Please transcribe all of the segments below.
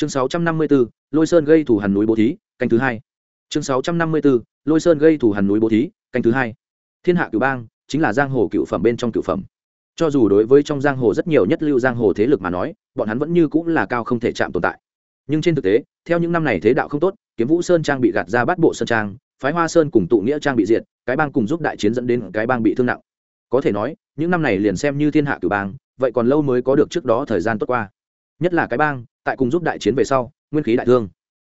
chương 654, lôi sơn gây thủ hằn núi bố thí canh thứ hai. Chương 654, lôi sơn gây thủ hằn núi bố thí canh thứ hai. Thiên hạ cửu bang chính là giang hồ cựu phẩm bên trong cựu phẩm. Cho dù đối với trong giang hồ rất nhiều nhất lưu giang hồ thế lực mà nói bọn hắn vẫn như cũng là cao không thể chạm tồn tại. Nhưng trên thực tế theo những năm này thế đạo không tốt kiếm vũ sơn trang bị gạt ra bắt bộ sơn trang phái hoa sơn cùng tụ nghĩa trang bị diệt cái bang cùng giúp đại chiến dẫn đến cái bang bị thương nặng. Có thể nói những năm này liền xem như thiên hạ cửu bang vậy còn lâu mới có được trước đó thời gian tốt qua. Nhất là cái bang tại cùng giúp đại chiến về sau, nguyên khí đại thương.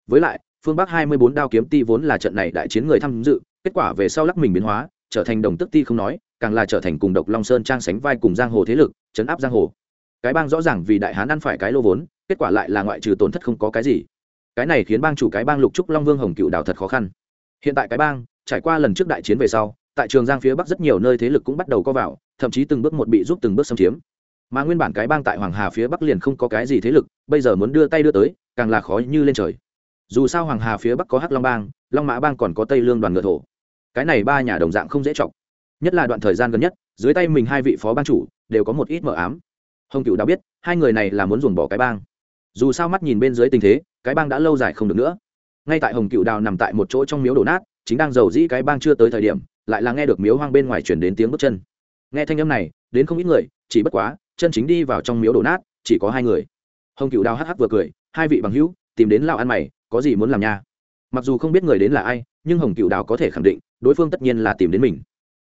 Với lại, phương bắc hai mươi bốn đao kiếm ti vốn là trận này đại chiến người tham dự, kết quả về sau lắc mình biến hóa, trở thành đồng tức ti không nói, càng là trở thành cùng độc long sơn trang sánh vai cùng giang hồ thế lực, chấn áp giang hồ. Cái bang rõ ràng vì đại hán ăn phải cái lô vốn, kết quả lại là ngoại trừ tổn thất không có cái gì. Cái này khiến bang chủ cái bang lục trúc long vương hồng cựu đào thật khó khăn. Hiện tại cái bang, trải qua lần trước đại chiến về sau, tại trường giang phía bắc rất nhiều nơi thế lực cũng bắt đầu có vào, thậm chí từng bước một bị giúp từng bước xâm chiếm mà nguyên bản cái bang tại hoàng hà phía bắc liền không có cái gì thế lực, bây giờ muốn đưa tay đưa tới, càng là khó như lên trời. Dù sao hoàng hà phía bắc có hắc long bang, long mã bang còn có tây lương đoàn ngựa thổ. Cái này ba nhà đồng dạng không dễ chọc. Nhất là đoạn thời gian gần nhất, dưới tay mình hai vị phó bang chủ đều có một ít mờ ám. Hồng cựu đã biết, hai người này là muốn dồn bỏ cái bang. Dù sao mắt nhìn bên dưới tình thế, cái bang đã lâu dài không được nữa. Ngay tại hồng cựu đào nằm tại một chỗ trong miếu đổ nát, chính đang giàu dĩ cái bang chưa tới thời điểm, lại là nghe được miếu hoang bên ngoài chuyển đến tiếng bước chân. Nghe thanh âm này, đến không ít người, chỉ bất quá chân chính đi vào trong miếu đổ nát, chỉ có hai người. Hồng cựu đào hh vừa cười, hai vị bằng hữu, tìm đến lao ăn mày, có gì muốn làm nha? Mặc dù không biết người đến là ai, nhưng hồng cựu đào có thể khẳng định, đối phương tất nhiên là tìm đến mình.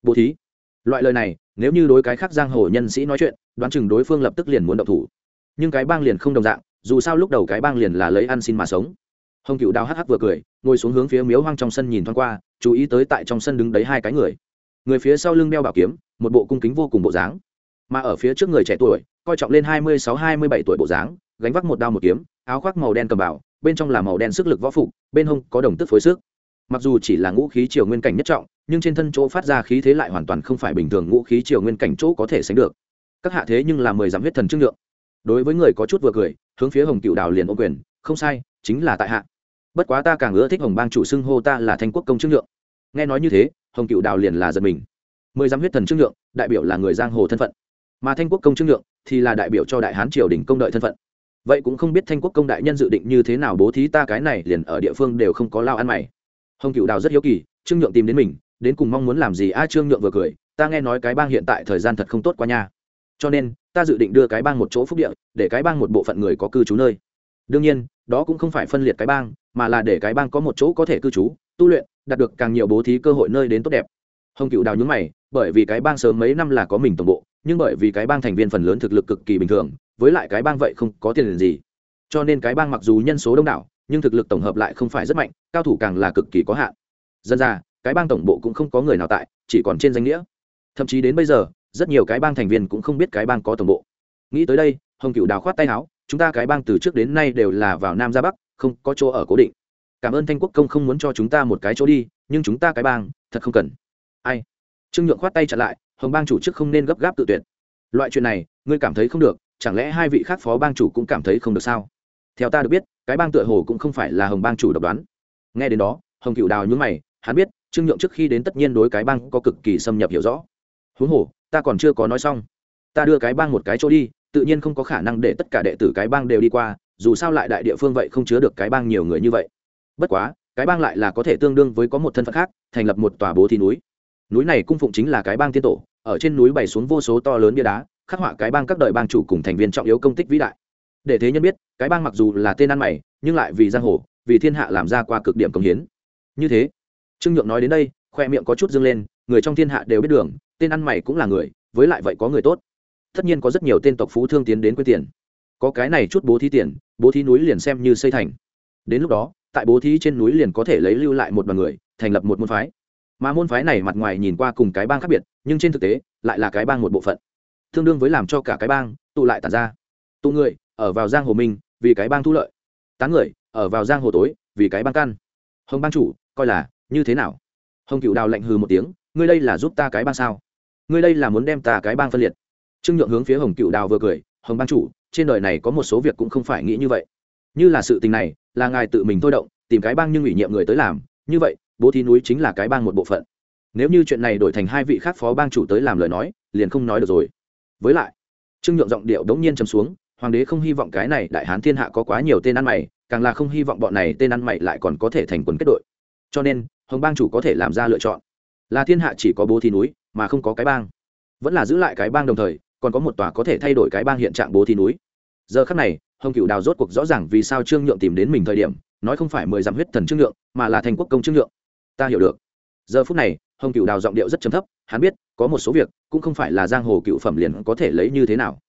Bố thí. Loại lời này, nếu như đối cái khác giang hồ nhân sĩ nói chuyện, đoán chừng đối phương lập tức liền muốn động thủ. Nhưng cái bang liền không đồng dạng, dù sao lúc đầu cái bang liền là lấy ăn xin mà sống. Hồng cựu đào hh vừa cười, ngồi xuống hướng phía miếu hoang trong sân nhìn thoáng qua, chú ý tới tại trong sân đứng đấy hai cái người. Người phía sau lưng đeo bảo kiếm, một bộ cung kính vô cùng bộ dáng mà ở phía trước người trẻ tuổi, coi trọng lên hai mươi sáu, hai mươi bảy tuổi bộ dáng, gánh vác một đao một kiếm, áo khoác màu đen cầm bảo bên trong là màu đen sức lực võ phục, bên hông có đồng tức phối sức. Mặc dù chỉ là ngũ khí triều nguyên cảnh nhất trọng, nhưng trên thân chỗ phát ra khí thế lại hoàn toàn không phải bình thường ngũ khí triều nguyên cảnh chỗ có thể sánh được. Các hạ thế nhưng là mười dặm huyết thần trưng lượng. Đối với người có chút vừa cười, hướng phía hồng cựu đào liền ô quyền, không sai, chính là tại hạ. Bất quá ta càng ưa thích hồng bang chủ xưng hô ta là thanh quốc công trưng lượng. Nghe nói như thế, hồng cựu đào liền là giật mình. Mười dặm huyết thần trưng lượng, đại biểu là người giang hồ thân phận mà thanh quốc công Trương Nhượng thì là đại biểu cho đại hán triều đình công đợi thân phận. Vậy cũng không biết thanh quốc công đại nhân dự định như thế nào bố thí ta cái này liền ở địa phương đều không có lao ăn mày. Hồng cựu đào rất hiếu kỳ, trương nhượng tìm đến mình, đến cùng mong muốn làm gì? A, trương nhượng vừa cười, ta nghe nói cái bang hiện tại thời gian thật không tốt quá nha. Cho nên, ta dự định đưa cái bang một chỗ phúc địa, để cái bang một bộ phận người có cư trú nơi. Đương nhiên, đó cũng không phải phân liệt cái bang, mà là để cái bang có một chỗ có thể cư trú, tu luyện, đạt được càng nhiều bố thí cơ hội nơi đến tốt đẹp. Hồng cựu đào nhúng mày, bởi vì cái bang sớm mấy năm là có mình tổng bộ nhưng bởi vì cái bang thành viên phần lớn thực lực cực kỳ bình thường, với lại cái bang vậy không có tiền gì. Cho nên cái bang mặc dù nhân số đông đảo, nhưng thực lực tổng hợp lại không phải rất mạnh, cao thủ càng là cực kỳ có hạn. Dân ra, cái bang tổng bộ cũng không có người nào tại, chỉ còn trên danh nghĩa. Thậm chí đến bây giờ, rất nhiều cái bang thành viên cũng không biết cái bang có tổng bộ. Nghĩ tới đây, hồng cựu đào khoát tay áo, chúng ta cái bang từ trước đến nay đều là vào nam ra bắc, không có chỗ ở cố định. Cảm ơn thanh quốc công không muốn cho chúng ta một cái chỗ đi, nhưng chúng ta cái bang, thật không cần. Ai? Trương nhượng khoát tay chặn lại hồng bang chủ chức không nên gấp gáp tự tuyệt. Loại chuyện này, ngươi cảm thấy không được, chẳng lẽ hai vị khác phó bang chủ cũng cảm thấy không được sao? Theo ta được biết, cái bang tựa hồ cũng không phải là hồng bang chủ độc đoán. Nghe đến đó, hồng cựu đào nhún mày, hắn biết, trương nhượng trước khi đến tất nhiên đối cái bang có cực kỳ xâm nhập hiểu rõ. Huống hồ, ta còn chưa có nói xong. Ta đưa cái bang một cái chỗ đi, tự nhiên không có khả năng để tất cả đệ tử cái bang đều đi qua, dù sao lại đại địa phương vậy không chứa được cái bang nhiều người như vậy. Bất quá, cái bang lại là có thể tương đương với có một thân phận khác, thành lập một tòa bố thí núi. Núi này cung phụng chính là cái bang tiên tổ ở trên núi bày xuống vô số to lớn bia đá, khắc họa cái bang các đời bang chủ cùng thành viên trọng yếu công tích vĩ đại. Để thế nhân biết, cái bang mặc dù là tên ăn mày, nhưng lại vì giang hồ, vì thiên hạ làm ra qua cực điểm công hiến. Như thế, trương nhượng nói đến đây, khoe miệng có chút dâng lên, người trong thiên hạ đều biết đường, tên ăn mày cũng là người, với lại vậy có người tốt. Tất nhiên có rất nhiều tên tộc phú thương tiến đến quê tiền. Có cái này chút bố thí tiền, bố thí núi liền xem như xây thành. Đến lúc đó, tại bố thí trên núi liền có thể lấy lưu lại một đoàn người, thành lập một môn phái mà môn phái này mặt ngoài nhìn qua cùng cái bang khác biệt, nhưng trên thực tế, lại là cái bang một bộ phận. Tương đương với làm cho cả cái bang tụ lại tàn ra. Tụ người, ở vào giang hồ minh vì cái bang thu lợi. Tán người, ở vào giang hồ tối, vì cái bang căn. Hồng bang chủ, coi là, như thế nào? Hồng cựu đào lạnh hừ một tiếng, ngươi đây là giúp ta cái bang sao? Ngươi đây là muốn đem ta cái bang phân liệt. Trương nhượng hướng phía hồng cựu đào vừa cười, hồng bang chủ, trên đời này có một số việc cũng không phải nghĩ như vậy. Như là sự tình này, là ngài tự mình thôi động, tìm cái bang nhưng ủy nhiệm người tới làm, như vậy bố thí núi chính là cái bang một bộ phận. Nếu như chuyện này đổi thành hai vị khác phó bang chủ tới làm lời nói, liền không nói được rồi. Với lại, trương nhượng giọng điệu đống nhiên trầm xuống, hoàng đế không hy vọng cái này đại hán thiên hạ có quá nhiều tên ăn mày, càng là không hy vọng bọn này tên ăn mày lại còn có thể thành quần kết đội. Cho nên, hồng bang chủ có thể làm ra lựa chọn. Là thiên hạ chỉ có bố thí núi, mà không có cái bang. Vẫn là giữ lại cái bang đồng thời, còn có một tòa có thể thay đổi cái bang hiện trạng bố thí núi. Giờ khắc này, hồng cựu đào rốt cuộc rõ ràng vì sao trương nhượng tìm đến mình thời điểm, nói không phải mười dặm huyết thần trương nhượng, mà là thành quốc công trương nhượng ta hiểu được. Giờ phút này, hồng cựu đào giọng điệu rất trầm thấp, hắn biết, có một số việc, cũng không phải là giang hồ cựu phẩm liền có thể lấy như thế nào.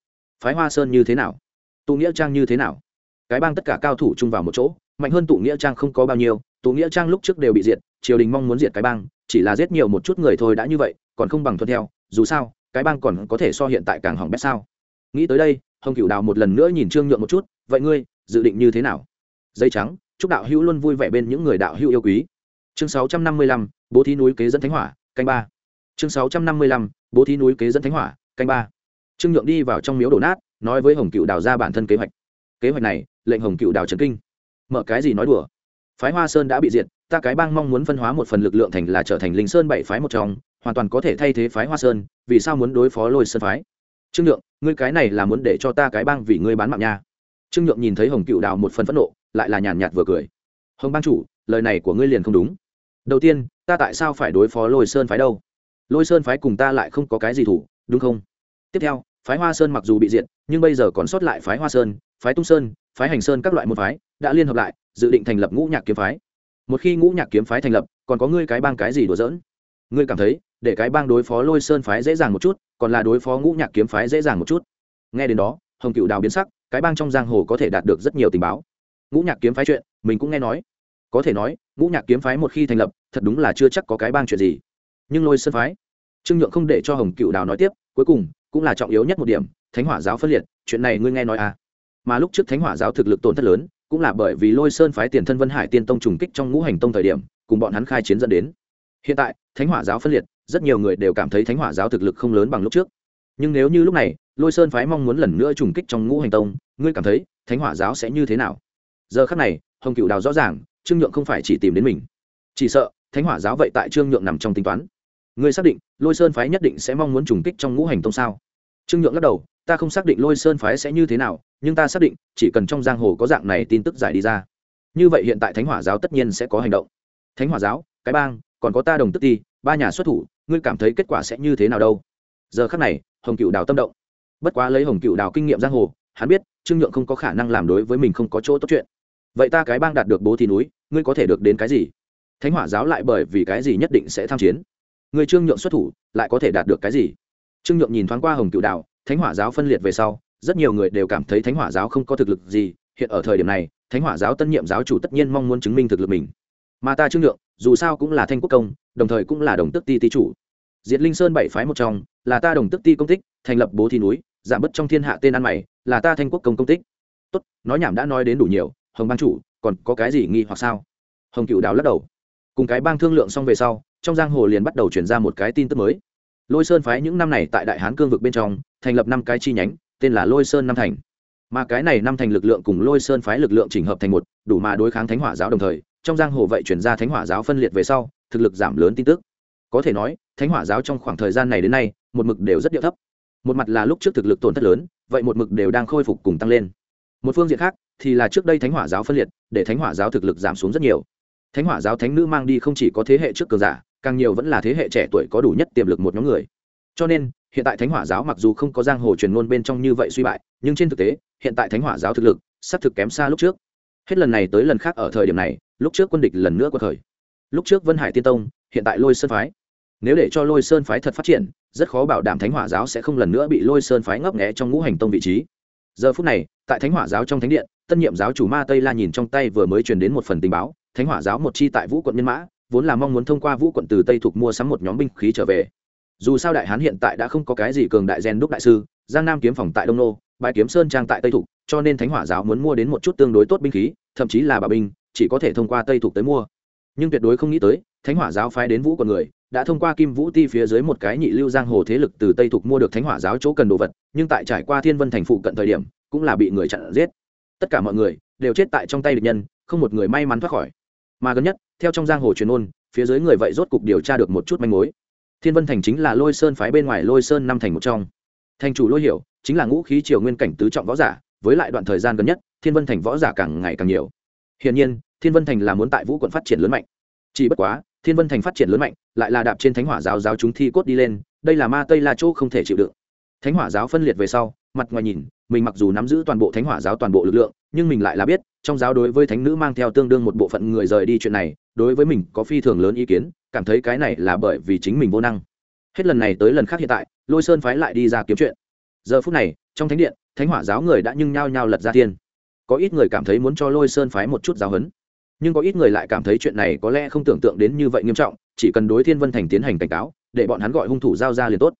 Phái hoa sơn như thế nào? Tụ nghĩa trang như thế nào? Cái bang tất cả cao thủ chung vào một chỗ, mạnh hơn tụ nghĩa trang không có bao nhiêu, tụ nghĩa trang lúc trước đều bị diệt, triều đình mong muốn diệt cái bang, chỉ là giết nhiều một chút người thôi đã như vậy, còn không bằng thuận theo, dù sao, cái bang còn có thể so hiện tại càng hỏng bét sao. Nghĩ tới đây, hồng cửu đào một lần nữa nhìn trương nhượng một chút, vậy ngươi, dự định như thế nào? Dây trắng, chúc đạo hữu luôn vui vẻ bên những người đạo hữu yêu quý chương sáu trăm năm mươi lăm, bố thí núi kế dẫn thánh hỏa, canh ba. Chương sáu trăm năm mươi lăm, bố thí núi kế dẫn thánh hỏa, canh ba. Trương nhượng đi vào trong miếu đổ nát, nói với hồng cựu đào ra bản thân kế hoạch. Kế hoạch này, lệnh hồng cựu đào trấn kinh. Mở cái gì nói đùa? Phái hoa sơn đã bị diệt, ta cái bang mong muốn phân hóa một phần lực lượng thành là trở thành linh sơn bảy phái một trong, hoàn toàn có thể thay thế phái hoa sơn, vì sao muốn đối phó lôi sơn phái? Trương nhượng, ngươi cái này là muốn để cho ta cái bang vì ngươi bán mạng nha. Trương nhượng nhìn thấy hồng cựu đào một phần phẫn nộ, lại là nhàn nhạt vừa cười. Hồng bang chủ, lời này của ngươi liền không đúng đầu tiên, ta tại sao phải đối phó lôi sơn phái đâu? Lôi sơn phái cùng ta lại không có cái gì thủ, đúng không? Tiếp theo, phái hoa sơn mặc dù bị diệt, nhưng bây giờ còn sót lại phái hoa sơn, phái tung sơn, phái hành sơn các loại một phái đã liên hợp lại, dự định thành lập ngũ nhạc kiếm phái. Một khi ngũ nhạc kiếm phái thành lập, còn có ngươi cái bang cái gì đùa giỡn? Ngươi cảm thấy, để cái bang đối phó lôi sơn phái dễ dàng một chút, còn là đối phó ngũ nhạc kiếm phái dễ dàng một chút? Nghe đến đó, hồng cựu đào biến sắc, cái bang trong giang hồ có thể đạt được rất nhiều tình báo. Ngũ nhạc kiếm phái chuyện, mình cũng nghe nói có thể nói, ngũ nhạc kiếm phái một khi thành lập, thật đúng là chưa chắc có cái bang chuyện gì. Nhưng lôi sơn phái, trương nhượng không để cho hồng cựu đào nói tiếp, cuối cùng cũng là trọng yếu nhất một điểm, thánh hỏa giáo phân liệt, chuyện này ngươi nghe nói à? Mà lúc trước thánh hỏa giáo thực lực tổn thất lớn, cũng là bởi vì lôi sơn phái tiền thân vân hải tiên tông trùng kích trong ngũ hành tông thời điểm, cùng bọn hắn khai chiến dẫn đến. Hiện tại, thánh hỏa giáo phân liệt, rất nhiều người đều cảm thấy thánh hỏa giáo thực lực không lớn bằng lúc trước. Nhưng nếu như lúc này, lôi sơn phái mong muốn lần nữa trùng kích trong ngũ hành tông, ngươi cảm thấy thánh hỏa giáo sẽ như thế nào? Giờ khắc này, hồng cựu đào rõ ràng trương nhượng không phải chỉ tìm đến mình. Chỉ sợ, thánh hỏa giáo vậy tại trương nhượng nằm trong tính toán. Ngươi xác định, lôi sơn phái nhất định sẽ mong muốn trùng kích trong ngũ hành tông sao? Trương nhượng lắc đầu, ta không xác định lôi sơn phái sẽ như thế nào, nhưng ta xác định, chỉ cần trong giang hồ có dạng này tin tức giải đi ra. Như vậy hiện tại thánh hỏa giáo tất nhiên sẽ có hành động. Thánh hỏa giáo, cái bang, còn có ta đồng tức ti ba nhà xuất thủ, ngươi cảm thấy kết quả sẽ như thế nào đâu? Giờ khắc này, hồng cựu đào tâm động. Bất quá lấy hồng cựu đào kinh nghiệm giang hồ, hắn biết trương nhượng không có khả năng làm đối với mình không có chỗ tốt chuyện vậy ta cái bang đạt được bố thì núi, ngươi có thể được đến cái gì? Thánh hỏa giáo lại bởi vì cái gì nhất định sẽ tham chiến? Người trương nhượng xuất thủ, lại có thể đạt được cái gì? Trương nhượng nhìn thoáng qua hồng cựu đạo, thánh hỏa giáo phân liệt về sau, rất nhiều người đều cảm thấy thánh hỏa giáo không có thực lực gì. Hiện ở thời điểm này, thánh hỏa giáo tân nhiệm giáo chủ tất nhiên mong muốn chứng minh thực lực mình. Mà ta trương nhượng, dù sao cũng là thanh quốc công, đồng thời cũng là đồng tức ti ti chủ. Diệt linh sơn bảy phái một trong, là ta đồng tức ti công tích, thành lập bố thi núi, giảm bớt trong thiên hạ tên ăn mày, là ta thanh quốc công công tích. Tốt, nói nhảm đã nói đến đủ nhiều hồng ban chủ, còn có cái gì nghi hoặc sao? Hồng cựu đào lắc đầu. Cùng cái bang thương lượng xong về sau, trong giang hồ liền bắt đầu chuyển ra một cái tin tức mới. Lôi sơn phái những năm này tại đại hán cương vực bên trong, thành lập năm cái chi nhánh, tên là lôi sơn năm thành. Mà cái này năm thành lực lượng cùng lôi sơn phái lực lượng chỉnh hợp thành một, đủ mà đối kháng thánh hỏa giáo đồng thời, trong giang hồ vậy chuyển ra thánh hỏa giáo phân liệt về sau, thực lực giảm lớn tin tức. Có thể nói, thánh hỏa giáo trong khoảng thời gian này đến nay, một mực đều rất điệu thấp. Một mặt là lúc trước thực lực tổn thất lớn, vậy một mực đều đang khôi phục cùng tăng lên một phương diện khác thì là trước đây thánh hỏa giáo phân liệt, để thánh hỏa giáo thực lực giảm xuống rất nhiều. Thánh hỏa giáo thánh nữ mang đi không chỉ có thế hệ trước cường giả, càng nhiều vẫn là thế hệ trẻ tuổi có đủ nhất tiềm lực một nhóm người. Cho nên, hiện tại thánh hỏa giáo mặc dù không có giang hồ truyền ngôn bên trong như vậy suy bại, nhưng trên thực tế, hiện tại thánh hỏa giáo thực lực sắp thực kém xa lúc trước. Hết lần này tới lần khác ở thời điểm này, lúc trước quân địch lần nữa qua thời. Lúc trước vân hải tiên tông, hiện tại lôi sơn phái. Nếu để cho lôi sơn phái thật phát triển, rất khó bảo đảm thánh hỏa giáo sẽ không lần nữa bị lôi sơn phái ngấp nghẽ trong ngũ hành tông vị trí. Giờ phút này tại thánh hỏa giáo trong thánh điện, tân nhiệm giáo chủ ma tây la nhìn trong tay vừa mới truyền đến một phần tình báo, thánh hỏa giáo một chi tại vũ quận nhân mã, vốn là mong muốn thông qua vũ quận từ tây thuộc mua sắm một nhóm binh khí trở về. Dù sao đại hán hiện tại đã không có cái gì cường đại gen đúc đại sư, giang nam kiếm phòng tại đông nô bãi kiếm sơn trang tại tây thục cho nên thánh hỏa giáo muốn mua đến một chút tương đối tốt binh khí, thậm chí là bà binh, chỉ có thể thông qua tây thục tới mua. Nhưng tuyệt đối không nghĩ tới, thánh hỏa giáo phái đến vũ quận người, đã thông qua kim vũ ti phía dưới một cái nhị lưu giang hồ thế lực từ tây thục mua được thánh hỏa giáo chỗ cần đồ vật, nhưng tại trải qua thiên vân thành phụ cận thời điểm cũng là bị người chặn giết. Tất cả mọi người đều chết tại trong tay địch nhân, không một người may mắn thoát khỏi. Mà gần nhất, theo trong giang hồ truyền ôn phía dưới người vậy rốt cục điều tra được một chút manh mối. Thiên vân thành chính là lôi sơn phái bên ngoài lôi sơn năm thành một trong. Thành chủ lôi hiểu chính là ngũ khí triều nguyên cảnh tứ trọng võ giả, với lại đoạn thời gian gần nhất, thiên vân thành võ giả càng ngày càng nhiều. Hiển nhiên, thiên vân thành là muốn tại vũ quận phát triển lớn mạnh. Chỉ bất quá, thiên vân thành phát triển lớn mạnh, lại là đạp trên thánh hỏa giáo giáo chúng thi cốt đi lên, đây là ma tây la chỗ không thể chịu đựng. Thánh hỏa giáo phân liệt về sau, mặt ngoài nhìn mình mặc dù nắm giữ toàn bộ thánh hỏa giáo toàn bộ lực lượng, nhưng mình lại là biết, trong giáo đối với thánh nữ mang theo tương đương một bộ phận người rời đi chuyện này, đối với mình có phi thường lớn ý kiến, cảm thấy cái này là bởi vì chính mình vô năng. Hết lần này tới lần khác hiện tại, lôi sơn phái lại đi ra kiếm chuyện. Giờ phút này, trong thánh điện, thánh hỏa giáo người đã nhưng nhao nhao lật ra thiên. Có ít người cảm thấy muốn cho lôi sơn phái một chút giáo huấn, nhưng có ít người lại cảm thấy chuyện này có lẽ không tưởng tượng đến như vậy nghiêm trọng, chỉ cần đối thiên vân thành tiến hành cảnh cáo, để bọn hắn gọi hung thủ giao ra liền tốt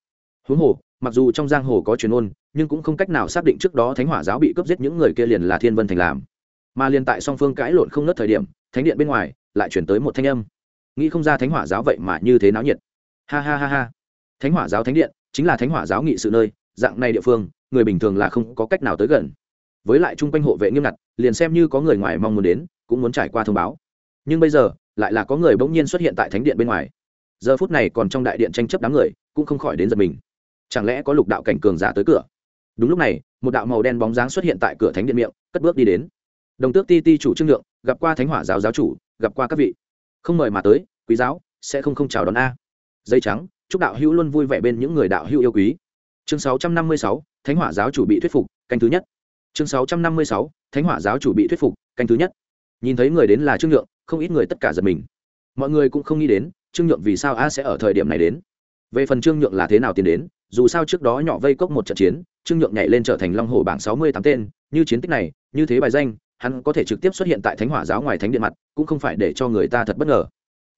huống hồ, mặc dù trong giang hồ có truyền ôn, nhưng cũng không cách nào xác định trước đó thánh hỏa giáo bị cướp giết những người kia liền là thiên vân thành làm. Mà liền tại song phương cãi lộn không nớt thời điểm, thánh điện bên ngoài lại chuyển tới một thanh âm. Nghĩ không ra thánh hỏa giáo vậy mà như thế náo nhiệt. Ha ha ha ha. Thánh hỏa giáo thánh điện chính là thánh hỏa giáo nghị sự nơi, dạng này địa phương, người bình thường là không có cách nào tới gần. Với lại chung quanh hộ vệ nghiêm ngặt, liền xem như có người ngoài mong muốn đến, cũng muốn trải qua thông báo. Nhưng bây giờ, lại là có người bỗng nhiên xuất hiện tại thánh điện bên ngoài. Giờ phút này còn trong đại điện tranh chấp đám người, cũng không khỏi đến giật mình chẳng lẽ có lục đạo cảnh cường giả tới cửa? Đúng lúc này một đạo màu đen bóng dáng xuất hiện tại cửa thánh điện miệng cất bước đi đến. Đồng tước ti ti chủ trương lượng gặp qua thánh hỏa giáo giáo chủ gặp qua các vị. Không mời mà tới quý giáo sẽ không không chào đón a. Dây trắng chúc đạo hữu luôn vui vẻ bên những người đạo hữu yêu quý. Chương 656, thánh hỏa giáo chủ bị thuyết phục canh thứ nhất. Chương 656, thánh hỏa giáo chủ bị thuyết phục canh thứ nhất. Nhìn thấy người đến là trương nhượng không ít người tất cả giật mình. Mọi người cũng không nghĩ đến trương nhượng vì sao a sẽ ở thời điểm này đến? Về phần trương nhượng là thế nào tiến đến? Dù sao trước đó nhỏ vây cốc một trận chiến, trương nhượng nhảy lên trở thành long hồ bảng sáu mươi tám tên, như chiến tích này, như thế bài danh, hắn có thể trực tiếp xuất hiện tại thánh hỏa giáo ngoài thánh điện mặt, cũng không phải để cho người ta thật bất ngờ.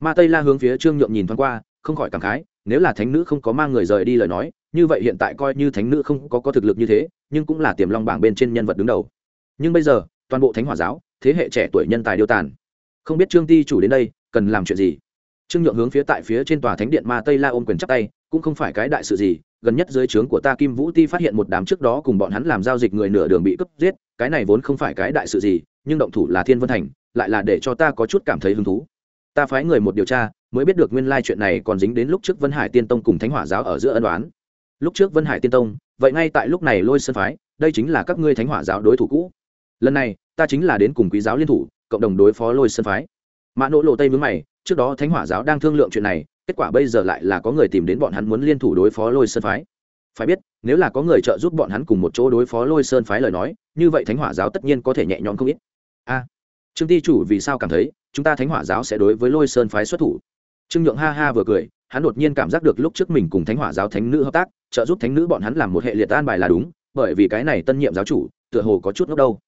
Ma tây la hướng phía trương nhượng nhìn thoáng qua, không khỏi cảm khái, nếu là thánh nữ không có mang người rời đi lời nói, như vậy hiện tại coi như thánh nữ không có có thực lực như thế, nhưng cũng là tiềm long bảng bên trên nhân vật đứng đầu. Nhưng bây giờ, toàn bộ thánh hỏa giáo, thế hệ trẻ tuổi nhân tài điêu tàn. Không biết trương ti chủ đến đây, cần làm chuyện gì? Trương nhượng hướng phía tại phía trên tòa thánh điện ma tây la ôm quyền chắp tay, cũng không phải cái đại sự gì gần nhất dưới trướng của ta kim vũ ti phát hiện một đám trước đó cùng bọn hắn làm giao dịch người nửa đường bị cướp giết, cái này vốn không phải cái đại sự gì, nhưng động thủ là thiên vân thành, lại là để cho ta có chút cảm thấy hứng thú. Ta phái người một điều tra, mới biết được nguyên lai chuyện này còn dính đến lúc trước vân hải tiên tông cùng thánh hỏa giáo ở giữa ân đoán lúc trước vân hải tiên tông, vậy ngay tại lúc này lôi sơn phái, đây chính là các ngươi thánh hỏa giáo đối thủ cũ. Lần này, ta chính là đến cùng quý giáo liên thủ, cộng đồng đối phó lôi sơn phái. Mã nỗ lộ tây mướn mày, trước đó thánh hỏa giáo đang thương lượng chuyện này kết quả bây giờ lại là có người tìm đến bọn hắn muốn liên thủ đối phó lôi sơn phái. Phải biết, nếu là có người trợ giúp bọn hắn cùng một chỗ đối phó lôi sơn phái lời nói, như vậy thánh hỏa giáo tất nhiên có thể nhẹ nhõm không ít. A, trương Ti chủ vì sao cảm thấy chúng ta thánh hỏa giáo sẽ đối với lôi sơn phái xuất thủ? Trương nhượng ha ha vừa cười, hắn đột nhiên cảm giác được lúc trước mình cùng thánh hỏa giáo thánh nữ hợp tác, trợ giúp thánh nữ bọn hắn làm một hệ liệt an bài là đúng, bởi vì cái này tân nhiệm giáo chủ, tựa hồ có chút ngốc đâu.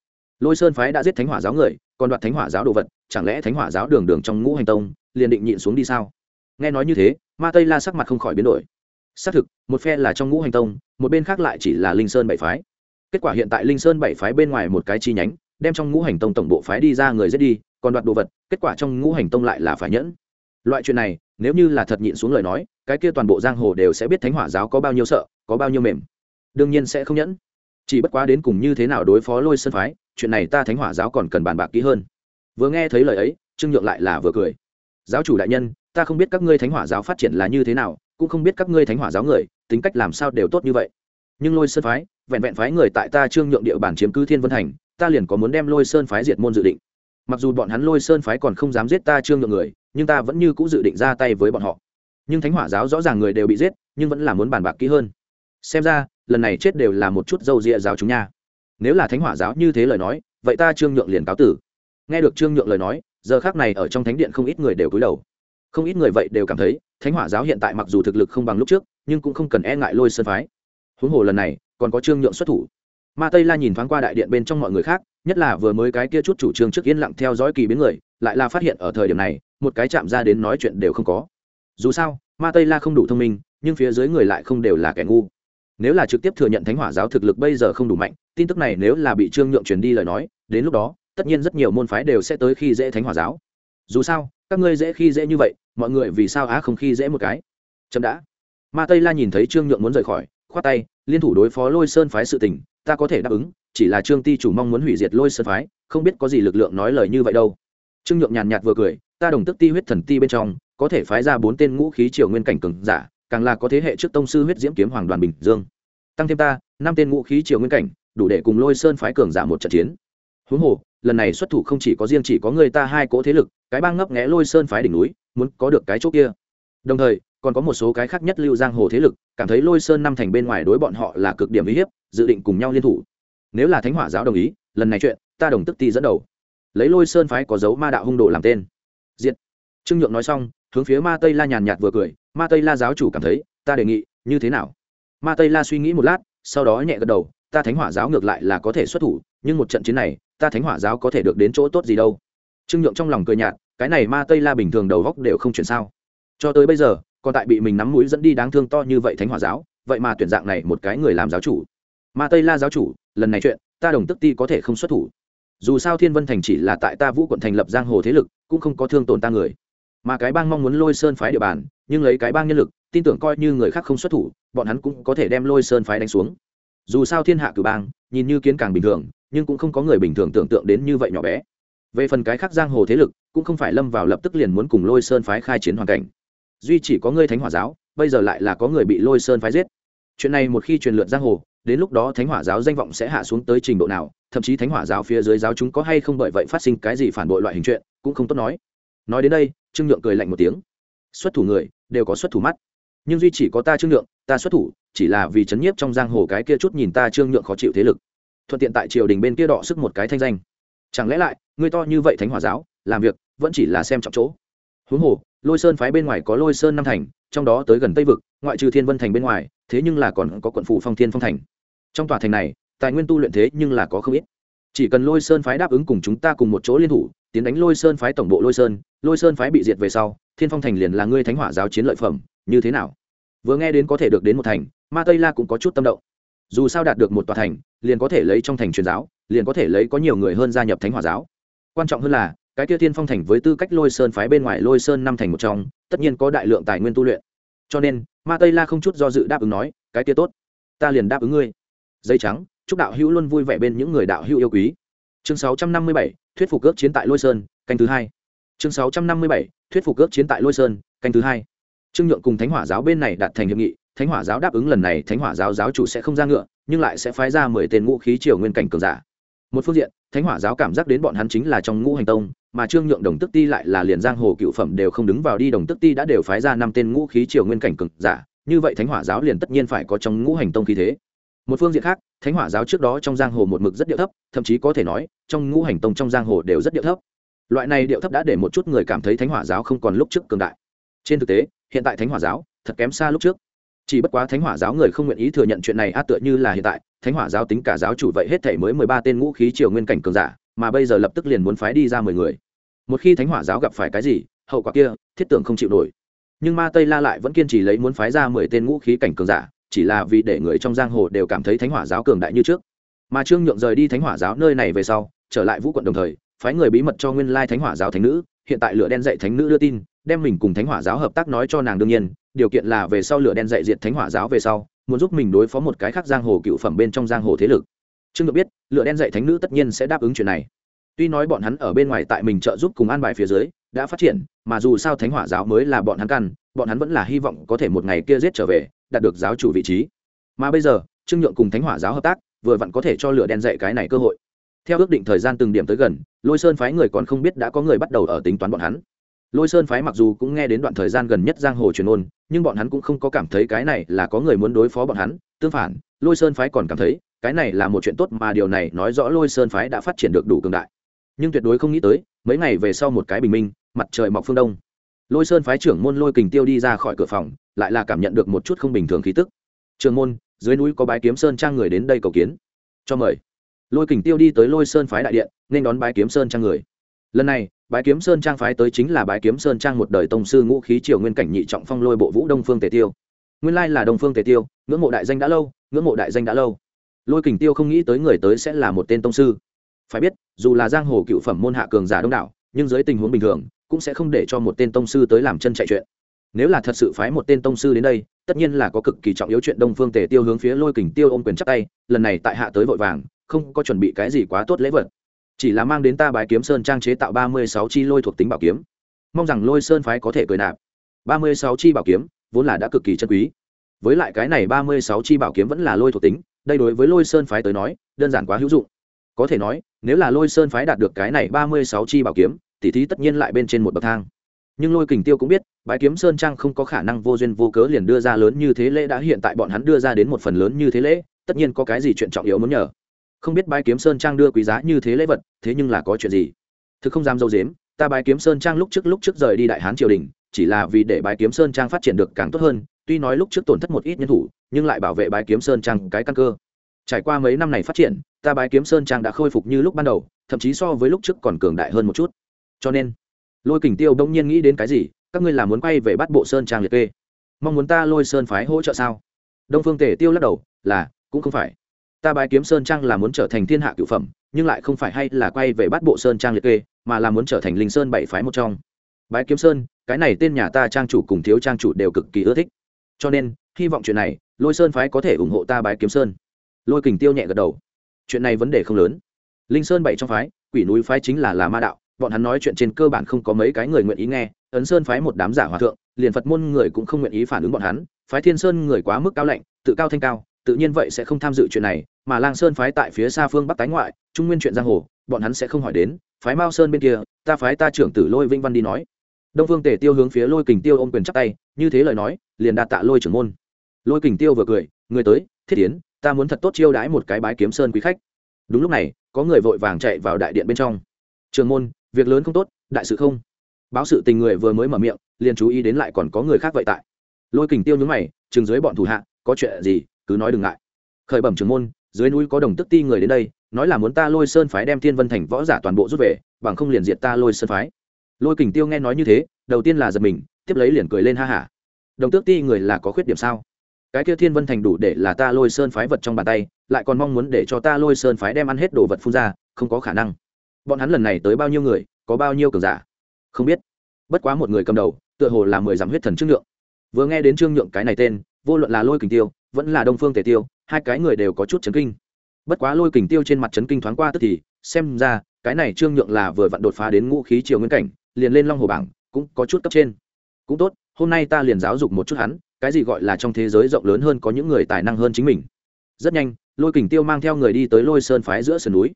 Lôi sơn phái đã giết thánh hỏa giáo người, còn đoạt thánh hỏa giáo đồ vật, chẳng lẽ thánh hỏa giáo đường đường trong ngũ hành tông, liền định nhịn xuống đi sao? Nghe nói như thế, ma tây la sắc mặt không khỏi biến đổi. Xác thực, một phe là trong ngũ hành tông, một bên khác lại chỉ là linh sơn bảy phái. Kết quả hiện tại linh sơn bảy phái bên ngoài một cái chi nhánh, đem trong ngũ hành tông tổng bộ phái đi ra người giết đi, còn đoạt đồ vật, kết quả trong ngũ hành tông lại là phải nhẫn. Loại chuyện này, nếu như là thật nhịn xuống lời nói, cái kia toàn bộ giang hồ đều sẽ biết thánh hỏa giáo có bao nhiêu sợ, có bao nhiêu mềm. Đương nhiên sẽ không nhẫn. Chỉ bất quá đến cùng như thế nào đối phó lôi sơn phái, chuyện này ta thánh hỏa giáo còn cần bàn bạc kỹ hơn. Vừa nghe thấy lời ấy, trương nhượng lại là vừa cười. Giáo chủ đại nhân ta không biết các ngươi thánh hỏa giáo phát triển là như thế nào, cũng không biết các ngươi thánh hỏa giáo người, tính cách làm sao đều tốt như vậy. Nhưng lôi sơn phái, vẹn vẹn phái người tại ta trương nhượng địa bàn chiếm cứ thiên vân thành, ta liền có muốn đem lôi sơn phái diệt môn dự định. Mặc dù bọn hắn lôi sơn phái còn không dám giết ta trương nhượng người, nhưng ta vẫn như c ũ dự định ra tay với bọn họ. Nhưng thánh hỏa giáo rõ ràng người đều bị giết, nhưng vẫn là muốn bàn bạc kỹ hơn. Xem ra, lần này chết đều là một chút dâu rịa giáo chúng nha. Nếu là thánh hỏa giáo như thế lời nói, vậy ta trương nhượng liền cáo tử. Nghe được trương nhượng lời nói, giờ khác này ở trong thánh điện không ít người đều cúi đầu không ít người vậy đều cảm thấy, thánh hỏa giáo hiện tại mặc dù thực lực không bằng lúc trước, nhưng cũng không cần e ngại lôi sơn phái. Huống hồ lần này, còn có trương nhượng xuất thủ. Ma tây la nhìn thoáng qua đại điện bên trong mọi người khác, nhất là vừa mới cái kia chút chủ trương trước yên lặng theo dõi kỳ biến người, lại là phát hiện ở thời điểm này, một cái chạm ra đến nói chuyện đều không có. Dù sao, ma tây la không đủ thông minh, nhưng phía dưới người lại không đều là kẻ ngu. Nếu là trực tiếp thừa nhận thánh hỏa giáo thực lực bây giờ không đủ mạnh, tin tức này nếu là bị trương nhượng truyền đi lời nói, đến lúc đó, tất nhiên rất nhiều môn phái đều sẽ tới khi dễ thánh hỏa giáo. Dù sao các ngươi dễ khi dễ như vậy, mọi người vì sao á không khi dễ một cái? Chậm đã. Ma tây la nhìn thấy trương nhượng muốn rời khỏi, khoát tay, liên thủ đối phó lôi sơn phái sự tình, ta có thể đáp ứng, chỉ là trương ti chủ mong muốn hủy diệt lôi sơn phái, không biết có gì lực lượng nói lời như vậy đâu. Trương nhượng nhàn nhạt vừa cười, ta đồng tức ti huyết thần ti bên trong, có thể phái ra bốn tên ngũ khí triều nguyên cảnh cường giả, càng là có thế hệ trước tông sư huyết diễm kiếm hoàng đoàn bình dương. Tăng thêm ta, năm tên ngũ khí triều nguyên cảnh, đủ để cùng lôi sơn phái cường giả một trận chiến. Huống hồ lần này xuất thủ không chỉ có riêng chỉ có người ta hai cỗ thế lực, cái bang ngấp nghé lôi sơn phái đỉnh núi, muốn có được cái chỗ kia. Đồng thời, còn có một số cái khác nhất lưu giang hồ thế lực, cảm thấy lôi sơn năm thành bên ngoài đối bọn họ là cực điểm uy hiếp, dự định cùng nhau liên thủ. Nếu là thánh hỏa giáo đồng ý, lần này chuyện, ta đồng tức ti dẫn đầu. Lấy lôi sơn phái có dấu ma đạo hung đồ làm tên. Diện trương nhượng nói xong, hướng phía ma tây la nhàn nhạt vừa cười, ma tây la giáo chủ cảm thấy, ta đề nghị, như thế nào? Ma tây la suy nghĩ một lát, sau đó nhẹ gật đầu, ta thánh hỏa giáo ngược lại là có thể xuất thủ, nhưng một trận chiến này ta thánh hỏa giáo có thể được đến chỗ tốt gì đâu? Trương nhượng trong lòng cười nhạt, cái này ma tây la bình thường đầu góc đều không chuyển sao? Cho tới bây giờ, còn tại bị mình nắm mũi dẫn đi đáng thương to như vậy thánh hỏa giáo, vậy mà tuyển dạng này một cái người làm giáo chủ. Ma tây la giáo chủ, lần này chuyện, ta đồng tức ti có thể không xuất thủ. Dù sao thiên vân thành chỉ là tại ta vũ quận thành lập giang hồ thế lực, cũng không có thương tổn ta người. Mà cái bang mong muốn lôi sơn phái địa bàn, nhưng lấy cái bang nhân lực, tin tưởng coi như người khác không xuất thủ, bọn hắn cũng có thể đem lôi sơn phái đánh xuống. Dù sao thiên hạ cử bang, nhìn như kiến càng bình thường nhưng cũng không có người bình thường tưởng tượng đến như vậy nhỏ bé. Về phần cái khác giang hồ thế lực, cũng không phải lâm vào lập tức liền muốn cùng lôi sơn phái khai chiến hoàn cảnh. Duy chỉ có ngươi thánh hỏa giáo, bây giờ lại là có người bị lôi sơn phái giết. Chuyện này một khi truyền lượn giang hồ, đến lúc đó thánh hỏa giáo danh vọng sẽ hạ xuống tới trình độ nào, thậm chí thánh hỏa giáo phía dưới giáo chúng có hay không bởi vậy phát sinh cái gì phản bội loại hình chuyện, cũng không tốt nói. Nói đến đây, trương nhượng cười lạnh một tiếng. Xuất thủ người, đều có xuất thủ mắt. Nhưng duy chỉ có ta trương nhượng, ta xuất thủ, chỉ là vì chấn nhiếp trong giang hồ cái kia chút nhìn ta trương nhượng khó chịu thế lực thuận tiện tại triều đình bên kia đọ sức một cái thanh danh. Chẳng lẽ lại, ngươi to như vậy thánh hỏa giáo, làm việc, vẫn chỉ là xem trọng chỗ. Huống hồ, lôi sơn phái bên ngoài có lôi sơn năm thành, trong đó tới gần tây vực, ngoại trừ thiên vân thành bên ngoài, thế nhưng là còn có quận phủ phong thiên phong thành. Trong tòa thành này, tài nguyên tu luyện thế nhưng là có không ít. Chỉ cần lôi sơn phái đáp ứng cùng chúng ta cùng một chỗ liên thủ, tiến đánh lôi sơn phái tổng bộ lôi sơn lôi sơn phái bị diệt về sau, thiên phong thành liền là ngươi thánh hỏa giáo chiến lợi phẩm, như thế nào? Vừa nghe đến có thể được đến một thành, ma tây la cũng có chút tâm động dù sao đạt được một tòa thành liền có thể lấy trong thành truyền giáo liền có thể lấy có nhiều người hơn gia nhập thánh hỏa giáo. Quan trọng hơn là cái kia thiên phong thành với tư cách lôi sơn phái bên ngoài lôi sơn năm thành một trong tất nhiên có đại lượng tài nguyên tu luyện. Cho nên ma tây la không chút do dự đáp ứng nói cái kia tốt ta liền đáp ứng ngươi. Dây trắng chúc đạo hữu luôn vui vẻ bên những người đạo hữu yêu quý. Chương 657, thuyết phục ước chiến tại lôi sơn canh thứ hai. Chương 657, thuyết phục ước chiến tại lôi sơn canh thứ hai. Trương nhượng cùng thánh hỏa giáo bên này đạt thành hiệp nghị thánh hỏa giáo đáp ứng lần này thánh hỏa giáo giáo chủ sẽ không ra ngựa, nhưng lại sẽ phái ra mười tên ngũ khí triều nguyên cảnh cường giả. Một phương diện, thánh hỏa giáo cảm giác đến bọn hắn chính là trong ngũ hành tông, mà trương nhượng đồng tức ti lại là liền giang hồ cựu phẩm đều không đứng vào đi, đồng tức ti đã đều phái ra năm tên ngũ khí triều nguyên cảnh cường giả, như vậy thánh hỏa giáo liền tất nhiên phải có trong ngũ hành tông khí thế. Một phương diện khác, thánh hỏa giáo trước đó trong giang hồ một mực rất điệu thấp, thậm chí có thể nói, trong ngũ hành tông trong giang hồ đều rất điệu thấp. Loại này điệu thấp đã để một chút người cảm thấy thánh hỏa giáo không còn lúc trước cường đại. Trên thực tế, hiện tại thánh hỏa giáo thật kém xa lúc trước chỉ bất quá thánh hỏa giáo người không nguyện ý thừa nhận chuyện này a tựa như là hiện tại, thánh hỏa giáo tính cả giáo chủ vậy hết thể mới mười ba tên ngũ khí triều nguyên cảnh cường giả, mà bây giờ lập tức liền muốn phái đi ra mười người. Một khi thánh hỏa giáo gặp phải cái gì, hậu quả kia, thiết tưởng không chịu nổi. Nhưng ma tây la lại vẫn kiên trì lấy muốn phái ra mười tên ngũ khí cảnh cường giả, chỉ là vì để người trong giang hồ đều cảm thấy thánh hỏa giáo cường đại như trước. Mà trương nhượng rời đi thánh hỏa giáo nơi này về sau, trở lại vũ quận đồng thời, phái người bí mật cho nguyên lai thánh hỏa giáo thánh nữ, hiện tại lửa đen dạy thánh nữ đưa tin đem mình cùng thánh hỏa giáo hợp tác nói cho nàng đương nhiên, điều kiện là về sau lửa đen dạy diệt thánh hỏa giáo về sau, muốn giúp mình đối phó một cái khác giang hồ cựu phẩm bên trong giang hồ thế lực. Trương được biết, lửa đen dạy thánh nữ tất nhiên sẽ đáp ứng chuyện này. Tuy nói bọn hắn ở bên ngoài tại mình trợ giúp cùng an bài phía dưới, đã phát triển, mà dù sao thánh hỏa giáo mới là bọn hắn căn, bọn hắn vẫn là hy vọng có thể một ngày kia giết trở về, đạt được giáo chủ vị trí. Mà bây giờ, trương nhượng cùng thánh hỏa giáo hợp tác, vừa vặn có thể cho lửa đen dạy cái này cơ hội. Theo ước định thời gian từng điểm tới gần, lôi sơn phái người còn không biết đã có người bắt đầu ở tính toán bọn hắn lôi sơn phái mặc dù cũng nghe đến đoạn thời gian gần nhất giang hồ truyền ôn, nhưng bọn hắn cũng không có cảm thấy cái này là có người muốn đối phó bọn hắn. Tương phản, lôi sơn phái còn cảm thấy, cái này là một chuyện tốt mà điều này nói rõ lôi sơn phái đã phát triển được đủ cường đại. Nhưng tuyệt đối không nghĩ tới, mấy ngày về sau một cái bình minh, mặt trời mọc phương đông. Lôi sơn phái trưởng môn lôi kình tiêu đi ra khỏi cửa phòng, lại là cảm nhận được một chút không bình thường khí tức. Trường môn, dưới núi có bái kiếm sơn trang người đến đây cầu kiến. Cho mời. Lôi kình tiêu đi tới lôi sơn phái đại điện, nên đón bái kiếm sơn trang người. Lần này bái kiếm sơn trang phái tới chính là bái kiếm sơn trang một đời tông sư ngũ khí triều nguyên cảnh nhị trọng phong lôi bộ vũ đông phương tề tiêu. Nguyên lai là đông phương tề tiêu, ngưỡng mộ đại danh đã lâu, ngưỡng mộ đại danh đã lâu. Lôi kình tiêu không nghĩ tới người tới sẽ là một tên tông sư. Phải biết, dù là giang hồ cựu phẩm môn hạ cường giả đông đảo, nhưng dưới tình huống bình thường, cũng sẽ không để cho một tên tông sư tới làm chân chạy chuyện. Nếu là thật sự phái một tên tông sư đến đây, tất nhiên là có cực kỳ trọng yếu chuyện đông phương tề tiêu hướng phía lôi kình tiêu ôm quyền chắc tay, lần này tại hạ tới vội vàng, không có chuẩn bị cái gì quá tốt lễ vật chỉ là mang đến ta bài kiếm sơn trang chế tạo ba mươi sáu chi lôi thuộc tính bảo kiếm. Mong rằng lôi sơn phái có thể cười nạp. ba mươi sáu chi bảo kiếm, vốn là đã cực kỳ chân quý. Với lại cái này ba mươi sáu chi bảo kiếm vẫn là lôi thuộc tính, đây đối với lôi sơn phái tới nói, đơn giản quá hữu dụng. Có thể nói, nếu là lôi sơn phái đạt được cái này ba mươi sáu chi bảo kiếm tỷ thí tất nhiên lại bên trên một bậc thang. Nhưng lôi kình tiêu cũng biết, bái kiếm sơn trang không có khả năng vô duyên vô cớ liền đưa ra lớn như thế lễ đã hiện tại bọn hắn đưa ra đến một phần lớn như thế lễ, tất nhiên có cái gì chuyện trọng yếu muốn nhờ không biết bái kiếm sơn trang đưa quý giá như thế lễ vật, thế nhưng là có chuyện gì? Thực không dám dâu dếm, ta bái kiếm sơn trang lúc trước lúc trước rời đi đại hán triều đình, chỉ là vì để bái kiếm sơn trang phát triển được càng tốt hơn, tuy nói lúc trước tổn thất một ít nhân thủ, nhưng lại bảo vệ bái kiếm sơn trang cái căn cơ. Trải qua mấy năm này phát triển, ta bái kiếm sơn trang đã khôi phục như lúc ban đầu, thậm chí so với lúc trước còn cường đại hơn một chút. Cho nên, lôi kình tiêu đông nhiên nghĩ đến cái gì? Các ngươi là muốn quay về bắt bộ sơn trang liệt kê. Mong muốn ta lôi sơn phái hỗ trợ sao? Đông phương tể tiêu lắc đầu, là, cũng không phải ta bái kiếm sơn trang là muốn trở thành thiên hạ cựu phẩm, nhưng lại không phải hay là quay về bắt bộ sơn trang liệt kê, mà là muốn trở thành linh sơn bảy phái một trong. Bái kiếm sơn, cái này tên nhà ta trang chủ cùng thiếu trang chủ đều cực kỳ ưa thích. Cho nên, hy vọng chuyện này, lôi sơn phái có thể ủng hộ ta bái kiếm sơn. Lôi kình tiêu nhẹ gật đầu. Chuyện này vấn đề không lớn. Linh sơn bảy trong phái, quỷ núi phái chính là là ma đạo, bọn hắn nói chuyện trên cơ bản không có mấy cái người nguyện ý nghe, ấn sơn phái một đám giả hòa thượng, liền phật môn người cũng không nguyện ý phản ứng bọn hắn, phái thiên sơn người quá mức cao lạnh, tự cao thanh cao tự nhiên vậy sẽ không tham dự chuyện này, mà lang sơn phái tại phía xa phương bắc tái ngoại, trung nguyên chuyện giang hồ, bọn hắn sẽ không hỏi đến, phái mao sơn bên kia, ta phái ta trưởng tử lôi vinh văn đi nói. Đông phương tề tiêu hướng phía lôi kình tiêu ôm quyền chắp tay, như thế lời nói, liền đạt tạ lôi trưởng môn. Lôi kình tiêu vừa cười, người tới, thiết tiến ta muốn thật tốt chiêu đãi một cái bái kiếm sơn quý khách. Đúng lúc này, có người vội vàng chạy vào đại điện bên trong. Trường môn, việc lớn không tốt, đại sự không. Báo sự tình người vừa mới mở miệng, liền chú ý đến lại còn có người khác vậy tại. Lôi kình tiêu nhướng mày chừng dưới bọn thủ hạ, có chuyện gì? Cứ nói đừng ngại. Khởi bẩm trưởng môn, dưới núi có đồng tức ti người đến đây, nói là muốn ta lôi sơn phái đem thiên vân thành võ giả toàn bộ rút về, bằng không liền diệt ta lôi sơn phái. Lôi kình tiêu nghe nói như thế, đầu tiên là giật mình, tiếp lấy liền cười lên ha hả. Đồng tước ti người là có khuyết điểm sao? Cái kia thiên vân thành đủ để là ta lôi sơn phái vật trong bàn tay, lại còn mong muốn để cho ta lôi sơn phái đem ăn hết đồ vật phun ra, không có khả năng. Bọn hắn lần này tới bao nhiêu người, có bao nhiêu cường giả? Không biết. Bất quá một người cầm đầu, tựa hồ là mười dặm huyết thần trương nhượng. Vừa nghe đến trương nhượng cái này tên, vô luận là lôi kình tiêu vẫn là đông phương tề tiêu, hai cái người đều có chút chấn kinh. Bất quá lôi kình tiêu trên mặt chấn kinh thoáng qua tức thì, xem ra, cái này trương nhượng là vừa vặn đột phá đến ngũ khí triều nguyên cảnh, liền lên long hồ bảng, cũng có chút cấp trên. Cũng tốt, hôm nay ta liền giáo dục một chút hắn, cái gì gọi là trong thế giới rộng lớn hơn có những người tài năng hơn chính mình. Rất nhanh, lôi kình tiêu mang theo người đi tới lôi sơn phái giữa sườn núi.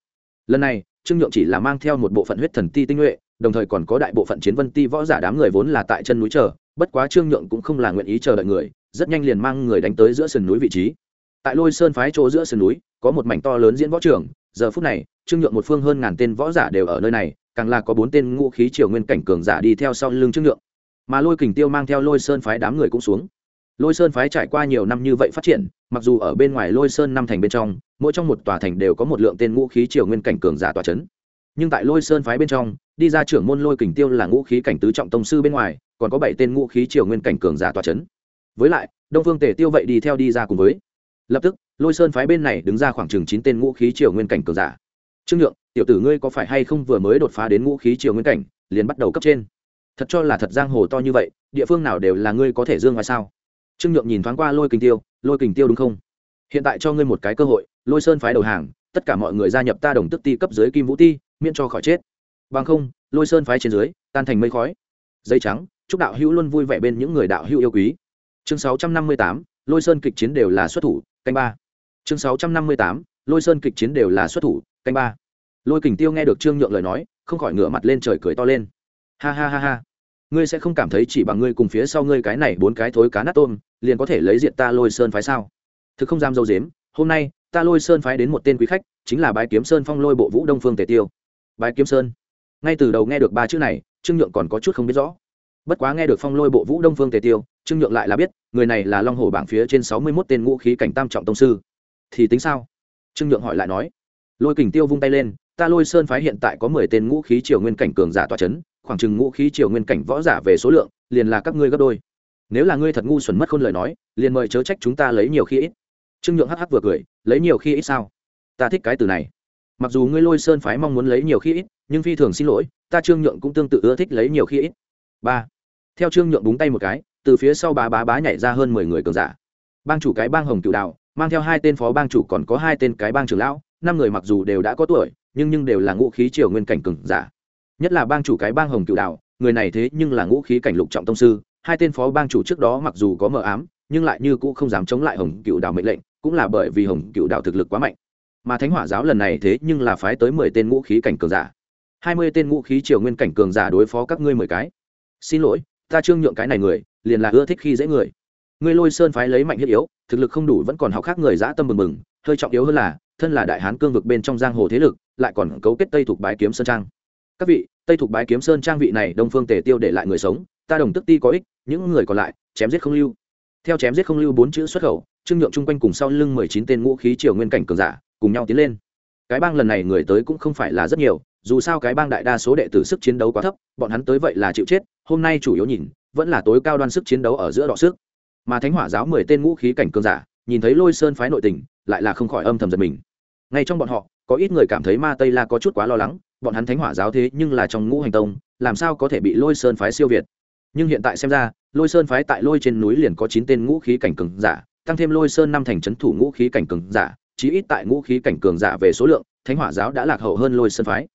Lần này, trương nhượng chỉ là mang theo một bộ phận huyết thần ti tinh nhuệ, đồng thời còn có đại bộ phận chiến vân ti võ giả đám người vốn là tại chân núi chờ, bất quá trương nhượng cũng không là nguyện ý chờ đợi người rất nhanh liền mang người đánh tới giữa sườn núi vị trí. Tại lôi sơn phái chỗ giữa sườn núi, có một mảnh to lớn diễn võ trường. Giờ phút này, trương nhượng một phương hơn ngàn tên võ giả đều ở nơi này, càng là có bốn tên ngũ khí triều nguyên cảnh cường giả đi theo sau lưng trương nhượng. Mà lôi kình tiêu mang theo lôi sơn phái đám người cũng xuống. Lôi sơn phái trải qua nhiều năm như vậy phát triển, mặc dù ở bên ngoài lôi sơn năm thành bên trong, mỗi trong một tòa thành đều có một lượng tên ngũ khí triều nguyên cảnh cường giả tòa c h ấ n nhưng tại lôi sơn phái bên trong, đi ra trưởng môn lôi kình tiêu là ngũ khí cảnh tứ trọng tông sư bên ngoài, còn có bảy tên ngũ khí triều nguyên cảnh cường giả tòa c h ấ n với lại, đông phương tề tiêu vậy đi theo đi ra cùng với. Lập tức, lôi sơn phái bên này đứng ra khoảng chừng chín tên ngũ khí triều nguyên cảnh cường giả. Trương nhượng, tiểu tử ngươi có phải hay không vừa mới đột phá đến ngũ khí triều nguyên cảnh, liền bắt đầu cấp trên? Thật cho là thật giang hồ to như vậy, địa phương nào đều là ngươi có thể dương ngoài sao? Trương nhượng nhìn thoáng qua lôi kình tiêu, lôi kình tiêu đúng không? Hiện tại cho ngươi một cái cơ hội, lôi sơn phái đầu hàng, tất cả mọi người gia nhập ta đồng tức ti cấp dưới kim vũ ti, miễn cho khỏi chết. Bằng không, lôi sơn phái trên dưới, tan thành mây khói. Dây trắng, chúc đạo hữu luôn vui vẻ bên những người đạo hữu yêu quý chương sáu trăm năm mươi tám, lôi sơn kịch chiến đều là xuất thủ, canh ba. Chương sáu trăm năm mươi tám, lôi sơn kịch chiến đều là xuất thủ, canh ba. Lôi kình tiêu nghe được trương nhượng lời nói, không khỏi ngửa mặt lên trời cười to lên. Ha ha ha ha. Ngươi sẽ không cảm thấy chỉ bằng ngươi cùng phía sau ngươi cái này bốn cái thối cá nát tôm, liền có thể lấy diện ta lôi sơn phái sao? Thực không dám dâu dếm, hôm nay, ta lôi sơn phái đến một tên quý khách, chính là bái kiếm sơn phong lôi bộ vũ đông phương tề tiêu. Bái kiếm sơn. Ngay từ đầu nghe được ba chữ này, trương nhượng còn có chút không biết rõ. Bất quá nghe được phong lôi bộ vũ đông phương tề tiêu trương nhượng lại là biết, người này là long hồ bảng phía trên sáu mươi mốt tên ngũ khí cảnh tam trọng tông sư. Thì tính sao? Trương nhượng hỏi lại nói. Lôi kình tiêu vung tay lên, ta lôi sơn phái hiện tại có mười tên ngũ khí triều nguyên cảnh cường giả tòa c h ấ n khoảng chừng ngũ khí triều nguyên cảnh võ giả về số lượng, liền là các ngươi gấp đôi. Nếu là ngươi thật ngu xuẩn mất khôn lời nói, liền mời chớ trách chúng ta lấy nhiều khi ít. Trương nhượng hh vừa cười, lấy nhiều khi ít sao? Ta thích cái từ này. Mặc dù ngươi lôi sơn phái mong muốn lấy nhiều khi ít, nhưng phi thường xin lỗi, ta trương nhượng cũng tương tự ưa thích lấy nhiều khi ít. Ba. Theo trương nhượng búng tay một cái từ phía sau bá bá bá nhảy ra hơn mười người cường giả. Bang chủ cái bang hồng cựu đạo, mang theo hai tên phó bang chủ còn có hai tên cái bang trưởng lão, năm người mặc dù đều đã có tuổi, nhưng nhưng đều là ngũ khí triều nguyên cảnh cường giả. Nhất là bang chủ cái bang hồng cựu đạo, người này thế nhưng là ngũ khí cảnh lục trọng tông sư, hai tên phó bang chủ trước đó mặc dù có mờ ám, nhưng lại như cũ không dám chống lại hồng cựu đào mệnh lệnh, cũng là bởi vì hồng cựu đào thực lực quá mạnh. Mà thánh hỏa giáo lần này thế nhưng là phái tới mười tên ngũ khí cảnh cường giả. Hai mươi tên ngũ khí triều nguyên cảnh cường giả đối phó các ngươi mười cái. Xin lỗi, ta trương nhượng cái này người liền là ưa thích khi dễ người. Ngươi lôi sơn phái lấy mạnh thiết yếu, thực lực không đủ vẫn còn học khác người dã tâm mừng mừng hơi trọng yếu hơn là, thân là đại hán cương vực bên trong giang hồ thế lực, lại còn cấu kết tây thuộc bái kiếm sơn trang. Các vị, tây thuộc bái kiếm sơn trang vị này đông phương tề tiêu để lại người sống, ta đồng tức ti có ích, những người còn lại, chém giết không lưu. Theo chém giết không lưu bốn chữ xuất khẩu, trương nhượng chung quanh cùng sau lưng mười chín tên ngũ khí triều nguyên cảnh cường giả, cùng nhau tiến lên. Cái bang lần này người tới cũng không phải là rất nhiều, dù sao cái bang đại đa số đệ tử sức chiến đấu quá thấp, bọn hắn tới vậy là chịu chết, hôm nay chủ yếu nhìn vẫn là tối cao đoan sức chiến đấu ở giữa đọ sức. Mà thánh hỏa giáo mười tên ngũ khí cảnh cường giả, nhìn thấy lôi sơn phái nội tình, lại là không khỏi âm thầm giật mình. Ngay trong bọn họ, có ít người cảm thấy ma tây la có chút quá lo lắng, bọn hắn thánh hỏa giáo thế nhưng là trong ngũ hành tông, làm sao có thể bị lôi sơn phái siêu việt? Nhưng hiện tại xem ra, lôi sơn phái tại lôi trên núi liền có chín tên ngũ khí cảnh cường giả, tăng thêm lôi sơn năm thành trấn thủ ngũ khí cảnh cường giả, chí ít tại ngũ khí cảnh cường giả về số lượng, thánh hỏa giáo đã lạc hậu hơn lôi sơn phái.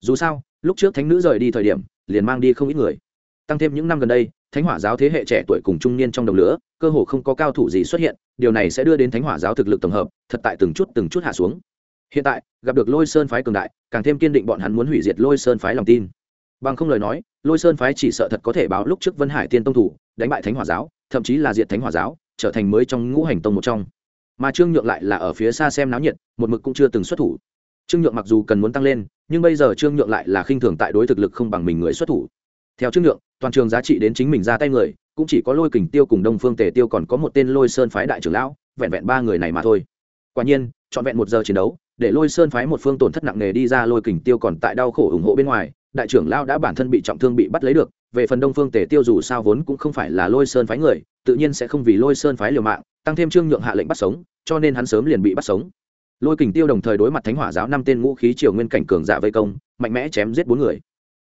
Dù sao, lúc trước thánh nữ rời đi thời điểm, liền mang đi không ít người tăng thêm những năm gần đây, thánh hỏa giáo thế hệ trẻ tuổi cùng trung niên trong đồng lửa, cơ hồ không có cao thủ gì xuất hiện, điều này sẽ đưa đến thánh hỏa giáo thực lực tổng hợp, thật tại từng chút từng chút hạ xuống. Hiện tại, gặp được lôi sơn phái cường đại, càng thêm kiên định bọn hắn muốn hủy diệt lôi sơn phái lòng tin. Bằng không lời nói, lôi sơn phái chỉ sợ thật có thể báo lúc trước vân hải tiên tông thủ, đánh bại thánh hỏa giáo, thậm chí là diệt thánh hỏa giáo, trở thành mới trong ngũ hành tông một trong. Mà trương nhượng lại là ở phía xa xem náo nhiệt, một mực cũng chưa từng xuất thủ. Trương nhượng mặc dù cần muốn tăng lên, nhưng bây giờ trương nhượng lại là khinh thường tại đối thực lực không bằng mình người xuất thủ. Theo trương nhượng toàn trường giá trị đến chính mình ra tay người, cũng chỉ có lôi kình tiêu cùng đông phương tề tiêu còn có một tên lôi sơn phái đại trưởng lão, vẹn vẹn ba người này mà thôi. Quả nhiên, trọn vẹn một giờ chiến đấu, để lôi sơn phái một phương tổn thất nặng nề đi ra, lôi kình tiêu còn tại đau khổ ủng hộ bên ngoài, đại trưởng lão đã bản thân bị trọng thương bị bắt lấy được, về phần đông phương tề tiêu dù sao vốn cũng không phải là lôi sơn phái người, tự nhiên sẽ không vì lôi sơn phái liều mạng, tăng thêm trương nhượng hạ lệnh bắt sống, cho nên hắn sớm liền bị bắt sống. Lôi kình tiêu đồng thời đối mặt thánh hỏa giáo năm tên ngũ khí triều nguyên cảnh cường giả vây công, mạnh mẽ chém giết bốn người.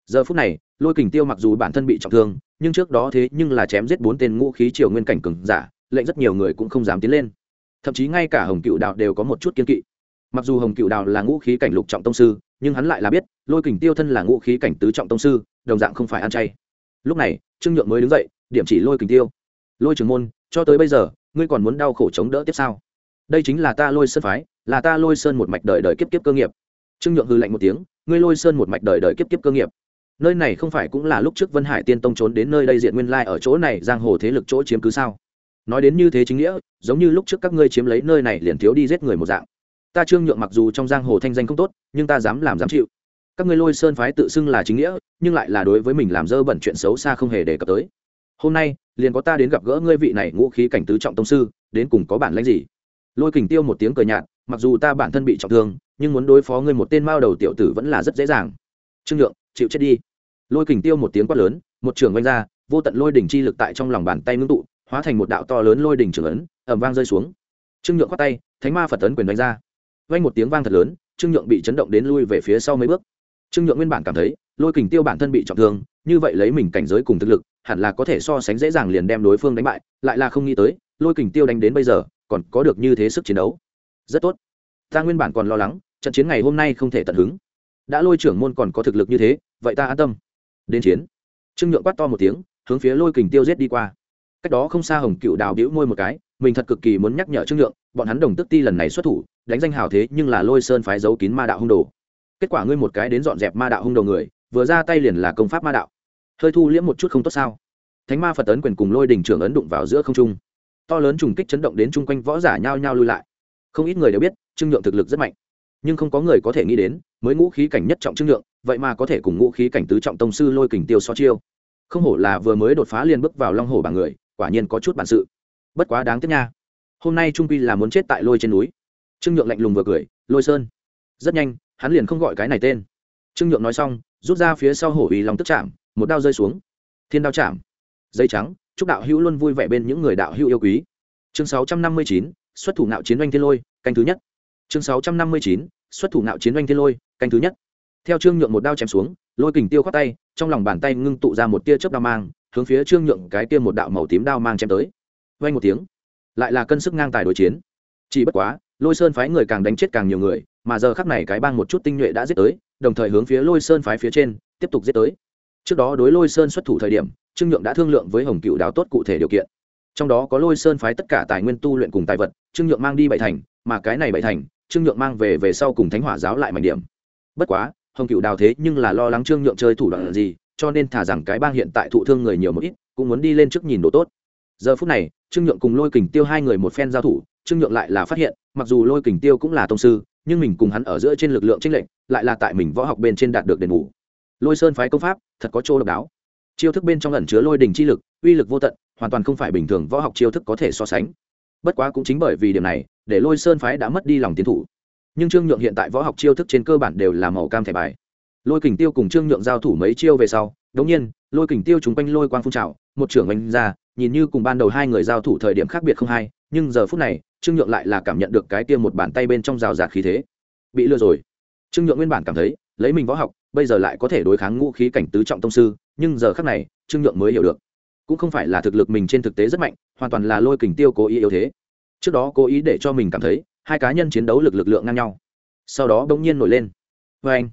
Giờ phút này lôi kình tiêu mặc dù bản thân bị trọng thương, nhưng trước đó thế nhưng là chém giết bốn tên ngũ khí triều nguyên cảnh cường giả, lệnh rất nhiều người cũng không dám tiến lên. Thậm chí ngay cả hồng cựu đạo đều có một chút kiên kỵ. Mặc dù hồng cựu đạo là ngũ khí cảnh lục trọng tông sư, nhưng hắn lại là biết, lôi kình tiêu thân là ngũ khí cảnh tứ trọng tông sư, đồng dạng không phải ăn chay. Lúc này, trương nhượng mới đứng dậy, điểm chỉ lôi kình tiêu. Lôi trưởng môn, cho tới bây giờ, ngươi còn muốn đau khổ chống đỡ tiếp sao? Đây chính là ta lôi sơn phái, là ta lôi sơn một mạch đời đời kiếp kiếp cơ nghiệp. Trương nhượng hư lạnh một tiếng, ngươi lôi sơn một mạch đời đời kiếp kiếp cơ nghiệp nơi này không phải cũng là lúc trước vân hải tiên tông trốn đến nơi đây diện nguyên lai ở chỗ này giang hồ thế lực chỗ chiếm cứ sao? Nói đến như thế chính nghĩa, giống như lúc trước các ngươi chiếm lấy nơi này liền thiếu đi giết người một dạng. Ta trương nhượng mặc dù trong giang hồ thanh danh không tốt, nhưng ta dám làm dám chịu. Các ngươi lôi sơn phái tự xưng là chính nghĩa, nhưng lại là đối với mình làm dơ bẩn chuyện xấu xa không hề đề cập tới. Hôm nay, liền có ta đến gặp gỡ ngươi vị này ngũ khí cảnh tứ trọng tông sư, đến cùng có bản lãnh gì? Lôi kình tiêu một tiếng cờ nhạt, mặc dù ta bản thân bị trọng thương, nhưng muốn đối phó ngươi một tên mao đầu tiểu tử vẫn là rất dễ dàng. Trương nhượng, chịu chết đi lôi kình tiêu một tiếng quát lớn, một trường vanh ra, vô tận lôi đỉnh chi lực tại trong lòng bàn tay ngưng tụ, hóa thành một đạo to lớn lôi đỉnh trường ấn ẩm vang rơi xuống. Trương nhượng quát tay, thánh ma phật tấn quyền đánh ra. Vang một tiếng vang thật lớn, trương nhượng bị chấn động đến lui về phía sau mấy bước. Trương nhượng nguyên bản cảm thấy, lôi kình tiêu bản thân bị trọng thương, như vậy lấy mình cảnh giới cùng thực lực, hẳn là có thể so sánh dễ dàng liền đem đối phương đánh bại, lại là không nghĩ tới, lôi kình tiêu đánh đến bây giờ, còn có được như thế sức chiến đấu. Rất tốt. Ta nguyên bản còn lo lắng, trận chiến ngày hôm nay không thể tận hứng. Đã lôi trưởng môn còn có thực lực như thế, vậy ta an tâm đến chiến. Trương nhượng quát to một tiếng, hướng phía lôi kình tiêu giết đi qua. Cách đó không xa hồng cựu đào đĩu môi một cái, mình thật cực kỳ muốn nhắc nhở trương nhượng, bọn hắn đồng tức ti lần này xuất thủ, đánh danh hào thế nhưng là lôi sơn phái giấu kín ma đạo hung đồ. Kết quả ngươi một cái đến dọn dẹp ma đạo hung đồ người, vừa ra tay liền là công pháp ma đạo. Hơi thu liễm một chút không tốt sao? Thánh ma phật tấn quyền cùng lôi đình trưởng ấn đụng vào giữa không trung. To lớn trùng kích chấn động đến chung quanh võ giả nhao nhao lui lại. Không ít người đều biết, trương nhượng thực lực rất mạnh nhưng không có người có thể nghĩ đến, mới ngũ khí cảnh nhất trọng trương nhượng vậy mà có thể cùng ngũ khí cảnh tứ trọng tông sư lôi kình tiêu so chiêu. Không hổ là vừa mới đột phá liền bước vào long hồ bảng người, quả nhiên có chút bản sự. Bất quá đáng tiếc nha. Hôm nay trung quy là muốn chết tại lôi trên núi. Trương nhượng lạnh lùng vừa cười, lôi sơn. Rất nhanh, hắn liền không gọi cái này tên. Trương nhượng nói xong, rút ra phía sau hổ ủy lòng tức chạm, một đao rơi xuống. Thiên đao chạm. Dây trắng, chúc đạo hữu luôn vui vẻ bên những người đạo hữu yêu quý. Chương sáu trăm năm mươi chín, xuất thủ nạo chiến doanh thiên lôi, canh thứ nhất chương sáu trăm năm mươi chín, xuất thủ nạo chiến oanh thiên lôi, canh thứ nhất. Theo trương nhượng một đao chém xuống, lôi kình tiêu khoát tay, trong lòng bàn tay ngưng tụ ra một tia chớp đao mang, hướng phía trương nhượng cái tia một đạo màu tím đao mang chém tới. Vay một tiếng, lại là cân sức ngang tài đối chiến. Chỉ bất quá, lôi sơn phái người càng đánh chết càng nhiều người, mà giờ khắc này cái bang một chút tinh nhuệ đã giết tới, đồng thời hướng phía lôi sơn phái phía trên, tiếp tục giết tới. Trước đó đối lôi sơn xuất thủ thời điểm, trương nhượng đã thương lượng với hồng cựu đáo tốt cụ thể điều kiện. Trong đó có lôi sơn phái tất cả tài nguyên tu luyện cùng tài vật, trương nhượng mang đi bảy thành, mà cái này bảy thành trương nhượng mang về về sau cùng thánh hỏa giáo lại mảnh điểm. Bất quá, hồng cựu đào thế nhưng là lo lắng trương nhượng chơi thủ đoạn gì, cho nên thả rằng cái bang hiện tại thụ thương người nhiều một ít, cũng muốn đi lên trước nhìn đồ tốt. Giờ phút này, trương nhượng cùng lôi kình tiêu hai người một phen giao thủ, trương nhượng lại là phát hiện, mặc dù lôi kình tiêu cũng là tông sư, nhưng mình cùng hắn ở giữa trên lực lượng tranh lệnh lại là tại mình võ học bên trên đạt được đền bù. Lôi sơn phái công pháp, thật có chỗ độc đáo. Chiêu thức bên trong ẩn chứa lôi đình chi lực, uy lực vô tận, hoàn toàn không phải bình thường võ học chiêu thức có thể so sánh. Bất quá cũng chính bởi vì điểm này để lôi sơn phái đã mất đi lòng tiến thủ. Nhưng trương nhượng hiện tại võ học chiêu thức trên cơ bản đều là màu cam thẻ bài. Lôi kình tiêu cùng trương nhượng giao thủ mấy chiêu về sau đống nhiên lôi kình tiêu chúng quanh lôi quang phun trào một trưởng oanh ra nhìn như cùng ban đầu hai người giao thủ thời điểm khác biệt không hay, nhưng giờ phút này trương nhượng lại là cảm nhận được cái tiêm một bàn tay bên trong rào rạt khí thế. Bị lừa rồi. Trương nhượng nguyên bản cảm thấy lấy mình võ học bây giờ lại có thể đối kháng ngũ khí cảnh tứ trọng tông sư nhưng giờ khác này trương nhượng mới hiểu được. Cũng không phải là thực lực mình trên thực tế rất mạnh hoàn toàn là lôi kình tiêu cố ý yếu thế trước đó cố ý để cho mình cảm thấy, hai cá nhân chiến đấu lực lực lượng ngang nhau. Sau đó đ ỗ n g nhiên nổi lên. Vê anh,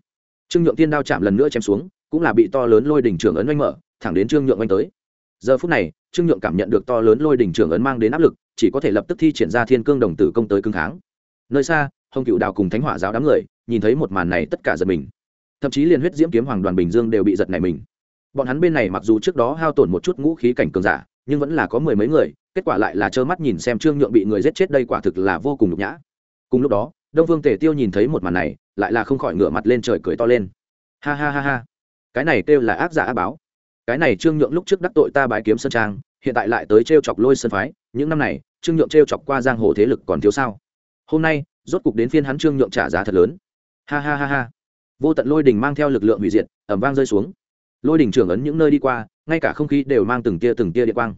trương nhượng tiên đao chạm lần nữa chém xuống, cũng là bị to lớn lôi đỉnh trưởng ấn oanh mở, thẳng đến trương nhượng oanh tới. Giờ phút này, trương nhượng cảm nhận được to lớn lôi đỉnh trưởng ấn mang đến áp lực, chỉ có thể lập tức thi triển ra thiên cương đồng tử công tới cương kháng. Nơi xa, hồng cựu đào cùng thánh hỏa giáo đám người, nhìn thấy một màn này tất cả giật mình. Thậm chí liền huyết diễm kiếm hoàng đoàn bình dương đều bị giật này mình. Bọn hắn bên này mặc dù trước đó hao tổn một chút ngũ khí cảnh cường giả nhưng vẫn là có mười mấy người, kết quả lại là trơ mắt nhìn xem trương nhượng bị người giết chết đây quả thực là vô cùng nhục nhã. Cùng lúc đó, đông vương tề tiêu nhìn thấy một màn này, lại là không khỏi ngửa mặt lên trời cười to lên. Ha ha ha ha. Cái này kêu là ác giả ác báo. Cái này trương nhượng lúc trước đắc tội ta bái kiếm sơn trang, hiện tại lại tới t r e o chọc lôi sân phái, những năm này, trương nhượng t r e o chọc qua giang hồ thế lực còn thiếu sao? Hôm nay, rốt cục đến phiên hắn trương nhượng trả giá thật lớn. Ha ha ha ha. Vô tận lôi đình mang theo lực lượng hủy diệt ẩm vang rơi xuống lôi đình trưởng ấn những nơi đi qua, ngay cả không khí đều mang từng tia từng tia địa quang.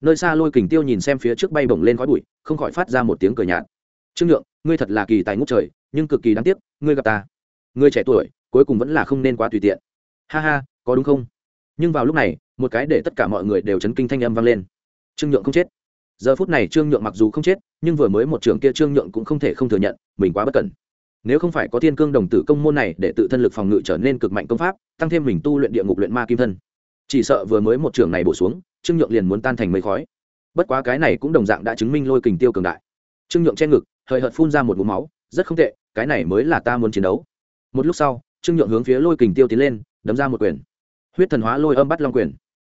Nơi xa lôi kình tiêu nhìn xem phía trước bay bổng lên khói bụi, không khỏi phát ra một tiếng cười nhạt. Trương nhượng, ngươi thật là kỳ tài ngút trời, nhưng cực kỳ đáng tiếc, ngươi gặp ta. Ngươi trẻ tuổi, cuối cùng vẫn là không nên quá tùy tiện. Ha ha, có đúng không? Nhưng vào lúc này, một cái để tất cả mọi người đều chấn kinh thanh âm vang lên. Trương nhượng không chết. Giờ phút này trương nhượng mặc dù không chết, nhưng vừa mới một trường kia trương nhượng cũng không thể không thừa nhận, mình quá bất cẩn nếu không phải có thiên cương đồng tử công môn này để tự thân lực phòng ngự trở nên cực mạnh công pháp, tăng thêm mình tu luyện địa ngục luyện ma kim thân. Chỉ sợ vừa mới một trường này bổ xuống, trương nhượng liền muốn tan thành mây khói. Bất quá cái này cũng đồng dạng đã chứng minh lôi kình tiêu cường đại. Trương nhượng che ngực hời hợt phun ra một vùng máu, rất không tệ, cái này mới là ta muốn chiến đấu. Một lúc sau, trương nhượng hướng phía lôi kình tiêu tiến lên, đấm ra một quyền. Huyết thần hóa lôi âm bắt long quyền.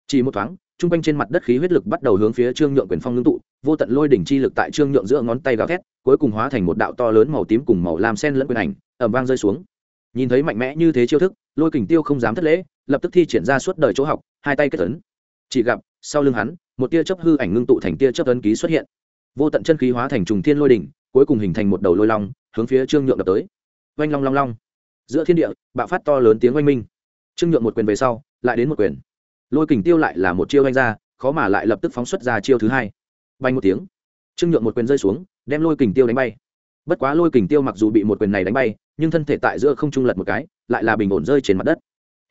Chỉ một thoáng chung quanh trên mặt đất khí huyết lực bắt đầu hướng phía trương nhượng quyền phong ngưng tụ, vô tận lôi đỉnh chi lực tại trương nhượng giữa ngón tay gào thét, cuối cùng hóa thành một đạo to lớn màu tím cùng màu lam sen lẫn quyền ảnh ẩm vang rơi xuống. Nhìn thấy mạnh mẽ như thế chiêu thức, lôi kình tiêu không dám thất lễ, lập tức thi triển ra suốt đời chỗ học, hai tay kết tấn chỉ gặp, sau lưng hắn, một tia chớp hư ảnh ngưng tụ thành tia chớp ấn ký xuất hiện. Vô tận chân khí hóa thành trùng thiên lôi đỉnh, cuối cùng hình thành một đầu lôi long, hướng phía trương nhượng đập tới. Oanh long long long. Giữa thiên địa, bạo phát to lớn tiếng oanh minh. Trương nhượng một quyền về sau, lại đến một quyền lôi kình tiêu lại là một chiêu anh ra, khó mà lại lập tức phóng xuất ra chiêu thứ hai. Bay một tiếng, trương nhượng một quyền rơi xuống, đem lôi kình tiêu đánh bay. Bất quá lôi kình tiêu mặc dù bị một quyền này đánh bay, nhưng thân thể tại giữa không trung lật một cái, lại là bình ổn rơi trên mặt đất.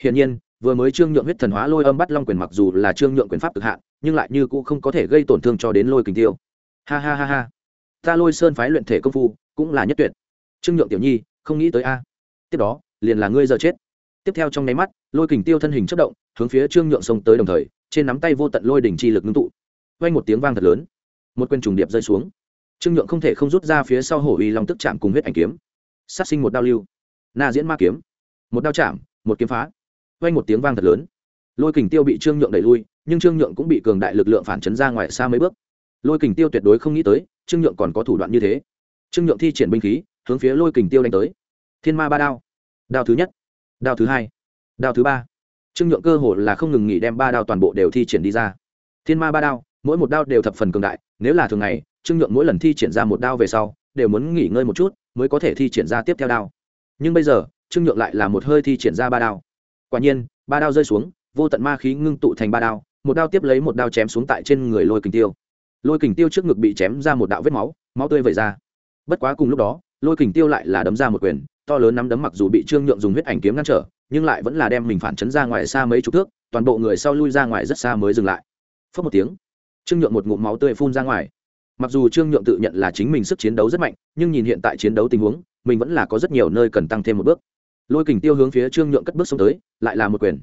Hiển nhiên, vừa mới trương nhượng huyết thần hóa lôi âm bắt long quyền mặc dù là trương nhượng quyền pháp cực hạn, nhưng lại như cũng không có thể gây tổn thương cho đến lôi kình tiêu. Ha ha ha ha. Ta lôi sơn phái luyện thể công phu, cũng là nhất tuyệt. Trương nhượng tiểu nhi, không nghĩ tới a. Tiếp đó, liền là ngươi giờ chết. Tiếp theo trong nháy mắt lôi kình tiêu thân hình chất động, hướng phía trương nhượng xông tới đồng thời, trên nắm tay vô tận lôi đỉnh chi lực ngưng tụ. Vang một tiếng vang thật lớn. Một quyền trùng điệp rơi xuống. Trương nhượng không thể không rút ra phía sau hổ uy long tức chạm cùng huyết ảnh kiếm. Sát sinh một đao lưu. Na diễn ma kiếm. Một đao chạm, một kiếm phá. Vang một tiếng vang thật lớn. Lôi kình tiêu bị trương nhượng đẩy lui, nhưng trương nhượng cũng bị cường đại lực lượng phản chấn ra ngoài xa mấy bước. Lôi kình tiêu tuyệt đối không nghĩ tới, trương nhượng còn có thủ đoạn như thế. Trương nhượng thi triển binh khí, hướng phía lôi kình tiêu đánh tới. Thiên ma ba đao. Đao thứ nhất. Đao thứ hai đao thứ ba. Trương nhượng cơ hồ là không ngừng nghỉ đem ba đao toàn bộ đều thi triển đi ra. Thiên ma ba đao, mỗi một đao đều thập phần cường đại, nếu là thường ngày, trương nhượng mỗi lần thi triển ra một đao về sau, đều muốn nghỉ ngơi một chút, mới có thể thi triển ra tiếp theo đao. Nhưng bây giờ, trương nhượng lại là một hơi thi triển ra ba đao. Quả nhiên, ba đao rơi xuống, vô tận ma khí ngưng tụ thành ba đao, một đao tiếp lấy một đao chém xuống tại trên người lôi kình tiêu. Lôi kình tiêu trước ngực bị chém ra một đạo vết máu máu tươi vẩy ra. Bất quá cùng lúc đó, lôi kình tiêu lại là đấm ra một quyền to lớn nắm đấm mặc dù bị trương nhượng dùng huyết ảnh kiếm ngăn trở, nhưng lại vẫn là đem mình phản chấn ra ngoài xa mấy chục thước, toàn bộ người sau lui ra ngoài rất xa mới dừng lại. Phớt một tiếng, trương nhượng một ngụm máu tươi phun ra ngoài. Mặc dù trương nhượng tự nhận là chính mình sức chiến đấu rất mạnh, nhưng nhìn hiện tại chiến đấu tình huống, mình vẫn là có rất nhiều nơi cần tăng thêm một bước. Lôi kình tiêu hướng phía trương nhượng cất bước xông tới, lại là một quyền.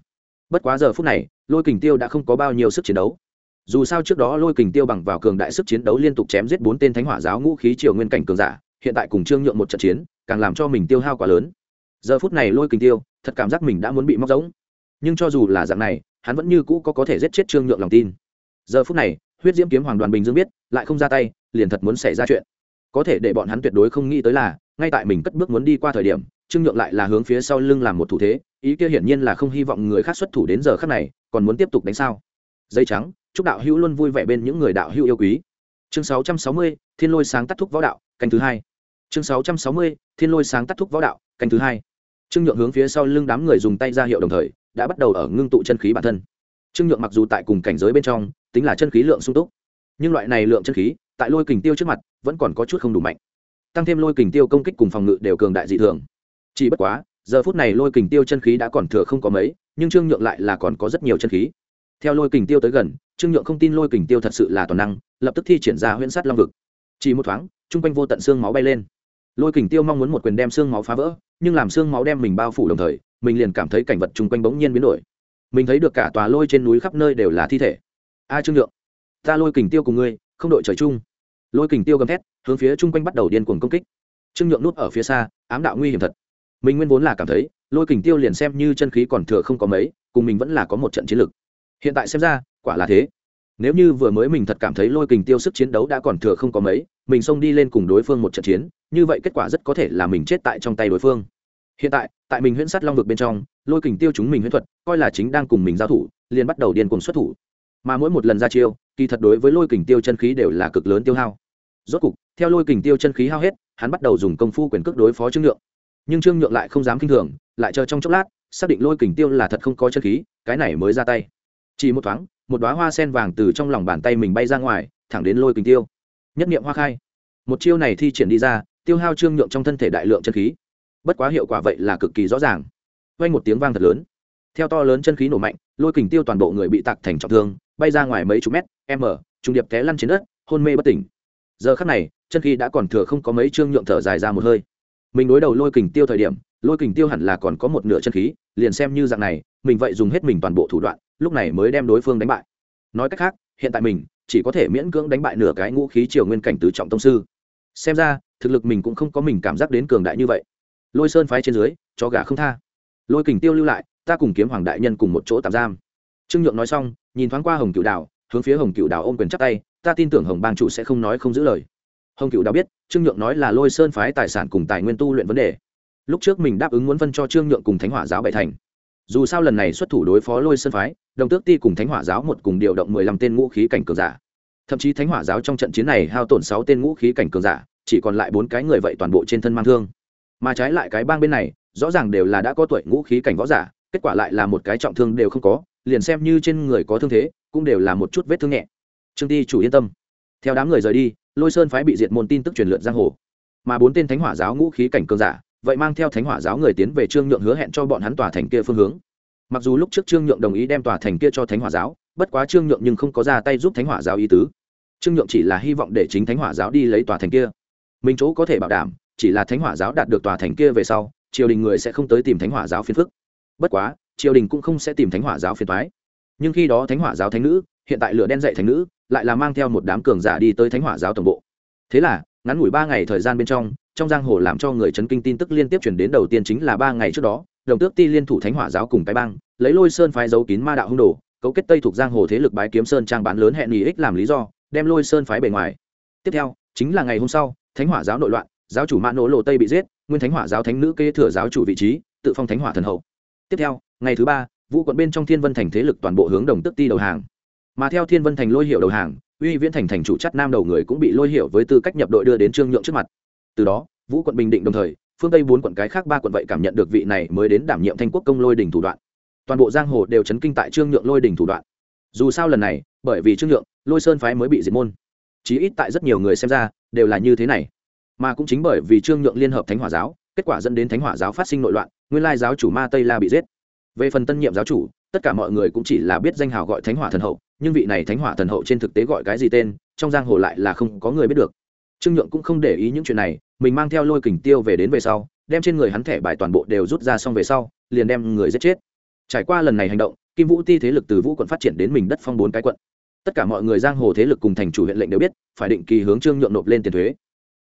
Bất quá giờ phút này, lôi kình tiêu đã không có bao nhiêu sức chiến đấu. Dù sao trước đó lôi kình tiêu bằng vào cường đại sức chiến đấu liên tục chém giết bốn tên thánh hỏa giáo ngũ khí triều nguyên cảnh cường giả, hiện tại cùng trương nhượng một trận chiến càng làm cho mình tiêu hao quá lớn. Giờ phút này lôi kình tiêu thật cảm giác mình đã muốn bị móc giống nhưng cho dù là dạng này hắn vẫn như cũ có có thể giết chết trương nhượng lòng tin. Giờ phút này huyết diễm kiếm hoàng đoàn bình dương biết lại không ra tay liền thật muốn xảy ra chuyện. Có thể để bọn hắn tuyệt đối không nghĩ tới là ngay tại mình cất bước muốn đi qua thời điểm trương nhượng lại là hướng phía sau lưng làm một thủ thế ý kia hiển nhiên là không hy vọng người khác xuất thủ đến giờ khác này còn muốn tiếp tục đánh sao? Dây trắng chúc đạo hữu luôn vui vẻ bên những người đạo hữu yêu quý. Chương 660, thiên lôi sáng tắt thúc võ đạo canh thứ hai chương 660, thiên lôi sáng tắt thúc võ đạo canh thứ hai. Trương nhượng hướng phía sau lưng đám người dùng tay ra hiệu đồng thời đã bắt đầu ở ngưng tụ chân khí bản thân. Trương nhượng mặc dù tại cùng cảnh giới bên trong tính là chân khí lượng sung túc nhưng loại này lượng chân khí tại lôi kình tiêu trước mặt vẫn còn có chút không đủ mạnh. Tăng thêm lôi kình tiêu công kích cùng phòng ngự đều cường đại dị thường. Chỉ bất quá giờ phút này lôi kình tiêu chân khí đã còn thừa không có mấy nhưng trương nhượng lại là còn có rất nhiều chân khí. Theo lôi kình tiêu tới gần trương nhượng không tin lôi kình tiêu thật sự là toàn năng lập tức thi triển ra huyễn sát long vực. Chỉ một thoáng chung quanh vô tận xương máu bay lên lôi kình tiêu mong muốn một quyền đem xương máu phá vỡ, nhưng làm xương máu đem mình bao phủ đồng thời, mình liền cảm thấy cảnh vật chung quanh bỗng nhiên biến đổi. Mình thấy được cả tòa lôi trên núi khắp nơi đều là thi thể. A trương nhượng, ta lôi kình tiêu cùng ngươi, không đội trời chung. Lôi kình tiêu gầm thét, hướng phía chung quanh bắt đầu điên cuồng công kích. Trương nhượng nút ở phía xa, ám đạo nguy hiểm thật. Mình nguyên vốn là cảm thấy, lôi kình tiêu liền xem như chân khí còn thừa không có mấy, cùng mình vẫn là có một trận chiến lực. hiện tại xem ra, quả là thế nếu như vừa mới mình thật cảm thấy lôi kình tiêu sức chiến đấu đã còn thừa không có mấy, mình xông đi lên cùng đối phương một trận chiến, như vậy kết quả rất có thể là mình chết tại trong tay đối phương. Hiện tại tại mình huyễn sắt long vực bên trong, lôi kình tiêu chúng mình huyễn thuật, coi là chính đang cùng mình giao thủ, liền bắt đầu điên cùng xuất thủ. Mà mỗi một lần ra chiêu, kỳ thật đối với lôi kình tiêu chân khí đều là cực lớn tiêu hao. Rốt cục, theo lôi kình tiêu chân khí hao hết, hắn bắt đầu dùng công phu quyền cước đối phó trương nhượng. Nhưng trương nhượng lại không dám kinh thường, lại chờ trong chốc lát, xác định lôi kình tiêu là thật không có chân khí, cái này mới ra tay chỉ một thoáng, một đoá hoa sen vàng từ trong lòng bàn tay mình bay ra ngoài, thẳng đến lôi kình tiêu. Nhất niệm hoa khai. Một chiêu này thi triển đi ra, tiêu hao trương nhượng trong thân thể đại lượng chân khí. Bất quá hiệu quả vậy là cực kỳ rõ ràng. Vang một tiếng vang thật lớn. Theo to lớn chân khí nổ mạnh, lôi kình tiêu toàn bộ người bị tạc thành trọng thương, bay ra ngoài mấy chục mét m trung điệp té lăn trên đất, hôn mê bất tỉnh. Giờ khắc này, chân khí đã còn thừa không có mấy trương nhượng thở dài ra một hơi. Mình đối đầu lôi kình tiêu thời điểm, lôi kình tiêu hẳn là còn có một nửa chân khí, liền xem như dạng này, mình vậy dùng hết mình toàn bộ thủ đoạn lúc này mới đem đối phương đánh bại. Nói cách khác, hiện tại mình chỉ có thể miễn cưỡng đánh bại nửa cái ngũ khí triều nguyên cảnh tứ trọng tông sư. Xem ra, thực lực mình cũng không có mình cảm giác đến cường đại như vậy. Lôi sơn phái trên dưới cho gà không tha. Lôi kình tiêu lưu lại, ta cùng kiếm hoàng đại nhân cùng một chỗ tạm giam. Trương nhượng nói xong, nhìn thoáng qua hồng cựu đào hướng phía hồng cựu đào ôm quyền chắc tay, ta tin tưởng hồng bang chủ sẽ không nói không giữ lời. Hồng cựu đào biết, trương nhượng nói là lôi sơn phái tài sản cùng tài nguyên tu luyện vấn đề. Lúc trước mình đáp ứng muốn phân cho trương nhượng cùng thánh hỏa giáo bảy thành dù sao lần này xuất thủ đối phó lôi sơn phái, đồng tước ti cùng thánh hỏa giáo một cùng điều động mười lăm tên ngũ khí cảnh cường giả. Thậm chí thánh hỏa giáo trong trận chiến này hao tổn sáu tên ngũ khí cảnh cường giả, chỉ còn lại bốn cái người vậy toàn bộ trên thân mang thương. Mà trái lại cái bang bên này, rõ ràng đều là đã có tuổi ngũ khí cảnh võ giả, kết quả lại là một cái trọng thương đều không có, liền xem như trên người có thương thế, cũng đều là một chút vết thương nhẹ. Trương ti chủ yên tâm. Theo đám người rời đi, lôi sơn phái bị diệt môn tin tức truyền lượn giang hồ. Mà bốn tên thánh hỏa giáo ngũ khí cảnh cường giả vậy mang theo thánh hỏa giáo người tiến về trương nhượng hứa hẹn cho bọn hắn tòa thành kia phương hướng. Mặc dù lúc trước trương nhượng đồng ý đem tòa thành kia cho thánh hỏa giáo, bất quá trương nhượng nhưng không có ra tay giúp thánh hỏa giáo ý tứ. Trương nhượng chỉ là hy vọng để chính thánh hỏa giáo đi lấy tòa thành kia. Mình chỗ có thể bảo đảm, chỉ là thánh hỏa giáo đạt được tòa thành kia về sau, triều đình người sẽ không tới tìm thánh hỏa giáo phiền phức. Bất quá, triều đình cũng không sẽ tìm thánh hỏa giáo phiền thoái nhưng khi đó thánh hỏa giáo thánh nữ, hiện tại lửa đen dạy thánh nữ, lại là mang theo một đám cường giả đi tới thánh hỏa giáo tổng bộ. Thế là, ngắn ngủi ba ngày thời gian bên trong trong giang hồ làm cho người chấn kinh tin tức liên tiếp chuyển đến đầu tiên chính là ba ngày trước đó, đồng tước ti liên thủ thánh hỏa giáo cùng cái bang, lấy lôi sơn phái giấu kín ma đạo hung đồ, cấu kết tây thuộc giang hồ thế lực bái kiếm sơn trang bán lớn hẹn nghỉ ích làm lý do, đem lôi sơn phái bề ngoài. Tiếp theo, chính là ngày hôm sau, thánh hỏa giáo nội loạn, giáo chủ mã nỗ lộ tây bị giết, nguyên thánh hỏa giáo thánh nữ kế thừa giáo chủ vị trí, tự phong thánh hỏa thần hậu. Tiếp theo, ngày thứ ba, vũ quận bên trong thiên vân thành thế lực toàn bộ hướng đồng tức ti đầu hàng. Mà theo thiên vân thành lôi hiệu đầu hàng, uy viễn thành thành chủ chắt nam đầu người cũng bị lôi hiệu với tư cách nhập đội đưa đến trương nhượng trước mặt từ đó, vũ quận bình định đồng thời, phương tây bốn quận cái khác ba quận vậy cảm nhận được vị này mới đến đảm nhiệm thanh quốc công lôi đình thủ đoạn. Toàn bộ giang hồ đều chấn kinh tại trương nhượng lôi đình thủ đoạn. Dù sao lần này, bởi vì trương nhượng, lôi sơn phái mới bị diệt môn. Chí ít tại rất nhiều người xem ra, đều là như thế này. Mà cũng chính bởi vì trương nhượng liên hợp thánh hỏa giáo, kết quả dẫn đến thánh hỏa giáo phát sinh nội loạn, nguyên lai giáo chủ ma tây la bị giết. Về phần tân nhiệm giáo chủ, tất cả mọi người cũng chỉ là biết danh hào gọi thánh hỏa thần hậu, nhưng vị này thánh hỏa thần hậu trên thực tế gọi cái gì tên, trong giang hồ lại là không có người biết được. Trương nhượng cũng không để ý những chuyện này mình mang theo lôi kình tiêu về đến về sau, đem trên người hắn thẻ bài toàn bộ đều rút ra xong về sau, liền đem người giết chết. Trải qua lần này hành động, kim vũ ti thế lực từ vũ quận phát triển đến mình đất phong bốn cái quận. Tất cả mọi người giang hồ thế lực cùng thành chủ huyện lệnh đều biết, phải định kỳ hướng trương nhượng nộp lên tiền thuế.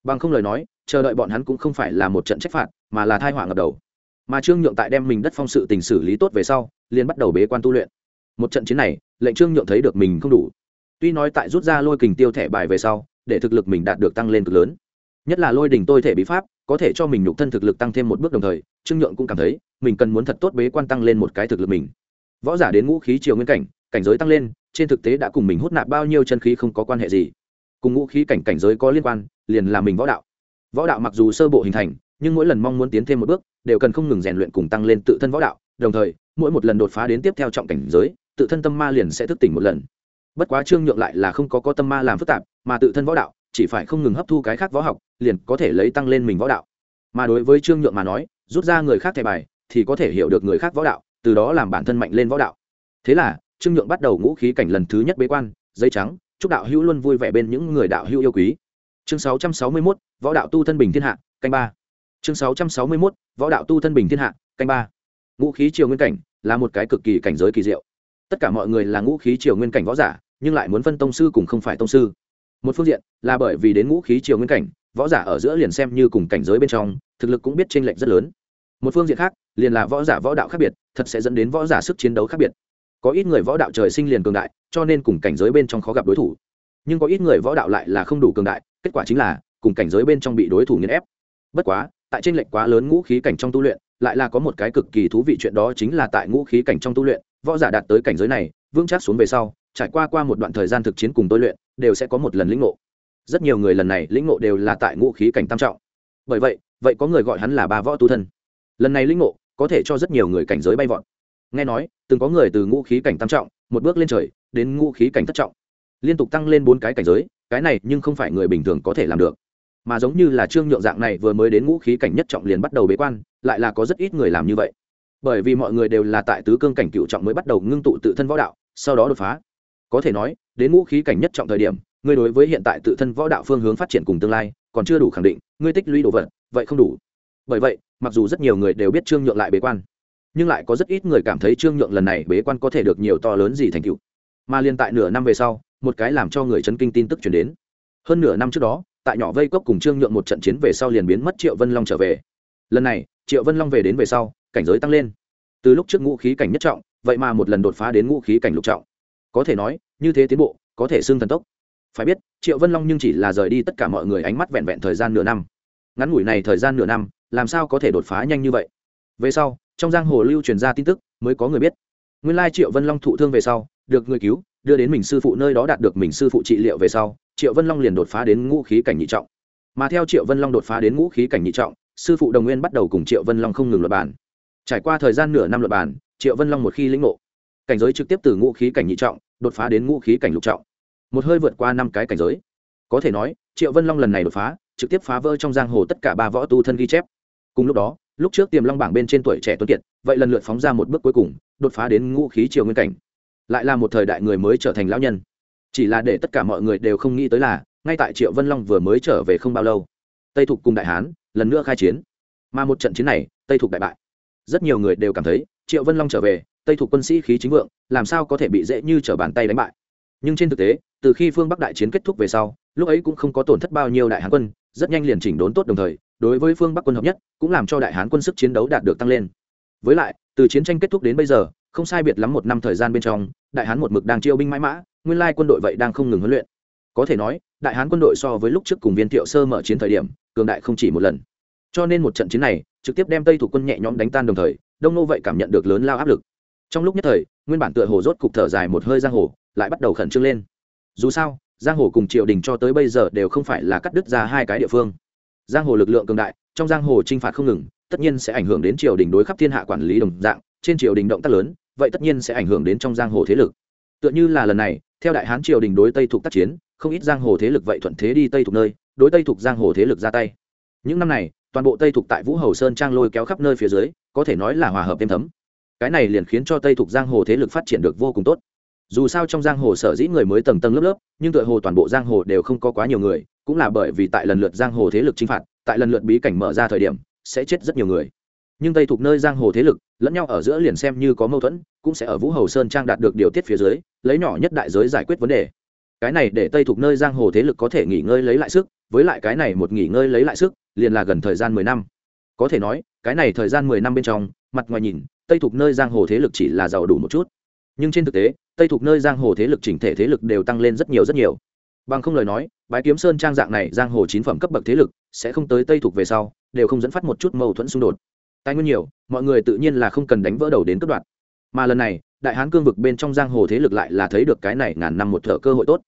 Bằng không lời nói, chờ đợi bọn hắn cũng không phải là một trận trách phạt, mà là thai họa ngập đầu. Mà trương nhượng tại đem mình đất phong sự tình xử lý tốt về sau, liền bắt đầu bế quan tu luyện. Một trận chiến này, lệnh trương nhượng thấy được mình không đủ. Tuy nói tại rút ra lôi kình tiêu thẻ bài về sau, để thực lực mình đạt được tăng lên cực lớn nhất là lôi đình tôi thể bí pháp, có thể cho mình nhục thân thực lực tăng thêm một bước đồng thời, trương nhượng cũng cảm thấy, mình cần muốn thật tốt bế quan tăng lên một cái thực lực mình. Võ giả đến ngũ khí triều nguyên cảnh cảnh giới tăng lên, trên thực tế đã cùng mình hút nạp bao nhiêu chân khí không có quan hệ gì. Cùng ngũ khí cảnh cảnh giới có liên quan, liền là mình võ đạo. Võ đạo mặc dù sơ bộ hình thành, nhưng mỗi lần mong muốn tiến thêm một bước, đều cần không ngừng rèn luyện cùng tăng lên tự thân võ đạo. Đồng thời, mỗi một lần đột phá đến tiếp theo trọng cảnh giới, tự thân tâm ma liền sẽ thức tỉnh một lần. Bất quá trương nhượng lại là không có có tâm ma làm phức tạp, mà tự thân võ đạo chỉ phải không ngừng hấp thu cái khác võ học liền có thể lấy tăng lên mình võ đạo. Mà đối với trương nhượng mà nói rút ra người khác thẻ bài thì có thể hiểu được người khác võ đạo từ đó làm bản thân mạnh lên võ đạo. Thế là trương nhượng bắt đầu ngũ khí cảnh lần thứ nhất bế quan dây trắng chúc đạo hữu luôn vui vẻ bên những người đạo hữu yêu quý. Chương 661, võ đạo tu thân bình thiên hạ canh ba. Chương 661, võ đạo tu thân bình thiên hạ canh ba. Ngũ khí triều nguyên cảnh là một cái cực kỳ cảnh giới kỳ diệu. Tất cả mọi người là ngũ khí triều nguyên cảnh võ giả nhưng lại muốn phân tông sư cùng không phải tông sư một phương diện là bởi vì đến ngũ khí chiều nguyên cảnh, võ giả ở giữa liền xem như cùng cảnh giới bên trong, thực lực cũng biết chênh lệch rất lớn. Một phương diện khác, liền là võ giả võ đạo khác biệt, thật sẽ dẫn đến võ giả sức chiến đấu khác biệt. Có ít người võ đạo trời sinh liền cường đại, cho nên cùng cảnh giới bên trong khó gặp đối thủ. Nhưng có ít người võ đạo lại là không đủ cường đại, kết quả chính là cùng cảnh giới bên trong bị đối thủ nghiền ép. Bất quá, tại tranh lệch quá lớn ngũ khí cảnh trong tu luyện, lại là có một cái cực kỳ thú vị chuyện đó chính là tại ngũ khí cảnh trong tu luyện, võ giả đạt tới cảnh giới này, vững chắc xuống về sau, trải qua qua một đoạn thời gian thực chiến cùng tôi luyện đều sẽ có một lần lĩnh ngộ. Rất nhiều người lần này lĩnh ngộ đều là tại ngũ khí cảnh tam trọng. Bởi vậy vậy có người gọi hắn là ba võ tu thân. Lần này lĩnh ngộ, có thể cho rất nhiều người cảnh giới bay vọt. Nghe nói, từng có người từ ngũ khí cảnh tam trọng, một bước lên trời, đến ngũ khí cảnh thất trọng. Liên tục tăng lên bốn cái cảnh giới, cái này nhưng không phải người bình thường có thể làm được. Mà giống như là trương nhượng dạng này vừa mới đến ngũ khí cảnh nhất trọng liền bắt đầu bế quan, lại là có rất ít người làm như vậy. Bởi vì mọi người đều là tại tứ cương cảnh cựu trọng mới bắt đầu ngưng tụ tự thân võ đạo, sau đó đột phá. Có thể nói đến ngũ khí cảnh nhất trọng thời điểm, ngươi đối với hiện tại tự thân võ đạo phương hướng phát triển cùng tương lai, còn chưa đủ khẳng định, ngươi tích lũy đồ vật, vậy không đủ. Bởi vậy, mặc dù rất nhiều người đều biết trương nhượng lại bế quan, nhưng lại có rất ít người cảm thấy trương nhượng lần này bế quan có thể được nhiều to lớn gì thành tựu. Mà liên tại nửa năm về sau, một cái làm cho người chấn kinh tin tức chuyển đến. Hơn nửa năm trước đó, tại nhỏ vây cốc cùng trương nhượng một trận chiến về sau liền biến mất triệu vân long trở về. Lần này, triệu vân long về đến về sau, cảnh giới tăng lên. Từ lúc trước ngũ khí cảnh nhất trọng, vậy mà một lần đột phá đến ngũ khí cảnh lục trọng. Có thể nói như thế tiến bộ, có thể xưng thần tốc. Phải biết, triệu vân long nhưng chỉ là rời đi tất cả mọi người ánh mắt vẹn vẹn thời gian nửa năm. Ngắn ngủi này thời gian nửa năm, làm sao có thể đột phá nhanh như vậy? Về sau, trong giang hồ lưu truyền ra tin tức, mới có người biết. Nguyên lai triệu vân long thụ thương về sau, được người cứu, đưa đến mình sư phụ nơi đó đạt được mình sư phụ trị liệu về sau, triệu vân long liền đột phá đến ngũ khí cảnh nhị trọng. Mà theo triệu vân long đột phá đến ngũ khí cảnh nhị trọng, sư phụ đồng nguyên bắt đầu cùng triệu vân long không ngừng luật bàn. Trải qua thời gian nửa năm luật bàn, triệu vân long một khi lĩnh ngộ, cảnh giới trực tiếp từ ngũ khí cảnh nhị trọng đột phá đến ngũ khí cảnh lục trọng. Một hơi vượt qua năm cái cảnh giới. Có thể nói, triệu vân long lần này đột phá, trực tiếp phá vỡ trong giang hồ tất cả ba võ tu thân ghi chép. Cùng lúc đó, lúc trước tiềm long bảng bên trên tuổi trẻ tuấn kiệt, vậy lần lượt phóng ra một bước cuối cùng, đột phá đến ngũ khí triều nguyên cảnh. Lại là một thời đại người mới trở thành lão nhân. Chỉ là để tất cả mọi người đều không nghĩ tới là, ngay tại triệu vân long vừa mới trở về không bao lâu, tây thục cùng đại hán lần nữa khai chiến. Mà một trận chiến này, tây thục đại bại. Rất nhiều người đều cảm thấy, triệu vân long trở về tây thuộc quân sĩ khí chính vượng, làm sao có thể bị dễ như t r ở bàn tay đánh bại? Nhưng trên thực tế, từ khi phương bắc đại chiến kết thúc về sau, lúc ấy cũng không có tổn thất bao nhiêu đại hán quân, rất nhanh liền chỉnh đốn tốt đồng thời, đối với phương bắc quân hợp nhất, cũng làm cho đại hán quân sức chiến đấu đạt được tăng lên. Với lại, từ chiến tranh kết thúc đến bây giờ, không sai biệt lắm một năm thời gian bên trong, đại hán một mực đang chiêu binh mãi mã, nguyên lai quân đội vậy đang không ngừng huấn luyện. Có thể nói, đại hán quân đội so với lúc trước cùng viên thiệu sơ mở chiến thời điểm, cường đại không chỉ một lần. Cho nên một trận chiến này, trực tiếp đem tây thủ quân nhẹ nhõm đánh tan đồng thời, đông nô vậy cảm nhận được lớn lao áp lực trong lúc nhất thời, nguyên bản tựa hồ rốt cục thở dài một hơi giang hồ, lại bắt đầu khẩn trương lên. Dù sao, giang hồ cùng triều đình cho tới bây giờ đều không phải là cắt đứt ra hai cái địa phương. Giang hồ lực lượng cường đại, trong giang hồ t r i n h phạt không ngừng, tất nhiên sẽ ảnh hưởng đến triều đình đối khắp thiên hạ quản lý đồng dạng, trên triều đình động tác lớn, vậy tất nhiên sẽ ảnh hưởng đến trong giang hồ thế lực. Tựa như là lần này, theo đại hán triều đình đối tây thuộc tác chiến, không ít giang hồ thế lực vậy thuận thế đi tây thuộc nơi, đối tây thuộc giang hồ thế lực ra tay. Những năm này, toàn bộ tây thuộc tại vũ hầu sơn trang lôi kéo khắp nơi phía dưới, có thể nói là hòa hợp êm thấm cái này liền khiến cho tây thuộc giang hồ thế lực phát triển được vô cùng tốt. Dù sao trong giang hồ sở dĩ người mới tầng tầng lớp lớp, nhưng tựa hồ toàn bộ giang hồ đều không có quá nhiều người, cũng là bởi vì tại lần lượt giang hồ thế lực chinh phạt, tại lần lượt bí cảnh mở ra thời điểm, sẽ chết rất nhiều người. Nhưng tây thuộc nơi giang hồ thế lực, lẫn nhau ở giữa liền xem như có mâu thuẫn, cũng sẽ ở vũ hầu sơn trang đạt được điều tiết phía dưới, lấy nhỏ nhất đại giới giải quyết vấn đề. Cái này để tây thuộc nơi giang hồ thế lực có thể nghỉ ngơi lấy lại sức, với lại cái này một nghỉ ngơi lấy lại sức, liền là gần thời gian mười năm. Có thể nói, cái này thời gian mười năm bên trong, mặt ngoài nhìn tây thuộc nơi giang hồ thế lực chỉ là giàu đủ một chút. Nhưng trên thực tế, tây thuộc nơi giang hồ thế lực chỉnh thể thế lực đều tăng lên rất nhiều rất nhiều. Bằng không lời nói, bái kiếm sơn trang dạng này giang hồ chín phẩm cấp bậc thế lực sẽ không tới tây thuộc về sau, đều không dẫn phát một chút mâu thuẫn xung đột. Tài nguyên nhiều, mọi người tự nhiên là không cần đánh vỡ đầu đến cất đoạn mà lần này, đại hán cương vực bên trong giang hồ thế lực lại là thấy được cái này ngàn năm một thợ cơ hội tốt.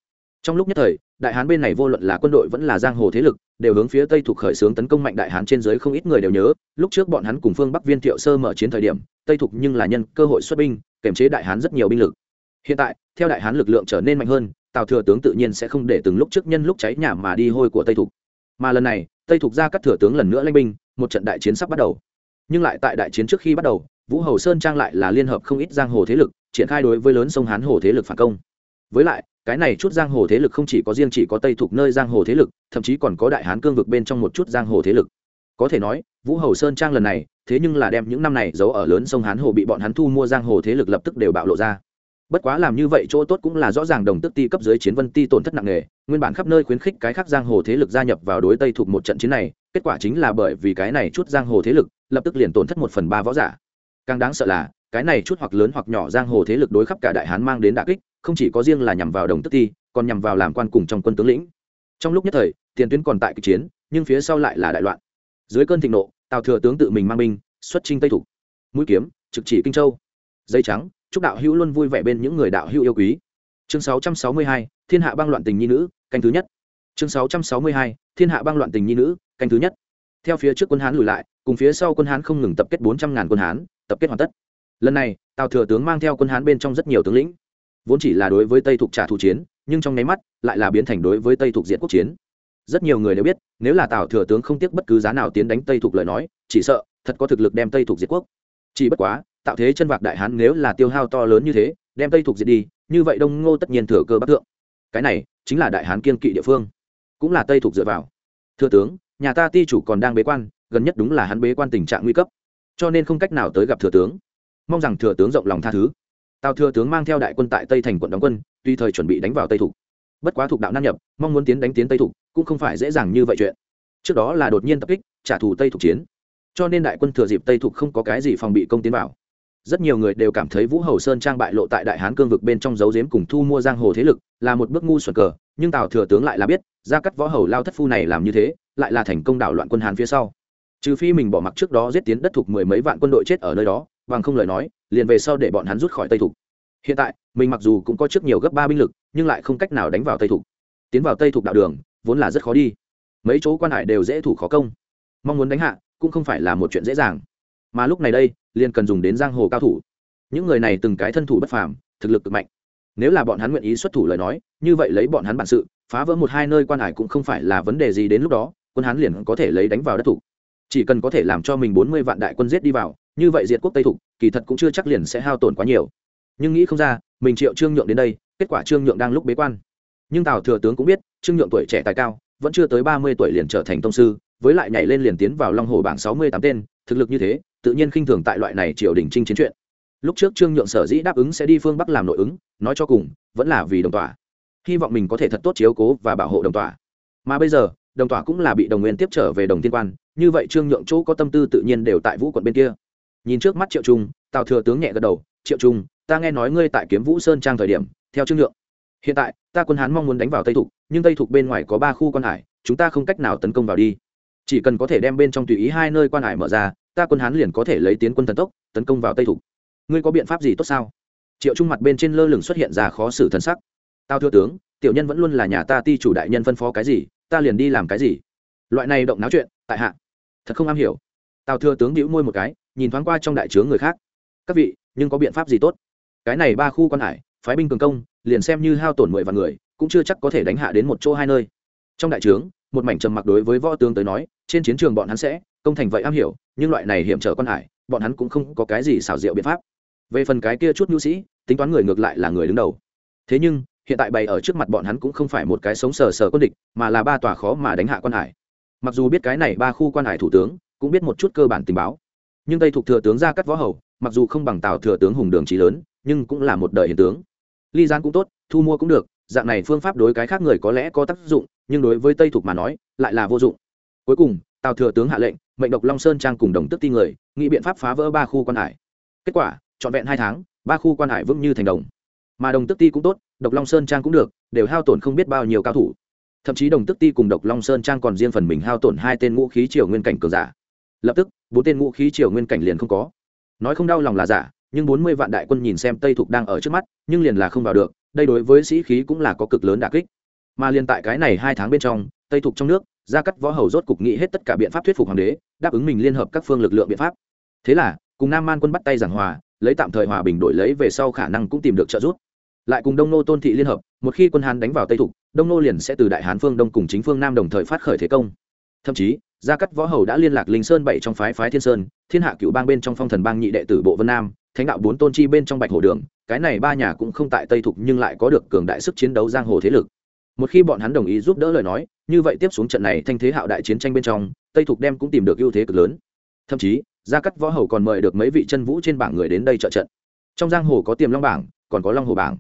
Trong lúc nhất thời, đại hán bên này vô luận là quân đội vẫn là giang hồ thế lực, đều hướng phía tây thuộc khởi xướng tấn công mạnh đại hán trên giới không ít người đều nhớ, lúc trước bọn hắn cùng phương bắc viên thiệu sơ mở chiến thời điểm tây Thục nhưng là nhân cơ hội xuất binh kềm chế đại hán rất nhiều binh lực. Hiện tại, theo đại hán lực lượng trở nên mạnh hơn, tào thừa tướng tự nhiên sẽ không để từng lúc trước nhân lúc cháy nhà mà đi hôi của tây thục. Mà lần này, tây thục ra các thừa tướng lần nữa lanh binh, một trận đại chiến sắp bắt đầu. Nhưng lại tại đại chiến trước khi bắt đầu, vũ hầu sơn trang lại là liên hợp không ít giang hồ thế lực, triển khai đối với lớn sông hán hồ thế lực phản công. Với lại, cái này chút giang hồ thế lực không chỉ có riêng chỉ có tây thuộc nơi giang hồ thế lực, thậm chí còn có đại hán cương vực bên trong một chút giang hồ thế lực có thể nói, vũ hầu sơn trang lần này, thế nhưng là đem những năm này giấu ở lớn sông hán hồ bị bọn hắn thu mua giang hồ thế lực lập tức đều bạo lộ ra. Bất quá làm như vậy chỗ tốt cũng là rõ ràng đồng tức ti cấp dưới chiến vân ti tổn thất nặng nề, nguyên bản khắp nơi khuyến khích cái khác giang hồ thế lực gia nhập vào đối tây thuộc một trận chiến này, kết quả chính là bởi vì cái này chút giang hồ thế lực, lập tức liền tổn thất một phần ba võ giả. Càng đáng sợ là, cái này chút hoặc lớn hoặc nhỏ giang hồ thế lực đối khắp cả đại hán mang đến đà kích, không chỉ có riêng là nhằm vào đồng tức ti, còn nhằm vào làm quan cùng trong quân tướng lĩnh. Trong lúc nhất thời, tiền tuyến còn tại kịch chiến, nhưng phía sau lại là đại loạn dưới cơn thịnh nộ tào thừa tướng tự mình mang binh xuất chinh tây thục. Mũi kiếm trực chỉ kinh châu. Dây trắng chúc đạo hữu luôn vui vẻ bên những người đạo hữu yêu quý. Chương 662, thiên hạ băng loạn tình nhi nữ canh thứ nhất. Chương 662, thiên hạ băng loạn tình nhi nữ canh thứ nhất. Theo phía trước quân hán lùi lại cùng phía sau quân hán không ngừng tập kết bốn trăm ngàn quân hán tập kết hoàn tất. Lần này tào thừa tướng mang theo quân hán bên trong rất nhiều tướng lĩnh. Vốn chỉ là đối với tây thục trả thù chiến nhưng trong nháy mắt lại là biến thành đối với tây thục diện quốc chiến rất nhiều người đều biết, nếu là tào thừa tướng không tiếc bất cứ giá nào tiến đánh tây thục lời nói, chỉ sợ, thật có thực lực đem tây thục diệt quốc. Chỉ bất quá, tạo thế chân vạc đại hán nếu là tiêu hao to lớn như thế, đem tây thục diệt đi, như vậy đông ngô tất nhiên thừa cơ bắc thượng. Cái này, chính là đại hán kiên kỵ địa phương. Cũng là tây thục dựa vào. Thưa tướng, nhà ta ti chủ còn đang bế quan, gần nhất đúng là hắn bế quan tình trạng nguy cấp. Cho nên không cách nào tới gặp thừa tướng. Mong rằng thừa tướng rộng lòng tha thứ. Tào thừa tướng mang theo đại quân tại tây thành quận đóng quân, tuy thời chuẩn bị đánh vào tây thục. Bất quá thục đạo nam nhập, mong muốn tiến đánh tiến tây thục cũng không phải dễ dàng như vậy chuyện. Trước đó là đột nhiên tập kích, trả thù tây thục chiến. Cho nên đại quân thừa dịp tây thục không có cái gì phòng bị công tiến vào. Rất nhiều người đều cảm thấy vũ hầu sơn trang bại lộ tại đại hán cương vực bên trong dấu giếm cùng thu mua giang hồ thế lực là một bước ngu xuẩn cờ, nhưng tào thừa tướng lại là biết, ra cắt võ hầu lao thất phu này làm như thế, lại là thành công đảo loạn quân hán phía sau. Trừ phi mình bỏ mặc trước đó giết tiến đất thuộc mười mấy vạn quân đội chết ở nơi đó, bằng không lời nói, liền về sau để bọn hắn rút khỏi tây thục. Hiện tại, mình mặc dù cũng có trước nhiều gấp ba binh lực, nhưng lại không cách nào đánh vào tây thục. Tiến vào tây thục đạo đường vốn là rất khó đi. Mấy chỗ quan hải đều dễ thủ khó công. Mong muốn đánh hạ cũng không phải là một chuyện dễ dàng. Mà lúc này đây, liền cần dùng đến giang hồ cao thủ. Những người này từng cái thân thủ bất phàm, thực lực cực mạnh. Nếu là bọn hắn nguyện ý xuất thủ lời nói, như vậy lấy bọn hắn bản sự, phá vỡ một hai nơi quan hải cũng không phải là vấn đề gì đến lúc đó, quân hắn liền có thể lấy đánh vào đất thủ. Chỉ cần có thể làm cho mình bốn mươi vạn đại quân giết đi vào, như vậy diệt quốc tây thục, kỳ thật cũng chưa chắc liền sẽ hao tổn quá nhiều. Nhưng nghĩ không ra, mình triệu trương nhượng đến đây, kết quả trương nhượng đang lúc bế quan. Nhưng tào thừa tướng cũng biết trương nhượng tuổi trẻ tài cao, vẫn chưa tới ba mươi tuổi liền trở thành tông sư, với lại nhảy lên liền tiến vào long hồ bảng sáu mươi tám tên, thực lực như thế, tự nhiên khinh thường tại loại này triều đình trinh chiến chuyện. Lúc trước trương nhượng sở dĩ đáp ứng sẽ đi phương bắc làm nội ứng, nói cho cùng, vẫn là vì đồng tỏa. Hy vọng mình có thể thật tốt chiếu cố và bảo hộ đồng tỏa. Mà bây giờ, đồng tỏa cũng là bị đồng nguyên tiếp trở về đồng tiên quan, như vậy trương nhượng chỗ có tâm tư tự nhiên đều tại vũ quận bên kia. Nhìn trước mắt triệu trung, tào thừa tướng nhẹ gật đầu, triệu trung, ta nghe nói ngươi tại kiếm vũ sơn trang thời điểm, theo trương nhượng hiện tại, ta quân hán mong muốn đánh vào tây thục, nhưng tây thục bên ngoài có ba khu quan hải, chúng ta không cách nào tấn công vào đi. Chỉ cần có thể đem bên trong tùy ý hai nơi quan hải mở ra, ta quân hán liền có thể lấy tiến quân thần tốc, tấn công vào tây thục. Ngươi có biện pháp gì tốt sao? Triệu trung mặt bên trên lơ lửng xuất hiện ra khó xử thân sắc. Tao thưa tướng, tiểu nhân vẫn luôn là nhà ta ti chủ đại nhân phân phó cái gì, ta liền đi làm cái gì. Loại này động náo chuyện, tại hạ, thật không am hiểu. Tào thừa tướng đĩu môi một cái, nhìn thoáng qua trong đại trướng người khác. Các vị, nhưng có biện pháp gì tốt? Cái này ba khu quan hải, phái binh cường công liền xem như hao tổn mười vạn người, cũng chưa chắc có thể đánh hạ đến một chỗ hai nơi. Trong đại trướng, một mảnh trầm mặc đối với võ tướng tới nói, trên chiến trường bọn hắn sẽ công thành vậy am hiểu, nhưng loại này hiểm trở quan hải, bọn hắn cũng không có cái gì xảo diệu biện pháp. Về phần cái kia chút nhu sĩ, tính toán người ngược lại là người đứng đầu. Thế nhưng, hiện tại bày ở trước mặt bọn hắn cũng không phải một cái sống sờ sờ quân địch, mà là ba tòa khó mà đánh hạ quan hải. Mặc dù biết cái này ba khu quan hải thủ tướng, cũng biết một chút cơ bản tình báo. Nhưng tây thuộc thừa tướng ra cắt võ hầu, mặc dù không bằng tào thừa tướng hùng đường trí lớn, nhưng cũng là một đời hiền tướng ly gián cũng tốt, thu mua cũng được, dạng này phương pháp đối cái khác người có lẽ có tác dụng, nhưng đối với tây thục mà nói, lại là vô dụng. Cuối cùng, tào thừa tướng hạ lệnh, mệnh độc long sơn trang cùng đồng tức ti người, nghĩ biện pháp phá vỡ ba khu quan hải. Kết quả, trọn vẹn hai tháng, ba khu quan hải vững như thành đồng. Mà đồng tức ti cũng tốt, độc long sơn trang cũng được, đều hao tổn không biết bao nhiêu cao thủ. Thậm chí đồng tức ti cùng độc long sơn trang còn riêng phần mình hao tổn hai tên ngũ khí triều nguyên cảnh cường giả. Lập tức, bốn tên ngũ khí triều nguyên cảnh liền không có. Nói không đau lòng là giả nhưng bốn mươi vạn đại quân nhìn xem tây thục đang ở trước mắt, nhưng liền là không vào được, đây đối với sĩ khí cũng là có cực lớn đà kích. Mà liền tại cái này hai tháng bên trong, tây thục trong nước, gia cắt võ hầu rốt cục nghĩ hết tất cả biện pháp thuyết phục hoàng đế, đáp ứng mình liên hợp các phương lực lượng biện pháp. Thế là, cùng nam man quân bắt tay giảng hòa, lấy tạm thời hòa bình đổi lấy về sau khả năng cũng tìm được trợ giúp. Lại cùng đông nô tôn thị liên hợp, một khi quân hán đánh vào tây thục, đông nô liền sẽ từ đại hán phương đông cùng chính phương nam đồng thời phát khởi thế công. Thậm chí gia cắt võ hầu đã liên lạc linh sơn bảy trong phái phái thiên sơn, thiên hạ cựu bang bên trong phong thần bang nhị đệ tử bộ vân nam, thánh đạo bốn tôn chi bên trong bạch hồ đường. Cái này ba nhà cũng không tại tây thục nhưng lại có được cường đại sức chiến đấu giang hồ thế lực. Một khi bọn hắn đồng ý giúp đỡ lời nói, như vậy tiếp xuống trận này thanh thế hạo đại chiến tranh bên trong, tây thục đem cũng tìm được ưu thế cực lớn. Thậm chí, gia cắt võ hầu còn mời được mấy vị chân vũ trên bảng người đến đây trợ trận. Trong giang hồ có tiềm long bảng, còn có long hồ bảng.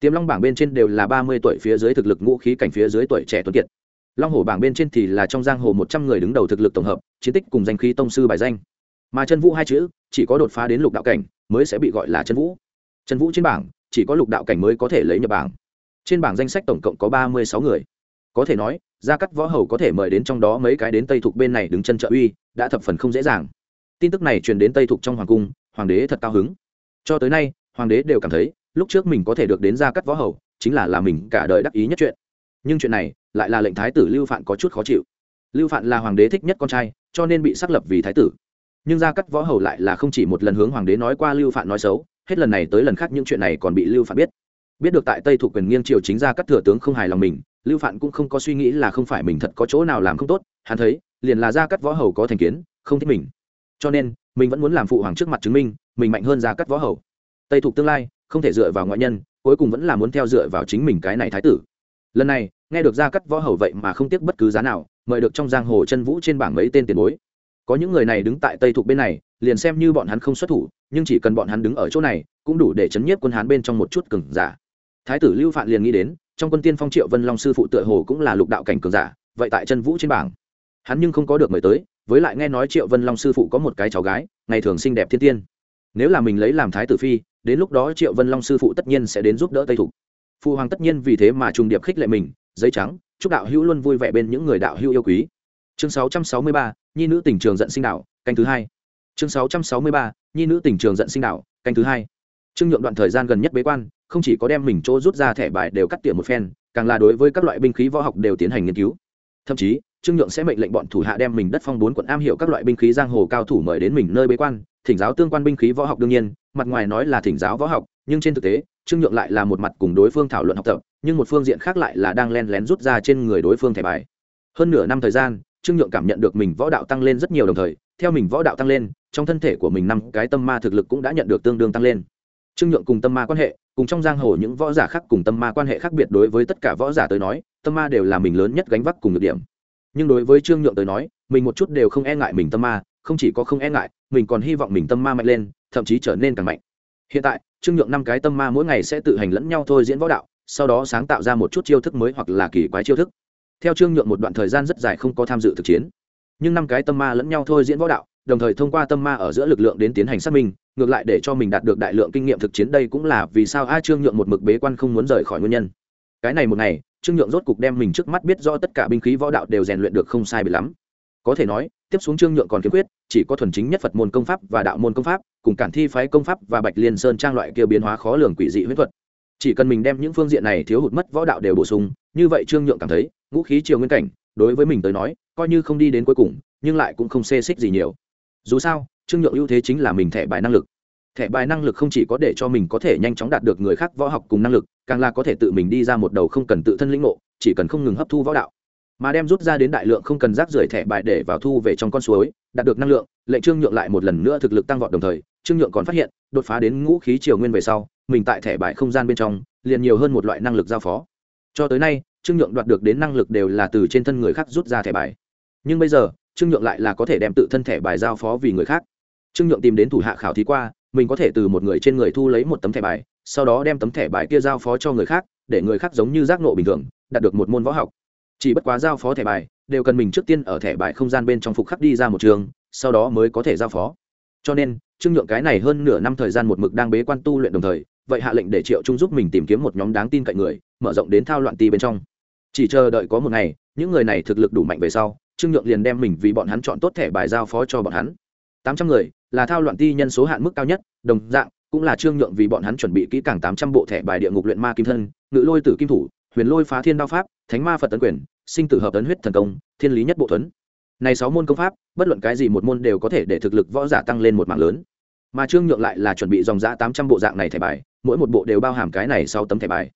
Tiềm long bảng bên trên đều là ba mươi tuổi phía dưới thực lực ngũ khí cảnh phía dưới tuổi trẻ tuấn kiệt long Hổ bảng bên trên thì là trong giang hồ một trăm người đứng đầu thực lực tổng hợp, chiến tích cùng danh khí tông sư bài danh. Mà chân vũ hai chữ, chỉ có đột phá đến lục đạo cảnh, mới sẽ bị gọi là chân vũ. Chân vũ trên bảng, chỉ có lục đạo cảnh mới có thể lấy nhập bảng. Trên bảng danh sách tổng cộng có ba mươi sáu người. Có thể nói, gia cắt võ hầu có thể mời đến trong đó mấy cái đến tây thục bên này đứng chân trợ uy, đã thập phần không dễ dàng. Tin tức này truyền đến tây thục trong hoàng cung, hoàng đế thật cao hứng. Cho tới nay, hoàng đế đều cảm thấy, lúc trước mình có thể được đến gia cắt võ hầu, chính là là mình cả đời đắc ý nhất chuyện. Nhưng chuyện này lại là lệnh thái tử lưu phạn có chút khó chịu. Lưu phạn là hoàng đế thích nhất con trai, cho nên bị xác lập vì thái tử. Nhưng gia cắt võ hầu lại là không chỉ một lần hướng hoàng đế nói qua lưu phạn nói xấu, hết lần này tới lần khác những chuyện này còn bị lưu phạn biết. Biết được tại tây thuộc quyền nghiêng triều chính gia cắt thừa tướng không hài lòng mình, lưu phạn cũng không có suy nghĩ là không phải mình thật có chỗ nào làm không tốt, hắn thấy, liền là gia cắt võ hầu có thành kiến, không thích mình. Cho nên, mình vẫn muốn làm phụ hoàng trước mặt chứng minh, mình mạnh hơn gia cắt võ hầu. Tây thuộc tương lai, không thể dựa vào ngoại nhân, cuối cùng vẫn là muốn theo dựa vào chính mình cái này thái tử lần này, nghe được gia cắt võ hầu vậy mà không tiếc bất cứ giá nào, mời được trong giang hồ chân vũ trên bảng mấy tên tiền bối. Có những người này đứng tại tây thuộc bên này, liền xem như bọn hắn không xuất thủ, nhưng chỉ cần bọn hắn đứng ở chỗ này, cũng đủ để chấn nhiếp quân hán bên trong một chút cừng giả. Thái tử lưu phạn liền nghĩ đến, trong quân tiên phong triệu vân long sư phụ tựa hồ cũng là lục đạo cảnh cường giả, vậy tại chân vũ trên bảng, hắn nhưng không có được mời tới, với lại nghe nói triệu vân long sư phụ có một cái cháu gái, ngày thường xinh đẹp thiên tiên. Nếu là mình lấy làm thái tử phi, đến lúc đó triệu vân long sư phụ tất nhiên sẽ đến giúp đỡ tây thục phụ hoàng tất nhiên vì thế mà trùng điệp khích lệ mình giấy trắng chúc đạo hữu luôn vui vẻ bên những người đạo hữu yêu quý. Chương 663, nhi nữ tỉnh trường giận sinh đạo canh thứ hai. Chương 663, nhi nữ tỉnh trường giận sinh đạo canh thứ hai. Trương nhượng đoạn thời gian gần nhất bế quan không chỉ có đem mình chỗ rút ra thẻ bài đều cắt tỉa một phen càng là đối với các loại binh khí võ học đều tiến hành nghiên cứu. Thậm chí trương nhượng sẽ mệnh lệnh bọn thủ hạ đem mình đất phong bốn quận am hiểu các loại binh khí giang hồ cao thủ mời đến mình nơi bế quan thỉnh giáo tương quan binh khí võ học đương nhiên, mặt ngoài nói là thỉnh giáo võ học, nhưng trên thực tế, trương nhượng lại là một mặt cùng đối phương thảo luận học tập, nhưng một phương diện khác lại là đang len lén rút ra trên người đối phương thẻ bài. Hơn nửa năm thời gian, trương nhượng cảm nhận được mình võ đạo tăng lên rất nhiều đồng thời, theo mình võ đạo tăng lên, trong thân thể của mình năm cái tâm ma thực lực cũng đã nhận được tương đương tăng lên. Trương nhượng cùng tâm ma quan hệ, cùng trong giang hồ những võ giả khác cùng tâm ma quan hệ khác biệt đối với tất cả võ giả tới nói, tâm ma đều là mình lớn nhất gánh vác cùng được điểm. Nhưng đối với trương nhượng tới nói, mình một chút đều không e ngại mình tâm ma không chỉ có không e ngại, mình còn hy vọng mình tâm ma mạnh lên, thậm chí trở nên càng mạnh. Hiện tại, trương nhượng năm cái tâm ma mỗi ngày sẽ tự hành lẫn nhau thôi diễn võ đạo, sau đó sáng tạo ra một chút chiêu thức mới hoặc là kỳ quái chiêu thức. Theo trương nhượng một đoạn thời gian rất dài không có tham dự thực chiến, nhưng năm cái tâm ma lẫn nhau thôi diễn võ đạo, đồng thời thông qua tâm ma ở giữa lực lượng đến tiến hành xác minh, ngược lại để cho mình đạt được đại lượng kinh nghiệm thực chiến đây cũng là vì sao a trương nhượng một mực bế quan không muốn rời khỏi nguyên nhân. Cái này một ngày, trương nhượng rốt cục đem mình trước mắt biết do tất cả binh khí võ đạo đều rèn luyện được không sai bị lắm có thể nói, tiếp xuống trương nhượng còn kiên quyết, chỉ có thuần chính nhất phật môn công pháp và đạo môn công pháp, cùng cản thi phái công pháp và bạch liên sơn trang loại kia biến hóa khó lường quỷ dị huyết thuật. Chỉ cần mình đem những phương diện này thiếu hụt mất võ đạo đều bổ sung, như vậy trương nhượng cảm thấy, ngũ khí triều nguyên cảnh, đối với mình tới nói, coi như không đi đến cuối cùng, nhưng lại cũng không xê xích gì nhiều. Dù sao, trương nhượng ưu thế chính là mình thẻ bài năng lực. Thẻ bài năng lực không chỉ có để cho mình có thể nhanh chóng đạt được người khác võ học cùng năng lực, càng là có thể tự mình đi ra một đầu không cần tự thân lĩnh ngộ, chỉ cần không ngừng hấp thu võ đạo mà đem rút ra đến đại lượng không cần rác rưởi thẻ bài để vào thu về trong con suối, đạt được năng lượng, lệnh trương nhượng lại một lần nữa thực lực tăng vọt đồng thời, trương nhượng còn phát hiện, đột phá đến ngũ khí triều nguyên về sau, mình tại thẻ bài không gian bên trong, liền nhiều hơn một loại năng lực giao phó. Cho tới nay, trương nhượng đoạt được đến năng lực đều là từ trên thân người khác rút ra thẻ bài. Nhưng bây giờ, trương nhượng lại là có thể đem tự thân thẻ bài giao phó vì người khác. Trương nhượng tìm đến thủ hạ khảo thí qua, mình có thể từ một người trên người thu lấy một tấm thẻ bài, sau đó đem tấm thẻ bài kia giao phó cho người khác, để người khác giống như giác nộ bình thường, đạt được một môn võ học chỉ bất quá giao phó thẻ bài, đều cần mình trước tiên ở thẻ bài không gian bên trong phục khắc đi ra một trường, sau đó mới có thể giao phó. Cho nên, trương nhượng cái này hơn nửa năm thời gian một mực đang bế quan tu luyện đồng thời, vậy hạ lệnh để triệu trung giúp mình tìm kiếm một nhóm đáng tin cậy người, mở rộng đến thao loạn ti bên trong. Chỉ chờ đợi có một ngày, những người này thực lực đủ mạnh về sau, trương nhượng liền đem mình vì bọn hắn chọn tốt thẻ bài giao phó cho bọn hắn. Tám trăm người, là thao loạn ti nhân số hạn mức cao nhất, đồng dạng, cũng là trương nhượng vì bọn hắn chuẩn bị kỹ càng tám trăm bộ thẻ bài địa ngục luyện ma kim thân, ngự lôi tử kim thủ huyền lôi phá thiên đao pháp, thánh ma phật tấn quyền, sinh tử hợp tấn huyết thần công, thiên lý nhất bộ thuấn. Này sáu môn công pháp, bất luận cái gì một môn đều có thể để thực lực võ giả tăng lên một mạng lớn. Mà trương nhượng lại là chuẩn bị dòng giã tám trăm bộ dạng này thẻ bài, mỗi một bộ đều bao hàm cái này sau tấm thẻ bài.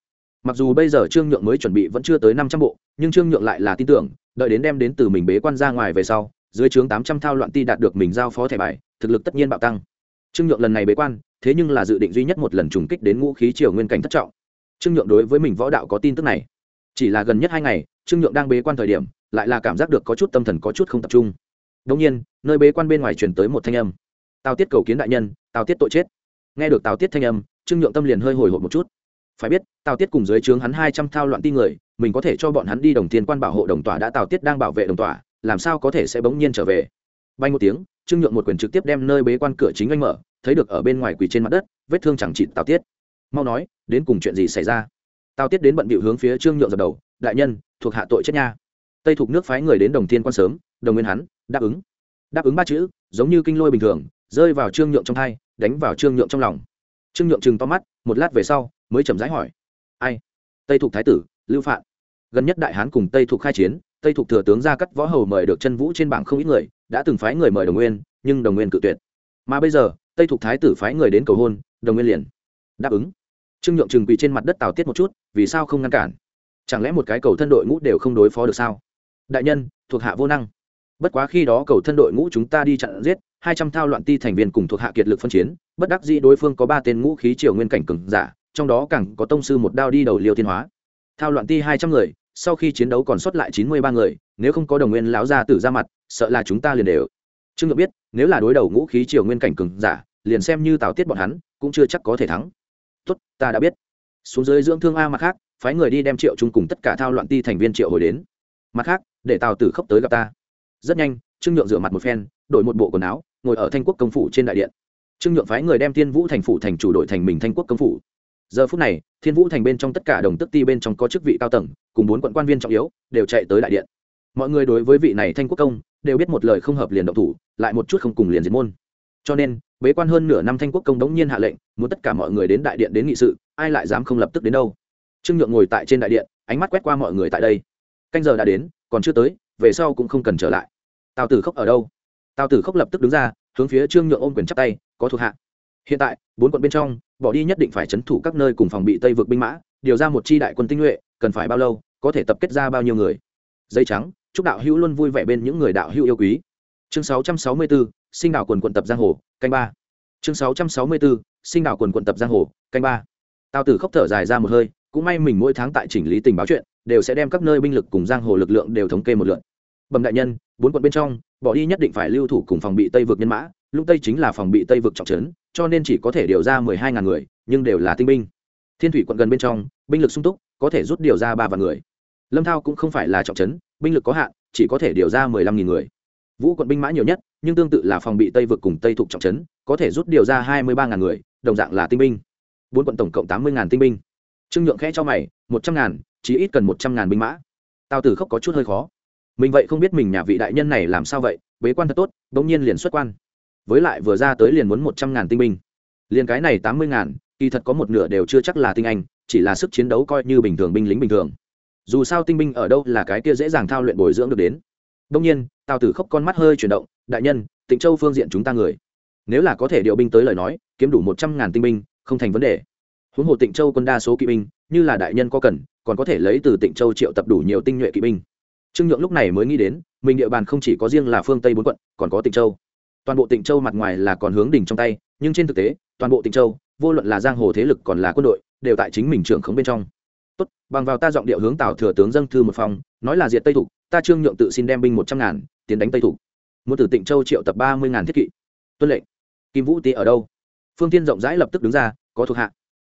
Mặc dù bây giờ trương nhượng mới chuẩn bị vẫn chưa tới năm trăm bộ, nhưng trương nhượng lại là tin tưởng, đợi đến đem đến từ mình bế quan ra ngoài về sau, dưới trướng tám trăm thao loạn ti đạt được mình giao phó thẻ bài, thực lực tất nhiên bạo tăng. Trương nhượng lần này bế quan, thế nhưng là dự định duy nhất một lần trùng kích đến ngũ khí triều nguyên cảnh thất trọng trương nhượng đối với mình võ đạo có tin tức này. Chỉ là gần nhất hai ngày, trương nhượng đang bế quan thời điểm, lại là cảm giác được có chút tâm thần có chút không tập trung. Đông nhiên, nơi bế quan bên ngoài truyền tới một thanh âm. Tào tiết cầu kiến đại nhân, tào tiết tội chết. Nghe được tào tiết thanh âm, trương nhượng tâm liền hơi hồi hộp một chút. Phải biết, tào tiết cùng dưới trướng hắn hai trăm thao loạn ti người, mình có thể cho bọn hắn đi đồng tiền quan bảo hộ đồng tỏa đã tào tiết đang bảo vệ đồng tỏa làm sao có thể sẽ bỗng nhiên trở về? Bay một tiếng, trương nhượng một quyền trực tiếp đem nơi bế quan cửa chính anh mở, thấy được ở bên ngoài quỳ trên mặt đất, vết thương chẳng trị tào tiết mau nói, đến cùng chuyện gì xảy ra? Tào tiết đến bận bịu hướng phía trương nhượng dập đầu, đại nhân, thuộc hạ tội chết nha. Tây thuộc nước phái người đến đồng thiên quan sớm, đồng nguyên hắn, đáp ứng. Đáp ứng ba chữ, giống như kinh lôi bình thường, rơi vào trương nhượng trong thai, đánh vào trương nhượng trong lòng. Trương nhượng chừng to mắt, một lát về sau, mới chậm rãi hỏi, ai? Tây thuộc thái tử, lưu phạn. Gần nhất đại hán cùng tây thuộc khai chiến, tây thuộc thừa tướng ra cắt võ hầu mời được chân vũ trên bảng không ít người, đã từng phái người mời đồng nguyên, nhưng đồng nguyên cự tuyệt. Mà bây giờ, tây thuộc thái tử phái người đến cầu hôn, đồng nguyên liền đáp ứng trương nhượng chừng quỳ trên mặt đất tào tiết một chút, vì sao không ngăn cản? Chẳng lẽ một cái cầu thân đội ngũ đều không đối phó được sao? Đại nhân, thuộc hạ vô năng. Bất quá khi đó cầu thân đội ngũ chúng ta đi chặn giết, hai trăm thao loạn ti thành viên cùng thuộc hạ kiệt lực phân chiến, bất đắc dĩ đối phương có ba tên ngũ khí triều nguyên cảnh cừng giả, trong đó càng có tông sư một đao đi đầu liêu thiên hóa. Thao loạn ti hai trăm người, sau khi chiến đấu còn sót lại chín mươi ba người, nếu không có đồng nguyên lão gia tử ra mặt, sợ là chúng ta liền đều. Trương Nhượng biết, nếu là đối đầu ngũ khí triều nguyên cảnh cường giả, liền xem như tào tiết bọn hắn, cũng chưa chắc có thể thắng tốt, ta đã biết. Xuống dưới dưỡng thương a mặt khác, phái người đi đem triệu trung cùng tất cả thao loạn ti thành viên triệu hồi đến. Mặt khác, để tào tử khốc tới gặp ta. Rất nhanh, trương nhượng rửa mặt một phen, đổi một bộ quần áo, ngồi ở thanh quốc công phủ trên đại điện. Trương nhượng phái người đem thiên vũ thành phủ thành chủ đội thành mình thanh quốc công phủ. Giờ phút này, thiên vũ thành bên trong tất cả đồng tức ti bên trong có chức vị cao tầng, cùng bốn quận quan viên trọng yếu, đều chạy tới đại điện. Mọi người đối với vị này thanh quốc công, đều biết một lời không hợp liền động thủ, lại một chút không cùng liền diệt môn. Cho nên bế quan hơn nửa năm thanh quốc công đống nhiên hạ lệnh, muốn tất cả mọi người đến đại điện đến nghị sự, ai lại dám không lập tức đến đâu? Trương nhượng ngồi tại trên đại điện, ánh mắt quét qua mọi người tại đây. Canh giờ đã đến, còn chưa tới, về sau cũng không cần trở lại. Tào tử khốc ở đâu? Tào tử khốc lập tức đứng ra, hướng phía trương nhượng ôm quyền chắp tay, có thuộc hạ. Hiện tại, bốn quận bên trong, bỏ đi nhất định phải c h ấ n thủ các nơi cùng phòng bị tây vượt binh mã, điều ra một c h i đại quân tinh nhuệ, cần phải bao lâu, có thể tập kết ra bao nhiêu người? Dây trắng, chúc đạo hữu luôn vui vẻ bên những người đạo hữu yêu quý. Chương sáu trăm sáu mươi bốn sinh đảo quần quận tập giang hồ, canh ba. Chương sáu trăm sáu mươi bốn sinh đảo quần quận tập giang hồ, canh ba. Tào tử khóc thở dài ra một hơi, cũng may mình mỗi tháng tại chỉnh lý tình báo chuyện, đều sẽ đem các nơi binh lực cùng giang hồ lực lượng đều thống kê một lượt. Bẩm đại nhân, bốn quận bên trong, bỏ đi nhất định phải lưu thủ cùng phòng bị tây vực nhân mã, lúc tây chính là phòng bị tây vực trọng trấn, cho nên chỉ có thể điều ra mười hai ngàn người, nhưng đều là tinh binh. Thiên thủy quận gần bên trong, binh lực sung túc, có thể rút điều ra ba vạn người. Lâm thao cũng không phải là trọng trấn, binh lực có hạn, chỉ có thể điều ra mười lăm nghìn người vũ quận binh mã nhiều nhất, nhưng tương tự là phòng bị tây vực cùng tây thục trọng trấn, có thể rút điều ra hai mươi ba ngàn người, đồng dạng là tinh binh. Bốn quận tổng cộng tám mươi ngàn tinh binh. Trương nhượng khẽ cho mày, một trăm ngàn chỉ ít cần một trăm ngàn binh mã. Tào tử khóc có chút hơi khó. Mình vậy không biết mình nhà vị đại nhân này làm sao vậy, bế quan thật tốt đ ỗ n g nhiên liền xuất quan. Với lại vừa ra tới liền muốn một trăm ngàn tinh binh. Liền cái này tám mươi ngàn, kỳ thật có một nửa đều chưa chắc là tinh anh, chỉ là sức chiến đấu coi như bình thường binh lính bình thường. Dù sao tinh binh ở đâu là cái kia dễ dàng thao luyện bồi dưỡng được đến đông nhiên, tào tử khóc con mắt hơi chuyển động, đại nhân, tịnh châu phương diện chúng ta người, nếu là có thể điều binh tới lời nói, kiếm đủ một trăm ngàn tinh binh, không thành vấn đề. Huống hồ tịnh châu quân đa số kỵ binh, như là đại nhân có cần, còn có thể lấy từ tịnh châu triệu tập đủ nhiều tinh nhuệ kỵ binh. Trương nhượng lúc này mới nghĩ đến, mình địa bàn không chỉ có riêng là phương tây bốn quận, còn có tịnh châu. Toàn bộ tịnh châu mặt ngoài là còn hướng đỉnh trong tay, nhưng trên thực tế, toàn bộ tịnh châu, vô luận là giang hồ thế lực còn là quân đội, đều tại chính mình trưởng khống bên trong. Tốt, bằng vào ta giọng điệu hướng tào thừa tướng dâng thư một phòng nói là diệt tây thục, ta trương nhượng tự xin đem binh một trăm ngàn, tiến đánh tây thục. Muốn từ tịnh châu triệu tập ba mươi ngàn thiết kỵ. Tuân lệnh. Kim vũ tý ở đâu? Phương tiên rộng rãi lập tức đứng ra, có thuộc hạ.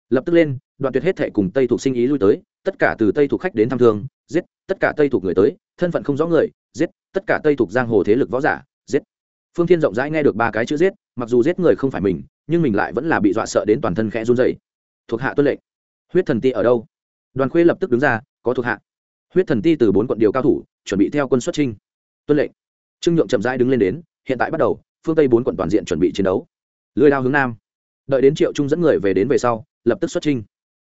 Lập tức lên, đoạn tuyệt hết thệ cùng tây thục sinh ý lui tới, tất cả từ tây thục khách đến thăm thương, giết, tất cả tây thục người tới, thân phận không rõ người, giết, tất cả tây thục giang hồ thế lực võ giả, giết. Phương thiên rộng rãi nghe được ba cái chữ giết, mặc dù giết người không phải mình, nhưng mình lại vẫn là bị dọa sợ đến toàn thân khẽ run dày thuộc hạ tuân lệnh. Huyết thần ti ở đâu? Đoàn khuê lập tức đứng ra, có thuộc hạ huyết thần ti từ bốn quận điều cao thủ, chuẩn bị theo quân xuất trinh tuân lệnh. Trương nhượng chậm rãi đứng lên đến, hiện tại bắt đầu, phương tây bốn quận toàn diện chuẩn bị chiến đấu. Lưới đao hướng nam. Đợi đến triệu trung dẫn người về đến về sau, lập tức xuất trinh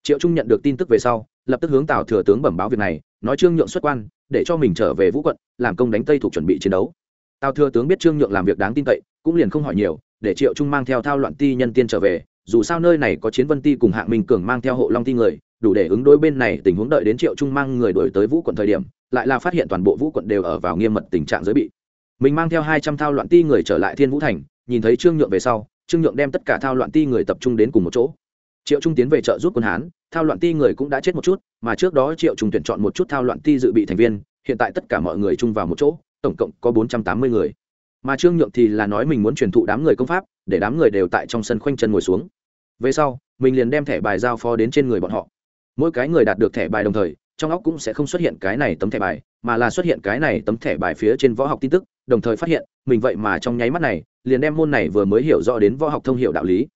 triệu trung nhận được tin tức về sau, lập tức hướng tào thừa tướng bẩm báo việc này, nói trương nhượng xuất quan, để cho mình trở về vũ quận, làm công đánh tây thuộc chuẩn bị chiến đấu. Tào thừa tướng biết trương nhượng làm việc đáng tin cậy, cũng liền không hỏi nhiều, để triệu trung mang theo thao loạn ti nhân tiên trở về, dù sao nơi này có chiến vân ti cùng hạng minh cường mang theo hộ long ti người đủ để ứng đối bên này tình huống đợi đến triệu trung mang người đổi tới vũ quận thời điểm, lại là phát hiện toàn bộ vũ quận đều ở vào nghiêm mật tình trạng giới bị. Mình mang theo hai trăm thao loạn ti người trở lại thiên vũ thành, nhìn thấy trương nhượng về sau, trương nhượng đem tất cả thao loạn ti người tập trung đến cùng một chỗ. Triệu trung tiến về trợ giúp quân hán, thao loạn ti người cũng đã chết một chút, mà trước đó triệu trung tuyển chọn một chút thao loạn ti dự bị thành viên, hiện tại tất cả mọi người chung vào một chỗ, tổng cộng có bốn trăm tám mươi người. Mà trương nhượng thì là nói mình muốn truyền thụ đám người công pháp, để đám người đều tại trong sân khoanh chân ngồi xuống. Về sau, mình liền đem thẻ bài giao phó đến trên người bọn họ mỗi cái người đạt được thẻ bài đồng thời, trong óc cũng sẽ không xuất hiện cái này tấm thẻ bài, mà là xuất hiện cái này tấm thẻ bài phía trên võ học tin tức, đồng thời phát hiện, mình vậy mà trong nháy mắt này, liền đem môn này vừa mới hiểu rõ đến võ học thông hiệu đạo lý.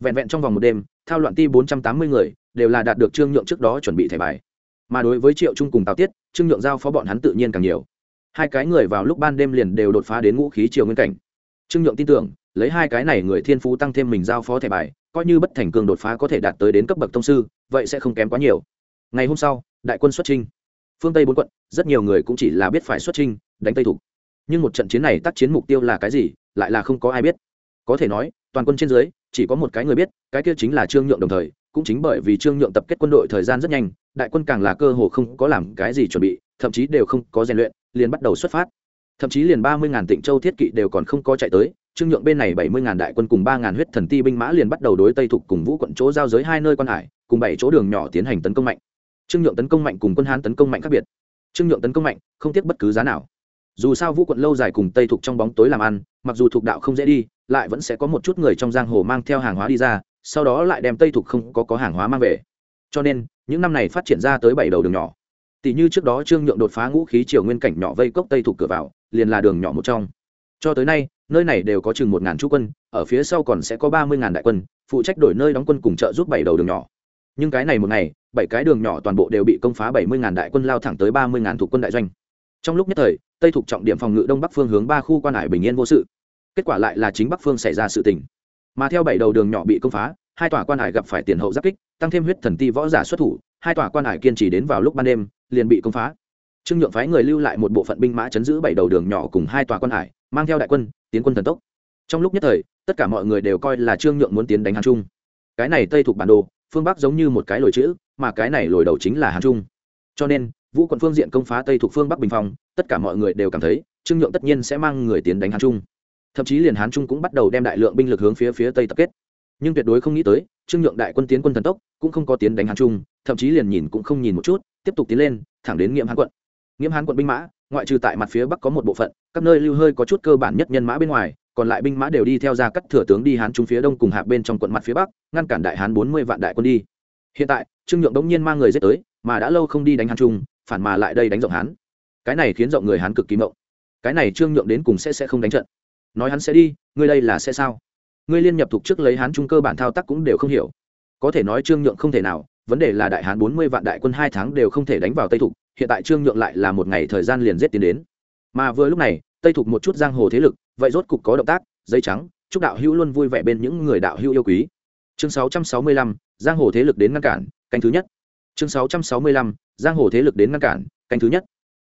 Vẹn vẹn trong vòng một đêm, thao loạn ti bốn trăm tám mươi người, đều là đạt được trương nhượng trước đó chuẩn bị thẻ bài. Mà đối với triệu trung cùng tào tiết, trương nhượng giao phó bọn hắn tự nhiên càng nhiều. Hai cái người vào lúc ban đêm liền đều đột phá đến ngũ khí triều nguyên cảnh trương nhượng tin tưởng, lấy hai cái này người thiên phú tăng thêm mình giao phó thẻ bài, coi như bất thành cường đột phá có thể đạt tới đến cấp bậc thông sư, vậy sẽ không kém quá nhiều. Ngày hôm sau, đại quân xuất trinh phương tây bốn quận, rất nhiều người cũng chỉ là biết phải xuất trinh đánh tây thủ. Nhưng một trận chiến này tác chiến mục tiêu là cái gì, lại là không có ai biết. Có thể nói, toàn quân trên dưới, chỉ có một cái người biết, cái kia chính là trương nhượng đồng thời, cũng chính bởi vì trương nhượng tập kết quân đội thời gian rất nhanh, đại quân càng là cơ hồ không có làm cái gì chuẩn bị, thậm chí đều không có rèn luyện, liền bắt đầu xuất phát thậm chí liền ba mươi ngàn tịnh châu thiết kỵ đều còn không có chạy tới, trương nhượng bên này bảy mươi ngàn đại quân cùng ba ngàn huyết thần ti binh mã liền bắt đầu đối tây thục cùng vũ quận chỗ giao giới hai nơi quan hải, cùng bảy chỗ đường nhỏ tiến hành tấn công mạnh. Trương nhượng tấn công mạnh cùng quân hán tấn công mạnh khác biệt. Trương nhượng tấn công mạnh, không tiếc bất cứ giá nào. Dù sao vũ quận lâu dài cùng tây thục trong bóng tối làm ăn, mặc dù thuộc đạo không dễ đi, lại vẫn sẽ có một chút người trong giang hồ mang theo hàng hóa đi ra, sau đó lại đem tây thục không có có hàng hóa mang về. Cho nên, những năm này phát triển ra tới bảy đầu đường nhỏ. Tỷ như trước đó trương nhượng đột phá ngũ khí triều nguyên cảnh nhỏ vây cốc tây thục cửa vào liền là đường nhỏ một trong. Cho tới nay, nơi này đều có chừng một ngàn chú quân, ở phía sau còn sẽ có ba mươi ngàn đại quân, phụ trách đổi nơi đóng quân cùng trợ giúp bảy đầu đường nhỏ. Nhưng cái này một ngày, bảy cái đường nhỏ toàn bộ đều bị công phá bảy mươi ngàn đại quân lao thẳng tới ba mươi ngàn thuộc quân đại doanh. Trong lúc nhất thời, tây thuộc trọng điểm phòng ngự đông bắc phương hướng ba khu quan hải bình yên vô sự. Kết quả lại là chính bắc phương xảy ra sự tình. Mà theo bảy đầu đường nhỏ bị công phá, hai tòa quan hải gặp phải tiền hậu giáp kích, tăng thêm huyết thần ti võ giả xuất thủ, hai tòa quan hải kiên trì đến vào lúc ban đêm, liền bị công phá trương nhượng phái người lưu lại một bộ phận binh mã chấn giữ bảy đầu đường nhỏ cùng hai tòa quan hải, mang theo đại quân, tiến quân thần tốc. Trong lúc nhất thời, tất cả mọi người đều coi là trương nhượng muốn tiến đánh hàn trung. Cái này tây thuộc bản đồ, phương bắc giống như một cái lồi chữ, mà cái này lồi đầu chính là hàn trung. Cho nên, vũ quận phương diện công phá tây thuộc phương bắc bình phong, tất cả mọi người đều cảm thấy, trương nhượng tất nhiên sẽ mang người tiến đánh hàn trung. Thậm chí liền hán trung cũng bắt đầu đem đại lượng binh lực hướng phía phía tây tập kết. Nhưng tuyệt đối không nghĩ tới, trương nhượng đại quân tiến quân thần tốc, cũng không có tiến đánh hán trung, thậm chí liền nhìn cũng không nhìn một chút, tiếp tục tiến lên, thẳng đến nghiệm hán quận nghiễm hán quận binh mã, ngoại trừ tại mặt phía bắc có một bộ phận, các nơi lưu hơi có chút cơ bản nhất nhân mã bên ngoài, còn lại binh mã đều đi theo ra cắt thừa tướng đi hán trung phía đông cùng hạ bên trong quận mặt phía bắc, ngăn cản đại hán bốn mươi vạn đại quân đi. Hiện tại, trương nhượng đống nhiên mang người giết tới, mà đã lâu không đi đánh hán trung, phản mà lại đây đánh rộng hán. Cái này khiến rộng người hán cực kỳ mộng. Cái này trương nhượng đến cùng sẽ sẽ không đánh trận. Nói hắn sẽ đi, ngươi đây là sẽ sao? Ngươi liên nhập thuộc trước lấy hán trung cơ bản thao tác cũng đều không hiểu. Có thể nói trương nhượng không thể nào, vấn đề là đại hán bốn mươi vạn đại quân hai tháng đều không thể đánh vào tây thục hiện tại trương nhượng lại là một ngày thời gian liền giết tiến đến. Mà vừa lúc này, tây thục một chút giang hồ thế lực, vậy rốt cục có động tác dây trắng, chúc đạo hữu luôn vui vẻ bên những người đạo hữu yêu quý. Chương sáu trăm sáu mươi lăm, giang hồ thế lực đến ngăn cản, canh thứ nhất. Chương sáu trăm sáu mươi lăm, giang hồ thế lực đến ngăn cản, canh thứ nhất.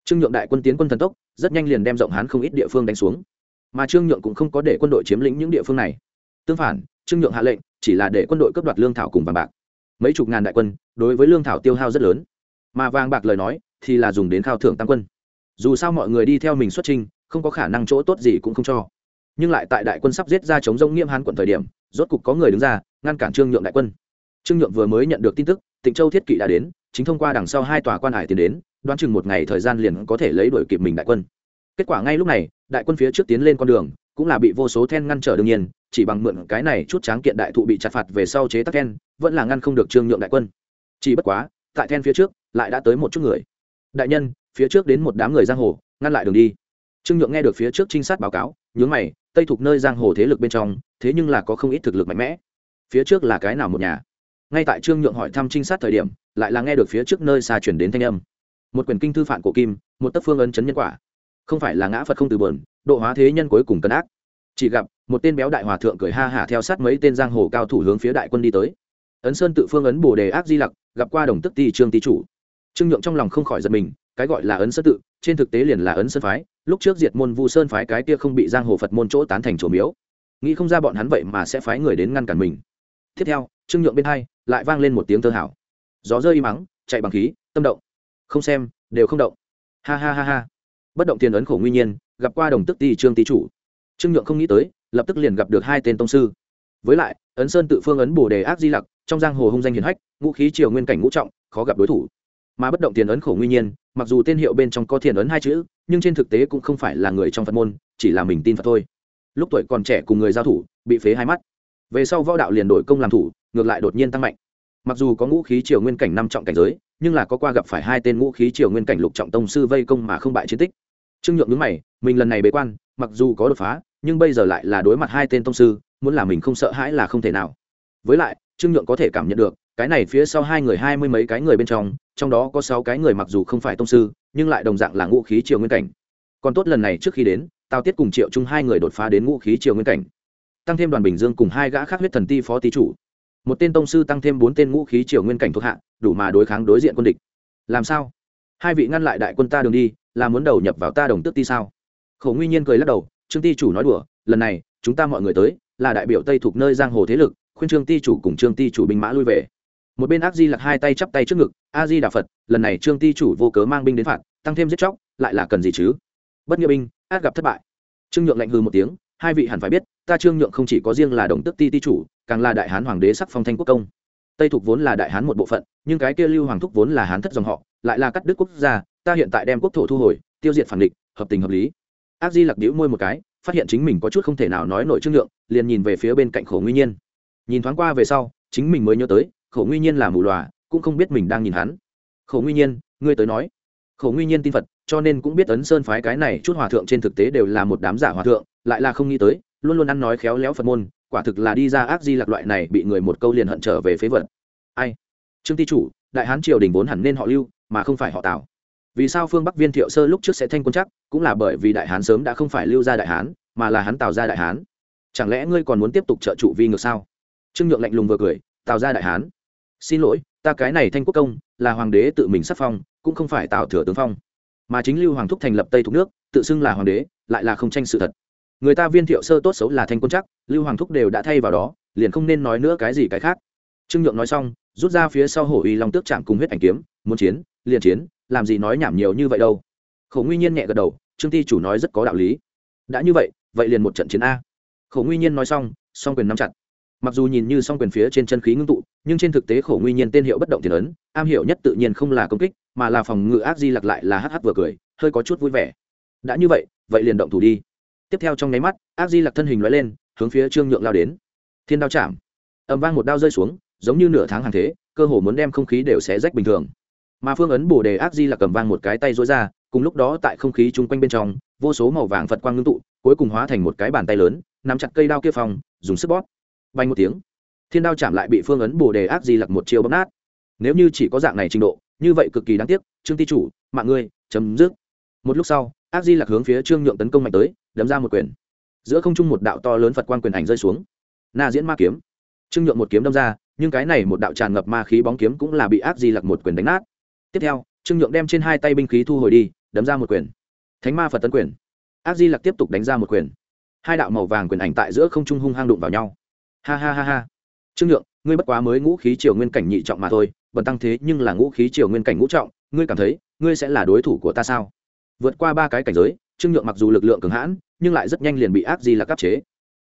Trương nhượng đại quân tiến quân thần tốc, rất nhanh liền đem rộng hán không ít địa phương đánh xuống. Mà trương nhượng cũng không có để quân đội chiếm lĩnh những địa phương này. Tương phản, trương nhượng hạ lệnh, chỉ là để quân đội cấp đoạt lương thảo cùng vàng bạc. Mấy chục ngàn đại quân, đối với lương thảo tiêu hao rất lớn. Mà vàng bạc lời nói thì là dùng đến khao thưởng tăng quân. Dù sao mọi người đi theo mình xuất trình không có khả năng chỗ tốt gì cũng không cho. Nhưng lại tại đại quân sắp giết ra chống rông nghiêm hán quận thời điểm, rốt cục có người đứng ra, ngăn cản trương nhượng đại quân. Trương nhượng vừa mới nhận được tin tức, tịnh châu thiết kỵ đã đến, chính thông qua đằng sau hai tòa quan hải tiến đến, đoán chừng một ngày thời gian liền có thể lấy đuổi kịp mình đại quân. Kết quả ngay lúc này, đại quân phía trước tiến lên con đường, cũng là bị vô số then ngăn trở đương nhiên, chỉ bằng mượn cái này chút tráng kiện đại thụ bị chặt phạt về sau chế tắc then, vẫn là ngăn không được trương nhượng đại quân. Chỉ bất quá, tại then phía trước, lại đã tới một chút người đại nhân, phía trước đến một đám người giang hồ, ngăn lại đường đi. Trương nhượng nghe được phía trước trinh sát báo cáo, nhướng mày, tây thuộc nơi giang hồ thế lực bên trong, thế nhưng là có không ít thực lực mạnh mẽ. Phía trước là cái nào một nhà? Ngay tại trương nhượng hỏi thăm trinh sát thời điểm, lại là nghe được phía trước nơi xa chuyển đến thanh âm. Một quyển kinh thư phản của kim, một tấc phương ấn chấn nhân quả. Không phải là ngã phật không từ bờn độ hóa thế nhân cuối cùng cân ác. Chỉ gặp, một tên béo đại hòa thượng cười ha hả theo sát mấy tên giang hồ cao thủ hướng phía đại quân đi tới. Ấn sơn tự phương ấn bồ đề ác di lặc, gặp qua đồng tức ti trương ti chủ trương nhượng trong lòng không khỏi giật mình, cái gọi là ấn sơn tự, trên thực tế liền là ấn sơn phái, lúc trước diệt môn vu sơn phái cái kia không bị giang hồ phật môn chỗ tán thành chỗ miếu. Nghĩ không ra bọn hắn vậy mà sẽ phái người đến ngăn cản mình. Tiếp theo, trương nhượng bên hai, lại vang lên một tiếng thơ hảo. Gió rơi im mắng, chạy bằng khí, tâm động. Không xem, đều không động. Ha ha ha ha. Bất động tiền ấn khổ nguyên nhiên, gặp qua đồng tức ti trương ti chủ. Trương nhượng không nghĩ tới, lập tức liền gặp được hai tên tông sư. Với lại, ấn sơn tự phương ấn bồ đề ác di lặc, trong giang hồ hung danh hiền hách, ngũ khí triều nguyên cảnh ngũ trọng, khó gặp đối thủ mà bất động tiền ấn khổ nguy nhiên, mặc dù tên hiệu bên trong có thiền ấn hai chữ, nhưng trên thực tế cũng không phải là người trong phật môn, chỉ là mình tin phật thôi. Lúc tuổi còn trẻ cùng người giao thủ, bị phế hai mắt. Về sau võ đạo liền đổi công làm thủ, ngược lại đột nhiên tăng mạnh. Mặc dù có ngũ khí triều nguyên cảnh năm trọng cảnh giới, nhưng là có qua gặp phải hai tên ngũ khí triều nguyên cảnh lục trọng tông sư vây công mà không bại chiến tích. Trương nhượng đứng mày, mình lần này bế quan, mặc dù có đột phá, nhưng bây giờ lại là đối mặt hai tên tông sư, muốn là mình không sợ hãi là không thể nào. Với lại, trương nhượng có thể cảm nhận được cái này phía sau hai người hai mươi mấy cái người bên trong trong đó có sáu cái người mặc dù không phải tông sư, nhưng lại đồng dạng là ngũ khí triều nguyên cảnh. Còn tốt lần này trước khi đến, tào tiết cùng triệu chung hai người đột phá đến ngũ khí triều nguyên cảnh. Tăng thêm đoàn bình dương cùng hai gã khác huyết thần ti phó tý chủ. Một tên tông sư tăng thêm bốn tên ngũ khí triều nguyên cảnh thuộc hạ, đủ mà đối kháng đối diện quân địch. Làm sao? Hai vị ngăn lại đại quân ta đường đi, là muốn đầu nhập vào ta đồng tước ti sao? Khổ nguy nhiên cười lắc đầu, trương ti chủ nói đùa, lần này, chúng ta mọi người tới, là đại biểu tây thuộc nơi giang hồ thế lực, khuyên trương ti chủ cùng trương ti chủ binh mã lui về một bên ác di lặc hai tay chắp tay trước ngực, a di đà phật, lần này trương ti chủ vô cớ mang binh đến phạt, tăng thêm giết chóc, lại là cần gì chứ? Bất nghĩa binh, át gặp thất bại. Trương nhượng lạnh hư một tiếng, hai vị hẳn phải biết, ta trương nhượng không chỉ có riêng là đồng tức ti ti chủ, càng là đại hán hoàng đế sắc phong thanh quốc công. Tây thục vốn là đại hán một bộ phận, nhưng cái kia lưu hoàng thúc vốn là hán thất dòng họ, lại là cắt đức quốc gia, ta hiện tại đem quốc thổ thu hồi, tiêu diệt phản địch, hợp tình hợp lý. Ác di lặc đĩu môi một cái, phát hiện chính mình có chút không thể nào nói nổi trương nhượng, liền nhìn về phía bên cạnh khổ nguy nhiên. Nhìn thoáng qua về sau, chính mình mới nhớ tới khổ nguy nhiên là mù lòa cũng không biết mình đang nhìn hắn. Khổ nguy nhiên, ngươi tới nói. Khổ nguy nhiên tin phật, cho nên cũng biết ấn sơn phái cái này chút hòa thượng trên thực tế đều là một đám giả hòa thượng, lại là không nghĩ tới, luôn luôn ăn nói khéo léo phật môn, quả thực là đi ra ác di lạc loại này bị người một câu liền hận trở về phế vật. Ai? Trương ti chủ, đại hán triều đình vốn hẳn nên họ lưu, mà không phải họ tào. Vì sao phương bắc viên thiệu sơ lúc trước sẽ thanh quân chắc, cũng là bởi vì đại hán sớm đã không phải lưu ra đại hán, mà là hắn tào ra đại hán. Chẳng lẽ ngươi còn muốn tiếp tục trợ trụ vi ngược sao? Trương nhượng lạnh lùng vừa cười, tào ra đại hán xin lỗi, ta cái này thanh quốc công, là hoàng đế tự mình sắc phong, cũng không phải tào thừa tướng phong. Mà chính lưu hoàng thúc thành lập tây thục nước, tự xưng là hoàng đế, lại là không tranh sự thật. Người ta viên thiệu sơ tốt xấu là thanh quân chắc lưu hoàng thúc đều đã thay vào đó, liền không nên nói nữa cái gì cái khác. Trương nhượng nói xong, rút ra phía sau hổ uy long tước chạm cùng huyết ảnh kiếm, muốn chiến, liền chiến, làm gì nói nhảm nhiều như vậy đâu. Khổ nguy nhiên nhẹ gật đầu, trương ti chủ nói rất có đạo lý. Đã như vậy vậy liền một trận chiến a. Khổ nguy nhiên nói xong, song quyền nắm chặt mặc dù nhìn như song quyền phía trên chân khí ngưng tụ, nhưng trên thực tế khổ nguy nhiên tên hiệu bất động tiền ấn, am hiểu nhất tự nhiên không là công kích, mà là phòng ngự ác di lặc lại là hh vừa cười, hơi có chút vui vẻ. Đã như vậy vậy liền động thủ đi. Tiếp theo trong nháy mắt, ác di lặc thân hình loại lên, hướng phía trương nhượng lao đến. Thiên đao chạm. Ẩm vang một đao rơi xuống, giống như nửa tháng hàng thế, cơ hồ muốn đem không khí đều xé rách bình thường. Mà phương ấn bồ đề ác di lặc cầm vang một cái tay rối ra, cùng lúc đó tại không khí chung quanh bên trong, vô số màu vàng phật quang ngưng tụ, cuối cùng hóa thành một cái bàn tay lớn, nắm chặt cây đao kia phòng, dùng sức bóp bay một tiếng. Thiên đao chạm lại bị phương ấn bồ đề ác di lặc một chiêu bấm nát. Nếu như chỉ có dạng này trình độ, như vậy cực kỳ đáng tiếc, trương ti chủ, mạng ngươi, chấm dứt. Một lúc sau, ác di lặc hướng phía trương nhượng tấn công mạnh tới, đấm ra một quyền. Giữa không trung một đạo to lớn phật quan quyền ảnh rơi xuống. Na diễn ma kiếm. Trương nhượng một kiếm đâm ra, nhưng cái này một đạo tràn ngập ma khí bóng kiếm cũng là bị ác di lặc một quyền đánh nát. Tiếp theo, trương nhượng đem trên hai tay binh khí thu hồi đi, đấm ra một quyền. Thánh ma phật tấn quyền. Ác di lặc tiếp tục đánh ra một quyền. Hai đạo màu vàng quyền ảnh tại giữa không trung hung hang đụng vào nhau ha ha ha ha. Trương nhượng, ngươi bất quá mới ngũ khí triều nguyên cảnh nhị trọng mà thôi, bần tăng thế nhưng là ngũ khí triều nguyên cảnh ngũ trọng, ngươi cảm thấy, ngươi sẽ là đối thủ của ta sao? Vượt qua ba cái cảnh giới, trương nhượng mặc dù lực lượng cường hãn, nhưng lại rất nhanh liền bị Áp di lặc cấp chế.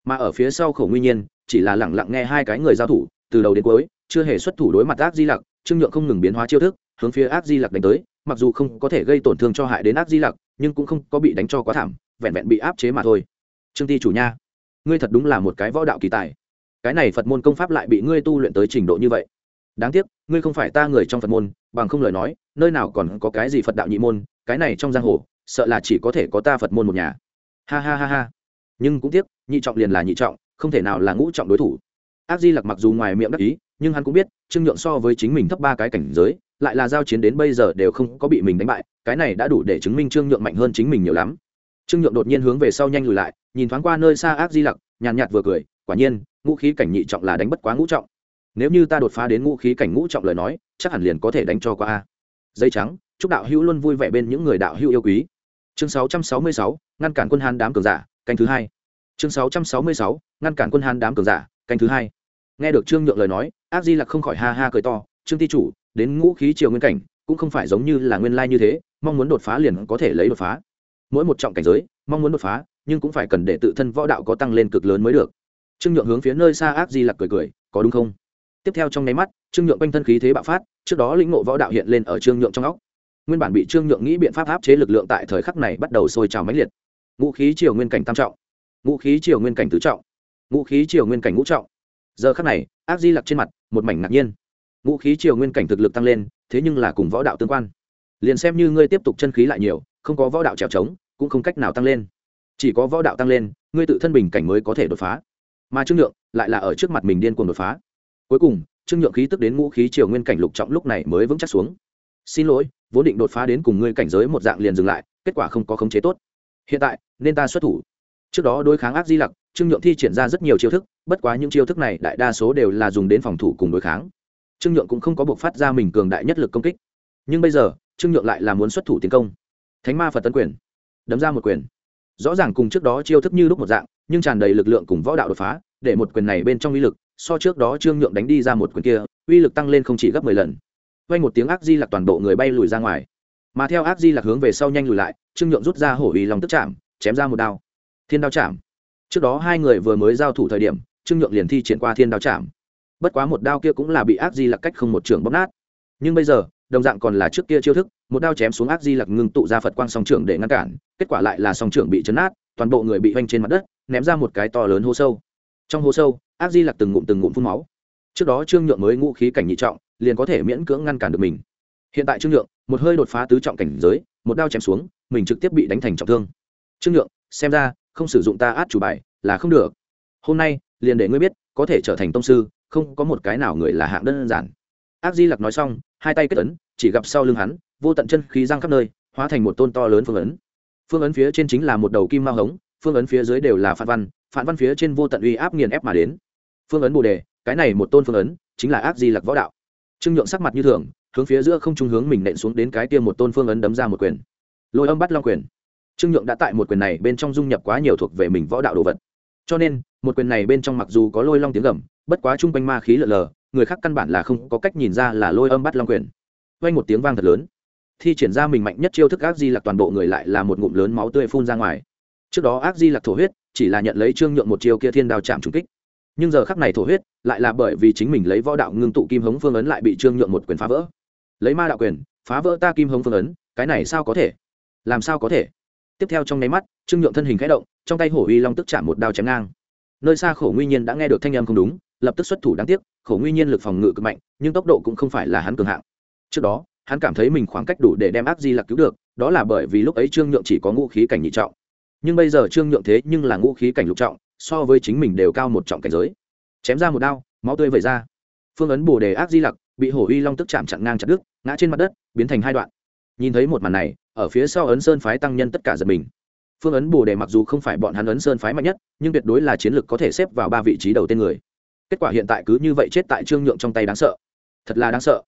Mà ở phía sau khẩu nguyên nhiên, chỉ là lẳng lặng nghe hai cái người giao thủ, từ đầu đến cuối, chưa hề xuất thủ đối mặt ác di lặc trương nhượng không ngừng biến hóa chiêu thức, hướng phía ác di lặc đánh tới, mặc dù không có thể gây tổn thương cho hại đến ác di lặc nhưng cũng không có bị đánh cho quá thảm, vẹn vẹn bị áp chế mà thôi. Trương ti chủ nha, ngươi thật đúng là một cái võ đạo kỳ tài cái này phật môn công pháp lại bị ngươi tu luyện tới trình độ như vậy. Đáng tiếc, ngươi không phải ta người trong phật môn, bằng không lời nói, nơi nào còn có cái gì phật đạo nhị môn, cái này trong giang hồ, sợ là chỉ có thể có ta phật môn một nhà. Ha ha ha ha. Nhưng cũng tiếc, nhị trọng liền là nhị trọng, không thể nào là ngũ trọng đối thủ. Ác di lặc mặc dù ngoài miệng đắc ý, nhưng hắn cũng biết, trương nhượng so với chính mình thấp ba cái cảnh giới, lại là giao chiến đến bây giờ đều không có bị mình đánh bại, cái này đã đủ để chứng minh trương nhượng mạnh hơn chính mình nhiều lắm. Trương nhượng đột nhiên hướng về sau nhanh lùi lại, nhìn thoáng qua nơi xa ác di lặc, nhàn nhạt vừa cười, quả nhiên ngũ khí cảnh nhị trọng là đánh bất quá ngũ trọng. Nếu như ta đột phá đến ngũ khí cảnh ngũ trọng lời nói chắc hẳn liền có thể đánh cho qua a. Dây trắng chúc đạo hữu luôn vui vẻ bên những người đạo hữu yêu quý. Chương 666, ngăn cản quân hán đám cường giả canh thứ hai. Chương 666, ngăn cản quân hán đám cường giả canh thứ hai. Nghe được trương nhượng lời nói ác di lặc không khỏi ha ha cười to trương ti chủ đến ngũ khí triều nguyên cảnh cũng không phải giống như là nguyên lai như thế mong muốn đột phá liền có thể lấy đột phá. Mỗi một trọng cảnh giới mong muốn đột phá nhưng cũng phải cần để tự thân võ đạo có tăng lên cực lớn mới được trương nhượng hướng phía nơi xa ác di lặc cười cười, có đúng không? Tiếp theo trong nháy mắt, trương nhượng quanh thân khí thế bạo phát, trước đó lĩnh ngộ võ đạo hiện lên ở trương nhượng trong óc. Nguyên bản bị trương nhượng nghĩ biện pháp áp chế lực lượng tại thời khắc này bắt đầu sôi trào mãnh liệt. Ngũ khí triều nguyên cảnh tam trọng. Ngũ khí triều nguyên cảnh tứ trọng. Ngũ khí triều nguyên cảnh ngũ trọng. Giờ khắc này, ác di lặc trên mặt, một mảnh ngạc nhiên. Ngũ khí triều nguyên cảnh thực lực tăng lên, thế nhưng là cùng võ đạo tương quan. Liền xem như ngươi tiếp tục chân khí lại nhiều, không có võ đạo trèo trống, cũng không cách nào tăng lên. Chỉ có võ đạo tăng lên, ngươi tự thân bình cảnh mới có thể đột phá mà trương nhượng lại là ở trước mặt mình điên cuồng đột phá. Cuối cùng, trương nhượng khí tức đến ngũ khí triều nguyên cảnh lục trọng lúc này mới vững chắc xuống. Xin lỗi, vốn định đột phá đến cùng ngươi cảnh giới một dạng liền dừng lại, kết quả không có khống chế tốt. Hiện tại, nên ta xuất thủ. Trước đó đối kháng ác di lặc, trương nhượng thi triển ra rất nhiều chiêu thức, bất quá những chiêu thức này đại đa số đều là dùng đến phòng thủ cùng đối kháng. Trương nhượng cũng không có buộc phát ra mình cường đại nhất lực công kích. Nhưng bây giờ, trương nhượng lại là muốn xuất thủ tiến công. Thánh ma phật tấn quyền. Đấm ra một quyền. Rõ ràng cùng trước đó chiêu thức như lúc một dạng nhưng tràn đầy lực lượng cùng võ đạo đột phá, để một quyền này bên trong uy lực, so trước đó trương nhượng đánh đi ra một quyền kia, uy lực tăng lên không chỉ gấp mười lần. Vay một tiếng ác di lạc toàn bộ người bay lùi ra ngoài. Mà theo ác di lạc hướng về sau nhanh lùi lại, trương nhượng rút ra hổ uy lòng tức chạm, chém ra một đao. Thiên đao chạm. Trước đó hai người vừa mới giao thủ thời điểm, trương nhượng liền thi triển qua thiên đao chạm. Bất quá một đao kia cũng là bị ác di lạc cách không một trường bóp nát. Nhưng bây giờ, đồng dạng còn là trước kia chiêu thức, một đao chém xuống ác di lặc ngưng tụ ra phật quang song trưởng để ngăn cản, kết quả lại là song trưởng bị chấn nát, toàn bộ người bị vanh trên mặt đất ném ra một cái to lớn hố sâu. Trong hố sâu, ác di lặc từng ngụm từng ngụm phun máu. Trước đó trương nhượng mới ngũ khí cảnh nhị trọng, liền có thể miễn cưỡng ngăn cản được mình. Hiện tại trương nhượng, một hơi đột phá tứ trọng cảnh giới, một đao chém xuống, mình trực tiếp bị đánh thành trọng thương. Trương nhượng, xem ra, không sử dụng ta át chủ bài là không được. Hôm nay, liền để ngươi biết, có thể trở thành tông sư, không có một cái nào người là hạng đơn giản. Ác di lặc nói xong, hai tay kết ấn, chỉ gặp sau lưng hắn, vô tận chân khí giăng khắp nơi, hóa thành một tôn to lớn phương ấn. Phương ấn phía trên chính là một đầu kim mao hống phương ấn phía dưới đều là phản văn phản văn phía trên vô tận uy áp nghiền ép mà đến. Phương ấn bồ đề, cái này một tôn phương ấn, chính là ác di lặc võ đạo. Trương nhượng sắc mặt như thường, hướng phía giữa không trung hướng mình nện xuống đến cái tiêm một tôn phương ấn đấm ra một quyền. Lôi âm bắt long quyền. Trương nhượng đã tại một quyền này bên trong dung nhập quá nhiều thuộc về mình võ đạo đồ vật. Cho nên, một quyền này bên trong mặc dù có lôi long tiếng gầm, bất quá chung quanh ma khí lở lờ, người khác căn bản là không có cách nhìn ra là lôi âm bắt long quyền. Vang một tiếng vang thật lớn. Thi triển ra mình mạnh nhất chiêu thức ác di lặc toàn bộ người lại là một ngụm lớn máu tươi phun ra ngoài trước đó ác di lặc thổ huyết, chỉ là nhận lấy trương nhượng một chiêu kia thiên đao chạm trùng kích. Nhưng giờ khắc này thổ huyết, lại là bởi vì chính mình lấy võ đạo ngưng tụ kim hống phương ấn lại bị trương nhượng một quyền phá vỡ. Lấy ma đạo quyền, phá vỡ ta kim hống phương ấn, cái này sao có thể? Làm sao có thể? Tiếp theo trong nháy mắt, trương nhượng thân hình khẽ động, trong tay hổ uy long tức chạm một đao chém ngang. Nơi xa khổ nguyên nhiên đã nghe được thanh âm không đúng, lập tức xuất thủ đáng tiếc, khổ nguyên nhiên lực phòng ngự cực mạnh, nhưng tốc độ cũng không phải là hắn cường hạng. Trước đó, hắn cảm thấy mình khoảng cách đủ để đem ác di lặc cứu được, đó là bởi vì lúc ấy trương nhượng chỉ có ngũ khí cảnh nhị trọng nhưng bây giờ trương nhượng thế nhưng là ngũ khí cảnh lục trọng, so với chính mình đều cao một trọng cảnh giới. Chém ra một đao, máu tươi vẩy ra. Phương ấn bồ đề ác di lặc, bị hổ uy long tức chạm chặn ngang chặt đứt, ngã trên mặt đất, biến thành hai đoạn. Nhìn thấy một màn này, ở phía sau ấn sơn phái tăng nhân tất cả giật mình. Phương ấn bồ đề mặc dù không phải bọn hắn ấn sơn phái mạnh nhất, nhưng tuyệt đối là chiến lược có thể xếp vào ba vị trí đầu tên người. Kết quả hiện tại cứ như vậy chết tại trương nhượng trong tay đáng sợ. Thật là đáng sợ.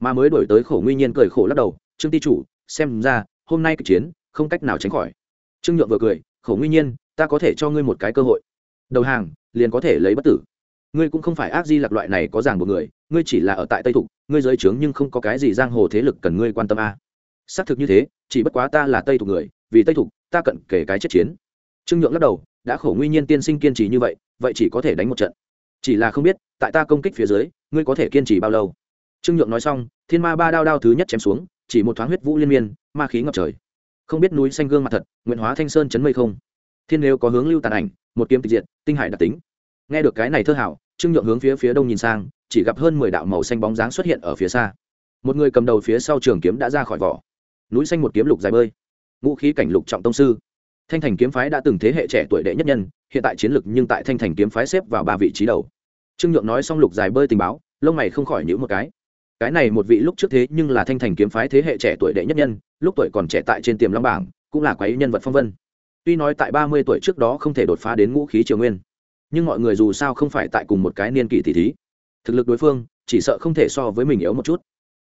Mà mới đổi tới khổ nguy nhiên cười khổ lắc đầu, trương ti chủ, xem ra, hôm nay kịch chiến, không cách nào tránh khỏi trương nhượng vừa cười, khổ nguy nhiên, ta có thể cho ngươi một cái cơ hội. Đầu hàng, liền có thể lấy bất tử. Ngươi cũng không phải ác di lạc loại này có ràng một người, ngươi chỉ là ở tại tây thục, ngươi giới trướng nhưng không có cái gì giang hồ thế lực cần ngươi quan tâm a. À. xác thực như thế, chỉ bất quá ta là tây thục người, vì tây thục, ta cận kể cái chết chiến. Trương nhượng lắc đầu, đã khổ nguy nhiên tiên sinh kiên trì như vậy vậy chỉ có thể đánh một trận. Chỉ là không biết, tại ta công kích phía dưới, ngươi có thể kiên trì bao lâu? Trương nhượng nói xong, thiên ma ba đao đao thứ nhất chém xuống, chỉ một thoáng huyết vũ liên miên, ma khí ngập trời không biết núi xanh gương mặt thật nguyện hóa thanh sơn chấn mây không. Thiên nếu có hướng lưu tàn ảnh, một kiếm tịch diệt, tinh hải đặc tính. Nghe được cái này thơ hảo, trương nhượng hướng phía phía đông nhìn sang, chỉ gặp hơn mười đạo màu xanh bóng dáng xuất hiện ở phía xa. Một người cầm đầu phía sau trường kiếm đã ra khỏi vỏ. Núi xanh một kiếm lục dài bơi. Ngũ khí cảnh lục trọng tông sư. Thanh thành kiếm phái đã từng thế hệ trẻ tuổi đệ nhất nhân, hiện tại chiến lực nhưng tại thanh thành kiếm phái xếp vào ba vị trí đầu. Trương nhượng nói xong lục dài bơi tình báo, lông mày không khỏi nhữ một cái. Cái này một vị lúc trước thế nhưng là thanh thành kiếm phái thế hệ trẻ tuổi đệ nhất nhân lúc tuổi còn trẻ tại trên tiềm long bảng, cũng là quái nhân vật phong vân. Tuy nói tại ba mươi tuổi trước đó không thể đột phá đến ngũ khí triều nguyên, nhưng mọi người dù sao không phải tại cùng một cái niên kỷ tỷ thí. Thực lực đối phương, chỉ sợ không thể so với mình yếu một chút.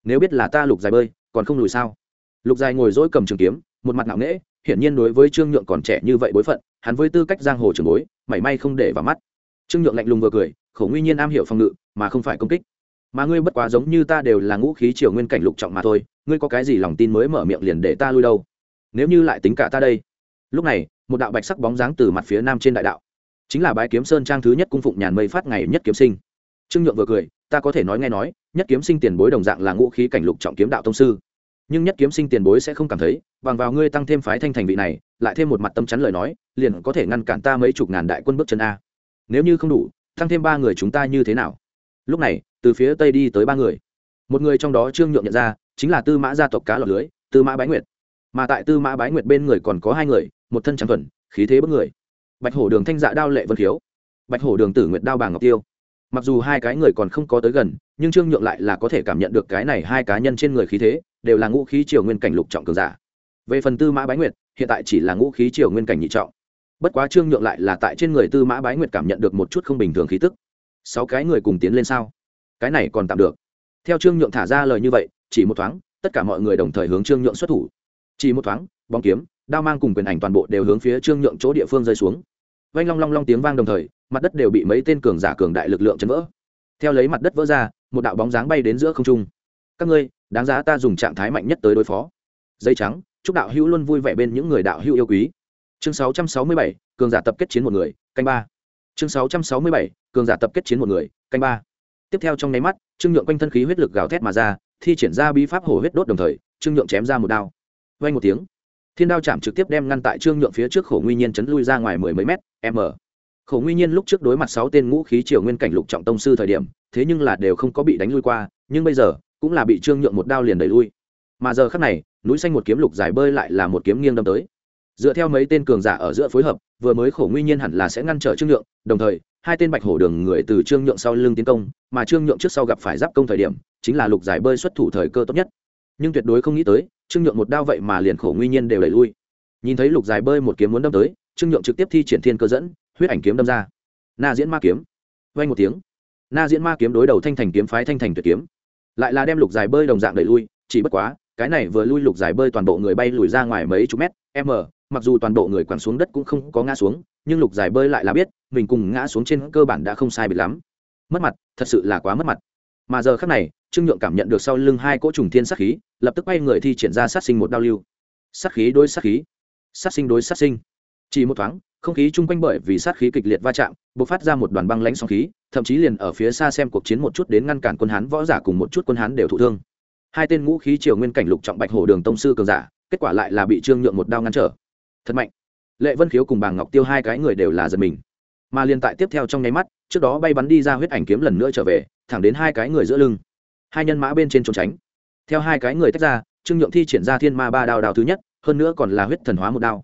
Nếu biết là ta lục dài bơi, còn không lùi sao? Lục dài ngồi dỗi cầm trường kiếm, một mặt nặng nễ hiển nhiên đối với trương nhượng còn trẻ như vậy bối phận, hắn với tư cách giang hồ trường bối, mảy may không để vào mắt. Trương nhượng lạnh lùng vừa cười, khổ nguy nhiên am hiểu phòng ngự, mà không phải công kích. Mà ngươi bất quá giống như ta đều là ngũ khí triều nguyên cảnh lục trọng mà thôi ngươi có cái gì lòng tin mới mở miệng liền để ta lui đâu? Nếu như lại tính cả ta đây. Lúc này, một đạo bạch sắc bóng dáng từ mặt phía nam trên đại đạo. Chính là bái kiếm sơn trang thứ nhất cung phụng nhàn mây phát ngày nhất kiếm sinh. Trương nhượng vừa cười, ta có thể nói nghe nói, nhất kiếm sinh tiền bối đồng dạng là ngũ khí cảnh lục trọng kiếm đạo tông sư. Nhưng nhất kiếm sinh tiền bối sẽ không cảm thấy, bằng vào ngươi tăng thêm phái thanh thành vị này, lại thêm một mặt tâm chắn lời nói, liền có thể ngăn cản ta mấy chục ngàn đại quân bước chân a. Nếu như không đủ, tăng thêm ba người chúng ta như thế nào? Lúc này, từ phía tây đi tới ba người. Một người trong đó trương nhượng nhận ra chính là tư mã gia tộc cá lọc lưới, tư mã bái nguyệt. Mà tại tư mã bái nguyệt bên người còn có hai người, một thân trắng thuần, khí thế bất người. Bạch hổ đường thanh dạ đao lệ vân khiếu, bạch hổ đường tử nguyệt đao bàng ngọc tiêu. Mặc dù hai cái người còn không có tới gần, nhưng trương nhượng lại là có thể cảm nhận được cái này hai cá nhân trên người khí thế, đều là ngũ khí triều nguyên cảnh lục trọng cường giả. Về phần tư mã bái nguyệt, hiện tại chỉ là ngũ khí triều nguyên cảnh nhị trọng. Bất quá trương nhượng lại là tại trên người tư mã bái nguyệt cảm nhận được một chút không bình thường khí tức. Sáu cái người cùng tiến lên sao? Cái này còn tạm được. Theo trương nhượng thả ra lời như vậy chỉ một thoáng tất cả mọi người đồng thời hướng trương nhượng xuất thủ. Chỉ một thoáng bóng kiếm đao mang cùng quyền ảnh toàn bộ đều hướng phía trương nhượng chỗ địa phương rơi xuống. Vanh long long long tiếng vang đồng thời mặt đất đều bị mấy tên cường giả cường đại lực lượng chấn vỡ. Theo lấy mặt đất vỡ ra một đạo bóng dáng bay đến giữa không trung. Các ngươi đáng giá ta dùng trạng thái mạnh nhất tới đối phó. Dây trắng chúc đạo hữu luôn vui vẻ bên những người đạo hữu yêu quý. Chương 667, cường giả tập kết chiến một người canh ba. Chương 667, cường giả tập kết chiến một người canh ba. Tiếp theo trong nháy mắt trương nhượng quanh thân khí huyết lực gào thét mà ra thi triển ra bí pháp hổ huyết đốt đồng thời, trương nhượng chém ra một đao. Vay một tiếng, thiên đao chạm trực tiếp đem ngăn tại trương nhượng phía trước khổ nguy nhiên chấn lui ra ngoài mười mấy mét, m. Khổ nguy nhiên lúc trước đối mặt sáu tên ngũ khí triều nguyên cảnh lục trọng tông sư thời điểm, thế nhưng là đều không có bị đánh lui qua, nhưng bây giờ, cũng là bị trương nhượng một đao liền đẩy lui. Mà giờ khắc này, núi xanh một kiếm lục dài bơi lại là một kiếm nghiêng đâm tới. Dựa theo mấy tên cường giả ở giữa phối hợp, vừa mới khổ nguy nhiên hẳn là sẽ ngăn trở trương nhượng, đồng thời hai tên bạch hổ đường người từ trương nhượng sau lưng tiến công, mà trương nhượng trước sau gặp phải giáp công thời điểm, chính là lục giải bơi xuất thủ thời cơ tốt nhất. Nhưng tuyệt đối không nghĩ tới, trương nhượng một đao vậy mà liền khổ nguy nhiên đều đẩy lui. Nhìn thấy lục giải bơi một kiếm muốn đâm tới, trương nhượng trực tiếp thi triển thiên cơ dẫn, huyết ảnh kiếm đâm ra. Na diễn ma kiếm. Vay một tiếng. Na diễn ma kiếm đối đầu thanh thành kiếm phái thanh thành tuyệt kiếm. Lại là đem lục giải bơi đồng dạng đẩy lui, chỉ bất quá, cái này vừa lui lục giải bơi toàn bộ người bay lùi ra ngoài mấy chục mét m, mặc dù toàn bộ người quẳng xuống đất cũng không có ngã xuống, nhưng lục giải bơi lại là biết, mình cùng ngã xuống trên cơ bản đã không sai bịt lắm. Mất mặt, thật sự là quá mất mặt. Mà giờ khác này, trương nhượng cảm nhận được sau lưng hai cỗ trùng thiên sát khí, lập tức bay người thi triển ra sát sinh một đao lưu. Sát khí đối sát khí. Sát sinh đối sát sinh. Chỉ một thoáng, không khí chung quanh bởi vì sát khí kịch liệt va chạm b ộ c phát ra một đoàn băng lãnh sóng khí, thậm chí liền ở phía xa xem cuộc chiến một chút đến ngăn cản quân hán võ giả cùng một chút quân hán đều thụ thương. Hai tên ngũ khí triều nguyên cảnh lục trọng bạch hồ đường tông sư cường giả kết quả lại là bị trương nhượng một đao ngăn trở. Thật mạnh. Lệ vân khiếu cùng bàng ngọc tiêu hai cái người đều là giật mình. Mà liên tại tiếp theo trong nháy mắt, trước đó bay bắn đi ra huyết ảnh kiếm lần nữa trở về, thẳng đến hai cái người giữa lưng. Hai nhân mã bên trên trốn tránh. Theo hai cái người tách ra, trương nhượng thi triển ra thiên ma ba đao đao thứ nhất, hơn nữa còn là huyết thần hóa một đao.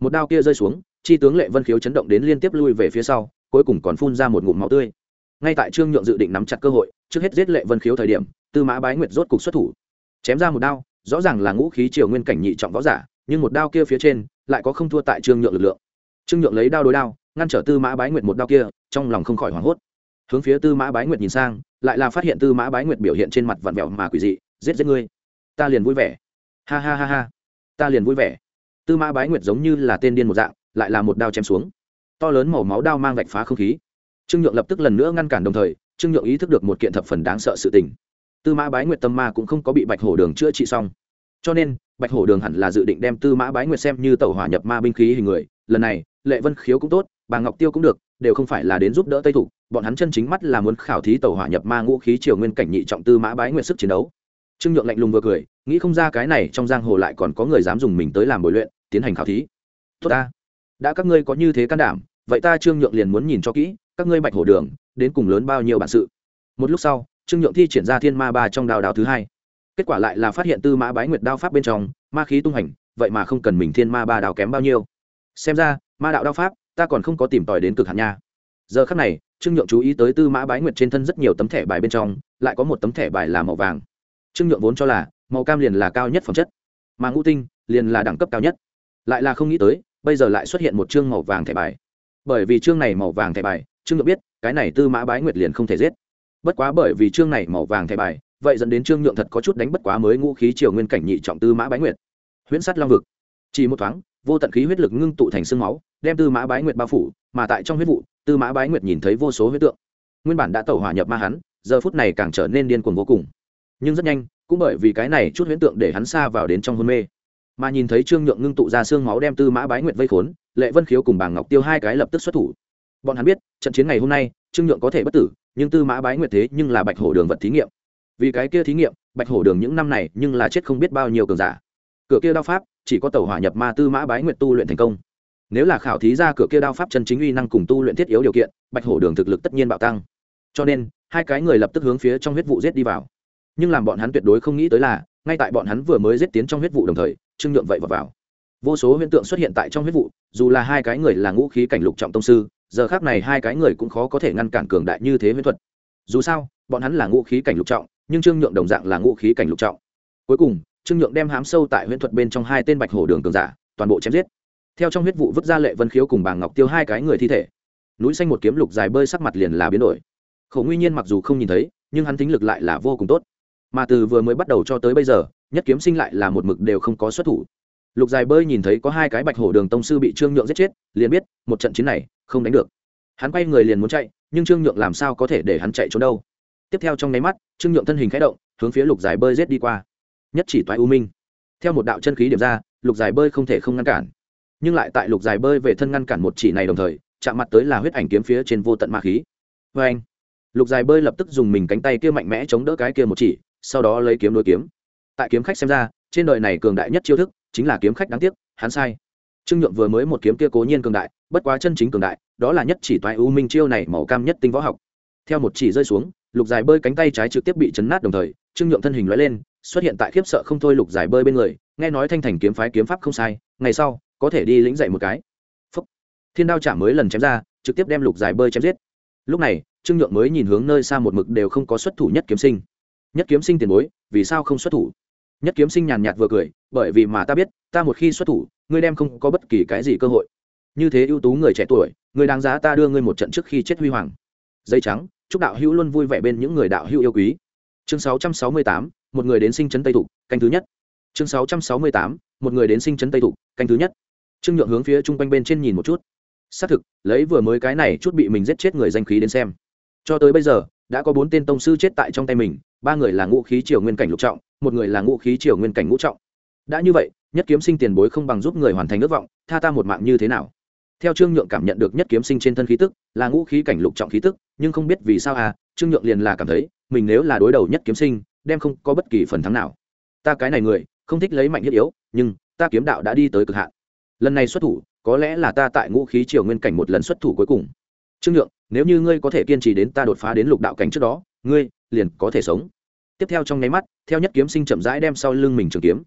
Một đao kia rơi xuống, chi tướng lệ vân khiếu chấn động đến liên tiếp lui về phía sau, cuối cùng còn phun ra một ngụm máu tươi. Ngay tại trương nhượng dự định nắm chặt cơ hội, trước hết giết lệ vân khiếu thời điểm, tư mã bái nguyệt rốt cục xuất thủ. Chém ra một đao rõ ràng là ngũ khí triều nguyên cảnh nhị trọng võ giả, nhưng một đao kia phía trên lại có không thua tại trương nhượng lực lượng. Trương nhượng lấy đao đối đao, ngăn trở tư mã bái nguyệt một đao kia, trong lòng không khỏi hoảng hốt. Hướng phía tư mã bái nguyệt nhìn sang, lại là phát hiện tư mã bái nguyệt biểu hiện trên mặt vặn vẹo mà quỷ dị, giết giết ngươi, ta liền vui vẻ. Ha ha ha ha, ta liền vui vẻ. Tư mã bái nguyệt giống như là tên điên một dạng, lại là một đao chém xuống. To lớn màu máu đao mang vạch phá không khí. Trương nhượng lập tức lần nữa ngăn cản đồng thời, trương nhượng ý thức được một kiện thập phần đáng sợ sự tình tư mã bái nguyệt tâm ma cũng không có bị bạch hổ đường chữa trị xong. Cho nên, bạch hổ đường hẳn là dự định đem tư mã bái nguyệt xem như tàu hỏa nhập ma binh khí hình người. Lần này, lệ vân khiếu cũng tốt, bà ngọc tiêu cũng được, đều không phải là đến giúp đỡ tây thủ bọn hắn chân chính mắt là muốn khảo thí tàu hỏa nhập ma ngũ khí triều nguyên cảnh nhị trọng tư mã bái nguyệt sức chiến đấu. Trương nhượng lạnh lùng vừa cười, nghĩ không ra cái này trong giang hồ lại còn có người dám dùng mình tới làm bồi luyện, tiến hành khảo thí. Tốt ta. Đã các ngươi có như thế can đảm, vậy ta trương nhượng liền muốn nhìn cho kỹ, các ngươi bạch hổ đường, đến cùng lớn bao nhiêu bản sự. Một lúc sau trương nhượng thi triển ra thiên ma ba trong đào đào thứ hai. Kết quả lại là phát hiện tư mã bái nguyệt đao pháp bên trong, ma khí tung hành, vậy mà không cần mình thiên ma ba đào kém bao nhiêu. Xem ra, ma đạo đao pháp, ta còn không có tìm tòi đến cực hạn nha. Giờ khắc này, trương nhượng chú ý tới tư mã bái nguyệt trên thân rất nhiều tấm thẻ bài bên trong, lại có một tấm thẻ bài là màu vàng. Trương nhượng vốn cho là, màu cam liền là cao nhất phẩm chất, mà ngũ tinh liền là đẳng cấp cao nhất. Lại là không nghĩ tới, bây giờ lại xuất hiện một chương màu vàng thẻ bài. Bởi vì chương này màu vàng thẻ bài, trương nhượng biết, cái này tư mã bái nguyệt liền không thể giết bất quá bởi vì chương này màu vàng thẻ bài, vậy dẫn đến trương nhượng thật có chút đánh bất quá mới ngũ khí triều nguyên cảnh nhị trọng tư mã bái nguyệt. Huyễn sắt long vực. Chỉ một thoáng, vô tận khí huyết lực ngưng tụ thành sương máu, đem tư mã bái nguyệt bao phủ, mà tại trong huyết vụ, tư mã bái nguyệt nhìn thấy vô số huyết tượng. Nguyên bản đã tẩu hỏa nhập ma hắn, giờ phút này càng trở nên điên cuồng vô cùng. Nhưng rất nhanh, cũng bởi vì cái này chút huyễn tượng để hắn xa vào đến trong hôn mê. Mà nhìn thấy trương nhượng ngưng tụ ra xương máu đem tư mã bái nguyệt vây khốn, lệ vân khiếu cùng bảng ngọc tiêu hai cái lập tức xuất thủ. Bọn hắn biết, trận chiến ngày hôm nay trương nhượng có thể bất tử nhưng tư mã bái nguyệt thế nhưng là bạch hổ đường vật thí nghiệm. Vì cái kia thí nghiệm bạch hổ đường những năm này nhưng là chết không biết bao nhiêu cường giả. Cửa kia đao pháp chỉ có tàu hỏa nhập ma tư mã bái nguyệt tu luyện thành công. Nếu là khảo thí ra cửa kia đao pháp chân chính uy năng cùng tu luyện thiết yếu điều kiện bạch hổ đường thực lực tất nhiên bạo tăng. Cho nên hai cái người lập tức hướng phía trong huyết vụ giết đi vào. Nhưng làm bọn hắn tuyệt đối không nghĩ tới là ngay tại bọn hắn vừa mới giết tiến trong huyết vụ đồng thời trương nhượng vậy vào, vào. vô số hiện tượng xuất hiện tại trong huyết vụ dù là hai cái người là ngũ khí cảnh lục trọng tông sư giờ khác này hai cái người cũng khó có thể ngăn cản cường đại như thế huyễn thuật. Dù sao, bọn hắn là ngũ khí cảnh lục trọng, nhưng trương nhượng đồng dạng là ngũ khí cảnh lục trọng. Cuối cùng, trương nhượng đem hám sâu tại huyễn thuật bên trong hai tên bạch hổ đường cường giả, toàn bộ chém giết. Theo trong huyết vụ vứt ra lệ vân khiếu cùng bàng ngọc tiêu hai cái người thi thể. Núi xanh một kiếm lục dài bơi sắc mặt liền là biến đổi. Khổ nguy nhiên mặc dù không nhìn thấy, nhưng hắn tính lực lại là vô cùng tốt. Mà từ vừa mới bắt đầu cho tới bây giờ, nhất kiếm sinh lại là một mực đều không có xuất thủ. Lục dài bơi nhìn thấy có hai cái bạch hổ đường tông sư bị trương nhượng giết chết, liền biết, một trận chiến này không đánh được. Hắn quay người liền muốn chạy, nhưng trương nhượng làm sao có thể để hắn chạy trốn đâu? Tiếp theo trong nháy mắt, trương nhượng thân hình khẽ động, hướng phía lục giải bơi rết đi qua. Nhất chỉ toái u minh. Theo một đạo chân khí điểm ra, lục giải bơi không thể không ngăn cản. Nhưng lại tại lục giải bơi về thân ngăn cản một chỉ này đồng thời, chạm mặt tới là huyết ảnh kiếm phía trên vô tận ma khí. Vê anh, lục giải bơi lập tức dùng mình cánh tay kia mạnh mẽ chống đỡ cái kia một chỉ, sau đó lấy kiếm đối kiếm. Tại kiếm khách xem ra, trên đời này cường đại nhất chiêu thức chính là kiếm khách đáng tiếc, hắn sai trương nhượng vừa mới một kiếm kia cố nhiên cường đại, bất quá chân chính cường đại, đó là nhất chỉ toái u minh chiêu này màu cam nhất tinh võ học. Theo một chỉ rơi xuống, lục dài bơi cánh tay trái trực tiếp bị chấn nát đồng thời, trương nhượng thân hình lóe lên, xuất hiện tại khiếp sợ không thôi lục dài bơi bên người, nghe nói thanh thành kiếm phái kiếm pháp không sai, ngày sau, có thể đi lĩnh dạy một cái. Phúc. thiên đao trả mới lần chém ra, trực tiếp đem lục dài bơi chém giết. Lúc này, trương nhượng mới nhìn hướng nơi xa một mực đều không có xuất thủ nhất kiếm sinh. Nhất kiếm sinh tiền bối, vì sao không xuất thủ? Nhất kiếm sinh nhàn nhạt vừa cười bởi vì mà ta biết ta một khi xuất thủ ngươi đem không có bất kỳ cái gì cơ hội. Như thế ưu tú người trẻ tuổi người đáng giá ta đưa ngươi một trận trước khi chết huy hoàng. Dây trắng chúc đạo hữu luôn vui vẻ bên những người đạo hữu yêu quý. Chương 668, một người đến sinh chấn tây thủ canh thứ nhất. Chương 668, một người đến sinh chấn tây thủ canh thứ nhất. Trương nhượng hướng phía trung quanh bên trên nhìn một chút. Xác thực lấy vừa mới cái này chút bị mình giết chết người danh khí đến xem. Cho tới bây giờ đã có bốn tên tông sư chết tại trong tay mình ba người là ngũ khí triều nguyên cảnh lục trọng, một người là ngũ khí triều nguyên cảnh ngũ trọng. Đã như vậy, nhất kiếm sinh tiền bối không bằng giúp người hoàn thành ước vọng, tha ta một mạng như thế nào? Theo trương nhượng cảm nhận được nhất kiếm sinh trên thân khí tức, là ngũ khí cảnh lục trọng khí tức, nhưng không biết vì sao à trương nhượng liền là cảm thấy, mình nếu là đối đầu nhất kiếm sinh, đem không có bất kỳ phần thắng nào. Ta cái này người, không thích lấy mạnh thiết yếu, nhưng ta kiếm đạo đã đi tới cực hạn. Lần này xuất thủ, có lẽ là ta tại ngũ khí triều nguyên cảnh một lần xuất thủ cuối cùng. Trương nhượng, nếu như ngươi có thể kiên trì đến ta đột phá đến lục đạo cảnh trước đó, ngươi liền có thể sống. Tiếp theo trong nháy mắt, theo nhất kiếm sinh chậm rãi đem sau lưng mình trường kiếm.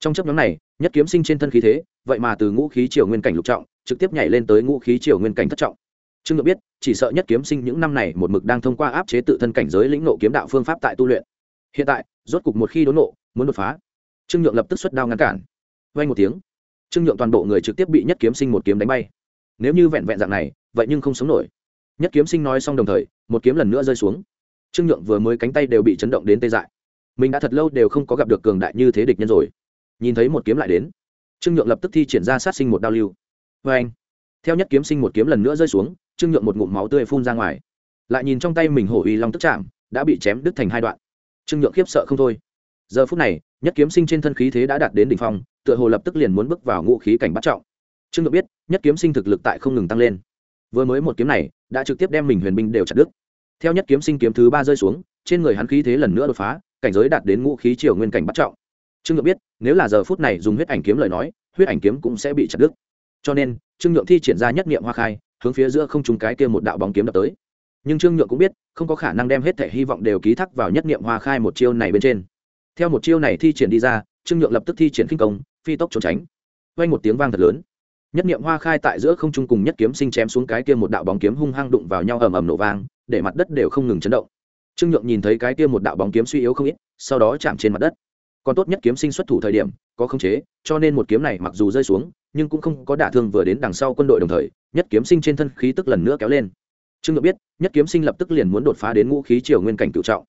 Trong chấp nhóm này, nhất kiếm sinh trên thân khí thế, vậy mà từ ngũ khí triều nguyên cảnh lục trọng, trực tiếp nhảy lên tới ngũ khí triều nguyên cảnh thất trọng. Trương nhượng biết, chỉ sợ nhất kiếm sinh những năm này một mực đang thông qua áp chế tự thân cảnh giới lĩnh nộ kiếm đạo phương pháp tại tu luyện. Hiện tại, rốt cục một khi đốn nộ muốn đột phá. Trương nhượng lập tức xuất đao ngăn cản. Vay một tiếng, trương nhượng toàn bộ người trực tiếp bị nhất kiếm sinh một kiếm đánh bay. Nếu như vẹn vẹn dạng này, vậy nhưng không sống nổi. Nhất kiếm sinh nói xong đồng thời, một kiếm lần nữa rơi xuống trương nhượng vừa mới cánh tay đều bị chấn động đến tê dại. Mình đã thật lâu đều không có gặp được cường đại như thế địch nhân rồi. Nhìn thấy một kiếm lại đến, trương nhượng lập tức thi triển ra sát sinh một đao lưu. Vê anh, theo nhất kiếm sinh một kiếm lần nữa rơi xuống, trương nhượng một ngụm máu tươi phun ra ngoài. Lại nhìn trong tay mình hổ uy long tức chạm, đã bị chém đứt thành hai đoạn. Trương nhượng khiếp sợ không thôi. Giờ phút này, nhất kiếm sinh trên thân khí thế đã đạt đến đỉnh phong, tựa hồ lập tức liền muốn bước vào ngũ khí cảnh bắt trọng. Trương nhượng biết, nhất kiếm sinh thực lực tại không ngừng tăng lên. Vừa mới một kiếm này, đã trực tiếp đem mình huyền binh đều chặt đứt theo nhất kiếm sinh kiếm thứ ba rơi xuống, trên người hắn khí thế lần nữa đột phá, cảnh giới đạt đến ngũ khí triều nguyên cảnh bắt trọng. Trương nhượng biết, nếu là giờ phút này dùng huyết ảnh kiếm lời nói, huyết ảnh kiếm cũng sẽ bị chặt đứt. Cho nên, trương nhượng thi triển ra nhất niệm hoa khai, hướng phía giữa không trúng cái kia một đạo bóng kiếm đập tới. Nhưng trương nhượng cũng biết, không có khả năng đem hết thể hy vọng đều ký thác vào nhất niệm hoa khai một chiêu này bên trên. Theo một chiêu này thi triển đi ra, trương nhượng lập tức thi triển kinh công, phi tốc trốn tránh. Vang một tiếng vang thật lớn. Nhất niệm hoa khai tại giữa không trung cùng nhất kiếm sinh chém xuống cái kia một đạo bóng kiếm hung hăng đụng vào nhau ầm ầm nổ vang để mặt đất đều không ngừng chấn động. Trương nhượng nhìn thấy cái kia một đạo bóng kiếm suy yếu không ít, sau đó chạm trên mặt đất. Còn tốt nhất kiếm sinh xuất thủ thời điểm, có khống chế, cho nên một kiếm này mặc dù rơi xuống, nhưng cũng không có đả thương vừa đến đằng sau quân đội đồng thời, nhất kiếm sinh trên thân khí tức lần nữa kéo lên. Trương nhượng biết, nhất kiếm sinh lập tức liền muốn đột phá đến ngũ khí triều nguyên cảnh cựu trọng.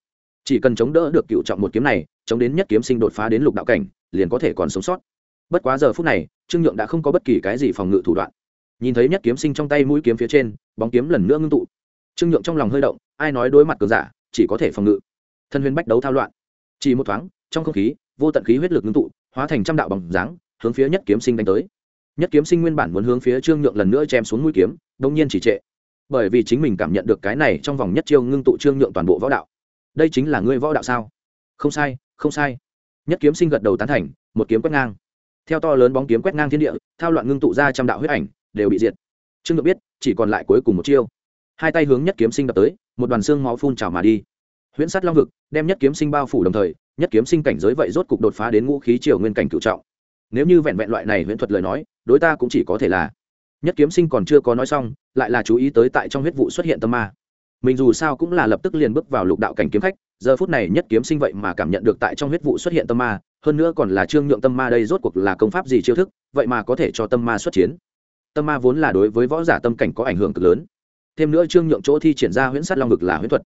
Chỉ cần chống đỡ được cựu trọng một kiếm này, chống đến nhất kiếm sinh đột phá đến lục đạo cảnh, liền có thể còn sống sót. Bất quá giờ phút này, trương nhượng đã không có bất kỳ cái gì phòng ngự thủ đoạn. Nhìn thấy nhất kiếm sinh trong tay mũi kiếm phía trên, bóng kiếm lần nữa ngưng tụ trương nhượng trong lòng hơi động, ai nói đối mặt cường giả, chỉ có thể phòng ngự. Thân huyền bách đấu thao loạn. Chỉ một thoáng, trong không khí, vô tận khí huyết lực ngưng tụ, hóa thành trăm đạo bằng dáng, hướng phía nhất kiếm sinh đánh tới. Nhất kiếm sinh nguyên bản muốn hướng phía trương nhượng lần nữa chém xuống mũi kiếm, đông nhiên chỉ trệ. Bởi vì chính mình cảm nhận được cái này trong vòng nhất chiêu ngưng tụ trương nhượng toàn bộ võ đạo. Đây chính là ngươi võ đạo sao? Không sai không sai. Nhất kiếm sinh gật đầu tán thành, một kiếm quét ngang. Theo to lớn bóng kiếm quét ngang thiên địa, thao loạn ngưng tụ ra trăm đạo huyết ảnh, đều bị diệt. Trương nhượng biết, chỉ còn lại cuối cùng một chiêu hai tay hướng nhất kiếm sinh đập tới, một đoàn xương máu phun trào mà đi. Huyễn sắt long vực, đem nhất kiếm sinh bao phủ đồng thời, nhất kiếm sinh cảnh giới vậy rốt cục đột phá đến ngũ khí triều nguyên cảnh cựu trọng. Nếu như vẹn vẹn loại này huyễn thuật lời nói, đối ta cũng chỉ có thể là nhất kiếm sinh còn chưa có nói xong, lại là chú ý tới tại trong huyết vụ xuất hiện tâm ma. Mình dù sao cũng là lập tức liền bước vào lục đạo cảnh kiếm khách, giờ phút này nhất kiếm sinh vậy mà cảm nhận được tại trong huyết vụ xuất hiện tâm ma, hơn nữa còn là trương nhượng tâm ma đây rốt cuộc là công pháp gì chiêu thức, vậy mà có thể cho tâm ma xuất chiến. Tâm ma vốn là đối với võ giả tâm cảnh có ảnh hưởng cực lớn thêm nữa trương nhượng chỗ thi triển ra huyễn sát long ngực là huyễn thuật.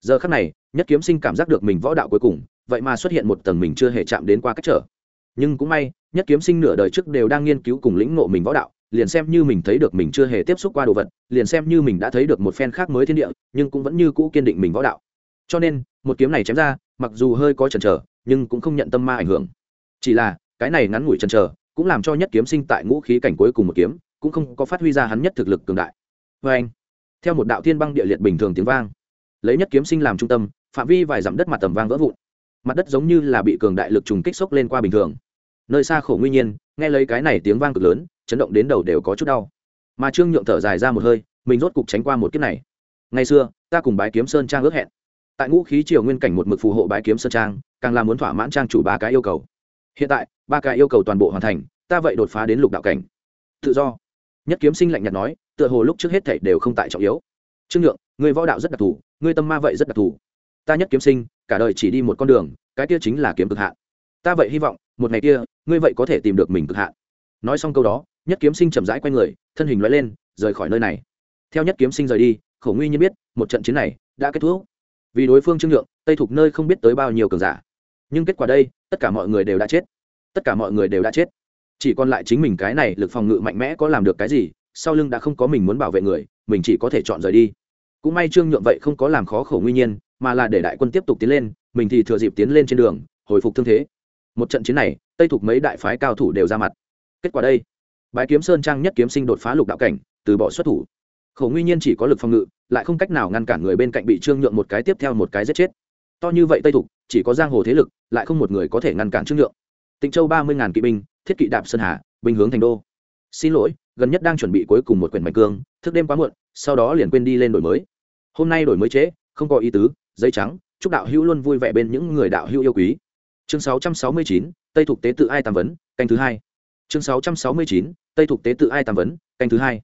Giờ khắc này, nhất kiếm sinh cảm giác được mình võ đạo cuối cùng, vậy mà xuất hiện một tầng mình chưa hề chạm đến qua cách trở. Nhưng cũng may, nhất kiếm sinh nửa đời trước đều đang nghiên cứu cùng lĩnh ngộ mình võ đạo, liền xem như mình thấy được mình chưa hề tiếp xúc qua đồ vật, liền xem như mình đã thấy được một phen khác mới thiên địa, nhưng cũng vẫn như cũ kiên định mình võ đạo. Cho nên, một kiếm này chém ra, mặc dù hơi có chần chờ, nhưng cũng không nhận tâm ma ảnh hưởng. Chỉ là, cái này ngắn ngủi chần chờ, cũng làm cho nhất kiếm sinh tại ngũ khí cảnh cuối cùng một kiếm, cũng không có phát huy ra hắn nhất thực lực cường đại. Vê anh theo một đạo thiên băng địa liệt bình thường tiếng vang, lấy nhất kiếm sinh làm trung tâm, phạm vi vài dặm đất mặt tầm vang vỡ vụn. Mặt đất giống như là bị cường đại lực trùng kích sốc lên qua bình thường. Nơi xa khổ nguy nhiên, nghe lấy cái này tiếng vang cực lớn, chấn động đến đầu đều có chút đau. Mà trương nhượng thở dài ra một hơi, mình rốt cục tránh qua một kiếp này. Ngày xưa, ta cùng bái kiếm sơn trang ước hẹn. Tại ngũ khí triều nguyên cảnh một mực phù hộ bái kiếm sơn trang, càng là muốn thỏa mãn trang chủ ba cái yêu cầu. Hiện tại, ba cái yêu cầu toàn bộ hoàn thành, ta vậy đột phá đến lục đạo cảnh. Tự do. Nhất kiếm sinh lạnh nhạt nói tựa hồ lúc trước hết thảy đều không tại trọng yếu. Trương nhượng người võ đạo rất đặc thù người tâm ma vậy rất đặc thù. Ta nhất kiếm sinh, cả đời chỉ đi một con đường, cái kia chính là kiếm cực hạn. Ta vậy hy vọng, một ngày kia, ngươi vậy có thể tìm được mình cực hạn. Nói xong câu đó, nhất kiếm sinh chậm rãi q u a y người, thân hình loại lên, rời khỏi nơi này. Theo nhất kiếm sinh rời đi, khổ nguy nhiên biết, một trận chiến này đã kết thúc. Vì đối phương trương nhượng, tây thục nơi không biết tới bao nhiêu cường giả. Nhưng kết quả đây, tất cả mọi người đều đã chết. Tất cả mọi người đều đã chết. Chỉ còn lại chính mình cái này lực phòng ngự mạnh mẽ có làm được cái gì sau lưng đã không có mình muốn bảo vệ người, mình chỉ có thể chọn rời đi. Cũng may trương nhượng vậy không có làm khó khổ nguy nhiên mà là để đại quân tiếp tục tiến lên, mình thì thừa dịp tiến lên trên đường, hồi phục thương thế. Một trận chiến này, tây thục mấy đại phái cao thủ đều ra mặt. Kết quả đây, bái kiếm sơn trang nhất kiếm sinh đột phá lục đạo cảnh, từ bỏ xuất thủ. Khổ nguy nhiên chỉ có lực phòng ngự, lại không cách nào ngăn cản người bên cạnh bị trương nhượng một cái tiếp theo một cái giết chết. To như vậy tây thục, chỉ có giang hồ thế lực, lại không một người có thể ngăn cản trương nhượng. Tịnh châu ba mươi ngàn kỵ binh, thiết kỵ đạp sơn hà bình hướng thành đô. Xin lỗi gần nhất đang chuẩn bị cuối cùng một quyển mạch cương thức đêm quá muộn sau đó liền quên đi lên đổi mới. Hôm nay đổi mới chế, không có ý tứ giấy trắng chúc đạo hữu luôn vui vẻ bên những người đạo hữu yêu quý. Chương 669, tây thuộc tế tự ai tam vấn canh thứ hai. Chương 669, tây thuộc tế tự ai tam vấn canh thứ hai.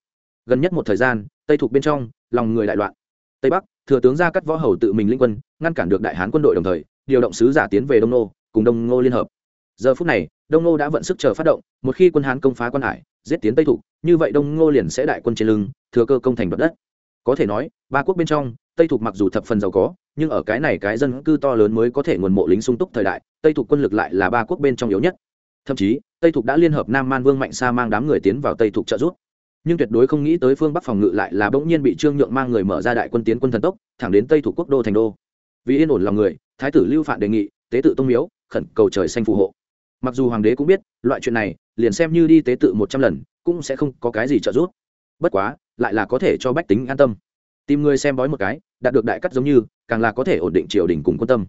Gần nhất một thời gian tây thuộc bên trong lòng người đại loạn. Tây bắc thừa tướng ra cắt võ hầu tự mình linh quân ngăn cản được đại hán quân đội đồng thời điều động sứ giả tiến về đông nô cùng đông ngô liên hợp giờ phút này, đông ngô đã vận sức chờ phát động, một khi quân hán công phá quan hải, giết tiến tây thục, như vậy đông ngô liền sẽ đại quân trên lưng, thừa cơ công thành đoạt đất. Có thể nói, ba quốc bên trong, tây thục mặc dù thập phần giàu có, nhưng ở cái này cái dân cư to lớn mới có thể nguồn mộ lính sung túc thời đại, tây thục quân lực lại là ba quốc bên trong yếu nhất. Thậm chí, tây thục đã liên hợp nam man vương mạnh sa mang đám người tiến vào tây thục trợ giúp. Nhưng tuyệt đối không nghĩ tới phương bắc phòng ngự lại là bỗng nhiên bị trương nhượng mang người mở ra đại quân tiến quân thần tốc, thẳng đến tây thục quốc đô thành đô. Vì yên ổn lòng người, thái tử lưu phạn đề nghị, tế tự tông miếu, khẩn cầu trời xanh phù hộ mặc dù hoàng đế cũng biết, loại chuyện này, liền xem như đi tế tự một trăm lần, cũng sẽ không có cái gì trợ giúp. Bất quá, lại là có thể cho bách tính an tâm. Tìm người xem bói một cái, đạt được đại cắt giống như, càng là có thể ổn định triều đình cùng quan tâm.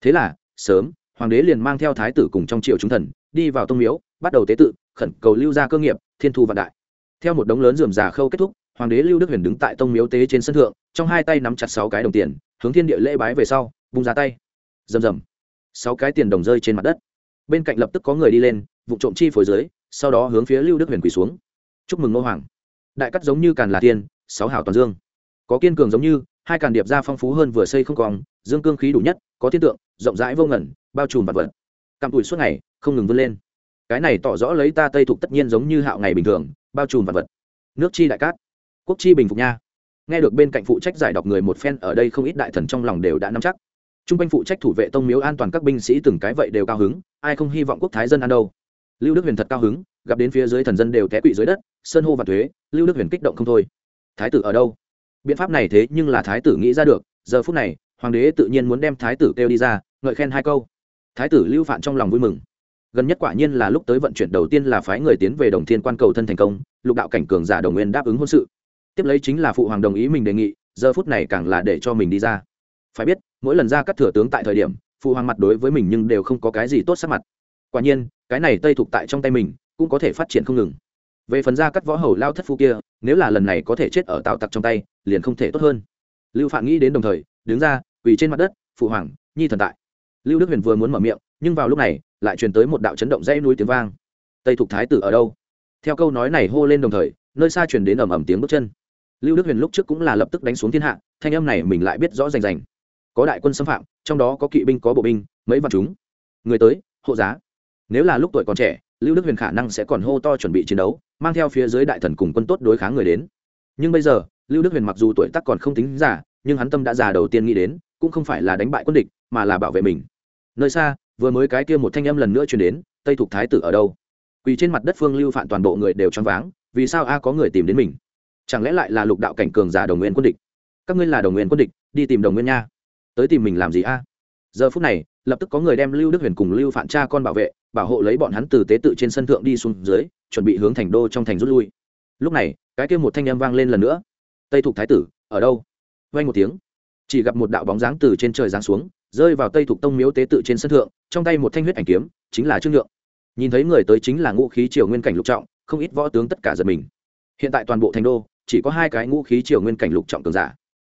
Thế là, sớm, hoàng đế liền mang theo thái tử cùng trong triều chúng thần, đi vào tông miếu, bắt đầu tế tự, khẩn cầu lưu ra cơ nghiệp, thiên thu vạn đại. Theo một đống lớn dườm già khâu kết thúc, hoàng đế lưu đức huyền đứng tại tông miếu tế trên sân thượng, trong hai tay nắm chặt sáu cái đồng tiền, hướng thiên địa lễ bái về sau, vung ra tay. Rầm rầm. Sáu cái tiền đồng rơi trên mặt đất bên cạnh lập tức có người đi lên vụ trộm chi phối dưới sau đó hướng phía lưu đức huyền quỳ xuống. Chúc mừng ngô hoàng. Đại cắt giống như càn là tiên, sáu hảo toàn dương. Có kiên cường giống như, hai càn điệp ra phong phú hơn vừa xây không còn, dương cương khí đủ nhất, có thiên tượng, rộng rãi vô ngẩn bao trùm vật vật. Cặm tủi suốt ngày, không ngừng vươn lên. Cái này tỏ rõ lấy ta tây thục tất nhiên giống như hạo ngày bình thường, bao trùm vật vật. Nước chi đại cát, quốc chi bình phục nha. Nghe được bên cạnh phụ trách giải đọc người một phen ở đây không ít đại thần trong lòng đều đã nắm chắc. T r u n g quanh phụ trách thủ vệ tông miếu an toàn các binh sĩ từng cái vậy đều cao hứng ai không hy vọng quốc thái dân ăn đâu. Lưu đức huyền thật cao hứng, gặp đến phía dưới thần dân đều té quỵ dưới đất, sơn hô và thuế, lưu đức huyền kích động không thôi. Thái tử ở đâu? Biện pháp này thế nhưng là thái tử nghĩ ra được, giờ phút này, hoàng đế tự nhiên muốn đem thái tử kêu đi ra, ngợi khen hai câu. Thái tử lưu phạn trong lòng vui mừng. Gần nhất quả nhiên là lúc tới vận chuyển đầu tiên là phái người tiến về đồng thiên quan cầu thân thành công, lục đạo cảnh cường giả đồng nguyên đáp ứng hôn sự. Tiếp lấy chính là phụ hoàng đồng ý mình đề nghị, giờ phút này càng là để cho mình đi ra. Phải biết, mỗi lần ra các thừa tướng tại thời điểm phụ hoàng mặt đối với mình nhưng đều không có cái gì tốt sắc mặt. Quả nhiên, cái này tây thuộc tại trong tay mình, cũng có thể phát triển không ngừng. Về phần ra cắt võ hầu lao thất phu kia, nếu là lần này có thể chết ở tạo tặc trong tay, liền không thể tốt hơn. Lưu phạm nghĩ đến đồng thời, đứng ra, quỳ trên mặt đất, phụ hoàng, nhi thần tại. Lưu đức huyền vừa muốn mở miệng, nhưng vào lúc này, lại truyền tới một đạo chấn động dây núi tiếng vang. Tây thục thái tử ở đâu? Theo câu nói này hô lên đồng thời, nơi xa truyền đến ầm ầm tiếng bước chân. Lưu đức huyền lúc trước cũng là lập tức đánh xuống thiên hạ, thanh âm này mình lại biết rõ rành rành có đại quân xâm phạm, trong đó có kỵ binh, có bộ binh, mấy vạn chúng. Người tới, hộ giá. Nếu là lúc tuổi còn trẻ, lưu đức huyền khả năng sẽ còn hô to chuẩn bị chiến đấu, mang theo phía dưới đại thần cùng quân tốt đối kháng người đến. Nhưng bây giờ, lưu đức huyền mặc dù tuổi tác còn không tính giả nhưng hắn tâm đã già đầu tiên nghĩ đến, cũng không phải là đánh bại quân địch, mà là bảo vệ mình. Nơi xa, vừa mới cái kia một thanh âm lần nữa truyền đến, tây thục thái tử ở đâu? Quỳ trên mặt đất phương lưu Phạm toàn bộ người đều choáng váng, vì sao a có người tìm đến mình? Chẳng lẽ lại là lục đạo cảnh cường giả đồng nguyên quân địch? Các ngươi là đồng nguyên quân địch, đi tìm đồng nguyên nha tới tìm mình làm gì a? Giờ phút này, lập tức có người đem lưu đức huyền cùng lưu Phạm cha con bảo vệ, bảo hộ lấy bọn hắn từ tế tự trên sân thượng đi xuống dưới, chuẩn bị hướng thành đô trong thành rút lui. Lúc này, cái kia một thanh âm vang lên lần nữa. Tây thục thái tử, ở đâu? Vay một tiếng. Chỉ gặp một đạo bóng dáng từ trên trời giáng xuống, rơi vào tây thục tông miếu tế tự trên sân thượng, trong tay một thanh huyết ảnh kiếm, chính là trương nhượng. Nhìn thấy người tới chính là ngũ khí triều nguyên cảnh lục trọng, không ít võ tướng tất cả giật mình. Hiện tại toàn bộ thành đô, chỉ có hai cái ngũ khí triều nguyên cảnh lục trọng cường giả.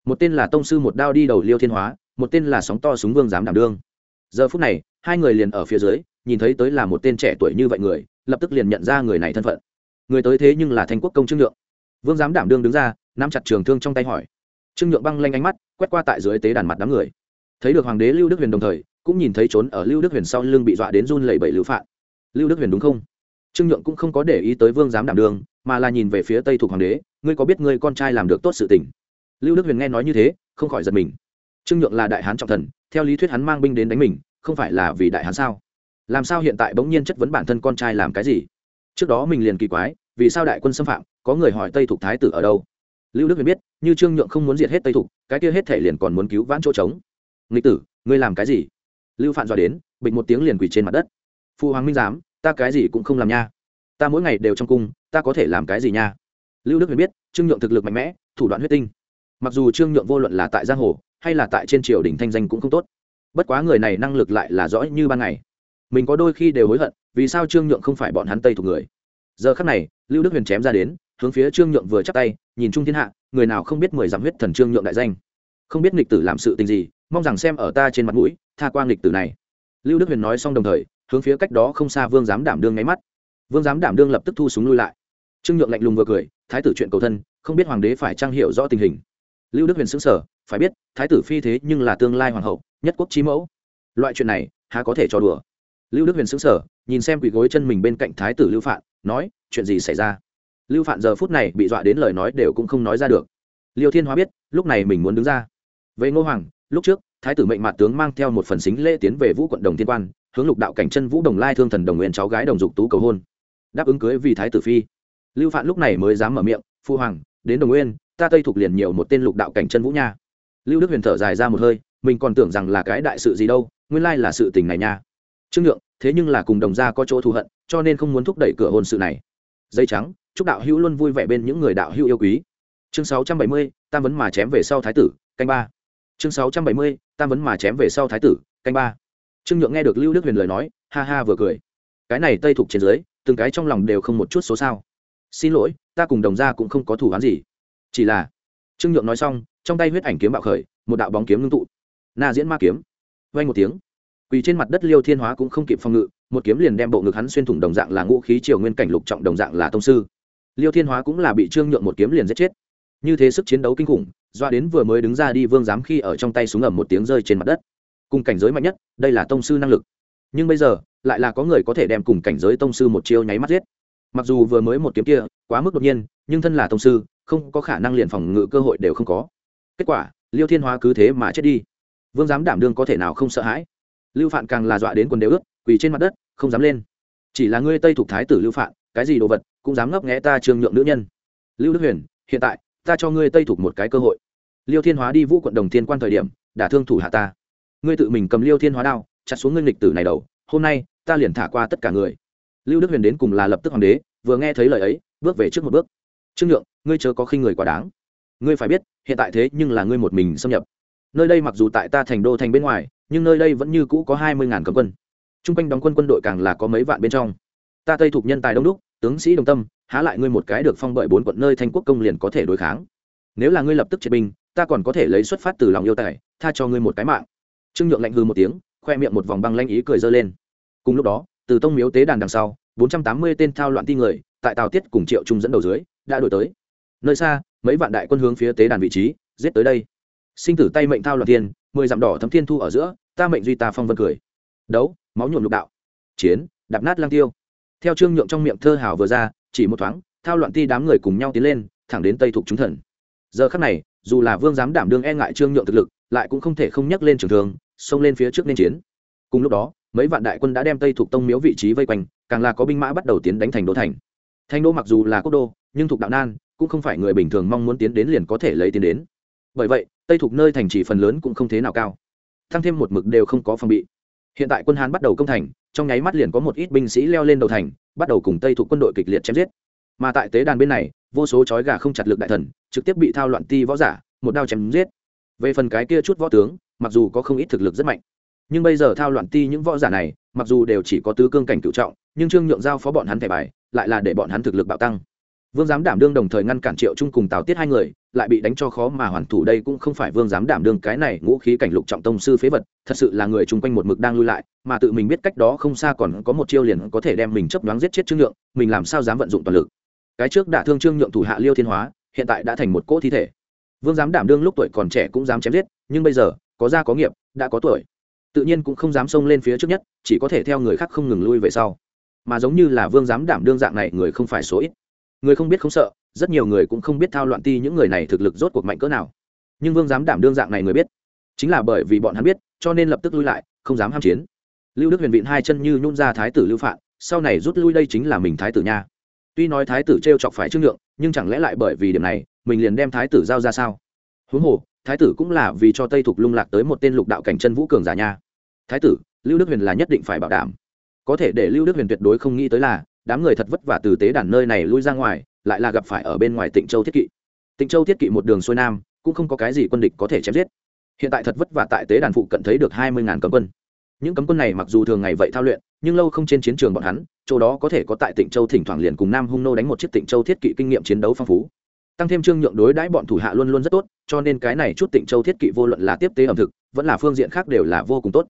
Một tên là tông sư một đao đi đầu liêu thiên hóa một tên là sóng to súng vương giám đảm đương. Giờ phút này, hai người liền ở phía dưới, nhìn thấy tới là một tên trẻ tuổi như vậy người, lập tức liền nhận ra người này thân phận. Người tới thế nhưng là thanh quốc công trương nhượng. Vương giám đảm đương đứng ra, nắm chặt trường thương trong tay hỏi. Trương nhượng băng lanh ánh mắt, quét qua tại dưới tế đàn mặt đám người. Thấy được hoàng đế lưu đức huyền đồng thời, cũng nhìn thấy trốn ở lưu đức huyền sau lưng bị dọa đến run lẩy bẩy lữ phạn. Lưu đức huyền đúng không? Trương nhượng cũng không có để ý tới vương giám đảm đương, mà là nhìn về phía tây thuộc hoàng đế. Ngươi có biết ngươi con trai làm được tốt sự tình? Lưu đức huyền nghe nói như thế, không khỏi giật mình trương nhượng là đại hán trọng thần, theo lý thuyết hắn mang binh đến đánh mình, không phải là vì đại hán sao? Làm sao hiện tại bỗng nhiên chất vấn bản thân con trai làm cái gì? Trước đó mình liền kỳ quái, vì sao đại quân xâm phạm, có người hỏi tây thục thái tử ở đâu? Lưu đức huyền biết, như trương nhượng không muốn diệt hết tây thục, cái kia hết thể liền còn muốn cứu vãn chỗ trống. Nghịch tử, ngươi làm cái gì? Lưu phạn dọa đến, bịch một tiếng liền quỳ trên mặt đất. Phụ hoàng minh giám, ta cái gì cũng không làm nha. Ta mỗi ngày đều trong cung, ta có thể làm cái gì nha? Lưu đức huyền biết, trương nhượng thực lực mạnh mẽ, thủ đoạn huyết tinh. Mặc dù trương nhượng vô luận là tại giang hồ hay là tại trên triều đình thanh danh cũng không tốt. Bất quá người này năng lực lại là rõ như ban ngày. Mình có đôi khi đều hối hận, vì sao trương nhượng không phải bọn hắn tây thuộc người? Giờ khắc này, lưu đức huyền chém ra đến, hướng phía trương nhượng vừa chắc tay, nhìn trung thiên hạ, người nào không biết mười dặm huyết thần trương nhượng đại danh? Không biết nghịch tử làm sự tình gì, mong rằng xem ở ta trên mặt mũi, tha qua nghịch tử này. Lưu đức huyền nói xong đồng thời, hướng phía cách đó không xa vương giám đảm đương nháy mắt. Vương giám đảm đương lập tức thu súng lui lại. Trương nhượng lạnh lùng vừa cười, thái tử chuyện cầu thân, không biết hoàng đế phải trang hiểu rõ tình hình lưu đức huyền xứng sở phải biết, thái tử phi thế nhưng là tương lai hoàng hậu, nhất quốc trí mẫu. Loại chuyện này, há có thể cho đùa. Lưu đức huyền xứng sở nhìn xem quỳ gối chân mình bên cạnh thái tử lưu phạn, nói, chuyện gì xảy ra? Lưu phạn giờ phút này bị dọa đến lời nói đều cũng không nói ra được. Liêu thiên hóa biết, lúc này mình muốn đứng ra. Về ngô hoàng, lúc trước, thái tử mệnh mặt tướng mang theo một phần xính lễ tiến về vũ quận đồng thiên quan, hướng lục đạo cảnh chân vũ đồng lai thương thần đồng nguyện cháu gái đồng dục tú cầu hôn. Đáp ứng cưới vì thái tử phi. Lưu phạn lúc này mới dám mở miệng, phu hoàng, đến đồng nguyên ta tây thuộc liền nhiều một tên lục đạo cảnh chân vũ nha. Lưu đức huyền thở dài ra một hơi, mình còn tưởng rằng là cái đại sự gì đâu, nguyên lai là sự tình này nha. Trương nhượng, thế nhưng là cùng đồng gia có chỗ thù hận, cho nên không muốn thúc đẩy cửa hôn sự này. Dây trắng, chúc đạo hữu luôn vui vẻ bên những người đạo hữu yêu quý. Chương sáu trăm bảy mươi, tam vấn mà chém về sau thái tử, canh ba. Chương sáu trăm bảy mươi, tam vấn mà chém về sau thái tử, canh ba. Trương nhượng nghe được lưu đức huyền lời nói, ha ha vừa cười. Cái này tây thục trên dưới, từng cái trong lòng đều không một chút số sao. Xin lỗi, ta cùng đồng gia cũng không có thủ án gì chỉ là, trương nhượng nói xong, trong tay huyết ảnh kiếm bạo khởi, một đạo bóng kiếm ngưng tụ. Na diễn ma kiếm. Vay một tiếng. Quỳ trên mặt đất liêu thiên hóa cũng không kịp phòng ngự, một kiếm liền đem bộ ngực hắn xuyên thủng đồng dạng là ngũ khí triều nguyên cảnh lục trọng đồng dạng là tông sư. Liêu thiên hóa cũng là bị trương nhượng một kiếm liền giết chết. Như thế sức chiến đấu kinh khủng, doa đến vừa mới đứng ra đi vương giám khi ở trong tay súng ẩm một tiếng rơi trên mặt đất. Cùng cảnh giới mạnh nhất, đây là tông sư năng lực. Nhưng bây giờ, lại là có người có thể đem cùng cảnh giới tông sư một chiêu nháy mắt giết. Mặc dù vừa mới một kiếm kia, quá mức đột nhiên, nhưng thân là tông sư không có khả năng liền phòng ngự cơ hội đều không có. Kết quả, liêu thiên hóa cứ thế mà chết đi. Vương giám đảm đương có thể nào không sợ hãi? Lưu phạn càng là dọa đến quần đều ướt, quỳ trên mặt đất, không dám lên. Chỉ là ngươi tây thuộc thái tử lưu phạn, cái gì đồ vật cũng dám ngấp nghẽ ta trương nhượng nữ nhân. Lưu đức huyền, hiện tại, ta cho ngươi tây thuộc một cái cơ hội. Liêu thiên hóa đi vũ quận đồng thiên quan thời điểm đả thương thủ hạ ta. Ngươi tự mình cầm liêu thiên hóa đao, chặt xuống ngươi lịch tử này đầu, hôm nay, ta liền thả qua tất cả người. Lưu đức huyền đến cùng là lập tức hoàng đế, vừa nghe thấy lời ấy, bước về trước một bước. Trương nhượng ngươi chớ có khinh người quá đáng. Ngươi phải biết, hiện tại thế nhưng là ngươi một mình xâm nhập. Nơi đây mặc dù tại ta thành đô thành bên ngoài, nhưng nơi đây vẫn như cũ có hai mươi ngàn cấm quân. T r u n g quanh đóng quân quân đội càng là có mấy vạn bên trong. Ta tây thuộc nhân tài đông đúc, tướng sĩ đồng tâm, há lại ngươi một cái được phong bởi bốn quận nơi thanh quốc công liền có thể đối kháng. Nếu là ngươi lập tức triệt binh, ta còn có thể lấy xuất phát từ lòng yêu tài, tha cho ngươi một cái mạng. Trương nhượng lạnh hư một tiếng, khoe miệng một vòng băng lanh ý cười dơ lên. Cùng lúc đó, từ tông miếu tế đàn đằng sau, bốn trăm tám mươi tên thao loạn ti người, tại tào tiết cùng triệu trung dẫn đầu dưới, đã đổi tới nơi xa mấy vạn đại quân hướng phía tế đàn vị trí giết tới đây. Sinh tử tay mệnh thao loạn thiên, mười dặm đỏ thấm thiên thu ở giữa ta mệnh duy ta phong vân cười. Đấu máu nhuộm lục đạo. Chiến đạp nát lang tiêu. Theo trương nhượng trong miệng thơ hào vừa ra chỉ một thoáng thao loạn ti đám người cùng nhau tiến lên thẳng đến tây thục chúng thần. Giờ khắc này dù là vương giám đảm đương e ngại trương nhượng thực lực lại cũng không thể không nhắc lên trường thường xông lên phía trước nên chiến. Cùng lúc đó mấy vạn đại quân đã đem tây thục tông miếu vị trí vây quanh càng là có binh mã bắt đầu tiến đánh thành đô thành. Thành đô mặc dù là quốc đô nhưng thuộc đạo nan cũng không phải người bình thường mong muốn tiến đến liền có thể lấy tiến đến. Bởi vậy, tây thuộc nơi thành trì phần lớn cũng không thế nào cao. Tăng thêm một mực đều không có phòng bị. Hiện tại quân hán bắt đầu công thành, trong nháy mắt liền có một ít binh sĩ leo lên đầu thành, bắt đầu cùng tây thuộc quân đội kịch liệt chém giết. Mà tại tế đàn bên này, vô số chói gà không chặt lực đại thần, trực tiếp bị thao loạn ti võ giả, một đao chém giết. Về phần cái kia chút võ tướng, mặc dù có không ít thực lực rất mạnh, nhưng bây giờ thao loạn ti những võ giả này, mặc dù đều chỉ có tứ cương cảnh cựu trọng, nhưng trương nhượng giao phó bọn hắn thẻ bài, lại là để bọn hắn thực lực bạo tăng vương giám đảm đương đồng thời ngăn cản triệu trung cùng tào tiết hai người, lại bị đánh cho khó mà hoàn thủ. Đây cũng không phải vương giám đảm đương cái này ngũ khí cảnh lục trọng tông sư phế vật, thật sự là người chung quanh một mực đang lui lại, mà tự mình biết cách đó không xa còn có một chiêu liền có thể đem mình chấp đoán giết chết trương nhượng, mình làm sao dám vận dụng toàn lực. Cái trước đã thương trương nhượng thủ hạ liêu thiên hóa, hiện tại đã thành một cỗ thi thể. Vương giám đảm đương lúc tuổi còn trẻ cũng dám chém giết, nhưng bây giờ, có gia có nghiệp, đã có tuổi. Tự nhiên cũng không dám xông lên phía trước nhất, chỉ có thể theo người khác không ngừng lui về sau. Mà giống như là vương giám đảm đương dạng này, người không phải số ít người không biết không sợ, rất nhiều người cũng không biết thao loạn ti những người này thực lực rốt cuộc mạnh cỡ nào. Nhưng vương dám đảm đương dạng này người biết. Chính là bởi vì bọn hắn biết, cho nên lập tức lui lại, không dám ham chiến. Lưu đức huyền vịn hai chân như nhún ra thái tử lưu phạn, sau này rút lui đây chính là mình thái tử nha. Tuy nói thái tử t r e o chọc phải trương nhượng, nhưng chẳng lẽ lại bởi vì điểm này, mình liền đem thái tử giao ra sao? Huống hồ, thái tử cũng là vì cho tây thục lung lạc tới một tên lục đạo cảnh chân vũ cường giả nha. Thái tử, lưu đức huyền là nhất định phải bảo đảm. Có thể để lưu đức huyền tuyệt đối không nghĩ tới là đám người thật vất vả từ tế đàn nơi này lui ra ngoài, lại là gặp phải ở bên ngoài tịnh châu thiết kỵ. Tịnh châu thiết kỵ một đường xuôi nam, cũng không có cái gì quân địch có thể chém giết. Hiện tại thật vất vả tại tế đàn phụ cận thấy được hai mươi ngàn cấm quân. Những cấm quân này mặc dù thường ngày vậy thao luyện, nhưng lâu không trên chiến trường bọn hắn, chỗ đó có thể có tại tịnh châu thỉnh thoảng liền cùng nam hung nô đánh một chiếc tịnh châu thiết kỵ kinh nghiệm chiến đấu phong phú. Tăng thêm trương nhượng đối đãi bọn thủ hạ luôn luôn rất tốt, cho nên cái này chút tịnh châu thiết kỵ vô luận là tiếp tế ẩm thực, vẫn là phương diện khác đều là vô cùng tốt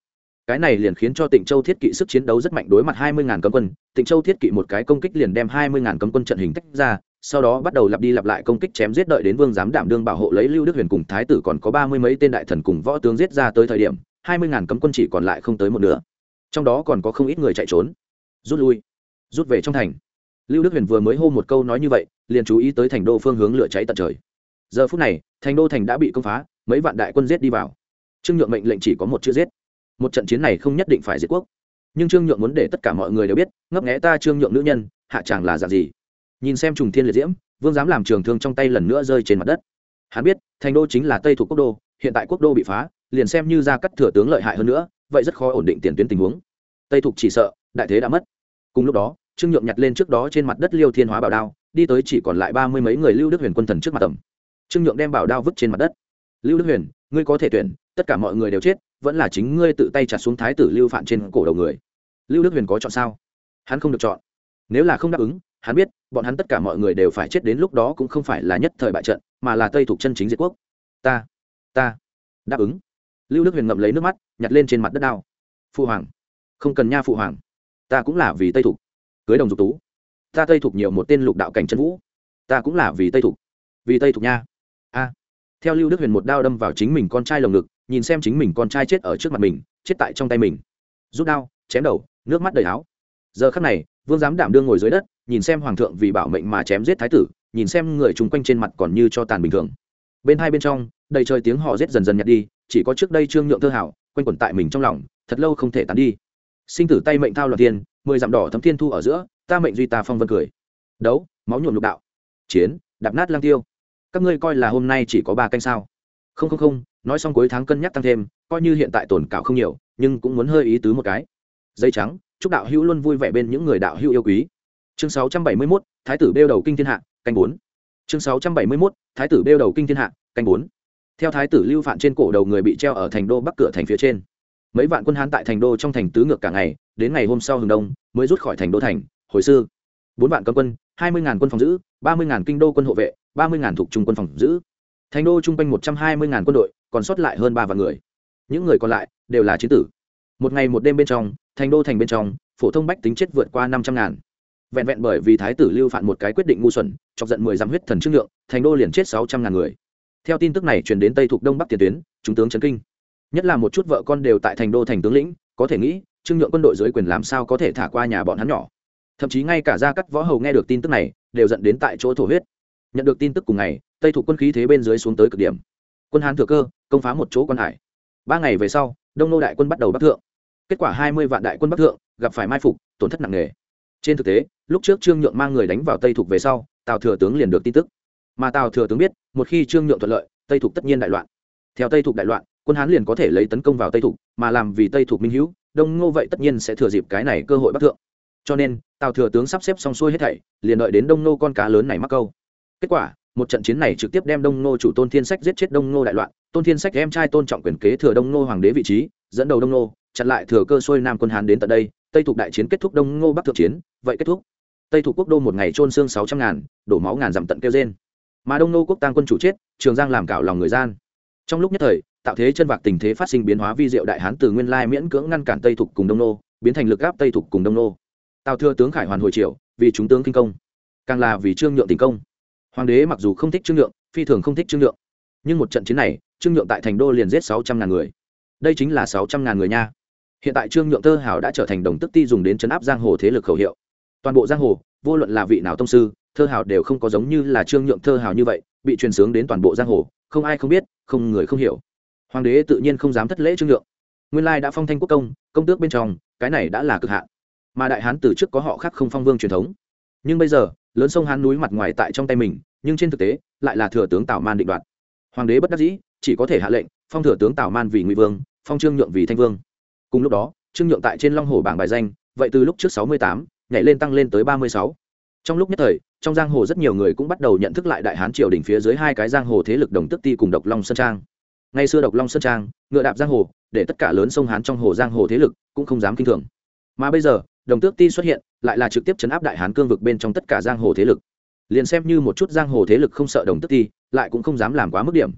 cái này liền khiến cho Tịnh Châu Thiết Kỵ sức chiến đấu rất mạnh đối mặt hai mươi ngàn cấm quân, Tịnh Châu Thiết Kỵ một cái công kích liền đem hai mươi ngàn cấm quân trận hình tách ra, sau đó bắt đầu lặp đi lặp lại công kích chém giết đợi đến Vương giám đảm đương bảo hộ lấy Lưu Đức Huyền cùng thái tử còn có ba mươi mấy tên đại thần cùng võ tướng giết ra tới thời điểm, hai mươi ngàn cấm quân chỉ còn lại không tới một nửa. Trong đó còn có không ít người chạy trốn, rút lui, rút về trong thành. Lưu Đức Huyền vừa mới hô một câu nói như vậy, liền chú ý tới thành đô phương hướng lửa cháy tận trời. Giờ phút này, thành đô thành đã bị công phá, mấy vạn đại quân giết đi vào. Trương Nhượng mệnh lệnh chỉ có một chữ giết một trận chiến này không nhất định phải diệt quốc. Nhưng trương nhượng muốn để tất cả mọi người đều biết, ngấp nghẽ ta trương nhượng nữ nhân, hạ chàng là dạng gì. Nhìn xem trùng thiên liệt diễm, vương dám làm trường thương trong tay lần nữa rơi trên mặt đất. Hắn biết, thành đô chính là tây thuộc quốc đô, hiện tại quốc đô bị phá, liền xem như ra cắt thừa tướng lợi hại hơn nữa, vậy rất khó ổn định tiền tuyến tình huống. Tây thuộc chỉ sợ, đại thế đã mất. Cùng lúc đó, trương nhượng nhặt lên trước đó trên mặt đất liêu thiên hóa bảo đao, đi tới chỉ còn lại ba mươi mấy người lưu đức huyền quân thần trước mặt tầm. Trương nhượng đem bảo đao vứt trên mặt đất. Lưu đức huyền ngươi có thể tuyển, tất cả mọi người đều chết, vẫn là chính ngươi tự tay chặt xuống thái tử lưu phạn trên cổ đầu người. Lưu đức huyền có chọn sao? Hắn không được chọn. Nếu là không đáp ứng, hắn biết, bọn hắn tất cả mọi người đều phải chết đến lúc đó cũng không phải là nhất thời bại trận, mà là tây thuộc chân chính diệt quốc. Ta ta, đáp ứng. Lưu đức huyền ngậm lấy nước mắt, nhặt lên trên mặt đất đao. Phụ hoàng, không cần nha phụ hoàng. Ta cũng là vì tây thục cưới đồng dục tú. Ta tây thục nhiều một tên lục đạo cảnh chân vũ. Ta cũng là vì tây thục vì tây thục nha. A theo lưu đức huyền một đao đâm vào chính mình con trai lồng ngực, nhìn xem chính mình con trai chết ở trước mặt mình, chết tại trong tay mình. Rút đao, chém đầu, nước mắt đầy áo. Giờ khắc này, vương giám đảm đương ngồi dưới đất, nhìn xem hoàng thượng vì bảo mệnh mà chém giết thái tử, nhìn xem người chung quanh trên mặt còn như cho tàn bình thường. Bên hai bên trong, đầy trời tiếng họ rết dần dần nhặt đi, chỉ có trước đây trương nhượng thơ hảo, quanh quẩn tại mình trong lòng, thật lâu không thể tán đi. Sinh tử tay mệnh thao loạt tiên mười dặm đỏ thấm thiên thu ở giữa, ta mệnh duy ta phong vân cười. Đấu, máu nhuộm lục đạo. Chiến, đạp nát lang tiêu các ngươi coi là hôm nay chỉ có ba canh sao? Không không không nói xong cuối tháng cân nhắc tăng thêm coi như hiện tại tổn cạo không nhiều nhưng cũng muốn hơi ý tứ một cái. Dây trắng chúc đạo hữu luôn vui vẻ bên những người đạo hữu yêu quý. Chương 671, thái tử bêu đầu kinh thiên hạ canh bốn. Chương 671, thái tử bêu đầu kinh thiên hạ canh bốn. Theo thái tử lưu phạn trên cổ đầu người bị treo ở thành đô bắc cửa thành phía trên. Mấy vạn quân hán tại thành đô trong thành tứ ngược cả ngày đến ngày hôm sau hừng đông mới rút khỏi thành đô thành hồi sư. Bốn vạn cấm quân hai mươi ngàn quân phòng giữ ba mươi ngàn kinh đô quân hộ vệ, ba mươi ngàn thuộc trung quân phòng giữ. Thành đô chung quanh một trăm hai mươi ngàn quân đội, còn sót lại hơn ba vạn người. Những người còn lại đều là chiến tử. Một ngày một đêm bên trong, thành đô thành bên trong, phổ thông bách tính chết vượt qua năm trăm ngàn. Vẹn vẹn bởi vì thái tử lưu phạn một cái quyết định ngu xuẩn, chọc giận mười dám huyết thần trương lượng, thành đô liền chết sáu trăm ngàn người. Theo tin tức này truyền đến tây thuộc đông bắc tiền tuyến, chúng tướng trấn kinh. Nhất là một chút vợ con đều tại thành đô thành tướng lĩnh, có thể nghĩ, trương nhượng quân đội dưới quyền làm sao có thể thả qua nhà bọn hắn nhỏ. Thậm chí ngay cả gia cắt võ hầu nghe được tin tức này đều dẫn đến tại chỗ thổ huyết. Nhận được tin tức cùng ngày, tây thủ quân khí thế bên dưới xuống tới cực điểm. Quân hán thừa cơ, công phá một chỗ quân hải. Ba ngày về sau, đông nô đại quân bắt đầu bắc thượng. Kết quả hai mươi vạn đại quân bắc thượng, gặp phải mai phục, tổn thất nặng nề. Trên thực tế, lúc trước trương nhượng mang người đánh vào tây thục về sau, tào thừa tướng liền được tin tức. Mà tào thừa tướng biết, một khi trương nhượng thuận lợi, tây thục tất nhiên đại loạn. Theo tây thục đại loạn, quân hán liền có thể lấy tấn công vào tây thục mà làm vì tây thục minh hữu, đông ngô vậy tất nhiên sẽ thừa dịp cái này cơ hội bắc thượng cho nên, tào thừa tướng sắp xếp xong xuôi hết thảy, liền đợi đến đông nô con cá lớn này mắc câu. Kết quả, một trận chiến này trực tiếp đem đông nô chủ tôn thiên sách giết chết đông nô đại loạn, tôn thiên sách em trai tôn trọng quyền kế thừa đông nô hoàng đế vị trí, dẫn đầu đông nô, chặn lại thừa cơ xuôi nam quân hán đến tận đây, tây thuộc đại chiến kết thúc đông ngô bắc thượng chiến, vậy kết thúc. Tây thuộc quốc đô một ngày trôn xương sáu trăm ngàn, đổ máu ngàn dặm tận kêu trên mà đông nô quốc tăng quân chủ chết, trường giang làm cảo lòng người gian. Trong lúc nhất thời, tạo thế chân vạc tình thế phát sinh biến hóa vi diệu đại hán từ nguyên lai miễn cưỡng ngăn cản tây thuộc cùng đông nô, biến thành lực gáp tây thuộc cùng đông nô tào Thừa tướng khải hoàn hồi triều, vì chúng tướng kinh công. Càng là vì trương nhượng tình công. Hoàng đế mặc dù không thích trương nhượng, phi thường không thích trương nhượng. Nhưng một trận chiến này, trương nhượng tại thành đô liền giết sáu trăm ngàn người. Đây chính là sáu trăm ngàn người nha. Hiện tại trương nhượng thơ hảo đã trở thành đồng tức ti dùng đến chấn áp giang hồ thế lực khẩu hiệu. Toàn bộ giang hồ, vô luận là vị nào tông sư thơ hảo đều không có giống như là trương nhượng thơ hảo như vậy, bị truyền sướng đến toàn bộ giang hồ, không ai không biết, không người không hiểu. Hoàng đế tự nhiên không dám thất lễ trương nhượng. Nguyên lai đã phong thanh quốc công công tước bên trong, cái này đã là cực hạn mà đại hán từ trước có họ khác không phong vương truyền thống. Nhưng bây giờ, lớn sông hán núi mặt ngoài tại trong tay mình, nhưng trên thực tế, lại là thừa tướng tào man định đoạt. Hoàng đế bất đắc dĩ, chỉ có thể hạ lệnh, phong thừa tướng tào man vì ngụy vương, phong trương nhượng vì thanh vương. Cùng lúc đó, trương nhượng tại trên long hồ bảng bài danh, vậy từ lúc trước sáu mươi tám, nhảy lên tăng lên tới ba mươi sáu. Trong lúc nhất thời, trong giang hồ rất nhiều người cũng bắt đầu nhận thức lại đại hán triều đình phía dưới hai cái giang hồ thế lực đồng tức ti cùng độc long sơn trang. Ngày xưa độc long sơn trang, ngựa đạp giang hồ, để tất cả lớn sông hán trong hồ giang hồ thế lực cũng không dám kinh thường. Mà bây giờ đồng tước ti xuất hiện, lại là trực tiếp chấn áp đại hán cương vực bên trong tất cả giang hồ thế lực. Liền xem như một chút giang hồ thế lực không sợ đồng tước ti, lại cũng không dám làm quá mức điểm.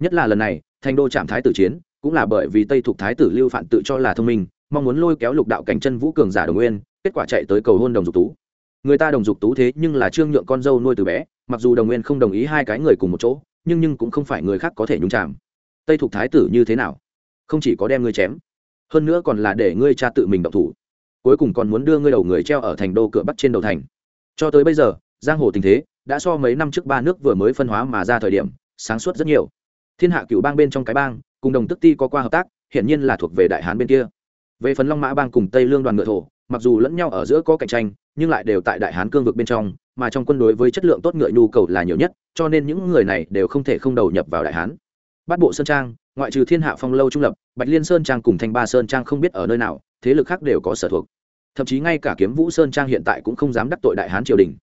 Nhất là lần này, thành đô trạm thái tử chiến, cũng là bởi vì tây thuộc thái tử lưu phạn tự cho là thông minh, mong muốn lôi kéo lục đạo cảnh chân vũ cường giả đồng nguyên, kết quả chạy tới cầu hôn đồng dục tú. Người ta đồng dục tú thế nhưng là trương nhượng con dâu nuôi từ bé, mặc dù đồng nguyên không đồng ý hai cái người cùng một chỗ, nhưng nhưng cũng không phải người khác có thể nhúng chạm tây thuộc thái tử như thế nào? Không chỉ có đem ngươi chém, hơn nữa còn là để ngươi cha tự mình động thủ cuối cùng còn muốn đưa ngươi đầu người treo ở thành đô cửa bắc trên đầu thành. Cho tới bây giờ, giang hồ tình thế đã so mấy năm trước ba nước vừa mới phân hóa mà ra thời điểm, sáng suốt rất nhiều. Thiên hạ cựu bang bên trong cái bang, cùng đồng tức ti có qua hợp tác hiện nhiên là thuộc về đại hán bên kia. Về phần long mã bang cùng tây lương đoàn ngựa thổ, mặc dù lẫn nhau ở giữa có cạnh tranh, nhưng lại đều tại đại hán cương vực bên trong, mà trong quân đối với chất lượng tốt ngựa nhu cầu là nhiều nhất, cho nên những người này đều không thể không đầu nhập vào đại hán. Bát bộ sơn trang, ngoại trừ thiên hạ phong lâu trung lập, bạch liên sơn trang cùng thanh ba sơn trang không biết ở nơi nào thế lực khác đều có sở thuộc. Thậm chí ngay cả kiếm vũ sơn trang hiện tại cũng không dám đắc tội đại hán triều đình.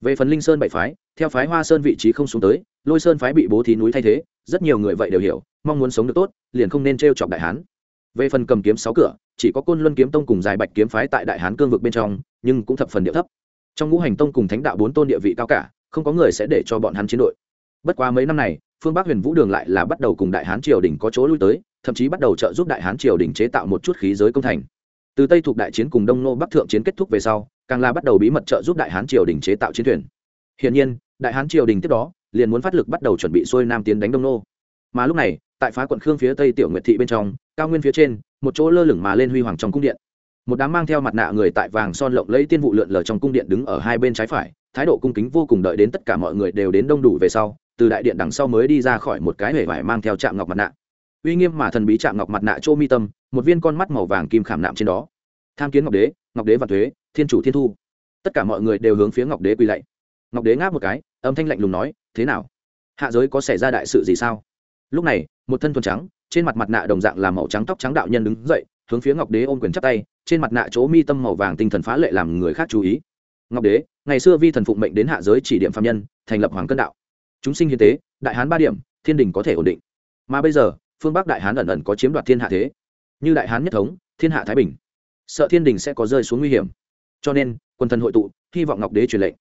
Về phần linh sơn bảy phái, theo phái hoa sơn vị trí không xuống tới, lôi sơn phái bị bố thí núi thay thế, rất nhiều người vậy đều hiểu, mong muốn sống được tốt, liền không nên t r e o chọc đại hán. Về phần cầm kiếm sáu cửa, chỉ có côn luân kiếm tông cùng dài bạch kiếm phái tại đại hán cương vực bên trong, nhưng cũng thập phần địa thấp. Trong ngũ hành tông cùng thánh đạo bốn tôn địa vị cao cả, không có người sẽ để cho bọn hắn chiến đội. Bất quá mấy năm này, phương bắc huyền vũ đường lại là bắt đầu cùng đại hán triều đình có chỗ lui tới, thậm chí bắt đầu trợ giúp đại hán triều đình chế tạo một chút khí giới công thành từ tây thuộc đại chiến cùng đông nô bắc thượng chiến kết thúc về sau, càng là bắt đầu bí mật trợ giúp đại hán triều đình chế tạo chiến thuyền. Hiện nhiên, đại hán triều đình tiếp đó, liền muốn phát lực bắt đầu chuẩn bị xuôi nam tiến đánh đông nô. Mà lúc này, tại phá quận khương phía tây tiểu nguyệt thị bên trong, cao nguyên phía trên, một chỗ lơ lửng mà lên huy hoàng trong cung điện. Một đám mang theo mặt nạ người tại vàng son lộng lấy tiên vụ lượn lờ trong cung điện đứng ở hai bên trái phải, thái độ cung kính vô cùng đợi đến tất cả mọi người đều đến đông đủ về sau, từ đại điện đằng sau mới đi ra khỏi một cái hể vải mang theo trạm ngọc mặt nạ uy nghiêm mà thần bí chạm ngọc mặt nạ chỗ mi tâm, một viên con mắt màu vàng kim khảm nạm trên đó. Tham kiến ngọc đế ngọc đế và thuế, thiên chủ thiên thu. Tất cả mọi người đều hướng phía ngọc đế quỳ lạy. Ngọc đế ngáp một cái, âm thanh lạnh lùng nói, thế nào? Hạ giới có xảy ra đại sự gì sao? Lúc này, một thân thuần trắng, trên mặt mặt nạ đồng dạng là màu trắng tóc trắng đạo nhân đứng dậy, hướng phía ngọc đế ôm quyền chắp tay, trên mặt nạ chỗ mi tâm màu vàng tinh thần phá lệ làm người khác chú ý. Ngọc đế, ngày xưa vi thần phụng mệnh đến hạ giới chỉ điểm phạm nhân, thành lập hoàng cân đạo. Chúng sinh hiến tế, đại hán ba điểm, thiên đình có thể ổn định. Mà bây giờ phương bắc đại hán ẩn ẩn có chiếm đoạt thiên hạ thế như đại hán nhất thống thiên hạ thái bình sợ thiên đình sẽ có rơi xuống nguy hiểm cho nên quân thần hội tụ hy vọng ngọc đế truyền lệnh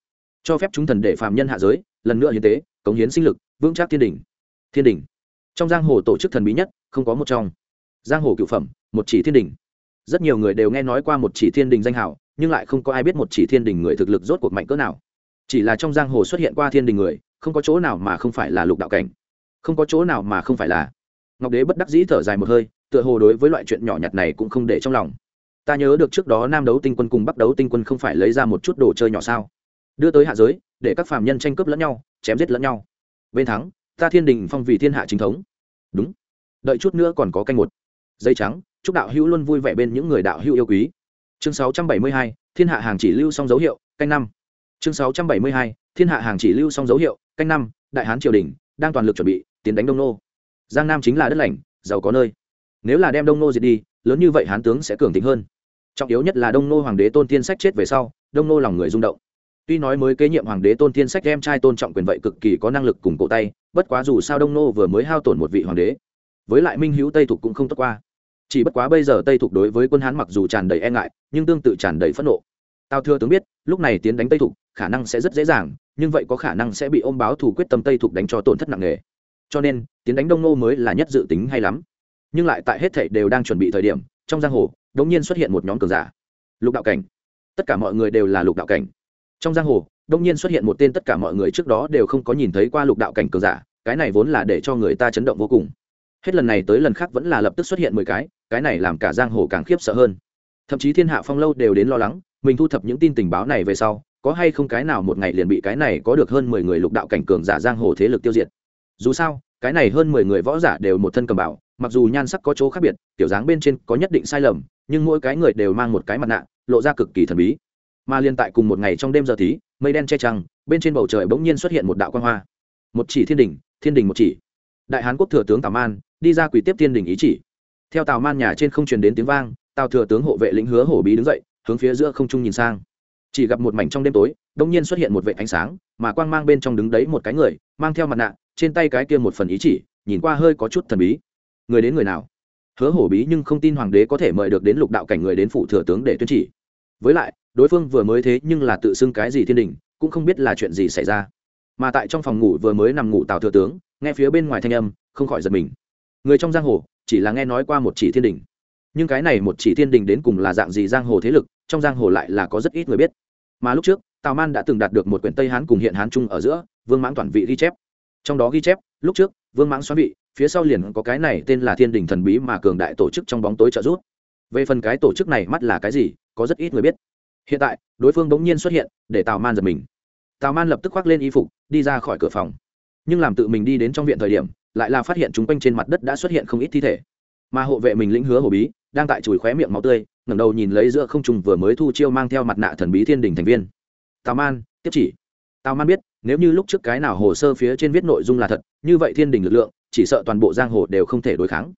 cho phép chúng thần để phạm nhân hạ giới lần nữa hiến tế cống hiến sinh lực vững chắc thiên đình thiên đình trong giang hồ tổ chức thần bí nhất không có một trong giang hồ cựu phẩm một chỉ thiên đình rất nhiều người đều nghe nói qua một chỉ thiên đình danh hào nhưng lại không có ai biết một chỉ thiên đình người thực lực rốt cuộc mạnh cỡ nào chỉ là trong giang hồ xuất hiện qua thiên đình người không có chỗ nào mà không phải là lục đạo cảnh không có chỗ nào mà không phải là ngọc đế bất đắc dĩ thở dài một hơi tựa hồ đối với loại chuyện nhỏ nhặt này cũng không để trong lòng. Ta nhớ được trước đó nam đấu tinh quân cùng bắc đấu tinh quân không phải lấy ra một chút đồ chơi nhỏ sao? Đưa tới hạ giới để các phạm nhân tranh cướp lẫn nhau chém giết lẫn nhau. Bên thắng ta thiên đình phong vì thiên hạ chính thống. Đúng. Đợi chút nữa còn có canh một. Dây trắng chúc đạo hữu luôn vui vẻ bên những người đạo hữu yêu quý. Chương 672, thiên hạ hàng chỉ lưu xong dấu hiệu canh năm. Chương 672, thiên hạ hàng chỉ lưu xong dấu hiệu canh năm đại hán triều đình đang toàn lực chuẩn bị tiến đánh đông nô giang nam chính là đất lành, giàu có nơi. Nếu là đem đông nô diệt đi, lớn như vậy hán tướng sẽ cường tính hơn. Trọng yếu nhất là đông nô hoàng đế tôn tiên sách chết về sau, đông nô lòng người rung động. Tuy nói mới kế nhiệm hoàng đế tôn tiên sách đem trai tôn trọng quyền vậy cực kỳ có năng lực cùng cổ tay, bất quá dù sao đông nô vừa mới hao tổn một vị hoàng đế, với lại minh hữu tây thục cũng không tốt qua. Chỉ bất quá bây giờ tây thục đối với quân hán mặc dù tràn đầy e ngại, nhưng tương tự tràn đầy phẫn nộ. Tao thừa tướng biết, lúc này tiến đánh tây thục, khả năng sẽ rất dễ dàng, nhưng vậy có khả năng sẽ bị ôm báo thủ quyết tâm tây thục đánh cho tổn thất nặng nề cho nên, tiến đánh đông nô mới là nhất dự tính hay lắm. Nhưng lại tại hết thảy đều đang chuẩn bị thời điểm, trong giang hồ đống nhiên xuất hiện một nhóm cường giả. Lục đạo cảnh. Tất cả mọi người đều là lục đạo cảnh. Trong giang hồ đông nhiên xuất hiện một tên tất cả mọi người trước đó đều không có nhìn thấy qua lục đạo cảnh cường giả, cái này vốn là để cho người ta chấn động vô cùng. Hết lần này tới lần khác vẫn là lập tức xuất hiện mười cái cái này làm cả giang hồ càng khiếp sợ hơn. Thậm chí thiên hạ phong lâu đều đến lo lắng, mình thu thập những tin tình báo này về sau, có hay không cái nào một ngày liền bị cái này có được hơn mười người lục đạo cảnh cường giả giang hồ thế lực tiêu diệt dù sao, cái này hơn mười người võ giả đều một thân cầm bảo, mặc dù nhan sắc có chỗ khác biệt, kiểu dáng bên trên có nhất định sai lầm, nhưng mỗi cái người đều mang một cái mặt nạ, lộ ra cực kỳ thần bí. Mà liên tại cùng một ngày trong đêm giờ tí, mây đen che trăng, bên trên bầu trời bỗng nhiên xuất hiện một đạo quan hoa. Một chỉ thiên đình thiên đình một chỉ. Đại hán quốc thừa tướng tào man, đi ra quỷ tiếp thiên đình ý chỉ. Theo tào man nhà trên không truyền đến tiếng vang, tào thừa tướng hộ vệ lĩnh hứa hổ bí đứng dậy, hướng phía giữa không trung nhìn sang. Chỉ gặp một mảnh trong đêm tối, đông nhiên xuất hiện một vệ ánh sáng, mà quang mang bên trong đứng đấy một cái người, mang theo mặt nạ trên tay cái kia một phần ý chỉ, nhìn qua hơi có chút thần bí. Người đến người nào? Hứa hổ bí nhưng không tin hoàng đế có thể mời được đến lục đạo cảnh người đến phủ thừa tướng để tuyên chỉ. Với lại, đối phương vừa mới thế nhưng là tự xưng cái gì thiên đình, cũng không biết là chuyện gì xảy ra. Mà tại trong phòng ngủ vừa mới nằm ngủ tào thừa tướng, nghe phía bên ngoài thanh âm, không khỏi giật mình. Người trong giang hồ, chỉ là nghe nói qua một chỉ thiên đình. Nhưng cái này một chỉ thiên đình đến cùng là dạng gì giang hồ thế lực, trong giang hồ lại là có rất ít người biết. Mà lúc trước, tào man đã từng đạt được một quyển tây hán cùng hiện hán chung ở giữa, vương mãng toàn vị ghi chép trong đó ghi chép, lúc trước, vương mãng xoắn vị, phía sau liền có cái này tên là thiên đình thần bí mà cường đại tổ chức trong bóng tối trợ giúp. Về phần cái tổ chức này mắt là cái gì, có rất ít người biết. Hiện tại, đối phương bỗng nhiên xuất hiện, để tào man giật mình. Tào man lập tức khoác lên y phục, đi ra khỏi cửa phòng. Nhưng làm tự mình đi đến trong viện thời điểm, lại là phát hiện chúng quanh trên mặt đất đã xuất hiện không ít thi thể. Mà hộ vệ mình lĩnh hứa hồ bí, đang tại chùi khóe miệng máu tươi, ngẩng đầu nhìn lấy giữa không trùng vừa mới thu chiêu mang theo mặt nạ thần bí thiên đình thành viên. Tào man, tiếp chỉ tào man biết, nếu như lúc trước cái nào hồ sơ phía trên viết nội dung là thật, như vậy thiên đình lực lượng, chỉ sợ toàn bộ giang hồ đều không thể đối kháng.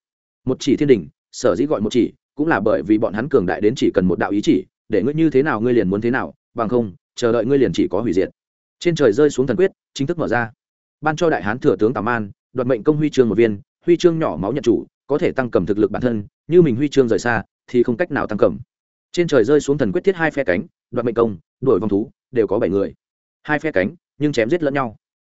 Một chỉ thiên đình, sở dĩ gọi một chỉ, cũng là bởi vì bọn hắn cường đại đến chỉ cần một đạo ý chỉ, để ngươi như thế nào ngươi liền muốn thế nào, bằng không, chờ đợi ngươi liền chỉ có hủy diệt. Trên trời rơi xuống thần quyết, chính thức mở ra. Ban cho đại hán thừa tướng tào man, đoạt mệnh công huy chương một viên, huy chương nhỏ máu nhận chủ, có thể tăng cầm thực lực bản thân, như mình huy chương rời xa, thì không cách nào tăng cầm. Trên trời rơi xuống thần quyết thiết hai phe cánh, đoạt mệnh công, đuổi vòng thú, đều có bảy người hai phe cánh, nhưng chém giết lẫn nhau.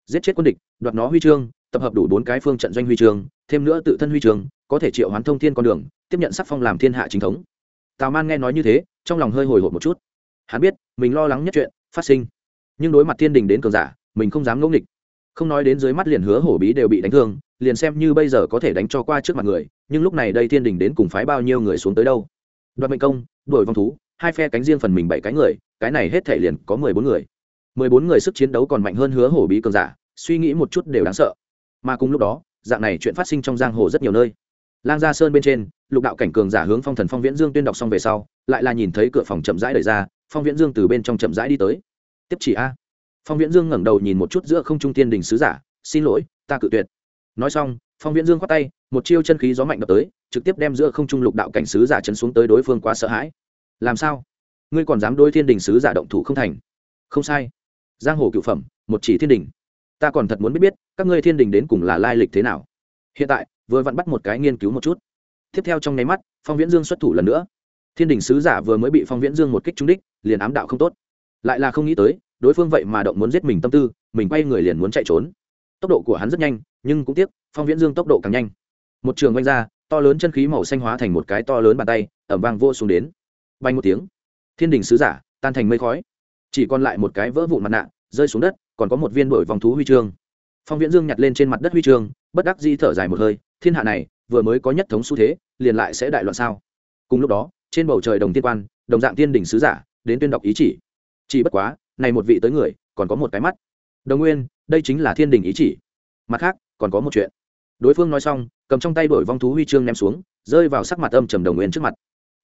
Giết chết quân địch, đoạt nó huy chương, tập hợp đủ bốn cái phương trận doanh huy chương, thêm nữa tự thân huy chương, có thể triệu hoán thông thiên con đường, tiếp nhận sắc phong làm thiên hạ chính thống. Tào man nghe nói như thế, trong lòng hơi hồi hộp một chút. Hắn biết, mình lo lắng nhất chuyện phát sinh. Nhưng đối mặt thiên đình đến cường giả, mình không dám ngẫu nghịch. Không nói đến dưới mắt liền hứa hổ bí đều bị đánh thương, liền xem như bây giờ có thể đánh cho qua trước mặt người, nhưng lúc này đây thiên đình đến cùng phái bao nhiêu người xuống tới đâu? Đoạt mệnh công, đuổi vong thú, hai phe cánh riêng phần mình bảy cái người, cái này hết thể liền có mười bốn người mười bốn người sức chiến đấu còn mạnh hơn hứa hổ bí cường giả, suy nghĩ một chút đều đáng sợ. Mà cùng lúc đó, dạng này chuyện phát sinh trong giang hồ rất nhiều nơi. Lang gia sơn bên trên, lục đạo cảnh cường giả hướng phong thần phong viễn dương tuyên đọc xong về sau, lại là nhìn thấy cửa phòng chậm rãi đẩy ra, phong viễn dương từ bên trong chậm rãi đi tới. Tiếp chỉ a. Phong viễn dương ngẩng đầu nhìn một chút giữa không trung tiên đình sứ giả, xin lỗi, ta cự tuyệt. Nói xong, phong viễn dương khoát tay, một chiêu chân khí gió mạnh đập tới, trực tiếp đem giữa không trung lục đạo cảnh sứ giả chấn xuống tới đối phương quá sợ hãi. Làm sao? Ngươi còn dám đôi thiên đình sứ giả động thủ không thành? Không sai giang hồ cựu phẩm, một chỉ thiên đình. Ta còn thật muốn biết biết, các ngươi thiên đình đến cùng là lai lịch thế nào? Hiện tại, vừa vặn bắt một cái nghiên cứu một chút. Tiếp theo trong nháy mắt, phong viễn dương xuất thủ lần nữa. Thiên đình sứ giả vừa mới bị phong viễn dương một kích trúng đích, liền ám đạo không tốt. Lại là không nghĩ tới, đối phương vậy mà động muốn giết mình tâm tư, mình quay người liền muốn chạy trốn. Tốc độ của hắn rất nhanh, nhưng cũng tiếc, phong viễn dương tốc độ càng nhanh. Một trường oanh ra, to lớn chân khí màu xanh hóa thành một cái to lớn bàn tay ẩm vang vô xuống đến. Bay một tiếng, thiên đình sứ giả, tan thành mây khói chỉ còn lại một cái vỡ vụn mặt nạ, rơi xuống đất, còn có một viên đổi vòng thú huy chương. Phong viễn dương nhặt lên trên mặt đất huy chương, bất đắc di thở dài một hơi, thiên hạ này, vừa mới có nhất thống xu thế, liền lại sẽ đại loạn sao? Cùng lúc đó, trên bầu trời đồng tiên quan, đồng dạng tiên đỉnh sứ giả, đến tuyên đọc ý chỉ. Chỉ bất quá, này một vị tới người, còn có một cái mắt. Đồng nguyên, đây chính là thiên đình ý chỉ. Mặt khác, còn có một chuyện. Đối phương nói xong, cầm trong tay đổi vong thú huy chương ném xuống, rơi vào sắc mặt âm trầm đồng nguyên trước mặt.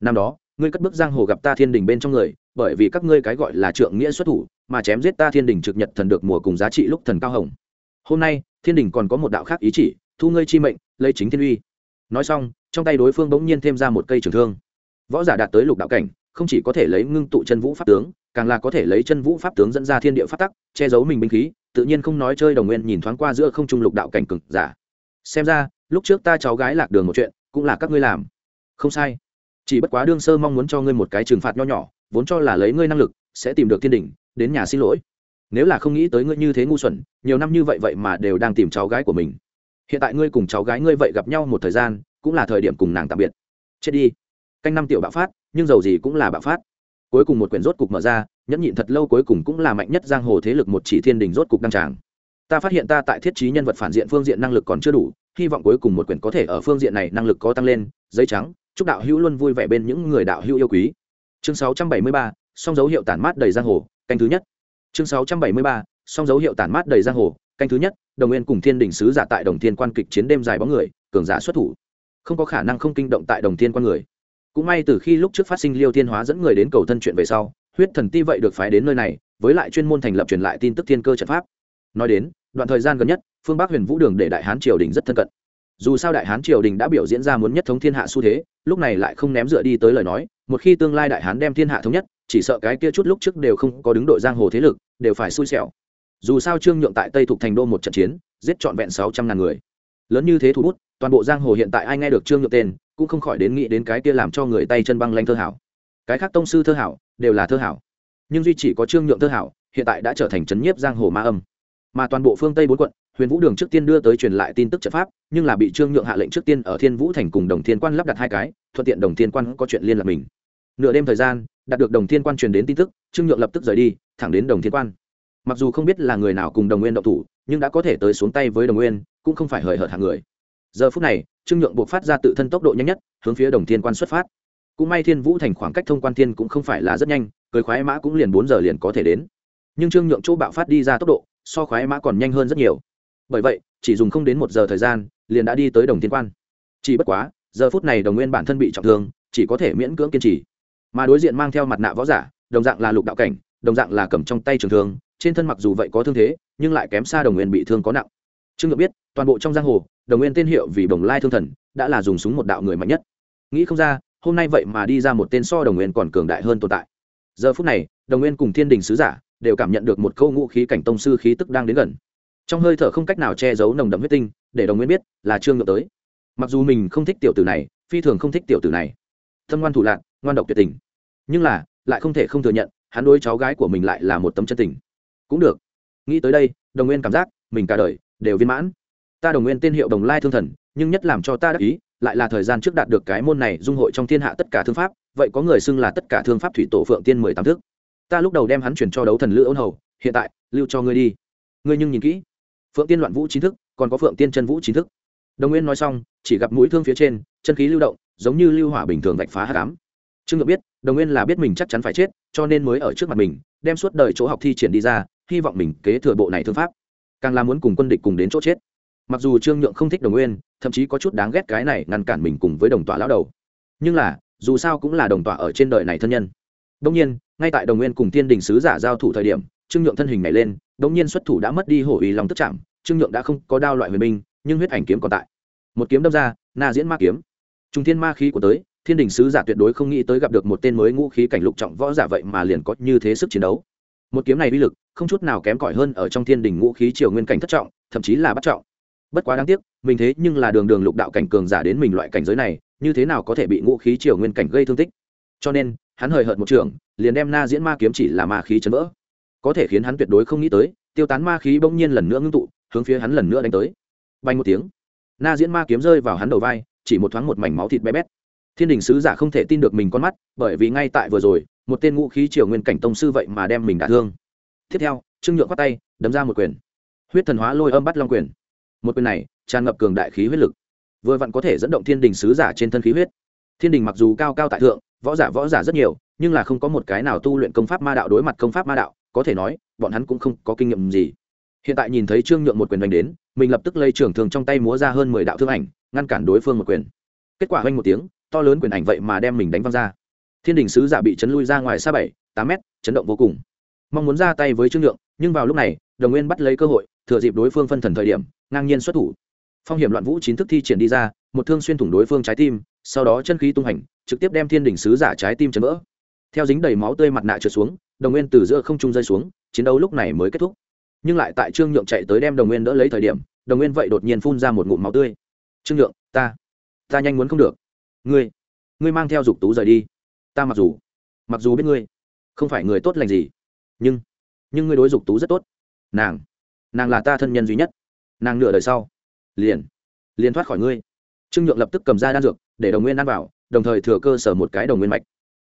Năm đó, ngươi cất bước giang hồ gặp ta thiên đình bên trong người bởi vì các ngươi cái gọi là trượng nghĩa xuất thủ, mà chém giết ta thiên đình trực nhật thần được mùa cùng giá trị lúc thần cao hồng. Hôm nay, thiên đình còn có một đạo khác ý chỉ, thu ngươi chi mệnh, lấy chính thiên uy. Nói xong, trong tay đối phương bỗng nhiên thêm ra một cây trường thương. Võ giả đạt tới lục đạo cảnh, không chỉ có thể lấy ngưng tụ chân vũ pháp tướng, càng là có thể lấy chân vũ pháp tướng dẫn ra thiên địa pháp tắc, che giấu mình binh khí, tự nhiên không nói chơi đồng nguyên nhìn thoáng qua giữa không trung lục đạo cảnh cực giả. Xem ra, lúc trước ta cháu gái lạc đường một chuyện, cũng là các ngươi làm. Không sai. Chỉ bất quá đương sơ mong muốn cho ngươi một cái trừng phạt nho nhỏ vốn cho là lấy ngươi năng lực, sẽ tìm được thiên đình đến nhà xin lỗi. Nếu là không nghĩ tới ngươi như thế ngu xuẩn, nhiều năm như vậy vậy mà đều đang tìm cháu gái của mình. Hiện tại ngươi cùng cháu gái ngươi vậy gặp nhau một thời gian, cũng là thời điểm cùng nàng tạm biệt. Chết đi. Canh năm tiểu bạo phát, nhưng dầu gì cũng là bạo phát. Cuối cùng một quyển rốt cục mở ra, nhẫn nhịn thật lâu cuối cùng cũng là mạnh nhất giang hồ thế lực một chỉ thiên đình rốt cục đăng tràng. Ta phát hiện ta tại thiết trí nhân vật phản diện phương diện năng lực còn chưa đủ, hy vọng cuối cùng một quyển có thể ở phương diện này năng lực có tăng lên, giấy trắng, chúc đạo hữu luôn vui vẻ bên những người đạo hữu yêu quý chương 673, song dấu hiệu tản mát đầy giang hồ canh thứ nhất. Chương 673, song dấu hiệu tản mát đầy giang hồ canh thứ nhất đồng nguyên cùng thiên đình sứ giả tại đồng thiên quan kịch chiến đêm dài bóng người cường giả xuất thủ. Không có khả năng không kinh động tại đồng thiên quan người. Cũng may từ khi lúc trước phát sinh liêu thiên hóa dẫn người đến cầu thân chuyện về sau huyết thần ti vậy được phái đến nơi này với lại chuyên môn thành lập truyền lại tin tức thiên cơ trận pháp. Nói đến đoạn thời gian gần nhất phương bắc huyền vũ đường để đại hán triều đình rất thân cận dù sao đại hán triều đình đã biểu diễn ra muốn nhất thống thiên hạ xu thế, lúc này lại không ném dựa đi tới lời nói, một khi tương lai đại hán đem thiên hạ thống nhất, chỉ sợ cái kia chút lúc trước đều không có đứng đội giang hồ thế lực, đều phải xui xẻo. Dù sao trương nhượng tại tây thuộc thành đô một trận chiến, giết trọn vẹn sáu trăm ngàn người. Lớn như thế thủ bút, toàn bộ giang hồ hiện tại ai nghe được trương nhượng tên, cũng không khỏi đến nghĩ đến cái kia làm cho người tay chân băng lanh thơ hảo. Cái khác tông sư thơ hảo, đều là thơ hảo. Nhưng duy chỉ có trương nhượng thơ hảo, hiện tại đã trở thành trấn nhiếp giang hồ ma âm. Mà toàn bộ phương tây bốn quận huyền vũ đường trước tiên đưa tới truyền lại tin tức trận pháp, nhưng là bị trương nhượng hạ lệnh trước tiên ở thiên vũ thành cùng đồng thiên quan lắp đặt hai cái, thuận tiện đồng thiên quan có chuyện liên lạc mình. Nửa đêm thời gian, đạt được đồng thiên quan truyền đến tin tức, trương nhượng lập tức rời đi, thẳng đến đồng thiên quan. Mặc dù không biết là người nào cùng đồng nguyên động thủ, nhưng đã có thể tới xuống tay với đồng nguyên, cũng không phải hời hợt hàng người. Giờ phút này, trương nhượng buộc phát ra tự thân tốc độ nhanh nhất, hướng phía đồng thiên quan xuất phát. Cũng may thiên vũ thành khoảng cách thông quan thiên cũng không phải là rất nhanh cười khoái mã cũng liền bốn giờ liền có thể đến. Nhưng trương nhượng chỗ bạo phát đi ra tốc độ, so khoái mã còn nhanh hơn rất nhiều bởi vậy, chỉ dùng không đến một giờ thời gian, liền đã đi tới đồng thiên quan. Chỉ bất quá, giờ phút này đồng nguyên bản thân bị trọng thương, chỉ có thể miễn cưỡng kiên trì. Mà đối diện mang theo mặt nạ võ giả, đồng dạng là lục đạo cảnh, đồng dạng là cầm trong tay trường thương, trên thân mặc dù vậy có thương thế, nhưng lại kém xa đồng nguyên bị thương có nặng. Trương ngược biết, toàn bộ trong giang hồ, đồng nguyên tên hiệu vì bồng lai thương thần, đã là dùng súng một đạo người mạnh nhất. Nghĩ không ra, hôm nay vậy mà đi ra một tên so đồng nguyên còn cường đại hơn tồn tại. Giờ phút này, đồng nguyên cùng thiên đình sứ giả đều cảm nhận được một câu ngũ khí cảnh tông sư khí tức đang đến gần trong hơi thở không cách nào che giấu nồng đậm huyết tinh, để đồng nguyên biết là trương ngược tới. Mặc dù mình không thích tiểu tử này, phi thường không thích tiểu tử này. Thâm ngoan thủ lạc ngoan độc tuyệt tình. Nhưng là, lại không thể không thừa nhận, hắn đối cháu gái của mình lại là một tấm chân tình. Cũng được. Nghĩ tới đây, đồng nguyên cảm giác mình cả đời đều viên mãn. Ta đồng nguyên tên hiệu đồng lai thương thần, nhưng nhất làm cho ta đắc ý, lại là thời gian trước đạt được cái môn này dung hội trong thiên hạ tất cả thương pháp, vậy có người xưng là tất cả thương pháp thủy tổ phượng tiên mười tám thức. Ta lúc đầu đem hắn chuyển cho đấu thần lữ ôn hầu, hiện tại, lưu cho ngươi đi. Ngươi nhưng nhìn kỹ phượng tiên loạn vũ chính thức, còn có phượng tiên chân vũ chính thức. Đồng nguyên nói xong, chỉ gặp mũi thương phía trên, chân khí lưu động, giống như lưu hỏa bình thường vạch phá hạ cám trương ngược biết, đồng nguyên là biết mình chắc chắn phải chết, cho nên mới ở trước mặt mình, đem suốt đời chỗ học thi triển đi ra, hy vọng mình kế thừa bộ này thương pháp. Càng là muốn cùng quân địch cùng đến chỗ chết. Mặc dù trương nhượng không thích đồng nguyên, thậm chí có chút đáng ghét cái này ngăn cản mình cùng với đồng tọa lão đầu. Nhưng là, dù sao cũng là đồng tọa ở trên đời này thân nhân. Đông nhiên, ngay tại đồng nguyên cùng thiên đình sứ giả giao thủ thời điểm, trương nhượng thân hình này lên đông nhiên xuất thủ đã mất đi hổ ý lòng tức chạm, trương nhượng đã không có đao loại huyền binh, nhưng huyết ảnh kiếm còn tại. Một kiếm đâm ra, na diễn ma kiếm. Trung thiên ma khí của tới, thiên đình sứ giả tuyệt đối không nghĩ tới gặp được một tên mới ngũ khí cảnh lục trọng võ giả vậy mà liền có như thế sức chiến đấu. Một kiếm này uy lực, không chút nào kém cỏi hơn ở trong thiên đình ngũ khí triều nguyên cảnh thất trọng, thậm chí là bắt trọng. Bất quá đáng tiếc, mình thế nhưng là đường đường lục đạo cảnh cường giả đến mình loại cảnh giới này, như thế nào có thể bị ngũ khí triều nguyên cảnh gây thương tích? Cho nên, hắn hời hợt một trường, liền đem na diễn ma kiếm chỉ là ma khí chấn vỡ có thể khiến hắn tuyệt đối không nghĩ tới, tiêu tán ma khí bỗng nhiên lần nữa ngưng tụ, hướng phía hắn lần nữa đánh tới. Bay một tiếng, na diễn ma kiếm rơi vào hắn đầu vai, chỉ một thoáng một mảnh máu thịt bé bét. Thiên đình sứ giả không thể tin được mình con mắt, bởi vì ngay tại vừa rồi, một tên ngũ khí triều nguyên cảnh tông sư vậy mà đem mình đả thương. Tiếp theo, trương nhượng khoát tay, đấm ra một quyền. Huyết thần hóa lôi âm bắt long quyền. Một quyền này, tràn ngập cường đại khí huyết lực. Vừa vặn có thể dẫn động thiên đình sứ giả trên thân khí huyết. Thiên đình mặc dù cao cao tại thượng, võ giả võ giả rất nhiều, nhưng là không có một cái nào tu luyện công pháp ma đạo đối mặt công pháp ma đạo có thể nói, bọn hắn cũng không có kinh nghiệm gì. Hiện tại nhìn thấy trương nhượng một quyền đánh đến, mình lập tức lây trưởng thường trong tay múa ra hơn mười đạo thương ảnh, ngăn cản đối phương một quyền. Kết quả hoanh một tiếng, to lớn quyền ảnh vậy mà đem mình đánh văng ra. Thiên đình sứ giả bị chấn lui ra ngoài xa bảy, tám mét, chấn động vô cùng. Mong muốn ra tay với trương nhượng, nhưng vào lúc này, đồng nguyên bắt lấy cơ hội, thừa dịp đối phương phân thần thời điểm, ngang nhiên xuất thủ. Phong hiểm loạn vũ chính thức thi triển đi ra, một thương xuyên thủng đối phương trái tim, sau đó chân khí tung hành, trực tiếp đem thiên đình sứ giả trái tim chấn vỡ. Theo dính đầy máu tươi mặt nạ trượt xuống đồng nguyên từ giữa không trung rơi xuống, chiến đấu lúc này mới kết thúc. Nhưng lại tại trương nhượng chạy tới đem đồng nguyên đỡ lấy thời điểm, đồng nguyên vậy đột nhiên phun ra một ngụm máu tươi. Trương nhượng, ta ta nhanh muốn không được. Ngươi ngươi mang theo dục tú rời đi. Ta mặc dù mặc dù biết ngươi không phải người tốt lành gì, nhưng nhưng ngươi đối dục tú rất tốt. Nàng nàng là ta thân nhân duy nhất. Nàng nửa đời sau, liền liền thoát khỏi ngươi. Trương nhượng lập tức cầm ra đan dược, để đồng nguyên ăn vào, đồng thời thừa cơ sở một cái đồng nguyên mạch.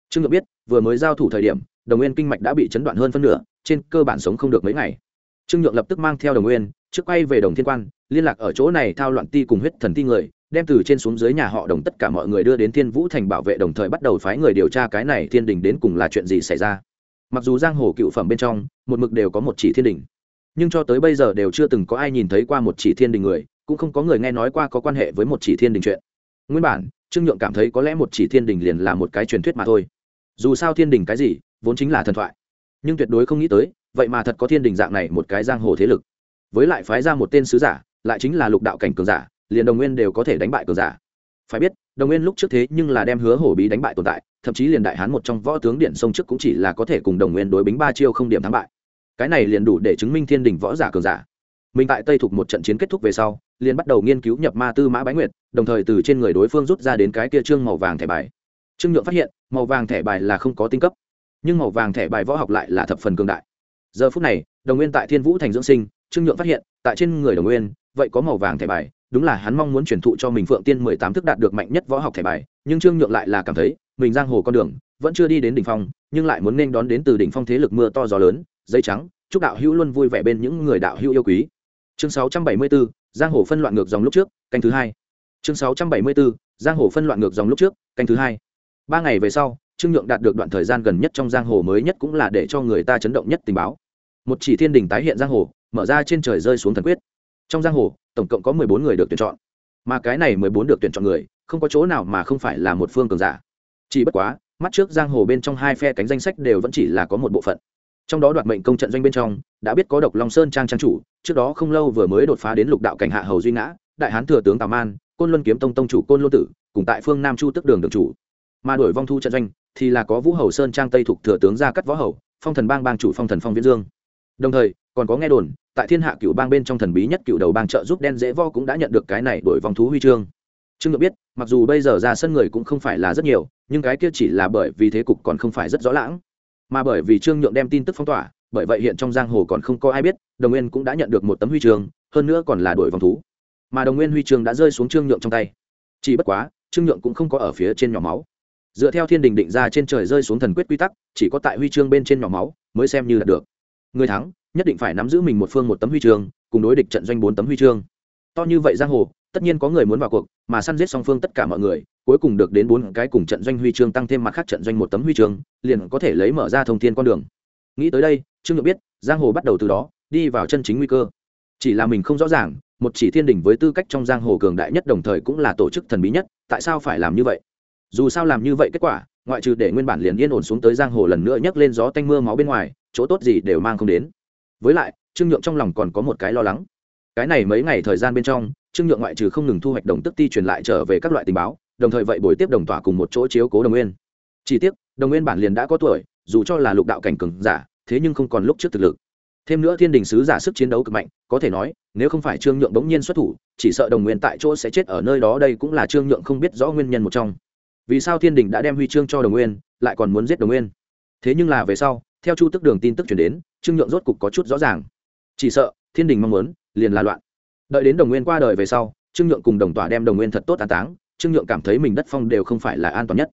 Trương nhượng biết, vừa mới giao thủ thời điểm đồng nguyên kinh mạch đã bị chấn đoạn hơn phân nửa, trên cơ bản sống không được mấy ngày. Trương nhượng lập tức mang theo đồng nguyên, trước quay về đồng thiên quan, liên lạc ở chỗ này thao loạn ti cùng huyết thần ti người, đem từ trên xuống dưới nhà họ đồng tất cả mọi người đưa đến thiên vũ thành bảo vệ đồng thời bắt đầu phái người điều tra cái này thiên đình đến cùng là chuyện gì xảy ra. Mặc dù giang hồ cựu phẩm bên trong, một mực đều có một chỉ thiên đình, nhưng cho tới bây giờ đều chưa từng có ai nhìn thấy qua một chỉ thiên đình người, cũng không có người nghe nói qua có quan hệ với một chỉ thiên đình chuyện. Nguyên bản, trương nhượng cảm thấy có lẽ một chỉ thiên đình liền là một cái truyền thuyết mà thôi. Dù sao thiên đình cái gì vốn chính là thần thoại. Nhưng tuyệt đối không nghĩ tới, vậy mà thật có thiên đình dạng này một cái giang hồ thế lực. Với lại phái ra một tên sứ giả, lại chính là lục đạo cảnh cường giả, liền đồng nguyên đều có thể đánh bại cường giả. Phải biết, đồng nguyên lúc trước thế nhưng là đem hứa hổ bí đánh bại tồn tại, thậm chí liền đại hán một trong võ tướng điện sông trước cũng chỉ là có thể cùng đồng nguyên đối bính ba chiêu không điểm thắng bại. Cái này liền đủ để chứng minh thiên đình võ giả cường giả. Mình tại tây thuộc một trận chiến kết thúc về sau, liền bắt đầu nghiên cứu nhập ma tư mã bái nguyệt, đồng thời từ trên người đối phương rút ra đến cái kia trương màu vàng thẻ bài. Trương nhượng phát hiện, màu vàng thẻ bài là không có tinh cấp nhưng màu vàng thẻ bài võ học lại là thập phần cường đại. Giờ phút này, đồng nguyên tại thiên vũ thành dưỡng sinh, trương nhượng phát hiện, tại trên người đồng nguyên, vậy có màu vàng thẻ bài, đúng là hắn mong muốn truyền thụ cho mình phượng tiên mười tám thức đạt được mạnh nhất võ học thẻ bài, nhưng trương nhượng lại là cảm thấy, mình giang hồ con đường, vẫn chưa đi đến đỉnh phong, nhưng lại muốn nên đón đến từ đỉnh phong thế lực mưa to gió lớn, dây trắng, chúc đạo hữu luôn vui vẻ bên những người đạo hữu yêu quý. Chương sáu trăm bảy mươi bốn giang hồ phân loạn ngược dòng lúc trước, canh thứ hai. Chương sáu trăm bảy mươi bốn giang hồ phân loạn ngược dòng lúc trước, canh thứ hai. Ba ngày về sau trương nhượng đạt được đoạn thời gian gần nhất trong giang hồ mới nhất cũng là để cho người ta chấn động nhất tình báo. Một chỉ thiên đình tái hiện giang hồ, mở ra trên trời rơi xuống thần quyết. Trong giang hồ, tổng cộng có mười bốn người được tuyển chọn. Mà cái này mười bốn được tuyển chọn người, không có chỗ nào mà không phải là một phương cường giả. Chỉ bất quá, mắt trước giang hồ bên trong hai phe cánh danh sách đều vẫn chỉ là có một bộ phận. Trong đó đoạt mệnh công trận doanh bên trong, đã biết có độc long sơn trang trang chủ, trước đó không lâu vừa mới đột phá đến lục đạo cảnh hạ hầu duy ngã, đại hán thừa tướng tào man, côn luân kiếm tông tông chủ côn luân tử, cùng tại phương nam chu tức đường đường chủ. Mà đổi vong thu trận doanh thì là có vũ hầu sơn trang tây thuộc thừa tướng gia cắt võ hầu, phong thần bang bang chủ phong thần phong viễn dương. Đồng thời, còn có nghe đồn, tại thiên hạ cựu bang bên trong thần bí nhất cựu đầu bang trợ giúp đen dễ vo cũng đã nhận được cái này đổi vòng thú huy chương. Trương được biết, mặc dù bây giờ ra sân người cũng không phải là rất nhiều, nhưng cái kia chỉ là bởi vì thế cục còn không phải rất rõ lãng. Mà bởi vì trương nhượng đem tin tức phong tỏa, bởi vậy hiện trong giang hồ còn không có ai biết, đồng nguyên cũng đã nhận được một tấm huy chương, hơn nữa còn là đổi vòng thú. Mà đồng nguyên huy chương đã rơi xuống trương nhượng trong tay. Chỉ bất quá, trương nhượng cũng không có ở phía trên nhỏ máu dựa theo thiên đình định ra trên trời rơi xuống thần quyết quy tắc, chỉ có tại huy chương bên trên nhỏ máu mới xem như là được. Người thắng nhất định phải nắm giữ mình một phương một tấm huy chương, cùng đối địch trận doanh bốn tấm huy chương. To như vậy giang hồ, tất nhiên có người muốn vào cuộc, mà săn giết song phương tất cả mọi người, cuối cùng được đến bốn cái cùng trận doanh huy chương tăng thêm mặt khác trận doanh một tấm huy chương, liền có thể lấy mở ra thông thiên con đường. Nghĩ tới đây, trương nhượng biết, giang hồ bắt đầu từ đó, đi vào chân chính nguy cơ. Chỉ là mình không rõ ràng, một chỉ thiên đình với tư cách trong giang hồ cường đại nhất đồng thời cũng là tổ chức thần bí nhất, tại sao phải làm như vậy? Dù sao làm như vậy kết quả, ngoại trừ để nguyên bản liền yên ổn xuống tới giang hồ lần nữa nhấc lên gió tanh mưa máu bên ngoài, chỗ tốt gì đều mang không đến. Với lại, trương nhượng trong lòng còn có một cái lo lắng. Cái này mấy ngày thời gian bên trong, trương nhượng ngoại trừ không ngừng thu hoạch đồng tức ti truyền lại trở về các loại tình báo, đồng thời vậy buổi tiếp đồng tỏa cùng một chỗ chiếu cố đồng nguyên. Chỉ tiếc, đồng nguyên bản liền đã có tuổi, dù cho là lục đạo cảnh cường giả, thế nhưng không còn lúc trước thực lực. Thêm nữa thiên đình sứ giả sức chiến đấu cực mạnh, có thể nói, nếu không phải trương nhượng bỗng nhiên xuất thủ, chỉ sợ đồng nguyên tại chỗ sẽ chết ở nơi đó đây cũng là trương nhượng không biết rõ nguyên nhân một trong vì sao thiên đình đã đem huy chương cho đồng nguyên, lại còn muốn giết đồng nguyên? Thế nhưng là về sau, theo chu tức đường tin tức chuyển đến, trương nhượng rốt cục có chút rõ ràng. Chỉ sợ, thiên đình mong muốn, liền là loạn. Đợi đến đồng nguyên qua đời về sau, trương nhượng cùng đồng tỏa đem đồng nguyên thật tốt an táng, trương nhượng cảm thấy mình đất phong đều không phải là an toàn nhất.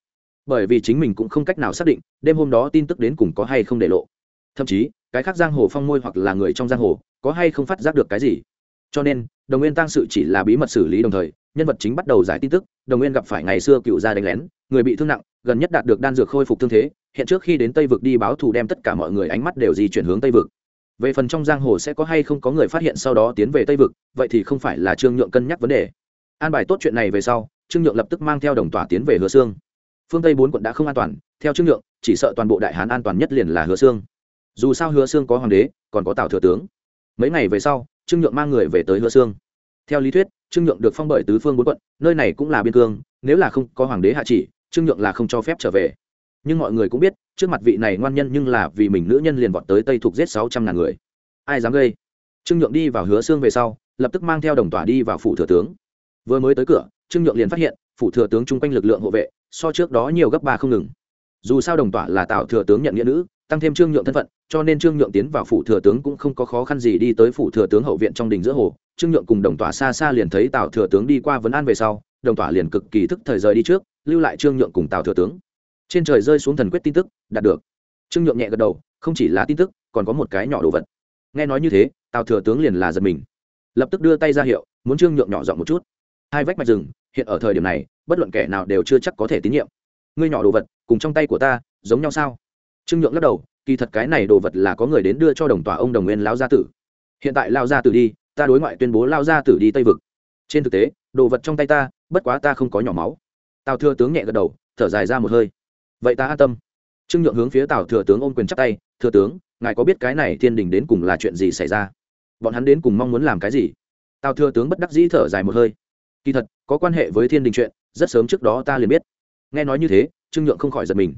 Bởi vì chính mình cũng không cách nào xác định, đêm hôm đó tin tức đến cùng có hay không để lộ. Thậm chí, cái khác giang hồ phong môi hoặc là người trong giang hồ, có hay không phát giác được cái gì? Cho nên đồng nguyên tăng sự chỉ là bí mật xử lý đồng thời, nhân vật chính bắt đầu giải tin tức, đồng nguyên gặp phải ngày xưa cựu gia đánh lén, người bị thương nặng, gần nhất đạt được đan dược khôi phục thương thế, hiện trước khi đến tây vực đi báo thù đem tất cả mọi người ánh mắt đều di chuyển hướng tây vực. Về phần trong giang hồ sẽ có hay không có người phát hiện sau đó tiến về tây vực, vậy thì không phải là trương nhượng cân nhắc vấn đề. An bài tốt chuyện này về sau, trương nhượng lập tức mang theo đồng tỏa tiến về hứa xương phương tây bốn quận đã không an toàn, theo trương nhượng, chỉ sợ toàn bộ đại hán an toàn nhất liền là hứa xương dù sao hứa xương có hoàng đế, còn có tào thừa tướng. Mấy ngày về sau trương nhượng mang người về tới hứa xương theo lý thuyết, trương nhượng được phong bởi tứ phương bốn quận, nơi này cũng là biên cương, nếu là không có hoàng đế hạ chỉ, trương nhượng là không cho phép trở về. Nhưng mọi người cũng biết, trước mặt vị này ngoan nhân nhưng là vì mình nữ nhân liền vọt tới tây thuộc giết sáu trăm ngàn người. Ai dám gây? Trương nhượng đi vào hứa xương về sau, lập tức mang theo đồng tỏa đi vào phủ thừa tướng. Vừa mới tới cửa, trương nhượng liền phát hiện, phủ thừa tướng chung quanh lực lượng hộ vệ, so trước đó nhiều gấp ba không ngừng. Dù sao đồng tỏa là tạo thừa tướng nhận nghĩa nữ tăng thêm trương nhượng thân phận, cho nên trương nhượng tiến vào phủ thừa tướng cũng không có khó khăn gì đi tới phủ thừa tướng hậu viện trong đình giữa hồ. Trương nhượng cùng đồng tỏa xa xa liền thấy tào thừa tướng đi qua vấn an về sau, đồng tỏa liền cực kỳ thức thời rời đi trước, lưu lại trương nhượng cùng tào thừa tướng. Trên trời rơi xuống thần quyết tin tức, đạt được. Trương nhượng nhẹ gật đầu, không chỉ là tin tức, còn có một cái nhỏ đồ vật. Nghe nói như thế, tào thừa tướng liền là giật mình. Lập tức đưa tay ra hiệu, muốn trương nhượng nhỏ giọng một chút. Hai vách mạch rừng, hiện ở thời điểm này, bất luận kẻ nào đều chưa chắc có thể tín nhiệm. Ngươi nhỏ đồ vật, cùng trong tay của ta, giống nhau sao? Trương nhượng lắc đầu, kỳ thật cái này đồ vật là có người đến đưa cho đồng tòa ông đồng nguyên lao gia tử. Hiện tại lao gia tử đi, ta đối ngoại tuyên bố lao gia tử đi tây vực. Trên thực tế, đồ vật trong tay ta, bất quá ta không có nhỏ máu. Tào thừa tướng nhẹ gật đầu, thở dài ra một hơi. Vậy ta an tâm. Trương nhượng hướng phía tào thừa tướng ôm quyền chắc tay, thừa tướng, ngài có biết cái này thiên đình đến cùng là chuyện gì xảy ra? Bọn hắn đến cùng mong muốn làm cái gì? Tào thừa tướng bất đắc dĩ thở dài một hơi. Kỳ thật, có quan hệ với thiên đình chuyện, rất sớm trước đó ta liền biết. Nghe nói như thế, trương nhượng không khỏi giật mình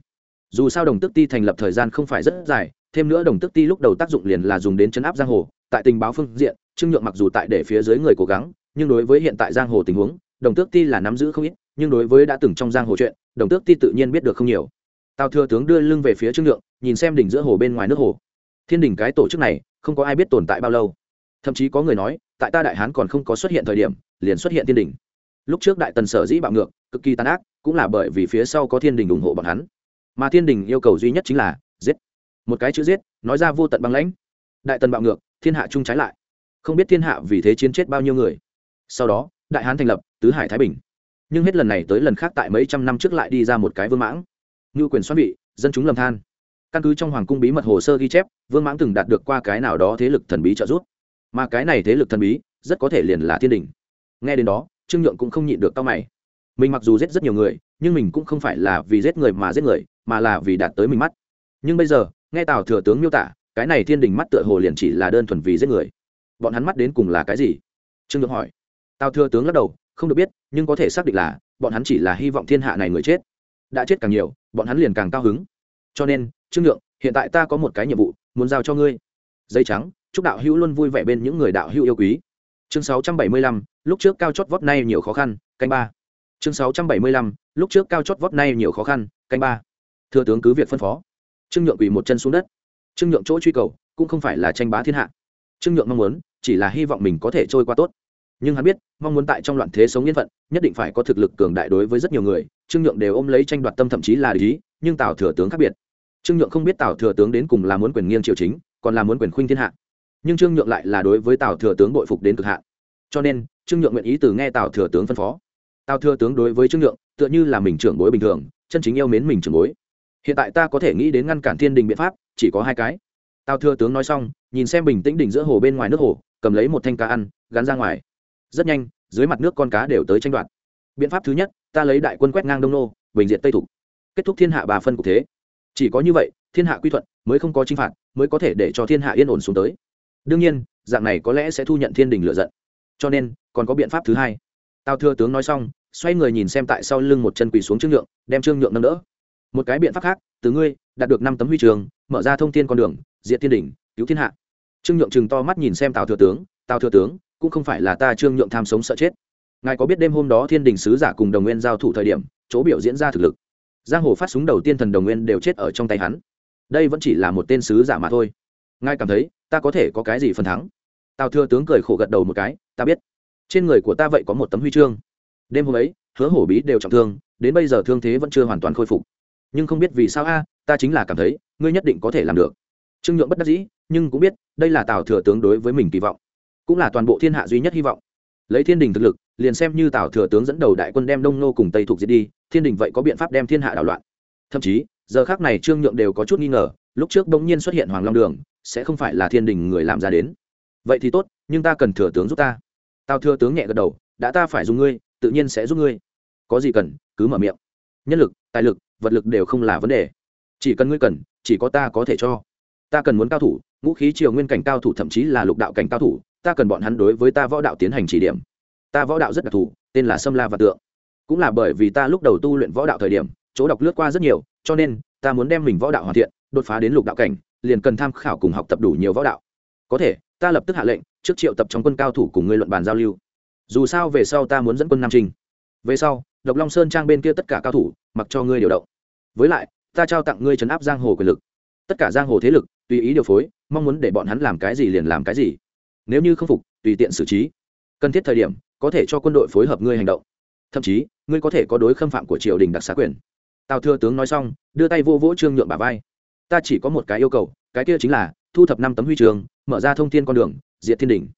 dù sao đồng tức ti thành lập thời gian không phải rất dài, thêm nữa đồng tức ti lúc đầu tác dụng liền là dùng đến chấn áp giang hồ, tại tình báo phương diện, trương nhượng mặc dù tại để phía dưới người cố gắng, nhưng đối với hiện tại giang hồ tình huống, đồng tước ti là nắm giữ không ít, nhưng đối với đã từng trong giang hồ chuyện, đồng tước ti tự nhiên biết được không nhiều. Tào thừa tướng đưa lưng về phía trương nhượng, nhìn xem đỉnh giữa hồ bên ngoài nước hồ. Thiên đình cái tổ chức này, không có ai biết tồn tại bao lâu. Thậm chí có người nói, tại ta đại hán còn không có xuất hiện thời điểm, liền xuất hiện thiên đình lúc trước đại tần sở dĩ bạo ngược, cực kỳ tàn ác, cũng là bởi vì phía sau có thiên đình ủng hộ bọn hắn mà thiên đình yêu cầu duy nhất chính là giết. Một cái chữ giết, nói ra vô tận băng lãnh. Đại tần bạo ngược, thiên hạ chung trái lại. Không biết thiên hạ vì thế chiến chết bao nhiêu người. Sau đó, đại hán thành lập, tứ hải thái bình. Nhưng hết lần này tới lần khác tại mấy trăm năm trước lại đi ra một cái vương mãng. Ngưu quyền xoan vị, dân chúng lầm than. Căn cứ trong hoàng cung bí mật hồ sơ ghi chép, vương mãng từng đạt được qua cái nào đó thế lực thần bí trợ giúp. Mà cái này thế lực thần bí, rất có thể liền là thiên đình. Nghe đến đó, trương nhượng cũng không nhịn được tao mày. Mình mặc dù giết rất nhiều người nhưng mình cũng không phải là vì giết người mà giết người mà là vì đạt tới mình mắt. Nhưng bây giờ nghe tào thừa tướng miêu tả cái này thiên đình mắt tựa hồ liền chỉ là đơn thuần vì giết người. Bọn hắn mắt đến cùng là cái gì? Trương nhượng hỏi. Tào thừa tướng lắc đầu không được biết nhưng có thể xác định là bọn hắn chỉ là hy vọng thiên hạ này người chết. Đã chết càng nhiều bọn hắn liền càng cao hứng. Cho nên trương nhượng hiện tại ta có một cái nhiệm vụ muốn giao cho ngươi. Dây trắng chúc đạo hữu luôn vui vẻ bên những người đạo hữu yêu quý. Chương 675, lúc trước cao chót vót nay nhiều khó khăn canh ba. Chương 675, lúc trước cao chót vót nay nhiều khó khăn, canh ba. Thừa tướng cứ việc phân phó. Trương nhượng quỳ một chân xuống đất. Trương nhượng chỗ truy cầu cũng không phải là tranh bá thiên hạ. Trương nhượng mong muốn, chỉ là hy vọng mình có thể trôi qua tốt. Nhưng hắn biết, mong muốn tại trong loạn thế sống yên phận, nhất định phải có thực lực cường đại đối với rất nhiều người. Trương nhượng đều ôm lấy tranh đoạt tâm thậm chí là lý nhưng tào thừa tướng khác biệt. Trương nhượng không biết tào thừa tướng đến cùng là muốn quyền nghiêng triều chính, còn là muốn quyền khuynh thiên hạ. Nhưng trương nhượng lại là đối với tào thừa tướng bội phục đến cực hạn. Cho nên, trương nhượng nguyện ý từ nghe tào thừa tướng phân phó tào thừa tướng đối với trương nhượng, tựa như là mình trưởng bối bình thường, chân chính yêu mến mình trưởng bối. Hiện tại ta có thể nghĩ đến ngăn cản thiên đình biện pháp, chỉ có hai cái. Tào thừa tướng nói xong, nhìn xem bình tĩnh đỉnh giữa hồ bên ngoài nước hồ, cầm lấy một thanh cá ăn, gắn ra ngoài. Rất nhanh, dưới mặt nước con cá đều tới tranh đoạt. Biện pháp thứ nhất, ta lấy đại quân quét ngang đông nô, bình diện tây thủ kết thúc thiên hạ bà phân cục thế. Chỉ có như vậy, thiên hạ quy thuận, mới không có chinh phạt, mới có thể để cho thiên hạ yên ổn xuống tới. Đương nhiên, dạng này có lẽ sẽ thu nhận thiên đình lựa giận. Cho nên, còn có biện pháp thứ hai. Tào thừa tướng nói xong xoay người nhìn xem tại sau lưng một chân quỳ xuống trương nhượng, đem trương nhượng nâng đỡ. Một cái biện pháp khác, từ ngươi, đạt được năm tấm huy trường, mở ra thông tin con đường diện thiên đỉnh, cứu thiên hạ. Trương nhượng chừng to mắt nhìn xem tào thừa tướng, tào thừa tướng, cũng không phải là ta trương nhượng tham sống sợ chết. Ngài có biết đêm hôm đó thiên đình sứ giả cùng đồng nguyên giao thủ thời điểm, chỗ biểu diễn ra thực lực? Giang hồ phát súng đầu tiên thần đồng nguyên đều chết ở trong tay hắn. Đây vẫn chỉ là một tên sứ giả mà thôi. Ngài cảm thấy, ta có thể có cái gì phần thắng? Tào thừa tướng cười khổ gật đầu một cái, ta biết. Trên người của ta vậy có một tấm huy chương đêm hôm ấy, hứa hổ bí đều trọng thương, đến bây giờ thương thế vẫn chưa hoàn toàn khôi phục. Nhưng không biết vì sao a, ta chính là cảm thấy, ngươi nhất định có thể làm được. Trương nhượng bất đắc dĩ, nhưng cũng biết, đây là tào thừa tướng đối với mình kỳ vọng. Cũng là toàn bộ thiên hạ duy nhất hy vọng. Lấy thiên đình thực lực, liền xem như tào thừa tướng dẫn đầu đại quân đem đông nô cùng tây thuộc diệt đi, thiên đình vậy có biện pháp đem thiên hạ đảo loạn. Thậm chí, giờ khác này trương nhượng đều có chút nghi ngờ, lúc trước bỗng nhiên xuất hiện hoàng long đường, sẽ không phải là thiên đình người làm ra đến. Vậy thì tốt, nhưng ta cần thừa tướng giúp ta. Tào thừa tướng nhẹ gật đầu, đã ta phải dùng ngươi tự nhiên sẽ giúp ngươi. Có gì cần, cứ mở miệng. Nhân lực, tài lực, vật lực đều không là vấn đề. Chỉ cần ngươi cần, chỉ có ta có thể cho. Ta cần muốn cao thủ, ngũ khí triều nguyên cảnh cao thủ thậm chí là lục đạo cảnh cao thủ, ta cần bọn hắn đối với ta võ đạo tiến hành chỉ điểm. Ta võ đạo rất đặc thù, tên là sâm la và tượng. Cũng là bởi vì ta lúc đầu tu luyện võ đạo thời điểm, chỗ đọc lướt qua rất nhiều, cho nên, ta muốn đem mình võ đạo hoàn thiện, đột phá đến lục đạo cảnh, liền cần tham khảo cùng học tập đủ nhiều võ đạo. Có thể, ta lập tức hạ lệnh, trước triệu tập trong quân cao thủ cùng ngươi luận bàn giao lưu dù sao về sau ta muốn dẫn quân nam trinh. Về sau độc long sơn trang bên kia tất cả cao thủ, mặc cho ngươi điều động. Với lại, ta trao tặng ngươi trấn áp giang hồ quyền lực. Tất cả giang hồ thế lực, tùy ý điều phối, mong muốn để bọn hắn làm cái gì liền làm cái gì. Nếu như không phục, tùy tiện xử trí. Cần thiết thời điểm, có thể cho quân đội phối hợp ngươi hành động. Thậm chí, ngươi có thể có đối khâm phạm của triều đình đặc xá quyền. Tào thừa tướng nói xong, đưa tay vô vỗ trương nhượng bà vai. Ta chỉ có một cái yêu cầu, cái kia chính là thu thập năm tấm huy trường mở ra thông tin con đường, diệt thiên đình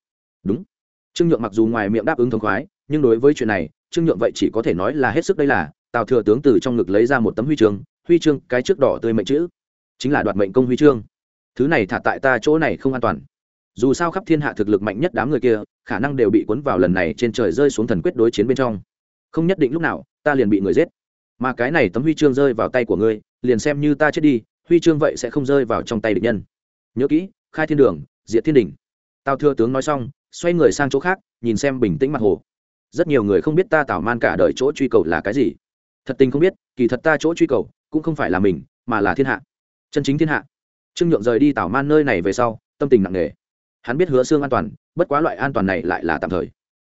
đúng trương nhượng mặc dù ngoài miệng đáp ứng thống khoái, nhưng đối với chuyện này, trương nhượng vậy chỉ có thể nói là hết sức đây là, tào thừa tướng từ trong ngực lấy ra một tấm huy chương huy chương cái trước đỏ tươi mệnh chữ. Chính là đoạt mệnh công huy chương. Thứ này thả tại ta chỗ này không an toàn. Dù sao khắp thiên hạ thực lực mạnh nhất đám người kia, khả năng đều bị cuốn vào lần này trên trời rơi xuống thần quyết đối chiến bên trong. Không nhất định lúc nào, ta liền bị người giết. Mà cái này tấm huy chương rơi vào tay của ngươi, liền xem như ta chết đi, huy chương vậy sẽ không rơi vào trong tay địch nhân. Nhớ kỹ, khai thiên đường, diệt thiên đình tào thừa tướng nói xong, xoay người sang chỗ khác, nhìn xem bình tĩnh mặt hồ. Rất nhiều người không biết ta tảo man cả đời chỗ truy cầu là cái gì. Thật tình không biết, kỳ thật ta chỗ truy cầu cũng không phải là mình, mà là thiên hạ. Chân chính thiên hạ. Trương nhượng rời đi tảo man nơi này về sau, tâm tình nặng nề. Hắn biết hứa xương an toàn, bất quá loại an toàn này lại là tạm thời.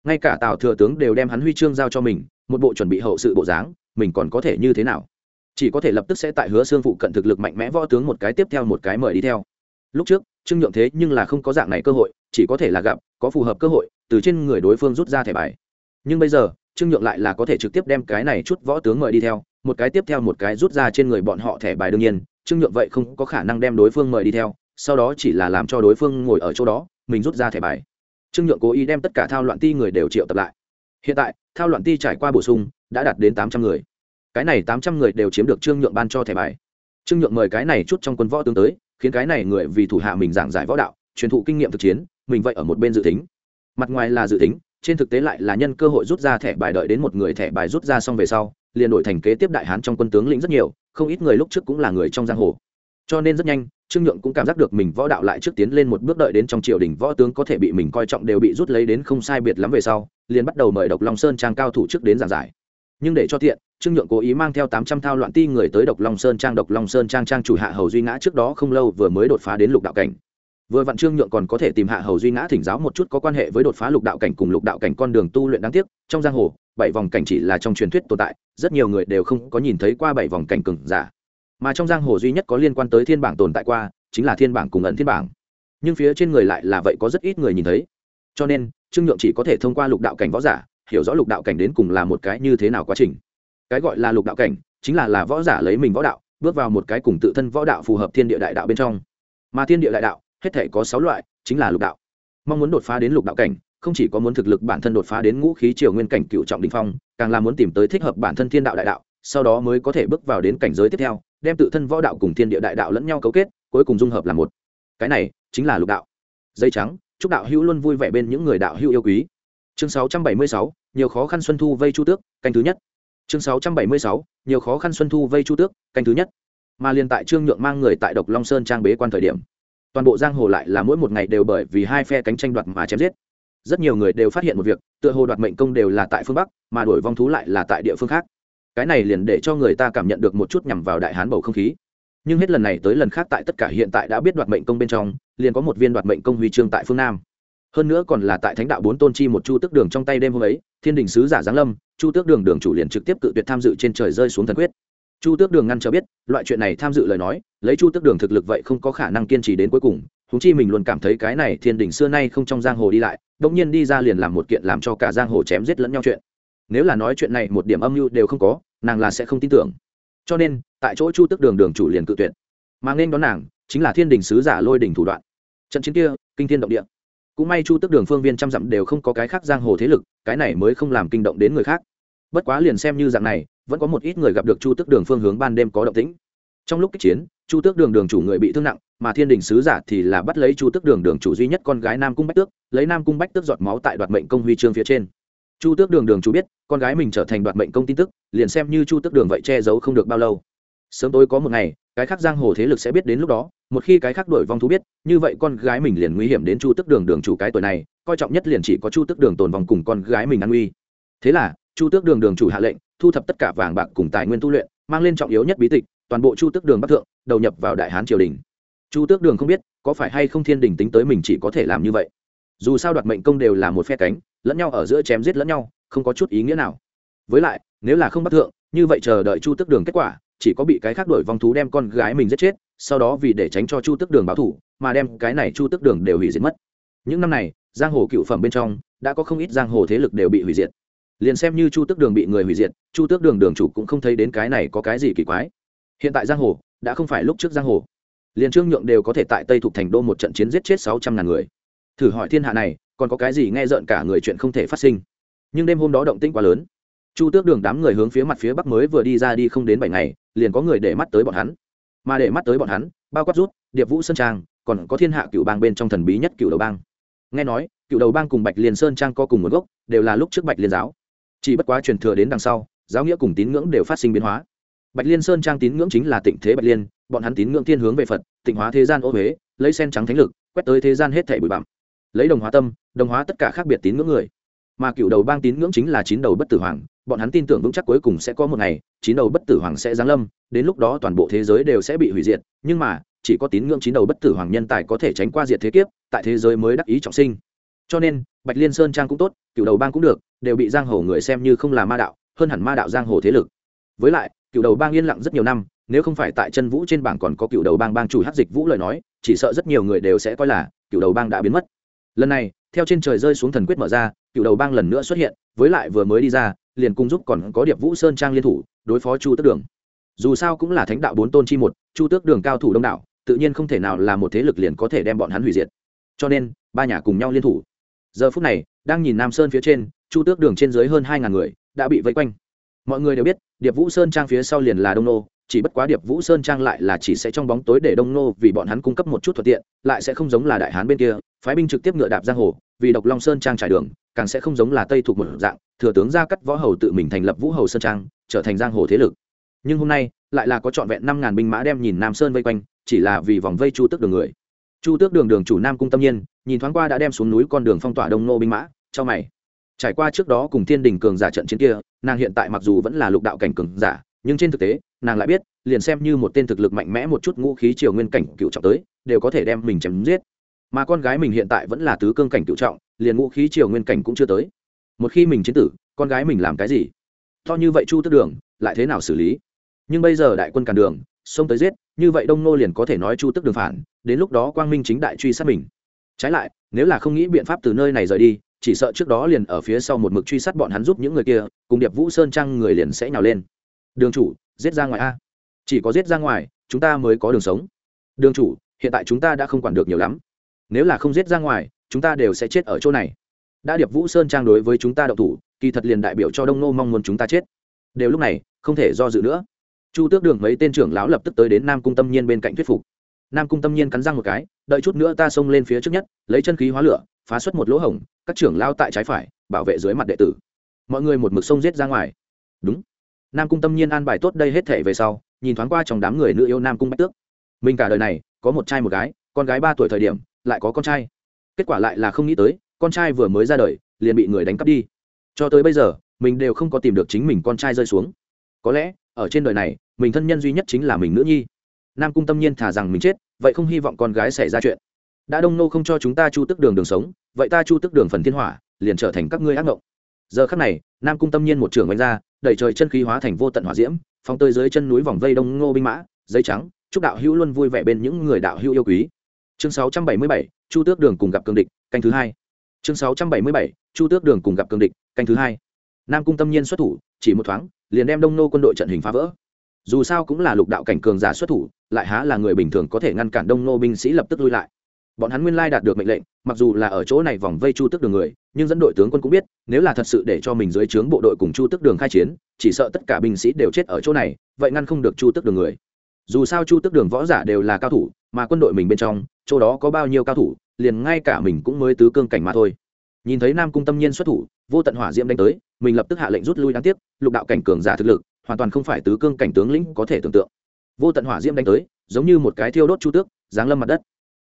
Ngay cả tào thừa tướng đều đem hắn huy chương giao cho mình, một bộ chuẩn bị hậu sự bộ dáng, mình còn có thể như thế nào? Chỉ có thể lập tức sẽ tại hứa xương phụ cận thực lực mạnh mẽ võ tướng một cái tiếp theo một cái mời đi theo. Lúc trước trương nhượng thế nhưng là không có dạng này cơ hội, chỉ có thể là gặp, có phù hợp cơ hội, từ trên người đối phương rút ra thẻ bài. Nhưng bây giờ, trương nhượng lại là có thể trực tiếp đem cái này chút võ tướng mời đi theo, một cái tiếp theo một cái rút ra trên người bọn họ thẻ bài đương nhiên, trương nhượng vậy không có khả năng đem đối phương mời đi theo, sau đó chỉ là làm cho đối phương ngồi ở chỗ đó, mình rút ra thẻ bài. Trương nhượng cố ý đem tất cả thao loạn ti người đều triệu tập lại. Hiện tại, thao loạn ti trải qua bổ sung, đã đạt đến tám trăm người. Cái này tám trăm người đều chiếm được trương nhượng ban cho thẻ bài. Trương nhượng mời cái này chút trong quân võ tướng tới khiến cái này người vì thủ hạ mình giảng giải võ đạo, truyền thụ kinh nghiệm thực chiến, mình vậy ở một bên dự tính. Mặt ngoài là dự tính, trên thực tế lại là nhân cơ hội rút ra thẻ bài đợi đến một người thẻ bài rút ra xong về sau, liền đổi thành kế tiếp đại hán trong quân tướng lĩnh rất nhiều, không ít người lúc trước cũng là người trong giang hồ. Cho nên rất nhanh, trương nhượng cũng cảm giác được mình võ đạo lại trước tiến lên một bước đợi đến trong triều đình võ tướng có thể bị mình coi trọng đều bị rút lấy đến không sai biệt lắm về sau, liền bắt đầu mời độc long sơn trang cao thủ trước đến giảng giải nhưng để cho tiện, trương nhượng cố ý mang theo tám trăm thao loạn ti người tới độc long sơn trang. Độc long sơn trang trang chủ hạ hầu duy ngã trước đó không lâu vừa mới đột phá đến lục đạo cảnh. Vừa vặn trương nhượng còn có thể tìm hạ hầu duy ngã thỉnh giáo một chút có quan hệ với đột phá lục đạo cảnh cùng lục đạo cảnh con đường tu luyện đáng tiếc. Trong giang hồ, bảy vòng cảnh chỉ là trong truyền thuyết tồn tại, rất nhiều người đều không có nhìn thấy qua bảy vòng cảnh cừng giả. Mà trong giang hồ duy nhất có liên quan tới thiên bảng tồn tại qua, chính là thiên bảng cùng ẩn thiên bảng. Nhưng phía trên người lại là vậy có rất ít người nhìn thấy. Cho nên, trương nhượng chỉ có thể thông qua lục đạo cảnh võ giả hiểu rõ lục đạo cảnh đến cùng là một cái như thế nào quá trình. Cái gọi là lục đạo cảnh chính là là võ giả lấy mình võ đạo, bước vào một cái cùng tự thân võ đạo phù hợp thiên địa đại đạo bên trong. Mà thiên địa đại đạo, hết thể có sáu loại, chính là lục đạo. Mong muốn đột phá đến lục đạo cảnh, không chỉ có muốn thực lực bản thân đột phá đến ngũ khí triều nguyên cảnh cựu trọng đình phong, càng là muốn tìm tới thích hợp bản thân thiên đạo đại đạo, sau đó mới có thể bước vào đến cảnh giới tiếp theo, đem tự thân võ đạo cùng thiên địa đại đạo lẫn nhau cấu kết, cuối cùng dung hợp là một. Cái này chính là lục đạo. Dây trắng, chúc đạo hữu luôn vui vẻ bên những người đạo hữu yêu quý chương 676, nhiều khó khăn xuân thu vây chu tước canh thứ nhất. Chương 676, nhiều khó khăn xuân thu vây chu tước canh thứ nhất. Mà liền tại trương nhượng mang người tại độc long sơn trang bế quan thời điểm toàn bộ giang hồ lại là mỗi một ngày đều bởi vì hai phe cánh tranh đoạt mà chém giết. Rất nhiều người đều phát hiện một việc tựa hồ đoạt mệnh công đều là tại phương bắc mà đuổi vong thú lại là tại địa phương khác. Cái này liền để cho người ta cảm nhận được một chút nhằm vào đại hán bầu không khí. Nhưng hết lần này tới lần khác tại tất cả hiện tại đã biết đoạt mệnh công bên trong liền có một viên đoạt mệnh công huy chương tại phương nam hơn nữa còn là tại thánh đạo bốn tôn chi một chu tước đường trong tay đêm hôm ấy, thiên đình sứ giả giáng lâm, chu tước đường đường chủ liền trực tiếp cự tuyệt tham dự trên trời rơi xuống thần quyết. Chu tước đường ngăn cho biết, loại chuyện này tham dự lời nói, lấy chu tước đường thực lực vậy không có khả năng kiên trì đến cuối cùng húng chi mình luôn cảm thấy cái này thiên đình xưa nay không trong giang hồ đi lại đ ỗ n g nhiên đi ra liền làm một kiện làm cho cả giang hồ chém giết lẫn nhau chuyện. Nếu là nói chuyện này một điểm âm mưu đều không có, nàng là sẽ không tin tưởng. Cho nên, tại chỗ chu tước đường đường chủ liền cự tuyệt. Mà nên đón nàng, chính là thiên đình sứ giả lôi đình thủ đoạn. Trận chiến kia, kinh thiên động địa cũng may chu tước đường phương viên trăm dặm đều không có cái khác giang hồ thế lực, cái này mới không làm kinh động đến người khác. Bất quá liền xem như dạng này, vẫn có một ít người gặp được chu tước đường phương hướng ban đêm có động tĩnh. Trong lúc kích chiến, chu tước đường đường chủ người bị thương nặng, mà thiên đình sứ giả thì là bắt lấy chu tước đường đường chủ duy nhất con gái nam cung bách tước, lấy nam cung bách tước giọt máu tại đoạt mệnh công huy chương phía trên. Chu tước đường đường chủ biết, con gái mình trở thành đoạt mệnh công tin tức, liền xem như chu tước đường vậy che giấu không được bao lâu. Sớm tối có một ngày cái khác giang hồ thế lực sẽ biết đến lúc đó, một khi cái khác đổi vong thú biết, như vậy con gái mình liền nguy hiểm đến chu tước đường đường chủ cái tuổi này, coi trọng nhất liền chỉ có chu tước đường tồn vòng cùng con gái mình an nguy. Thế là, chu tước đường đường chủ hạ lệnh, thu thập tất cả vàng bạc cùng tài nguyên tu luyện, mang lên trọng yếu nhất bí tịch, toàn bộ chu tước đường bắc thượng, đầu nhập vào đại hán triều đình. Chu tước đường không biết, có phải hay không thiên đình tính tới mình chỉ có thể làm như vậy. Dù sao đoạt mệnh công đều là một phe cánh, lẫn nhau ở giữa chém giết lẫn nhau, không có chút ý nghĩa nào. Với lại, nếu là không bắt thượng, như vậy chờ đợi chu tước đường kết quả chỉ có bị cái khác đổi vong thú đem con gái mình giết chết, sau đó vì để tránh cho chu tước đường báo thủ mà đem cái này chu tước đường đều hủy diệt mất. Những năm này, giang hồ cựu phẩm bên trong, đã có không ít giang hồ thế lực đều bị hủy diệt. Liền xem như chu tước đường bị người hủy diệt, chu tước đường đường chủ cũng không thấy đến cái này có cái gì kỳ quái. Hiện tại giang hồ, đã không phải lúc trước giang hồ. Liền trương nhượng đều có thể tại tây thuộc thành đô một trận chiến giết chết sáu trăm ngàn người. Thử hỏi thiên hạ này, còn có cái gì nghe rợn cả người chuyện không thể phát sinh? Nhưng đêm hôm đó động tĩnh quá lớn chu tước đường đám người hướng phía mặt phía bắc mới vừa đi ra đi không đến bảy ngày, liền có người để mắt tới bọn hắn. Mà để mắt tới bọn hắn, bao quát rút, điệp vũ sơn trang, còn có thiên hạ cựu bang bên trong thần bí nhất cựu đầu bang. Nghe nói cựu đầu bang cùng bạch liên sơn trang có cùng một gốc, đều là lúc trước bạch liên giáo. Chỉ bất quá truyền thừa đến đằng sau, giáo nghĩa cùng tín ngưỡng đều phát sinh biến hóa. Bạch liên sơn trang tín ngưỡng chính là tịnh thế bạch liên, bọn hắn tín ngưỡng thiên hướng về phật, tịnh hóa thế gian ô huế, lấy sen trắng thánh lực, quét tới thế gian hết thể bụi bặm. Lấy đồng hóa tâm, đồng hóa tất cả khác biệt tín ngưỡng người mà cựu đầu bang tín ngưỡng chính là chín đầu bất tử hoàng, bọn hắn tin tưởng vững chắc cuối cùng sẽ có một ngày, chín đầu bất tử hoàng sẽ giáng lâm, đến lúc đó toàn bộ thế giới đều sẽ bị hủy diệt, nhưng mà, chỉ có tín ngưỡng chín đầu bất tử hoàng nhân tài có thể tránh qua diệt thế kiếp, tại thế giới mới đắc ý trọng sinh. Cho nên, bạch liên sơn trang cũng tốt, cựu đầu bang cũng được, đều bị giang hồ người xem như không là ma đạo, hơn hẳn ma đạo giang hồ thế lực. Với lại, cựu đầu bang yên lặng rất nhiều năm, nếu không phải tại chân vũ trên bảng còn có cựu đầu bang bang chủ hát dịch vũ lời nói, chỉ sợ rất nhiều người đều sẽ coi là cựu đầu bang đã biến mất. Lần này, theo trên trời rơi xuống thần quyết mở ra cựu đầu bang lần nữa xuất hiện, với lại vừa mới đi ra, liền cung giúp còn có điệp vũ sơn trang liên thủ, đối phó chu tước đường. Dù sao cũng là thánh đạo bốn tôn chi một, chu tước đường cao thủ đông đảo, tự nhiên không thể nào là một thế lực liền có thể đem bọn hắn hủy diệt. Cho nên, ba nhà cùng nhau liên thủ. Giờ phút này, đang nhìn nam sơn phía trên, chu tước đường trên dưới hơn hai ngàn người, đã bị vây quanh. Mọi người đều biết, điệp vũ sơn trang phía sau liền là đông nô, chỉ bất quá điệp vũ sơn trang lại là chỉ sẽ trong bóng tối để đông nô vì bọn hắn cung cấp một chút thuận tiện, lại sẽ không giống là đại hán bên kia, phái binh trực tiếp ngựa đạp giang hồ vì độc long sơn trang trải đường, càng sẽ không giống là tây thuộc một dạng, thừa tướng gia cắt võ hầu tự mình thành lập vũ hầu sơn trang, trở thành giang hồ thế lực. Nhưng hôm nay, lại là có trọn vẹn năm ngàn binh mã đem nhìn nam sơn vây quanh, chỉ là vì vòng vây chu tước đường người. Chu tước đường đường chủ nam cung tâm nhiên, nhìn thoáng qua đã đem xuống núi con đường phong tỏa đông nô binh mã, cho mày. Trải qua trước đó cùng thiên đình cường giả trận chiến kia, nàng hiện tại mặc dù vẫn là lục đạo cảnh cường giả, nhưng trên thực tế, nàng lại biết, liền xem như một tên thực lực mạnh mẽ một chút ngũ khí triều nguyên cảnh cựu trọng tới, đều có thể đem mình chém giết mà con gái mình hiện tại vẫn là tứ cương cảnh cựu trọng, liền ngũ khí triều nguyên cảnh cũng chưa tới. Một khi mình chiến tử, con gái mình làm cái gì? To như vậy chu tức đường, lại thế nào xử lý? Nhưng bây giờ đại quân cản đường xông tới giết, như vậy đông nô liền có thể nói chu tức đường phản, đến lúc đó quang minh chính đại truy sát mình. Trái lại, nếu là không nghĩ biện pháp từ nơi này rời đi, chỉ sợ trước đó liền ở phía sau một mực truy sát bọn hắn giúp những người kia, cùng điệp vũ sơn trang người liền sẽ nhào lên. Đường chủ, giết ra ngoài a. Chỉ có giết ra ngoài, chúng ta mới có đường sống. Đường chủ, hiện tại chúng ta đã không quản được nhiều lắm nếu là không giết ra ngoài, chúng ta đều sẽ chết ở chỗ này. Đã điệp vũ sơn trang đối với chúng ta đậu thủ, kỳ thật liền đại biểu cho đông nô mong muốn chúng ta chết. Đều lúc này, không thể do dự nữa. Chu tước đường mấy tên trưởng lão lập tức tới đến nam cung tâm nhiên bên cạnh thuyết phục. Nam cung tâm nhiên cắn răng một cái, đợi chút nữa ta xông lên phía trước nhất, lấy chân khí hóa lửa, phá xuất một lỗ hổng, các trưởng lao tại trái phải, bảo vệ dưới mặt đệ tử. Mọi người một mực sông giết ra ngoài. Đúng. Nam cung tâm nhiên an bài tốt đây hết thể về sau, nhìn thoáng qua trong đám người nữ yêu nam cung bách tước. Mình cả đời này, có một trai một gái, con gái ba tuổi thời điểm lại có con trai. Kết quả lại là không nghĩ tới, con trai vừa mới ra đời, liền bị người đánh cắp đi. Cho tới bây giờ, mình đều không có tìm được chính mình con trai rơi xuống. Có lẽ, ở trên đời này, mình thân nhân duy nhất chính là mình nữ nhi. Nam cung tâm nhiên thả rằng mình chết, vậy không hy vọng con gái xảy ra chuyện. Đã đông nô không cho chúng ta chu tức đường đường sống, vậy ta chu tức đường phần thiên hỏa, liền trở thành các ngươi ác ngộng. Giờ khắc này, nam cung tâm nhiên một trường đánh ra, đẩy trời chân khí hóa thành vô tận hỏa diễm phong tới dưới chân núi vòng vây đông ngô binh mã, giấy trắng, chúc đạo hữu luôn vui vẻ bên những người đạo hữu yêu quý chương 677, chu tước đường cùng gặp cương địch canh thứ hai. Chương 677, chu tước đường cùng gặp cương địch canh thứ hai. Nam cung tâm nhiên xuất thủ chỉ một thoáng liền đem đông nô quân đội trận hình phá vỡ. Dù sao cũng là lục đạo cảnh cường giả xuất thủ lại há là người bình thường có thể ngăn cản đông nô binh sĩ lập tức lui lại. Bọn hắn nguyên lai đạt được mệnh lệnh mặc dù là ở chỗ này vòng vây chu tức đường người nhưng dẫn đội tướng quân cũng biết nếu là thật sự để cho mình dưới trướng bộ đội cùng chu tức đường khai chiến chỉ sợ tất cả binh sĩ đều chết ở chỗ này vậy ngăn không được chu tức đường người. Dù sao chu tức đường võ giả đều là cao thủ mà quân đội mình bên trong, chỗ đó có bao nhiêu cao thủ, liền ngay cả mình cũng mới tứ cương cảnh mà thôi. Nhìn thấy nam cung tâm nhiên xuất thủ, vô tận hỏa diễm đánh tới, mình lập tức hạ lệnh rút lui đáng tiếc, lục đạo cảnh cường giả thực lực, hoàn toàn không phải tứ cương cảnh tướng lĩnh có thể tưởng tượng. Vô tận hỏa diễm đánh tới, giống như một cái thiêu đốt chu tước, giáng lâm mặt đất.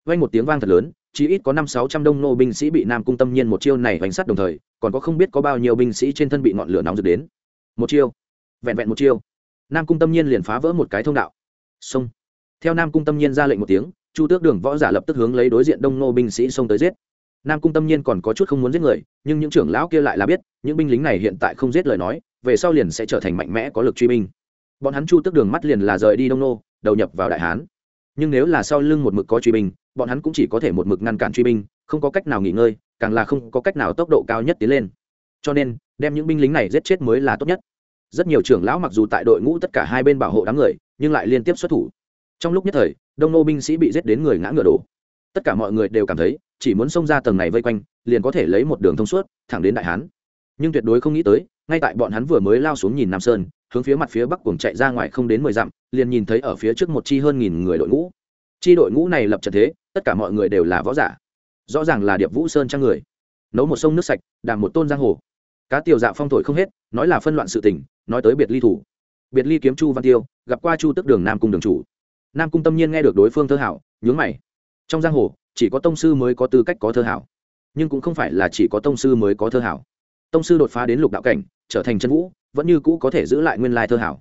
Vang một tiếng vang thật lớn chỉ ít có năm sáu trăm đông nô binh sĩ bị nam cung tâm nhiên một chiêu này hoành sát đồng thời, còn có không biết có bao nhiêu binh sĩ trên thân bị ngọn lửa nóng rực đến. Một chiêu, vẹn vẹn một chiêu. Nam cung tâm nhiên liền phá vỡ một cái thông đạo. Xông theo nam cung tâm nhiên ra lệnh một tiếng, chu tước đường võ giả lập tức hướng lấy đối diện đông nô binh sĩ xông tới giết. Nam cung tâm nhiên còn có chút không muốn giết người, nhưng những trưởng lão kia lại là biết, những binh lính này hiện tại không giết lời nói, về sau liền sẽ trở thành mạnh mẽ có lực truy binh. Bọn hắn chu tước đường mắt liền là rời đi đông nô, đầu nhập vào đại hán. Nhưng nếu là sau lưng một mực có truy binh, bọn hắn cũng chỉ có thể một mực ngăn cản truy binh, không có cách nào nghỉ ngơi, càng là không có cách nào tốc độ cao nhất tiến lên. Cho nên, đem những binh lính này giết chết mới là tốt nhất. Rất nhiều trưởng lão mặc dù tại đội ngũ tất cả hai bên bảo hộ đám người, nhưng lại liên tiếp xuất thủ trong lúc nhất thời, đông nô binh sĩ bị giết đến người ngã ngựa đổ. Tất cả mọi người đều cảm thấy, chỉ muốn xông ra tầng này vây quanh, liền có thể lấy một đường thông suốt, thẳng đến đại hán. Nhưng tuyệt đối không nghĩ tới, ngay tại bọn hắn vừa mới lao xuống nhìn nam sơn, hướng phía mặt phía bắc cùng chạy ra ngoài không đến mười dặm, liền nhìn thấy ở phía trước một chi hơn nghìn người đội ngũ. Chi đội ngũ này lập trận thế, tất cả mọi người đều là võ giả. Rõ ràng là điệp vũ sơn trang người. Nấu một sông nước sạch, đàm một tôn giang hồ. Cá tiểu dạ phong thổi không hết, nói là phân loạn sự tình, nói tới biệt ly thủ. Biệt ly kiếm chu văn tiêu, gặp qua chu tức đường nam cung đường chủ nam cung tâm nhiên nghe được đối phương thơ hảo, nhướng mày. Trong giang hồ, chỉ có tông sư mới có tư cách có thơ hảo. Nhưng cũng không phải là chỉ có tông sư mới có thơ hảo. Tông sư đột phá đến lục đạo cảnh, trở thành chân vũ, vẫn như cũ có thể giữ lại nguyên lai thơ hảo.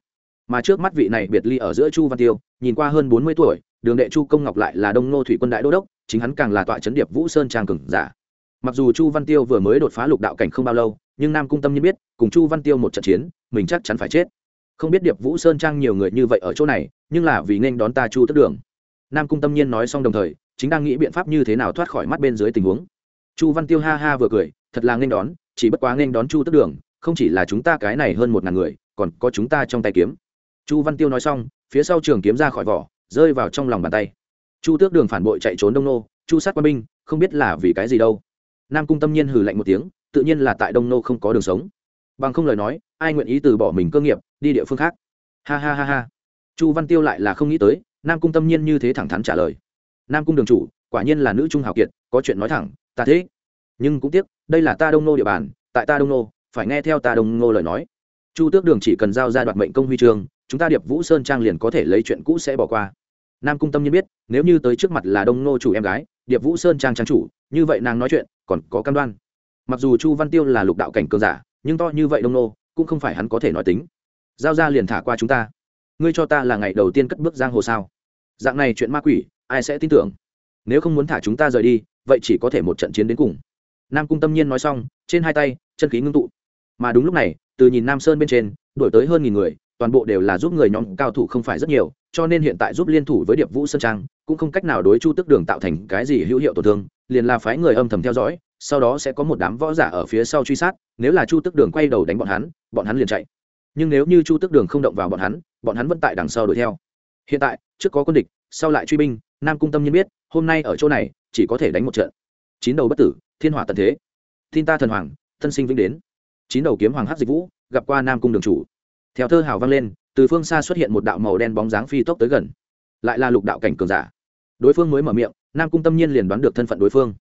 Mà trước mắt vị này biệt ly ở giữa chu văn tiêu, nhìn qua hơn bốn mươi tuổi, đường đệ chu công ngọc lại là đông nô thủy quân đại đô đốc, chính hắn càng là tọa chấn điệp vũ sơn trang cừng giả. Mặc dù chu văn tiêu vừa mới đột phá lục đạo cảnh không bao lâu, nhưng nam cung tâm nhiên biết, cùng chu văn tiêu một trận chiến, mình chắc chắn phải chết. Không biết điệp vũ sơn trang nhiều người như vậy ở chỗ này nhưng là vì nên đón ta chu tức đường. Nam cung tâm nhiên nói xong đồng thời, chính đang nghĩ biện pháp như thế nào thoát khỏi mắt bên dưới tình huống. Chu văn tiêu ha ha vừa cười, thật là nên đón, chỉ bất quá nên đón chu tức đường, không chỉ là chúng ta cái này hơn một ngàn người, còn có chúng ta trong tay kiếm. Chu văn tiêu nói xong, phía sau trường kiếm ra khỏi vỏ, rơi vào trong lòng bàn tay. Chu tước đường phản bội chạy trốn đông nô, chu sát quân binh, không biết là vì cái gì đâu. Nam cung tâm nhiên hừ lạnh một tiếng, tự nhiên là tại đông nô không có đường sống. Bằng không lời nói, ai nguyện ý từ bỏ mình cơ nghiệp, đi địa phương khác. Ha ha ha ha chu văn tiêu lại là không nghĩ tới, nam cung tâm nhiên như thế thẳng thắn trả lời. Nam cung đường chủ, quả nhiên là nữ trung hào kiệt, có chuyện nói thẳng, ta thế. Nhưng cũng tiếc, đây là ta đông nô địa bàn, tại ta đông nô, phải nghe theo ta đông nô lời nói. Chu tước đường chỉ cần giao ra đoạt mệnh công huy chương chúng ta điệp vũ sơn trang liền có thể lấy chuyện cũ sẽ bỏ qua. Nam cung tâm nhiên biết, nếu như tới trước mặt là đông nô chủ em gái, điệp vũ sơn trang trang chủ, như vậy nàng nói chuyện, còn có cam đoan. Mặc dù chu văn tiêu là lục đạo cảnh cường giả, nhưng to như vậy đông nô, cũng không phải hắn có thể nói tính. Giao ra liền thả qua chúng ta ngươi cho ta là ngày đầu tiên cất bước giang hồ sao? Dạng này chuyện ma quỷ, ai sẽ tin tưởng? Nếu không muốn thả chúng ta rời đi, vậy chỉ có thể một trận chiến đến cùng. Nam cung tâm nhiên nói xong, trên hai tay, chân khí ngưng tụ. Mà đúng lúc này, từ nhìn nam sơn bên trên đổi tới hơn nghìn người, toàn bộ đều là giúp người nhóm cao thủ không phải rất nhiều, cho nên hiện tại giúp liên thủ với điệp vũ sơn trang, cũng không cách nào đối chu tức đường tạo thành cái gì hữu hiệu tổn thương, liền là phái người âm thầm theo dõi, sau đó sẽ có một đám võ giả ở phía sau truy sát, nếu là chu tức đường quay đầu đánh bọn hắn bọn hắn liền chạy nhưng nếu như chu tước đường không động vào bọn hắn bọn hắn vẫn tại đằng sau đuổi theo. Hiện tại, trước có quân địch, sau lại truy binh, nam cung tâm nhiên biết, hôm nay ở chỗ này, chỉ có thể đánh một trận. Chín đầu bất tử, thiên hỏa tận thế. Tin ta thần hoàng, thân sinh vĩnh đến. Chín đầu kiếm hoàng hát dịch vũ, gặp qua nam cung đường chủ. Theo thơ hào vang lên, từ phương xa xuất hiện một đạo màu đen bóng dáng phi tốc tới gần. Lại là lục đạo cảnh cường giả. Đối phương mới mở miệng, nam cung tâm nhiên liền đoán được thân phận đối phương.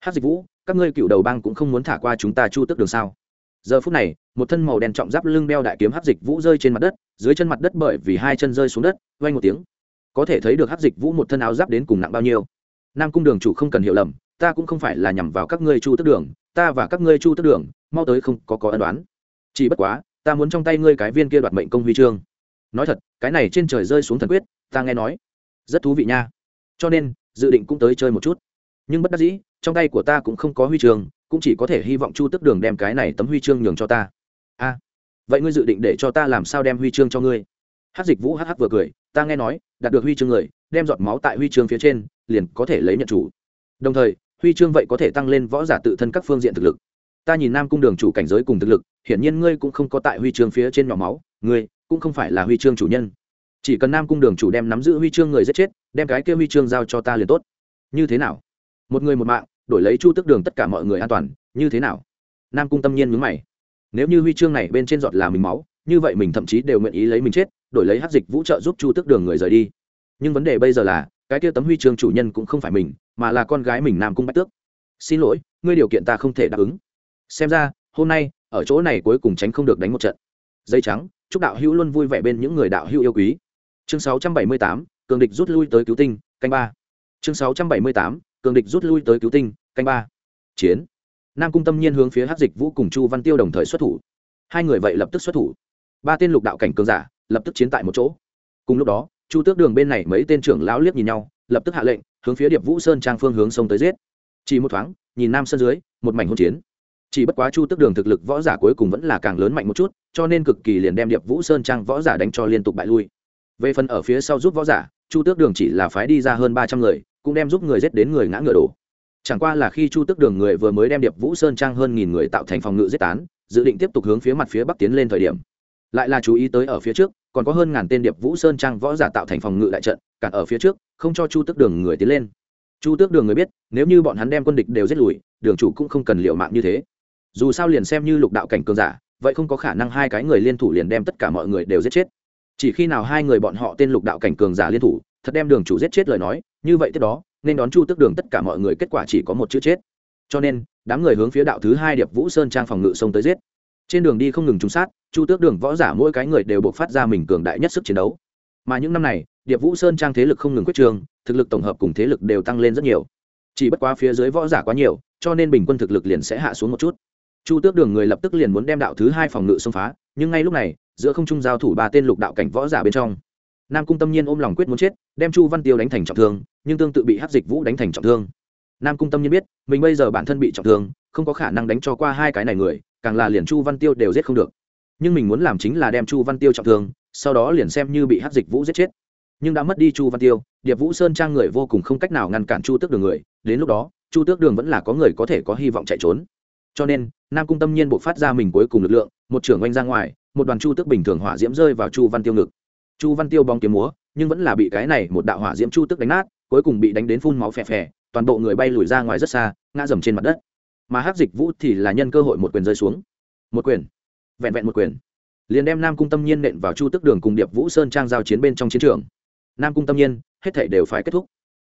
Hát dịch vũ, các ngươi cựu đầu bang cũng không muốn thả qua chúng ta chu tức đường sao? Giờ phút này, một thân màu đen trọng giáp lưng đeo đại kiếm hắc dịch vũ rơi trên mặt đất, dưới chân mặt đất bởi vì hai chân rơi xuống đất vay một tiếng. Có thể thấy được hắc dịch vũ một thân áo giáp đến cùng nặng bao nhiêu. Nam cung đường chủ không cần hiểu lầm, ta cũng không phải là nhằm vào các ngươi chu tức đường, ta và các ngươi chu tức đường, mau tới không có có ân đoán chỉ bất quá, ta muốn trong tay ngươi cái viên kia đoạt mệnh công huy chương. Nói thật, cái này trên trời rơi xuống thần quyết, ta nghe nói, rất thú vị nha. Cho nên, dự định cũng tới chơi một chút. Nhưng bất đắc dĩ, trong tay của ta cũng không có huy chương cũng chỉ có thể hy vọng chu tức đường đem cái này tấm huy chương nhường cho ta. A, vậy ngươi dự định để cho ta làm sao đem huy chương cho ngươi? Hát dịch vũ hh vừa cười, ta nghe nói, đạt được huy chương người, đem giọt máu tại huy chương phía trên, liền có thể lấy nhận chủ. Đồng thời, huy chương vậy có thể tăng lên võ giả tự thân các phương diện thực lực. Ta nhìn nam cung đường chủ cảnh giới cùng thực lực, hiển nhiên ngươi cũng không có tại huy chương phía trên nhỏ máu, ngươi cũng không phải là huy chương chủ nhân. Chỉ cần nam cung đường chủ đem nắm giữ huy chương người giết chết, đem cái kia huy chương giao cho ta liền tốt. Như thế nào? Một người một mạng đổi lấy chu tức đường tất cả mọi người an toàn như thế nào? Nam cung tâm nhiên mướn mày. Nếu như huy chương này bên trên giọt là mình máu như vậy mình thậm chí đều nguyện ý lấy mình chết đổi lấy hát dịch vũ trợ giúp chu tức đường người rời đi. Nhưng vấn đề bây giờ là cái kia tấm huy chương chủ nhân cũng không phải mình mà là con gái mình nam cung bách tước. Xin lỗi ngươi điều kiện ta không thể đáp ứng. Xem ra hôm nay ở chỗ này cuối cùng tránh không được đánh một trận. Dây trắng chúc đạo hữu luôn vui vẻ bên những người đạo hữu yêu quý. Chương 678, cường địch rút lui tới cứu tinh canh ba. Chương 678, cường địch rút lui tới cứu tinh, canh ba. Chiến. Nam cung tâm nhiên hướng phía hát dịch vũ cùng chu văn tiêu đồng thời xuất thủ. Hai người vậy lập tức xuất thủ. Ba tên lục đạo cảnh cường giả lập tức chiến tại một chỗ. Cùng lúc đó, chu tước đường bên này mấy tên trưởng lão liếc nhìn nhau, lập tức hạ lệnh, hướng phía điệp vũ sơn trang phương hướng sông tới giết. Chỉ một thoáng, nhìn nam sơn dưới, một mảnh hỗn chiến. Chỉ bất quá chu tước đường thực lực võ giả cuối cùng vẫn là càng lớn mạnh một chút, cho nên cực kỳ liền đem điệp vũ sơn trang võ giả đánh cho liên tục bại lui. Về phần ở phía sau giúp võ giả, chu tước đường chỉ là phái đi ra hơn ba trăm người cũng đem giúp người giết đến người ngã ngựa đổ. Chẳng qua là khi chu tước đường người vừa mới đem điệp vũ sơn trang hơn nghìn người tạo thành phòng ngự giết tán, dự định tiếp tục hướng phía mặt phía bắc tiến lên thời điểm. Lại là chú ý tới ở phía trước, còn có hơn ngàn tên điệp vũ sơn trang võ giả tạo thành phòng ngự đại trận, cản ở phía trước, không cho chu tước đường người tiến lên. Chu tước đường người biết, nếu như bọn hắn đem quân địch đều giết lùi, đường chủ cũng không cần liệu mạng như thế. Dù sao liền xem như lục đạo cảnh cường giả, vậy không có khả năng hai cái người liên thủ liền đem tất cả mọi người đều giết chết. Chỉ khi nào hai người bọn họ tên lục đạo cảnh cường giả liên thủ, thật đem đường chủ giết chết lời nói như vậy tiếp đó, nên đón chu tước đường tất cả mọi người kết quả chỉ có một chữ chết. Cho nên, đám người hướng phía đạo thứ hai điệp vũ sơn trang phòng ngự sông tới giết. Trên đường đi không ngừng trúng sát, chu tước đường võ giả mỗi cái người đều buộc phát ra mình cường đại nhất sức chiến đấu. Mà những năm này, điệp vũ sơn trang thế lực không ngừng quyết trường, thực lực tổng hợp cùng thế lực đều tăng lên rất nhiều. Chỉ bất quá phía dưới võ giả quá nhiều, cho nên bình quân thực lực liền sẽ hạ xuống một chút. Chu tước đường người lập tức liền muốn đem đạo thứ hai phòng ngự xông phá, nhưng ngay lúc này, giữa không trung giao thủ ba tên lục đạo cảnh võ giả bên trong nam cung tâm nhiên ôm lòng quyết muốn chết, đem chu văn tiêu đánh thành trọng thương, nhưng tương tự bị hát dịch vũ đánh thành trọng thương. Nam cung tâm nhiên biết, mình bây giờ bản thân bị trọng thương, không có khả năng đánh cho qua hai cái này người, càng là liền chu văn tiêu đều giết không được. Nhưng mình muốn làm chính là đem chu văn tiêu trọng thương, sau đó liền xem như bị hát dịch vũ giết chết. Nhưng đã mất đi chu văn tiêu, điệp vũ sơn trang người vô cùng không cách nào ngăn cản chu tước đường người, đến lúc đó, chu tước đường vẫn là có người có thể có hy vọng chạy trốn. Cho nên, nam cung tâm nhiên buộc phát ra mình cuối cùng lực lượng, một trưởng oanh ra ngoài, một đoàn chu tước bình thường hỏa diễm rơi vào chu văn tiêu ngực chu văn tiêu bóng kiếm múa, nhưng vẫn là bị cái này một đạo hỏa diễm chu Tức đánh nát, cuối cùng bị đánh đến phun máu phè phè, toàn bộ người bay lùi ra ngoài rất xa, ngã dầm trên mặt đất. Mà hắc dịch vũ thì là nhân cơ hội một quyền rơi xuống. Một quyền. Vẹn vẹn một quyền. Liền đem nam cung tâm nhiên nện vào chu Tức đường cùng điệp vũ sơn trang giao chiến bên trong chiến trường. Nam cung tâm nhiên, hết thảy đều phải kết thúc.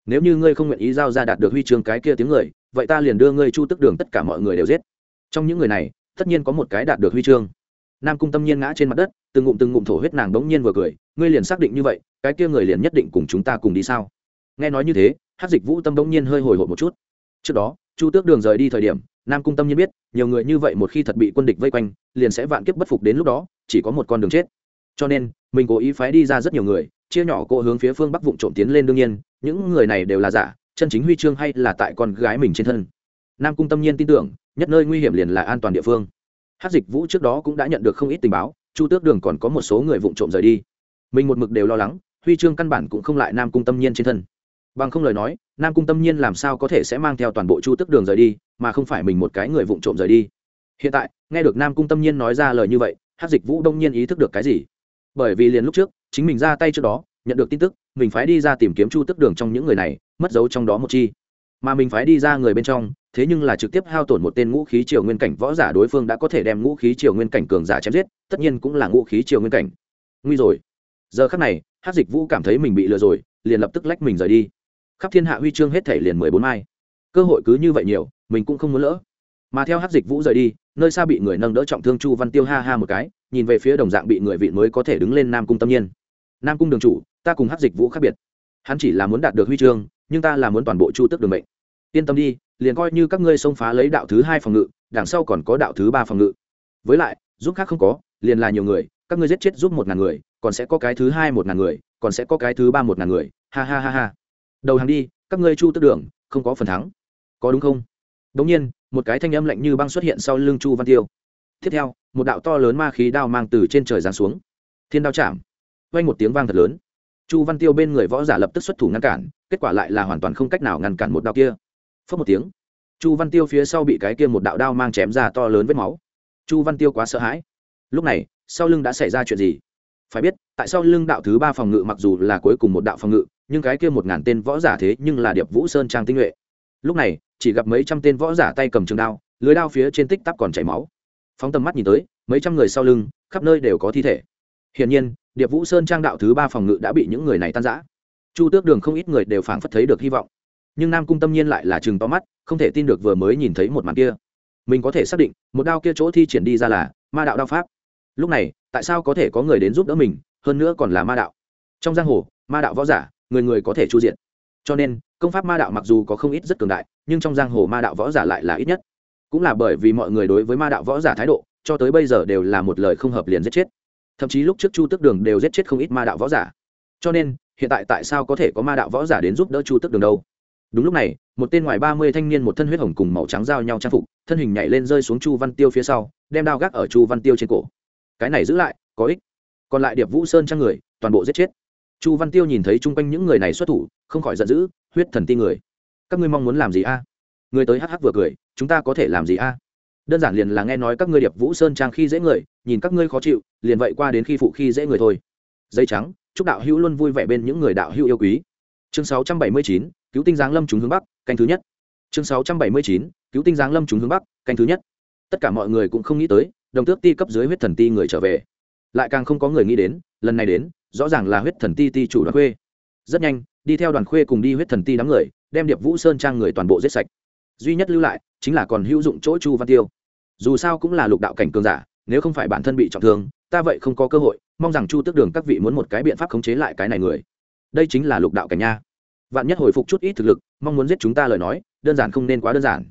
Nếu như ngươi không nguyện ý giao ra đạt được huy chương cái kia tiếng người, vậy ta liền đưa ngươi chu Tức đường tất cả mọi người đều giết. Trong những người này, tất nhiên có một cái đạt được huy chương. Nam cung tâm nhiên ngã trên mặt đất, từng ngụm từng ngụm thổ huyết nàng đống nhiên vừa cười ngươi liền xác định như vậy, cái kia người liền nhất định cùng chúng ta cùng đi sao? Nghe nói như thế hát dịch vũ tâm đống nhiên hơi hồi hộp một chút. Trước đó, chu tước đường rời đi thời điểm, nam cung tâm nhiên biết, nhiều người như vậy một khi thật bị quân địch vây quanh, liền sẽ vạn kiếp bất phục đến lúc đó, chỉ có một con đường chết. Cho nên, mình cố ý phái đi ra rất nhiều người, chia nhỏ cô hướng phía phương bắc vụng trộm tiến lên đương nhiên, những người này đều là giả, chân chính huy chương hay là tại con gái mình trên thân. Nam cung tâm nhiên tin tưởng, nhất nơi nguy hiểm liền là an toàn địa phương. Hát dịch vũ trước đó cũng đã nhận được không ít tình báo, chu tước đường còn có một số người vụng trộm rời đi mình một mực đều lo lắng, huy chương căn bản cũng không lại nam cung tâm nhiên trên thân. Bằng không lời nói, nam cung tâm nhiên làm sao có thể sẽ mang theo toàn bộ chu tức đường rời đi, mà không phải mình một cái người vụng trộm rời đi. Hiện tại, nghe được nam cung tâm nhiên nói ra lời như vậy hát dịch vũ đông nhiên ý thức được cái gì? Bởi vì liền lúc trước, chính mình ra tay trước đó, nhận được tin tức, mình phải đi ra tìm kiếm chu tức đường trong những người này, mất dấu trong đó một chi. Mà mình phải đi ra người bên trong, thế nhưng là trực tiếp hao tổn một tên ngũ khí triều nguyên cảnh võ giả đối phương đã có thể đem ngũ khí triều nguyên cảnh cường giả chém giết, tất nhiên cũng là ngũ khí triều nguyên cảnh. Nguy rồi giờ khắc này hát dịch vũ cảm thấy mình bị lừa rồi, liền lập tức lách mình rời đi. Khắp thiên hạ huy chương hết thể liền mười bốn mai. Cơ hội cứ như vậy nhiều, mình cũng không muốn lỡ. Mà theo hát dịch vũ rời đi, nơi xa bị người nâng đỡ trọng thương chu văn tiêu ha ha một cái, nhìn về phía đồng dạng bị người vị mới có thể đứng lên nam cung tâm nhiên. Nam cung đường chủ, ta cùng hát dịch vũ khác biệt. Hắn chỉ là muốn đạt được huy chương, nhưng ta là muốn toàn bộ chu tước đường mệnh. Yên tâm đi, liền coi như các ngươi xông phá lấy đạo thứ hai phòng ngự, đằng sau còn có đạo thứ ba phòng ngự. Với lại, giúp khác không có, liền là nhiều người, các ngươi giết chết giúp một ngàn người còn sẽ có cái thứ hai một ngàn người, còn sẽ có cái thứ ba một ngàn người. Ha ha ha ha. Đầu hàng đi, các ngươi chu tức đường, không có phần thắng. Có đúng không? Đống nhiên, một cái thanh âm lạnh như băng xuất hiện sau lưng chu văn tiêu. Tiếp theo, một đạo to lớn ma khí đao mang từ trên trời giáng xuống. Thiên đao chạm. Vang một tiếng vang thật lớn. Chu văn tiêu bên người võ giả lập tức xuất thủ ngăn cản, kết quả lại là hoàn toàn không cách nào ngăn cản một đạo kia. Phớt một tiếng. Chu văn tiêu phía sau bị cái kia một đạo đao mang chém ra to lớn vết máu. Chu văn tiêu quá sợ hãi. Lúc này, sau lưng đã xảy ra chuyện gì? Phải biết, tại sao lưng đạo thứ ba phòng ngự mặc dù là cuối cùng một đạo phòng ngự, nhưng cái kia một ngàn tên võ giả thế nhưng là điệp vũ sơn trang tinh nhuệ. Lúc này, chỉ gặp mấy trăm tên võ giả tay cầm trường đao, lưới đao phía trên tích tắp còn chảy máu. Phóng tầm mắt nhìn tới, mấy trăm người sau lưng, khắp nơi đều có thi thể. Hiển nhiên, điệp vũ sơn trang đạo thứ ba phòng ngự đã bị những người này tan giã chu tước đường không ít người đều phảng phất thấy được hy vọng. Nhưng nam cung tâm nhiên lại là chừng to mắt, không thể tin được vừa mới nhìn thấy một màn kia. Mình có thể xác định, một đao kia chỗ thi triển đi ra là ma đạo đao pháp lúc này, tại sao có thể có người đến giúp đỡ mình, hơn nữa còn là ma đạo? Trong giang hồ, ma đạo võ giả, người người có thể chu diện cho nên, công pháp ma đạo mặc dù có không ít rất cường đại, nhưng trong giang hồ ma đạo võ giả lại là ít nhất. Cũng là bởi vì mọi người đối với ma đạo võ giả thái độ, cho tới bây giờ đều là một lời không hợp liền giết chết. Thậm chí lúc trước chu tước đường đều giết chết không ít ma đạo võ giả. Cho nên, hiện tại tại sao có thể có ma đạo võ giả đến giúp đỡ chu tước đường đâu? Đúng lúc này, một tên ngoài ba mươi thanh niên một thân huyết hồng cùng màu trắng giao nhau trang phục, thân hình nhảy lên rơi xuống chu văn tiêu phía sau, đem đao gác ở chu văn tiêu trên cổ cái này giữ lại có ích. Còn lại điệp vũ sơn trang người toàn bộ giết chết. Chu văn tiêu nhìn thấy chung quanh những người này xuất thủ không khỏi giận dữ huyết thần ti người. Các ngươi mong muốn làm gì a? Người tới hh vừa cười chúng ta có thể làm gì a? Đơn giản liền là nghe nói các ngươi điệp vũ sơn trang khi dễ người nhìn các ngươi khó chịu liền vậy qua đến khi phụ khi dễ người thôi. Dây trắng chúc đạo hữu luôn vui vẻ bên những người đạo hữu yêu quý. Chương 679, cứu tinh giáng lâm chúng hướng bắc canh thứ nhất. Chương 679, cứu tinh giáng lâm chúng hướng bắc canh thứ nhất. Tất cả mọi người cũng không nghĩ tới đồng tước ti cấp dưới huyết thần ti người trở về. Lại càng không có người nghĩ đến, lần này đến, rõ ràng là huyết thần ti ti chủ đoàn khuê. Rất nhanh, đi theo đoàn khuê cùng đi huyết thần ti đám người, đem điệp vũ sơn trang người toàn bộ giết sạch. Duy nhất lưu lại, chính là còn hữu dụng chỗ chu văn tiêu. Dù sao cũng là lục đạo cảnh cường giả, nếu không phải bản thân bị trọng thương, ta vậy không có cơ hội, mong rằng chu tước đường các vị muốn một cái biện pháp khống chế lại cái này người. Đây chính là lục đạo cảnh nha. Vạn nhất hồi phục chút ít thực lực, mong muốn giết chúng ta lời nói, đơn giản không nên quá đơn giản.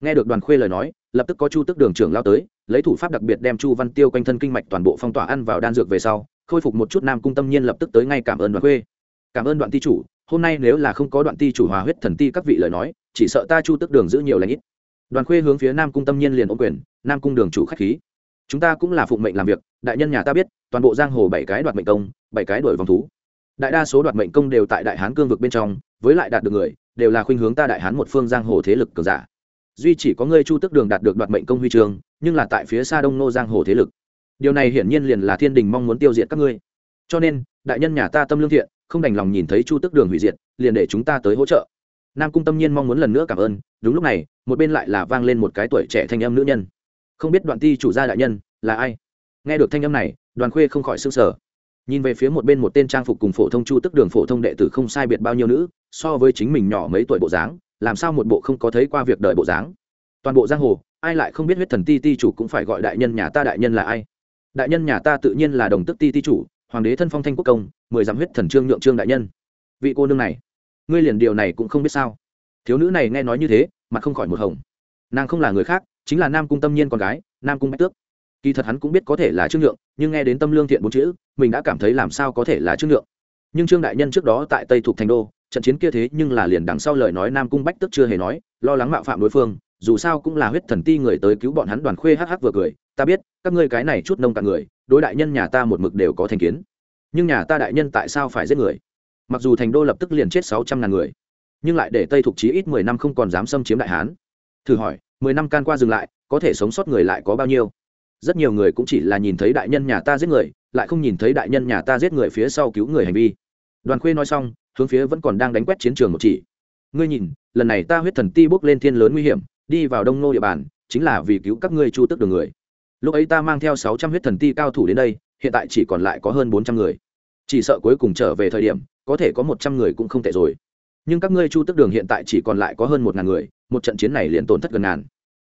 Nghe được đoàn khuê lời nói lập tức có chu tức đường trưởng lao tới, lấy thủ pháp đặc biệt đem chu văn tiêu quanh thân kinh mạch toàn bộ phong tỏa ăn vào đan dược về sau, khôi phục một chút nam cung tâm nhiên lập tức tới ngay cảm ơn đoàn khuê. Cảm ơn đoạn ti chủ, hôm nay nếu là không có đoạn ti chủ hòa huyết thần ti các vị lời nói, chỉ sợ ta chu tức đường giữ nhiều lãnh ít. Đoàn khuê hướng phía nam cung tâm nhiên liền ô quyền, nam cung đường chủ khách khí. Chúng ta cũng là phụng mệnh làm việc, đại nhân nhà ta biết, toàn bộ giang hồ bảy cái đoạt mệnh công, bảy cái đổi vòng thú. Đại đa số đoạt mệnh công đều tại đại hán cương vực bên trong, với lại đạt được người, đều là khuynh hướng ta đại hán một phương giang hồ thế lực cường giả duy chỉ có ngươi chu tức đường đạt được đoạt mệnh công huy trường, nhưng là tại phía xa đông nô giang hồ thế lực. Điều này hiển nhiên liền là thiên đình mong muốn tiêu diệt các ngươi. Cho nên, đại nhân nhà ta tâm lương thiện, không đành lòng nhìn thấy chu tức đường hủy diệt, liền để chúng ta tới hỗ trợ. Nam cung tâm nhiên mong muốn lần nữa cảm ơn, đúng lúc này, một bên lại là vang lên một cái tuổi trẻ thanh âm nữ nhân. Không biết đoạn ti chủ gia đại nhân, là ai? Nghe được thanh âm này, đoàn khuê không khỏi s ư n g sở nhìn về phía một bên một tên trang phục cùng phổ thông chu tức đường phổ thông đệ tử không sai biệt bao nhiêu nữ, so với chính mình nhỏ mấy tuổi bộ dáng làm sao một bộ không có thấy qua việc đợi bộ dáng? Toàn bộ giang hồ, ai lại không biết huyết thần ti ti chủ cũng phải gọi đại nhân nhà ta đại nhân là ai? Đại nhân nhà ta tự nhiên là đồng tức ti ti chủ, hoàng đế thân phong thanh quốc công, mười dặm huyết thần trương nhượng trương đại nhân. Vị cô nương này, ngươi liền điều này cũng không biết sao? Thiếu nữ này nghe nói như thế mà không khỏi một hồng. Nàng không là người khác, chính là nam cung tâm nhiên con gái, nam cung bách tước. Kỳ thật hắn cũng biết có thể là trương nhượng, nhưng nghe đến tâm lương thiện bốn chữ, mình đã cảm thấy làm sao có thể là trương nhượng. Nhưng trương đại nhân trước đó tại tây thuộc thành đô trận chiến kia thế nhưng là liền đằng sau lời nói nam cung bách tức chưa hề nói, lo lắng mạo phạm đối phương, dù sao cũng là huyết thần ti người tới cứu bọn hắn đoàn khuê hắc hắc vừa cười, ta biết, các ngươi cái này chút nông cạn người, đối đại nhân nhà ta một mực đều có thành kiến. Nhưng nhà ta đại nhân tại sao phải giết người? Mặc dù thành đô lập tức liền chết sáu trăm ngàn người, nhưng lại để tây thục chí ít mười năm không còn dám xâm chiếm đại hán. Thử hỏi, mười năm can qua dừng lại, có thể sống sót người lại có bao nhiêu? Rất nhiều người cũng chỉ là nhìn thấy đại nhân nhà ta giết người, lại không nhìn thấy đại nhân nhà ta giết người phía sau cứu người hành vi. Đoàn khuê nói xong hướng phía vẫn còn đang đánh quét chiến trường một chỉ. Ngươi nhìn, lần này ta huyết thần ti bốc lên thiên lớn nguy hiểm, đi vào đông nô địa bàn, chính là vì cứu các ngươi chu tức đường người. Lúc ấy ta mang theo sáu trăm huyết thần ti cao thủ đến đây, hiện tại chỉ còn lại có hơn bốn trăm người. Chỉ sợ cuối cùng trở về thời điểm, có thể có một trăm người cũng không tệ rồi. Nhưng các ngươi chu tức đường hiện tại chỉ còn lại có hơn một ngàn người, một trận chiến này liền tổn thất gần ngàn.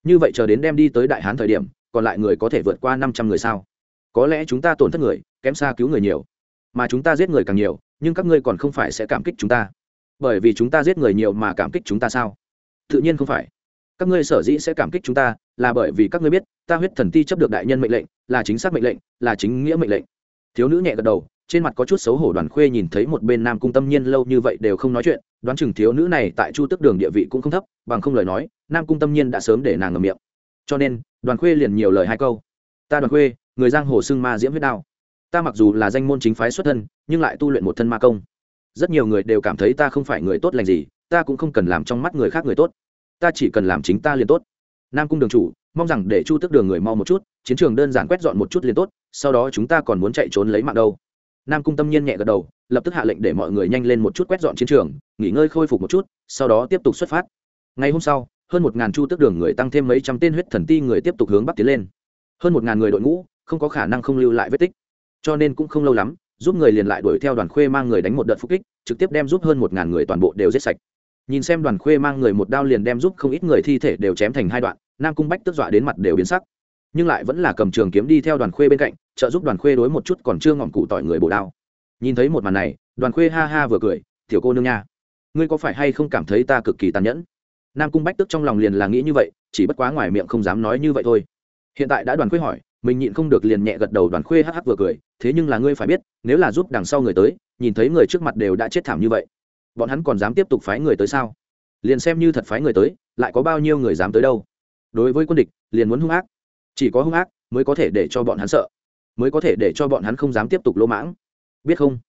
Như vậy chờ đến đem đi tới đại hán thời điểm, còn lại người có thể vượt qua năm trăm người sao? Có lẽ chúng ta tổn thất người, kém xa cứu người nhiều. Mà chúng ta giết người càng nhiều nhưng các ngươi còn không phải sẽ cảm kích chúng ta. Bởi vì chúng ta giết người nhiều mà cảm kích chúng ta sao? Tự nhiên không phải. Các ngươi sở dĩ sẽ cảm kích chúng ta là bởi vì các ngươi biết, ta huyết thần ti chấp được đại nhân mệnh lệnh, là chính xác mệnh lệnh, là chính nghĩa mệnh lệnh. Thiếu nữ nhẹ gật đầu, trên mặt có chút xấu hổ đoàn khuê nhìn thấy một bên nam cung tâm nhiên lâu như vậy đều không nói chuyện, đoán chừng thiếu nữ này tại chu tức đường địa vị cũng không thấp, bằng không lời nói, nam cung tâm nhiên đã sớm để nàng ngầm miệng. Cho nên, đoàn khuê liền nhiều lời hai câu. Ta đoàn khuê, người giang hồ xưng ma diễm huyết đao ta mặc dù là danh môn chính phái xuất thân, nhưng lại tu luyện một thân ma công. Rất nhiều người đều cảm thấy ta không phải người tốt lành gì, ta cũng không cần làm trong mắt người khác người tốt. Ta chỉ cần làm chính ta liền tốt. Nam cung đường chủ, mong rằng để chu tức đường người mau một chút, chiến trường đơn giản quét dọn một chút liền tốt, sau đó chúng ta còn muốn chạy trốn lấy mạng đâu. Nam cung tâm nhiên nhẹ gật đầu, lập tức hạ lệnh để mọi người nhanh lên một chút quét dọn chiến trường, nghỉ ngơi khôi phục một chút, sau đó tiếp tục xuất phát. Ngày hôm sau, hơn một ngàn chu tức đường người tăng thêm mấy trăm tên huyết thần ti người tiếp tục hướng bắc tiến lên. Hơn một ngàn người đội ngũ, không có khả năng không lưu lại vết tích cho nên cũng không lâu lắm, giúp người liền lại đuổi theo đoàn khuê mang người đánh một đợt phục kích, trực tiếp đem giúp hơn một ngàn người toàn bộ đều giết sạch. Nhìn xem đoàn khuê mang người một đao liền đem giúp không ít người thi thể đều chém thành hai đoạn, nam cung bách tức dọa đến mặt đều biến sắc. Nhưng lại vẫn là cầm trường kiếm đi theo đoàn khuê bên cạnh, trợ giúp đoàn khuê đối một chút còn chưa ngọn cụ tỏi người bổ đao. Nhìn thấy một màn này, đoàn khuê ha ha vừa cười, tiểu cô nương nha, ngươi có phải hay không cảm thấy ta cực kỳ tàn nhẫn? Nam cung bách tức trong lòng liền là nghĩ như vậy, chỉ bất quá ngoài miệng không dám nói như vậy thôi. Hiện tại đã đoàn khuê hỏi, mình nhịn không được liền nhẹ gật đầu, đoàn khuê hh vừa cười thế nhưng là ngươi phải biết, nếu là giúp đằng sau người tới, nhìn thấy người trước mặt đều đã chết thảm như vậy, bọn hắn còn dám tiếp tục phái người tới sao? Liền xem như thật phái người tới, lại có bao nhiêu người dám tới đâu? Đối với quân địch, liền muốn hung ác. Chỉ có hung ác mới có thể để cho bọn hắn sợ, mới có thể để cho bọn hắn không dám tiếp tục lỗ mãng. Biết không?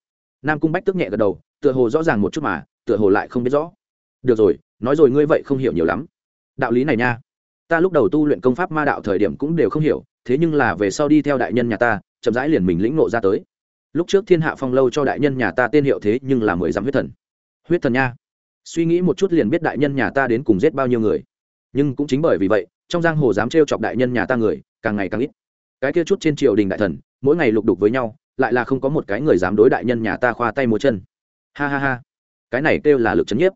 Nam cung bách tức nhẹ gật đầu, tựa hồ rõ ràng một chút mà, tựa hồ lại không biết rõ. Được rồi, nói rồi ngươi vậy không hiểu nhiều lắm. Đạo lý này nha, ta lúc đầu tu luyện công pháp ma đạo thời điểm cũng đều không hiểu thế nhưng là về sau đi theo đại nhân nhà ta, chậm rãi liền mình lĩnh nộ ra tới. Lúc trước thiên hạ phong lâu cho đại nhân nhà ta tên hiệu thế nhưng là mười dặm huyết thần. Huyết thần nha. Suy nghĩ một chút liền biết đại nhân nhà ta đến cùng giết bao nhiêu người. Nhưng cũng chính bởi vì vậy, trong giang hồ dám trêu chọc đại nhân nhà ta người, càng ngày càng ít. Cái kia chút trên triều đình đại thần, mỗi ngày lục đục với nhau, lại là không có một cái người dám đối đại nhân nhà ta khoa tay múa chân. Ha ha ha. Cái này kêu là lực c h ấ n nhiếp.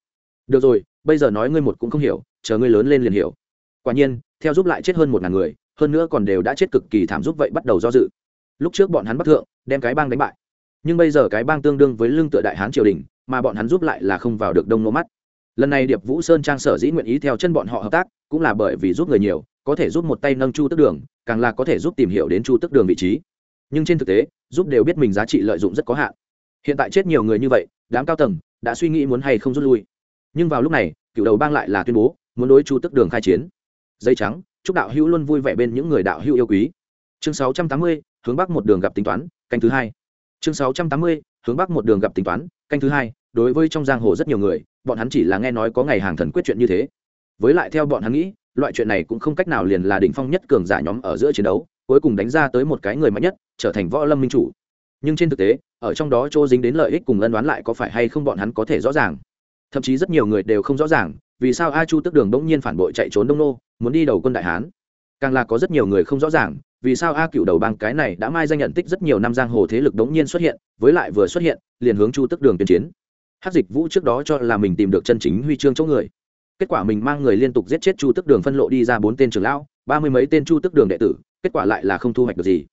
Được rồi, bây giờ nói ngươi một cũng không hiểu, chờ ngươi lớn lên liền hiểu. Quả nhiên, theo giúp lại chết hơn một ngàn người hơn nữa còn đều đã chết cực kỳ thảm giúp vậy bắt đầu do dự. Lúc trước bọn hắn bắt thượng, đem cái bang đánh bại. Nhưng bây giờ cái bang tương đương với lương tựa đại hán triều đình, mà bọn hắn giúp lại là không vào được đông nô mắt. Lần này điệp vũ sơn trang sở dĩ nguyện ý theo chân bọn họ hợp tác, cũng là bởi vì giúp người nhiều, có thể giúp một tay nâng chu tức đường, càng là có thể giúp tìm hiểu đến chu tức đường vị trí. Nhưng trên thực tế, giúp đều biết mình giá trị lợi dụng rất có hạn. Hiện tại chết nhiều người như vậy, đám cao tầng đã suy nghĩ muốn hay không rút lui. Nhưng vào lúc này, cựu đầu bang lại là tuyên bố, muốn đối chu tức đường khai chiến. Dây trắng chúc đạo hữu luôn vui vẻ bên những người đạo hữu yêu quý. Chương 680, hướng bắc một đường gặp tính toán canh thứ hai. Chương 680, hướng bắc một đường gặp tính toán canh thứ hai. Đối với trong giang hồ rất nhiều người bọn hắn chỉ là nghe nói có ngày hàng thần quyết chuyện như thế. Với lại theo bọn hắn nghĩ loại chuyện này cũng không cách nào liền là đỉnh phong nhất cường giả nhóm ở giữa chiến đấu cuối cùng đánh ra tới một cái người mạnh nhất trở thành võ lâm minh chủ. Nhưng trên thực tế ở trong đó chỗ dính đến lợi ích cùng ân đoán lại có phải hay không bọn hắn có thể rõ ràng. Thậm chí rất nhiều người đều không rõ ràng vì sao a chu tức đường bỗng nhiên phản bội chạy trốn đông nô? Muốn đi đầu quân đại hán. Càng là có rất nhiều người không rõ ràng, vì sao a cựu đầu bang cái này đã mai danh nhận tích rất nhiều năm giang hồ thế lực đống nhiên xuất hiện, với lại vừa xuất hiện, liền hướng chu tức đường tuyên chiến. Hát dịch vũ trước đó cho là mình tìm được chân chính huy chương chỗ người. Kết quả mình mang người liên tục giết chết chu tức đường phân lộ đi ra bốn tên trưởng lão, ba mươi mấy tên chu tức đường đệ tử, kết quả lại là không thu hoạch được gì.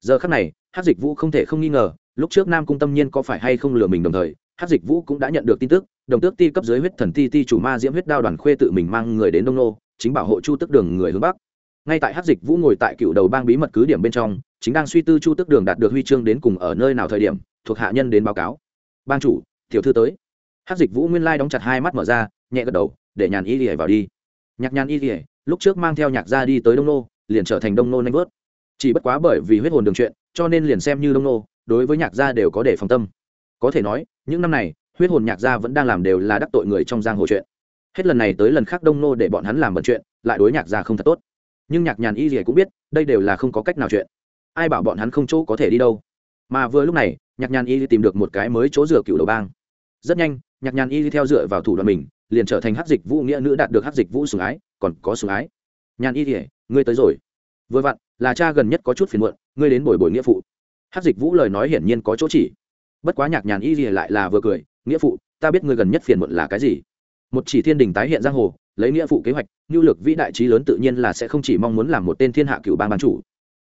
Giờ khắc này hát dịch vũ không thể không nghi ngờ, lúc trước nam cung tâm nhiên có phải hay không lừa mình đồng thời hát dịch vũ cũng đã nhận được tin tức, đồng tước ti cấp dưới huyết thần ti ti chủ ma diễm huyết đao đoàn khuê tự mình mang người đến đông nô chính bảo hộ chu tức đường người hướng bắc. Ngay tại hát dịch vũ ngồi tại cựu đầu bang bí mật cứ điểm bên trong, chính đang suy tư chu tức đường đạt được huy chương đến cùng ở nơi nào thời điểm, thuộc hạ nhân đến báo cáo. Bang chủ, tiểu thư tới. Hát dịch vũ nguyên lai đóng chặt hai mắt mở ra, nhẹ gật đầu, để nhàn y ỉa vào đi. Nhạc nhàn y ỉa lúc trước mang theo nhạc ra đi tới đông nô, liền trở thành đông nô nanh vớt. Chỉ bất quá bởi vì huyết hồn đường chuyện, cho nên liền xem như đông nô, đối với nhạc gia đều có để phòng tâm. Có thể nói, những năm này, huyết hồn nhạc gia vẫn đang làm đều là đắc tội người trong giang hồ chuyện hết lần này tới lần khác đông nô để bọn hắn làm bận chuyện, lại đối nhạc gia không thật tốt. Nhưng nhạc nhàn y gì cũng biết, đây đều là không có cách nào chuyện. Ai bảo bọn hắn không chỗ có thể đi đâu. Mà vừa lúc này, nhạc nhàn y tìm được một cái mới chỗ dựa cựu đầu bang. Rất nhanh, nhạc nhàn y theo dựa vào thủ đoạn mình, liền trở thành hát dịch vũ nghĩa nữ đạt được hát dịch vũ sùng ái, còn có sùng ái. Nhàn y thì ngươi tới rồi. Vừa vặn, là cha gần nhất có chút phiền muộn, ngươi đến bồi bồi nghĩa phụ. Hát dịch vũ lời nói hiển nhiên có chỗ chỉ. Bất quá nhạc nhàn y thì lại là vừa cười, nghĩa phụ, ta biết ngươi gần nhất phiền muộn là cái gì một chỉ thiên đình tái hiện giang hồ, lấy nghĩa phụ kế hoạch nhu lực vĩ đại trí lớn tự nhiên là sẽ không chỉ mong muốn làm một tên thiên hạ cựu bang ban chủ.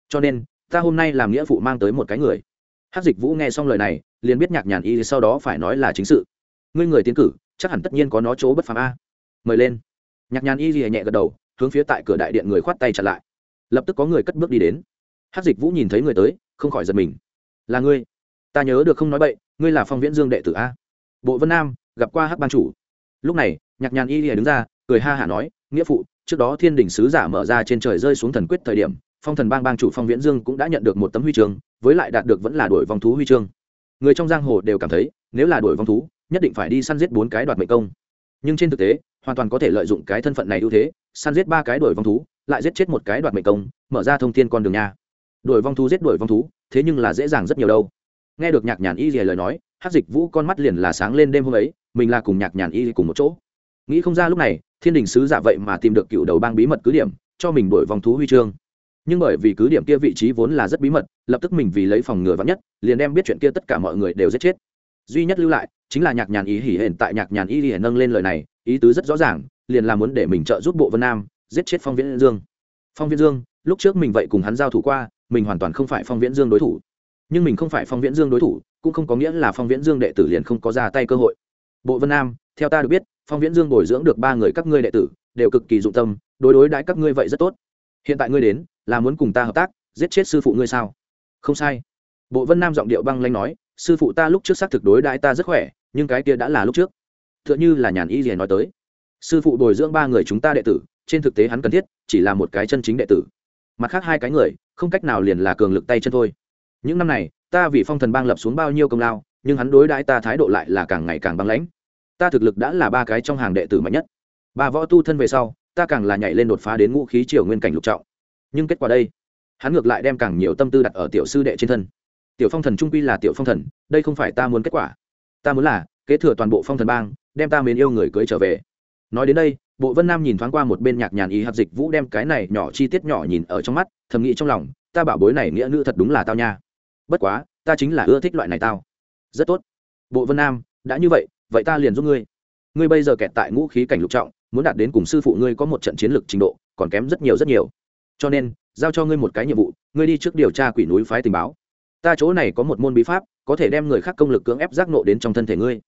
Cho nên, ta hôm nay làm nghĩa phụ mang tới một cái người. Hát dịch vũ nghe xong lời này, liền biết nhạc nhàn y sau đó phải nói là chính sự. Ngươi người tiến cử, chắc hẳn tất nhiên có nó chỗ bất phàm a. Mời lên. Nhạc nhàn y gì nhẹ gật đầu, hướng phía tại cửa đại điện người khoát tay chặn lại. Lập tức có người cất bước đi đến. Hát dịch vũ nhìn thấy người tới, không khỏi giật mình. Là ngươi. Ta nhớ được không nói bậy, ngươi là phong viễn dương đệ tử a. Bộ vân nam, gặp qua hát ban chủ lúc này, nhạc nhàn y lìa đứng ra, cười ha hả nói, nghĩa phụ, trước đó thiên đình sứ giả mở ra trên trời rơi xuống thần quyết thời điểm, phong thần bang bang chủ phong viễn dương cũng đã nhận được một tấm huy chương, với lại đạt được vẫn là đuổi vòng thú huy chương. Người trong giang hồ đều cảm thấy, nếu là đuổi vòng thú, nhất định phải đi săn giết bốn cái đoạt mệnh công. Nhưng trên thực tế, hoàn toàn có thể lợi dụng cái thân phận này ưu thế, săn giết ba cái đuổi vong thú, lại giết chết một cái đoạt mệnh công, mở ra thông tin con đường nha. Đuổi vong thú giết đuổi vong thú, thế nhưng là dễ dàng rất nhiều đâu. Nghe được nhạc nhàn y rìa lời nói hát dịch vũ con mắt liền là sáng lên đêm hôm ấy, mình là cùng nhạc nhàn y cùng một chỗ. Nghĩ không ra lúc này, thiên đình sứ giả vậy mà tìm được cựu đầu bang bí mật cứ điểm, cho mình đuổi vòng thú huy chương. Nhưng bởi vì cứ điểm kia vị trí vốn là rất bí mật, lập tức mình vì lấy phòng ngừa vắng nhất, liền đem biết chuyện kia tất cả mọi người đều giết chết. Duy nhất lưu lại, chính là nhạc nhàn ý hỉ hển tại nhạc nhàn ý hỉ nâng lên lời này, ý tứ rất rõ ràng, liền là muốn để mình trợ giúp bộ vân nam, giết chết phong viễn dương. Phong viễn dương, lúc trước mình vậy cùng hắn giao thủ qua, mình hoàn toàn không phải phong viễn dương đối thủ. Nhưng mình không phải phong viễn dương đối thủ cũng không có nghĩa là phong viễn dương đệ tử liền không có ra tay cơ hội. Bộ vân nam, theo ta được biết, phong viễn dương bồi dưỡng được ba người các ngươi đệ tử, đều cực kỳ dụng tâm, đối đối đãi các ngươi vậy rất tốt. Hiện tại ngươi đến, là muốn cùng ta hợp tác, giết chết sư phụ ngươi sao? Không sai. Bộ vân nam giọng điệu băng lanh nói, sư phụ ta lúc trước xác thực đối đãi ta rất khỏe, nhưng cái kia đã là lúc trước. T h ư ợ n h ư là nhàn y gì nói tới. Sư phụ bồi dưỡng ba người chúng ta đệ tử, trên thực tế hắn cần thiết, chỉ là một cái chân chính đệ tử. Mặt khác hai cái người, không cách nào liền là cường lực tay chân thôi. Những năm này ta vì phong thần bang lập xuống bao nhiêu công lao, nhưng hắn đối đãi ta thái độ lại là càng ngày càng băng lãnh. Ta thực lực đã là ba cái trong hàng đệ tử mạnh nhất. Ba võ tu thân về sau, ta càng là nhảy lên đột phá đến ngũ khí triều nguyên cảnh lục trọng. Nhưng kết quả đây, hắn ngược lại đem càng nhiều tâm tư đặt ở tiểu sư đệ trên thân. Tiểu phong thần trung quy là tiểu phong thần, đây không phải ta muốn kết quả. Ta muốn là, kế thừa toàn bộ phong thần bang, đem ta mến yêu người cưới trở về. Nói đến đây, bộ vân nam nhìn thoáng qua một bên nhạc nhàn ý hạt dịch vũ đem cái này nhỏ chi tiết nhỏ nhìn ở trong mắt, thầm nghĩ trong lòng, ta bảo bối này nghĩa nữ thật đúng là tao nha bất quá, ta chính là ưa thích loại này tao. Rất tốt. Bộ vân nam, đã như vậy vậy ta liền giúp ngươi. Ngươi bây giờ kẹt tại ngũ khí cảnh lục trọng, muốn đạt đến cùng sư phụ ngươi có một trận chiến lược trình độ, còn kém rất nhiều rất nhiều. Cho nên, giao cho ngươi một cái nhiệm vụ, ngươi đi trước điều tra quỷ núi phái tình báo. Ta chỗ này có một môn bí pháp, có thể đem người khác công lực cưỡng ép giác nộ đến trong thân thể ngươi.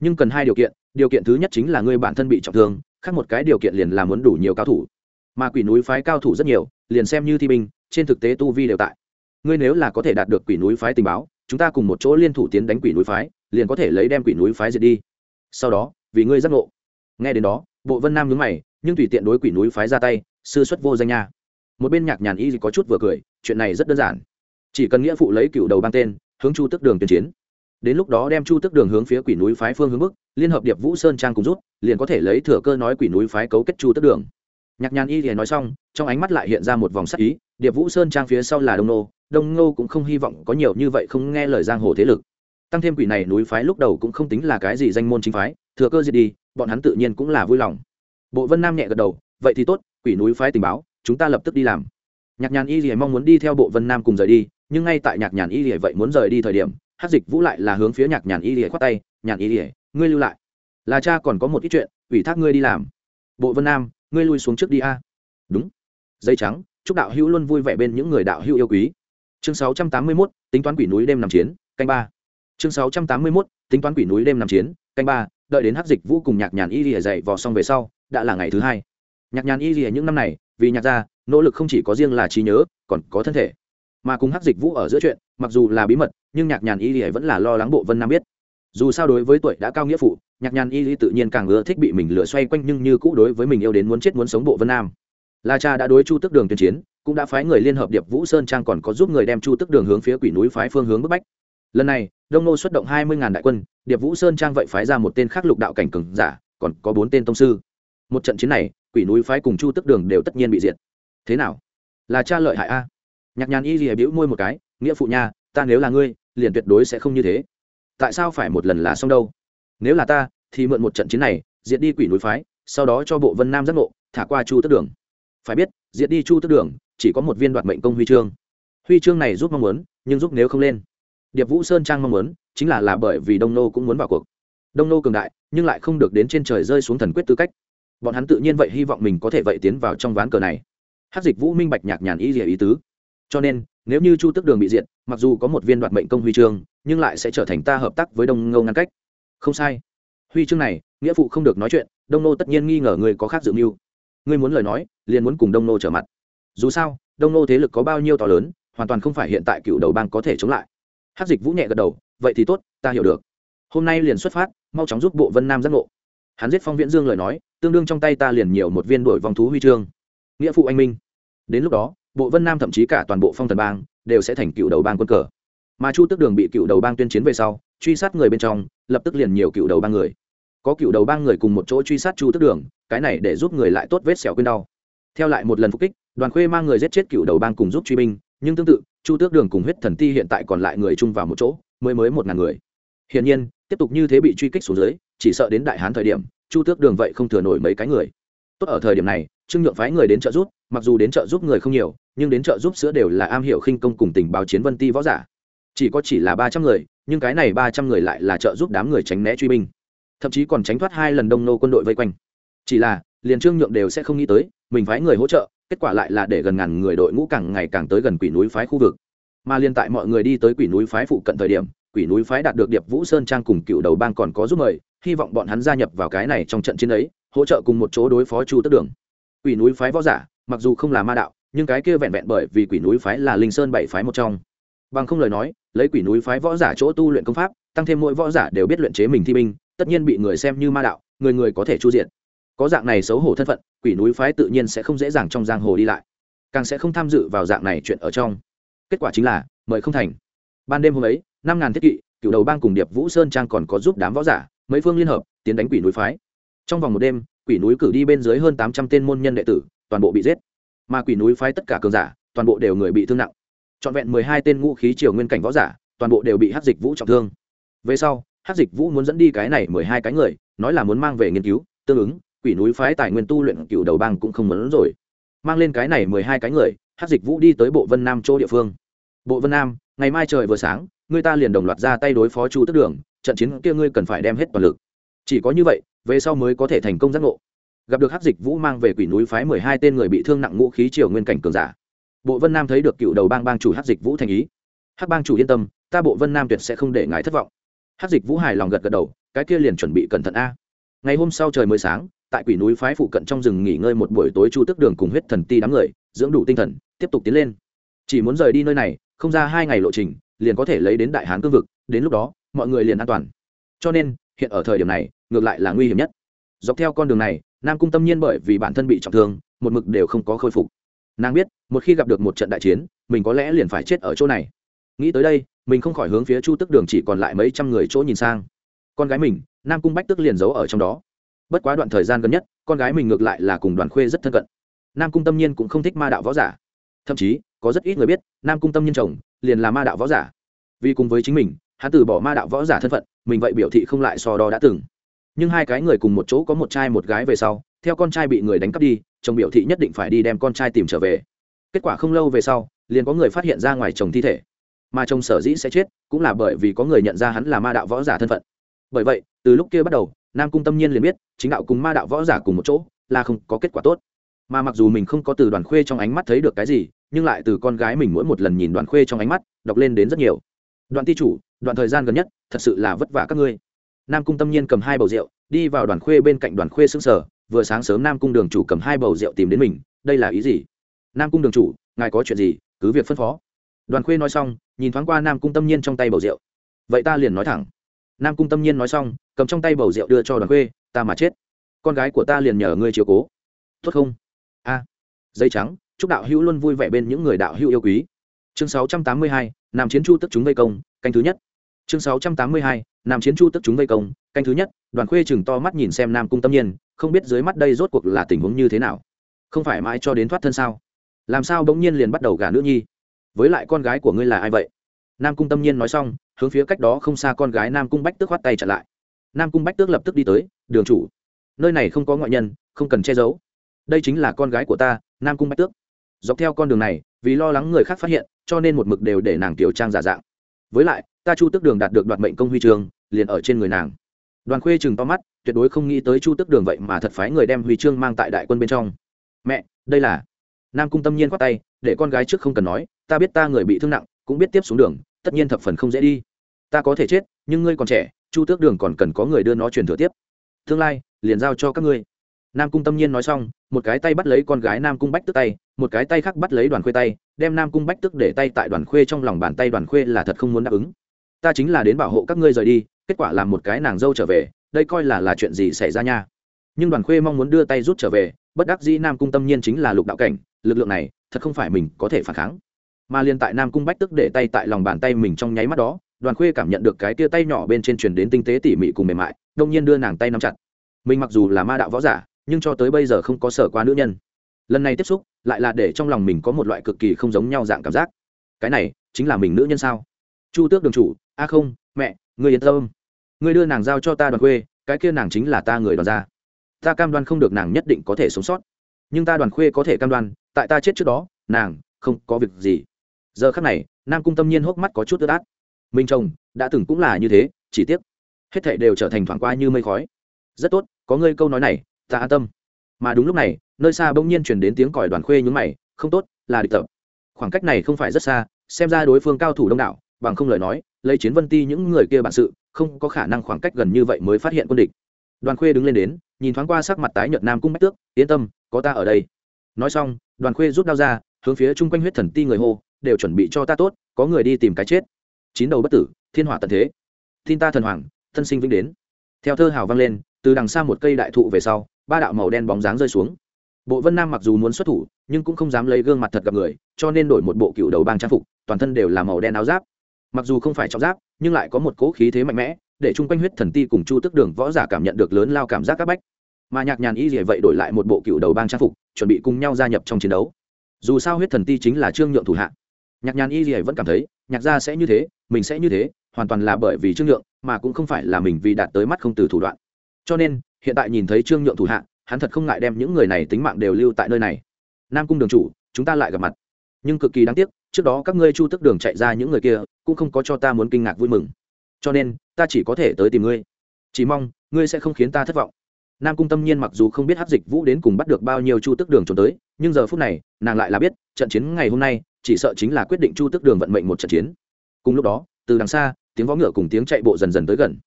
Nhưng cần hai điều kiện điều kiện thứ nhất chính là ngươi bản thân bị trọng thương, khác một cái điều kiện liền là muốn đủ nhiều cao thủ. Mà quỷ núi phái cao thủ rất nhiều, liền xem như thi binh, trên thực tế tu vi đều tại ngươi nếu là có thể đạt được quỷ núi phái tình báo, chúng ta cùng một chỗ liên thủ tiến đánh quỷ núi phái, liền có thể lấy đem quỷ núi phái diệt đi. Sau đó, vì ngươi giác ngộ. Nghe đến đó, bộ vân nam nhướng mày, nhưng tùy tiện đối quỷ núi phái ra tay, sư xuất vô danh nha. Một bên nhạc nhàn y có chút vừa cười, chuyện này rất đơn giản. Chỉ cần nghĩa phụ lấy cựu đầu bang tên, hướng chu tức đường tuyên chiến. Đến lúc đó đem chu tức đường hướng phía quỷ núi phái phương hướng bức liên hợp điệp vũ sơn trang cùng rút, liền có thể lấy thừa cơ nói quỷ núi phái cấu kết chu tức đường. Nhạc nhàn y thì nói xong, trong ánh mắt lại hiện ra một vòng sắc ý, điệp vũ sơn trang phía sau là đông nô đông Ngô cũng không hy vọng có nhiều như vậy không nghe lời giang hồ thế lực. Tăng thêm quỷ này núi phái lúc đầu cũng không tính là cái gì danh môn chính phái, thừa cơ diệt đi, bọn hắn tự nhiên cũng là vui lòng. Bộ vân nam nhẹ gật đầu, vậy thì tốt, quỷ núi phái tình báo, chúng ta lập tức đi làm. Nhạc nhàn y thì mong muốn đi theo bộ vân nam cùng rời đi, nhưng ngay tại nhạc nhàn y lìa vậy muốn rời đi thời điểm hát dịch vũ lại là hướng phía nhạc nhàn y lìa khoát tay, nhàn y lìa, ngươi lưu lại. Là cha còn có một ít chuyện, ủy thác ngươi đi làm. Bộ vân nam, ngươi lui xuống trước đi a. Đúng. Dây trắng, chúc đạo hữu luôn vui vẻ bên những người đạo hữu yêu quý chương 681, tính toán quỷ núi đêm nằm chiến canh ba. Chương 681, tính toán quỷ núi đêm nằm chiến canh ba đợi đến hắc dịch vũ cùng nhạc nhàn y lìa dậy vò xong về sau đã là ngày thứ hai. Nhạc nhàn y lìa những năm này vì nhạc gia nỗ lực không chỉ có riêng là trí nhớ còn có thân thể. Mà cùng hắc dịch vũ ở giữa chuyện mặc dù là bí mật nhưng nhạc nhàn y lìa vẫn là lo lắng bộ vân nam biết. Dù sao đối với tuổi đã cao nghĩa phụ nhạc nhàn y tự nhiên càng ưa thích bị mình lừa xoay quanh nhưng như cũ đối với mình yêu đến muốn chết muốn sống bộ vân nam la cha đã đối chu tức đường tuyên chiến, cũng đã phái người liên hợp điệp vũ sơn trang còn có giúp người đem chu tức đường hướng phía quỷ núi phái phương hướng bức bách. Lần này, đông nô xuất động hai mươi ngàn đại quân, điệp vũ sơn trang vậy phái ra một tên khác lục đạo cảnh cường giả, còn có bốn tên tông sư. Một trận chiến này, quỷ núi phái cùng chu tức đường đều tất nhiên bị diệt. Thế nào? Là cha lợi hại a. Nhạc nhàn y rìa bĩu môi một cái, nghĩa phụ nha, ta nếu là ngươi, liền tuyệt đối sẽ không như thế. Tại sao phải một lần là xong đâu? Nếu là ta, thì mượn một trận chiến này, diệt đi quỷ núi phái, sau đó cho bộ vân nam giác ngộ, thả qua chu tức đường phải biết, diệt đi chu tức đường, chỉ có một viên đoạt mệnh công huy chương. Huy chương này giúp mong muốn, nhưng giúp nếu không lên. Điệp vũ sơn trang mong muốn, chính là là bởi vì đông nô cũng muốn vào cuộc. Đông nô cường đại, nhưng lại không được đến trên trời rơi xuống thần quyết tư cách. Bọn hắn tự nhiên vậy hy vọng mình có thể vậy tiến vào trong ván cờ này. Hát dịch vũ minh bạch nhạc nhàn ý gì ý tứ. Cho nên, nếu như chu tức đường bị diệt, mặc dù có một viên đoạt mệnh công huy chương, nhưng lại sẽ trở thành ta hợp tác với đông ngô ngăn cách. Không sai. Huy chương này, nghĩa phụ không được nói chuyện, đông nô tất nhiên nghi ngờ người có khác dự mưu ngươi muốn lời nói, liền muốn cùng đông nô trở mặt. Dù sao, đông nô thế lực có bao nhiêu to lớn, hoàn toàn không phải hiện tại cựu đầu bang có thể chống lại. Hát dịch vũ nhẹ gật đầu, vậy thì tốt, ta hiểu được. Hôm nay liền xuất phát, mau chóng giúp bộ vân nam giác ngộ. Hắn giết phong viễn dương lời nói, tương đương trong tay ta liền nhiều một viên đổi vòng thú huy chương. Nghĩa phụ anh minh. Đến lúc đó, bộ vân nam thậm chí cả toàn bộ phong thần bang đều sẽ thành cựu đầu bang quân cờ. Mà chu tước đường bị cựu đầu bang tuyên chiến về sau, truy sát người bên trong, lập tức liền nhiều cựu đầu bang người có cựu đầu bang người cùng một chỗ truy sát chu tước đường, cái này để giúp người lại tốt vết sẹo quên đau. Theo lại một lần phục kích, đoàn khuê mang người giết chết cựu đầu bang cùng giúp truy binh, nhưng tương tự, chu tước đường cùng huyết thần ti hiện tại còn lại người chung vào một chỗ, mới mới một ngàn người. Hiển nhiên, tiếp tục như thế bị truy kích xuống dưới, chỉ sợ đến đại hán thời điểm, chu tước đường vậy không thừa nổi mấy cái người. Tốt ở thời điểm này, trương nhượng phái người đến trợ giúp, mặc dù đến trợ giúp người không nhiều, nhưng đến trợ giúp sữa đều là am hiểu khinh công cùng tình báo chiến vân ti võ giả. Chỉ có chỉ là ba trăm người, nhưng cái này ba trăm người lại là trợ giúp đám người tránh né truy binh thậm chí còn tránh thoát hai lần đông nô quân đội vây quanh. Chỉ là, liền trương nhượng đều sẽ không nghĩ tới, mình phái người hỗ trợ, kết quả lại là để gần ngàn người đội ngũ càng ngày càng tới gần quỷ núi phái khu vực. Mà liên tại mọi người đi tới quỷ núi phái phụ cận thời điểm, quỷ núi phái đạt được điệp vũ sơn trang cùng cựu đầu bang còn có giúp mời, hy vọng bọn hắn gia nhập vào cái này trong trận chiến ấy, hỗ trợ cùng một chỗ đối phó chu tức đường. Quỷ núi phái võ giả, mặc dù không là ma đạo, nhưng cái kia vẹn vẹn bởi vì quỷ núi phái là linh sơn bảy phái một trong. Bằng không lời nói, lấy quỷ núi phái võ giả chỗ tu luyện công pháp, tăng thêm mỗi võ giả đều biết luyện chế mình thi binh tất nhiên bị người xem như ma đạo, người người có thể chu diện có dạng này xấu hổ thân phận, quỷ núi phái tự nhiên sẽ không dễ dàng trong giang hồ đi lại, càng sẽ không tham dự vào dạng này chuyện ở trong. Kết quả chính là, mời không thành. Ban đêm hôm ấy, năm ngàn thiết kỵ, cựu đầu bang cùng điệp vũ sơn trang còn có giúp đám võ giả, mấy phương liên hợp, tiến đánh quỷ núi phái. Trong vòng một đêm, quỷ núi cử đi bên dưới hơn tám trăm tên môn nhân đệ tử, toàn bộ bị giết. Mà quỷ núi phái tất cả cường giả, toàn bộ đều người bị thương nặng. Trọn vẹn mười hai tên ngũ khí triều nguyên cảnh võ giả, toàn bộ đều bị hát dịch vũ trọng thương. Về sau hát dịch vũ muốn dẫn đi cái này mười hai cái người, nói là muốn mang về nghiên cứu, tương ứng, quỷ núi phái tài nguyên tu luyện cựu đầu bang cũng không muốn rồi. Mang lên cái này mười hai cái người hát dịch vũ đi tới bộ vân nam chỗ địa phương. Bộ vân nam, ngày mai trời vừa sáng, người ta liền đồng loạt ra tay đối phó chu tức đường, trận chiến kia ngươi cần phải đem hết toàn lực. Chỉ có như vậy, về sau mới có thể thành công giác ngộ. Gặp được hát dịch vũ mang về quỷ núi phái mười hai tên người bị thương nặng ngũ khí triều nguyên cảnh cường giả. Bộ vân nam thấy được cựu đầu bang bang chủ hát dịch vũ thành ý. Hát bang chủ yên tâm, ta bộ vân nam tuyệt sẽ không để ngài thất vọng hát dịch vũ hài lòng gật gật đầu, cái kia liền chuẩn bị cẩn thận a. Ngày hôm sau trời mới sáng, tại quỷ núi phái phụ cận trong rừng nghỉ ngơi một buổi tối chu tức đường cùng huyết thần ti đám người, dưỡng đủ tinh thần, tiếp tục tiến lên. Chỉ muốn rời đi nơi này, không ra hai ngày lộ trình, liền có thể lấy đến đại hán cương vực, đến lúc đó, mọi người liền an toàn. Cho nên, hiện ở thời điểm này, ngược lại là nguy hiểm nhất. Dọc theo con đường này, nam cung tâm nhiên bởi vì bản thân bị trọng thương, một mực đều không có khôi phục. Nàng biết, một khi gặp được một trận đại chiến, mình có lẽ liền phải chết ở chỗ này. Nghĩ tới đây mình không khỏi hướng phía chu tức đường chỉ còn lại mấy trăm người chỗ nhìn sang. Con gái mình, nam cung bách tức liền giấu ở trong đó. Bất quá đoạn thời gian gần nhất, con gái mình ngược lại là cùng đoàn khuê rất thân cận. Nam cung tâm nhiên cũng không thích ma đạo võ giả. Thậm chí, có rất ít người biết, nam cung tâm nhiên chồng, liền là ma đạo võ giả. Vì cùng với chính mình, hắn từ bỏ ma đạo võ giả thân phận, mình vậy biểu thị không lại so đo đã từng. Nhưng hai cái người cùng một chỗ có một trai một gái về sau, theo con trai bị người đánh cắp đi, chồng biểu thị nhất định phải đi đem con trai tìm trở về. Kết quả không lâu về sau, liền có người phát hiện ra ngoài chồng thi thể mà chồng sở dĩ sẽ chết cũng là bởi vì có người nhận ra hắn là ma đạo võ giả thân phận. Bởi vậy, từ lúc kia bắt đầu, nam cung tâm nhiên liền biết, chính đạo cùng ma đạo võ giả cùng một chỗ là không có kết quả tốt. Mà mặc dù mình không có từ đoàn khuê trong ánh mắt thấy được cái gì, nhưng lại từ con gái mình mỗi một lần nhìn đoàn khuê trong ánh mắt, đọc lên đến rất nhiều. Đoạn ti chủ, đoạn thời gian gần nhất, thật sự là vất vả các ngươi. Nam cung tâm nhiên cầm hai bầu rượu, đi vào đoàn khuê bên cạnh đoàn khuê xương sở vừa sáng sớm nam cung đường chủ cầm hai bầu rượu tìm đến mình, đây là ý gì? Nam cung đường chủ, ngài có chuyện gì? Cứ việc phân phó đoàn khuê nói xong, nhìn thoáng qua nam cung tâm nhiên trong tay bầu rượu. Vậy ta liền nói thẳng. Nam cung tâm nhiên nói xong, cầm trong tay bầu rượu đưa cho đoàn khuê, ta mà chết. Con gái của ta liền nhờ ngươi chiều cố. Tốt không? A. Dây trắng, chúc đạo hữu luôn vui vẻ bên những người đạo hữu yêu quý. Chương sáu trăm tám mươi hai, nam chiến chu tức chúng vây công, canh thứ nhất. Chương sáu trăm tám mươi hai, nam chiến chu tức chúng vây công, canh thứ nhất. Đoàn khuê chừng to mắt nhìn xem nam cung tâm nhiên, không biết dưới mắt đây rốt cuộc là tình huống như thế nào. Không phải mãi cho đến thoát thân sao? Làm sao bỗng nhiên liền bắt đầu gả nữ nhi? Với lại con gái của ngươi là ai vậy? Nam cung tâm nhiên nói xong, hướng phía cách đó không xa con gái nam cung bách tước khoát tay chặn lại. Nam cung bách tước lập tức đi tới, đường chủ, nơi này không có ngoại nhân, không cần che giấu. Đây chính là con gái của ta, nam cung bách tước. Dọc theo con đường này, vì lo lắng người khác phát hiện, cho nên một mực đều để nàng tiểu trang giả dạng. Với lại, ta chu tước đường đạt được đoạt mệnh công huy chương liền ở trên người nàng. Đoàn khuê chừng to mắt, tuyệt đối không nghĩ tới chu tước đường vậy mà thật phái người đem huy chương mang tại đại quân bên trong. Mẹ, đây là nam cung tâm nhiên khoát tay, để con gái trước không cần nói, ta biết ta người bị thương nặng, cũng biết tiếp xuống đường, tất nhiên thập phần không dễ đi. Ta có thể chết, nhưng ngươi còn trẻ, chu tước đường còn cần có người đưa nó truyền thừa tiếp. Tương lai, liền giao cho các ngươi. Nam cung tâm nhiên nói xong, một cái tay bắt lấy con gái nam cung bách tức tay, một cái tay khác bắt lấy đoàn khuê tay, đem nam cung bách tức để tay tại đoàn khuê trong lòng bàn tay đoàn khuê là thật không muốn đáp ứng. Ta chính là đến bảo hộ các ngươi rời đi, kết quả làm một cái nàng dâu trở về, đây coi là là chuyện gì xảy ra nha? Nhưng đoàn khuê mong muốn đưa tay rút trở về, bất đắc dĩ nam cung tâm nhiên chính là lục đạo cảnh lực lượng này thật không phải mình có thể phản kháng. Mà liên tại nam cung bách tức để tay tại lòng bàn tay mình trong nháy mắt đó, đoàn khuê cảm nhận được cái tia tay nhỏ bên trên truyền đến tinh tế tỉ mỉ cùng mềm mại, đông nhiên đưa nàng tay nắm chặt. Mình mặc dù là ma đạo võ giả, nhưng cho tới bây giờ không có sở qua nữ nhân. Lần này tiếp xúc, lại là để trong lòng mình có một loại cực kỳ không giống nhau dạng cảm giác. Cái này, chính là mình nữ nhân sao? Chu tước đường chủ, a không, mẹ người yên tâm. Người đưa nàng giao cho ta đoàn khuê, cái kia nàng chính là ta người đoàn gia. Ta cam đoan không được nàng nhất định có thể sống sót. Nhưng ta đoàn khuê có thể cam đoan tại ta chết trước đó, nàng không có việc gì. Giờ khắc này, nam cung tâm nhiên hốc mắt có chút ướt át. Minh chồng đã từng cũng là như thế, chỉ tiếc, hết thảy đều trở thành thoảng qua như mây khói. Rất tốt, có ngươi câu nói này, ta an tâm. Mà đúng lúc này, nơi xa bỗng nhiên chuyển đến tiếng còi đoàn khuê nhún mày, không tốt, là địch tập. Khoảng cách này không phải rất xa, xem ra đối phương cao thủ đông đảo, bằng không lời nói, lấy chiến vân ti những người kia bản sự, không có khả năng khoảng cách gần như vậy mới phát hiện quân địch. Đoàn khuê đứng lên đến, nhìn thoáng qua sắc mặt tái nhợt nam cung bách tước, yên tâm, có ta ở đây nói xong, đoàn khuê rút đao ra, hướng phía chung quanh huyết thần ti người hô, đều chuẩn bị cho ta tốt, có người đi tìm cái chết. Chín đầu bất tử, thiên hỏa tận thế. Tin ta thần hoàng, thân sinh vĩnh đến. Theo thơ hào vang lên, từ đằng xa một cây đại thụ về sau, ba đạo màu đen bóng dáng rơi xuống. Bộ vân nam mặc dù muốn xuất thủ, nhưng cũng không dám lấy gương mặt thật gặp người, cho nên đổi một bộ cựu đầu bang trang phục, toàn thân đều là màu đen áo giáp. Mặc dù không phải trọng giáp, nhưng lại có một cỗ khí thế mạnh mẽ, để chung quanh huyết thần ti cùng chu tức đường võ giả cảm nhận được lớn lao cảm giác các bách. Mà nhạc nhàn y gì vậy đổi lại một bộ cựu đầu bang trang phục chuẩn bị cùng nhau gia nhập trong chiến đấu. Dù sao huyết thần ti chính là trương nhượng thủ hạ. Nhạc nhàn y gì vẫn cảm thấy, nhạc gia sẽ như thế, mình sẽ như thế, hoàn toàn là bởi vì trương nhượng, mà cũng không phải là mình vì đạt tới mắt không từ thủ đoạn. Cho nên, hiện tại nhìn thấy trương nhượng thủ hạ, hắn thật không ngại đem những người này tính mạng đều lưu tại nơi này. Nam cung đường chủ, chúng ta lại gặp mặt. Nhưng cực kỳ đáng tiếc, trước đó các ngươi chu tức đường chạy ra những người kia, cũng không có cho ta muốn kinh ngạc vui mừng. Cho nên, ta chỉ có thể tới tìm ngươi. Chỉ mong, ngươi sẽ không khiến ta thất vọng nam cung tâm nhiên mặc dù không biết hát dịch vũ đến cùng bắt được bao nhiêu chu tức đường trốn tới, nhưng giờ phút này, nàng lại là biết, trận chiến ngày hôm nay, chỉ sợ chính là quyết định chu tức đường vận mệnh một trận chiến. Cùng lúc đó, từ đằng xa, tiếng võ ngựa cùng tiếng chạy bộ dần dần tới gần.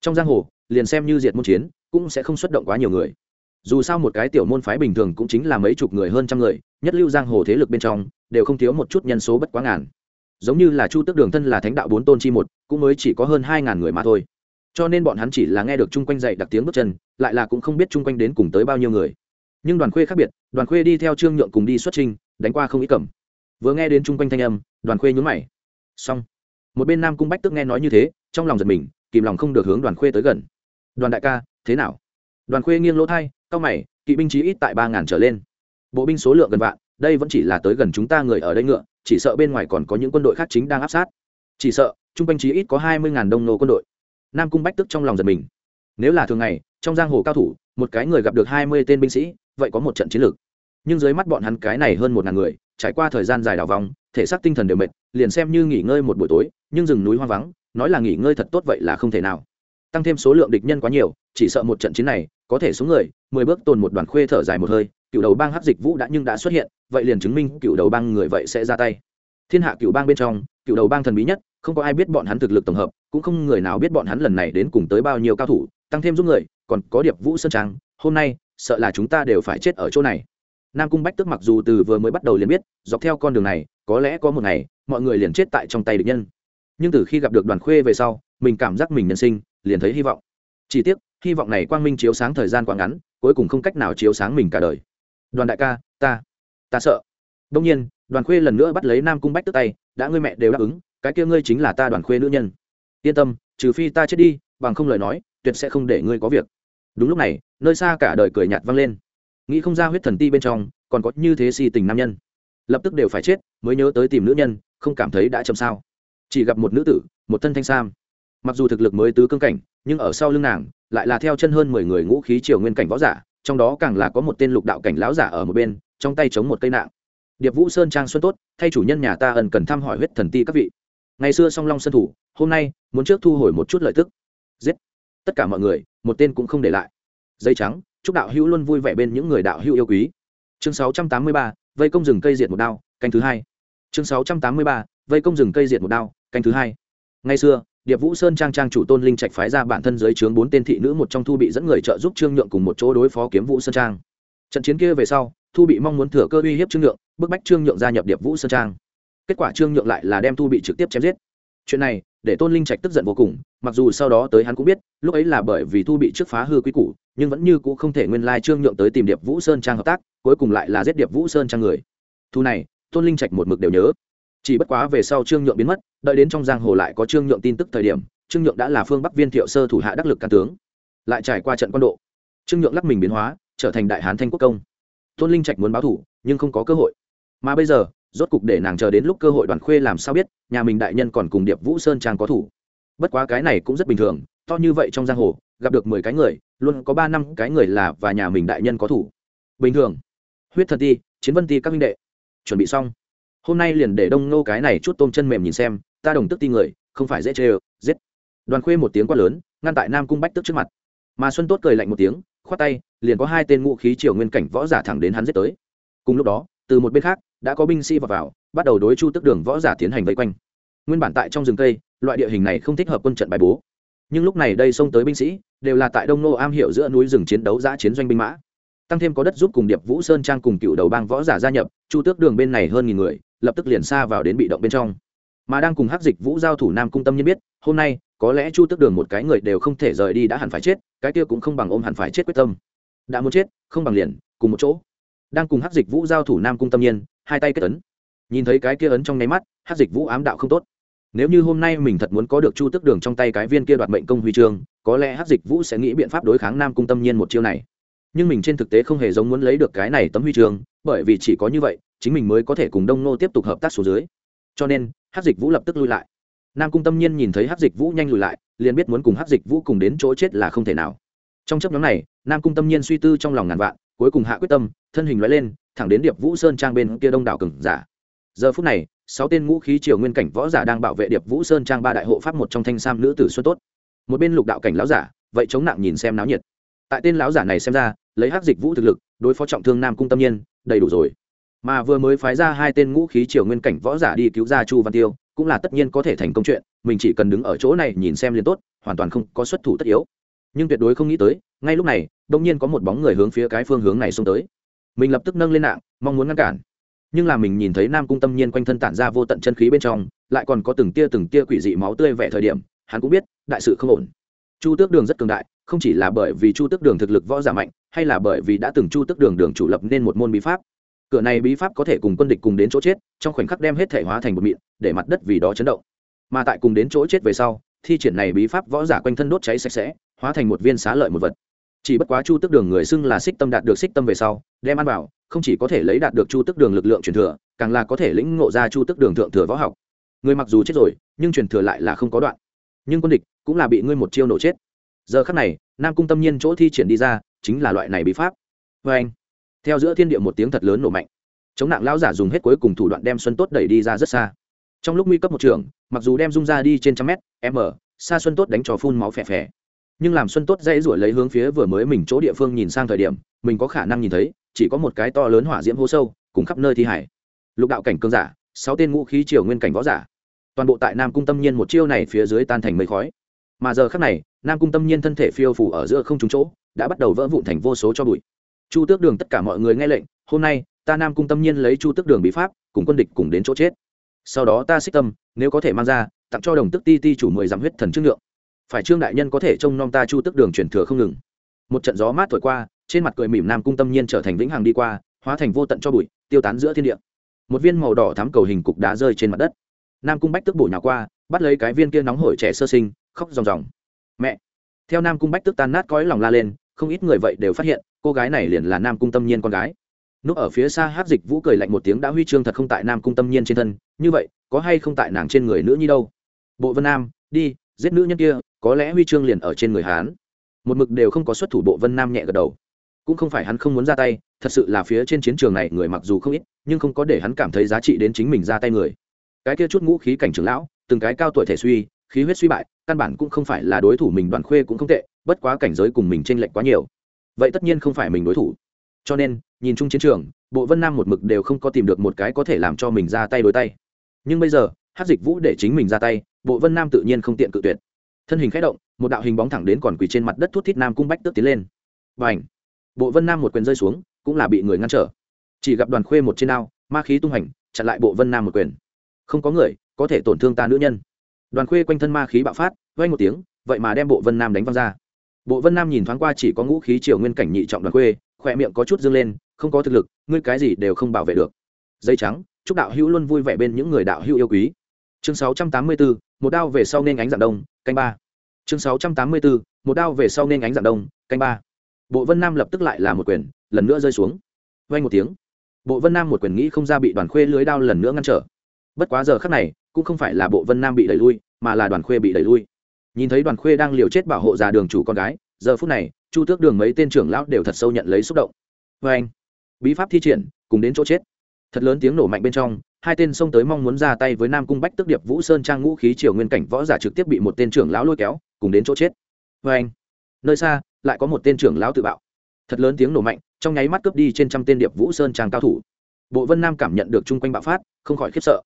Trong giang hồ, liền xem như diệt môn chiến, cũng sẽ không xuất động quá nhiều người. Dù sao một cái tiểu môn phái bình thường cũng chính là mấy chục người hơn trăm người, nhất lưu giang hồ thế lực bên trong, đều không thiếu một chút nhân số bất quá ngàn. Giống như là chu tước đường thân là thánh đạo bốn tôn chi một, cũng mới chỉ có hơn hai ngàn người mà thôi cho nên bọn hắn chỉ là nghe được chung quanh dậy đặc tiếng bước chân, lại là cũng không biết chung quanh đến cùng tới bao nhiêu người. Nhưng đoàn khuê khác biệt, đoàn khuê đi theo trương nhượng cùng đi xuất trình, đánh qua không ý cẩm. Vừa nghe đến chung quanh thanh âm, đoàn khuê nhún mày. Xong. Một bên nam cung bách tức nghe nói như thế, trong lòng giật mình, kìm lòng không được hướng đoàn khuê tới gần. Đoàn đại ca, thế nào? Đoàn khuê nghiêng lỗ thai cao mày, kỵ binh chí ít tại ba ngàn trở lên. Bộ binh số lượng gần vạn, đây vẫn chỉ là tới gần chúng ta người ở đây ngựa, chỉ sợ bên ngoài còn có những quân đội khác chính đang áp sát. Chỉ sợ, Chung quanh chí ít có hai mươi ngàn đông nô quân đội nam cung bách tức trong lòng giật mình. Nếu là thường ngày, trong giang hồ cao thủ, một cái người gặp được hai mươi tên binh sĩ, vậy có một trận chiến lược. Nhưng dưới mắt bọn hắn cái này hơn một ngàn người, trải qua thời gian dài đào vòng, thể xác tinh thần đều mệt, liền xem như nghỉ ngơi một buổi tối, nhưng rừng núi hoang vắng, nói là nghỉ ngơi thật tốt vậy là không thể nào. Tăng thêm số lượng địch nhân quá nhiều, chỉ sợ một trận chiến này, có thể xuống người, mười bước tồn một đoàn khuê thở dài một hơi, cựu đầu bang hắc dịch vũ đã nhưng đã xuất hiện, vậy liền chứng minh cựu đầu bang người vậy sẽ ra tay. Thiên hạ cựu bang bên trong, cựu đầu bang thần bí nhất không có ai biết bọn hắn thực lực tổng hợp, cũng không người nào biết bọn hắn lần này đến cùng tới bao nhiêu cao thủ, tăng thêm giúp người, còn có điệp vũ sơn trang, hôm nay, sợ là chúng ta đều phải chết ở chỗ này. Nam cung bách tức mặc dù từ vừa mới bắt đầu liền biết, dọc theo con đường này, có lẽ có một ngày, mọi người liền chết tại trong tay địch nhân. Nhưng từ khi gặp được đoàn khuê về sau, mình cảm giác mình nhân sinh, liền thấy hy vọng. Chỉ tiếc, hy vọng này quang minh chiếu sáng thời gian quá ngắn, cuối cùng không cách nào chiếu sáng mình cả đời. Đoàn đại ca, ta ta sợ. Đông nhiên, đoàn khuê lần nữa bắt lấy nam cung bách tức tay, đã ngươi mẹ đều đáp ứng cái kia ngươi chính là ta đoàn khuê nữ nhân. Yên tâm, trừ phi ta chết đi, bằng không lời nói, tuyệt sẽ không để ngươi có việc. Đúng lúc này, nơi xa cả đời cười nhạt vang lên. Nghĩ không ra huyết thần ti bên trong, còn có như thế si tình nam nhân. Lập tức đều phải chết, mới nhớ tới tìm nữ nhân, không cảm thấy đã chậm sao. Chỉ gặp một nữ tử, một thân thanh sam. Mặc dù thực lực mới tứ cương cảnh, nhưng ở sau lưng nàng, lại là theo chân hơn mười người ngũ khí triều nguyên cảnh võ giả, trong đó càng là có một tên lục đạo cảnh lão giả ở một bên, trong tay chống một cây nạng. Điệp vũ sơn trang xuân tốt, thay chủ nhân nhà ta ẩn cần thăm hỏi huyết thần ti các vị ngày xưa song long sân thủ, hôm nay, muốn trước thu hồi một chút lợi tức. Giết. Tất cả mọi người, một tên cũng không để lại. Dây trắng, chúc đạo hữu luôn vui vẻ bên những người đạo hữu yêu quý. Chương sáu trăm tám mươi ba, vây công rừng cây diệt một đao, canh thứ hai. Chương sáu trăm tám mươi ba, vây công rừng cây diệt một đao, canh thứ hai. Ngày xưa, điệp vũ sơn trang trang chủ tôn linh trạch phái ra bản thân dưới trướng bốn tên thị nữ một trong thu bị dẫn người trợ giúp trương nhượng cùng một chỗ đối phó kiếm vũ sơn trang. Trận chiến kia về sau, thu bị mong muốn thừa cơ uy hiếp trương nhượng, bức bách trương nhượng gia nhập điệp vũ sơn trang kết quả trương nhượng lại là đem thu bị trực tiếp chém giết. Chuyện này, để tôn linh trạch tức giận vô cùng, mặc dù sau đó tới hắn cũng biết, lúc ấy là bởi vì thu bị trước phá hư quy củ, nhưng vẫn như c ũ không thể nguyên lai trương nhượng tới tìm điệp vũ sơn trang hợp tác, cuối cùng lại là giết điệp vũ sơn trang người. Thu này, tôn linh trạch một mực đều nhớ. Chỉ bất quá về sau trương nhượng biến mất, đợi đến trong giang hồ lại có trương nhượng tin tức thời điểm, trương nhượng đã là phương bắc viên thiệu sơ thủ hạ đắc lực can tướng. Lại trải qua trận quân độ, trương nhượng lắc mình biến hóa, trở thành đại hán thanh quốc công. Tôn linh trạch muốn báo thủ, nhưng không có cơ hội. Mà bây giờ rốt cục để nàng chờ đến lúc cơ hội đoàn khuê làm sao biết, nhà mình đại nhân còn cùng điệp vũ sơn trang có thủ. Bất quá cái này cũng rất bình thường, to như vậy trong giang hồ, gặp được mười cái người, luôn có ba năm cái người là và nhà mình đại nhân có thủ. Bình thường. Huyết thần ti, chiến vân ti các minh đệ. Chuẩn bị xong. Hôm nay liền để đông nô cái này chút tôm chân mềm nhìn xem, ta đồng tức ti người, không phải dễ chê ơ, giết. Đoàn khuê một tiếng quát lớn, ngăn tại nam cung bách tức trước mặt. Mà xuân tốt cười lạnh một tiếng, khoát tay, liền có hai tên ngũ khí triều nguyên cảnh võ giả thẳng đến hắn giết tới. Cùng lúc đó từ một bên khác đã có binh sĩ vào, vào bắt đầu đối chu tức đường võ giả tiến hành vây quanh. Nguyên bản tại trong rừng cây loại địa hình này không thích hợp quân trận bài bố. Nhưng lúc này đây xông tới binh sĩ đều là tại đông nô am hiểu giữa núi rừng chiến đấu giã chiến doanh binh mã. Tăng thêm có đất giúp cùng điệp vũ sơn trang cùng cựu đầu bang võ giả gia nhập chu tước đường bên này hơn nghìn người lập tức liền xa vào đến bị động bên trong. Mà đang cùng hắc dịch vũ giao thủ nam cung tâm nhiên biết hôm nay có lẽ chu tước đường một cái người đều không thể rời đi đã hẳn phải chết cái kia cũng không bằng ôm hẳn phải chết quyết tâm. Đã muốn chết không bằng liền cùng một chỗ đang cùng hắc dịch vũ giao thủ nam cung tâm nhiên, hai tay kết ấn. Nhìn thấy cái kia ấn trong nháy mắt, hắc dịch vũ ám đạo không tốt. Nếu như hôm nay mình thật muốn có được chu tức đường trong tay cái viên kia đoạt mệnh công huy chương, có lẽ hắc dịch vũ sẽ nghĩ biện pháp đối kháng nam cung tâm nhiên một chiêu này. Nhưng mình trên thực tế không hề giống muốn lấy được cái này tấm huy chương, bởi vì chỉ có như vậy, chính mình mới có thể cùng đông nô tiếp tục hợp tác số dưới. Cho nên, hắc dịch vũ lập tức lui lại. Nam cung tâm nhiên nhìn thấy hắc dịch vũ nhanh lùi lại, liền biết muốn cùng hắc dịch vũ cùng đến chỗ chết là không thể nào. Trong chấp nhóm này, nam cung tâm nhiên suy tư trong lòng ngàn vạn cuối cùng hạ quyết tâm, thân hình loại lên, thẳng đến điệp vũ sơn trang bên kia đông đảo cừng giả. Giờ phút này, sáu tên ngũ khí triều nguyên cảnh võ giả đang bảo vệ điệp vũ sơn trang ba đại hộ pháp một trong thanh sam nữ tử xuân tốt. Một bên lục đạo cảnh lão giả, vậy chống nặng nhìn xem náo nhiệt. Tại tên lão giả này xem ra, lấy hắc dịch vũ thực lực, đối phó trọng thương nam cung tâm nhiên, đầy đủ rồi. Mà vừa mới phái ra hai tên ngũ khí triều nguyên cảnh võ giả đi cứu ra chu văn tiêu, cũng là tất nhiên có thể thành công chuyện, mình chỉ cần đứng ở chỗ này nhìn xem liền tốt, hoàn toàn không có xuất thủ tất yếu nhưng tuyệt đối không nghĩ tới, ngay lúc này đông nhiên có một bóng người hướng phía cái phương hướng này xông tới. Mình lập tức nâng lên nạng, mong muốn ngăn cản. Nhưng là mình nhìn thấy nam cung tâm nhiên quanh thân tản ra vô tận chân khí bên trong, lại còn có từng tia từng tia quỷ dị máu tươi vẻ thời điểm, hắn cũng biết, đại sự không ổn. Chu tước đường rất cường đại, không chỉ là bởi vì chu tước đường thực lực võ giả mạnh, hay là bởi vì đã từng chu tước đường đường chủ lập nên một môn bí pháp. Cửa này bí pháp có thể cùng quân địch cùng đến chỗ chết, trong khoảnh khắc đem hết thể hóa thành một mịn, để mặt đất vì đó chấn động. Mà tại cùng đến chỗ chết về sau, thi triển này bí pháp võ giả quanh thân đốt cháy sạch sẽ hóa thành một viên xá lợi một vật. Chỉ bất quá chu tức đường người xưng là xích tâm đạt được xích tâm về sau, đem ăn vào, không chỉ có thể lấy đạt được chu tức đường lực lượng truyền thừa, càng là có thể lĩnh ngộ ra chu tức đường thượng thừa võ học. Người mặc dù chết rồi, nhưng truyền thừa lại là không có đoạn. Nhưng quân địch cũng là bị ngươi một chiêu nổ chết. Giờ khắc này, nam cung tâm nhiên chỗ thi triển đi ra, chính là loại này bí pháp. Vê anh, theo giữa thiên địa một tiếng thật lớn nổ mạnh. Chống nặng lão giả dùng hết cuối cùng thủ đoạn đem xuân tốt đẩy đi ra rất xa. Trong lúc nguy cấp một trường, mặc dù đem dung ra đi trên trăm mét, m, xa xuân tốt đánh trò phun máu phè phè nhưng làm xuân tốt dãy ruổi lấy hướng phía vừa mới mình chỗ địa phương nhìn sang thời điểm, mình có khả năng nhìn thấy, chỉ có một cái to lớn hỏa diễm hô sâu, cùng khắp nơi thi hải. Lục đạo cảnh cương giả, sáu tên ngũ khí triều nguyên cảnh võ giả. Toàn bộ tại nam cung tâm nhiên một chiêu này phía dưới tan thành mây khói. Mà giờ khắc này, nam cung tâm nhiên thân thể phiêu phủ ở giữa không trúng chỗ, đã bắt đầu vỡ vụn thành vô số cho bụi. Chu tước đường tất cả mọi người nghe lệnh, hôm nay, ta nam cung tâm nhiên lấy chu tước đường bí pháp, cùng quân địch cùng đến chỗ chết. Sau đó ta xích tâm, nếu có thể mang ra, tặng cho đồng tức ti ti chủ mười dặm huyết thần trương lượng phải trương đại nhân có thể trông nom ta chu tức đường chuyển thừa không ngừng. Một trận gió mát thổi qua, trên mặt cười mỉm nam cung tâm nhiên trở thành vĩnh hằng đi qua, hóa thành vô tận cho bụi, tiêu tán giữa thiên địa. Một viên màu đỏ thám cầu hình cục đá rơi trên mặt đất. Nam cung bách tức bổ nhào qua, bắt lấy cái viên kia nóng hổi trẻ sơ sinh, khóc ròng ròng. Mẹ! Theo nam cung bách tức tan nát cõi lòng la lên, không ít người vậy đều phát hiện, cô gái này liền là nam cung tâm nhiên con gái. Núp ở phía xa hát dịch vũ cười lạnh một tiếng, đã huy chương thật không tại nam cung tâm nhiên trên thân, như vậy, có hay không tại nàng trên người nữ nhi đâu? Bộ vân nam, đi, giết nữ nhân kia có lẽ huy chương liền ở trên người hán. Một mực đều không có xuất thủ bộ vân nam nhẹ gật đầu. Cũng không phải hắn không muốn ra tay, thật sự là phía trên chiến trường này người mặc dù không ít, nhưng không có để hắn cảm thấy giá trị đến chính mình ra tay người. Cái kia chút ngũ khí cảnh trưởng lão, từng cái cao tuổi thể suy, khí huyết suy bại, căn bản cũng không phải là đối thủ mình đoàn khuê cũng không tệ, bất quá cảnh giới cùng mình tranh lệch quá nhiều. Vậy tất nhiên không phải mình đối thủ. Cho nên, nhìn chung chiến trường, bộ vân nam một mực đều không có tìm được một cái có thể làm cho mình ra tay đối tay. Nhưng bây giờ hát dịch vũ để chính mình ra tay, bộ vân nam tự nhiên không tiện cự tuyệt thân hình k h ẽ động một đạo hình bóng thẳng đến còn quỳ trên mặt đất thút thít nam cung bách tước tiến lên. Và ảnh bộ vân nam một quyền rơi xuống cũng là bị người ngăn trở. Chỉ gặp đoàn khuê một trên ao ma khí tung hành chặn lại bộ vân nam một quyền. Không có người có thể tổn thương ta nữ nhân. Đoàn khuê quanh thân ma khí bạo phát vây một tiếng vậy mà đem bộ vân nam đánh văng ra. Bộ vân nam nhìn thoáng qua chỉ có ngũ khí triều nguyên cảnh nhị trọng đoàn khuê khỏe miệng có chút dâng lên không có thực lực ngươi cái gì đều không bảo vệ được. Dây trắng chúc đạo hữu luôn vui vẻ bên những người đạo hữu yêu quý. Chương 684, một đao về sau nên ánh dạng đông canh ba chương 684, một đao về sau nên ánh dạng đông canh ba. Bộ vân nam lập tức lại là một quyền lần nữa rơi xuống. Vay một tiếng. Bộ vân nam một quyền nghĩ không ra bị đoàn khuê lưới đao lần nữa ngăn trở. Bất quá giờ khắc này cũng không phải là bộ vân nam bị đẩy lui mà là đoàn khuê bị đẩy lui. Nhìn thấy đoàn khuê đang liều chết bảo hộ già đường chủ con gái giờ phút này chu tước đường mấy tên trưởng lão đều thật sâu nhận lấy xúc động. Vê anh bí pháp thi triển cùng đến chỗ chết. Thật lớn tiếng nổ mạnh bên trong hai tên xông tới mong muốn ra tay với nam cung bách tức điệp vũ sơn trang ngũ khí triều nguyên cảnh võ giả trực tiếp bị một tên trưởng lão lôi kéo cùng đến chỗ chết. Vê anh, nơi xa, lại có một tên trưởng lão tự bạo. Thật lớn tiếng nổ mạnh, trong nháy mắt cướp đi trên trăm tên điệp vũ sơn trang cao thủ. Bộ vân nam cảm nhận được chung quanh bạo phát, không khỏi khiếp sợ.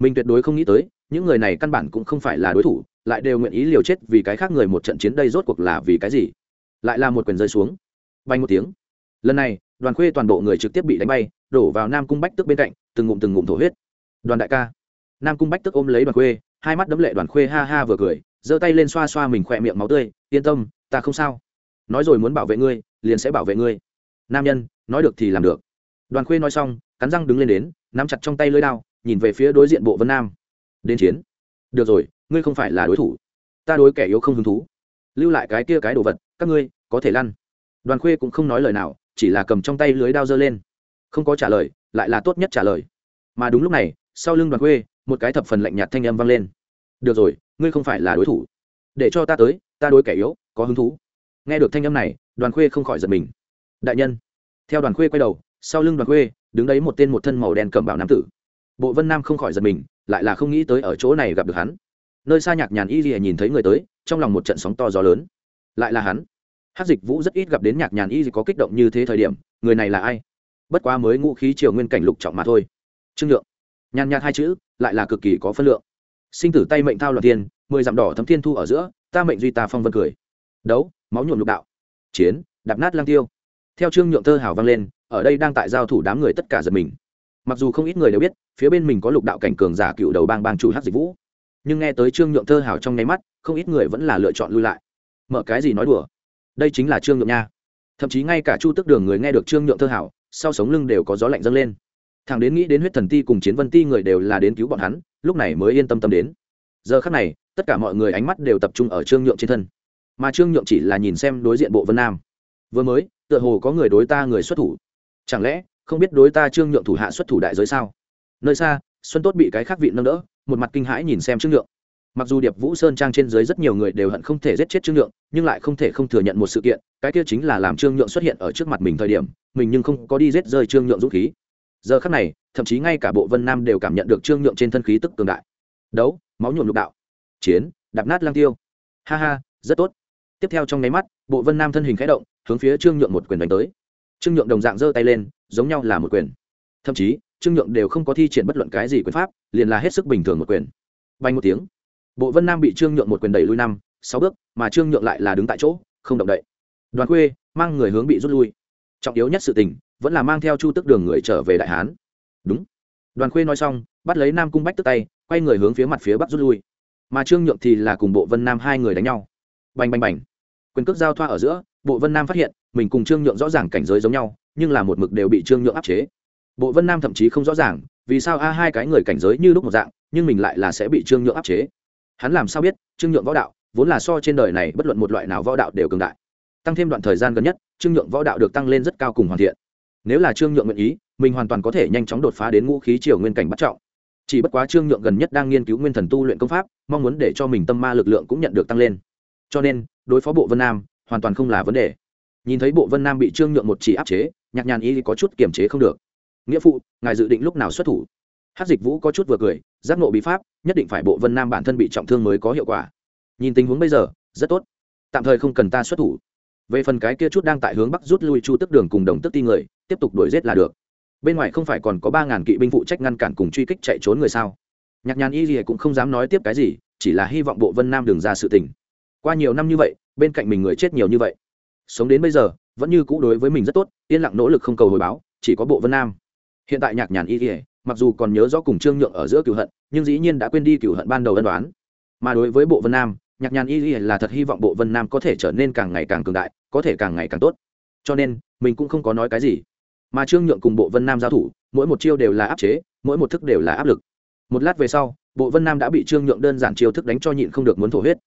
Mình tuyệt đối không nghĩ tới, những người này căn bản cũng không phải là đối thủ, lại đều nguyện ý liều chết vì cái khác người một trận chiến đây rốt cuộc là vì cái gì? Lại là một quyền rơi xuống. Bay một tiếng. Lần này, đoàn khuê toàn bộ người trực tiếp bị đánh bay, đổ vào nam cung bách tức bên cạnh, từng ngụm từng ngụm thổ huyết. Đoàn đại ca. Nam cung bách tức ôm lấy đoàn khuê, hai mắt đấm lệ đoàn khuê ha ha vừa cười giơ tay lên xoa xoa mình khỏe miệng máu tươi, yên tâm, ta không sao. Nói rồi muốn bảo vệ ngươi, liền sẽ bảo vệ ngươi. Nam nhân, nói được thì làm được. Đoàn khuê nói xong, cắn răng đứng lên đến, nắm chặt trong tay lưới đao, nhìn về phía đối diện bộ vân nam. Đến chiến. Được rồi, ngươi không phải là đối thủ. Ta đối kẻ yếu không hứng thú. Lưu lại cái kia cái đồ vật, các ngươi có thể lăn. Đoàn khuê cũng không nói lời nào, chỉ là cầm trong tay lưới đao giơ lên. Không có trả lời, lại là tốt nhất trả lời. Mà đúng lúc này, sau lưng đoàn khuê, một cái thập phần lạnh nhạt thanh âm vang lên được rồi, ngươi không phải là đối thủ. Để cho ta tới, ta đối kẻ yếu, có hứng thú. Nghe được thanh âm này, đoàn khuê không khỏi giật mình. Đại nhân. Theo đoàn khuê quay đầu, sau lưng đoàn khuê, đứng đấy một tên một thân màu đen cầm bảo nam tử. Bộ vân nam không khỏi giật mình, lại là không nghĩ tới ở chỗ này gặp được hắn. Nơi xa nhạc nhàn y rìa nhìn thấy người tới, trong lòng một trận sóng to gió lớn. Lại là hắn. Hát dịch vũ rất ít gặp đến nhạc nhàn y gì có kích động như thế thời điểm, người này là ai? Bất quá mới ngũ khí triều nguyên cảnh lục trọng mà thôi. Trương nhượng nhàn nhạt hai chữ, lại là cực kỳ có phân lượng sinh tử tay mệnh thao loạn thiên, mười dặm đỏ thấm thiên thu ở giữa, ta mệnh duy ta phong vân cười. Đấu, máu nhuộm lục đạo. Chiến, đạp nát lang tiêu. Theo trương nhượng thơ hào vang lên, ở đây đang tại giao thủ đám người tất cả giật mình. Mặc dù không ít người đều biết, phía bên mình có lục đạo cảnh cường giả cựu đầu bang bang chủ hát dịch vũ. Nhưng nghe tới trương nhượng thơ hào trong nháy mắt, không ít người vẫn là lựa chọn lui lại. Mở cái gì nói đùa? Đây chính là trương nhượng nha. Thậm chí ngay cả chu tức đường người nghe được trương nhượng thơ hào, sau sống lưng đều có gió lạnh dâng lên. Thằng đến nghĩ đến huyết thần ti cùng chiến vân ti người đều là đến cứu bọn hắn lúc này mới yên tâm tâm đến. Giờ khắc này, tất cả mọi người ánh mắt đều tập trung ở trương nhượng trên thân. Mà trương nhượng chỉ là nhìn xem đối diện bộ vân nam. Vừa mới, tựa hồ có người đối ta người xuất thủ. Chẳng lẽ, không biết đối ta trương nhượng thủ hạ xuất thủ đại giới sao? Nơi xa, xuân tốt bị cái khác vị nâng đỡ, một mặt kinh hãi nhìn xem trương nhượng. Mặc dù điệp vũ sơn trang trên dưới rất nhiều người đều hận không thể giết chết trương nhượng, nhưng lại không thể không thừa nhận một sự kiện, cái kia chính là làm trương nhượng xuất hiện ở trước mặt mình thời điểm, mình nhưng không có đi giết rơi trương nhượng dũng khí giờ khắc này, thậm chí ngay cả bộ vân nam đều cảm nhận được trương nhượng trên thân khí tức cường đại. Đấu, máu nhuộm lục đạo. Chiến, đạp nát lang tiêu. Ha ha, rất tốt. Tiếp theo trong nháy mắt, bộ vân nam thân hình khẽ động, hướng phía trương nhượng một quyền đánh tới. Trương nhượng đồng dạng giơ tay lên, giống nhau là một quyền. Thậm chí, trương nhượng đều không có thi triển bất luận cái gì quyền pháp, liền là hết sức bình thường một quyền. Bay một tiếng, bộ vân nam bị trương nhượng một quyền đẩy lui năm, sáu bước, mà trương nhượng lại là đứng tại chỗ, không động đậy. Đoàn khuê, mang người hướng bị rút lui trọng yếu nhất sự tình, vẫn là mang theo chu tức đường người trở về đại hán. Đúng. Đoàn khuê nói xong, bắt lấy nam cung bách tức tay, quay người hướng phía mặt phía bắc rút lui. Mà trương nhượng thì là cùng bộ vân nam hai người đánh nhau. Bành bành bành. Quyền cước giao thoa ở giữa, bộ vân nam phát hiện, mình cùng trương nhượng rõ ràng cảnh giới giống nhau, nhưng là một mực đều bị trương nhượng áp chế. Bộ vân nam thậm chí không rõ ràng, vì sao a hai cái người cảnh giới như lúc một dạng, nhưng mình lại là sẽ bị trương nhượng áp chế. Hắn làm sao biết, trương nhượng võ đạo, vốn là so trên đời này bất luận một loại nào võ đạo đều cường đại tăng thêm đoạn thời gian gần nhất, trương nhượng võ đạo được tăng lên rất cao cùng hoàn thiện. Nếu là trương nhượng nguyện ý, mình hoàn toàn có thể nhanh chóng đột phá đến ngũ khí triều nguyên cảnh bắt trọng. Chỉ bất quá trương nhượng gần nhất đang nghiên cứu nguyên thần tu luyện công pháp, mong muốn để cho mình tâm ma lực lượng cũng nhận được tăng lên. Cho nên, đối phó bộ vân nam, hoàn toàn không là vấn đề. Nhìn thấy bộ vân nam bị trương nhượng một chỉ áp chế, nhạc nhàn ý có chút kiềm chế không được. Nghĩa phụ, ngài dự định lúc nào xuất thủ? Hát dịch vũ có chút vừa cười, giác nộ bí pháp, nhất định phải bộ vân nam bản thân bị trọng thương mới có hiệu quả. Nhìn tình huống bây giờ, rất tốt. Tạm thời không cần ta xuất thủ về phần cái kia chút đang tại hướng bắc rút lui chu tức đường cùng đồng tức ti người, tiếp tục đuổi giết là được. Bên ngoài không phải còn có ba ngàn kỵ binh phụ trách ngăn cản cùng truy kích chạy trốn người sao? Nhạc nhàn y gì cũng không dám nói tiếp cái gì, chỉ là hy vọng bộ vân nam đường ra sự tình. Qua nhiều năm như vậy, bên cạnh mình người chết nhiều như vậy. Sống đến bây giờ, vẫn như cũ đối với mình rất tốt, yên lặng nỗ lực không cầu hồi báo, chỉ có bộ vân nam. Hiện tại nhạc nhàn y gì mặc dù còn nhớ rõ cùng trương nhượng ở giữa cựu hận, nhưng dĩ nhiên đã quên đi cựu hận ban đầu ân đoán mà đối với bộ vân nam nhạc nhàn y là thật hy vọng bộ vân nam có thể trở nên càng ngày càng cường đại, có thể càng ngày càng tốt. Cho nên, mình cũng không có nói cái gì. Mà trương nhượng cùng bộ vân nam giao thủ, mỗi một chiêu đều là áp chế, mỗi một thức đều là áp lực. Một lát về sau, bộ vân nam đã bị trương nhượng đơn giản chiêu thức đánh cho nhịn không được muốn thổ huyết.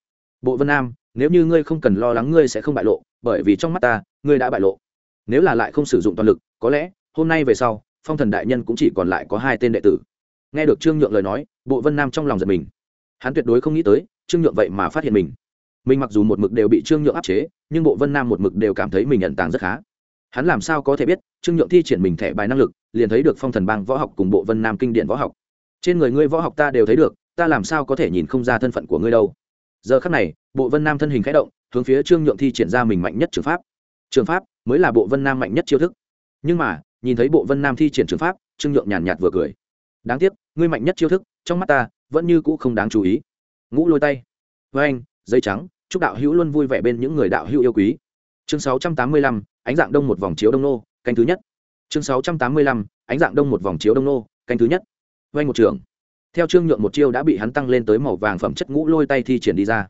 Bộ vân nam, nếu như ngươi không cần lo lắng ngươi sẽ không bại lộ, bởi vì trong mắt ta, ngươi đã bại lộ. Nếu là lại không sử dụng toàn lực, có lẽ, hôm nay về sau, phong thần đại nhân cũng chỉ còn lại có hai tên đệ tử. Nghe được trương nhượng lời nói, bộ vân nam trong lòng giật mình. Hắn tuyệt đối không nghĩ tới trương nhượng vậy mà phát hiện mình. Mình mặc dù một mực đều bị trương nhượng áp chế, nhưng bộ vân nam một mực đều cảm thấy mình nhận tàng rất khá. Hắn làm sao có thể biết, trương nhượng thi triển mình thẻ bài năng lực, liền thấy được phong thần bang võ học cùng bộ vân nam kinh điển võ học. Trên người ngươi võ học ta đều thấy được, ta làm sao có thể nhìn không ra thân phận của ngươi đâu. Giờ khắc này, bộ vân nam thân hình k h ẽ động, hướng phía trương nhượng thi triển ra mình mạnh nhất trường pháp. Trường pháp mới là bộ vân nam mạnh nhất chiêu thức. Nhưng mà, nhìn thấy bộ vân nam thi triển trường pháp, trương nhượng nhàn nhạt vừa cười. Đáng tiếc, ngươi mạnh nhất chiêu thức, trong mắt ta, vẫn như cũ không đáng chú ý ngũ lôi tay. Với anh, dây trắng, chúc đạo hữu luôn vui vẻ bên những người đạo hữu yêu quý. Chương sáu trăm tám mươi lăm, ánh dạng đông một vòng chiếu đông nô, canh thứ nhất. Chương sáu trăm tám mươi lăm, ánh dạng đông một vòng chiếu đông nô, canh thứ nhất. Vay một trường. Theo trương nhượng một chiêu đã bị hắn tăng lên tới màu vàng phẩm chất ngũ lôi tay thi triển đi ra.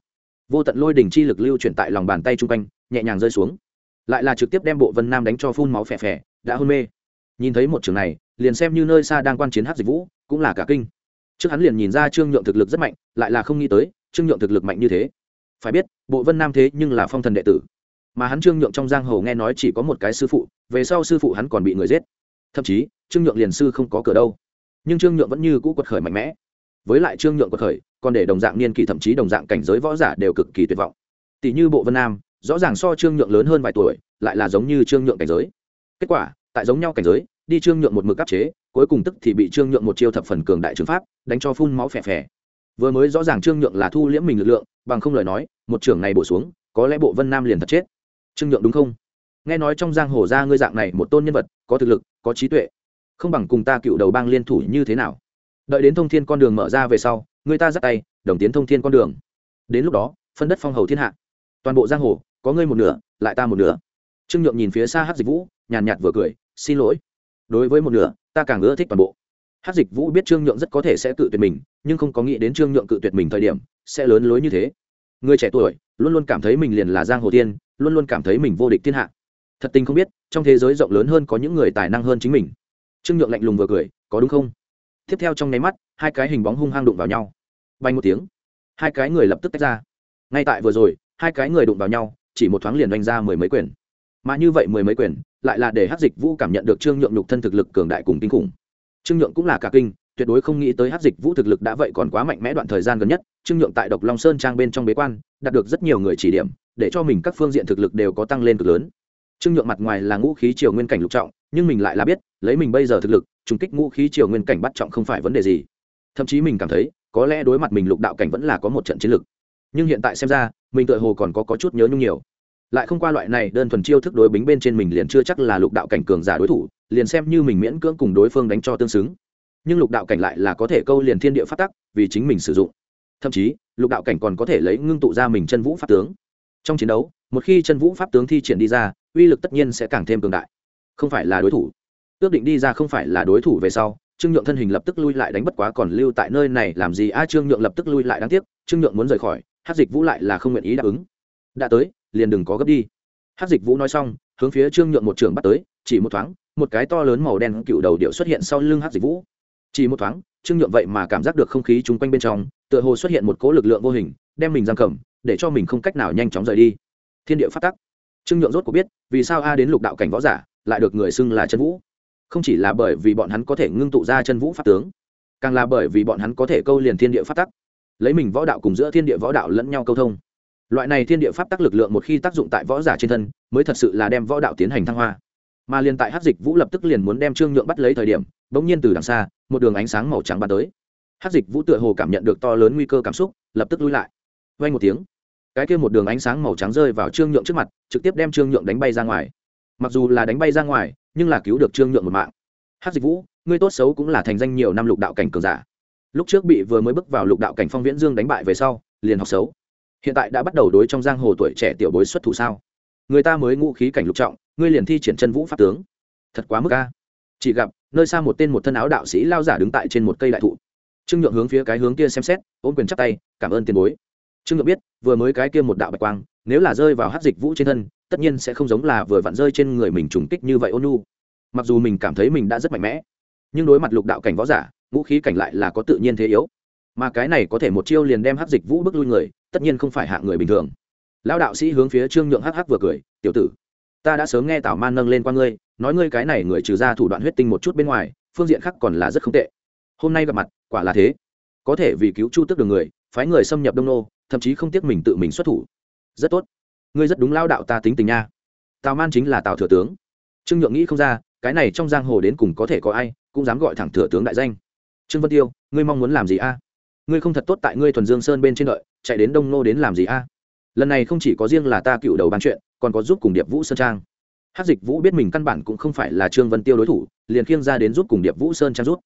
Vô tận lôi đỉnh chi lực lưu chuyển tại lòng bàn tay chung quanh, nhẹ nhàng rơi xuống. Lại là trực tiếp đem bộ vân nam đánh cho phun máu phè phè, đã hôn mê. Nhìn thấy một trường này, liền xem như nơi xa đang quan chiến hát dịch vũ, cũng là cả kinh trước hắn liền nhìn ra trương nhượng thực lực rất mạnh, lại là không nghĩ tới, trương nhượng thực lực mạnh như thế. Phải biết, bộ vân nam thế nhưng là phong thần đệ tử. Mà hắn trương nhượng trong giang hồ nghe nói chỉ có một cái sư phụ, về sau sư phụ hắn còn bị người giết. Thậm chí, trương nhượng liền sư không có cửa đâu. Nhưng trương nhượng vẫn như cũ quật khởi mạnh mẽ. Với lại trương nhượng quật khởi, còn để đồng dạng niên kỳ thậm chí đồng dạng cảnh giới võ giả đều cực kỳ tuyệt vọng. Tỷ như bộ vân nam, rõ ràng so trương nhượng lớn hơn vài tuổi, lại là giống như trương nhượng cảnh giới. Kết quả, tại giống nhau cảnh giới, đi trương nhượng một mực áp chế cuối cùng tức thì bị trương nhượng một chiêu thập phần cường đại trường pháp, đánh cho phun máu phè phè. Vừa mới rõ ràng trương nhượng là thu liễm mình lực lượng, bằng không lời nói, một trưởng này bổ xuống, có lẽ bộ vân nam liền thật chết. Trương nhượng đúng không? Nghe nói trong giang hồ ra ngươi dạng này một tôn nhân vật, có thực lực, có trí tuệ. Không bằng cùng ta cựu đầu bang liên thủ như thế nào? Đợi đến thông thiên con đường mở ra về sau người ta dắt tay, đồng tiến thông thiên con đường. Đến lúc đó, phân đất phong hầu thiên hạ. Toàn bộ giang hồ, có ngươi một nửa, lại ta một nửa. Trương nhượng nhìn phía xa hát dịch vũ, nhàn nhạt vừa cười, xin lỗi. Đối với một nửa ta càng ưa thích toàn bộ. Hát dịch vũ biết trương nhượng rất có thể sẽ cự tuyệt mình, nhưng không có nghĩ đến trương nhượng cự tuyệt mình thời điểm, sẽ lớn lối như thế. Người trẻ tuổi luôn luôn cảm thấy mình liền là giang hồ tiên, luôn luôn cảm thấy mình vô địch thiên hạ. Thật tình không biết, trong thế giới rộng lớn hơn có những người tài năng hơn chính mình. Trương nhượng lạnh lùng vừa cười, có đúng không? Tiếp theo trong nháy mắt, hai cái hình bóng hung hăng đụng vào nhau. Bay một tiếng, hai cái người lập tức tách ra. Ngay tại vừa rồi, hai cái người đụng vào nhau, chỉ một thoáng liền đánh ra mười mấy quyền. Mà như vậy mười mấy quyền lại là để hát dịch vũ cảm nhận được trương nhượng nhục thân thực lực cường đại cùng kinh khủng. Trương nhượng cũng là cả kinh tuyệt đối không nghĩ tới hát dịch vũ thực lực đã vậy còn quá mạnh mẽ đoạn thời gian gần nhất trương nhượng tại độc long sơn trang bên trong bế quan đạt được rất nhiều người chỉ điểm để cho mình các phương diện thực lực đều có tăng lên cực lớn. Trương nhượng mặt ngoài là ngũ khí triều nguyên cảnh lục trọng nhưng mình lại là biết lấy mình bây giờ thực lực trùng kích ngũ khí triều nguyên cảnh bắt trọng không phải vấn đề gì. Thậm chí mình cảm thấy có lẽ đối mặt mình lục đạo cảnh vẫn là có một trận chiến lực. Nhưng hiện tại xem ra mình tựa hồ còn có, có chút nhớ nhung nhiều lại không qua loại này đơn thuần chiêu thức đối bính bên trên mình liền chưa chắc là lục đạo cảnh cường giả đối thủ, liền xem như mình miễn cưỡng cùng đối phương đánh cho tương xứng. Nhưng lục đạo cảnh lại là có thể câu liền thiên địa phát tắc, vì chính mình sử dụng. Thậm chí, lục đạo cảnh còn có thể lấy ngưng tụ ra mình chân vũ pháp tướng. Trong chiến đấu, một khi chân vũ pháp tướng thi triển đi ra, uy lực tất nhiên sẽ càng thêm cường đại. Không phải là đối thủ. Ước định đi ra không phải là đối thủ về sau, trương nhượng thân hình lập tức lui lại đánh bất quá còn lưu tại nơi này, làm gì? A, trương nhượng lập tức lui lại, đáng tiếc, trương nhượng muốn rời khỏi hát dịch vũ lại là không nguyện ý đáp ứng. Đã tới liền đừng có gấp đi. Hát dịch vũ nói xong, hướng phía trương nhượng một trường bắt tới, chỉ một thoáng, một cái to lớn màu đen cựu đầu điệu xuất hiện sau lưng hát dịch vũ. Chỉ một thoáng, trương nhượng vậy mà cảm giác được không khí chung quanh bên trong, tựa hồ xuất hiện một cỗ lực lượng vô hình, đem mình giam cầm, để cho mình không cách nào nhanh chóng rời đi. Thiên địa phát tắc. Trương nhượng rốt có biết, vì sao a đến lục đạo cảnh võ giả, lại được người xưng là chân vũ. Không chỉ là bởi vì bọn hắn có thể ngưng tụ ra chân vũ pháp tướng, càng là bởi vì bọn hắn có thể câu liền thiên địa phát tắc, lấy mình võ đạo cùng giữa thiên địa võ đạo lẫn nhau câu thông loại này thiên địa pháp tác lực lượng một khi tác dụng tại võ giả trên thân, mới thật sự là đem võ đạo tiến hành thăng hoa. Mà liền tại hát dịch vũ lập tức liền muốn đem trương nhượng bắt lấy thời điểm, bỗng nhiên từ đằng xa, một đường ánh sáng màu trắng bắn tới. Hát dịch vũ tựa hồ cảm nhận được to lớn nguy cơ cảm xúc, lập tức lui lại. Vay một tiếng, cái kia một đường ánh sáng màu trắng rơi vào trương nhượng trước mặt, trực tiếp đem trương nhượng đánh bay ra ngoài. Mặc dù là đánh bay ra ngoài, nhưng là cứu được trương nhượng một mạng. Hát dịch vũ, ngươi tốt xấu cũng là thành danh nhiều năm lục đạo cảnh cường giả. Lúc trước bị vừa mới bước vào lục đạo cảnh phong viễn dương đánh bại về sau, liền học xấu hiện tại đã bắt đầu đối trong giang hồ tuổi trẻ tiểu bối xuất thủ sao? Người ta mới ngũ khí cảnh lục trọng, ngươi liền thi triển chân vũ pháp tướng. Thật quá mức ca chỉ gặp, nơi xa một tên một thân áo đạo sĩ lao giả đứng tại trên một cây đại thụ. Trương nhượng hướng phía cái hướng kia xem xét, ôm quyền chắp tay, cảm ơn tiền bối. Trương nhượng biết, vừa mới cái kia một đạo bạch quang, nếu là rơi vào hát dịch vũ trên thân, tất nhiên sẽ không giống là vừa vặn rơi trên người mình trùng kích như vậy ôn nu mặc dù mình cảm thấy mình đã rất mạnh mẽ, nhưng đối mặt lục đạo cảnh võ giả, ngũ khí cảnh lại là có tự nhiên thế yếu. Mà cái này có thể một chiêu liền đem hát dịch vũ bước lui người tất nhiên không phải hạ người bình thường. Lão đạo sĩ hướng phía trương nhượng hắc hắc vừa cười, tiểu tử, ta đã sớm nghe tào man nâng lên qua ngươi, nói ngươi cái này người trừ ra thủ đoạn huyết tinh một chút bên ngoài, phương diện khác còn là rất không tệ. Hôm nay gặp mặt, quả là thế. Có thể vì cứu chu tước đường người, phái người xâm nhập đông nô, thậm chí không tiếc mình tự mình xuất thủ. Rất tốt. Ngươi rất đúng lao đạo ta tính tình nha. Tào man chính là tào thừa tướng. Trương nhượng nghĩ không ra, cái này trong giang hồ đến cùng có thể có ai cũng dám gọi thẳng thừa tướng đại danh. Trương vân tiêu, ngươi mong muốn làm gì a? Ngươi không thật tốt tại ngươi thuần dương sơn bên trên đợi, chạy đến đông nô đến làm gì a? Lần này không chỉ có riêng là ta cựu đầu bàn chuyện, còn có giúp cùng điệp vũ sơn trang. Hát dịch vũ biết mình căn bản cũng không phải là trương vân tiêu đối thủ, liền khiêng ra đến giúp cùng điệp vũ sơn trang rút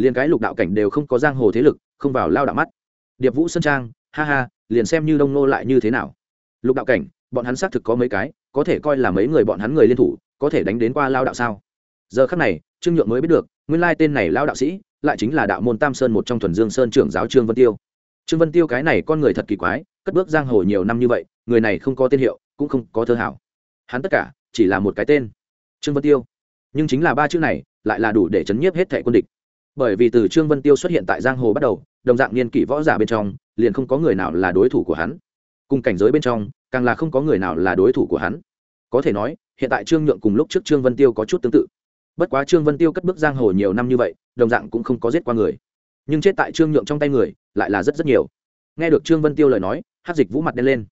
liền cái lục đạo cảnh đều không có giang hồ thế lực, không vào lao đạo mắt. Điệp vũ sơn trang, ha ha, liền xem như đông nô lại như thế nào. Lục đạo cảnh, bọn hắn xác thực có mấy cái, có thể coi là mấy người bọn hắn người liên thủ, có thể đánh đến qua lao đạo sao? Giờ khắc này, trương nhượng mới biết được, nguyên lai tên này lao đạo sĩ lại chính là đạo môn tam sơn một trong thuần dương sơn trưởng giáo trương vân tiêu. Trương vân tiêu cái này con người thật kỳ quái, cất bước giang hồ nhiều năm như vậy, người này không có tên hiệu, cũng không có thơ hảo. Hắn tất cả chỉ là một cái tên, trương vân tiêu. Nhưng chính là ba chữ này lại là đủ để chấn nhiếp hết thẻ quân địch. Bởi vì từ trương vân tiêu xuất hiện tại giang hồ bắt đầu, đồng dạng niên kỷ võ giả bên trong, liền không có người nào là đối thủ của hắn. Cùng cảnh giới bên trong, càng là không có người nào là đối thủ của hắn. Có thể nói, hiện tại trương nhượng cùng lúc trước trương vân tiêu có chút tương tự bất quá trương vân tiêu cất bước giang hồ nhiều năm như vậy, đồng dạng cũng không có giết qua người. Nhưng chết tại trương nhượng trong tay người, lại là rất rất nhiều. Nghe được trương vân tiêu lời nói hát dịch vũ mặt đen lên.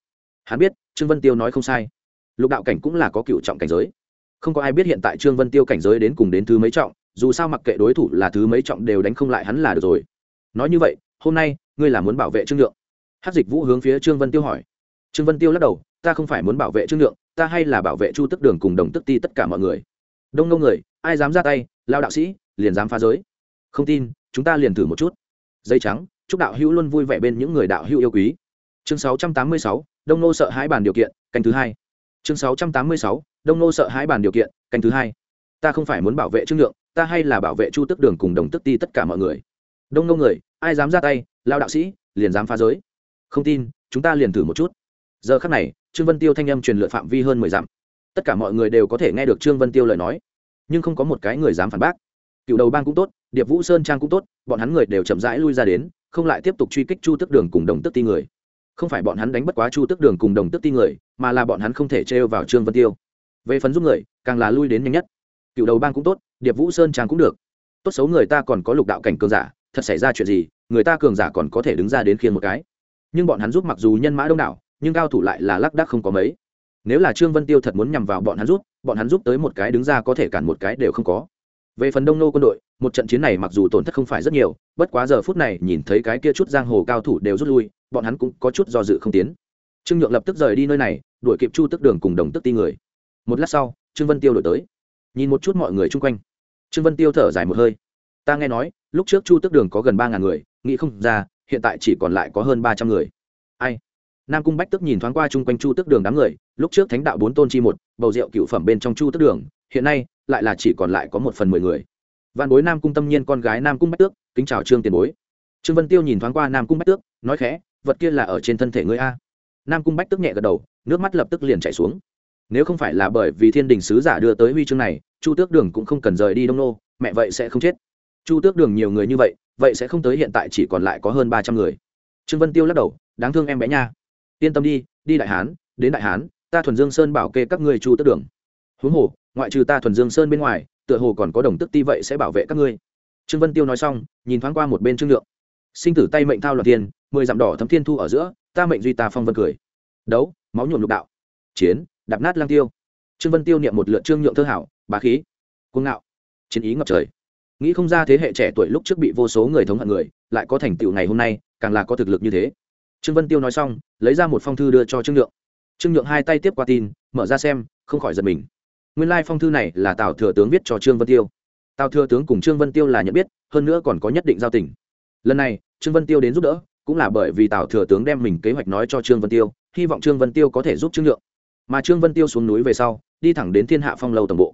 Hắn biết, trương vân tiêu nói không sai. Lục đạo cảnh cũng là có cựu trọng cảnh giới. Không có ai biết hiện tại trương vân tiêu cảnh giới đến cùng đến thứ mấy trọng, dù sao mặc kệ đối thủ là thứ mấy trọng đều đánh không lại hắn là được rồi. Nói như vậy, hôm nay, ngươi là muốn bảo vệ trương nhượng? Hát dịch vũ hướng phía trương vân tiêu hỏi. Trương vân tiêu lắc đầu, ta không phải muốn bảo vệ trương nhượng, ta hay là bảo vệ chu tức đường cùng đồng tức ti tất cả mọi người. Đông nông người ai dám ra tay lao đạo sĩ liền dám phá giới. Không tin chúng ta liền thử một chút. Dây trắng chúc đạo hữu luôn vui vẻ bên những người đạo hữu yêu quý. Chương 686, đông nô sợ hãi bàn điều kiện canh thứ hai. Chương 686, đông nô sợ hãi bàn điều kiện canh thứ hai. Ta không phải muốn bảo vệ trương Lượng, ta hay là bảo vệ chu tức đường cùng đồng tức ti tất cả mọi người. Đông nô người ai dám ra tay lao đạo sĩ liền dám phá giới. Không tin chúng ta liền thử một chút. Giờ khắc này trương vân tiêu thanh âm truyền lượt phạm vi hơn mười dặm. Tất cả mọi người đều có thể nghe được trương vân tiêu lời nói nhưng không có một cái người dám phản bác. Cựu đầu bang cũng tốt, điệp vũ sơn trang cũng tốt, bọn hắn người đều chậm rãi lui ra đến, không lại tiếp tục truy kích chu tức đường cùng đồng tức ti người. Không phải bọn hắn đánh bất quá chu tức đường cùng đồng tức ti người, mà là bọn hắn không thể trêu vào trương vân tiêu. Về phần giúp người, càng là lui đến nhanh nhất. Cựu đầu bang cũng tốt, điệp vũ sơn trang cũng được. Tốt xấu người ta còn có lục đạo cảnh cường giả, thật xảy ra chuyện gì, người ta cường giả còn có thể đứng ra đến khiên một cái. Nhưng bọn hắn giúp mặc dù nhân mã đông đảo, nhưng cao thủ lại là lác đác không có mấy. Nếu là trương vân tiêu thật muốn nhằm vào bọn hắn giúp bọn hắn giúp tới một cái đứng ra có thể cản một cái đều không có. Về phần đông nô quân đội, một trận chiến này mặc dù tổn thất không phải rất nhiều, bất quá giờ phút này nhìn thấy cái kia chút giang hồ cao thủ đều rút lui, bọn hắn cũng có chút do dự không tiến. Trương nhượng lập tức rời đi nơi này, đuổi kịp chu tức đường cùng đồng tức ti người. Một lát sau, trương vân tiêu đổi tới. Nhìn một chút mọi người chung quanh. Trương vân tiêu thở dài một hơi. Ta nghe nói, lúc trước chu tức đường có gần ba ngàn người, nghĩ không ra, hiện tại chỉ còn lại có hơn ba trăm người. Ai? Nam cung bách tức nhìn thoáng qua chung quanh chu tức đường đám người lúc trước thánh đạo bốn tôn chi một, bầu rượu cựu phẩm bên trong chu tức đường, hiện nay lại là chỉ còn lại có một phần mười người. Văn bối nam cung tâm nhiên con gái nam cung bách tước, kính chào trương tiền bối. Trương vân tiêu nhìn thoáng qua nam cung bách tước, nói khẽ, vật kia là ở trên thân thể ngươi a. Nam cung bách tước nhẹ gật đầu, nước mắt lập tức liền chảy xuống. Nếu không phải là bởi vì thiên đình sứ giả đưa tới huy chương này, chu tước đường cũng không cần rời đi đông nô, mẹ vậy sẽ không chết. Chu tước đường nhiều người như vậy vậy sẽ không tới hiện tại chỉ còn lại có hơn ba trăm người. Trương vân tiêu lắc đầu, đáng thương em bé nha. Yên tâm đi đi đại hán, đến đại hán ta thuần dương sơn bảo kê các ngươi chu tức đường. Huống hồ, ngoại trừ ta thuần dương sơn bên ngoài, tựa hồ còn có đồng tức ti vậy sẽ bảo vệ các ngươi. Trương vân tiêu nói xong, nhìn thoáng qua một bên trương lượng. sinh tử tay mệnh thao loạn thiên mười dặm đỏ thấm thiên thu ở giữa, ta mệnh duy ta phong vân cười. Đấu, máu nhuộm lục đạo. Chiến, đạp nát lang tiêu. Trương vân tiêu niệm một lượt trương nhượng thơ hảo, bá khí. Cuồng ngạo. Chiến ý ngập trời. Nghĩ không ra thế hệ trẻ tuổi lúc trước bị vô số người thống hận người, lại có thành tựu ngày hôm nay, càng là có thực lực như thế. Trương vân tiêu nói xong, lấy ra một phong thư đưa cho trương nhượng trương nhượng hai tay tiếp qua tin, mở ra xem, không khỏi giật mình. Nguyên lai、like、phong thư này là tào thừa tướng viết cho trương vân tiêu. Tào thừa tướng cùng trương vân tiêu là nhận biết, hơn nữa còn có nhất định giao tình. Lần này, trương vân tiêu đến giúp đỡ, cũng là bởi vì tào thừa tướng đem mình kế hoạch nói cho trương vân tiêu, hy vọng trương vân tiêu có thể giúp trương nhượng. Mà trương vân tiêu xuống núi về sau, đi thẳng đến thiên hạ phong lâu tổng bộ.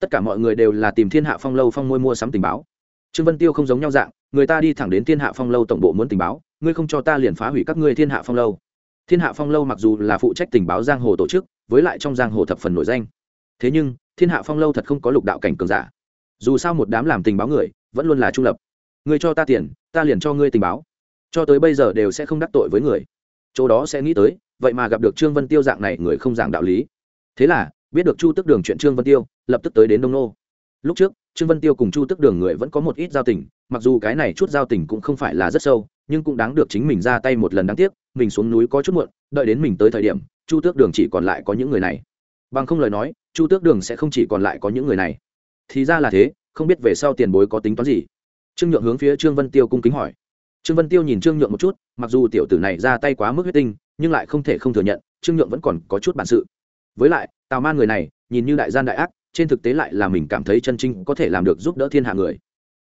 Tất cả mọi người đều là tìm thiên hạ phong lâu phong môi mua sắm tình báo. Trương vân tiêu không giống nhau dạng, người ta đi thẳng đến thiên hạ phong lâu tổng bộ muốn tình báo, ngươi không cho ta liền phá hủy các ngươi thiên hạ phong lâu thiên hạ phong lâu mặc dù là phụ trách tình báo giang hồ tổ chức, với lại trong giang hồ thập phần nổi danh. Thế nhưng, thiên hạ phong lâu thật không có lục đạo cảnh cường giả. Dù sao một đám làm tình báo người, vẫn luôn là trung lập. Ngươi cho ta tiền, ta liền cho ngươi tình báo. Cho tới bây giờ đều sẽ không đắc tội với người. Chỗ đó sẽ nghĩ tới, vậy mà gặp được trương vân tiêu dạng này người không giảng đạo lý. Thế là, biết được chu tức đường chuyện trương vân tiêu, lập tức tới đến đông nô. Lúc trước, trương vân tiêu cùng chu tức đường người vẫn có một ít giao tình, mặc dù cái này chút giao tình cũng không phải là rất sâu nhưng cũng đáng được chính mình ra tay một lần đáng tiếc, mình xuống núi có chút muộn, đợi đến mình tới thời điểm, chu tước đường chỉ còn lại có những người này. Bằng không lời nói, chu tước đường sẽ không chỉ còn lại có những người này. Thì ra là thế, không biết về sau tiền bối có tính toán gì? Trương nhượng hướng phía trương vân tiêu cung kính hỏi. Trương vân tiêu nhìn trương nhượng một chút, mặc dù tiểu tử này ra tay quá mức huyết tinh, nhưng lại không thể không thừa nhận, trương nhượng vẫn còn có chút bản sự. Với lại, tào man người này, nhìn như đại gian đại ác, trên thực tế lại là mình cảm thấy chân chính có thể làm được giúp đỡ thiên hạ người.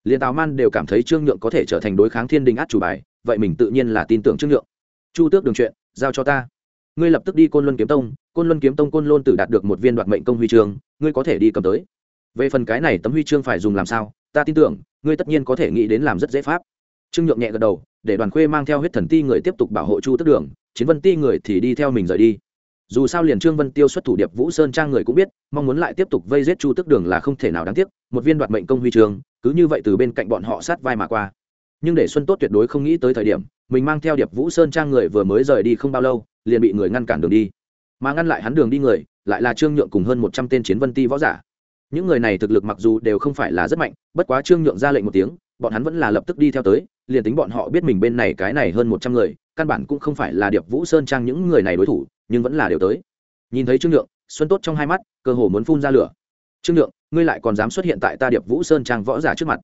Liền tào man đều cảm thấy trương nhượng có thể trở thành đối kháng thiên đình át chủ bài vậy mình tự nhiên là tin tưởng trương nhượng. Chu tước đường chuyện, giao cho ta. Ngươi lập tức đi côn luân kiếm tông, côn luân kiếm tông côn luân tử đạt được một viên đoạt mệnh công huy chương, ngươi có thể đi cầm tới. Về phần cái này tấm huy chương phải dùng làm sao, ta tin tưởng, ngươi tất nhiên có thể nghĩ đến làm rất dễ pháp. Trương nhượng nhẹ gật đầu, để đoàn khuê mang theo huyết thần ti người tiếp tục bảo hộ chu tước đường, chiến vân ti người thì đi theo mình rời đi. Dù sao liền trương vân tiêu xuất thủ điệp vũ sơn trang người cũng biết, mong muốn lại tiếp tục vây giết chu tước đường là không thể nào đáng tiếc, một viên đoạt mệnh công huy chương, cứ như vậy từ bên cạnh bọn họ sát vai mà qua nhưng để xuân tốt tuyệt đối không nghĩ tới thời điểm, mình mang theo điệp vũ sơn trang người vừa mới rời đi không bao lâu, liền bị người ngăn cản đường đi. Mà ngăn lại hắn đường đi người, lại là trương nhượng cùng hơn một trăm tên chiến vân ti võ giả. Những người này thực lực mặc dù đều không phải là rất mạnh, bất quá trương nhượng ra lệnh một tiếng, bọn hắn vẫn là lập tức đi theo tới, liền tính bọn họ biết mình bên này cái này hơn một trăm người, căn bản cũng không phải là điệp vũ sơn trang những người này đối thủ, nhưng vẫn là đều tới. Nhìn thấy trương nhượng, xuân tốt trong hai mắt, cơ hồ muốn phun ra lửa. Trương nhượng, ngươi lại còn dám xuất hiện tại ta điệp vũ sơn trang võ giả trước mặt?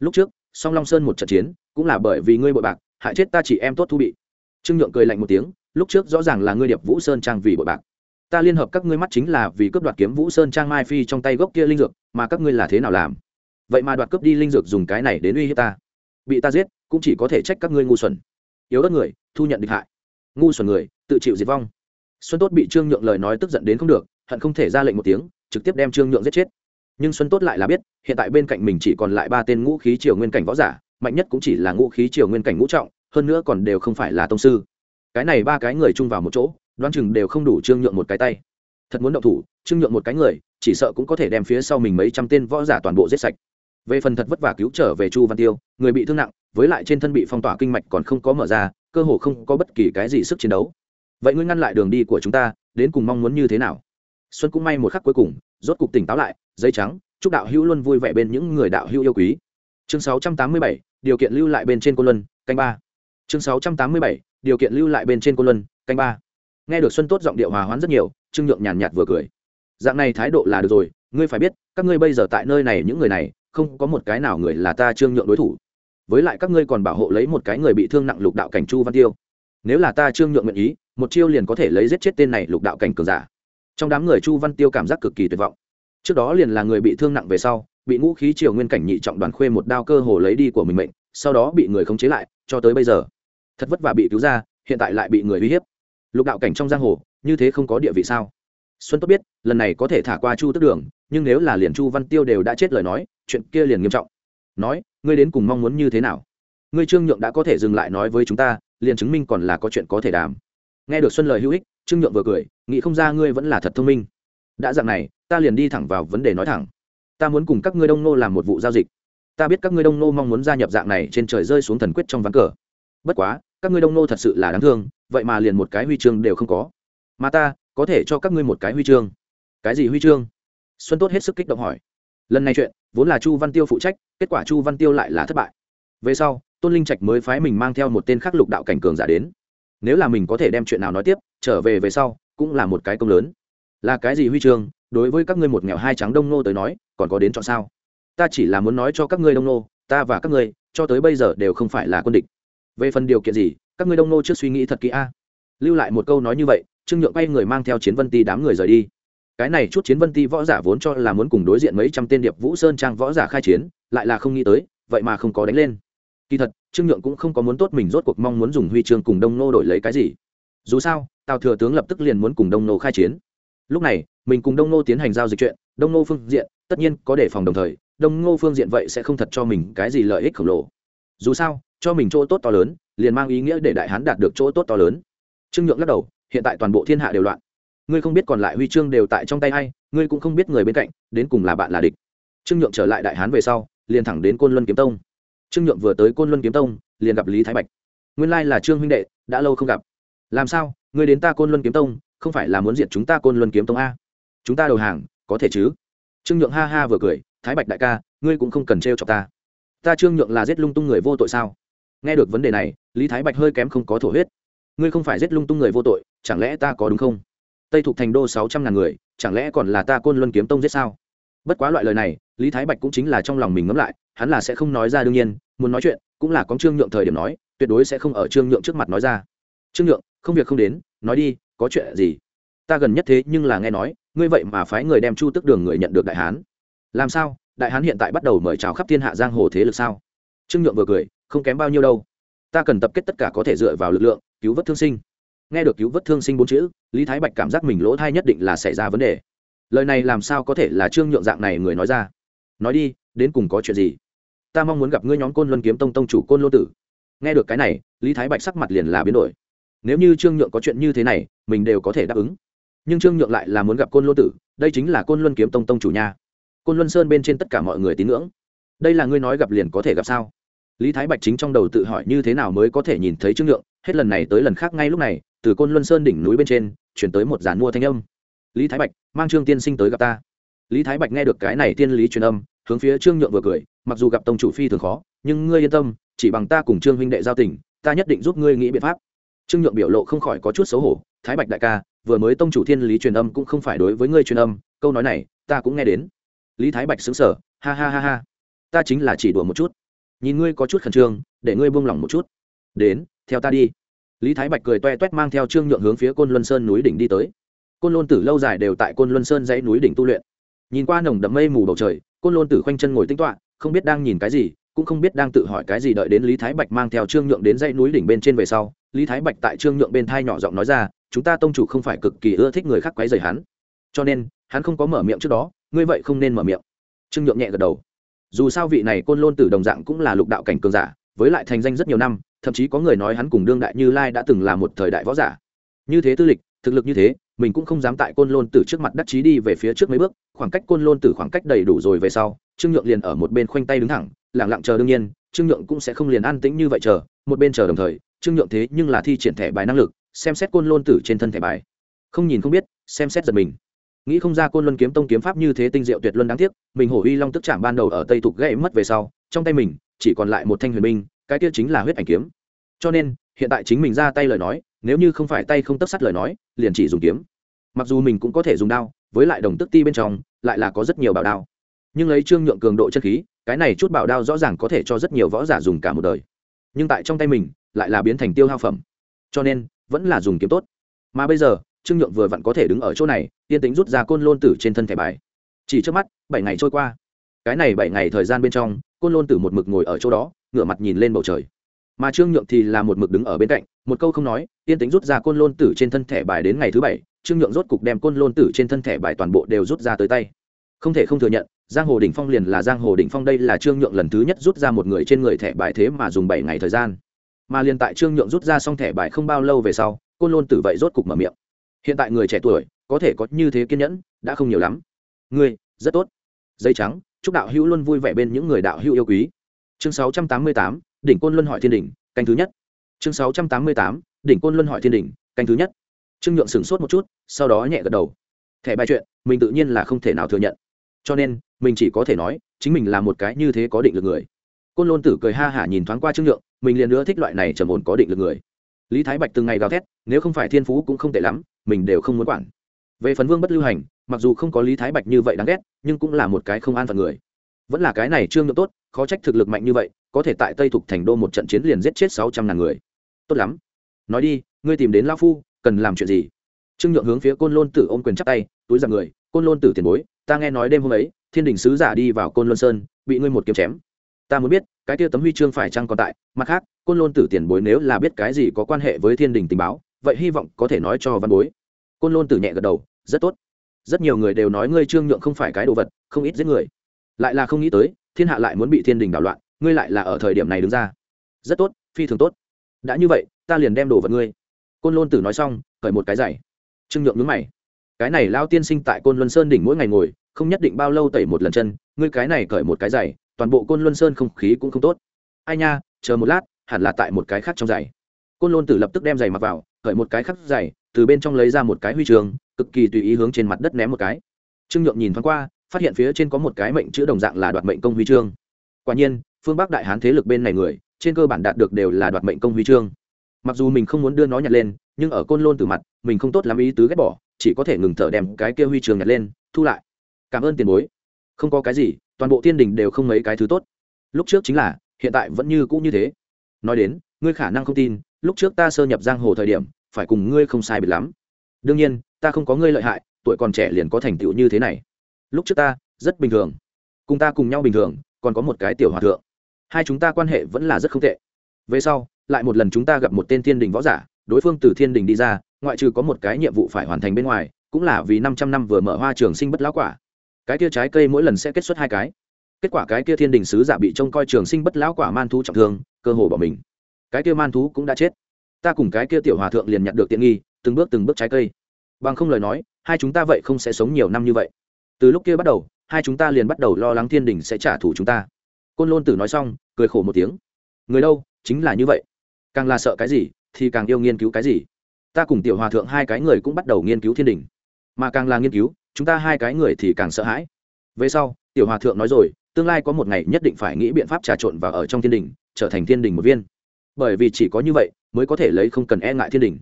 Lúc trước, song long sơn một trận chiến cũng là bởi vì ngươi bội bạc, hại chết ta chỉ em tốt thu bị. Trương nhượng cười lạnh một tiếng, lúc trước rõ ràng là ngươi điệp vũ sơn trang vì bội bạc. Ta liên hợp các ngươi mắt chính là vì cướp đoạt kiếm vũ sơn trang mai phi trong tay gốc kia linh dược, mà các ngươi là thế nào làm? Vậy mà đoạt cướp đi linh dược dùng cái này đến uy hiếp ta. Bị ta giết, cũng chỉ có thể trách các ngươi ngu xuẩn. Yếu ớt người, thu nhận địch hại. Ngu xuẩn người, tự chịu diệt vong. Xuân tốt bị trương nhượng lời nói tức giận đến không được, hận không thể ra lệnh một tiếng, trực tiếp đem trương nhượng giết chết. Nhưng xuân tốt lại là biết, hiện tại bên cạnh mình chỉ còn lại ba tên ngũ khí triều nguyên cảnh võ giả mạnh nhất cũng chỉ là ngũ khí triều nguyên cảnh ngũ trọng hơn nữa còn đều không phải là tông sư. Cái này ba cái người chung vào một chỗ đoán chừng đều không đủ trương nhượng một cái tay. Thật muốn động thủ trương nhượng một cái người chỉ sợ cũng có thể đem phía sau mình mấy trăm tên võ giả toàn bộ giết sạch. Về phần thật vất vả cứu trở về chu văn tiêu người bị thương nặng với lại trên thân bị phong tỏa kinh mạch còn không có mở ra cơ hồ không có bất kỳ cái gì sức chiến đấu. Vậy ngươi ngăn lại đường đi của chúng ta đến cùng mong muốn như thế nào? Xuân cũng may một khắc cuối cùng rốt cục tỉnh táo lại giấy trắng chúc đạo hữu luôn vui vẻ bên những người đạo hữu yêu quý. Chương 687, điều kiện lưu lại bên trên cô luân canh ba. Chương 687, điều kiện lưu lại bên trên cô luân canh ba. Nghe được xuân tốt giọng điệu hòa hoãn rất nhiều trương nhượng nhàn nhạt vừa cười. Dạng này thái độ là được rồi ngươi phải biết các ngươi bây giờ tại nơi này những người này không có một cái nào người là ta trương nhượng đối thủ. Với lại các ngươi còn bảo hộ lấy một cái người bị thương nặng lục đạo cảnh chu văn tiêu. Nếu là ta trương nhượng nguyện ý một chiêu liền có thể lấy giết chết tên này lục đạo cảnh cường giả. Trong đám người chu văn tiêu cảm giác cực kỳ tuyệt vọng. Trước đó liền là người bị thương nặng về sau bị ngũ khí triều nguyên cảnh nhị trọng đoàn khuê một đao cơ hồ lấy đi của mình mệnh, sau đó bị người khống chế lại, cho tới bây giờ. Thật vất vả bị cứu ra, hiện tại lại bị người uy hiếp. Lục đạo cảnh trong giang hồ, như thế không có địa vị sao? Xuân tốt biết, lần này có thể thả qua chu tức đường, nhưng nếu là liền chu văn tiêu đều đã chết lời nói, chuyện kia liền nghiêm trọng. Nói, ngươi đến cùng mong muốn như thế nào? Ngươi trương nhượng đã có thể dừng lại nói với chúng ta, liền chứng minh còn là có chuyện có thể đàm. Nghe được xuân lời hữu ích, trương nhượng vừa cười, nghĩ không ra ngươi vẫn là thật thông minh. Đã dạng này, ta liền đi thẳng vào vấn đề nói thẳng ta muốn cùng các ngươi đông nô làm một vụ giao dịch. Ta biết các ngươi đông nô mong muốn gia nhập dạng này trên trời rơi xuống thần quyết trong ván cờ. Bất quá, các ngươi đông nô thật sự là đáng thương, vậy mà liền một cái huy chương đều không có. Mà ta, có thể cho các ngươi một cái huy chương. Cái gì huy chương? Xuân tốt hết sức kích động hỏi. Lần này chuyện, vốn là chu văn tiêu phụ trách, kết quả chu văn tiêu lại là thất bại. Về sau, tôn linh trạch mới phái mình mang theo một tên khắc lục đạo cảnh cường giả đến. Nếu là mình có thể đem chuyện nào nói tiếp, trở về về sau, cũng là một cái công lớn. Là cái gì huy chương? Đối với các ngươi một nghèo hai trắng đông nô tới nói, còn có đến chọn sao? Ta chỉ là muốn nói cho các ngươi đông nô, ta và các ngươi, cho tới bây giờ đều không phải là quân địch. Về phần điều kiện gì, các ngươi đông nô trước suy nghĩ thật kỹ a. Lưu lại một câu nói như vậy, trương nhượng bay người mang theo chiến vân ti đám người rời đi. Cái này chút chiến vân ti võ giả vốn cho là muốn cùng đối diện mấy trăm tên điệp vũ sơn trang võ giả khai chiến, lại là không nghĩ tới, vậy mà không có đánh lên. Kỳ thật, trương nhượng cũng không có muốn tốt mình, rốt cuộc mong muốn dùng huy chương cùng đông nô đổi lấy cái gì. Dù sao, tào thừa tướng lập tức liền muốn cùng đông nô khai chiến. Lúc này mình cùng đông nô tiến hành giao dịch chuyện, đông nô phương diện, tất nhiên có đề phòng đồng thời, đông ngô phương diện vậy sẽ không thật cho mình cái gì lợi ích khổng lồ. Dù sao, cho mình chỗ tốt to lớn, liền mang ý nghĩa để đại hán đạt được chỗ tốt to lớn. Trương nhượng lắc đầu, hiện tại toàn bộ thiên hạ đều loạn. Ngươi không biết còn lại huy chương đều tại trong tay hay ngươi cũng không biết người bên cạnh, đến cùng là bạn là địch. Trương nhượng trở lại đại hán về sau, liền thẳng đến côn luân kiếm tông. Trương nhượng vừa tới côn luân kiếm tông, liền gặp lý thái bạch. Nguyên lai là trương huynh đệ, đã lâu không gặp. Làm sao, ngươi đến ta côn luân kiếm tông, không phải là muốn diệt chúng ta côn luân kiếm tông a? Chúng ta đầu hàng, có thể chứ? Trương nhượng ha ha vừa cười, thái bạch đại ca, ngươi cũng không cần trêu chọc ta. Ta trương nhượng là giết lung tung người vô tội sao? Nghe được vấn đề này, lý thái bạch hơi kém không có thổ huyết. Ngươi không phải giết lung tung người vô tội, chẳng lẽ ta có đúng không? Tây thục thành đô sáu trăm ngàn người, chẳng lẽ còn là ta côn luân kiếm tông giết sao? Bất quá loại lời này, lý thái bạch cũng chính là trong lòng mình ngẫm lại, hắn là sẽ không nói ra đương nhiên, muốn nói chuyện, cũng là có trương nhượng thời điểm nói, tuyệt đối sẽ không ở trương nhượng trước mặt nói ra. Trương nhượng, không việc không đến, nói đi, có chuyện gì? Ta gần nhất thế nhưng là nghe nói, ngươi vậy mà phái người đem chu tức đường người nhận được đại hán. Làm sao? Đại hán hiện tại bắt đầu mời chào khắp thiên hạ giang hồ thế lực sao? Trương nhượng vừa cười, không kém bao nhiêu đâu. Ta cần tập kết tất cả có thể dựa vào lực lượng, cứu vớt thương sinh. Nghe được cứu vớt thương sinh bốn chữ, lý thái bạch cảm giác mình lỗ thai nhất định là xảy ra vấn đề. Lời này làm sao có thể là trương nhượng dạng này người nói ra? Nói đi, đến cùng có chuyện gì? Ta mong muốn gặp ngươi nhóm côn luân kiếm tông tông chủ côn lô tử. Nghe được cái này, lý thái bạch sắc mặt liền là biến đổi. Nếu như trương nhượng có chuyện như thế này, mình đều có thể đáp ứng nhưng trương nhượng lại là muốn gặp côn luân tử, đây chính là côn luân kiếm tông tông chủ nha. Côn luân sơn bên trên tất cả mọi người tín ngưỡng. Đây là ngươi nói gặp liền có thể gặp sao? Lý thái bạch chính trong đầu tự hỏi như thế nào mới có thể nhìn thấy trương nhượng, hết lần này tới lần khác ngay lúc này, từ côn luân sơn đỉnh núi bên trên, chuyển tới một giàn mua thanh âm. Lý thái bạch, mang trương tiên sinh tới gặp ta. Lý thái bạch nghe được cái này tiên lý truyền âm, hướng phía trương nhượng vừa cười, mặc dù gặp tông chủ phi thường khó, nhưng ngươi yên tâm, chỉ bằng ta cùng trương huynh đệ giao tình, ta nhất định giúp ngươi nghĩ biện pháp trương nhượng biểu lộ không khỏi có chút xấu hổ, thái bạch đại ca, vừa mới tông chủ thiên lý truyền âm cũng không phải đối với ngươi truyền âm, câu nói này ta cũng nghe đến. Lý thái bạch xứng sở ha ha ha ha, ta chính là chỉ đùa một chút. Nhìn ngươi có chút khẩn trương, để ngươi buông lỏng một chút. Đến, theo ta đi. Lý thái bạch cười toe toét mang theo trương nhượng hướng phía côn luân sơn núi đỉnh đi tới. Côn lôn tử lâu dài đều tại côn luân sơn dãy núi đỉnh tu luyện. Nhìn qua nồng đậm mây mù bầu trời, côn lôn tử khoanh chân ngồi tinh toạ không biết đang nhìn cái gì cũng không biết đang tự hỏi cái gì đợi đến lý thái bạch mang theo trương nhượng đến dãy núi đỉnh bên trên về sau, lý thái bạch tại trương nhượng bên thai nhỏ giọng nói ra, chúng ta tông chủ không phải cực kỳ ưa thích người khác quấy rầy hắn. Cho nên, hắn không có mở miệng trước đó, ngươi vậy không nên mở miệng. Trương nhượng nhẹ gật đầu. Dù sao vị này côn lôn tử đồng dạng cũng là lục đạo cảnh cường giả, với lại thành danh rất nhiều năm, thậm chí có người nói hắn cùng đương đại như lai đã từng là một thời đại võ giả. Như thế tư lịch, thực lực như thế mình cũng không dám tại côn lôn tử trước mặt đắc chí đi về phía trước mấy bước, khoảng cách côn lôn tử khoảng cách đầy đủ rồi về sau, trương nhượng liền ở một bên khoanh tay đứng thẳng lẳng lặng chờ đương nhiên, trương nhượng cũng sẽ không liền an tĩnh như vậy chờ, một bên chờ đồng thời, trương nhượng thế nhưng là thi triển thẻ bài năng lực, xem xét côn lôn tử trên thân thẻ bài. Không nhìn không biết, xem xét giật mình. Nghĩ không ra côn luân kiếm tông kiếm pháp như thế tinh diệu tuyệt luân đáng tiếc, mình hổ uy long tức chạm ban đầu ở tây thục gãy mất về sau, trong tay mình, chỉ còn lại một thanh huyền binh, cái kia chính là huyết ảnh kiếm. Cho nên, hiện tại chính mình ra tay lời nói nếu như không phải tay không tất sắt lời nói, liền chỉ dùng kiếm. Mặc dù mình cũng có thể dùng đao, với lại đồng tức ti bên trong, lại là có rất nhiều bảo đao. Nhưng lấy trương nhượng cường độ chân khí, cái này chút bảo đao rõ ràng có thể cho rất nhiều võ giả dùng cả một đời. Nhưng tại trong tay mình, lại là biến thành tiêu hao phẩm. Cho nên, vẫn là dùng kiếm tốt. Mà bây giờ, trương nhượng vừa vặn có thể đứng ở chỗ này, yên tính rút ra côn lôn tử trên thân thẻ bài. Chỉ trước mắt, bảy ngày trôi qua. Cái này bảy ngày thời gian bên trong, côn lôn tử một mực ngồi ở chỗ đó, ngửa mặt nhìn lên bầu trời mà trương nhượng thì là một mực đứng ở bên cạnh một câu không nói yên tính rút ra côn lôn tử trên thân thẻ bài đến ngày thứ bảy trương nhượng rốt cục đem côn lôn tử trên thân thẻ bài toàn bộ đều rút ra tới tay. Không thể không thừa nhận giang hồ đỉnh phong liền là giang hồ đỉnh phong đây là trương nhượng lần thứ nhất rút ra một người trên người thẻ bài thế mà dùng bảy ngày thời gian. Mà liền tại trương nhượng rút ra xong thẻ bài không bao lâu về sau côn lôn tử vậy rốt cục mở miệng. Hiện tại người trẻ tuổi có thể có như thế kiên nhẫn đã không nhiều lắm. Ngươi rất tốt. Dây trắng chúc đạo hữu luôn vui vẻ bên những người đạo hữu yêu quý. Chương 688, đỉnh côn luân hỏi thiên đỉnh canh thứ nhất. Chương 688, đỉnh côn luân hỏi thiên đỉnh canh thứ nhất. Trương nhượng sửng sốt một chút sau đó nhẹ gật đầu. Thẻ bài chuyện mình tự nhiên là không thể nào thừa nhận. Cho nên mình chỉ có thể nói chính mình là một cái như thế có định lực người. Côn lôn tử cười ha hả nhìn thoáng qua trương nhượng mình liền nữa thích loại này trầm ổn có định lực người. Lý thái bạch từng ngày gào thét nếu không phải thiên phú cũng không tệ lắm mình đều không muốn quản. Về phần vương bất lưu hành mặc dù không có lý thái bạch như vậy đáng ghét nhưng cũng là một cái không an phận người. Vẫn là cái này trương nhượng tốt khó trách thực lực mạnh như vậy có thể tại tây thục thành đô một trận chiến liền giết chết sáu trăm ngàn người. Tốt lắm. Nói đi, ngươi tìm đến lao phu, cần làm chuyện gì? Trương nhượng hướng phía côn lôn tử ôm quyền chắp tay, túi giặc người, côn lôn tử tiền bối, ta nghe nói đêm hôm ấy, thiên đình sứ giả đi vào côn Lôn sơn, bị ngươi một kiếm chém. Ta muốn biết, cái tiêu tấm huy chương phải chăng còn tại? Mặt khác, côn lôn tử tiền bối nếu là biết cái gì có quan hệ với thiên đình tình báo, vậy hy vọng có thể nói cho văn bối. Côn lôn tử nhẹ gật đầu, rất tốt. Rất nhiều người đều nói ngươi trương nhượng không phải cái đồ vật, không ít giết người. Lại là không nghĩ tới, thiên hạ lại muốn bị thiên đình đảo loạn ngươi lại là ở thời điểm này đứng ra. Rất tốt, phi thường tốt. Đã như vậy, ta liền đem đồ vật ngươi. Côn lôn tử nói xong, cởi một cái giày. Trương nhượng nhướng mày. Cái này lao tiên sinh tại côn luân sơn đỉnh mỗi ngày ngồi, không nhất định bao lâu tẩy một lần chân, ngươi cái này cởi một cái giày, toàn bộ côn luân sơn không khí cũng không tốt. Ai nha, chờ một lát, hẳn là tại một cái khác trong giày. Côn lôn tử lập tức đem giày mặc vào, cởi một cái khác giày, từ bên trong lấy ra một cái huy trường, cực kỳ tùy ý hướng trên mặt đất ném một cái. Trương nhượng nhìn thoáng qua, phát hiện phía trên có một cái mệnh chữ đồng dạng là đoạt mệnh công huy chương. Quả nhiên phương bắc đại hán thế lực bên này người, trên cơ bản đạt được đều là đoạt mệnh công huy chương. Mặc dù mình không muốn đưa nó nhặt lên, nhưng ở côn lôn từ mặt, mình không tốt lắm ý tứ ghét bỏ, chỉ có thể ngừng thở đem cái kia huy trường nhặt lên, thu lại. Cảm ơn tiền bối. Không có cái gì, toàn bộ thiên đình đều không mấy cái thứ tốt. Lúc trước chính là, hiện tại vẫn như cũ như thế. Nói đến, ngươi khả năng không tin, lúc trước ta sơ nhập giang hồ thời điểm, phải cùng ngươi không sai biệt lắm. Đương nhiên, ta không có ngươi lợi hại, tuổi còn trẻ liền có thành tựu như thế này. Lúc trước ta, rất bình thường. Cùng ta cùng nhau bình thường, còn có một cái tiểu hòa thượng hai chúng ta quan hệ vẫn là rất không tệ. Về sau, lại một lần chúng ta gặp một tên thiên đình võ giả, đối phương từ thiên đình đi ra, ngoại trừ có một cái nhiệm vụ phải hoàn thành bên ngoài, cũng là vì năm trăm năm vừa mở hoa trường sinh bất lão quả. Cái kia trái cây mỗi lần sẽ kết xuất hai cái. Kết quả cái kia thiên đình sứ giả bị trông coi trường sinh bất lão quả man thú trọng thương, cơ hồ bỏ mình. Cái kia man thú cũng đã chết. Ta cùng cái kia tiểu hòa thượng liền nhận được tiện nghi, từng bước từng bước trái cây. Bằng không lời nói, hai chúng ta vậy không sẽ sống nhiều năm như vậy. Từ lúc kia bắt đầu, hai chúng ta liền bắt đầu lo lắng thiên đình sẽ trả thù chúng ta côn lôn tử nói xong, cười khổ một tiếng. Người đâu, chính là như vậy. Càng là sợ cái gì, thì càng yêu nghiên cứu cái gì. Ta cùng tiểu hòa thượng hai cái người cũng bắt đầu nghiên cứu thiên đình. Mà càng là nghiên cứu, chúng ta hai cái người thì càng sợ hãi. Về sau, tiểu hòa thượng nói rồi, tương lai có một ngày nhất định phải nghĩ biện pháp trà trộn vào ở trong thiên đình, trở thành thiên đình một viên. Bởi vì chỉ có như vậy, mới có thể lấy không cần e ngại thiên đình.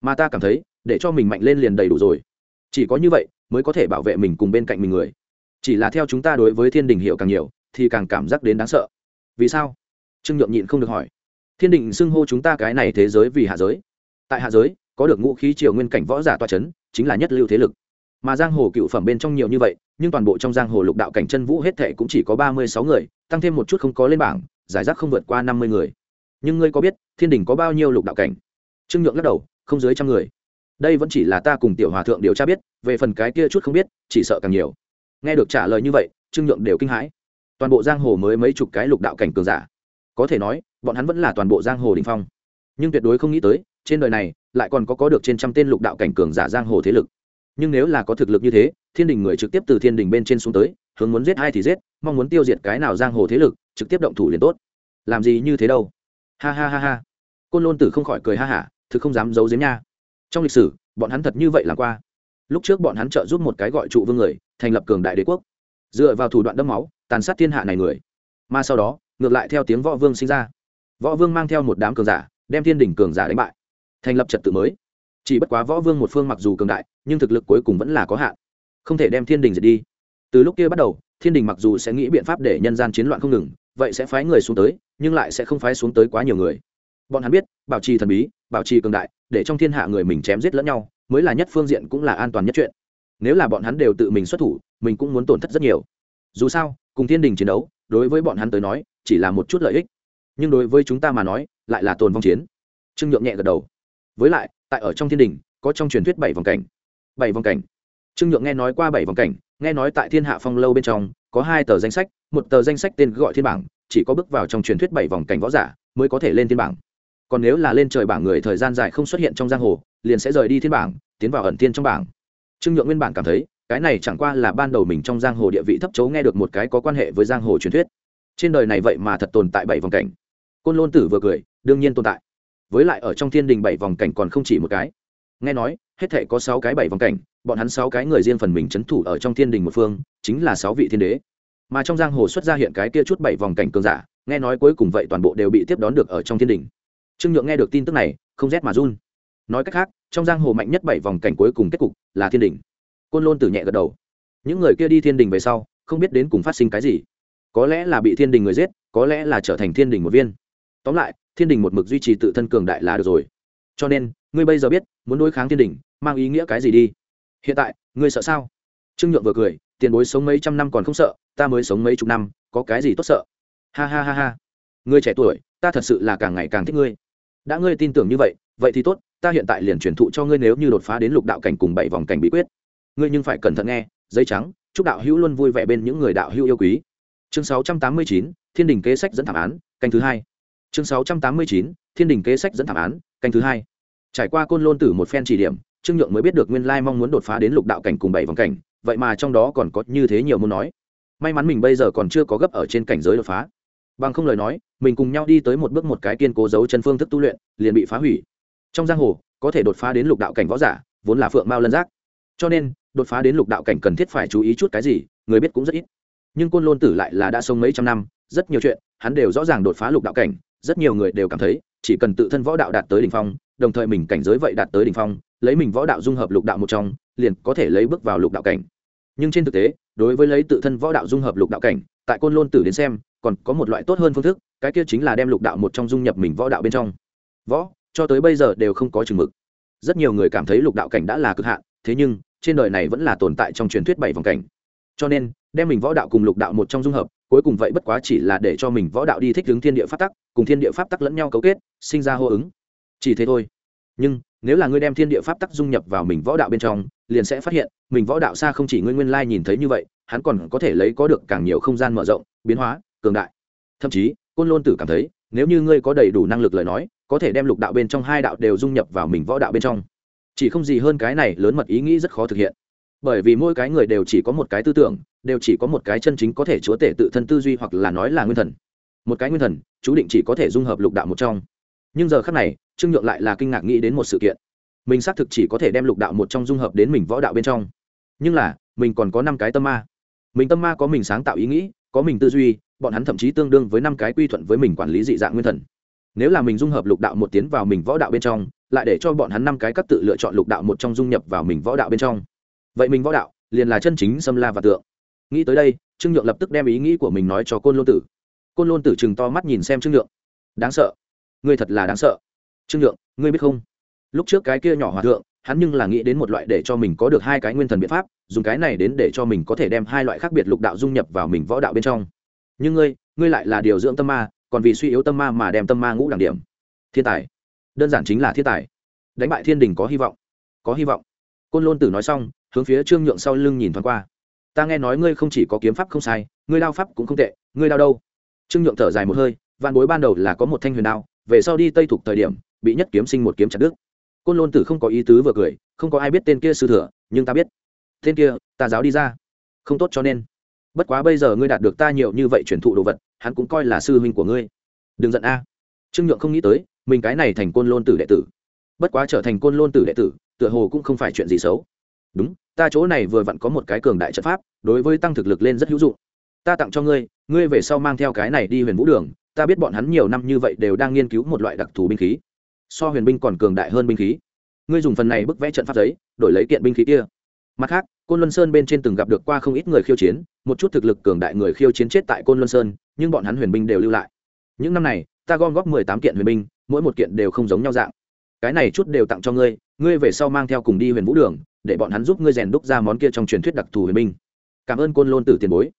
Mà ta cảm thấy, để cho mình mạnh lên liền đầy đủ rồi. Chỉ có như vậy, mới có thể bảo vệ mình cùng bên cạnh mình người. Chỉ là theo chúng ta đối với thiên đình hiểu càng nhiều thì càng cảm giác đến đáng sợ. Vì sao? Trương nhượng nhịn không được hỏi. Thiên đình xưng hô chúng ta cái này thế giới vì hạ giới. Tại hạ giới, có được ngũ khí triều nguyên cảnh võ giả toa c h ấ n chính là nhất lưu thế lực. Mà giang hồ cựu phẩm bên trong nhiều như vậy, nhưng toàn bộ trong giang hồ lục đạo cảnh chân vũ hết thệ cũng chỉ có ba mươi sáu người, tăng thêm một chút không có lên bảng, giải rác không vượt qua năm mươi người. Nhưng ngươi có biết, thiên đình có bao nhiêu lục đạo cảnh? Trương nhượng lắc đầu, không dưới trăm người. Đây vẫn chỉ là ta cùng tiểu hòa thượng điều tra biết, về phần cái kia chút không biết, chỉ sợ càng nhiều. Nghe được trả lời như vậy, trương nhượng đều kinh hãi toàn bộ giang hồ mới mấy chục cái lục đạo cảnh cường giả. Có thể nói, bọn hắn vẫn là toàn bộ giang hồ đình phong. Nhưng tuyệt đối không nghĩ tới, trên đời này, lại còn có có được trên trăm tên lục đạo cảnh cường giả giang hồ thế lực. Nhưng nếu là có thực lực như thế, thiên đình người trực tiếp từ thiên đình bên trên xuống tới, hướng muốn giết ai thì giết, mong muốn tiêu diệt cái nào giang hồ thế lực, trực tiếp động thủ liền tốt. Làm gì như thế đâu. Ha ha ha ha. Côn lôn tử không khỏi cười ha hả, thực không dám giấu giếm nha. Trong lịch sử, bọn hắn thật như vậy làm qua. Lúc trước bọn hắn trợ giúp một cái gọi trụ vương người, thành lập cường đại đế quốc dựa vào thủ đoạn đẫm máu, tàn sát thiên hạ này người. Mà sau đó, ngược lại theo tiếng võ vương sinh ra. Võ vương mang theo một đám cường giả, đem thiên đỉnh cường giả đánh bại, thành lập trật tự mới. Chỉ bất quá võ vương một phương mặc dù cường đại, nhưng thực lực cuối cùng vẫn là có hạn. Không thể đem thiên đình diệt đi. Từ lúc kia bắt đầu, thiên đình mặc dù sẽ nghĩ biện pháp để nhân gian chiến loạn không ngừng, vậy sẽ phái người xuống tới, nhưng lại sẽ không phái xuống tới quá nhiều người. Bọn hắn biết, bảo trì thần bí, bảo trì cường đại, để trong thiên hạ người mình chém giết lẫn nhau, mới là nhất phương diện cũng là an toàn nhất chuyện nếu là bọn hắn đều tự mình xuất thủ, mình cũng muốn tổn thất rất nhiều. Dù sao, cùng thiên đình chiến đấu, đối với bọn hắn tới nói, chỉ là một chút lợi ích. Nhưng đối với chúng ta mà nói, lại là tồn vong chiến. Trương nhượng nhẹ gật đầu. Với lại, tại ở trong thiên đình, có trong truyền thuyết bảy vòng cảnh. Bảy vòng cảnh. Trương nhượng nghe nói qua bảy vòng cảnh, nghe nói tại thiên hạ phong lâu bên trong, có hai tờ danh sách, một tờ danh sách tên gọi thiên bảng, chỉ có bước vào trong truyền thuyết bảy vòng cảnh võ giả mới có thể lên thiên bảng. Còn nếu là lên trời bảng người thời gian dài không xuất hiện trong giang hồ, liền sẽ rời đi thiên bảng, tiến vào ẩn thiên trong bảng trương nhượng nguyên bản cảm thấy, cái này chẳng qua là ban đầu mình trong giang hồ địa vị thấp chấu nghe được một cái có quan hệ với giang hồ truyền thuyết. Trên đời này vậy mà thật tồn tại bảy vòng cảnh. Côn lôn tử vừa cười, đương nhiên tồn tại. Với lại ở trong thiên đình bảy vòng cảnh còn không chỉ một cái. Nghe nói, hết thể có sáu cái bảy vòng cảnh, bọn hắn sáu cái người riêng phần mình c h ấ n thủ ở trong thiên đình một phương, chính là sáu vị thiên đế. Mà trong giang hồ xuất ra hiện cái kia chút bảy vòng cảnh cường giả, nghe nói cuối cùng vậy toàn bộ đều bị tiếp đón được ở trong thiên đình. Trương nhượng nghe được tin tức này, không rét mà run. Nói cách khác trong giang hồ mạnh nhất bảy vòng cảnh cuối cùng kết cục là thiên đình. Côn lôn tử nhẹ gật đầu. Những người kia đi thiên đình về sau, không biết đến cùng phát sinh cái gì. Có lẽ là bị thiên đình người giết, có lẽ là trở thành thiên đình một viên. Tóm lại, thiên đình một mực duy trì tự thân cường đại là được rồi. Cho nên, ngươi bây giờ biết, muốn đối kháng thiên đình, mang ý nghĩa cái gì đi. Hiện tại, ngươi sợ sao? Trương nhượng vừa cười, tiền bối sống mấy trăm năm còn không sợ, ta mới sống mấy chục năm, có cái gì tốt sợ? Ha ha ha ha. Ngươi trẻ tuổi, ta thật sự là càng ngày càng thích ngươi. Đã ngươi tin tưởng như vậy vậy thì tốt ta hiện tại liền truyền thụ cho ngươi nếu như đột phá đến lục đạo cảnh cùng bảy vòng cảnh bí quyết. Ngươi nhưng phải cẩn thận nghe, giấy trắng, chúc đạo hữu luôn vui vẻ bên những người đạo hữu yêu quý. Chương sáu trăm tám mươi chín, thiên đình kế sách dẫn thảm án, canh thứ hai. Chương sáu trăm tám mươi chín, thiên đình kế sách dẫn thảm án, canh thứ hai. Trải qua côn lôn tử một phen chỉ điểm, trương nhượng mới biết được nguyên lai mong muốn đột phá đến lục đạo cảnh cùng bảy vòng cảnh, vậy mà trong đó còn có như thế nhiều muốn nói. May mắn mình bây giờ còn chưa có gấp ở trên cảnh giới đột phá. Bằng không lời nói, mình cùng nhau đi tới một bước một cái kiên cố dấu chân phương thức tu luyện, liền bị phá hủy trong giang hồ, có thể đột phá đến lục đạo cảnh võ giả, vốn là phượng mao lân giác. Cho nên, đột phá đến lục đạo cảnh cần thiết phải chú ý chút cái gì, người biết cũng rất ít. Nhưng côn lôn tử lại là đã sống mấy trăm năm, rất nhiều chuyện, hắn đều rõ ràng đột phá lục đạo cảnh, rất nhiều người đều cảm thấy, chỉ cần tự thân võ đạo đạt tới đỉnh phong, đồng thời mình cảnh giới vậy đạt tới đỉnh phong, lấy mình võ đạo dung hợp lục đạo một trong, liền có thể lấy bước vào lục đạo cảnh. Nhưng trên thực tế, đối với lấy tự thân võ đạo dung hợp lục đạo cảnh, tại côn lôn tử đến xem, còn có một loại tốt hơn phương thức, cái kia chính là đem lục đạo một trong dung nhập mình võ đạo bên trong. Võ cho tới bây giờ đều không có chừng mực. Rất nhiều người cảm thấy lục đạo cảnh đã là cực hạn, thế nhưng, trên đời này vẫn là tồn tại trong truyền thuyết bảy vòng cảnh. Cho nên, đem mình võ đạo cùng lục đạo một trong dung hợp, cuối cùng vậy bất quá chỉ là để cho mình võ đạo đi thích ứng thiên địa pháp tắc, cùng thiên địa pháp tắc lẫn nhau cấu kết, sinh ra hô ứng. Chỉ thế thôi. Nhưng, nếu là ngươi đem thiên địa pháp tắc dung nhập vào mình võ đạo bên trong, liền sẽ phát hiện, mình võ đạo xa không chỉ ngươi nguyên lai nhìn thấy như vậy, hắn còn có thể lấy có được càng nhiều không gian mở rộng, biến hóa, cường đại. Thậm chí, côn lôn tử cảm thấy, nếu như ngươi có đầy đủ năng lực lời nói có thể đem lục đạo bên trong hai đạo đều dung nhập vào mình võ đạo bên trong. Chỉ không gì hơn cái này lớn mật ý nghĩ rất khó thực hiện. Bởi vì mỗi cái người đều chỉ có một cái tư tưởng, đều chỉ có một cái chân chính có thể chúa tể tự thân tư duy hoặc là nói là nguyên thần. Một cái nguyên thần, chú định chỉ có thể dung hợp lục đạo một trong. Nhưng giờ khác này, trương nhượng lại là kinh ngạc nghĩ đến một sự kiện. Mình xác thực chỉ có thể đem lục đạo một trong dung hợp đến mình võ đạo bên trong. Nhưng là, mình còn có năm cái tâm ma. Mình tâm ma có mình sáng tạo ý nghĩ, có mình tư duy, bọn hắn thậm chí tương đương với năm cái quy thuận với mình quản lý dị dạng nguyên thần nếu là mình dung hợp lục đạo một tiến vào mình võ đạo bên trong, lại để cho bọn hắn năm cái cấp tự lựa chọn lục đạo một trong dung nhập vào mình võ đạo bên trong. Vậy mình võ đạo, liền là chân chính xâm la và tượng. Nghĩ tới đây, trương nhượng lập tức đem ý nghĩ của mình nói cho côn lôn tử. Côn lôn tử chừng to mắt nhìn xem trương nhượng. Đáng sợ. Ngươi thật là đáng sợ. Trương nhượng, ngươi biết không? Lúc trước cái kia nhỏ hòa thượng, hắn nhưng là nghĩ đến một loại để cho mình có được hai cái nguyên thần biện pháp, dùng cái này đến để cho mình có thể đem hai loại khác biệt lục đạo dung nhập vào mình võ đạo bên trong. Nhưng ngươi ngươi lại là điều dưỡng tâm ma còn vì suy yếu tâm ma mà đem tâm ma ngũ đẳng điểm. Thiên tài. Đơn giản chính là thiên tài. Đánh bại thiên đình có hy vọng. Có hy vọng. Côn lôn tử nói xong, hướng phía trương nhượng sau lưng nhìn thoáng qua. Ta nghe nói ngươi không chỉ có kiếm pháp không sai, ngươi đao pháp cũng không tệ, ngươi đao đâu? Trương nhượng thở dài một hơi, vạn bối ban đầu là có một thanh huyền đao, về sau đi tây thuộc thời điểm, bị nhất kiếm sinh một kiếm chặt đứt. Côn lôn tử không có ý tứ vừa cười, không có ai biết tên kia sư thừa, nhưng ta biết. Tên kia, ta giáo đi ra. Không tốt cho nên bất quá bây giờ ngươi đạt được ta nhiều như vậy truyền thụ đồ vật, hắn cũng coi là sư huynh của ngươi. Đừng giận a. Trương nhượng không nghĩ tới, mình cái này thành côn lôn tử đệ tử. Bất quá trở thành côn lôn tử đệ tử, tựa hồ cũng không phải chuyện gì xấu. Đúng, ta chỗ này vừa vặn có một cái cường đại trận pháp, đối với tăng thực lực lên rất hữu dụng. Ta tặng cho ngươi ngươi về sau mang theo cái này đi huyền vũ đường, ta biết bọn hắn nhiều năm như vậy đều đang nghiên cứu một loại đặc thù binh khí. So huyền binh còn cường đại hơn binh khí. Ngươi dùng phần này bức vẽ trận pháp giấy, đổi lấy kiện binh khí kia. Mặt khác côn luân sơn bên trên từng gặp được qua không ít người khiêu chiến, một chút thực lực cường đại người khiêu chiến chết tại côn luân sơn, nhưng bọn hắn huyền binh đều lưu lại. Những năm này, ta gom góp mười tám kiện huyền binh, mỗi một kiện đều không giống nhau dạng. Cái này chút đều tặng cho ngươi ngươi về sau mang theo cùng đi huyền vũ đường, để bọn hắn giúp ngươi rèn đúc ra món kia trong truyền thuyết đặc thù huyền binh. Cảm ơn côn lôn tử tiền bối.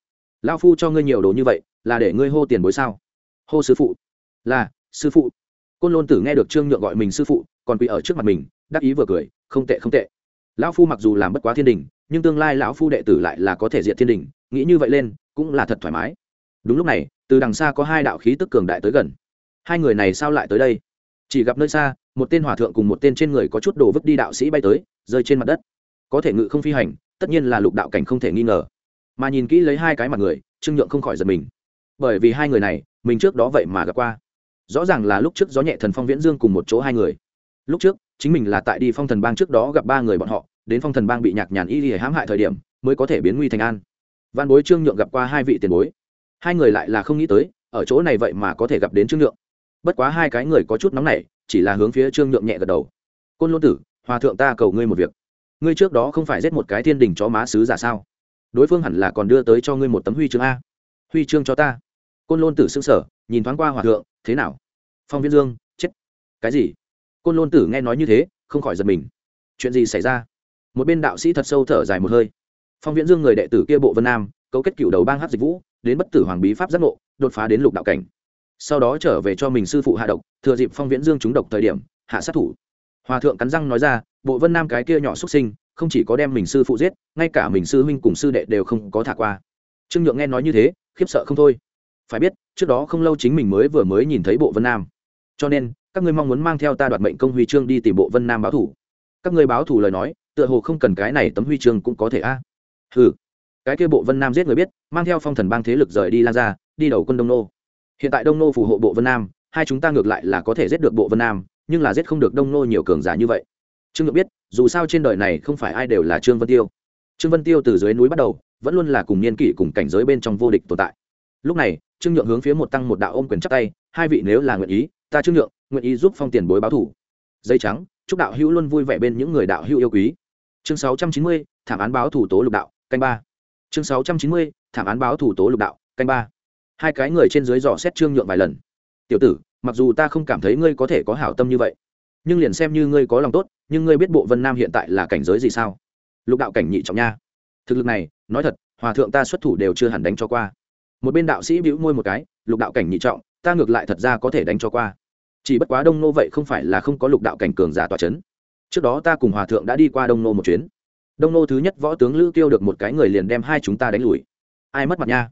Lao phu cho ngươi nhiều đồ như vậy, là để ngươi hô tiền bối sao? Hô sư phụ. Là, sư phụ. Côn lôn tử nghe được trương nhượng gọi mình sư phụ, còn quỳ ở trước mặt mình, đắc ý vừa cười, không tệ không tệ. Lão phu mặc dù làm bất quá thiên đình nhưng tương lai lão phu đệ tử lại là có thể diện thiên đình, nghĩ như vậy lên, cũng là thật thoải mái. Đúng lúc này, từ đằng xa có hai đạo khí tức cường đại tới gần. Hai người này sao lại tới đây? Chỉ gặp nơi xa, một tên hòa thượng cùng một tên trên người có chút đồ vứt đi đạo sĩ bay tới, rơi trên mặt đất. Có thể ngự không phi hành, tất nhiên là lục đạo cảnh không thể nghi ngờ. Mà nhìn kỹ lấy hai cái mặt người, trương nhượng không khỏi giật mình. Bởi vì hai người này, mình trước đó vậy mà gặp qua. Rõ ràng là lúc trước gió nhẹ thần phong viễn dương cùng một chỗ hai người. Lúc trước, chính mình là tại đi phong thần bang trước đó gặp ba người bọn họ đến phong thần bang bị nhạc nhàn y y hãm hại thời điểm, mới có thể biến nguy thành an. Văn bối trương nhượng gặp qua hai vị tiền bối. Hai người lại là không nghĩ tới, ở chỗ này vậy mà có thể gặp đến trương nhượng. Bất quá hai cái người có chút nóng nảy, chỉ là hướng phía trương nhượng nhẹ gật đầu. Côn lôn tử, hòa thượng ta cầu ngươi một việc. Ngươi trước đó không phải giết một cái thiên đình chó má sứ giả sao? Đối phương hẳn là còn đưa tới cho ngươi một tấm huy chương a. Huy chương cho ta? Côn lôn tử xưng sở nhìn thoáng qua hòa thượng, thế nào? Phong viễn dương, chết. Cái gì? Côn lôn tử nghe nói như thế, không khỏi giật mình. Chuyện gì xảy ra? Một bên đạo sĩ thật sâu thở dài một hơi. Phong viễn dương người đệ tử kia bộ vân nam, cấu kết cựu đầu bang hát dịch vũ, đến bất tử hoàng bí pháp giác ngộ, đột phá đến lục đạo cảnh. Sau đó trở về cho mình sư phụ hạ độc, thừa dịp phong viễn dương trúng độc thời điểm, hạ sát thủ. Hòa thượng cắn răng nói ra, bộ vân nam cái kia nhỏ xuất sinh, không chỉ có đem mình sư phụ giết, ngay cả mình sư huynh cùng sư đệ đều không có thả qua. Trương nhượng nghe nói như thế, khiếp sợ không thôi. Phải biết, trước đó không lâu chính mình mới vừa mới nhìn thấy bộ vân nam. Cho nên, các ngươi mong muốn mang theo ta đoạt mệnh công huy chương đi tìm bộ vân nam báo thủ. Các ngươi báo thủ lời nói tựa hồ không cần cái này tấm huy chương cũng có thể a. À. ừ cái kia bộ vân nam giết người biết, mang theo phong thần bang thế lực rời đi lan ra đi đầu quân đông nô. Hiện tại đông nô phù hộ bộ vân nam, hai chúng ta ngược lại là có thể giết được bộ vân nam, nhưng là giết không được đông nô nhiều cường giả như vậy. Trương nhượng biết, dù sao trên đời này không phải ai đều là trương vân tiêu. Trương vân tiêu từ dưới núi bắt đầu, vẫn luôn là cùng niên kỷ cùng cảnh giới bên trong vô địch tồn tại. Lúc này, trương nhượng hướng phía một tăng một đạo ôm quyền chắc tay, hai vị nếu là nguyện ý, ta trương nhượng nguyện ý giúp phong tiền bối báo thủ. Dây trắng, chúc đạo hữu luôn vui vẻ bên những người đạo hữu yêu quý chương sáu trăm chín mươi, thảm án báo thủ tố lục đạo, canh ba. Chương sáu trăm chín mươi, thảm án báo thủ tố lục đạo, canh ba. Hai cái người trên dưới dò xét trương nhượng vài lần. Tiểu tử, mặc dù ta không cảm thấy ngươi có thể có hảo tâm như vậy, nhưng liền xem như ngươi có lòng tốt, nhưng ngươi biết bộ vân nam hiện tại là cảnh giới gì sao? Lục đạo cảnh nhị trọng nha. Thực lực này, nói thật, hòa thượng ta xuất thủ đều chưa hẳn đánh cho qua. Một bên đạo sĩ bĩu môi một cái, lục đạo cảnh nhị trọng, ta ngược lại thật ra có thể đánh cho qua. Chỉ bất quá đông nô vậy không phải là không có lục đạo cảnh cường giả tòa c h ấ n trước đó ta cùng hòa thượng đã đi qua đông nô một chuyến. Đông nô thứ nhất võ tướng lữ tiêu được một cái người liền đem hai chúng ta đánh lùi. Ai mất mặt nha?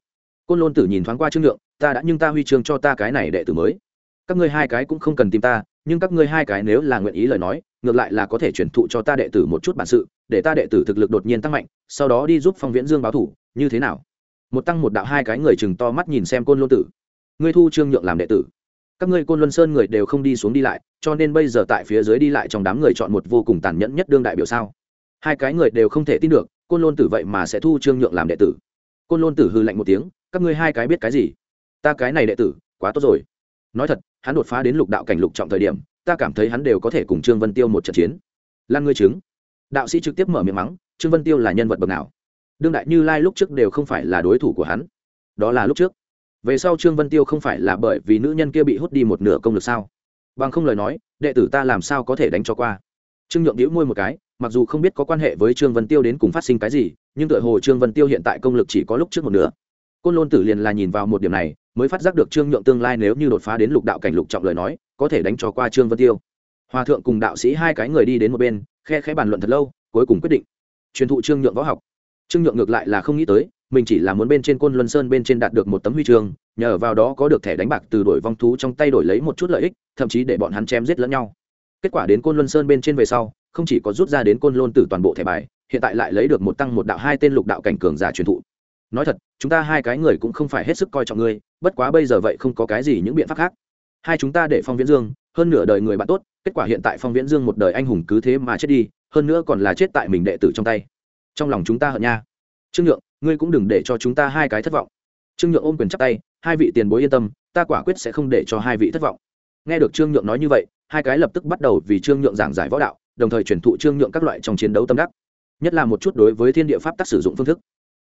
Côn lôn tử nhìn thoáng qua trương nhượng ta đã nhưng ta huy chương cho ta cái này đệ tử mới. Các ngươi hai cái cũng không cần tìm ta, nhưng các ngươi hai cái nếu là nguyện ý lời nói, ngược lại là có thể truyền thụ cho ta đệ tử một chút bản sự, để ta đệ tử thực lực đột nhiên tăng mạnh, sau đó đi giúp phong viễn dương báo thủ, như thế nào? Một tăng một đạo hai cái người chừng to mắt nhìn xem côn lôn tử. Ngươi thu trương nhượng làm đệ tử các ngươi côn luân sơn người đều không đi xuống đi lại, cho nên bây giờ tại phía dưới đi lại trong đám người chọn một vô cùng tàn nhẫn nhất đương đại biểu sao? Hai cái người đều không thể tin được, côn lôn tử vậy mà sẽ thu trương nhượng làm đệ tử. Côn lôn tử hư lạnh một tiếng, các ngươi hai cái biết cái gì? Ta cái này đệ tử, quá tốt rồi. Nói thật, hắn đột phá đến lục đạo cảnh lục trọng thời điểm, ta cảm thấy hắn đều có thể cùng trương vân tiêu một trận chiến. Lan ngươi chứng. Đạo sĩ trực tiếp mở miệng mắng, trương vân tiêu là nhân vật bậc nào? Đương đại như lai lúc trước đều không phải là đối thủ của hắn. Đó là lúc trước về sau trương vân tiêu không phải là bởi vì nữ nhân kia bị hút đi một nửa công lực sao? Bằng không lời nói, đệ tử ta làm sao có thể đánh cho qua? Trương nhượng đĩu môi một cái, mặc dù không biết có quan hệ với trương vân tiêu đến cùng phát sinh cái gì, nhưng tựa hồ trương vân tiêu hiện tại công lực chỉ có lúc trước một nửa. Côn lôn tử liền là nhìn vào một điểm này, mới phát giác được trương nhượng tương lai nếu như đột phá đến lục đạo cảnh lục trọng lời nói, có thể đánh cho qua trương vân tiêu. Hòa thượng cùng đạo sĩ hai cái người đi đến một bên, khe khẽ bàn luận thật lâu, cuối cùng quyết định truyền thụ trương nhượng võ học. Trương nhượng ngược lại là không nghĩ tới mình chỉ là muốn bên trên côn luân sơn bên trên đạt được một tấm huy chương, nhờ vào đó có được thẻ đánh bạc từ đổi vong thú trong tay đổi lấy một chút lợi ích, thậm chí để bọn hắn chém giết lẫn nhau. Kết quả đến côn luân sơn bên trên về sau, không chỉ có rút ra đến côn lôn từ toàn bộ thẻ bài, hiện tại lại lấy được một tăng một đạo hai tên lục đạo cảnh cường giả truyền thụ. Nói thật, chúng ta hai cái người cũng không phải hết sức coi trọng ngươi, bất quá bây giờ vậy không có cái gì những biện pháp khác. Hai chúng ta để phong viễn dương, hơn nửa đời người bạn tốt, kết quả hiện tại phong viễn dương một đời anh hùng cứ thế mà chết đi, hơn nữa còn là chết tại mình đệ tử trong tay. Trong lòng chúng ta hận nha trương nhượng, ngươi cũng đừng để cho chúng ta hai cái thất vọng. Trương nhượng ôm quyền chắp tay, hai vị tiền bối yên tâm, ta quả quyết sẽ không để cho hai vị thất vọng. Nghe được trương nhượng nói như vậy, hai cái lập tức bắt đầu vì trương nhượng giảng giải võ đạo, đồng thời truyền thụ trương nhượng các loại trong chiến đấu tâm đắc. Nhất là một chút đối với thiên địa pháp tác sử dụng phương thức.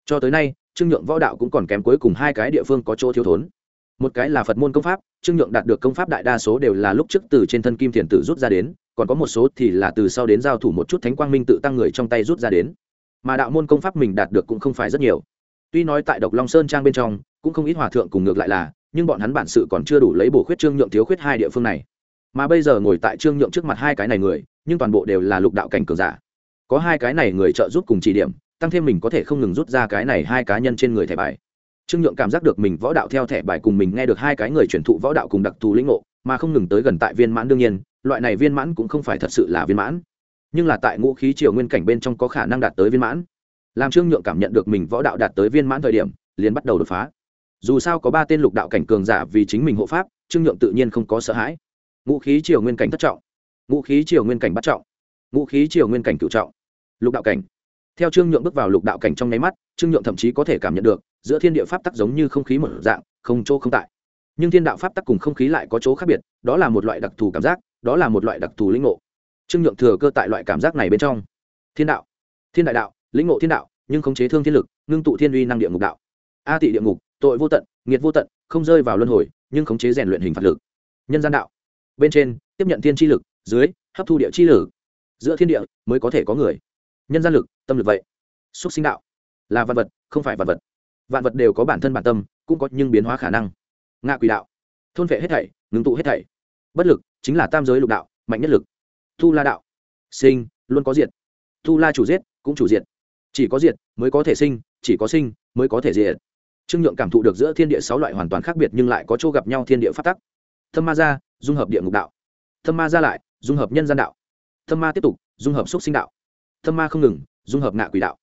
Cho tới nay, trương nhượng võ đạo cũng còn kém cuối cùng hai cái địa phương có chỗ thiếu thốn. Một cái là phật môn công pháp, trương nhượng đạt được công pháp đại đa số đều là lúc trước từ trên thân kim thiền tử rút ra đến, còn có một số thì là từ sau đến giao thủ một chút thánh quang minh tự tăng người trong tay rút ra đến mà đạo môn công pháp mình đạt được cũng không phải rất nhiều. Tuy nói tại độc long sơn trang bên trong, cũng không ít hòa thượng cùng ngược lại là, nhưng bọn hắn bản sự còn chưa đủ lấy bổ khuyết trương nhượng thiếu khuyết hai địa phương này. Mà bây giờ ngồi tại trương nhượng trước mặt hai cái này người, nhưng toàn bộ đều là lục đạo cảnh cường giả. Có hai cái này người trợ giúp cùng chỉ điểm, tăng thêm mình có thể không ngừng rút ra cái này hai cá nhân trên người thẻ bài. Trương nhượng cảm giác được mình võ đạo theo thẻ bài cùng mình nghe được hai cái người truyền thụ võ đạo cùng đặc thù lĩnh ngộ, mà không ngừng tới gần tại viên mãn đương nhiên, loại này viên mãn cũng không phải thật sự là viên mãn nhưng là tại ngũ khí triều nguyên cảnh bên trong có khả năng đạt tới viên mãn. Làm trương nhượng cảm nhận được mình võ đạo đạt tới viên mãn thời điểm, liền bắt đầu đột phá. Dù sao có ba tên lục đạo cảnh cường giả vì chính mình hộ pháp, trương nhượng tự nhiên không có sợ hãi. Ngũ khí triều nguyên cảnh thất trọng. Ngũ khí triều nguyên cảnh bắt trọng. Ngũ khí triều nguyên cảnh cựu trọng. Lục đạo cảnh. Theo trương nhượng bước vào lục đạo cảnh trong nháy mắt, trương nhượng thậm chí có thể cảm nhận được, giữa thiên địa pháp tắc giống như không khí một dạng, không chỗ không tại. Nhưng thiên đạo pháp tắc cùng không khí lại có chỗ khác biệt, đó là một loại đặc thù cảm giác, đó là một loại đặc thù lĩnh ngộ trương nhượng thừa cơ tại loại cảm giác này bên trong. Thiên đạo, thiên đại đạo, lĩnh ngộ thiên đạo, nhưng khống chế thương thiên lực, ngưng tụ thiên uy năng địa ngục đạo. A tị địa ngục, tội vô tận, nghiệt vô tận, không rơi vào luân hồi, nhưng khống chế rèn luyện hình phạt lực. Nhân gian đạo. Bên trên, tiếp nhận thiên chi lực, dưới, hấp thu địa chi lử giữa thiên địa mới có thể có người. Nhân gian lực, tâm lực vậy. Xúc sinh đạo. Là vật vật, không phải vật vật. Vạn vật đều có bản thân bản tâm, cũng có nhưng biến hóa khả năng. Ngạ quỷ đạo. Thôn vệ hết thảy, ngưng tụ hết thảy. Bất lực chính là tam giới lục đạo, mạnh nhất lực tu la đạo. Sinh, luôn có diệt. Tu la chủ giết, cũng chủ diệt. Chỉ có diệt, mới có thể sinh, chỉ có sinh, mới có thể diệt. Trương nhượng cảm thụ được giữa thiên địa sáu loại hoàn toàn khác biệt nhưng lại có chỗ gặp nhau thiên địa phát tắc. Thâm ma ra, dung hợp địa ngục đạo. Thâm ma ra lại, dung hợp nhân gian đạo. Thâm ma tiếp tục, dung hợp xúc sinh đạo. Thâm ma không ngừng, dung hợp ngạ quỷ đạo.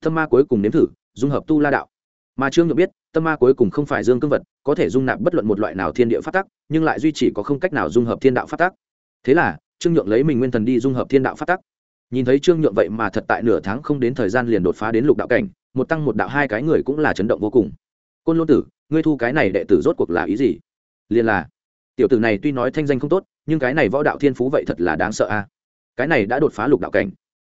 Thâm ma cuối cùng nếm thử, dung hợp tu la đạo. Mà trương nhượng biết tâm ma cuối cùng không phải dương cương vật, có thể dung nạp bất luận một loại nào thiên địa phát tắc, nhưng lại duy trì có không cách nào dung hợp thiên đạo phát tắc. Thế là trương nhượng lấy mình nguyên thần đi dung hợp thiên đạo phát tắc. Nhìn thấy trương nhượng vậy mà thật tại nửa tháng không đến thời gian liền đột phá đến lục đạo cảnh, một tăng một đạo hai cái người cũng là chấn động vô cùng. Côn lôn tử, ngươi thu cái này đệ tử rốt cuộc là ý gì? Liền là, tiểu tử này tuy nói thanh danh không tốt, nhưng cái này võ đạo thiên phú vậy thật là đáng sợ a. Cái này đã đột phá lục đạo cảnh.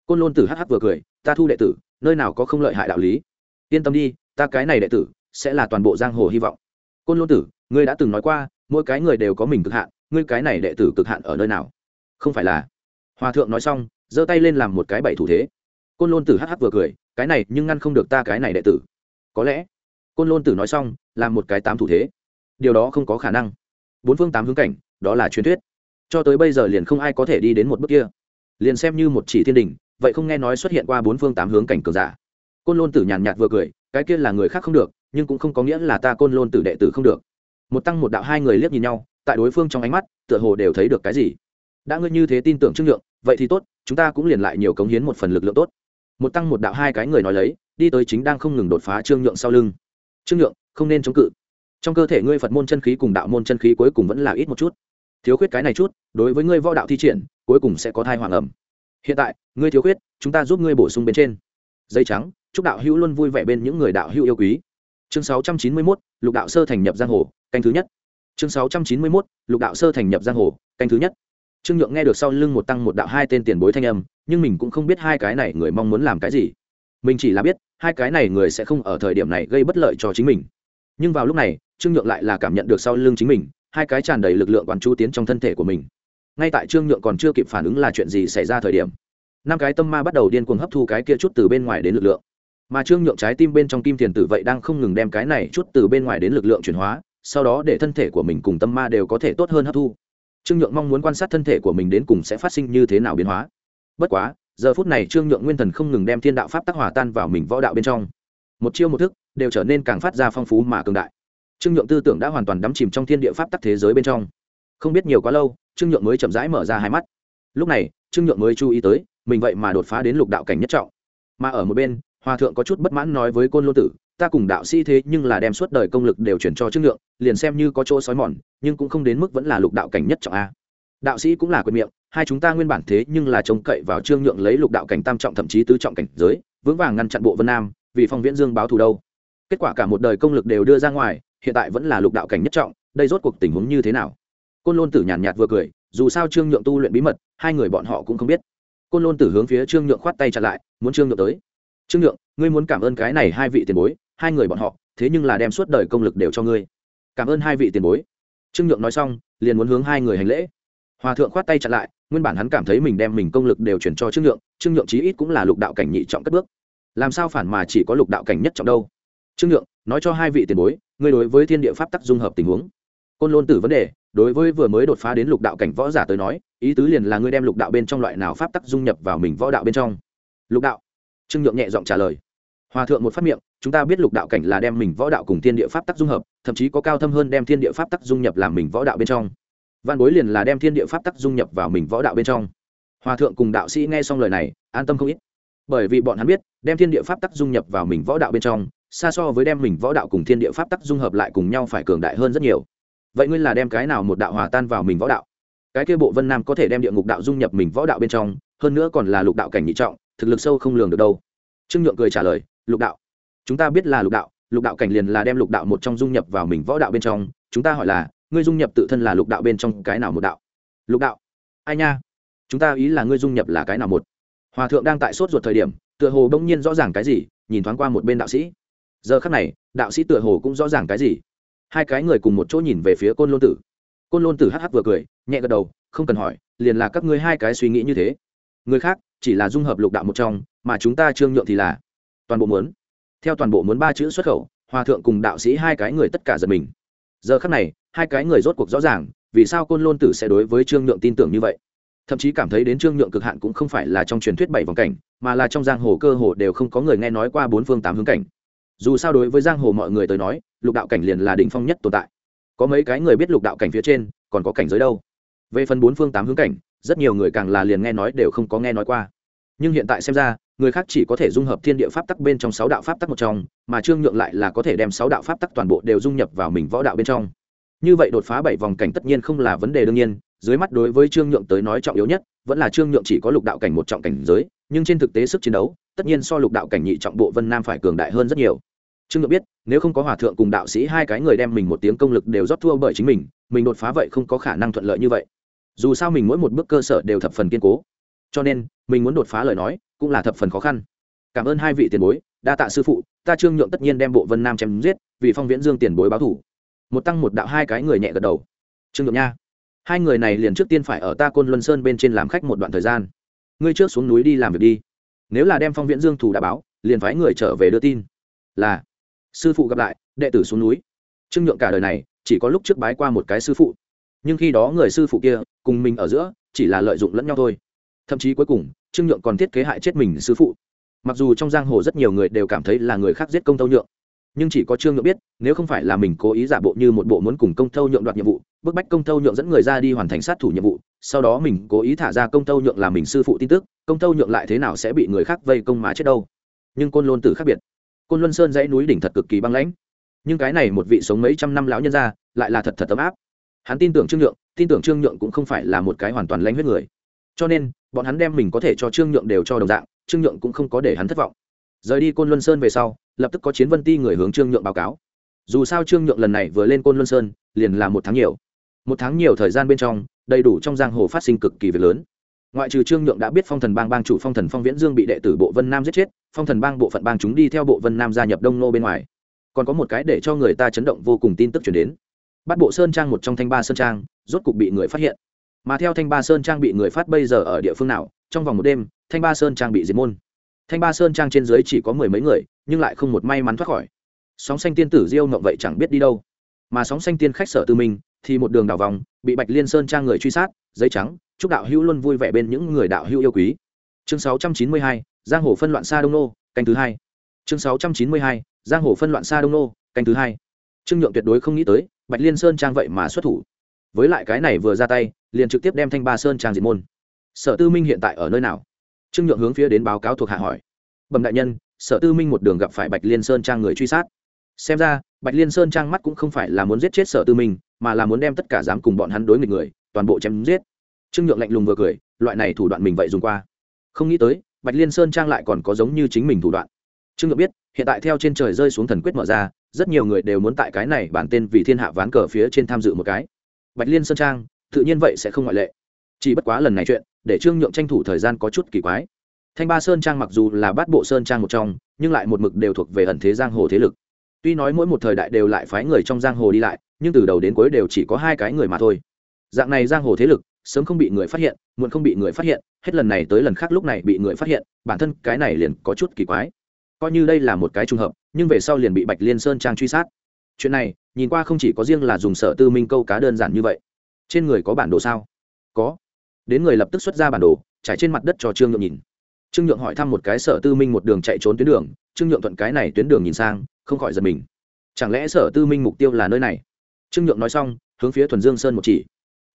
Côn lôn tử hh vừa cười, ta thu đệ tử, nơi nào có không lợi hại đạo lý? Yên tâm đi, ta cái này đệ tử sẽ là toàn bộ giang hồ hy vọng. Côn lôn tử, ngươi đã từng nói qua, mỗi cái người đều có mình cực hạn, ngươi cái này đệ tử cực hạn ở nơi nào? Không phải là. Hòa thượng nói xong, giơ tay lên làm một cái bảy thủ thế. Côn lôn tử hh vừa cười, cái này nhưng ngăn không được ta cái này đệ tử. Có lẽ, côn lôn tử nói xong, làm một cái tám thủ thế. Điều đó không có khả năng. Bốn phương tám hướng cảnh, đó là truyền thuyết. Cho tới bây giờ liền không ai có thể đi đến một bước kia. Liền xem như một chỉ thiên đình, vậy không nghe nói xuất hiện qua bốn phương tám hướng cảnh cường giả. Côn lôn tử nhàn nhạt vừa cười, cái kia là người khác không được, nhưng cũng không có nghĩa là ta côn lôn tử đệ tử không được. Một tăng một đạo hai người liếc nhìn nhau, tại đối phương trong ánh mắt, tựa hồ đều thấy được cái gì đã ngươi như thế tin tưởng trương nhượng vậy thì tốt chúng ta cũng liền lại nhiều cống hiến một phần lực lượng tốt. Một tăng một đạo hai cái người nói lấy đi tới chính đang không ngừng đột phá trương nhượng sau lưng. Trương nhượng không nên chống cự. Trong cơ thể ngươi phật môn chân khí cùng đạo môn chân khí cuối cùng vẫn là ít một chút. Thiếu khuyết cái này chút đối với ngươi võ đạo thi triển cuối cùng sẽ có thai hoàng ẩm. Hiện tại ngươi thiếu khuyết chúng ta giúp ngươi bổ sung bên trên. Dây trắng chúc đạo hữu luôn vui vẻ bên những người đạo hữu yêu quý. Chương 691, lục đạo sơ thành nhập giang hồ canh thứ nhất. Chương 691, lục đạo sơ thành nhập giang hồ canh thứ nhất trương nhượng nghe được sau lưng một tăng một đạo hai tên tiền bối thanh âm, nhưng mình cũng không biết hai cái này người mong muốn làm cái gì. Mình chỉ là biết, hai cái này người sẽ không ở thời điểm này gây bất lợi cho chính mình. Nhưng vào lúc này, trương nhượng lại là cảm nhận được sau lưng chính mình, hai cái tràn đầy lực lượng quán chú tiến trong thân thể của mình. Ngay tại trương nhượng còn chưa kịp phản ứng là chuyện gì xảy ra thời điểm, năm cái tâm ma bắt đầu điên cuồng hấp thu cái kia chút từ bên ngoài đến lực lượng. Mà trương nhượng trái tim bên trong kim thiền tử vậy đang không ngừng đem cái này chút từ bên ngoài đến lực lượng chuyển hóa, sau đó để thân thể của mình cùng tâm ma đều có thể tốt hơn hấp thu trương nhượng mong muốn quan sát thân thể của mình đến cùng sẽ phát sinh như thế nào biến hóa. Bất quá, giờ phút này trương nhượng nguyên thần không ngừng đem thiên đạo pháp tác hòa tan vào mình võ đạo bên trong. Một chiêu một thức đều trở nên càng phát ra phong phú mà cường đại. Trương nhượng tư tưởng đã hoàn toàn đắm chìm trong thiên địa pháp tắc thế giới bên trong. Không biết nhiều quá lâu, trương nhượng mới chậm rãi mở ra hai mắt. Lúc này, trương nhượng mới chú ý tới, mình vậy mà đột phá đến lục đạo cảnh nhất trọng. Mà ở một bên, hòa thượng có chút bất mãn nói với côn Lô tử ta cùng đạo sĩ thế nhưng là đem suốt đời công lực đều chuyển cho trương nhượng liền xem như có chỗ sói mòn, nhưng cũng không đến mức vẫn là lục đạo cảnh nhất trọng a. Đạo sĩ cũng là quyền miệng, hai chúng ta nguyên bản thế nhưng là trông cậy vào trương nhượng lấy lục đạo cảnh tam trọng thậm chí tứ trọng cảnh giới, vững vàng ngăn chặn bộ vân nam, vì phong viễn dương báo thù đâu. Kết quả cả một đời công lực đều đưa ra ngoài, hiện tại vẫn là lục đạo cảnh nhất trọng, đây rốt cuộc tình huống như thế nào? Côn lôn tử nhàn nhạt vừa cười, dù sao trương nhượng tu luyện bí mật, hai người bọn họ cũng không biết. Côn lôn tử hướng phía trương nhượng khoát tay chặn lại, muốn trương nhượng tới. Trương nhượng, ngươi muốn cảm ơn cái này hai vị tiền bối hai người bọn họ, thế nhưng là đem suốt đời công lực đều cho ngươi. Cảm ơn hai vị tiền bối. Trương nhượng nói xong, liền muốn hướng hai người hành lễ. Hòa thượng khoát tay chặn lại, nguyên bản hắn cảm thấy mình đem mình công lực đều chuyển cho trương nhượng trương nhượng chí ít cũng là lục đạo cảnh nhị trọng cất bước. Làm sao phản mà chỉ có lục đạo cảnh nhất trọng đâu? Trương nhượng, nói cho hai vị tiền bối, ngươi đối với thiên địa pháp tắc dung hợp tình huống. Côn lôn tử vấn đề, đối với vừa mới đột phá đến lục đạo cảnh võ giả tới nói, ý tứ liền là ngươi đem lục đạo bên trong loại nào pháp tắc dung nhập vào mình võ đạo bên trong. Lục đạo? Trương nhượng nhẹ giọng trả lời hòa thượng một phát miệng, chúng ta biết lục đạo cảnh là đem mình võ đạo cùng thiên địa pháp tắc dung hợp, thậm chí có cao thâm hơn đem thiên địa pháp tắc dung nhập làm mình võ đạo bên trong. Văn bối liền là đem thiên địa pháp tắc dung nhập vào mình võ đạo bên trong. Hòa thượng cùng đạo sĩ nghe xong lời này, an tâm không ít. Bởi vì bọn hắn biết, đem thiên địa pháp tắc dung nhập vào mình võ đạo bên trong, xa so với đem mình võ đạo cùng thiên địa pháp tắc dung hợp lại cùng nhau phải cường đại hơn rất nhiều. Vậy ngươi là đem cái nào một đạo hòa tan vào mình võ đạo? Cái kia bộ vân nam có thể đem địa ngục đạo dung nhập mình võ đạo bên trong, hơn nữa còn là lục đạo cảnh nhị trọng, thực lực sâu không lường được đâu. Trương nhượng cười trả lời lục đạo. Chúng ta biết là lục đạo lục đạo cảnh liền là đem lục đạo một trong dung nhập vào mình võ đạo bên trong. Chúng ta hỏi là, ngươi dung nhập tự thân là lục đạo bên trong cái nào một đạo? Lục đạo. Ai nha? Chúng ta ý là ngươi dung nhập là cái nào một? Hòa thượng đang tại sốt ruột thời điểm, tựa hồ đông nhiên rõ ràng cái gì, nhìn thoáng qua một bên đạo sĩ. Giờ khắc này, đạo sĩ tựa hồ cũng rõ ràng cái gì. Hai cái người cùng một chỗ nhìn về phía côn lôn tử. Côn lôn tử hh vừa cười, nhẹ gật đầu, không cần hỏi, liền là các ngươi hai cái suy nghĩ như thế. Người khác, chỉ là dung hợp lục đạo một trong, mà chúng ta trương nhượng thì là toàn bộ muốn. Theo toàn bộ muốn ba chữ xuất khẩu, hòa thượng cùng đạo sĩ hai cái người tất cả giật mình. Giờ khắc này, hai cái người rốt cuộc rõ ràng, vì sao côn lôn tử sẽ đối với trương nhượng tin tưởng như vậy. Thậm chí cảm thấy đến trương nhượng cực hạn cũng không phải là trong truyền thuyết bảy vòng cảnh, mà là trong giang hồ cơ hồ đều không có người nghe nói qua bốn phương tám hướng cảnh. Dù sao đối với giang hồ mọi người tới nói, lục đạo cảnh liền là đỉnh phong nhất tồn tại. Có mấy cái người biết lục đạo cảnh phía trên, còn có cảnh giới đâu? Về phần bốn phương tám hướng cảnh, rất nhiều người càng là liền nghe nói đều không có nghe nói qua nhưng hiện tại xem ra, người khác chỉ có thể dung hợp thiên địa pháp tắc bên trong sáu đạo pháp tắc một trong, mà trương nhượng lại là có thể đem sáu đạo pháp tắc toàn bộ đều dung nhập vào mình võ đạo bên trong. Như vậy đột phá bảy vòng cảnh tất nhiên không là vấn đề đương nhiên, dưới mắt đối với trương nhượng tới nói trọng yếu nhất, vẫn là trương nhượng chỉ có lục đạo cảnh một trọng cảnh giới, nhưng trên thực tế sức chiến đấu, tất nhiên so lục đạo cảnh nhị trọng bộ vân nam phải cường đại hơn rất nhiều. Trương nhượng biết, nếu không có hòa thượng cùng đạo sĩ hai cái người đem mình một tiếng công lực đều rót thua bởi chính mình mình đột phá vậy không có khả năng thuận lợi như vậy. Dù sao mình mỗi một bước cơ sở đều thập phần kiên cố cho nên, mình muốn đột phá lời nói, cũng là thập phần khó khăn. Cảm ơn hai vị tiền bối, đa tạ sư phụ, ta trương nhượng tất nhiên đem bộ vân nam chém giết, vì phong viễn dương tiền bối báo thủ. Một tăng một đạo hai cái người nhẹ gật đầu. Trương nhượng nha, hai người này liền trước tiên phải ở ta côn luân sơn bên trên làm khách một đoạn thời gian. Ngươi trước xuống núi đi làm việc đi. Nếu là đem phong viễn dương thủ đã báo, liền phái người trở về đưa tin. Là, sư phụ gặp lại, đệ tử xuống núi. Trương nhượng cả đời này, chỉ có lúc trước bái qua một cái sư phụ. Nhưng khi đó người sư phụ kia, cùng mình ở giữa, chỉ là lợi dụng lẫn nhau thôi thậm chí cuối cùng, trương nhượng còn thiết kế hại chết mình sư phụ. Mặc dù trong giang hồ rất nhiều người đều cảm thấy là người khác giết công tâu nhượng, nhưng chỉ có trương nhượng biết, nếu không phải là mình cố ý giả bộ như một bộ muốn cùng công tâu nhượng đoạt nhiệm vụ, bức bách công tâu nhượng dẫn người ra đi hoàn thành sát thủ nhiệm vụ, sau đó mình cố ý thả ra công tâu nhượng làm mình sư phụ tin tức, công tâu nhượng lại thế nào sẽ bị người khác vây công má chết đâu. Nhưng côn lôn tử khác biệt. Côn luân sơn dãy núi đỉnh thật cực kỳ băng lãnh. Nhưng cái này một vị sống mấy trăm năm lão nhân ra lại là thật thật ấm áp. Hắn tin tưởng trương nhượng, tin tưởng trương nhượng cũng không phải là một cái hoàn toàn lãnh huyết người cho nên, bọn hắn đem mình có thể cho trương nhượng đều cho đồng dạng, trương nhượng cũng không có để hắn thất vọng. Rời đi côn luân sơn về sau, lập tức có chiến vân ti người hướng trương nhượng báo cáo. Dù sao trương nhượng lần này vừa lên côn luân sơn, liền là một tháng nhiều. Một tháng nhiều thời gian bên trong, đầy đủ trong giang hồ phát sinh cực kỳ việc lớn. Ngoại trừ trương nhượng đã biết phong thần bang bang chủ phong thần phong viễn dương bị đệ tử bộ vân nam giết chết, phong thần bang bộ phận bang chúng đi theo bộ vân nam gia nhập đông nô bên ngoài. Còn có một cái để cho người ta chấn động vô cùng tin tức chuyển đến. Bắt bộ sơn trang một trong thanh ba sơn trang, rốt cục bị người phát hiện mà theo thanh ba sơn trang bị người phát bây giờ ở địa phương nào, trong vòng một đêm, thanh ba sơn trang bị diệt môn. Thanh ba sơn trang trên dưới chỉ có mười mấy người, nhưng lại không một may mắn thoát khỏi. Sóng xanh tiên tử diêu ngậm vậy chẳng biết đi đâu. Mà sóng xanh tiên khách sở tư minh, thì một đường đào vòng, bị bạch liên sơn trang người truy sát, giấy trắng, chúc đạo hữu luôn vui vẻ bên những người đạo hữu yêu quý. Chương sáu trăm chín mươi hai, giang hồ phân loạn xa đông nô, canh thứ hai. Chương sáu trăm chín mươi hai, giang hồ phân loạn xa đông nô, canh thứ hai. Trương nhượng tuyệt đối không nghĩ tới, bạch liên sơn trang vậy mà xuất thủ với lại cái này vừa ra tay, liền trực tiếp đem thanh ba sơn trang diệt môn. Sở tư minh hiện tại ở nơi nào? Trương nhượng hướng phía đến báo cáo thuộc hạ hỏi. Bẩm đại nhân, sở tư minh một đường gặp phải bạch liên sơn trang người truy sát. Xem ra, bạch liên sơn trang mắt cũng không phải là muốn giết chết sở tư minh, mà là muốn đem tất cả dám cùng bọn hắn đối nghịch người, toàn bộ chém giết. Trương nhượng lạnh lùng vừa cười, loại này thủ đoạn mình vậy dùng qua. Không nghĩ tới, bạch liên sơn trang lại còn có giống như chính mình thủ đoạn. Trương nhượng biết, hiện tại theo trên trời rơi xuống thần quyết mở ra, rất nhiều người đều muốn tại cái này bản tên vì thiên hạ ván cờ phía trên tham dự một cái bạch liên sơn trang, tự nhiên vậy sẽ không ngoại lệ. Chỉ bất quá lần này chuyện, để trương nhượng tranh thủ thời gian có chút kỳ quái. Thanh ba sơn trang mặc dù là bát bộ sơn trang một trong, nhưng lại một mực đều thuộc về ẩn thế giang hồ thế lực. Tuy nói mỗi một thời đại đều lại phái người trong giang hồ đi lại, nhưng từ đầu đến cuối đều chỉ có hai cái người mà thôi. Dạng này giang hồ thế lực, sớm không bị người phát hiện, muộn không bị người phát hiện, hết lần này tới lần khác lúc này bị người phát hiện, bản thân cái này liền có chút kỳ quái. Coi như đây là một cái trùng hợp, nhưng về sau liền bị bạch liên sơn trang truy sát. Chuyện này nhìn qua không chỉ có riêng là dùng sở tư minh câu cá đơn giản như vậy. Trên người có bản đồ sao? Có. Đến người lập tức xuất ra bản đồ, trải trên mặt đất cho trương nhượng nhìn. Trương nhượng hỏi thăm một cái sở tư minh một đường chạy trốn tuyến đường, trương nhượng thuận cái này tuyến đường nhìn sang, không khỏi giật mình. Chẳng lẽ sở tư minh mục tiêu là nơi này? Trương nhượng nói xong, hướng phía thuần dương sơn một chỉ.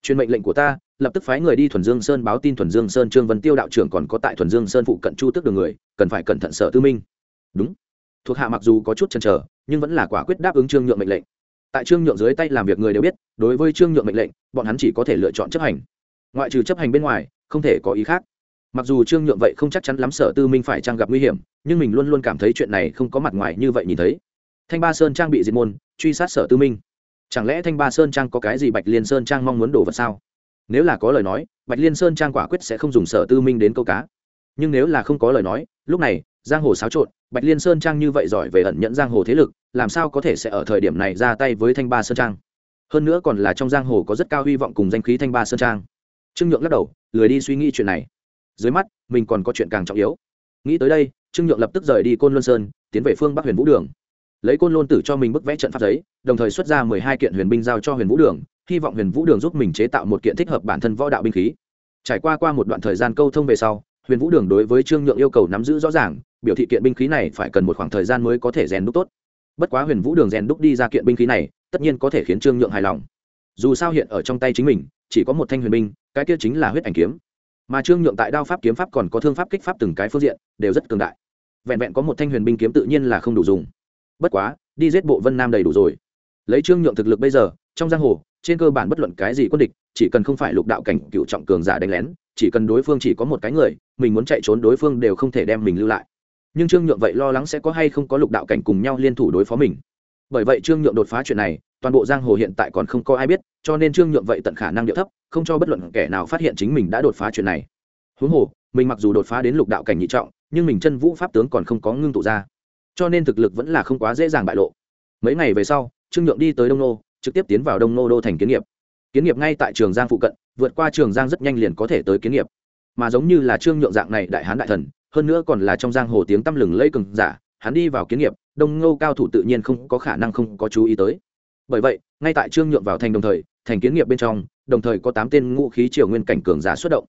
Truyền mệnh lệnh của ta, lập tức phái người đi thuần dương sơn báo tin thuần dương sơn trương vân tiêu đạo trưởng còn có tại thuần dương sơn phụ cận chu tước đường người, cần phải cẩn thận sở tư minh. Đúng. Thuộc hạ mặc dù có chút chần trở nhưng vẫn là quả quyết đáp ứng trương nhượng mệnh lệnh tại trương nhượng dưới tay làm việc người đều biết, đối với trương nhượng mệnh lệnh, bọn hắn chỉ có thể lựa chọn chấp hành. Ngoại trừ chấp hành bên ngoài, không thể có ý khác. Mặc dù trương nhượng vậy không chắc chắn lắm sở tư minh phải trang gặp nguy hiểm, nhưng mình luôn luôn cảm thấy chuyện này không có mặt ngoài như vậy nhìn thấy. Thanh ba sơn trang bị diệt môn, truy sát sở tư minh. Chẳng lẽ thanh ba sơn trang có cái gì bạch liên sơn trang mong muốn đổ vật sao? Nếu là có lời nói, bạch liên sơn trang quả quyết sẽ không dùng sở tư minh đến câu cá. Nhưng nếu là không có lời nói, lúc này, giang hồ xáo trộn, bạch liên sơn trang như vậy giỏi về ẩn nhận giang hồ thế lực làm sao có thể sẽ ở thời điểm này ra tay với thanh ba sơn trang? Hơn nữa còn là trong giang hồ có rất cao hy vọng cùng danh khí thanh ba sơn trang. Trương nhượng lắc đầu, lười đi suy nghĩ chuyện này. Dưới mắt, mình còn có chuyện càng trọng yếu. Nghĩ tới đây, trương nhượng lập tức rời đi côn luân sơn, tiến về phương bắc huyền vũ đường. Lấy côn lôn tử cho mình bức vẽ trận pháp giấy, đồng thời xuất ra mười hai kiện huyền binh giao cho huyền vũ đường, hy vọng huyền vũ đường giúp mình chế tạo một kiện thích hợp bản thân võ đạo binh khí. Trải qua qua một đoạn thời gian câu thông về sau, huyền vũ đường đối với trương nhượng yêu cầu nắm giữ rõ ràng, biểu thị kiện binh khí này phải cần một khoảng thời gian mới có thể rèn đúc tốt bất quá huyền vũ đường rèn đúc đi ra kiện binh khí này, tất nhiên có thể khiến trương nhượng hài lòng. Dù sao hiện ở trong tay chính mình, chỉ có một thanh huyền binh, cái kia chính là huyết ảnh kiếm. Mà trương nhượng tại đao pháp kiếm pháp còn có thương pháp kích pháp từng cái phương diện, đều rất cường đại. Vẹn vẹn có một thanh huyền binh kiếm tự nhiên là không đủ dùng. Bất quá, đi giết bộ vân nam đầy đủ rồi. Lấy trương nhượng thực lực bây giờ, trong giang hồ, trên cơ bản bất luận cái gì quân địch, chỉ cần không phải lục đạo cảnh cựu trọng cường giả đánh lén, chỉ cần đối phương chỉ có một cái người, mình muốn chạy trốn đối phương đều không thể đem mình lưu lại nhưng trương nhượng vậy lo lắng sẽ có hay không có lục đạo cảnh cùng nhau liên thủ đối phó mình. Bởi vậy trương nhượng đột phá chuyện này, toàn bộ giang hồ hiện tại còn không có ai biết, cho nên trương nhượng vậy tận khả năng điệu thấp, không cho bất luận kẻ nào phát hiện chính mình đã đột phá chuyện này. Huống hồ, mình mặc dù đột phá đến lục đạo cảnh nhị trọng, nhưng mình chân vũ pháp tướng còn không có ngưng tụ ra. Cho nên thực lực vẫn là không quá dễ dàng bại lộ. Mấy ngày về sau, trương nhượng đi tới đông nô, trực tiếp tiến vào đông nô đô thành kiến nghiệp. Kiến nghiệp ngay tại trường giang phụ cận, vượt qua trường giang rất nhanh liền có thể tới kiến nghiệp. Mà giống như là trương nhượng dạng này đại hán đại thần hơn nữa còn là trong giang hồ tiếng tăm lừng lây cường giả, hắn đi vào kiến nghiệp, đông ngô cao thủ tự nhiên không có khả năng không có chú ý tới. Bởi vậy, ngay tại trương nhượng vào thành đồng thời, thành kiến nghiệp bên trong, đồng thời có tám tên ngũ khí triều nguyên cảnh cường giả xuất động.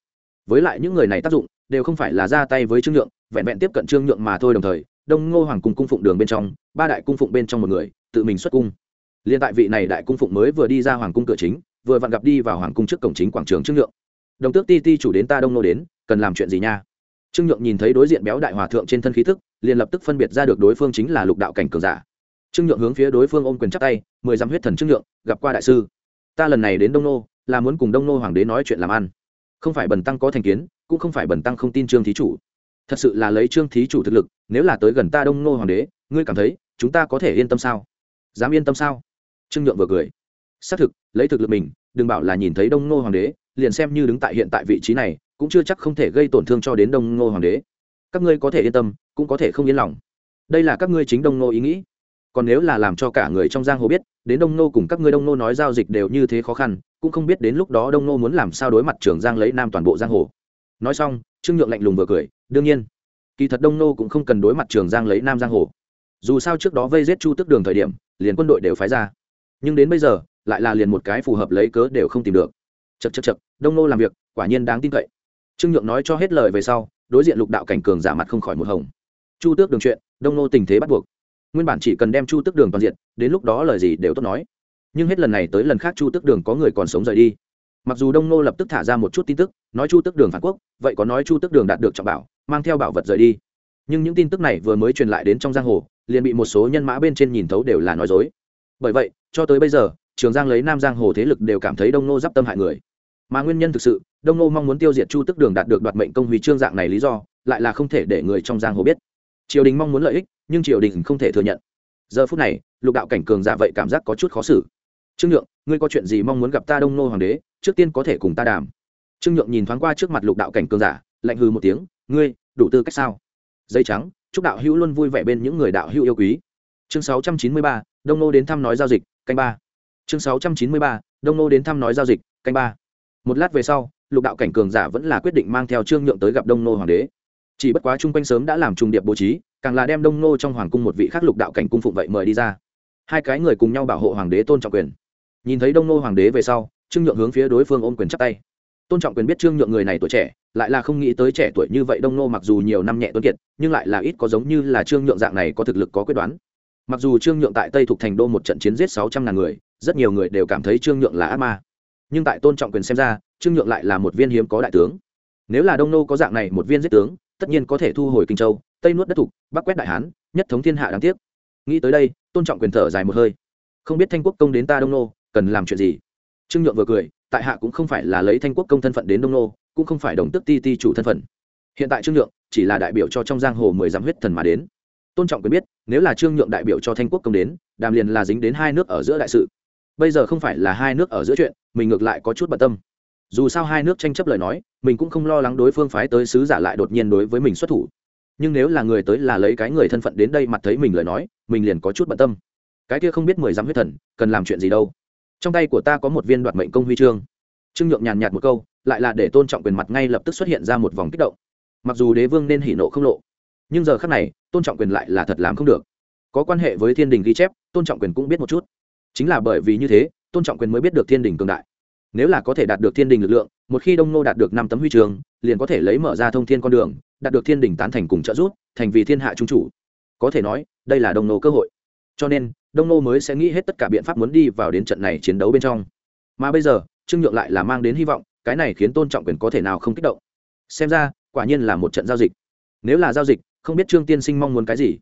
Với lại những người này tác dụng, đều không phải là ra tay với trương nhượng, vẹn vẹn tiếp cận trương nhượng mà thôi đồng thời, đông ngô hoàng cùng cung phụng đường bên trong, ba đại cung phụng bên trong một người, tự mình xuất cung. Liên tại vị này đại cung phụng mới vừa đi ra hoàng cung cửa chính, vừa vặn gặp đi vào hoàng cung trước cổng chính quảng trường trương nhượng. Đồng tước ti ti chủ đến ta đông ngô đến, cần làm chuyện gì nha? Trương nhượng nhìn thấy đối diện béo đại hòa thượng trên thân khí thức liền lập tức phân biệt ra được đối phương chính là lục đạo cảnh cường giả. Trương nhượng hướng phía đối phương ôm quyền chắc tay, mười dăm huyết thần trương nhượng, gặp qua đại sư. Ta lần này đến đông nô, là muốn cùng đông nô hoàng đế nói chuyện làm ăn. Không phải bần tăng có thành kiến, cũng không phải bần tăng không tin trương thí chủ. Thật sự là lấy trương thí chủ thực lực, nếu là tới gần ta đông nô hoàng đế, ngươi cảm thấy, chúng ta có thể yên tâm sao? Dám yên tâm sao? Trương nhượng vừa cười. Xác thực, lấy thực lực mình, đừng bảo là nhìn thấy đông nô hoàng đế, liền xem như đứng tại hiện tại vị trí này cũng chưa chắc không thể gây tổn thương cho đến đông nô hoàng đế. Các ngươi có thể yên tâm, cũng có thể không yên lòng. Đây là các ngươi chính đông nô ý nghĩ. Còn nếu là làm cho cả người trong giang hồ biết, đến đông nô cùng các ngươi đông nô nói giao dịch đều như thế khó khăn, cũng không biết đến lúc đó đông nô muốn làm sao đối mặt trường giang lấy nam toàn bộ giang hồ. Nói xong, trương nhượng lạnh lùng vừa cười, đương nhiên, kỳ thật đông nô cũng không cần đối mặt trường giang lấy nam giang hồ. Dù sao trước đó vây giết chu tức đường thời điểm, liền quân đội đều phái ra. Nhưng đến bây giờ, lại là liền một cái phù hợp lấy cớ đều không tìm được. Chật chật chật đông nô làm việc, quả nhiên đáng tin cậy trương nhượng nói cho hết lời về sau, đối diện lục đạo cảnh cường giả mặt không khỏi một hồng. Chu tước đường chuyện, đông nô tình thế bắt buộc. Nguyên bản chỉ cần đem chu tước đường toàn diện, đến lúc đó lời gì đều tốt nói. Nhưng hết lần này tới lần khác chu tước đường có người còn sống rời đi. Mặc dù đông nô lập tức thả ra một chút tin tức, nói chu tước đường phản quốc, vậy có nói chu tước đường đạt được trọng bảo, mang theo bảo vật rời đi. Nhưng những tin tức này vừa mới truyền lại đến trong giang hồ, liền bị một số nhân mã bên trên nhìn thấu đều là nói dối. Bởi vậy, cho tới bây giờ, trường giang lấy nam giang hồ thế lực đều cảm thấy đông nô d i p tâm hại người. Mà nguyên nhân thực sự đông nô mong muốn tiêu diệt chu tức đường đạt được đoạt mệnh công huy chương dạng này lý do lại là không thể để người trong giang hồ biết. Triều đình mong muốn lợi ích nhưng triều đình không thể thừa nhận. Giờ phút này lục đạo cảnh cường giả vậy cảm giác có chút khó xử. Trương nhượng ngươi có chuyện gì mong muốn gặp ta đông nô hoàng đế trước tiên có thể cùng ta đàm. Trương nhượng nhìn thoáng qua trước mặt lục đạo cảnh cường giả lạnh hư một tiếng ngươi đủ tư cách sao? Dây trắng chúc đạo hữu luôn vui vẻ bên những người đạo hữu yêu quý. Chương 693, đông nô đến thăm nói giao dịch canh ba. Chương 693, đông nô đến thăm nói giao dịch canh ba. Một lát về sau lục đạo cảnh cường giả vẫn là quyết định mang theo trương nhượng tới gặp đông nô hoàng đế. Chỉ bất quá chung quanh sớm đã làm trung điệp bố trí, càng là đem đông nô trong hoàng cung một vị khác lục đạo cảnh cung phụng vậy mời đi ra. Hai cái người cùng nhau bảo hộ hoàng đế tôn trọng quyền. Nhìn thấy đông nô hoàng đế về sau, trương nhượng hướng phía đối phương ôm quyền chắp tay. Tôn trọng quyền biết trương nhượng người này tuổi trẻ, lại là không nghĩ tới trẻ tuổi như vậy đông nô mặc dù nhiều năm nhẹ tuấn kiệt, nhưng lại là ít có giống như là trương nhượng dạng này có thực lực có quyết đoán. Mặc dù trương nhượng tại tây thuộc thành đô một trận chiến giết sáu trăm ngàn người, rất nhiều người đều cảm thấy trương nhượng là ác ma nhưng tại tôn trọng quyền xem ra, trương nhượng lại là một viên hiếm có đại tướng. Nếu là đông nô có dạng này một viên giết tướng, tất nhiên có thể thu hồi kinh châu, tây nuốt đất thục, bắc quét đại hán, nhất thống thiên hạ đáng tiếc. Nghĩ tới đây, tôn trọng quyền thở dài một hơi. Không biết thanh quốc công đến ta đông nô, cần làm chuyện gì? Trương nhượng vừa cười, tại hạ cũng không phải là lấy thanh quốc công thân phận đến đông nô, cũng không phải đồng tức ti ti chủ thân phận. Hiện tại trương nhượng chỉ là đại biểu cho trong giang hồ mười dặm huyết thần mà đến. Tôn trọng quyền biết, nếu là trương nhượng đại biểu cho thanh quốc công đến, đàm liền là dính đến hai nước ở giữa đại sự bây giờ không phải là hai nước ở giữa chuyện, mình ngược lại có chút bận tâm. Dù sao hai nước tranh chấp lời nói, mình cũng không lo lắng đối phương phái tới sứ giả lại đột nhiên đối với mình xuất thủ. Nhưng nếu là người tới là lấy cái người thân phận đến đây mặt thấy mình lời nói, mình liền có chút bận tâm. Cái kia không biết mười dám huyết thần, cần làm chuyện gì đâu. Trong tay của ta có một viên đoạt mệnh công huy chương. Trương nhượng nhàn nhạt một câu, lại là để tôn trọng quyền mặt ngay lập tức xuất hiện ra một vòng kích động. Mặc dù đế vương nên hỉ nộ không lộ, nhưng giờ khác này, tôn trọng quyền lại là thật làm không được. Có quan hệ với thiên đình ghi chép, tôn trọng quyền cũng biết một chút chính là bởi vì như thế, tôn trọng quyền mới biết được thiên đình cường đại. Nếu là có thể đạt được thiên đình lực lượng, một khi đông nô đạt được năm tấm huy trường, liền có thể lấy mở ra thông thiên con đường, đạt được thiên đình tán thành cùng trợ giúp, thành vì thiên hạ trung chủ. Có thể nói, đây là đông nô cơ hội. Cho nên, đông nô mới sẽ nghĩ hết tất cả biện pháp muốn đi vào đến trận này chiến đấu bên trong. Mà bây giờ, trương nhượng lại là mang đến hy vọng, cái này khiến tôn trọng quyền có thể nào không kích động. Xem ra, quả nhiên là một trận giao dịch. Nếu là giao dịch, không biết trương tiên sinh mong muốn cái gì.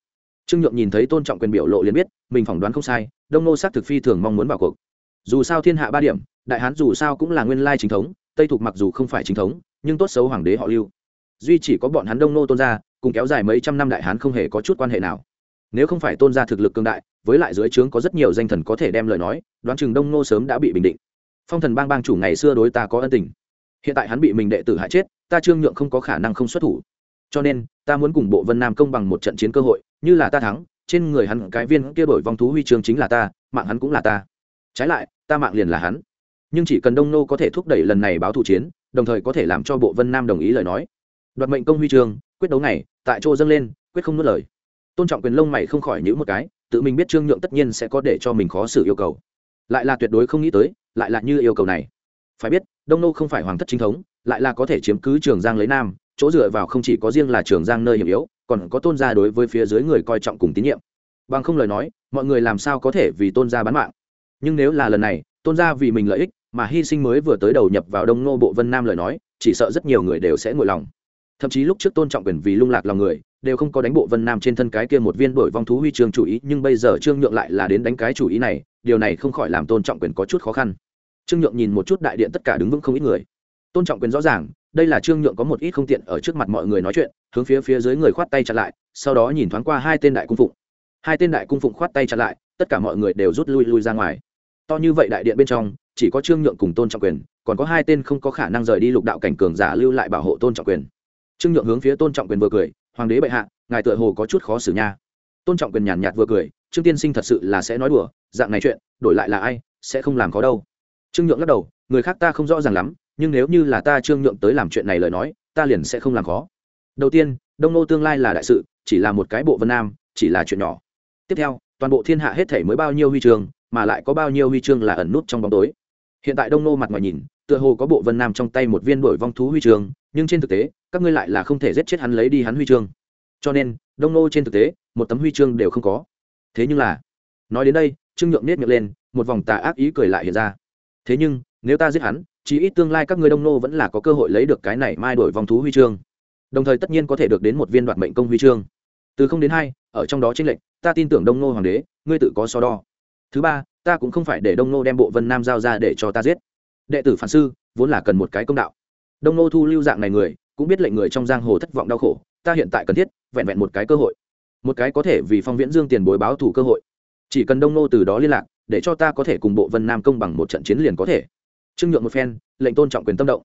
Trương nhượng nhìn thấy tôn trọng quyền biểu lộ liền biết, mình phỏng đoán không sai đông nô xác thực phi thường mong muốn vào cuộc. Dù sao thiên hạ ba điểm, đại hán dù sao cũng là nguyên lai chính thống, tây thục mặc dù không phải chính thống, nhưng tốt xấu hoàng đế họ lưu. Duy chỉ có bọn hắn đông nô tôn gia, cùng kéo dài mấy trăm năm đại hán không hề có chút quan hệ nào. Nếu không phải tôn gia thực lực cương đại, với lại dưới trướng có rất nhiều danh thần có thể đem lời nói, đoán chừng đông nô sớm đã bị bình định. Phong thần bang bang chủ ngày xưa đối ta có ân tình. Hiện tại hắn bị mình đệ tử hại chết, ta trương nhượng không có khả năng không xuất thủ. Cho nên, ta muốn cùng bộ vân nam công bằng một trận chiến cơ hội, như là ta thắng trên người hắn cái viên kia đổi vong thú huy chương chính là ta, mạng hắn cũng là ta. Trái lại, ta mạng liền là hắn. Nhưng chỉ cần đông nô có thể thúc đẩy lần này báo thủ chiến, đồng thời có thể làm cho bộ vân nam đồng ý lời nói. Đoạt mệnh công huy chương, quyết đấu này tại chỗ dâng lên, quyết không nuốt lời. Tôn trọng quyền lông mày không khỏi nhữ một cái, tự mình biết trương nhượng tất nhiên sẽ có để cho mình khó xử yêu cầu. Lại là tuyệt đối không nghĩ tới, lại là như yêu cầu này. Phải biết, đông nô không phải hoàng thất chính thống, lại là có thể chiếm cứ trường giang lấy nam, chỗ dựa vào không chỉ có riêng là trường giang nơi hiểm yếu còn có tôn gia đối với phía dưới người coi trọng cùng tín nhiệm. Bằng không lời nói, mọi người làm sao có thể vì tôn gia bán mạng? Nhưng nếu là lần này, tôn gia vì mình lợi ích, mà hy sinh mới vừa tới đầu nhập vào đông nô bộ vân nam lời nói, chỉ sợ rất nhiều người đều sẽ ngồi lòng. Thậm chí lúc trước tôn trọng quyền vì lung lạc lòng người, đều không có đánh bộ vân nam trên thân cái kia một viên đổi vong thú huy chương chủ ý, nhưng bây giờ trương nhượng lại là đến đánh cái chủ ý này, điều này không khỏi làm tôn trọng quyền có chút khó khăn. Trương nhượng nhìn một chút đại điện tất cả đứng vững không ít người. Tôn trọng quyền rõ ràng đây là trương nhượng có một ít không tiện ở trước mặt mọi người nói chuyện, hướng phía phía dưới người khoát tay chặn lại, sau đó nhìn thoáng qua hai tên đại cung phụng. Hai tên đại cung phụng khoát tay chặn lại, tất cả mọi người đều rút lui lui ra ngoài. To như vậy đại điện bên trong, chỉ có trương nhượng cùng tôn trọng quyền, còn có hai tên không có khả năng rời đi lục đạo cảnh cường giả lưu lại bảo hộ tôn trọng quyền. Trương nhượng hướng phía tôn trọng quyền vừa cười, hoàng đế bệ hạ, ngài tựa hồ có chút khó xử nha. Tôn trọng quyền nhàn nhạt vừa cười, trương tiên sinh thật sự là sẽ nói đùa, dạng này chuyện, đổi lại là ai, sẽ không làm khó đâu. Trương nhượng lắc đầu, người khác ta không rõ ràng lắm nhưng nếu như là ta trương nhượng tới làm chuyện này lời nói, ta liền sẽ không làm khó. Đầu tiên, đông nô tương lai là đại sự, chỉ là một cái bộ vân nam, chỉ là chuyện nhỏ. Tiếp theo, toàn bộ thiên hạ hết thể mới bao nhiêu huy chương, mà lại có bao nhiêu huy chương là ẩn nút trong bóng tối. Hiện tại đông nô mặt ngoài nhìn, tựa hồ có bộ vân nam trong tay một viên đổi vong thú huy chương, nhưng trên thực tế, các ngươi lại là không thể giết chết hắn lấy đi hắn huy chương. Cho nên, đông nô trên thực tế, một tấm huy chương đều không có. Thế nhưng là, nói đến đây, trương nhượng nết miệng lên, một vòng tà ác ý cười lại hiện ra. Thế nhưng, nếu ta giết hắn chỉ ít tương lai các ngươi đông nô vẫn là có cơ hội lấy được cái này mai đổi vòng thú huy chương. Đồng thời tất nhiên có thể được đến một viên đoạt mệnh công huy chương. Từ không đến hai, ở trong đó tranh lệch, ta tin tưởng đông nô hoàng đế, ngươi tự có so đo. Thứ ba, ta cũng không phải để đông nô đem bộ vân nam giao ra để cho ta giết. Đệ tử phản sư, vốn là cần một cái công đạo. Đông nô thu lưu dạng này người, cũng biết lệnh người trong giang hồ thất vọng đau khổ, ta hiện tại cần thiết, vẹn vẹn một cái cơ hội. Một cái có thể vì phong viễn dương tiền bối báo thủ cơ hội. Chỉ cần đông nô từ đó liên lạc, để cho ta có thể cùng bộ vân nam công bằng một trận chiến liền có thể trưng nhượng một phen, lệnh tôn trọng quyền tâm động.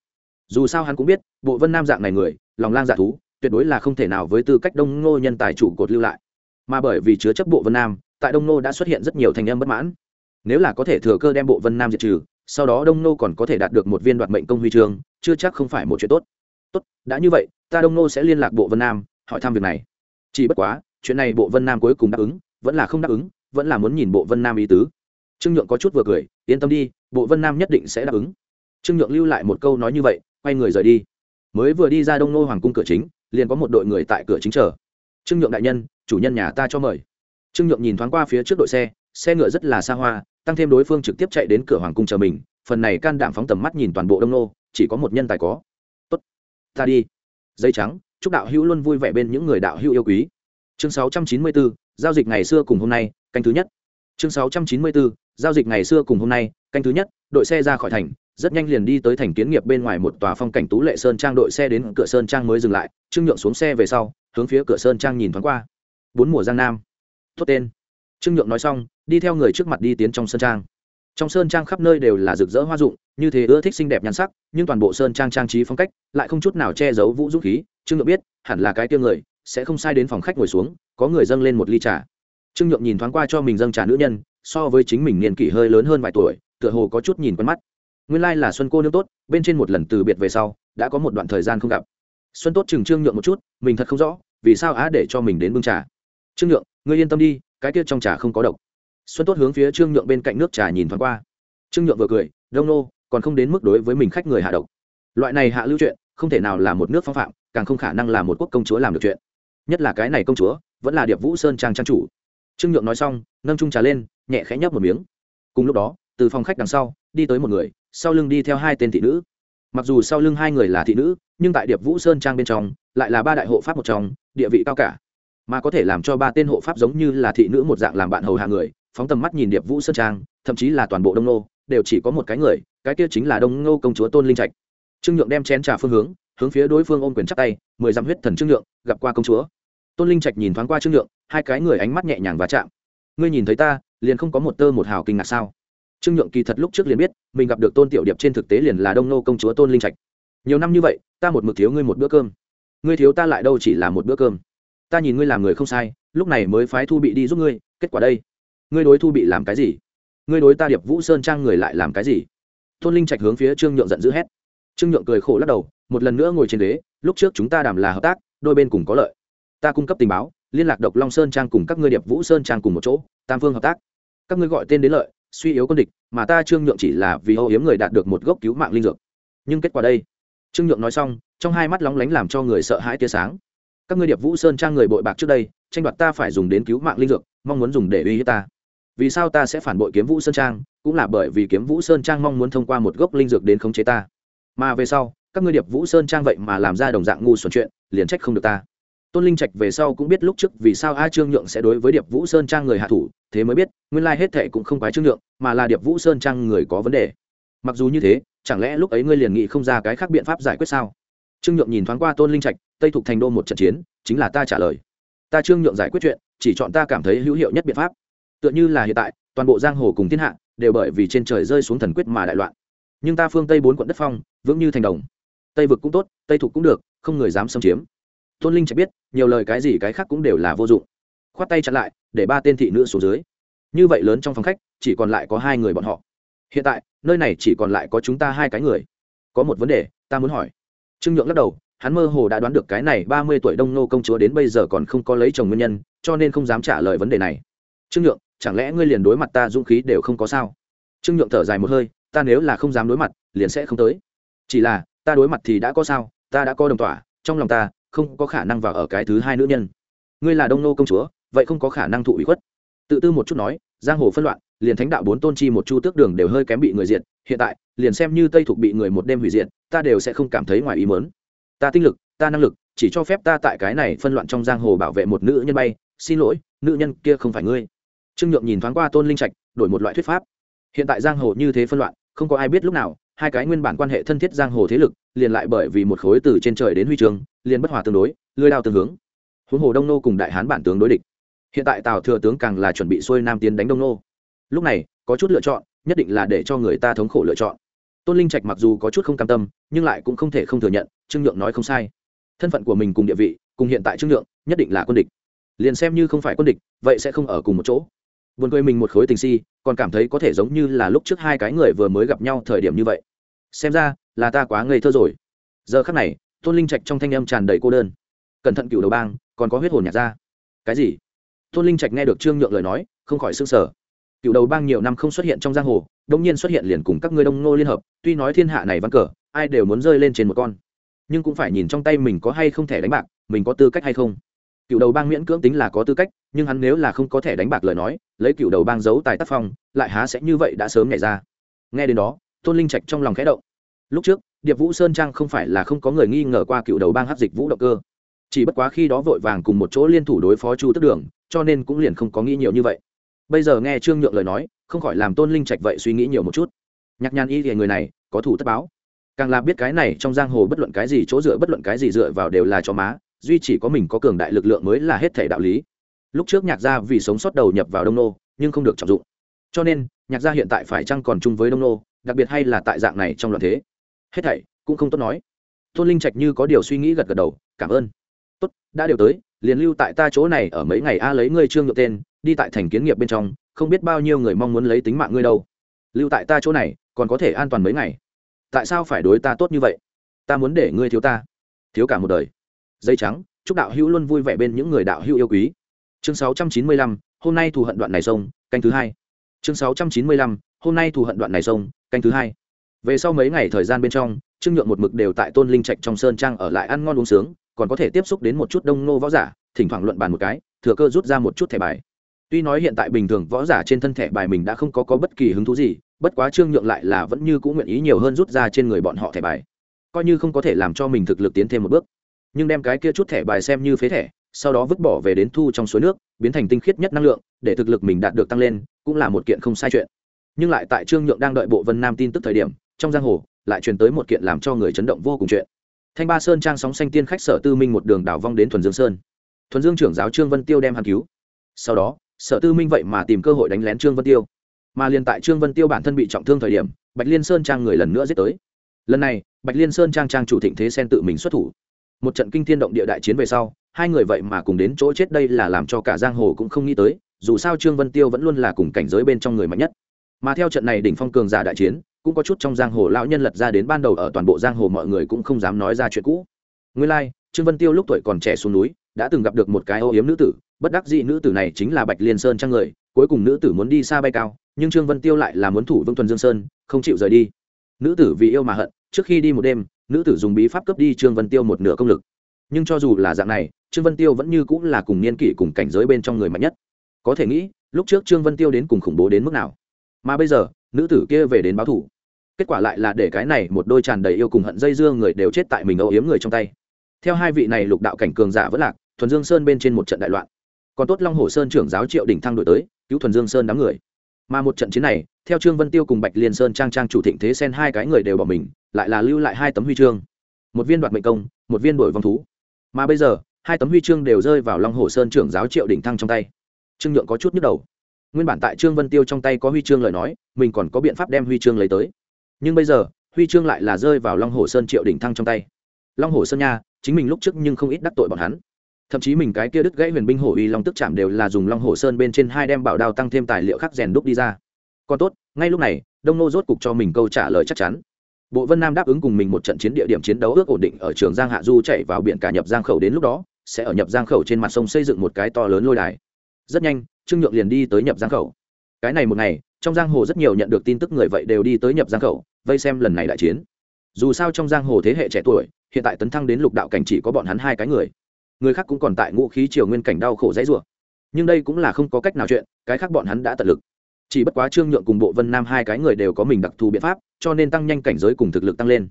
Dù sao hắn cũng biết, bộ vân nam dạng này người, lòng lang dạ thú, tuyệt đối là không thể nào với tư cách đông ngô nhân tài chủ cột lưu lại. Mà bởi vì chứa chấp bộ vân nam, tại đông nô đã xuất hiện rất nhiều thành em bất mãn. Nếu là có thể thừa cơ đem bộ vân nam diệt trừ, sau đó đông nô còn có thể đạt được một viên đoạt mệnh công huy chương, chưa chắc không phải một chuyện tốt. Tốt, đã như vậy, ta đông nô sẽ liên lạc bộ vân nam, hỏi thăm việc này. Chỉ bất quá, chuyện này bộ vân nam cuối cùng đáp ứng, vẫn là không đáp ứng, vẫn là muốn nhìn bộ vân nam ý tứ. Trương nhượng có chút vừa cười, yên tâm đi bộ vân nam nhất định sẽ đáp ứng. Trương nhượng lưu lại một câu nói như vậy quay người rời đi. Mới vừa đi ra đông nô hoàng cung cửa chính liền có một đội người tại cửa chính chờ. Trương nhượng đại nhân chủ nhân nhà ta cho mời. Trương nhượng nhìn thoáng qua phía trước đội xe xe ngựa rất là xa hoa tăng thêm đối phương trực tiếp chạy đến cửa hoàng cung chờ mình phần này can đảm phóng tầm mắt nhìn toàn bộ đông nô chỉ có một nhân tài có. Tốt ta đi. Dây trắng chúc đạo hữu luôn vui vẻ bên những người đạo hữu yêu quý. Chương 694, giao dịch ngày xưa cùng hôm nay canh thứ nhất. Chương 694, giao dịch ngày xưa cùng hôm nay, canh thứ nhất, đội xe ra khỏi thành, rất nhanh liền đi tới thành kiến nghiệp bên ngoài một tòa phong cảnh tú lệ sơn trang, đội xe đến cửa sơn trang mới dừng lại, trương nhượng xuống xe về sau, hướng phía cửa sơn trang nhìn thoáng qua. Bốn mùa giang nam. Thốt tên. Trương nhượng nói xong, đi theo người trước mặt đi tiến trong sơn trang. Trong sơn trang khắp nơi đều là rực rỡ hoa dụng, như thế ưa thích xinh đẹp nhan sắc, nhưng toàn bộ sơn trang trang trí phong cách lại không chút nào che giấu vũ dũng khí. Trương nhượng biết, hẳn là cái tiêu người sẽ không sai đến phòng khách ngồi xuống, có người dâng lên một ly trà. Trương nhượng nhìn thoáng qua cho mình dâng trà nữ nhân so với chính mình niên kỷ hơi lớn hơn vài tuổi, tựa hồ có chút nhìn quen mắt. Nguyên lai là xuân cô nương tốt, bên trên một lần từ biệt về sau, đã có một đoạn thời gian không gặp. Xuân tốt chừng trương nhượng một chút, mình thật không rõ, vì sao á để cho mình đến bưng trà. Trương nhượng, ngươi yên tâm đi, cái tiết trong trà không có độc. Xuân tốt hướng phía trương nhượng bên cạnh nước trà nhìn thoáng qua. Trương nhượng vừa cười, đông nô, còn không đến mức đối với mình khách người hạ độc. Loại này hạ lưu chuyện, không thể nào là một nước phong phạm, càng không khả năng là một quốc công chúa làm được chuyện. Nhất là cái này công chúa, vẫn là điệp vũ sơn trang trang chủ. Trương nhượng nói xong, nâng trung trà lên nhẹ khẽ nhấp một miếng. Cùng lúc đó, từ phòng khách đằng sau, đi tới một người, sau lưng đi theo hai tên thị nữ. Mặc dù sau lưng hai người là thị nữ, nhưng tại điệp vũ sơn trang bên trong, lại là ba đại hộ pháp một trong, địa vị cao cả. Mà có thể làm cho ba tên hộ pháp giống như là thị nữ một dạng làm bạn hầu hạ người, phóng tầm mắt nhìn điệp vũ sơn trang, thậm chí là toàn bộ đông nô đều chỉ có một cái người, cái kia chính là đông ngô công chúa tôn linh trạch. Trương nhượng đem chén trà phương hướng hướng phía đối phương ôm quyền chắc tay, mười dặm huyết thần trương nhượng, gặp qua công chúa. Tôn linh trạch nhìn thoáng qua trương nhượng, hai cái người ánh mắt nhẹ nhàng và chạm. Ngươi nhìn thấy ta liền không có một tơ một hào kinh ngạc sao? Trương nhượng kỳ thật lúc trước liền biết, mình gặp được tôn tiểu điệp trên thực tế liền là đông nô công chúa tôn linh trạch. Nhiều năm như vậy, ta một mực thiếu ngươi một bữa cơm. Ngươi thiếu ta lại đâu chỉ là một bữa cơm? Ta nhìn ngươi làm người không sai, lúc này mới phái thu bị đi giúp ngươi, kết quả đây. Ngươi đối thu bị làm cái gì? Ngươi đối ta điệp vũ sơn trang người lại làm cái gì? Tôn linh trạch hướng phía trương nhượng giận dữ hét. Trương nhượng cười khổ lắc đầu, một lần nữa ngồi trên ghế, lúc trước chúng ta đảm là hợp tác, đôi bên cùng có lợi. Ta cung cấp tình báo, liên lạc độc long sơn trang cùng các ngươi điệp vũ sơn trang cùng một chỗ, tam phương hợp tác các ngươi gọi tên đến lợi, suy yếu quân địch, mà ta trương nhượng chỉ là vì âu hiếm người đạt được một gốc cứu mạng linh dược. Nhưng kết quả đây? Trương nhượng nói xong, trong hai mắt lóng lánh làm cho người sợ hãi tia sáng. Các ngươi điệp vũ sơn trang người bội bạc trước đây, tranh đoạt ta phải dùng đến cứu mạng linh dược, mong muốn dùng để uy hiếp ta. Vì sao ta sẽ phản bội kiếm vũ sơn trang, cũng là bởi vì kiếm vũ sơn trang mong muốn thông qua một gốc linh dược đến khống chế ta. Mà về sau, các ngươi điệp vũ sơn trang vậy mà làm ra đồng dạng ngu xuẩn chuyện, liền trách không được ta tôn linh trạch về sau cũng biết lúc trước vì sao a trương nhượng sẽ đối với điệp vũ sơn trang người hạ thủ, thế mới biết, nguyên lai hết thệ cũng không phải trương nhượng, mà là điệp vũ sơn trang người có vấn đề. Mặc dù như thế, chẳng lẽ lúc ấy ngươi liền nghĩ không ra cái khác biện pháp giải quyết sao? Trương nhượng nhìn thoáng qua tôn linh trạch, tây thục thành đô một trận chiến, chính là ta trả lời. Ta trương nhượng giải quyết chuyện, chỉ chọn ta cảm thấy hữu hiệu nhất biện pháp. Tựa như là hiện tại, toàn bộ giang hồ cùng thiên hạ, đều bởi vì trên trời rơi xuống thần quyết mà đại loạn. Nhưng ta phương tây bốn quận đất phong, vững như thành đồng. Tây vực cũng tốt, tây thuộc cũng được, không người dám xâm chiếm tôn linh trạch biết, nhiều lời cái gì cái khác cũng đều là vô dụng. Khoát tay chặn lại, để ba tên thị nữ xuống dưới. Như vậy lớn trong phòng khách, chỉ còn lại có hai người bọn họ. Hiện tại, nơi này chỉ còn lại có chúng ta hai cái người. Có một vấn đề, ta muốn hỏi. Trương nhượng lắc đầu, hắn mơ hồ đã đoán được cái này ba mươi tuổi đông nô công chúa đến bây giờ còn không có lấy chồng nguyên nhân, cho nên không dám trả lời vấn đề này. Trương nhượng, chẳng lẽ ngươi liền đối mặt ta dũng khí đều không có sao? Trương nhượng thở dài một hơi, ta nếu là không dám đối mặt, liền sẽ không tới. Chỉ là, ta đối mặt thì đã có sao, ta đã có đồng tỏa, trong lòng ta không có khả năng vào ở cái thứ hai nữ nhân. Ngươi là đông nô công chúa, vậy không có khả năng thụ ủy khuất. Tự tư một chút nói, giang hồ phân loạn, liền thánh đạo bốn tôn chi một chu tước đường đều hơi kém bị người diệt, hiện tại, liền xem như tây thuộc bị người một đêm hủy diệt, ta đều sẽ không cảm thấy ngoài ý mớn ta tinh lực, ta năng lực, chỉ cho phép ta tại cái này phân loạn trong giang hồ bảo vệ một nữ nhân bay, xin lỗi, nữ nhân kia không phải ngươi. Trương nhượng nhìn thoáng qua tôn linh trạch, đổi một loại thuyết pháp. Hiện tại giang hồ như thế phân loạn, không có ai biết lúc nào hai cái nguyên bản quan hệ thân thiết giang hồ thế lực, liền lại bởi vì một khối từ trên trời đến huy trường liền bất hòa tương đối lưới đao tương hướng. Huống hồ đông nô cùng đại hán bản tướng đối địch. Hiện tại tào thừa tướng càng là chuẩn bị xuôi nam tiến đánh đông nô. Lúc này, có chút lựa chọn, nhất định là để cho người ta thống khổ lựa chọn. Tôn linh trạch mặc dù có chút không cam tâm, nhưng lại cũng không thể không thừa nhận, trương nhượng nói không sai. Thân phận của mình cùng địa vị, cùng hiện tại trương nhượng, nhất định là quân địch. Liền xem như không phải quân địch, vậy sẽ không ở cùng một chỗ buồn cười mình một khối tình si, còn cảm thấy có thể giống như là lúc trước hai cái người vừa mới gặp nhau thời điểm như vậy. Xem ra, là ta quá ngây thơ rồi. Giờ khắc này, tôn linh trạch trong thanh âm tràn đầy cô đơn. Cẩn thận cựu đầu bang, còn có huyết hồn nhạc ra. Cái gì? Tôn linh trạch nghe được trương nhượng lời nói, không khỏi s ư n g sở cựu đầu bang nhiều năm không xuất hiện trong giang hồ đông nhiên xuất hiện liền cùng các ngươi đông ngô liên hợp, tuy nói thiên hạ này văn cờ, ai đều muốn rơi lên trên một con. Nhưng cũng phải nhìn trong tay mình có hay không thể đánh bạc, mình có tư cách hay không. Cựu đầu bang miễn cưỡng tính là có tư cách nhưng hắn nếu là không có thể đánh bạc lời nói, lấy cựu đầu bang giấu tài tác phong, lại há sẽ như vậy đã sớm nhảy ra. Nghe đến đó, tôn linh trạch trong lòng khẽ động. Lúc trước, điệp vũ sơn trang không phải là không có người nghi ngờ qua cựu đầu bang hát dịch vũ động cơ. Chỉ bất quá khi đó vội vàng cùng một chỗ liên thủ đối phó chu tức đường, cho nên cũng liền không có nghĩ nhiều như vậy. Bây giờ nghe trương nhượng lời nói, không khỏi làm tôn linh trạch vậy suy nghĩ nhiều một chút. Nhạc nhàn y thì người này, có thủ tất báo. Càng là biết cái này trong giang hồ bất luận cái gì, chỗ dựa bất luận cái gì dựa vào đều là cho má, duy chỉ có mình có cường đại lực lượng mới là hết thể đạo lý lúc trước nhạc gia vì sống sót đầu nhập vào đông nô, nhưng không được trọng dụng. Cho nên, nhạc gia hiện tại phải chăng còn chung với đông nô, đặc biệt hay là tại dạng này trong loạn thế? Hết thảy cũng không tốt nói. Tôn linh trạch như có điều suy nghĩ gật gật đầu, cảm ơn. Tốt, đã đều tới, liền lưu tại ta chỗ này ở mấy ngày a lấy ngươi trương nhượng tên, đi tại thành kiến nghiệp bên trong, không biết bao nhiêu người mong muốn lấy tính mạng ngươi đâu. Lưu tại ta chỗ này, còn có thể an toàn mấy ngày. Tại sao phải đối ta tốt như vậy? Ta muốn để ngươi thiếu ta. Thiếu cả một đời. Dây trắng, chúc đạo hữu luôn vui vẻ bên những người đạo hữu yêu quý chương 695, hôm nay thù hận đoạn này sông canh thứ hai. Chương 695, hôm nay thù hận đoạn này sông canh thứ hai. Về sau mấy ngày thời gian bên trong trương nhượng một mực đều tại tôn linh trạch trong sơn trang ở lại ăn ngon uống sướng còn có thể tiếp xúc đến một chút đông nô võ giả thỉnh thoảng luận bàn một cái thừa cơ rút ra một chút thẻ bài. Tuy nói hiện tại bình thường võ giả trên thân thẻ bài mình đã không có, có bất kỳ hứng thú gì bất quá trương nhượng lại là vẫn như cũng nguyện ý nhiều hơn rút ra trên người bọn họ thẻ bài. Coi như không có thể làm cho mình thực lực tiến thêm một bước nhưng đem cái kia chút thẻ bài xem như phế thẻ sau đó vứt bỏ về đến thu trong suối nước, biến thành tinh khiết nhất năng lượng, để thực lực mình đạt được tăng lên, cũng là một kiện không sai chuyện. Nhưng lại tại trương nhượng đang đợi bộ vân nam tin tức thời điểm, trong giang hồ, lại truyền tới một kiện làm cho người chấn động vô cùng chuyện. Thanh ba sơn trang sóng xanh tiên khách sở tư minh một đường đảo vong đến thuần dương sơn. Thuần dương trưởng giáo trương vân tiêu đem hàn cứu. Sau đó, sở tư minh vậy mà tìm cơ hội đánh lén trương vân tiêu. Mà liền tại trương vân tiêu bản thân bị trọng thương thời điểm, bạch liên sơn trang người lần nữa giết tới. Lần này, bạch liên sơn trang trang chủ thịnh thế sen tự mình xuất thủ. Một trận kinh thiên động địa đại chiến về sau hai người vậy mà cùng đến chỗ chết đây là làm cho cả giang hồ cũng không nghĩ tới, dù sao trương vân tiêu vẫn luôn là cùng cảnh giới bên trong người mạnh nhất. Mà theo trận này đỉnh phong cường giả đại chiến, cũng có chút trong giang hồ lão nhân lật ra đến ban đầu ở toàn bộ giang hồ mọi người cũng không dám nói ra chuyện cũ. Nguyên lai, trương vân tiêu lúc tuổi còn trẻ xuống núi, đã từng gặp được một cái ô yếm nữ tử, bất đắc dĩ nữ tử này chính là bạch liên sơn trang người, cuối cùng nữ tử muốn đi xa bay cao, nhưng trương vân tiêu lại là muốn thủ vương thuần dương sơn, không chịu rời đi. Nữ tử vì yêu mà hận, trước khi đi một đêm, nữ tử dùng bí pháp cấp đi trương vân tiêu một nửa công lực. Nhưng cho dù là dạng này trương vân tiêu vẫn như cũng là cùng niên kỷ cùng cảnh giới bên trong người mạnh nhất. Có thể nghĩ, lúc trước trương vân tiêu đến cùng khủng bố đến mức nào. Mà bây giờ, nữ tử kia về đến báo thủ. Kết quả lại là để cái này một đôi tràn đầy yêu cùng hận dây dưa người đều chết tại mình âu yếm người trong tay. Theo hai vị này lục đạo cảnh cường giả vẫn lạc, thuần dương sơn bên trên một trận đại loạn. Còn tốt long hồ sơn trưởng giáo triệu đỉnh thăng đổi tới, cứu thuần dương sơn đám người. Mà một trận chiến này, theo trương vân tiêu cùng bạch liên sơn trang trang chủ thịnh thế sen hai cái người đều bỏ mình, lại là lưu lại hai tấm huy chương. Một viên đoạt mệnh công, một viên đổi vong thú. Mà bây giờ hai tấm huy chương đều rơi vào long hồ sơn trưởng giáo triệu đỉnh thăng trong tay. Trương nhượng có chút nhức đầu. Nguyên bản tại trương vân tiêu trong tay có huy chương lời nói, mình còn có biện pháp đem huy chương lấy tới. Nhưng bây giờ, huy chương lại là rơi vào long hồ sơn triệu đỉnh thăng trong tay. Long hồ sơn nha, chính mình lúc trước nhưng không ít đắc tội bọn hắn. Thậm chí mình cái kia đứt gãy huyền binh hổ uy long tức chạm đều là dùng long hồ sơn bên trên hai đem bảo đao tăng thêm tài liệu khác rèn đúc đi ra. Còn tốt, ngay lúc này, đông nô rốt cục cho mình câu trả lời chắc chắn. Bộ vân nam đáp ứng cùng mình một trận chiến địa điểm chiến đấu ước ổn định ở trường giang hạ du chạy vào biển cả nhập giang khẩu đến lúc đó sẽ ở nhập giang khẩu trên mặt sông xây dựng một cái to lớn lôi đài. Rất nhanh, trương nhượng liền đi tới nhập giang khẩu. Cái này một ngày, trong giang hồ rất nhiều nhận được tin tức người vậy đều đi tới nhập giang khẩu, vây xem lần này đại chiến. Dù sao trong giang hồ thế hệ trẻ tuổi, hiện tại tấn thăng đến lục đạo cảnh chỉ có bọn hắn hai cái người. Người khác cũng còn tại ngũ khí triều nguyên cảnh đau khổ dãy rủa. Nhưng đây cũng là không có cách nào chuyện, cái khác bọn hắn đã tận lực. Chỉ bất quá trương nhượng cùng bộ vân nam hai cái người đều có mình đặc thù biện pháp, cho nên tăng nhanh cảnh giới cùng thực lực tăng lên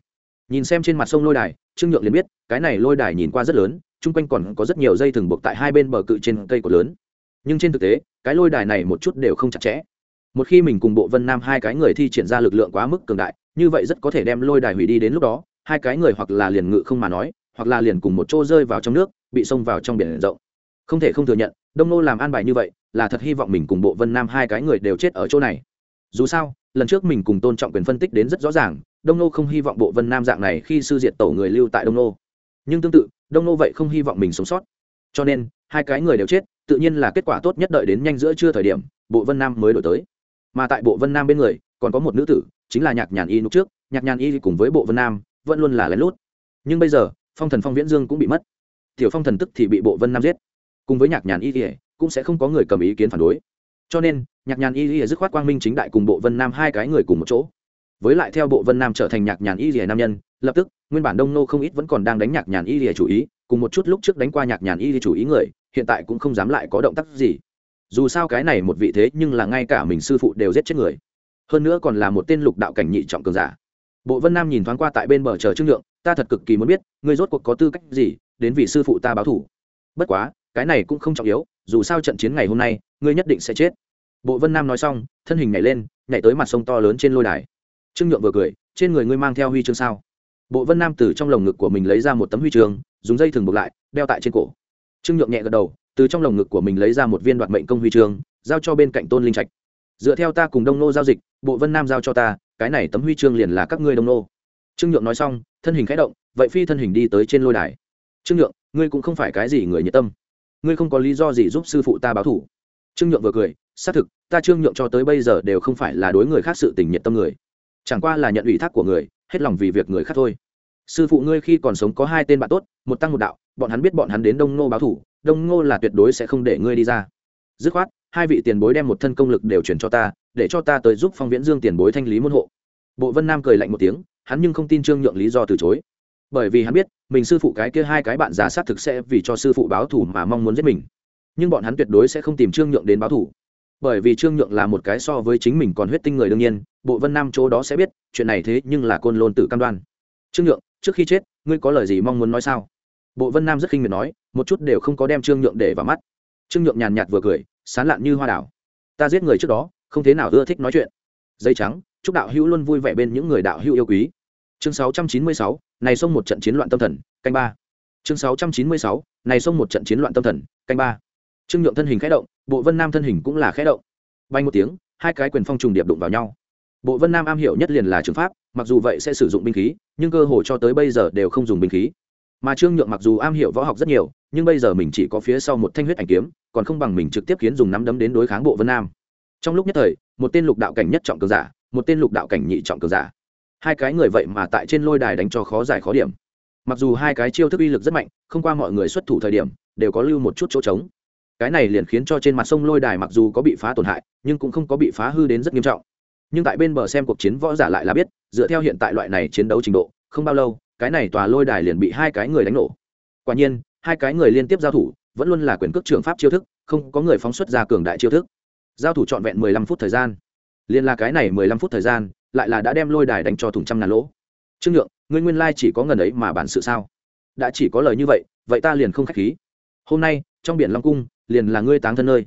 nhìn xem trên mặt sông lôi đài, trương nhượng liền biết, cái này lôi đài nhìn qua rất lớn, chung quanh còn có rất nhiều dây thừng buộc tại hai bên bờ cự trên cây cột lớn. Nhưng trên thực tế, cái lôi đài này một chút đều không chặt chẽ. Một khi mình cùng bộ vân nam hai cái người thi triển ra lực lượng quá mức cường đại, như vậy rất có thể đem lôi đài hủy đi đến lúc đó, hai cái người hoặc là liền ngự không mà nói, hoặc là liền cùng một chỗ rơi vào trong nước, bị xông vào trong biển rộng. Không thể không thừa nhận, đông nô làm an bài như vậy, là thật hy vọng mình cùng bộ vân nam hai cái người đều chết ở chỗ này. Dù sao lần trước mình cùng tôn trọng quyền phân tích đến rất rõ ràng, đông nô không hy vọng bộ vân nam dạng này khi sư diệt tổ người lưu tại đông nô. Nhưng tương tự, đông nô vậy không hy vọng mình sống sót. Cho nên, hai cái người đều chết, tự nhiên là kết quả tốt nhất đợi đến nhanh giữa trưa thời điểm, bộ vân nam mới đổi tới. Mà tại bộ vân nam bên người, còn có một nữ tử, chính là nhạc nhàn y lúc trước, nhạc nhàn y cùng với bộ vân nam, vẫn luôn là lén lút. Nhưng bây giờ, phong thần phong viễn dương cũng bị mất. Tiểu phong thần tức thì bị bộ vân nam giết. Cùng với nhạc nhàn y thì cũng sẽ không có người cầm ý kiến phản đối. Cho nên nhạc nhàn y Lìa dứt khoát quang minh chính đại cùng bộ vân nam hai cái người cùng một chỗ. Với lại theo bộ vân nam trở thành nhạc nhàn y Lìa nam nhân lập tức nguyên bản đông nô không ít vẫn còn đang đánh nhạc nhàn y Lìa chủ ý cùng một chút lúc trước đánh qua nhạc nhàn y Lìa chủ ý người hiện tại cũng không dám lại có động tác gì. Dù sao cái này một vị thế nhưng là ngay cả mình sư phụ đều giết chết người. Hơn nữa còn là một tên lục đạo cảnh nhị trọng cường giả. Bộ vân nam nhìn thoáng qua tại bên bờ chờ trương lượng, ta thật cực kỳ muốn biết ngươi rốt cuộc có tư cách gì đến vì sư phụ ta báo thủ bất quá cái này cũng không trọng yếu dù sao trận chiến ngày hôm nay ngươi nhất định sẽ chết bộ vân nam nói xong, thân hình nhảy lên, nhảy tới mặt sông to lớn trên lôi đài. Trương nhượng vừa cười, trên người ngươi mang theo huy chương sao? Bộ vân nam từ trong lồng ngực của mình lấy ra một tấm huy chương, dùng dây thừng buộc lại, đeo tại trên cổ. Trương nhượng nhẹ gật đầu, từ trong lồng ngực của mình lấy ra một viên đoạt mệnh công huy chương, giao cho bên cạnh tôn linh trạch. Dựa theo ta cùng đông nô giao dịch, bộ vân nam giao cho ta, cái này tấm huy chương liền là các ngươi đông nô. Trương nhượng nói xong, thân hình khẽ động, vậy phi thân hình đi tới trên lôi đài. Trương nhượng, ngươi cũng không phải cái gì người nhiệt tâm. Ngươi không có lý do gì giúp sư phụ ta báo thủ. Trương nhượng vừa cười xác thực, ta trương nhượng cho tới bây giờ đều không phải là đối người khác sự tình nhiệt tâm người. Chẳng qua là nhận ủy thác của người, hết lòng vì việc người khác thôi. Sư phụ ngươi khi còn sống có hai tên bạn tốt, một tăng một đạo, bọn hắn biết bọn hắn đến đông ngô báo thủ, đông ngô là tuyệt đối sẽ không để ngươi đi ra. Dứt khoát, hai vị tiền bối đem một thân công lực đều chuyển cho ta, để cho ta tới giúp phong viễn dương tiền bối thanh lý môn hộ. Bộ vân nam cười lạnh một tiếng, hắn nhưng không tin trương nhượng lý do từ chối. Bởi vì hắn biết, mình sư phụ cái kia hai cái bạn già sát thực sẽ vì cho sư phụ báo thủ mà mong muốn giết mình. Nhưng bọn hắn tuyệt đối sẽ không tìm trương nhượng đến báo thủ bởi vì trương nhượng là một cái so với chính mình còn huyết tinh người đương nhiên bộ vân nam chỗ đó sẽ biết chuyện này thế nhưng là côn lôn tử cam đoan. Trương nhượng trước khi chết ngươi có lời gì mong muốn nói sao? Bộ vân nam rất khinh miệt nói một chút đều không có đem trương nhượng để vào mắt. Trương nhượng nhàn nhạt vừa cười sán lạn như hoa đảo. Ta giết người trước đó không thế nào ưa thích nói chuyện. Dây trắng chúc đạo hữu luôn vui vẻ bên những người đạo hữu yêu quý. Chương 696, này xông một trận chiến loạn tâm thần canh ba. Chương 696, này xông một trận chiến loạn tâm thần canh ba trương nhượng thân hình khẽ động, bộ vân nam thân hình cũng là khẽ động. Bay một tiếng, hai cái quyền phong trùng điệp đụng vào nhau. Bộ vân nam am hiểu nhất liền là trường pháp, mặc dù vậy sẽ sử dụng binh khí, nhưng cơ hội cho tới bây giờ đều không dùng binh khí. Mà trương nhượng mặc dù am hiểu võ học rất nhiều, nhưng bây giờ mình chỉ có phía sau một thanh huyết ảnh kiếm, còn không bằng mình trực tiếp khiến dùng nắm đấm đến đối kháng bộ vân nam. Trong lúc nhất thời, một tên lục đạo cảnh nhất trọng cường giả, một tên lục đạo cảnh nhị trọng cường giả. Hai cái người vậy mà tại trên lôi đài đánh cho khó giải khó điểm. Mặc dù hai cái chiêu thức uy lực rất mạnh, không qua mọi người xuất thủ thời điểm, đều có lưu một chút chỗ trống cái này liền khiến cho trên mặt sông lôi đài mặc dù có bị phá tổn hại, nhưng cũng không có bị phá hư đến rất nghiêm trọng. Nhưng tại bên bờ xem cuộc chiến võ giả lại là biết, dựa theo hiện tại loại này chiến đấu trình độ, không bao lâu, cái này tòa lôi đài liền bị hai cái người đánh nổ. Quả nhiên, hai cái người liên tiếp giao thủ, vẫn luôn là quyền cước trường pháp chiêu thức, không có người phóng xuất ra cường đại chiêu thức. Giao thủ trọn vẹn mười lăm phút thời gian. Liền là cái này mười lăm phút thời gian, lại là đã đem lôi đài đánh cho thùng trăm ngàn lỗ. Trương nhượng, ngươi nguyên lai chỉ có ngần ấy mà bản sự sao? Đã chỉ có lời như vậy vậy ta liền không k h á c h khí. Hôm nay, trong biển long cung liền là ngươi táng thân nơi.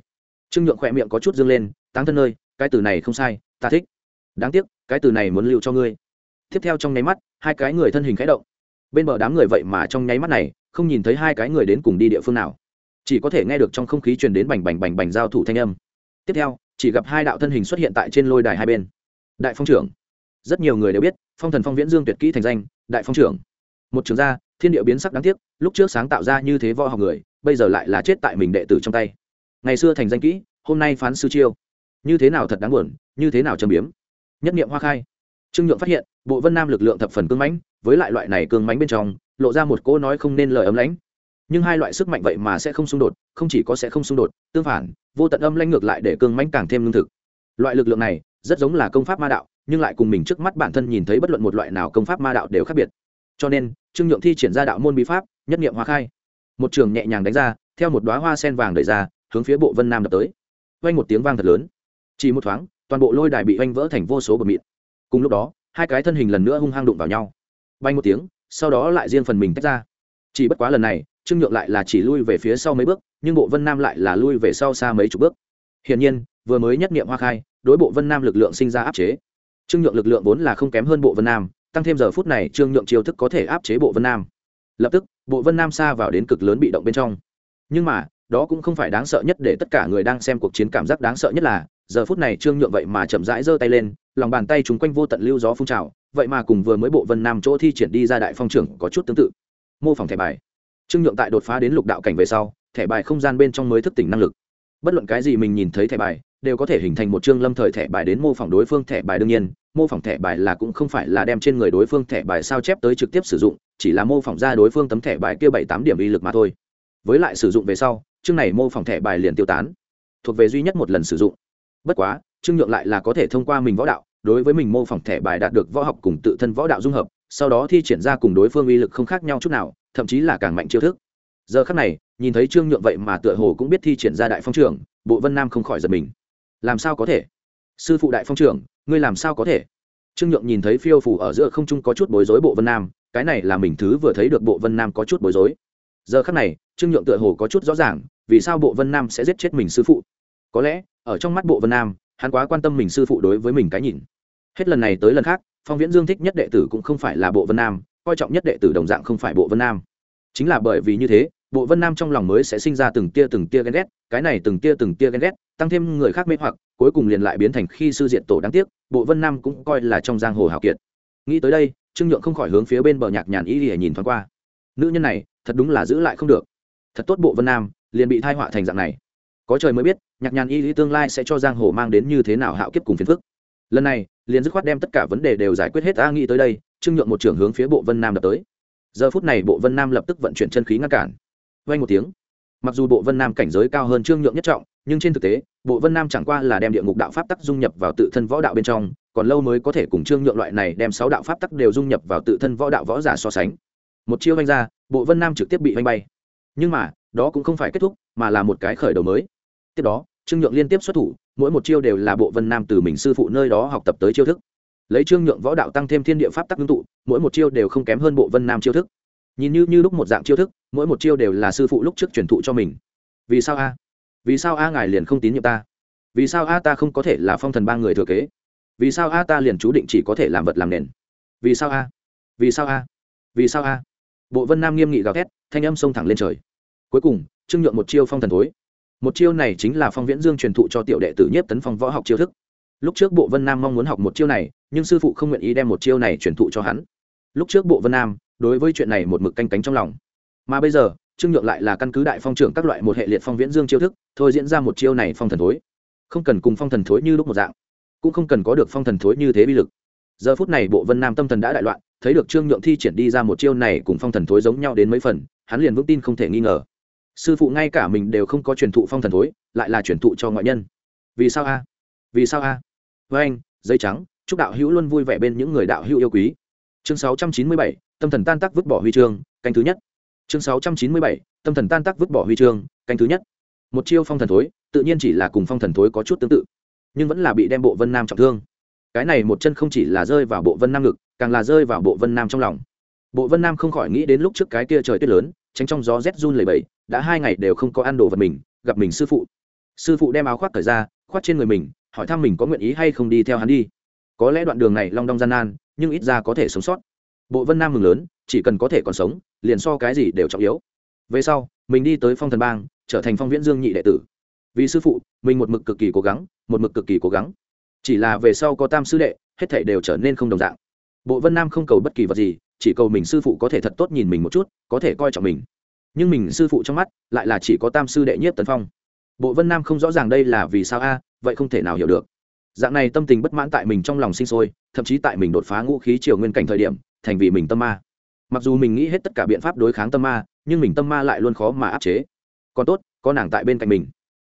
Trương nhượng khỏe miệng có chút dương lên, táng thân nơi, cái từ này không sai, ta thích. Đáng tiếc, cái từ này muốn lưu cho ngươi. Tiếp theo trong nháy mắt, hai cái người thân hình khẽ động. Bên bờ đám người vậy mà trong nháy mắt này, không nhìn thấy hai cái người đến cùng đi địa phương nào. Chỉ có thể nghe được trong không khí truyền đến bành bành bành bành giao thủ thanh âm. Tiếp theo, chỉ gặp hai đạo thân hình xuất hiện tại trên lôi đài hai bên. Đại phong trưởng. Rất nhiều người đều biết, phong thần phong viễn dương tuyệt kỹ thành danh, đại phong trưởng. Một trường gia, thiên địa biến sắc đáng tiếc, lúc trước sáng tạo ra như thế võ học người bây giờ lại là chết tại mình đệ tử trong tay. Ngày xưa thành danh kỹ, hôm nay phán sư chiêu. Như thế nào thật đáng buồn, như thế nào châm biếm. Nhất niệm hoa khai. Trương nhượng phát hiện, bộ vân nam lực lượng thập phần cương mãnh, với lại loại này cương mãnh bên trong, lộ ra một cỗ nói không nên lời ấm lãnh. Nhưng hai loại sức mạnh vậy mà sẽ không xung đột, không chỉ có sẽ không xung đột, tương phản, vô tận âm lãnh ngược lại để cương mãnh càng thêm lương thực. Loại lực lượng này, rất giống là công pháp ma đạo, nhưng lại cùng mình trước mắt bản thân nhìn thấy bất luận một loại nào công pháp ma đạo đều khác biệt. Cho nên, trương nhượng thi triển ra đạo môn bí pháp, nhất niệm hoa khai một trường nhẹ nhàng đánh ra, theo một đoá hoa sen vàng đẩy ra, hướng phía bộ vân nam đập tới. Vang một tiếng vang thật lớn. Chỉ một thoáng, toàn bộ lôi đài bị oanh vỡ thành vô số bờ mịn. Cùng lúc đó, hai cái thân hình lần nữa hung hăng đụng vào nhau. Bay một tiếng, sau đó lại riêng phần mình tách ra. Chỉ bất quá lần này, trương nhượng lại là chỉ lui về phía sau mấy bước, nhưng bộ vân nam lại là lui về sau xa mấy chục bước. Hiển nhiên, vừa mới nhất nghiệm hoa khai, đối bộ vân nam lực lượng sinh ra áp chế. Trương nhượng lực lượng vốn là không kém hơn bộ vân nam, tăng thêm giờ phút này trương nhượng chiêu thức có thể áp chế bộ vân nam. Lập tức bộ vân nam xa vào đến cực lớn bị động bên trong nhưng mà đó cũng không phải đáng sợ nhất để tất cả người đang xem cuộc chiến cảm giác đáng sợ nhất là giờ phút này trương nhượng vậy mà chậm rãi giơ tay lên lòng bàn tay chúng quanh vô tận lưu gió phun trào vậy mà cùng vừa mới bộ vân nam chỗ thi triển đi ra đại phong trưởng có chút tương tự mô phỏng thẻ bài trương nhượng tại đột phá đến lục đạo cảnh về sau thẻ bài không gian bên trong mới thức tỉnh năng lực bất luận cái gì mình nhìn thấy thẻ bài đều có thể hình thành một chương lâm thời thẻ bài đến mô phỏng đối phương thẻ bài đương nhiên mô phỏng thẻ bài là cũng không phải là đem trên người đối phương thẻ bài sao chép tới trực tiếp sử dụng, chỉ là mô phỏng ra đối phương tấm thẻ bài kia bảy tám điểm uy lực mà thôi. Với lại sử dụng về sau, chương này mô phỏng thẻ bài liền tiêu tán. Thuộc về duy nhất một lần sử dụng. Bất quá trương nhượng lại là có thể thông qua mình võ đạo, đối với mình mô phỏng thẻ bài đạt được võ học cùng tự thân võ đạo dung hợp, sau đó thi triển ra cùng đối phương uy lực không khác nhau chút nào, thậm chí là càng mạnh chiêu thức. Giờ khắc này, nhìn thấy trương nhượng vậy mà tựa hồ cũng biết thi triển ra đại phong trưởng bộ vân nam không khỏi giật mình. Làm sao có thể? Sư phụ đại phong trưởng ngươi làm sao có thể? Trương nhượng nhìn thấy phiêu phủ ở giữa không trung có chút bối rối bộ vân nam, cái này là mình thứ vừa thấy được bộ vân nam có chút bối rối. Giờ khắc này, trương nhượng tựa hồ có chút rõ ràng, vì sao bộ vân nam sẽ giết chết mình sư phụ? Có lẽ, ở trong mắt bộ vân nam, hắn quá quan tâm mình sư phụ đối với mình cái nhìn. Hết lần này tới lần khác, phong viễn dương thích nhất đệ tử cũng không phải là bộ vân nam, coi trọng nhất đệ tử đồng dạng không phải bộ vân nam. Chính là bởi vì như thế bộ vân nam trong lòng mới sẽ sinh ra từng tia từng tia ghen ghét, cái này từng tia từng tia ghen ghét, tăng thêm người khác mê hoặc, cuối cùng liền lại biến thành khi sư diện tổ đáng tiếc, bộ vân nam cũng coi là trong giang hồ hào kiệt. Nghĩ tới đây, trương nhượng không khỏi hướng phía bên bờ nhạc nhàn y để nhìn thoáng qua. Nữ nhân này, thật đúng là giữ lại không được. Thật tốt bộ vân nam, liền bị thai họa thành dạng này. Có trời mới biết, nhạc nhàn y lý tương lai sẽ cho giang hồ mang đến như thế nào hạo kiếp cùng phiền phức. Lần này, liền dứt khoát đem tất cả vấn đề đều giải quyết hết, a, nghĩ tới đây, trương nhượng một trưởng hướng phía bộ vân nam đập tới. Giờ phút này bộ vân nam lập tức vận chuyển chân khí ngăn cản vay một tiếng. Mặc dù bộ vân nam cảnh giới cao hơn trương nhượng nhất trọng, nhưng trên thực tế, bộ vân nam chẳng qua là đem địa ngục đạo pháp tắc dung nhập vào tự thân võ đạo bên trong, còn lâu mới có thể cùng trương nhượng loại này đem sáu đạo pháp tắc đều dung nhập vào tự thân võ đạo võ giả so sánh. Một chiêu vanh ra, bộ vân nam trực tiếp bị vanh bay. Nhưng mà, đó cũng không phải kết thúc, mà là một cái khởi đầu mới. Tiếp đó, trương nhượng liên tiếp xuất thủ, mỗi một chiêu đều là bộ vân nam từ mình sư phụ nơi đó học tập tới chiêu thức. Lấy trương nhượng võ đạo tăng thêm thiên địa pháp tắc ngưng tụ, mỗi một chiêu đều không kém hơn bộ vân nam chiêu thức nhìn như như lúc một dạng chiêu thức, mỗi một chiêu đều là sư phụ lúc trước truyền thụ cho mình. Vì sao a? Vì sao a ngài liền không tín nhiệm ta? Vì sao a ta không có thể là phong thần ba người thừa kế? Vì sao a ta liền chú định chỉ có thể làm vật làm nền? Vì sao a? Vì sao a? Vì sao a? Bộ vân nam nghiêm nghị gào thét, thanh âm xông thẳng lên trời. Cuối cùng, trương nhượng một chiêu phong thần thối. Một chiêu này chính là phong viễn dương truyền thụ cho tiểu đệ tử nhiếp tấn phong võ học chiêu thức. Lúc trước bộ vân nam mong muốn học một chiêu này, nhưng sư phụ không nguyện ý đem một chiêu này truyền thụ cho hắn. Lúc trước bộ vân nam đối với chuyện này một mực canh cánh trong lòng. Mà bây giờ, trương nhượng lại là căn cứ đại phong trưởng các loại một hệ liệt phong viễn dương chiêu thức, thôi diễn ra một chiêu này phong thần thối. Không cần cùng phong thần thối như lúc một dạng, cũng không cần có được phong thần thối như thế bi lực. Giờ phút này bộ vân nam tâm thần đã đại loạn, thấy được trương nhượng thi triển đi ra một chiêu này cùng phong thần thối giống nhau đến mấy phần, hắn liền vững tin không thể nghi ngờ. Sư phụ ngay cả mình đều không có truyền thụ phong thần thối, lại là truyền thụ cho ngoại nhân. Vì sao a? Vì sao a? Với anh dây trắng, chúc đạo hữu luôn vui vẻ bên những người đạo hữu yêu quý chương 697, tâm thần tan tác vứt bỏ huy chương canh thứ nhất. Chương 697, tâm thần tan tác vứt bỏ huy chương canh thứ nhất. Một chiêu phong thần thối tự nhiên chỉ là cùng phong thần thối có chút tương tự nhưng vẫn là bị đem bộ vân nam trọng thương. Cái này một chân không chỉ là rơi vào bộ vân nam ngực càng là rơi vào bộ vân nam trong lòng. Bộ vân nam không khỏi nghĩ đến lúc trước cái kia trời tuyết lớn tránh trong gió rét run lầy bẫy đã hai ngày đều không có ăn đồ vật mình gặp mình sư phụ. Sư phụ đem áo khoác cởi ra khoác trên người mình hỏi thăm mình có nguyện ý hay không đi theo hắn đi có lẽ đoạn đường này long đong gian nan, nhưng ít ra có thể sống sót. Bộ vân nam mừng lớn, chỉ cần có thể còn sống, liền so cái gì đều trọng yếu. Về sau, mình đi tới phong thần bang, trở thành phong viễn dương nhị đệ tử. Vì sư phụ, mình một mực cực kỳ cố gắng, một mực cực kỳ cố gắng. Chỉ là về sau có tam sư đệ, hết thảy đều trở nên không đồng dạng. Bộ vân nam không cầu bất kỳ vật gì, chỉ cầu mình sư phụ có thể thật tốt nhìn mình một chút, có thể coi trọng mình. Nhưng mình sư phụ trong mắt, lại là chỉ có tam sư đệ nhiếp tấn phong. Bộ vân nam không rõ ràng đây là vì sao a, vậy không thể nào hiểu được dạng này tâm tình bất mãn tại mình trong lòng sinh sôi, thậm chí tại mình đột phá ngũ khí triều nguyên cảnh thời điểm, thành vì mình tâm ma. Mặc dù mình nghĩ hết tất cả biện pháp đối kháng tâm ma, nhưng mình tâm ma lại luôn khó mà áp chế. Còn tốt, có nàng tại bên cạnh mình.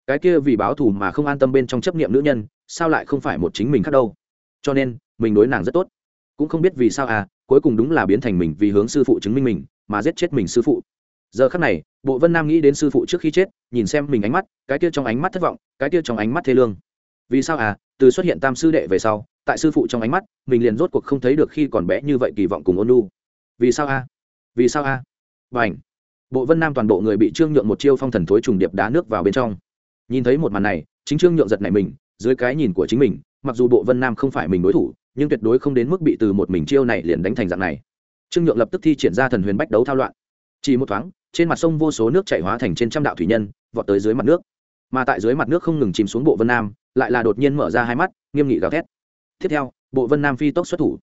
Cái kia vì báo thù mà không an tâm bên trong chấp niệm nữ nhân, sao lại không phải một chính mình khác đâu? Cho nên, mình đối nàng rất tốt. Cũng không biết vì sao à cuối cùng đúng là biến thành mình vì hướng sư phụ chứng minh mình, mà giết chết mình sư phụ. Giờ khắc này, bộ vân nam nghĩ đến sư phụ trước khi chết, nhìn xem mình ánh mắt, cái kia trong ánh mắt thất vọng, cái kia trong ánh mắt thê lương. Vì sao à từ xuất hiện tam sư đệ về sau, tại sư phụ trong ánh mắt, mình liền rốt cuộc không thấy được khi còn bé như vậy kỳ vọng cùng ôn lu vì sao a? Vì sao a? B à bộ vân nam toàn bộ người bị trương nhượng một chiêu phong thần thối trùng điệp đá nước vào bên trong. Nhìn thấy một màn này, chính trương nhượng giật này mình, dưới cái nhìn của chính mình, mặc dù bộ vân nam không phải mình đối thủ, nhưng tuyệt đối không đến mức bị từ một mình chiêu này liền đánh thành dạng này. Trương nhượng lập tức thi triển ra thần huyền bách đấu thao loạn. Chỉ một thoáng, trên mặt sông vô số nước chảy hóa thành trên trăm đạo thủy nhân, vọt tới dưới mặt nước. Mà tại dưới mặt nước không ngừng chìm xuống bộ vân nam lại là đột nhiên mở ra hai mắt, nghiêm nghị gào thét. Tiếp theo, bộ vân nam phi tốc xuất thủ.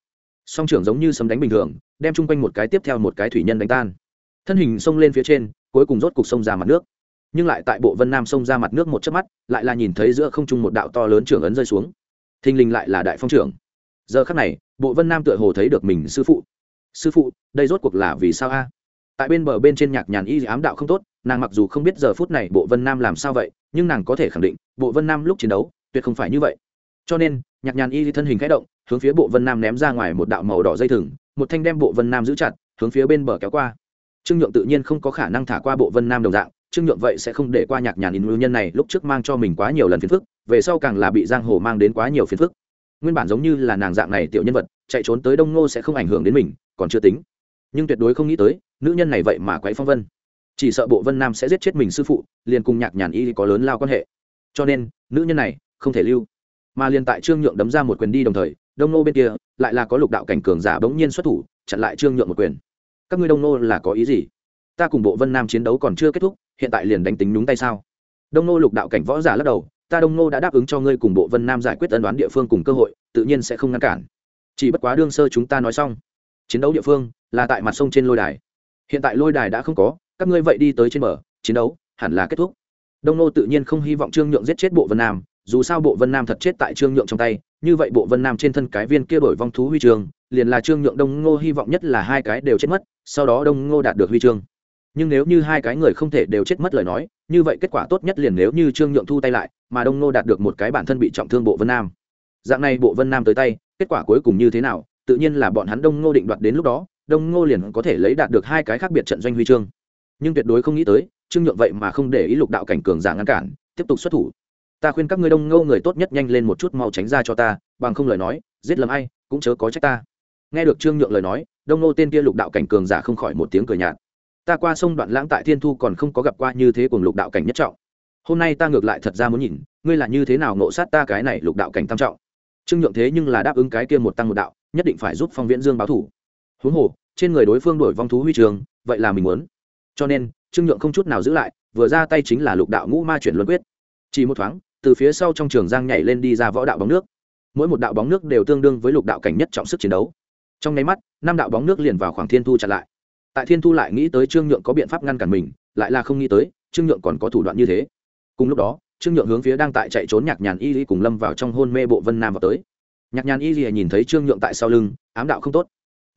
Song trưởng giống như sấm đánh bình thường, đem chung quanh một cái tiếp theo một cái thủy nhân đánh tan. Thân hình xông lên phía trên, cuối cùng rốt cục sông ra mặt nước. Nhưng lại tại bộ vân nam xông ra mặt nước một chớp mắt, lại là nhìn thấy giữa không trung một đạo to lớn trưởng ấn rơi xuống. Thình lình lại là đại phong trưởng. Giờ khắc này, bộ vân nam tựa hồ thấy được mình sư phụ. Sư phụ, đây rốt cuộc là vì sao a? Tại bên bờ bên trên nhạc nhàn y ám đạo không tốt, nàng mặc dù không biết giờ phút này bộ vân nam làm sao vậy, nhưng nàng có thể khẳng định, bộ vân nam lúc chiến đấu tuyệt không phải như vậy. Cho nên, nhạc nhàn y thân hình khẽ động, hướng phía bộ vân nam ném ra ngoài một đạo màu đỏ dây thừng, một thanh đem bộ vân nam giữ chặt, hướng phía bên bờ kéo qua. Trương nhượng tự nhiên không có khả năng thả qua bộ vân nam đồng dạng, trương nhượng vậy sẽ không để qua nhạc nhàn in lưu nhân này lúc trước mang cho mình quá nhiều lần phiền phức, về sau càng là bị giang hồ mang đến quá nhiều phiền phức. Nguyên bản giống như là nàng dạng này tiểu nhân vật, chạy trốn tới đông ngô sẽ không ảnh hưởng đến mình, còn chưa tính. Nhưng tuyệt đối không nghĩ tới, nữ nhân này vậy mà quấy phong vân. Chỉ sợ bộ vân nam sẽ giết chết mình sư phụ, liền cùng nhạc nhàn y có lớn lao quan hệ. Cho nên, nữ nhân này không thể lưu. Mà liền tại trương nhượng đấm ra một quyền đi đồng thời, đông nô bên kia lại là có lục đạo cảnh cường giả bỗng nhiên xuất thủ, chặn lại trương nhượng một quyền. Các ngươi đông nô là có ý gì? Ta cùng bộ vân nam chiến đấu còn chưa kết thúc, hiện tại liền đánh tính nhúng tay sao? Đông nô lục đạo cảnh võ giả lắc đầu, ta đông nô đã đáp ứng cho ngươi cùng bộ vân nam giải quyết ân đoán địa phương cùng cơ hội, tự nhiên sẽ không ngăn cản. Chỉ bất quá đương sơ chúng ta nói xong. Chiến đấu địa phương là tại mặt sông trên lôi đài. Hiện tại lôi đài đã không có, các ngươi vậy đi tới trên bờ, chiến đấu hẳn là kết thúc. Đông nô tự nhiên không hy vọng trương nhượng giết chết bộ vân nam dù sao bộ vân nam thật chết tại trương nhượng trong tay, như vậy bộ vân nam trên thân cái viên kia đổi vong thú huy chương liền là trương nhượng đông ngô hy vọng nhất là hai cái đều chết mất, sau đó đông ngô đạt được huy chương. Nhưng nếu như hai cái người không thể đều chết mất lời nói, như vậy kết quả tốt nhất liền nếu như trương nhượng thu tay lại, mà đông ngô đạt được một cái bản thân bị trọng thương bộ vân nam. Dạng này bộ vân nam tới tay, kết quả cuối cùng như thế nào, tự nhiên là bọn hắn đông ngô định đoạt đến lúc đó, đông ngô liền có thể lấy đạt được hai cái khác biệt trận doanh huy chương. Nhưng tuyệt đối không nghĩ tới, trương nhượng vậy mà không để ý lục đạo cảnh cường giả ngăn cản, tiếp tục xuất thủ ta khuyên các ngươi đông ngô người tốt nhất nhanh lên một chút mau tránh ra cho ta, bằng không lời nói, giết lầm ai, cũng chớ có trách ta. Nghe được trương nhượng lời nói, đông ngô tên kia lục đạo cảnh cường giả không khỏi một tiếng cười nhạt. Ta qua sông đoạn lãng tại thiên thu còn không có gặp qua như thế cùng lục đạo cảnh nhất trọng. Hôm nay ta ngược lại thật ra muốn nhìn, ngươi là như thế nào nộ sát ta cái này lục đạo cảnh tam trọng. Trương nhượng thế nhưng là đáp ứng cái kia một tăng một đạo, nhất định phải giúp phong viễn dương báo thủ. Huống hồ, trên người đối phương đổi vong thú huy trường, vậy là mình muốn. Cho nên, trương nhượng không chút nào giữ lại, vừa ra tay chính là lục đạo ngũ ma chuyển luân quyết. Chỉ một thoáng từ phía sau trong trường giang nhảy lên đi ra võ đạo bóng nước. Mỗi một đạo bóng nước đều tương đương với lục đạo cảnh nhất trọng sức chiến đấu. Trong nháy mắt, năm đạo bóng nước liền vào khoảng thiên thu chặn lại. Tại thiên thu lại nghĩ tới trương nhượng có biện pháp ngăn cản mình, lại là không nghĩ tới, trương nhượng còn có thủ đoạn như thế. Cùng lúc đó, trương nhượng hướng phía đang tại chạy trốn nhạc nhàn y lý cùng lâm vào trong hôn mê bộ vân nam vào tới. Nhạc nhàn y lý nhìn thấy trương nhượng tại sau lưng, ám đạo không tốt.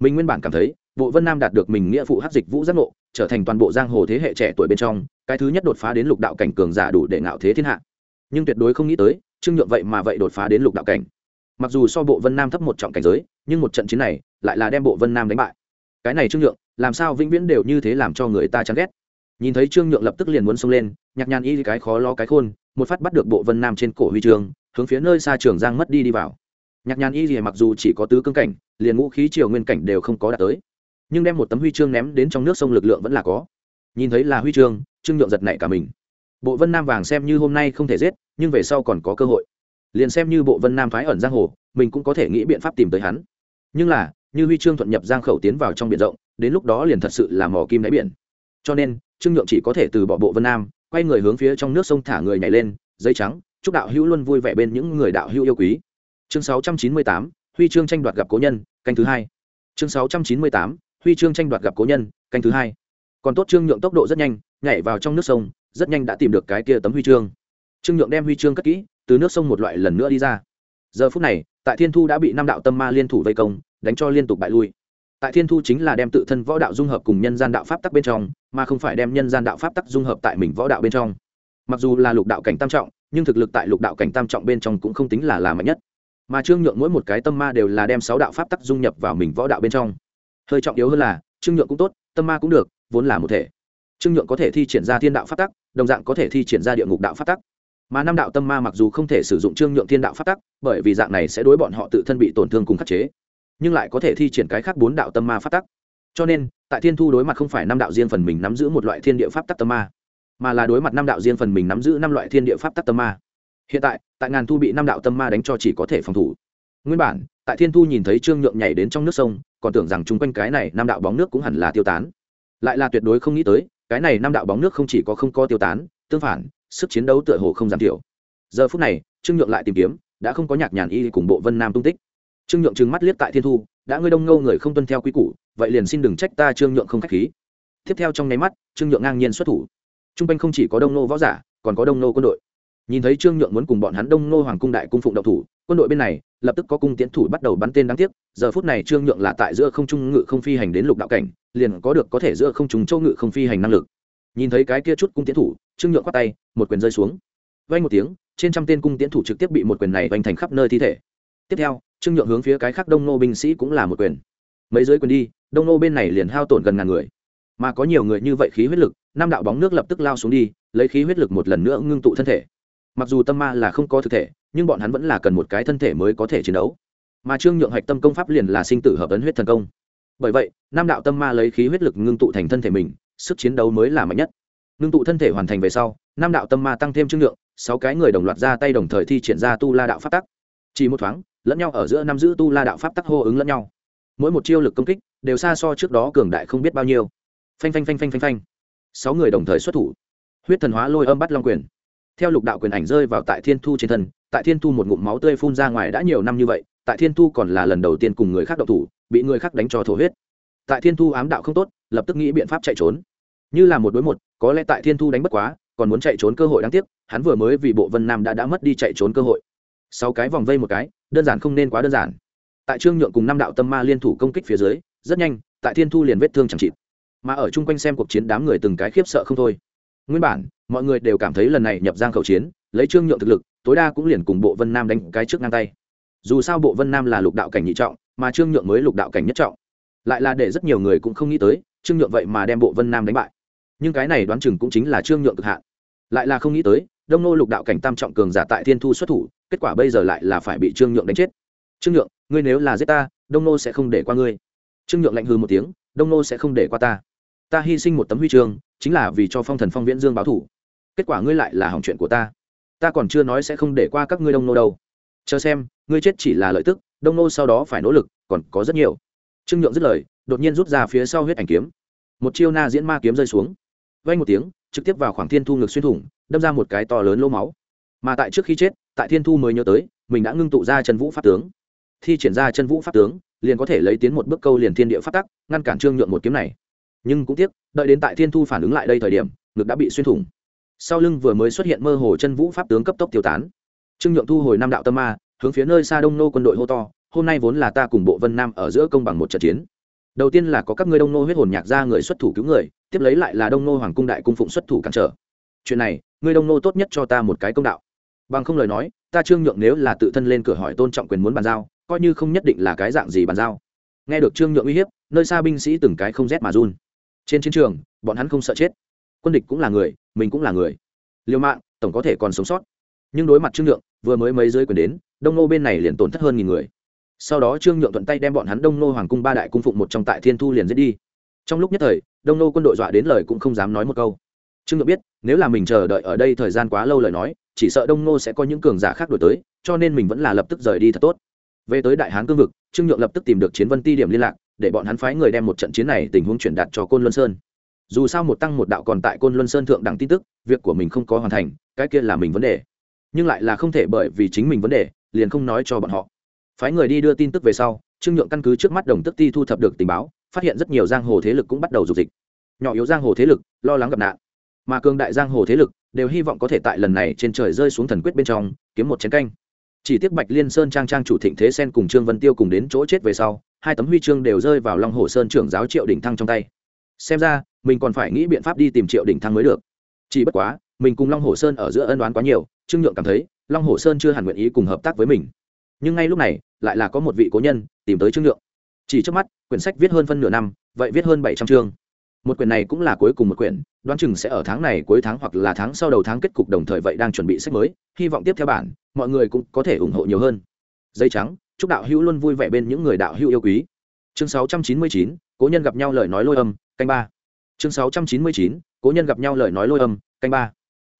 Mình nguyên bản cảm thấy, bộ vân nam đạt được mình nghĩa phụ hát dịch vũ giác ngộ, trở thành toàn bộ giang hồ thế hệ trẻ tuổi bên trong, cái thứ nhất đột phá đến lục đạo cảnh cường giả đủ để ngạo thế thiên hạ nhưng tuyệt đối không nghĩ tới, trương nhượng vậy mà vậy đột phá đến lục đạo cảnh. Mặc dù so bộ vân nam thấp một trọng cảnh giới, nhưng một trận chiến này lại là đem bộ vân nam đánh bại. Cái này trương nhượng, làm sao vĩnh viễn đều như thế làm cho người ta chán ghét? Nhìn thấy trương nhượng lập tức liền muốn xông lên, nhạc nhàn y cái khó lo cái khôn, một phát bắt được bộ vân nam trên cổ huy trường, hướng phía nơi xa trường giang mất đi đi vào. Nhạc nhàn y gì mặc dù chỉ có tứ cương cảnh, liền ngũ khí triều nguyên cảnh đều không có đạt tới. Nhưng đem một tấm huy chương ném đến trong nước sông lực lượng vẫn là có. Nhìn thấy là huy chương, trương nhượng giật nảy cả mình bộ vân nam vàng xem như hôm nay không thể giết nhưng về sau còn có cơ hội. Liền xem như bộ vân nam phái ẩn giang hồ mình cũng có thể nghĩ biện pháp tìm tới hắn. Nhưng là như huy chương thuận nhập giang khẩu tiến vào trong biển rộng đến lúc đó liền thật sự là mỏ kim đáy biển. Cho nên trương nhượng chỉ có thể từ bỏ bộ vân nam quay người hướng phía trong nước sông thả người nhảy lên dây trắng chúc đạo hữu luôn vui vẻ bên những người đạo hữu yêu quý. Chương 698, huy chương tranh đoạt gặp cố nhân canh thứ hai. Chương 698, huy chương tranh đoạt gặp cố nhân canh thứ hai còn tốt trương nhượng tốc độ rất nhanh, nhảy vào trong nước sông, rất nhanh đã tìm được cái kia tấm huy chương. Trương nhượng đem huy chương cất kỹ, từ nước sông một loại lần nữa đi ra. Giờ phút này, tại thiên thu đã bị năm đạo tâm ma liên thủ vây công, đánh cho liên tục bại lui. Tại thiên thu chính là đem tự thân võ đạo dung hợp cùng nhân gian đạo pháp tắc bên trong, mà không phải đem nhân gian đạo pháp tắc dung hợp tại mình võ đạo bên trong. Mặc dù là lục đạo cảnh tam trọng, nhưng thực lực tại lục đạo cảnh tam trọng bên trong cũng không tính là là mạnh nhất. Mà trương nhượng mỗi một cái tâm ma đều là đem sáu đạo pháp tắc dung nhập vào mình võ đạo bên trong. Hơi trọng yếu hơn là, trương nhượng cũng tốt, tâm ma cũng được vốn là một thể. Trương nhượng có thể thi triển ra thiên đạo pháp tắc, đồng dạng có thể thi triển ra địa ngục đạo pháp tắc. Mà năm đạo tâm ma mặc dù không thể sử dụng trương nhượng thiên đạo pháp tắc, bởi vì dạng này sẽ đối bọn họ tự thân bị tổn thương cùng khắc chế, nhưng lại có thể thi triển cái khác bốn đạo tâm ma pháp tắc. Cho nên, tại thiên thu đối mặt không phải năm đạo riêng phần mình nắm giữ một loại thiên địa pháp tắc tâm ma, mà là đối mặt năm đạo riêng phần mình nắm giữ năm loại thiên địa pháp tắc tâm ma. Hiện tại tại ngàn thu bị năm đạo tâm ma đánh cho chỉ có thể phòng thủ. Nguyên bản, tại thiên thu nhìn thấy trương nhượng nhảy đến trong nước sông, còn tưởng rằng chung quanh cái này năm đạo bóng nước cũng hẳn là tiêu tán lại là tuyệt đối không nghĩ tới, cái này năm đạo bóng nước không chỉ có không có tiêu tán, tương phản, sức chiến đấu tựa hồ không giảm thiểu. Giờ phút này, trương nhượng lại tìm kiếm, đã không có nhạc nhàn y cùng bộ vân nam tung tích. Trương nhượng trừng mắt liếc tại thiên thu, đã ngươi đông ngâu người không tuân theo quy củ, vậy liền xin đừng trách ta, trương nhượng không k h á c h khí. Tiếp theo trong nháy mắt, trương nhượng ngang nhiên xuất thủ. T r u n g quanh không chỉ có đông nô võ giả, còn có đông nô quân đội. Nhìn thấy trương nhượng muốn cùng bọn hắn đông nô hoàng cung đại cung phụng đậu thủ, quân đội bên này lập tức có cung tiến thủ bắt đầu bắn tên đáng tiếc. Giờ phút này trương nhượng là tại giữa không trung ngự không phi hành đến lục đạo cảnh liền có được có thể giữa không trung châu ngự không phi hành năng lực. Nhìn thấy cái kia chút cung tiến thủ, trương nhượng khoát tay, một quyền rơi xuống. Vay một tiếng, trên trăm tên cung tiến thủ trực tiếp bị một quyền này vành thành khắp nơi thi thể. Tiếp theo, trương nhượng hướng phía cái khác đông nô binh sĩ cũng là một quyền. Mấy giới quyền đi, đông nô bên này liền hao tổn gần ngàn người. Mà có nhiều người như vậy khí huyết lực, năm đạo bóng nước lập tức lao xuống đi, lấy khí huyết lực một lần nữa ngưng tụ thân thể. Mặc dù tâm ma là không có thực thể, nhưng bọn hắn vẫn là cần một cái thân thể mới có thể chiến đấu. Mà trương nhượng hạch tâm công pháp liền là sinh tử hợp ấn huyết thần công bởi vậy, nam đạo tâm ma lấy khí huyết lực ngưng tụ thành thân thể mình, sức chiến đấu mới là mạnh nhất. Ngưng tụ thân thể hoàn thành về sau, nam đạo tâm ma tăng thêm trương lượng, sáu cái người đồng loạt ra tay đồng thời thi triển ra tu la đạo pháp tắc. Chỉ một thoáng, lẫn nhau ở giữa năm giữ tu la đạo pháp tắc hô ứng lẫn nhau. Mỗi một chiêu lực công kích, đều xa so trước đó cường đại không biết bao nhiêu. Phanh phanh phanh phanh phanh phanh. Sáu người đồng thời xuất thủ. Huyết thần hóa lôi âm bắt long quyền. Theo lục đạo quyền ảnh rơi vào tại thiên thu trên thân, tại thiên thu một ngụm máu tươi phun ra ngoài đã nhiều năm như vậy, tại thiên thu còn là lần đầu tiên cùng người khác đậu thủ bị người khác đánh cho thổ huyết. Tại thiên thu ám đạo không tốt, lập tức nghĩ biện pháp chạy trốn. Như là một đối một, có lẽ tại thiên thu đánh bất quá, còn muốn chạy trốn cơ hội đáng tiếc, hắn vừa mới vì bộ vân nam đã đã mất đi chạy trốn cơ hội. Sáu cái vòng vây một cái, đơn giản không nên quá đơn giản. Tại trương nhượng cùng năm đạo tâm ma liên thủ công kích phía dưới, rất nhanh, tại thiên thu liền vết thương chẳng chịt. Mà ở chung quanh xem cuộc chiến đám người từng cái khiếp sợ không thôi. Nguyên bản, mọi người đều cảm thấy lần này nhập giang khẩu chiến, lấy trương nhượng thực lực, tối đa cũng liền cùng bộ vân nam đánh cái trước ngang tay. Dù sao bộ vân nam là lục đạo cảnh nhị trọng mà trương nhượng mới lục đạo cảnh nhất trọng. Lại là để rất nhiều người cũng không nghĩ tới, trương nhượng vậy mà đem bộ vân nam đánh bại. Nhưng cái này đoán chừng cũng chính là trương nhượng cực hạn. Lại là không nghĩ tới, đông nô lục đạo cảnh tam trọng cường giả tại thiên thu xuất thủ, kết quả bây giờ lại là phải bị trương nhượng đánh chết. Trương nhượng, ngươi nếu là giết ta, đông nô sẽ không để qua ngươi. Trương nhượng lạnh hư một tiếng, đông nô sẽ không để qua ta. Ta hy sinh một tấm huy chương, chính là vì cho phong thần phong viễn dương báo thủ. Kết quả ngươi lại là hỏng chuyện của ta. Ta còn chưa nói sẽ không để qua các ngươi đông nô đâu. Chờ xem, ngươi chết chỉ là lợi tức đông nô sau đó phải nỗ lực, còn có rất nhiều. Trương nhượng dứt lời, đột nhiên rút ra phía sau huyết ảnh kiếm. Một chiêu na diễn ma kiếm rơi xuống. Vay một tiếng, trực tiếp vào khoảng thiên thu ngực xuyên thủng, đâm ra một cái to lớn lỗ máu. Mà tại trước khi chết, tại thiên thu mới nhớ tới, mình đã ngưng tụ ra chân vũ pháp tướng. Thi triển ra chân vũ pháp tướng, liền có thể lấy tiến một bước câu liền thiên địa phát tắc, ngăn cản trương nhượng một kiếm này. Nhưng cũng tiếc, đợi đến tại thiên thu phản ứng lại đây thời điểm, ngực đã bị xuyên thủng. Sau lưng vừa mới xuất hiện mơ hồ chân vũ pháp tướng cấp tốc tiêu tán. Trương nhượng thu hồi năm đạo tâm ma hướng phía nơi xa đông nô quân đội hô to, hôm nay vốn là ta cùng bộ vân nam ở giữa công bằng một trận chiến. Đầu tiên là có các ngươi đông nô huyết hồn nhạc ra người xuất thủ cứu người, tiếp lấy lại là đông nô hoàng cung đại cung phụng xuất thủ cản trở. Chuyện này, ngươi đông nô tốt nhất cho ta một cái công đạo. Bằng không lời nói, ta trương nhượng nếu là tự thân lên cửa hỏi tôn trọng quyền muốn bàn giao, coi như không nhất định là cái dạng gì bàn giao. Nghe được trương nhượng uy hiếp, nơi xa binh sĩ từng cái không rét mà run. Trên chiến trường, bọn hắn không sợ chết. Quân địch cũng là người, mình cũng là người. Liều mạng, tổng có thể còn sống sót. Nhưng đối mặt trương nhượng, vừa mới mấy dưới quyền đến đông nô bên này liền tổn thất hơn nghìn người. Sau đó trương nhượng thuận tay đem bọn hắn đông nô hoàng cung ba đại cung phụng một trong tại thiên thu liền giết đi. Trong lúc nhất thời, đông nô quân đội dọa đến lời cũng không dám nói một câu. Trương nhượng biết, nếu là mình chờ đợi ở đây thời gian quá lâu lời nói, chỉ sợ đông nô sẽ có những cường giả khác đổi tới, cho nên mình vẫn là lập tức rời đi thật tốt. Về tới đại hán cương vực, trương nhượng lập tức tìm được chiến vân ti điểm liên lạc, để bọn hắn phái người đem một trận chiến này tình huống chuyển đạt cho côn luân sơn. Dù sao một tăng một đạo còn tại côn luân sơn thượng đẳng tin tức, việc của mình không có hoàn thành, cái kia là mình vấn đề. Nhưng lại là không thể bởi vì chính mình vấn đề liền không nói cho bọn họ. Phái người đi đưa tin tức về sau, trương nhượng căn cứ trước mắt đồng tức ti thu thập được tình báo, phát hiện rất nhiều giang hồ thế lực cũng bắt đầu dục dịch. Nhỏ yếu giang hồ thế lực, lo lắng gặp nạn. Mà cường đại giang hồ thế lực, đều hy vọng có thể tại lần này trên trời rơi xuống thần quyết bên trong, kiếm một chén canh. Chỉ tiếc bạch liên sơn trang trang chủ thịnh thế sen cùng trương vân tiêu cùng đến chỗ chết về sau, hai tấm huy chương đều rơi vào long hồ sơn trưởng giáo triệu đỉnh thăng trong tay. Xem ra, mình còn phải nghĩ biện pháp đi tìm triệu đỉnh thăng mới được. Chỉ bất quá, mình cùng long hồ sơn ở giữa ân đoán quá nhiều, trương nhượng cảm thấy long hồ sơn chưa hẳn nguyện ý cùng hợp tác với mình. Nhưng ngay lúc này lại là có một vị cố nhân tìm tới trương nhượng chỉ trước mắt quyển sách viết hơn phân nửa năm vậy viết hơn bảy trăm chương. Một quyển này cũng là cuối cùng một quyển đoán chừng sẽ ở tháng này cuối tháng hoặc là tháng sau đầu tháng kết cục đồng thời vậy đang chuẩn bị sách mới. Hy vọng tiếp theo bản mọi người cũng có thể ủng hộ nhiều hơn. Dây trắng chúc đạo hữu luôn vui vẻ bên những người đạo hữu yêu quý. Chương 699, cố nhân gặp nhau lời nói lôi âm canh ba. Chương 699, cố nhân gặp nhau lời nói lôi âm canh ba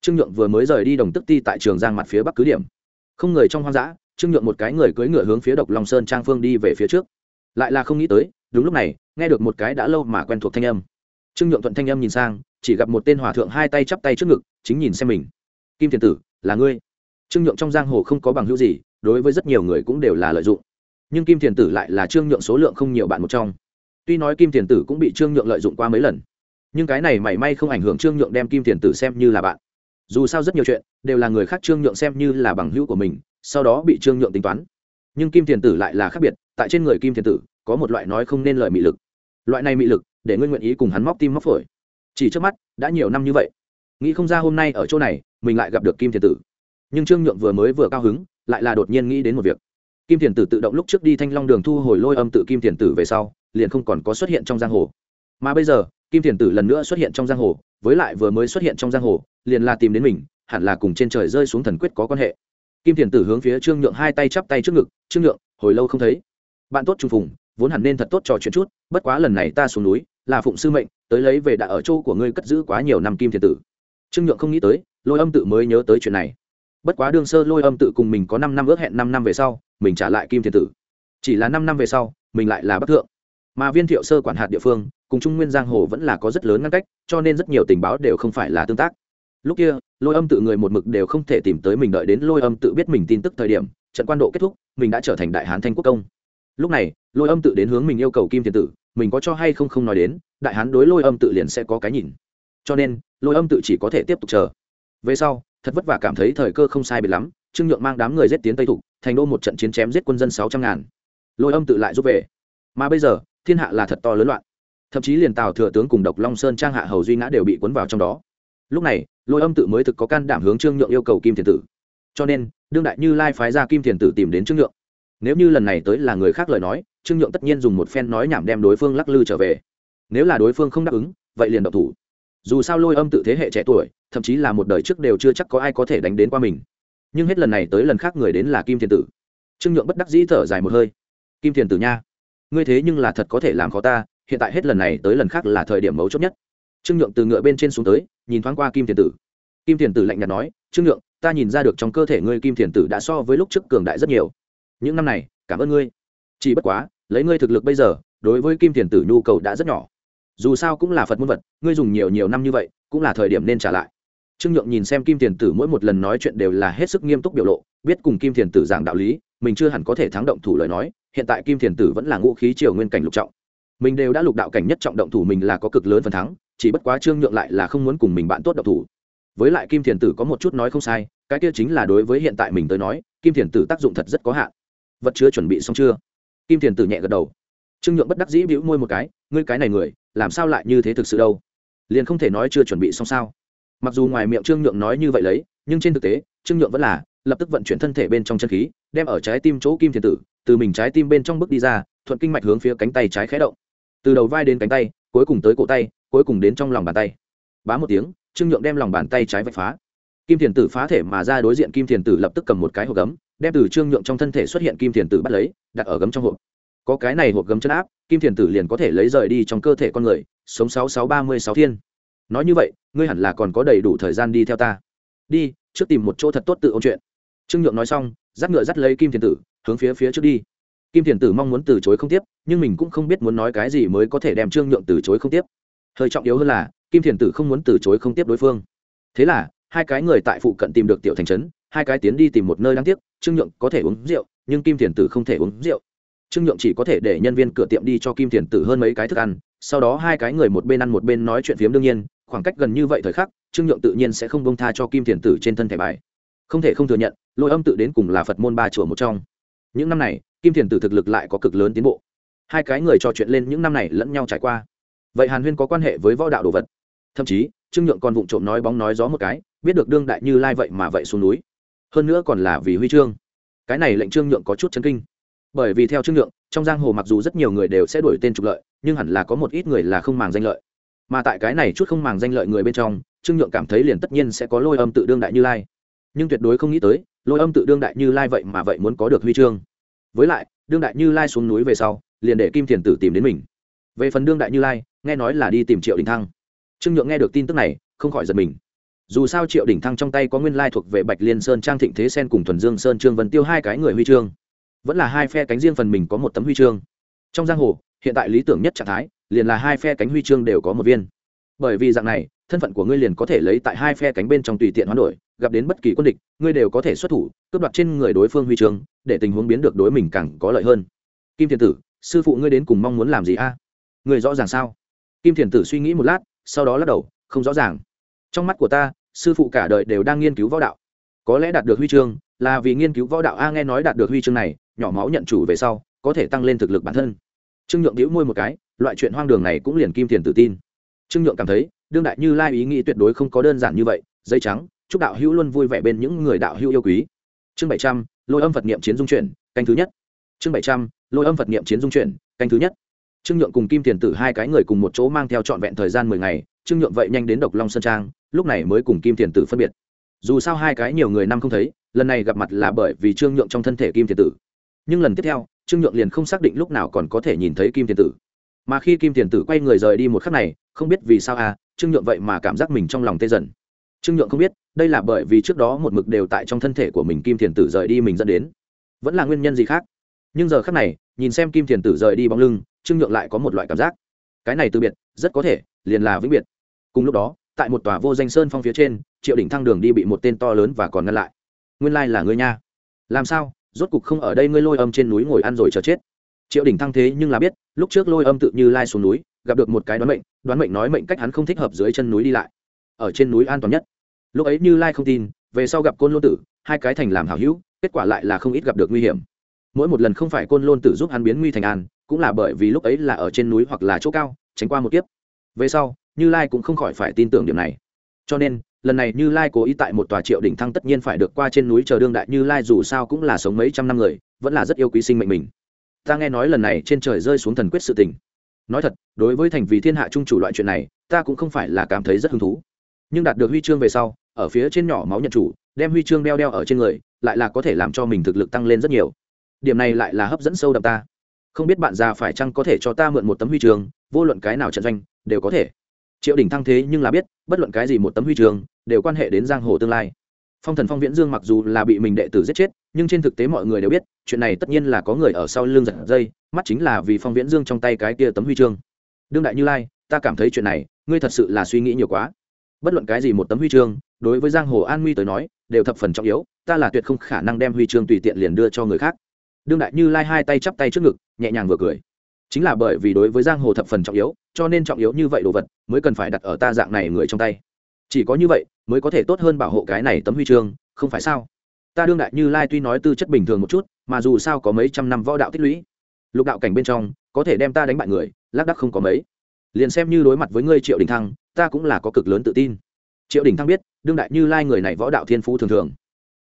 trương nhượng vừa mới rời đi đồng tức ti tại trường giang mặt phía bắc cứ điểm. Không người trong hoang dã, trương nhượng một cái người cưỡi ngựa hướng phía độc long sơn trang phương đi về phía trước. Lại là không nghĩ tới, đúng lúc này, nghe được một cái đã lâu mà quen thuộc thanh âm. Trương nhượng thuận thanh âm nhìn sang, chỉ gặp một tên hòa thượng hai tay chắp tay trước ngực, chính nhìn xem mình. Kim thiền tử, là ngươi? Trương nhượng trong giang hồ không có bằng hữu gì, đối với rất nhiều người cũng đều là lợi dụng. Nhưng kim thiền tử lại là trương nhượng số lượng không nhiều bạn một trong. Tuy nói kim thiền tử cũng bị trương nhượng lợi dụng qua mấy lần, nhưng cái này mảy may không ảnh hưởng trương nhượng đem kim thiền tử xem như là bạn dù sao rất nhiều chuyện đều là người khác trương nhượng xem như là bằng hữu của mình, sau đó bị trương nhượng tính toán. Nhưng kim thiền tử lại là khác biệt, tại trên người kim thiền tử có một loại nói không nên lợi mị lực. Loại này mị lực, để ngươi nguyện ý cùng hắn móc tim móc phổi. Chỉ trước mắt, đã nhiều năm như vậy. Nghĩ không ra hôm nay ở chỗ này, mình lại gặp được kim thiền tử. Nhưng trương nhượng vừa mới vừa cao hứng, lại là đột nhiên nghĩ đến một việc. Kim thiền tử tự động lúc trước đi thanh long đường thu hồi lôi âm tự kim thiền tử về sau, liền không còn có xuất hiện trong giang hồ. Mà bây giờ, kim thiền tử lần nữa xuất hiện trong giang hồ, với lại vừa mới xuất hiện trong giang hồ liền là tìm đến mình, hẳn là cùng trên trời rơi xuống thần quyết có quan hệ. Kim thiền tử hướng phía trương nhượng hai tay chắp tay trước ngực, trương nhượng, hồi lâu không thấy. Bạn tốt trùng phùng, vốn hẳn nên thật tốt trò chuyện chút, bất quá lần này ta xuống núi, là phụng sư mệnh, tới lấy về đã ở chỗ của ngươi cất giữ quá nhiều năm kim thiền tử. Trương nhượng không nghĩ tới, lôi âm tự mới nhớ tới chuyện này. Bất quá đương sơ lôi âm tự cùng mình có năm năm ước hẹn năm năm về sau, mình trả lại kim thiền tử. Chỉ là năm năm về sau, mình lại là bắc thượng. Mà viên thiệu sơ quản hạt địa phương, cùng trung nguyên giang hồ vẫn là có rất lớn ngăn cách, cho nên rất nhiều tình báo đều không phải là tương tác lúc kia, lôi âm tự người một mực đều không thể tìm tới mình đợi đến lôi âm tự biết mình tin tức thời điểm, trận quan độ kết thúc, mình đã trở thành đại hán thanh quốc công. Lúc này, lôi âm tự đến hướng mình yêu cầu kim thiền tử, mình có cho hay không không nói đến, đại hán đối lôi âm tự liền sẽ có cái nhìn. Cho nên, lôi âm tự chỉ có thể tiếp tục chờ. Về sau, thật vất vả cảm thấy thời cơ không sai biệt lắm, trương nhượng mang đám người giết tiến tây thục, thành đô một trận chiến chém giết quân dân sáu trăm ngàn. Lôi âm tự lại rút về. Mà bây giờ, thiên hạ là thật to lớn loạn. Thậm chí liền tào thừa tướng cùng độc long sơn trang hạ hầu duy ngã đều bị cuốn vào trong đó lúc này, lôi âm tự mới thực có can đảm hướng trương nhượng yêu cầu kim thiền tử. Cho nên, đương đại như lai phái ra kim thiền tử tìm đến trương nhượng. Nếu như lần này tới là người khác lời nói, trương nhượng tất nhiên dùng một phen nói nhảm đem đối phương lắc lư trở về. Nếu là đối phương không đáp ứng, vậy liền độc thủ. Dù sao lôi âm tự thế hệ trẻ tuổi, thậm chí là một đời trước đều chưa chắc có ai có thể đánh đến qua mình. Nhưng hết lần này tới lần khác người đến là kim thiền tử. Trương nhượng bất đắc dĩ thở dài một hơi. Kim thiền tử nha, ngươi thế nhưng là thật có thể làm khó ta, hiện tại hết lần này tới lần khác là thời điểm mấu chốt nhất trương nhượng từ ngựa bên trên xuống tới, nhìn thoáng qua kim thiền tử. Kim thiền tử lạnh nhạt nói, trương nhượng, ta nhìn ra được trong cơ thể ngươi kim thiền tử đã so với lúc trước cường đại rất nhiều. Những năm này, cảm ơn ngươi. Chỉ bất quá, lấy ngươi thực lực bây giờ, đối với kim thiền tử nhu cầu đã rất nhỏ. Dù sao cũng là phật muôn vật, ngươi dùng nhiều nhiều năm như vậy, cũng là thời điểm nên trả lại. Trương nhượng nhìn xem kim thiền tử mỗi một lần nói chuyện đều là hết sức nghiêm túc biểu lộ, biết cùng kim thiền tử giảng đạo lý, mình chưa hẳn có thể thắng động thủ lời nói, hiện tại kim thiền tử vẫn là ngũ khí triều nguyên cảnh lục trọng. Mình đều đã lục đạo cảnh nhất trọng động thủ mình là có cực lớn phần thắng chỉ bất quá trương nhượng lại là không muốn cùng mình bạn tốt độc thủ. Với lại kim thiền tử có một chút nói không sai, cái kia chính là đối với hiện tại mình tới nói, kim thiền tử tác dụng thật rất có hạn. Vật chứa chuẩn bị xong chưa? Kim thiền tử nhẹ gật đầu. Trương nhượng bất đắc dĩ bĩu môi một cái, ngươi cái này người, làm sao lại như thế thực sự đâu? Liền không thể nói chưa chuẩn bị xong sao? Mặc dù ngoài miệng trương nhượng nói như vậy lấy, nhưng trên thực tế, trương nhượng vẫn là lập tức vận chuyển thân thể bên trong chân khí, đem ở trái tim chỗ kim thiền tử, từ mình trái tim bên trong bước đi ra, thuận kinh mạch hướng phía cánh tay trái khé động. Từ đầu vai đến cánh tay, cuối cùng tới cổ tay cuối cùng đến trong lòng bàn tay. Bá một tiếng, trương nhượng đem lòng bàn tay trái vạch phá. Kim thiền tử phá thể mà ra đối diện kim thiền tử lập tức cầm một cái hộp gấm, đem từ trương nhượng trong thân thể xuất hiện kim thiền tử bắt lấy, đặt ở gấm trong hộp. Có cái này hộp gấm chân áp, kim thiền tử liền có thể lấy rời đi trong cơ thể con người, sống sáu sáu ba mươi sáu thiên. Nói như vậy, ngươi hẳn là còn có đầy đủ thời gian đi theo ta. Đi, trước tìm một chỗ thật tốt tự ôn chuyện. Trương nhượng nói xong, dắt ngựa dắt lấy kim thiền tử, hướng phía phía trước đi. Kim thiền tử mong muốn từ chối không tiếp, nhưng mình cũng không biết muốn nói cái gì mới có thể đem trương nhượng từ chối không tiếp hơi trọng yếu hơn là, kim thiền tử không muốn từ chối không tiếp đối phương. Thế là, hai cái người tại phụ cận tìm được tiểu thành trấn, hai cái tiến đi tìm một nơi đáng tiếc, trương nhượng có thể uống rượu, nhưng kim thiền tử không thể uống rượu. Trương nhượng chỉ có thể để nhân viên cửa tiệm đi cho kim thiền tử hơn mấy cái thức ăn, sau đó hai cái người một bên ăn một bên nói chuyện phiếm đương nhiên, khoảng cách gần như vậy thời khắc, trương nhượng tự nhiên sẽ không bông tha cho kim thiền tử trên thân thẻ bài. Không thể không thừa nhận, lôi âm tự đến cùng là phật môn ba chùa một trong. Những năm này, kim thiền tử thực lực lại có cực lớn tiến bộ. Hai cái người trò chuyện lên những năm này lẫn nhau trải qua vậy hàn huyên có quan hệ với võ đạo đồ vật? Thậm chí, trương nhượng còn vụng trộm nói bóng nói gió một cái, biết được đương đại như lai vậy mà vậy xuống núi. Hơn nữa còn là vì huy chương. Cái này lệnh trương nhượng có chút chấn kinh. Bởi vì theo trương nhượng, trong giang hồ mặc dù rất nhiều người đều sẽ đổi tên trục lợi, nhưng hẳn là có một ít người là không màng danh lợi. Mà tại cái này chút không màng danh lợi người bên trong, trương nhượng cảm thấy liền tất nhiên sẽ có lôi âm tự đương đại như lai. Nhưng tuyệt đối không nghĩ tới, lôi âm tự đương đại như lai vậy mà vậy muốn có được huy chương. Với lại, đương đại như lai xuống núi về sau, liền để kim thiền tử tìm đến mình. Về phần đương đại như lai nghe nói là đi tìm triệu đình thăng. Trương nhượng nghe được tin tức này, không khỏi giật mình. Dù sao triệu đình thăng trong tay có nguyên lai thuộc về bạch liên sơn trang thịnh thế sen cùng thuần dương sơn trương vân tiêu hai cái người huy chương. Vẫn là hai phe cánh riêng phần mình có một tấm huy chương. Trong giang hồ, hiện tại lý tưởng nhất trạng thái, liền là hai phe cánh huy chương đều có một viên. Bởi vì dạng này, thân phận của ngươi liền có thể lấy tại hai phe cánh bên trong tùy tiện hoán đổi, gặp đến bất kỳ quân địch, ngươi đều có thể xuất thủ, cướp đoạt trên người đối phương huy chương, để tình huống biến được đối mình càng có lợi hơn. Kim thiên tử, sư phụ ngươi đến cùng mong muốn làm gì a? À? người rõ ràng sao? Kim thiền tử suy nghĩ một lát, sau đó lắc đầu, không rõ ràng. Trong mắt của ta, sư phụ cả đời đều đang nghiên cứu võ đạo. Có lẽ đạt được huy chương, là vì nghiên cứu võ đạo. A, nghe nói đạt được huy chương này, nhỏ máu nhận chủ về sau, có thể tăng lên thực lực bản thân. Trương nhượng đĩu môi một cái, loại chuyện hoang đường này cũng liền kim thiền tự tin. Trương nhượng cảm thấy, đương đại như lai ý nghĩ tuyệt đối không có đơn giản như vậy, dây trắng, chúc đạo hữu luôn vui vẻ bên những người đạo hữu yêu quý. Chương bảy trăm, lôi âm phật niệm chiến dung chuyển, canh thứ nhất. Chương bảy trăm, lôi âm phật niệm chiến dung chuyển, canh thứ nhất trương nhượng cùng kim thiền tử hai cái người cùng một chỗ mang theo trọn vẹn thời gian mười ngày, trương nhượng vậy nhanh đến độc long sơn trang, lúc này mới cùng kim thiền tử phân biệt. Dù sao hai cái nhiều người năm không thấy, lần này gặp mặt là bởi vì trương nhượng trong thân thể kim thiền tử. Nhưng lần tiếp theo, trương nhượng liền không xác định lúc nào còn có thể nhìn thấy kim thiền tử. Mà khi kim thiền tử quay người rời đi một khắc này, không biết vì sao à trương nhượng vậy mà cảm giác mình trong lòng tê dần. Trương nhượng không biết, đây là bởi vì trước đó một mực đều tại trong thân thể của mình kim thiền tử rời đi mình dẫn đến. Vẫn là nguyên nhân gì khác? Nhưng giờ khắc này, nhìn xem kim thiền tử rời đi bóng lưng trương nhượng lại có một loại cảm giác. Cái này từ biệt, rất có thể, liền là vĩnh biệt. Cùng lúc đó, tại một tòa vô danh sơn phong phía trên, triệu đỉnh thăng đường đi bị một tên to lớn và còn ngăn lại. Nguyên lai là ngươi nha. Làm sao? Rốt cục không ở đây ngươi lôi âm trên núi ngồi ăn rồi chờ chết. Triệu đỉnh thăng thế nhưng là biết, lúc trước lôi âm tự như lai xuống núi, gặp được một cái đoán mệnh đoán mệnh nói mệnh cách hắn không thích hợp dưới chân núi đi lại. Ở trên núi an toàn nhất. Lúc ấy như lai không tin, về sau gặp côn lôn tử, hai cái thành làm hảo hữu, kết quả lại là không ít gặp được nguy hiểm. Mỗi một lần không phải côn lôn tử giúp hắn biến nguy thành an cũng là bởi vì lúc ấy là ở trên núi hoặc là chỗ cao, tránh qua một kiếp. Về sau, như lai cũng không khỏi phải tin tưởng điểm này. Cho nên, lần này như lai cố ý tại một tòa triệu đỉnh thăng tất nhiên phải được qua trên núi chờ đương đại như lai dù sao cũng là sống mấy trăm năm người, vẫn là rất yêu quý sinh mệnh mình. Ta nghe nói lần này trên trời rơi xuống thần quyết sự tình. Nói thật, đối với thành vì thiên hạ trung chủ loại chuyện này, ta cũng không phải là cảm thấy rất hứng thú. Nhưng đạt được huy chương về sau, ở phía trên nhỏ máu nhận chủ, đem huy chương đeo đeo ở trên người, lại là có thể làm cho mình thực lực tăng lên rất nhiều. Điểm này lại là hấp dẫn sâu đậm ta không biết bạn già phải chăng có thể cho ta mượn một tấm huy chương, vô luận cái nào trận doanh, đều có thể. Triệu đỉnh thăng thế nhưng là biết, bất luận cái gì một tấm huy chương, đều quan hệ đến giang hồ tương lai. Phong thần phong viễn dương mặc dù là bị mình đệ tử giết chết, nhưng trên thực tế mọi người đều biết, chuyện này tất nhiên là có người ở sau lưng giật dây, mắt chính là vì phong viễn dương trong tay cái kia tấm huy chương. Đương đại như lai, ta cảm thấy chuyện này, ngươi thật sự là suy nghĩ nhiều quá. Bất luận cái gì một tấm huy chương, đối với giang hồ an nguy tới nói, đều thập phần trọng yếu, ta là tuyệt không khả năng đem huy chương tùy tiện liền đưa cho người khác đương đại như lai hai tay chắp tay trước ngực, nhẹ nhàng vừa cười. Chính là bởi vì đối với giang hồ thập phần trọng yếu, cho nên trọng yếu như vậy đồ vật, mới cần phải đặt ở ta dạng này người trong tay. Chỉ có như vậy, mới có thể tốt hơn bảo hộ cái này tấm huy chương, không phải sao? Ta đương đại như lai tuy nói tư chất bình thường một chút, mà dù sao có mấy trăm năm võ đạo tích lũy. Lục đạo cảnh bên trong, có thể đem ta đánh bại người, lác đắc không có mấy. Liền xem như đối mặt với ngươi triệu đình thăng, ta cũng là có cực lớn tự tin. Triệu đình thăng biết, đương đại như lai người này võ đạo thiên phú thường thường.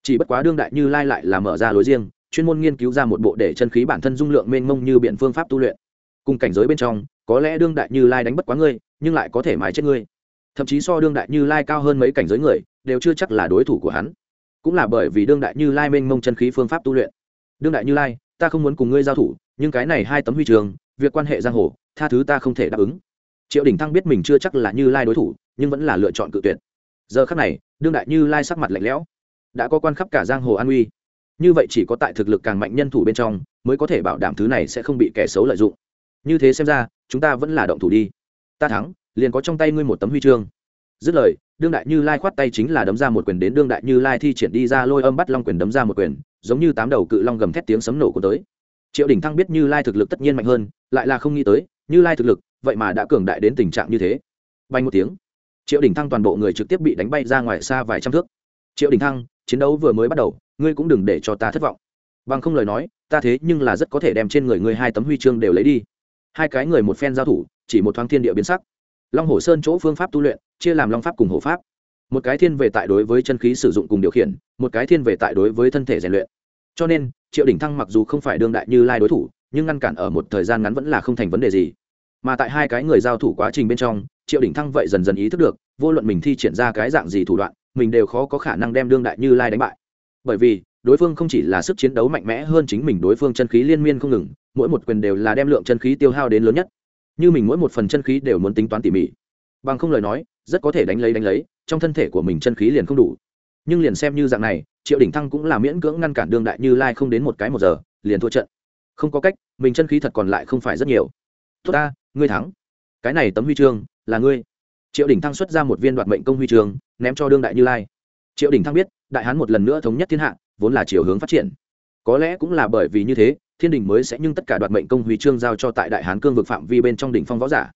Chỉ bất quá đương đại như lai lại là mở ra lối riêng chuyên môn nghiên cứu ra một bộ để chân khí bản thân dung lượng mênh mông như biện phương pháp tu luyện. Cùng cảnh giới bên trong, có lẽ đương đại như lai đánh bất quá ngươi, nhưng lại có thể mái chết ngươi. Thậm chí so đương đại như lai cao hơn mấy cảnh giới người, đều chưa chắc là đối thủ của hắn. Cũng là bởi vì đương đại như lai mênh mông chân khí phương pháp tu luyện. Đương đại như lai, ta không muốn cùng ngươi giao thủ, nhưng cái này hai tấm huy trường, việc quan hệ giang hồ, tha thứ ta không thể đáp ứng. Triệu đình thăng biết mình chưa chắc là như lai đối thủ, nhưng vẫn là lựa chọn cự tuyệt. Giờ khắc này, đương đại như lai sắc mặt lạnh lẽo, đã có quan khắp cả giang hồ an uy như vậy chỉ có tại thực lực càng mạnh nhân thủ bên trong, mới có thể bảo đảm thứ này sẽ không bị kẻ xấu lợi dụng. Như thế xem ra, chúng ta vẫn là động thủ đi. Ta thắng, liền có trong tay ngươi một tấm huy chương. Dứt lời, đương đại như lai khoát tay chính là đấm ra một quyền đến đương đại như lai thi triển đi ra lôi âm bắt long quyền đấm ra một quyền, giống như tám đầu cự long gầm thét tiếng sấm nổ của tới. Triệu đình thăng biết như lai thực lực tất nhiên mạnh hơn, lại là không nghĩ tới, như lai thực lực, vậy mà đã cường đại đến tình trạng như thế. Bay một tiếng, triệu đình thăng toàn bộ người trực tiếp bị đánh bay ra ngoài xa vài trăm thước. Triệu đình thăng chiến đấu vừa mới bắt đầu, ngươi cũng đừng để cho ta thất vọng. Bằng không lời nói, ta thế nhưng là rất có thể đem trên người ngươi hai tấm huy chương đều lấy đi. Hai cái người một phen giao thủ, chỉ một thoáng thiên địa biến sắc. Long hồ sơn chỗ phương pháp tu luyện, chia làm long pháp cùng hộ pháp. Một cái thiên về tại đối với chân khí sử dụng cùng điều khiển, một cái thiên về tại đối với thân thể rèn luyện. Cho nên, triệu đỉnh thăng mặc dù không phải đương đại như lai đối thủ, nhưng ngăn cản ở một thời gian ngắn vẫn là không thành vấn đề gì. Mà tại hai cái người giao thủ quá trình bên trong, triệu đỉnh thăng vậy dần dần ý thức được, vô luận mình thi triển ra cái dạng gì thủ đoạn mình đều khó có khả năng đem đương đại như lai đánh bại. Bởi vì, đối phương không chỉ là sức chiến đấu mạnh mẽ hơn chính mình đối phương chân khí liên miên không ngừng, mỗi một quyền đều là đem lượng chân khí tiêu hao đến lớn nhất. Như mình mỗi một phần chân khí đều muốn tính toán tỉ mỉ. Bằng không lời nói, rất có thể đánh lấy đánh lấy, trong thân thể của mình chân khí liền không đủ. Nhưng liền xem như dạng này, triệu đỉnh thăng cũng là miễn cưỡng ngăn cản đương đại như lai không đến một cái một giờ, liền thua trận. Không có cách, mình chân khí thật còn lại không phải rất nhiều. Tốt ta, ngươi thắng. Cái này tấm huy chương, là ngươi triệu Đình thăng xuất ra một viên đoạt mệnh công huy chương ném cho đương đại như lai. Triệu Đình thăng biết, đại hán một lần nữa thống nhất thiên hạ, vốn là chiều hướng phát triển. Có lẽ cũng là bởi vì như thế, thiên đình mới sẽ nhưng tất cả đoạt mệnh công huy chương giao cho tại đại hán cương vực phạm vi bên trong đỉnh phong võ giả.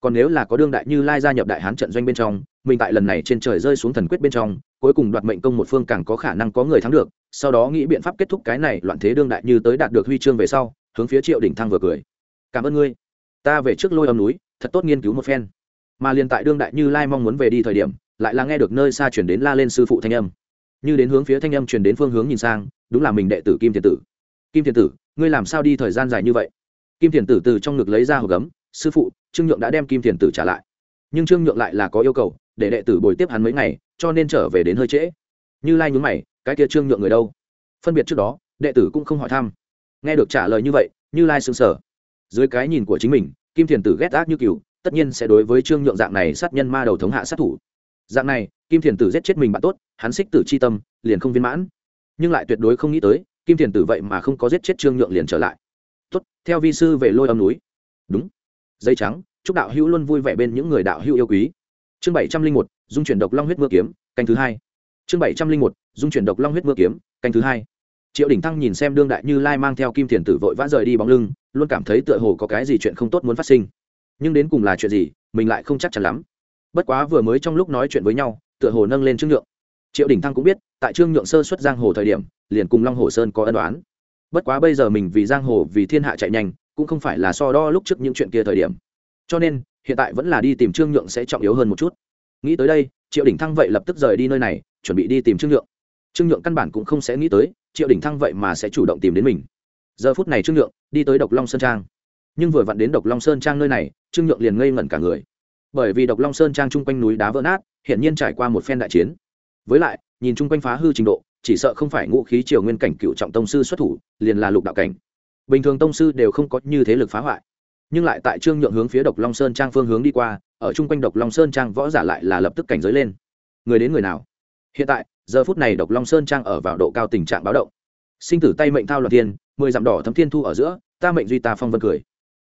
Còn nếu là có đương đại như lai gia nhập đại hán trận doanh bên trong, mình tại lần này trên trời rơi xuống thần quyết bên trong, cuối cùng đoạt mệnh công một phương càng có khả năng có người thắng được, sau đó nghĩ biện pháp kết thúc cái này loạn thế đương đại như tới đạt được huy chương về sau, hướng phía triệu đỉnh thăng vừa cười. Cảm ơn ngươi. Ta về trước lôi âm núi, thật tốt nghiên cứu một phen mà liền tại đương đại như lai mong muốn về đi thời điểm, lại là nghe được nơi xa chuyển đến la lên sư phụ thanh âm. Như đến hướng phía thanh âm truyền đến phương hướng nhìn sang, đúng là mình đệ tử kim thiền tử. Kim thiền tử, ngươi làm sao đi thời gian dài như vậy? Kim thiền tử từ trong ngực lấy ra hộp gấm, sư phụ, trương nhượng đã đem kim thiền tử trả lại. Nhưng trương nhượng lại là có yêu cầu, để đệ tử bồi tiếp hắn mấy ngày, cho nên trở về đến hơi trễ. Như lai nhúng mày, cái kia trương nhượng người đâu? Phân biệt trước đó, đệ tử cũng không hỏi thăm. Nghe được trả lời như vậy, như lai sững sờ. Dưới cái nhìn của chính mình, kim thiền tử ghét ác như cừu tất nhiên sẽ đối với trương nhượng dạng này sát nhân ma đầu thống hạ sát thủ. Dạng này, kim thiền tử giết chết mình bạn tốt, hắn xích tử c h i tâm, liền không viên mãn. Nhưng lại tuyệt đối không nghĩ tới, kim thiền tử vậy mà không có giết chết trương nhượng liền trở lại. Tốt, theo vi sư về lôi âm núi. Đúng. Dây trắng, chúc đạo hữu luôn vui vẻ bên những người đạo hữu yêu quý. Chương bảy trăm linh một, dung chuyển độc long huyết mưa kiếm, canh thứ hai. Chương bảy trăm linh một, dung chuyển độc long huyết mưa kiếm, canh thứ hai. Triệu đỉnh thăng nhìn xem đương đại như lai mang theo kim thiền tử vội vã rời đi bóng lưng, luôn cảm thấy tựa hồ có cái gì chuyện không tốt muốn phát sinh nhưng đến cùng là chuyện gì, mình lại không chắc chắn lắm. Bất quá vừa mới trong lúc nói chuyện với nhau, tựa hồ nâng lên trương nhượng. Triệu đỉnh thăng cũng biết, tại trương nhượng sơ xuất giang hồ thời điểm, liền cùng long hồ sơn có ân đoán bất quá bây giờ mình vì giang hồ, vì thiên hạ chạy nhanh, cũng không phải là so đo lúc trước những chuyện kia thời điểm. Cho nên, hiện tại vẫn là đi tìm trương nhượng sẽ trọng yếu hơn một chút. Nghĩ tới đây, triệu đỉnh thăng vậy lập tức rời đi nơi này, chuẩn bị đi tìm trương nhượng. Trương nhượng căn bản cũng không sẽ nghĩ tới, triệu đỉnh thăng vậy mà sẽ chủ động tìm đến mình. Giờ phút này trương nhượng, đi tới độc long sơn trang nhưng vừa vặn đến độc long sơn trang nơi này, trương nhượng liền ngây ngẩn cả người. Bởi vì độc long sơn trang chung quanh núi đá vỡ nát hiện nhiên trải qua một phen đại chiến. Với lại, nhìn chung quanh phá hư trình độ, chỉ sợ không phải ngũ khí triều nguyên cảnh cựu trọng tông sư xuất thủ, liền là lục đạo cảnh. Bình thường tông sư đều không có như thế lực phá hoại. Nhưng lại tại trương nhượng hướng phía độc long sơn trang phương hướng đi qua, ở chung quanh độc long sơn trang võ giả lại là lập tức cảnh giới lên. Người đến người nào? Hiện tại, giờ phút này độc long sơn trang ở vào độ cao tình trạng báo động. Sinh tử tay mệnh thao loạt thiên, mười dặm đỏ thấm thiên thu ở giữa, ta mệnh duy ta phong vân cười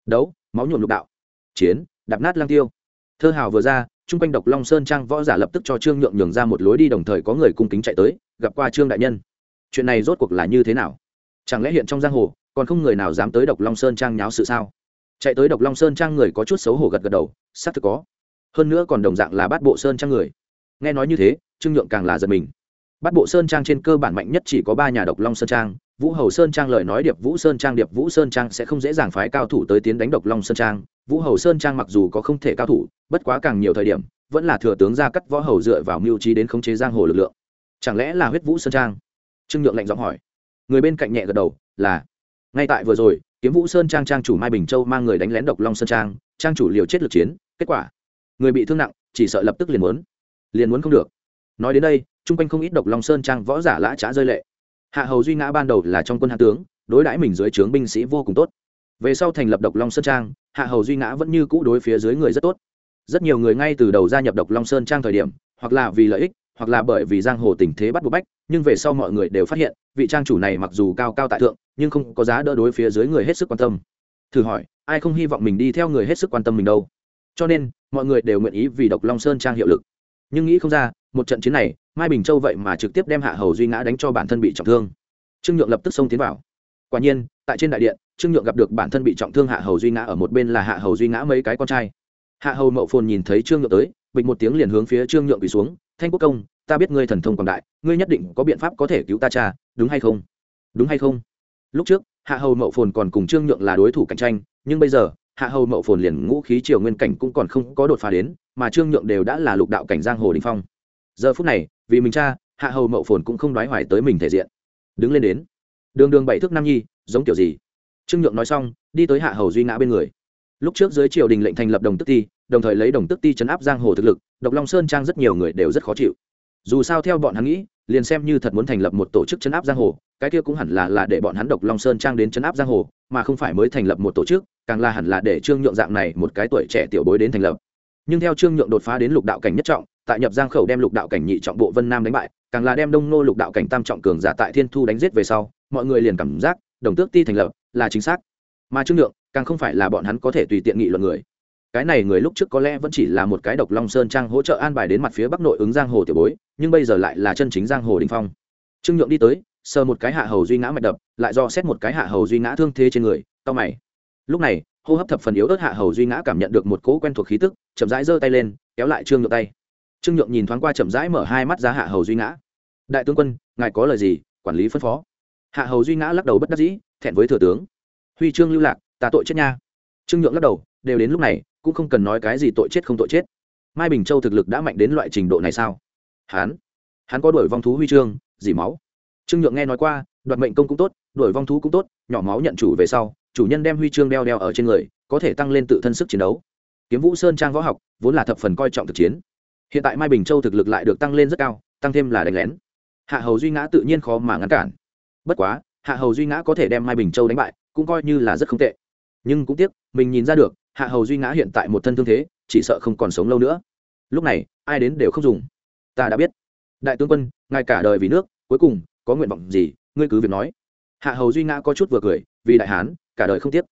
đấu, máu nhuộm lục đạo. Chiến, đạp nát lang tiêu. Thơ hào vừa ra, chung quanh độc long sơn trang võ giả lập tức cho trương nhượng nhường ra một lối đi đồng thời có người cung kính chạy tới, gặp qua trương đại nhân. Chuyện này rốt cuộc là như thế nào? Chẳng lẽ hiện trong giang hồ, còn không người nào dám tới độc long sơn trang nháo sự sao? Chạy tới độc long sơn trang người có chút xấu hổ gật gật đầu, xác thực có. Hơn nữa còn đồng dạng là bát bộ sơn trang người. Nghe nói như thế, trương nhượng càng là giật mình. Bát bộ sơn trang trên cơ bản mạnh nhất chỉ có ba nhà độc long sơn trang vũ hầu sơn trang lời nói điệp vũ sơn trang, điệp vũ sơn trang sẽ không dễ dàng phái cao thủ tới tiến đánh độc long sơn trang. Vũ hầu sơn trang mặc dù có không thể cao thủ, bất quá càng nhiều thời điểm, vẫn là thừa tướng ra cắt võ hầu dựa vào mưu trí đến khống chế giang hồ lực lượng. Chẳng lẽ là huyết vũ sơn trang? Trương nhượng lạnh giọng hỏi. Người bên cạnh nhẹ gật đầu, là. Ngay tại vừa rồi, kiếm vũ sơn trang trang chủ mai bình châu mang người đánh lén độc long sơn trang trang chủ liều chết lực chiến, kết quả, người bị thương nặng, chỉ sợ lập tức liền muốn liền muốn không được. Nói đến đây, chung quanh không ít độc long sơn trang võ giả lã trá rơi lệ hạ hầu duy ngã ban đầu là trong quân hạ tướng, đối đãi mình dưới trướng binh sĩ vô cùng tốt. Về sau thành lập độc long sơn trang, hạ hầu duy ngã vẫn như cũ đối phía dưới người rất tốt. Rất nhiều người ngay từ đầu gia nhập độc long sơn trang thời điểm, hoặc là vì lợi ích, hoặc là bởi vì giang hồ tình thế bắt buộc bách, nhưng về sau mọi người đều phát hiện, vị trang chủ này mặc dù cao cao tại thượng, nhưng không có giá đỡ đối phía dưới người hết sức quan tâm. Thử hỏi, ai không hy vọng mình đi theo người hết sức quan tâm mình đâu? Cho nên, mọi người đều nguyện ý vì độc long sơn trang hiệu lực. Nhưng nghĩ không ra, một trận chiến này mai bình châu vậy mà trực tiếp đem hạ hầu duy ngã đánh cho bản thân bị trọng thương. Trương nhượng lập tức xông tiến vào. Quả nhiên, tại trên đại điện, trương nhượng gặp được bản thân bị trọng thương hạ hầu duy ngã ở một bên là hạ hầu duy ngã mấy cái con trai. Hạ hầu mậu phồn nhìn thấy trương nhượng tới, bịch một tiếng liền hướng phía trương nhượng quỳ xuống, thanh quốc công, ta biết ngươi thần thông quảng đại, ngươi nhất định có biện pháp có thể cứu ta cha, đúng hay không? Đúng hay không? Lúc trước, hạ hầu mậu phồn còn cùng trương nhượng là đối thủ cạnh tranh, nhưng bây giờ, hạ hầu mậu phồn liền ngũ khí triều nguyên cảnh cũng còn không có đột phá đến, mà trương nhượng đều đã là lục đạo cảnh giang hồ đình phong. Giờ phút này vì mình cha, hạ hầu mậu phồn cũng không đoái hoài tới mình thể diện. Đứng lên đến. Đường đường bảy thước nam nhi, giống kiểu gì? Trương nhượng nói xong, đi tới hạ hầu duy ngã bên người. Lúc trước dưới triều đình lệnh thành lập đồng tức ti, đồng thời lấy đồng tức ti chấn áp giang hồ thực lực, độc long sơn trang rất nhiều người đều rất khó chịu. Dù sao theo bọn hắn nghĩ, liền xem như thật muốn thành lập một tổ chức chấn áp giang hồ, cái kia cũng hẳn là là để bọn hắn độc long sơn trang đến chấn áp giang hồ, mà không phải mới thành lập một tổ chức, càng là hẳn là để trương nhượng dạng này một cái tuổi trẻ tiểu bối đến thành lập. Nhưng theo trương nhượng đột phá đến lục đạo cảnh nhất trọng tại nhập giang khẩu đem lục đạo cảnh nhị trọng bộ vân nam đánh bại, càng là đem đông nô lục đạo cảnh tam trọng cường giả tại thiên thu đánh giết về sau, mọi người liền cảm giác đồng tước ti thành lập là chính xác. Mà trương nhượng, càng không phải là bọn hắn có thể tùy tiện nghị luận người. Cái này người lúc trước có lẽ vẫn chỉ là một cái độc long sơn trang hỗ trợ an bài đến mặt phía bắc nội ứng giang hồ tiểu bối, nhưng bây giờ lại là chân chính giang hồ đình phong. Trương nhượng đi tới, sờ một cái hạ hầu duy ngã mạch đập, lại do xét một cái hạ hầu duy ngã thương thế trên người tao mày. Lúc này, hô hấp thập phần yếu ớt hạ hầu duy ngã cảm nhận được một cỗ quen thuộc khí tức, chậm rãi giơ tay lên, kéo lại trương nhượng tay trương nhượng nhìn thoáng qua chậm rãi mở hai mắt ra hạ hầu duy ngã. Đại tướng quân, ngài có lời gì? Quản lý phân phó. Hạ hầu duy ngã lắc đầu bất đắc dĩ, thẹn với thừa tướng. Huy trương lưu lạc, ta tội chết nha. Trương nhượng lắc đầu, đều đến lúc này, cũng không cần nói cái gì tội chết không tội chết. Mai bình châu thực lực đã mạnh đến loại trình độ này sao? Hán hắn có đuổi vong thú huy chương dỉ máu. Trương nhượng nghe nói qua, đoạt mệnh công cũng tốt, đuổi vong thú cũng tốt, nhỏ máu nhận chủ về sau, chủ nhân đem huy chương đeo đeo ở trên người, có thể tăng lên tự thân sức chiến đấu. Kiếm vũ sơn trang võ học, vốn là thập phần coi trọng thực chiến hiện tại mai bình châu thực lực lại được tăng lên rất cao, tăng thêm là đánh lén. Hạ hầu duy ngã tự nhiên khó mà ngăn cản. Bất quá, hạ hầu duy ngã có thể đem mai bình châu đánh bại, cũng coi như là rất không tệ. Nhưng cũng tiếc, mình nhìn ra được, hạ hầu duy ngã hiện tại một thân thương thế, chỉ sợ không còn sống lâu nữa. Lúc này, ai đến đều không dùng. Ta đã biết. Đại tướng quân ngài cả đời vì nước, cuối cùng, có nguyện vọng gì, ngươi cứ việc nói. Hạ hầu duy ngã có chút vừa cười, vì đại hán, cả đời không tiếc.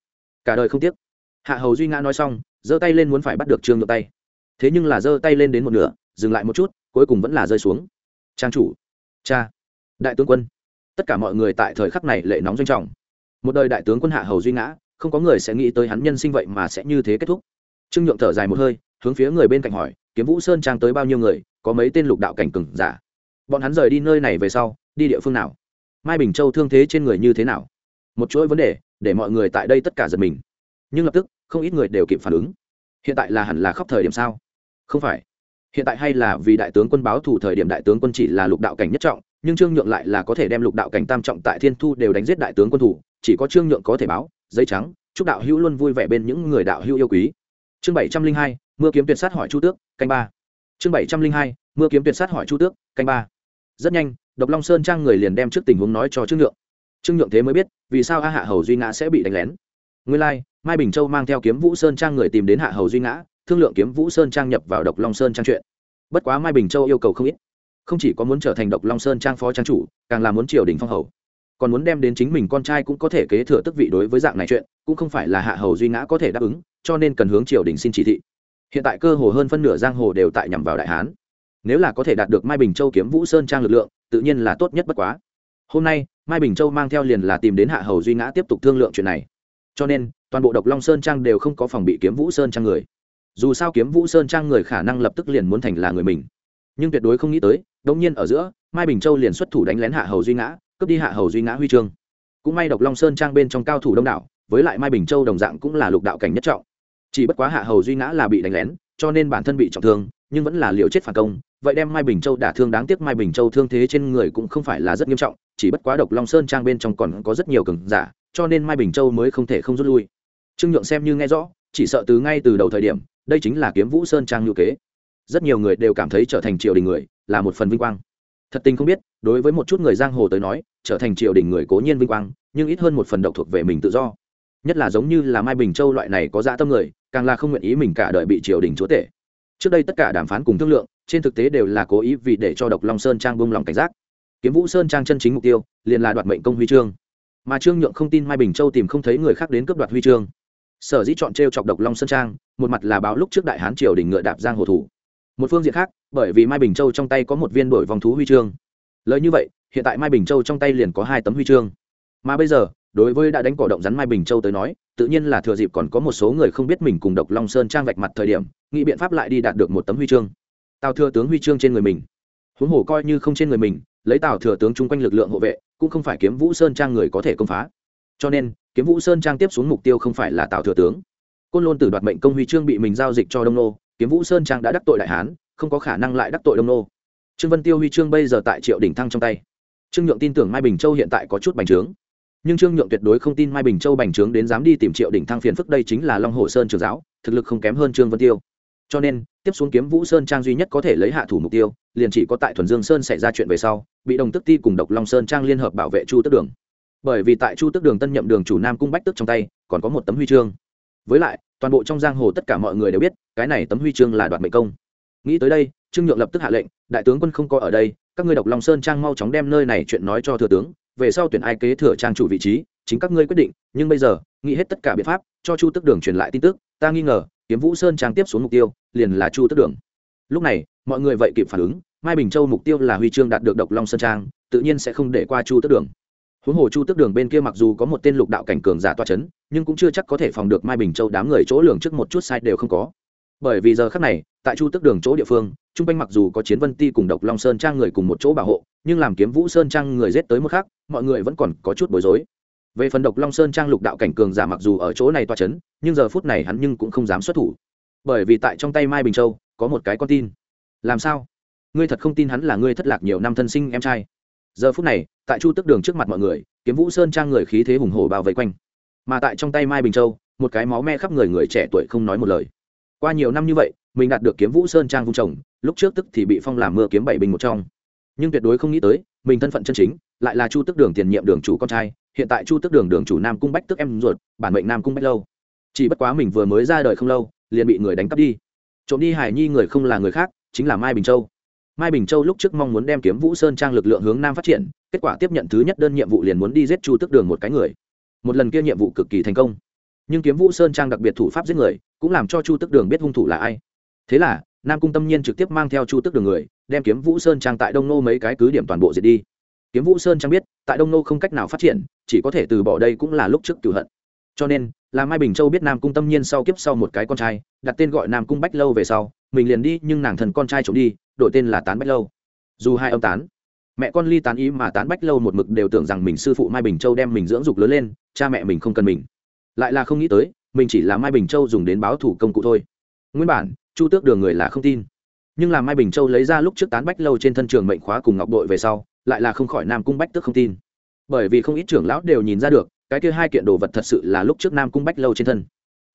Cả đời không tiếc. Hạ hầu duy ngã nói xong, giơ tay lên muốn phải bắt được trương nhượng tay thế nhưng là giơ tay lên đến một nửa, dừng lại một chút, cuối cùng vẫn là rơi xuống. Trang chủ, cha, đại tướng quân, tất cả mọi người tại thời khắc này lệ nóng doanh trọng. Một đời đại tướng quân hạ hầu duy ngã, không có người sẽ nghĩ tới hắn nhân sinh vậy mà sẽ như thế kết thúc. Trương nhượng thở dài một hơi, hướng phía người bên cạnh hỏi, kiếm vũ sơn trang tới bao nhiêu người, có mấy tên lục đạo cảnh cừng giả? Bọn hắn rời đi nơi này về sau, đi địa phương nào? Mai bình châu thương thế trên người như thế nào? Một chuỗi vấn đề, để mọi người tại đây tất cả giật mình. Nhưng lập tức, không ít người đều kịp phản ứng hiện tại là hẳn là khóc thời điểm sao? Không phải. Hiện tại hay là vì đại tướng quân báo thủ thời điểm đại tướng quân chỉ là lục đạo cảnh nhất trọng nhưng trương nhượng lại là có thể đem lục đạo cảnh tam trọng tại thiên thu đều đánh giết đại tướng quân thủ chỉ có trương nhượng có thể báo dây trắng chúc đạo hữu luôn vui vẻ bên những người đạo hữu yêu quý. Chương bảy trăm linh hai mưa kiếm tuyệt sát hỏi chu tước canh ba. Chương bảy trăm linh hai mưa kiếm tuyệt sát hỏi chu tước canh ba. Rất nhanh độc long sơn trang người liền đem trước tình huống nói cho trương nhượng. Trương nhượng thế mới biết vì sao a hạ hầu duy ngã sẽ bị đánh lén. Nguyên lai、like, mai bình châu mang theo kiếm vũ sơn trang người tìm đến hạ hầu duy ngã, thương lượng kiếm vũ sơn trang nhập vào độc long sơn trang chuyện. Bất quá mai bình châu yêu cầu không ít. Không chỉ có muốn trở thành độc long sơn trang phó trang chủ, càng là muốn triều đình phong hầu. Còn muốn đem đến chính mình con trai cũng có thể kế thừa tức vị đối với dạng này chuyện, cũng không phải là hạ hầu duy ngã có thể đáp ứng, cho nên cần hướng triều đình xin chỉ thị. Hiện tại cơ hồ hơn phân nửa giang hồ đều tại nhằm vào đại hán. Nếu là có thể đạt được mai bình châu kiếm vũ sơn trang lực lượng, tự nhiên là tốt nhất bất quá. Hôm nay, mai bình châu mang theo liền là tìm đến hạ hầu duy ngã tiếp tục thương lượng chuyện này. Cho nên toàn bộ độc long sơn trang đều không có phòng bị kiếm vũ sơn trang người. Dù sao kiếm vũ sơn trang người khả năng lập tức liền muốn thành là người mình. Nhưng tuyệt đối không nghĩ tới, đống nhiên ở giữa, mai bình châu liền xuất thủ đánh lén hạ hầu duy ngã, cướp đi hạ hầu duy ngã huy chương. Cũng may độc long sơn trang bên trong cao thủ đông đảo, với lại mai bình châu đồng dạng cũng là lục đạo cảnh nhất trọng. Chỉ bất quá hạ hầu duy ngã là bị đánh lén, cho nên bản thân bị trọng thương, nhưng vẫn là liều chết phản công, vậy đem mai bình châu đả thương đáng tiếc mai bình châu thương thế trên người cũng không phải là rất nghiêm trọng, chỉ bất quá độc long sơn trang bên trong còn có rất nhiều cường giả, cho nên mai bình châu mới không thể không rút lui trương nhượng xem như nghe rõ, chỉ sợ từ ngay từ đầu thời điểm, đây chính là kiếm vũ sơn trang ngữ kế. Rất nhiều người đều cảm thấy trở thành triều đình người là một phần vinh quang. Thật tình không biết, đối với một chút người giang hồ tới nói, trở thành triều đình người cố nhiên vinh quang, nhưng ít hơn một phần độc thuộc về mình tự do. Nhất là giống như là mai bình châu loại này có dã tâm người, càng là không nguyện ý mình cả đời bị triều đình chúa tể. Trước đây tất cả đàm phán cùng thương lượng, trên thực tế đều là cố ý vì để cho độc long sơn trang buông lòng cảnh giác. Kiếm vũ sơn trang chân chính mục tiêu, liền là đoạt mệnh công huy chương. Mà trương nhượng không tin mai bình châu tìm không thấy người khác đến cướp đoạt huy chương sở dĩ chọn t r e o chọc độc long sơn trang, một mặt là báo lúc trước đại hán triều đình ngựa đạp giang hồ thủ. Một phương diện khác, bởi vì mai bình châu trong tay có một viên đổi vòng thú huy chương. Lời như vậy, hiện tại mai bình châu trong tay liền có hai tấm huy chương. Mà bây giờ, đối với đã đánh cỏ động rắn mai bình châu tới nói, tự nhiên là thừa dịp còn có một số người không biết mình cùng độc long sơn trang vạch mặt thời điểm, nghĩ biện pháp lại đi đạt được một tấm huy chương. Tào thừa tướng huy chương trên người mình. Huống hồ coi như không trên người mình, lấy tào thừa tướng chung quanh lực lượng hộ vệ, cũng không phải kiếm vũ sơn trang người có thể công phá cho nên, kiếm vũ sơn trang tiếp xuống mục tiêu không phải là tào thừa tướng. Côn lôn tử đoạt mệnh công huy chương bị mình giao dịch cho đông nô, kiếm vũ sơn trang đã đắc tội đại hán, không có khả năng lại đắc tội đông nô. Trương vân tiêu huy chương bây giờ tại triệu đỉnh thăng trong tay. Trương nhượng tin tưởng mai bình châu hiện tại có chút bành trướng. Nhưng trương nhượng tuyệt đối không tin mai bình châu bành trướng đến dám đi tìm triệu đỉnh thăng phiền phức, đây chính là long hồ sơn trường giáo, thực lực không kém hơn trương vân tiêu. Cho nên, tiếp xuống kiếm vũ sơn trang duy nhất có thể lấy hạ thủ mục tiêu, liền chỉ có tại thuần dương sơn xảy ra chuyện về sau, bị đồng tức ti cùng độc long sơn trang liên hợp bảo vệ chu tức đường bởi vì tại chu tức đường tân nhậm đường chủ nam cung bách tức trong tay, còn có một tấm huy chương. Với lại, toàn bộ trong giang hồ tất cả mọi người đều biết, cái này tấm huy chương là đoạt mệnh công. Nghĩ tới đây, trương nhượng lập tức hạ lệnh, đại tướng quân không có ở đây, các ngươi độc long sơn trang mau chóng đem nơi này chuyện nói cho thừa tướng, về sau tuyển ai kế thừa trang chủ vị trí, chính các ngươi quyết định, nhưng bây giờ, nghĩ hết tất cả biện pháp, cho chu tức đường truyền lại tin tức, ta nghi ngờ, kiếm vũ sơn trang tiếp xuống mục tiêu, liền là chu tức đường. Lúc này, mọi người vậy kịp phản ứng, mai bình châu mục tiêu là huy chương đạt được độc long sơn trang, tự nhiên sẽ không để qua chu tức đường huống hồ chu tức đường bên kia mặc dù có một tên lục đạo cảnh cường giả toa c h ấ n nhưng cũng chưa chắc có thể phòng được mai bình châu đám người chỗ lường trước một chút sai đều không có. Bởi vì giờ khác này, tại chu tức đường chỗ địa phương t r u n g quanh mặc dù có chiến vân ti cùng độc long sơn trang người cùng một chỗ bảo hộ, nhưng làm kiếm vũ sơn trang người rết tới mức khác mọi người vẫn còn có chút bối rối. Về phần độc long sơn trang lục đạo cảnh cường giả mặc dù ở chỗ này toa c h ấ n nhưng giờ phút này hắn nhưng cũng không dám xuất thủ. Bởi vì tại trong tay mai bình châu, có một cái con tin. Làm sao? Ngươi thật không tin hắn là ngươi thất lạc nhiều năm thân sinh em trai? Giờ phút này, tại chu tức đường trước mặt mọi người, kiếm vũ sơn trang người khí thế hùng hổ bao vây quanh. Mà tại trong tay mai bình châu, một cái máu me khắp người người trẻ tuổi không nói một lời. Qua nhiều năm như vậy, mình đạt được kiếm vũ sơn trang vung trồng lúc trước tức thì bị phong làm mưa kiếm bảy bình một trong. Nhưng tuyệt đối không nghĩ tới, mình thân phận chân chính, lại là chu tức đường tiền nhiệm đường chủ con trai, hiện tại chu tức đường đường chủ nam cung bách tức em ruột, bản mệnh nam cung bách lâu. Chỉ bất quá mình vừa mới ra đời không lâu, liền bị người đánh cắp đi. Trộm đi hải nhi người không là người khác, chính là mai bình châu mai bình châu lúc trước mong muốn đem kiếm vũ sơn trang lực lượng hướng nam phát triển, kết quả tiếp nhận thứ nhất đơn nhiệm vụ liền muốn đi giết chu tức đường một cái người. Một lần kia nhiệm vụ cực kỳ thành công. Nhưng kiếm vũ sơn trang đặc biệt thủ pháp giết người, cũng làm cho chu tức đường biết hung thủ là ai. Thế là, nam cung tâm nhiên trực tiếp mang theo chu tức đường người, đem kiếm vũ sơn trang tại đông nô mấy cái cứ điểm toàn bộ diệt đi. Kiếm vũ sơn trang biết, tại đông nô không cách nào phát triển, chỉ có thể từ bỏ đây cũng là lúc trước cửu hận. Cho nên là mai bình châu biết nam cung tâm nhiên sau kiếp sau một cái con trai, đặt tên gọi nam cung bách lâu về sau, mình liền đi, nhưng nàng thần con trai trộm đi, đổi tên là tán bách lâu. Dù hai ông tán, mẹ con ly tán ý mà tán bách lâu một mực đều tưởng rằng mình sư phụ mai bình châu đem mình dưỡng dục lớn lên, cha mẹ mình không cần mình. Lại là không nghĩ tới, mình chỉ là mai bình châu dùng đến báo thủ công cụ thôi. Nguyên bản, chu tước đường người là không tin. Nhưng là mai bình châu lấy ra lúc trước tán bách lâu trên thân trường mệnh khóa cùng ngọc đội về sau, lại là không khỏi nam cung bách tước không tin. Bởi vì không ít trưởng lão đều nhìn ra được cái kia hai kiện đồ vật thật sự là lúc trước nam cung bách lâu trên thân.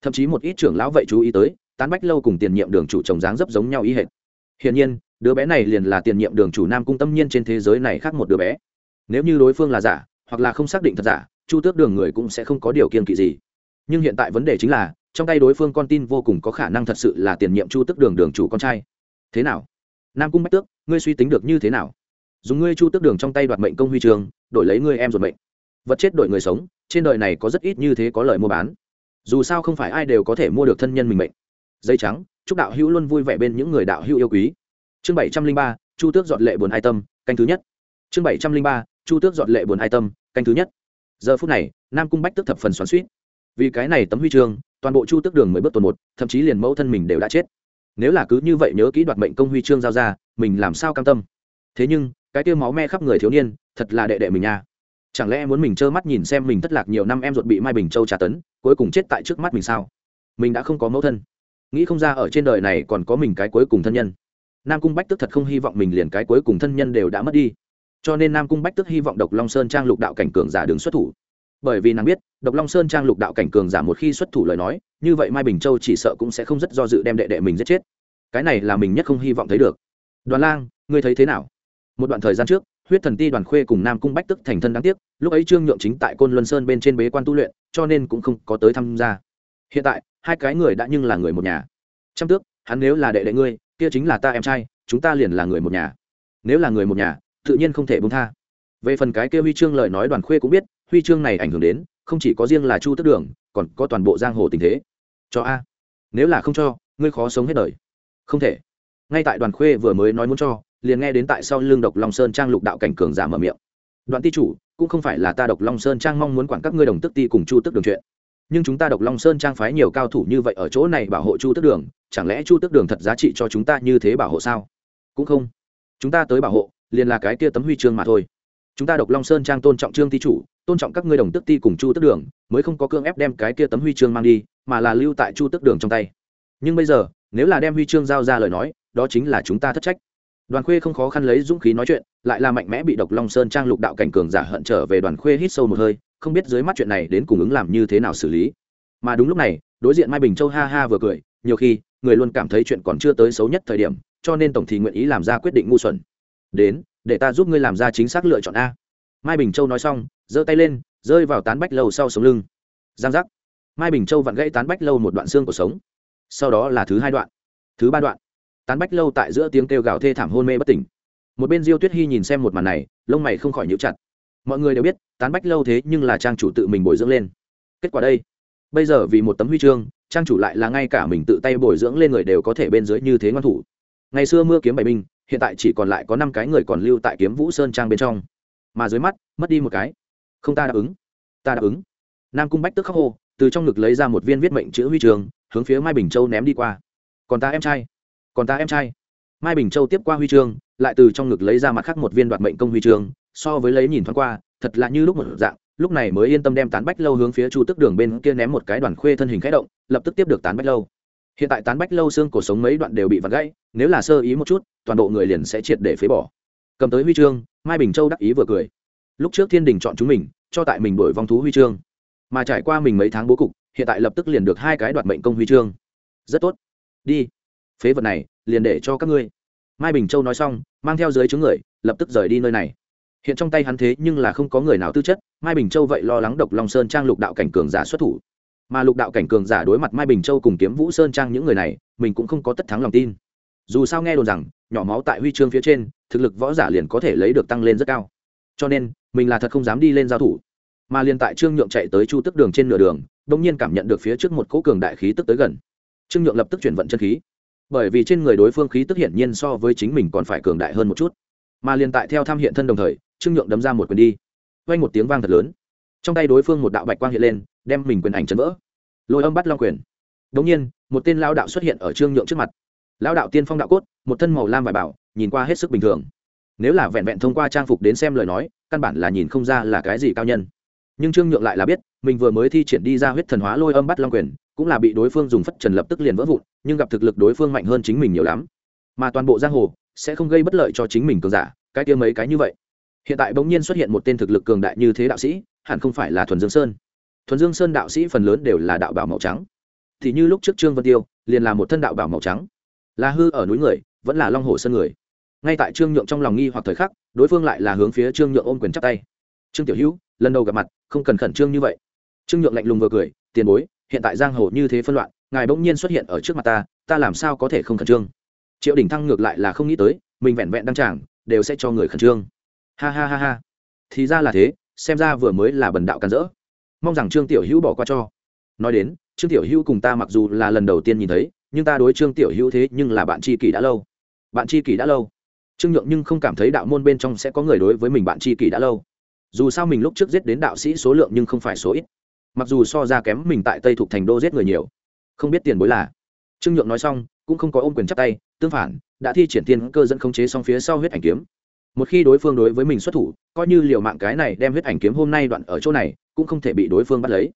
Thậm chí một ít trưởng lão vậy chú ý tới, tán bách lâu cùng tiền nhiệm đường chủ chồng dáng dấp giống nhau ý hệt. Hiển nhiên, đứa bé này liền là tiền nhiệm đường chủ nam cung tâm nhiên trên thế giới này khác một đứa bé. Nếu như đối phương là giả, hoặc là không xác định thật giả, chu tước đường người cũng sẽ không có điều kiên kỵ gì. Nhưng hiện tại vấn đề chính là, trong tay đối phương con tin vô cùng có khả năng thật sự là tiền nhiệm chu tước đường đường chủ con trai. Thế nào? Nam cung bách tước, ngươi suy tính được như thế nào? Dùng ngươi chu tước đường trong tay đoạt mệnh công huy trường, đổi lấy ngươi em ruột mệnh vật chết đổi người sống, trên đời này có rất ít như thế có lời mua bán. Dù sao không phải ai đều có thể mua được thân nhân mình mệnh. Dây trắng, chúc đạo hữu luôn vui vẻ bên những người đạo hữu yêu quý. Chương bảy trăm linh ba, chu tước dọn lệ buồn ai tâm, canh thứ nhất. Chương bảy trăm linh ba, chu tước dọn lệ buồn ai tâm, canh thứ nhất. Giờ phút này, nam cung bách tức thập phần xoắn suýt vì cái này tấm huy chương, toàn bộ chu tước đường mới bước tuần một, thậm chí liền mẫu thân mình đều đã chết. Nếu là cứ như vậy nhớ kỹ đoạt mệnh công huy chương giao ra, mình làm sao cam tâm? Thế nhưng, cái tiêu máu me khắp người thiếu niên, thật là đệ đệ mình nha chẳng lẽ muốn mình trơ mắt nhìn xem mình thất lạc nhiều năm em ruột bị mai bình châu trả tấn, cuối cùng chết tại trước mắt mình sao? Mình đã không có mẫu thân. Nghĩ không ra ở trên đời này còn có mình cái cuối cùng thân nhân. Nam cung bách tức thật không hy vọng mình liền cái cuối cùng thân nhân đều đã mất đi. Cho nên nam cung bách tức hy vọng độc long sơn trang lục đạo cảnh cường giả đứng xuất thủ. Bởi vì nàng biết, độc long sơn trang lục đạo cảnh cường giả một khi xuất thủ lời nói, như vậy mai bình châu chỉ sợ cũng sẽ không rất do dự đem đệ đệ mình giết chết. Cái này là mình nhất không hy vọng thấy được. Đoàn lang, ngươi thấy thế nào? Một đoạn thời gian trước huyết thần ti đoàn khuê cùng nam cung bách tức thành thân đáng tiếc, lúc ấy trương nhượng chính tại côn luân sơn bên trên bế quan tu luyện, cho nên cũng không có tới tham gia. Hiện tại, hai cái người đã nhưng là người một nhà. Trăm tước, hắn nếu là đệ đệ ngươi, kia chính là ta em trai, chúng ta liền là người một nhà. Nếu là người một nhà, tự nhiên không thể bông tha. Về phần cái kia huy chương lời nói đoàn khuê cũng biết, huy chương này ảnh hưởng đến, không chỉ có riêng là chu tức đường, còn có toàn bộ giang hồ tình thế. Cho a. Nếu là không cho, ngươi khó sống hết đời. Không thể. Ngay tại đoàn khuê vừa mới nói muốn cho liền nghe đến tại sau lưng độc long sơn trang lục đạo cảnh cường giả mở miệng. Đoạn ti chủ, cũng không phải là ta độc long sơn trang mong muốn quản các ngươi đồng tức ti cùng chu tức đường chuyện. Nhưng chúng ta độc long sơn trang phái nhiều cao thủ như vậy ở chỗ này bảo hộ chu tức đường, chẳng lẽ chu tức đường thật giá trị cho chúng ta như thế bảo hộ sao? Cũng không. Chúng ta tới bảo hộ, liền là cái kia tấm huy chương mà thôi. Chúng ta độc long sơn trang tôn trọng trương ti chủ, tôn trọng các ngươi đồng tức ti cùng chu tức đường, mới không có cương ép đem cái kia tấm huy chương mang đi, mà là lưu tại chu tức đường trong tay. Nhưng bây giờ, nếu là đem huy chương giao ra lời nói, đó chính là chúng ta thất trách đoàn khuê không khó khăn lấy dũng khí nói chuyện, lại là mạnh mẽ bị độc long sơn trang lục đạo cảnh cường giả hận trở về đoàn khuê hít sâu một hơi, không biết dưới mắt chuyện này đến cùng ứng làm như thế nào xử lý. Mà đúng lúc này, đối diện mai bình châu ha ha vừa cười, nhiều khi, người luôn cảm thấy chuyện còn chưa tới xấu nhất thời điểm, cho nên tổng thì nguyện ý làm ra quyết định ngu xuẩn. Đến, để ta giúp ngươi làm ra chính xác lựa chọn a. Mai bình châu nói xong, giơ tay lên, rơi vào tán bách lâu sau sống lưng. Giang giác. Mai bình châu vặn gãy tán bách lâu một đoạn xương của sống. Sau đó là thứ hai đoạn. Thứ ba đoạn tán bách lâu tại giữa tiếng kêu gào thê thảm hôn mê bất tỉnh. Một bên diêu tuyết hy nhìn xem một màn này, lông mày không khỏi nhíu chặt. Mọi người đều biết, tán bách lâu thế nhưng là trang chủ tự mình bồi dưỡng lên. Kết quả đây, bây giờ vì một tấm huy chương, trang chủ lại là ngay cả mình tự tay bồi dưỡng lên người đều có thể bên dưới như thế ngoan thủ. Ngày xưa mưa kiếm bảy binh, hiện tại chỉ còn lại có năm cái người còn lưu tại kiếm vũ sơn trang bên trong. Mà dưới mắt, mất đi một cái. Không ta đáp ứng. Ta đáp ứng. Nam cung bách tức khắc hô, từ trong ngực lấy ra một viên viết mệnh chữ huy trường hướng phía mai bình châu ném đi qua. Còn ta em trai còn ta em trai. Mai bình châu tiếp qua huy chương, lại từ trong ngực lấy ra mặt khác một viên đoạt mệnh công huy chương, so với lấy nhìn thoáng qua, thật là như lúc một dạng, lúc này mới yên tâm đem tán bách lâu hướng phía chu tức đường bên kia ném một cái đoàn khuê thân hình khẽ động, lập tức tiếp được tán bách lâu. Hiện tại tán bách lâu xương cổ sống mấy đoạn đều bị vặt gãy, nếu là sơ ý một chút, toàn bộ người liền sẽ triệt để phế bỏ. Cầm tới huy chương, mai bình châu đắc ý vừa cười. Lúc trước thiên đình chọn chúng mình, cho tại mình đổi vong thú huy chương. Mà trải qua mình mấy tháng bố cục, hiện tại lập tức liền được hai cái đoạt mệnh công huy chương. Rất tốt. Đi phế vật này, liền để cho các ngươi. Mai bình châu nói xong, mang theo dưới chướng người, lập tức rời đi nơi này. Hiện trong tay hắn thế nhưng là không có người nào tư chất, mai bình châu vậy lo lắng độc long sơn trang lục đạo cảnh cường giả xuất thủ. Mà lục đạo cảnh cường giả đối mặt mai bình châu cùng kiếm vũ sơn trang những người này, mình cũng không có tất thắng lòng tin. Dù sao nghe đồn rằng, nhỏ máu tại huy chương phía trên, thực lực võ giả liền có thể lấy được tăng lên rất cao. Cho nên, mình là thật không dám đi lên giao thủ. Mà liền tại trương nhượng chạy tới chu tức đường trên nửa đường đông nhiên cảm nhận được phía trước một cỗ cường đại khí tức tới gần. Trương nhượng lập tức chuyển vận chân khí bởi vì trên người đối phương khí tức hiển nhiên so với chính mình còn phải cường đại hơn một chút. Mà liền tại theo tham hiện thân đồng thời, trương nhượng đấm ra một quyền đi. Quanh một tiếng vang thật lớn. Trong tay đối phương một đạo bạch quang hiện lên, đem mình quyền ảnh chấn vỡ. Lôi âm bắt long quyền. Đống nhiên, một tên lao đạo xuất hiện ở trương nhượng trước mặt. Lao đạo tiên phong đạo cốt, một thân màu lam vải bảo, nhìn qua hết sức bình thường. Nếu là vẹn vẹn thông qua trang phục đến xem lời nói, căn bản là nhìn không ra là cái gì cao nhân. Nhưng trương nhượng lại là biết, mình vừa mới thi triển đi ra huyết thần hóa lôi âm bắt long quyền cũng là bị đối phương dùng phất trần lập tức liền vỡ vụn, nhưng gặp thực lực đối phương mạnh hơn chính mình nhiều lắm. Mà toàn bộ giang hồ sẽ không gây bất lợi cho chính mình cường giả, cái kia mấy cái như vậy. Hiện tại bỗng nhiên xuất hiện một tên thực lực cường đại như thế đạo sĩ, hẳn không phải là thuần dương sơn. Thuần dương sơn đạo sĩ phần lớn đều là đạo bảo màu trắng. Thì như lúc trước trương vân tiêu, liền là một thân đạo bảo màu trắng. Là hư ở núi người, vẫn là long hồ sơn người. Ngay tại trương nhượng trong lòng nghi hoặc thời khắc, đối phương lại là hướng phía trương nhượng ôm quyền chắp tay. Trương tiểu hữu, lần đầu gặp mặt, không cần khẩn trương như vậy. Trương nhượng lạnh lùng vừa cười, tiền bối hiện tại giang hồ như thế phân loạn, ngài bỗng nhiên xuất hiện ở trước mặt ta ta làm sao có thể không khẩn trương? Triệu đỉnh thăng ngược lại là không nghĩ tới, mình vẹn vẹn đăng tràng, đều sẽ cho người khẩn trương. Ha ha ha ha. Thì ra là thế, xem ra vừa mới là bần đạo càn rỡ. Mong rằng trương tiểu hữu bỏ qua cho. Nói đến, trương tiểu hữu cùng ta mặc dù là lần đầu tiên nhìn thấy, nhưng ta đối trương tiểu hữu thế nhưng là bạn tri kỷ đã lâu. Bạn tri kỷ đã lâu. Trương nhượng nhưng không cảm thấy đạo môn bên trong sẽ có người đối với mình bạn tri kỷ đã lâu. Dù sao mình lúc trước giết đến đạo sĩ số lượng nhưng không phải số ít mặc dù so ra kém mình tại tây thuộc thành đô giết người nhiều không biết tiền bối là trương nhượng nói xong cũng không có ôm quyền chắp tay tương phản đã thi triển tiên cơ dẫn khống chế xong phía sau huyết ảnh kiếm một khi đối phương đối với mình xuất thủ coi như liều mạng cái này đem huyết ảnh kiếm hôm nay đoạn ở chỗ này cũng không thể bị đối phương bắt lấy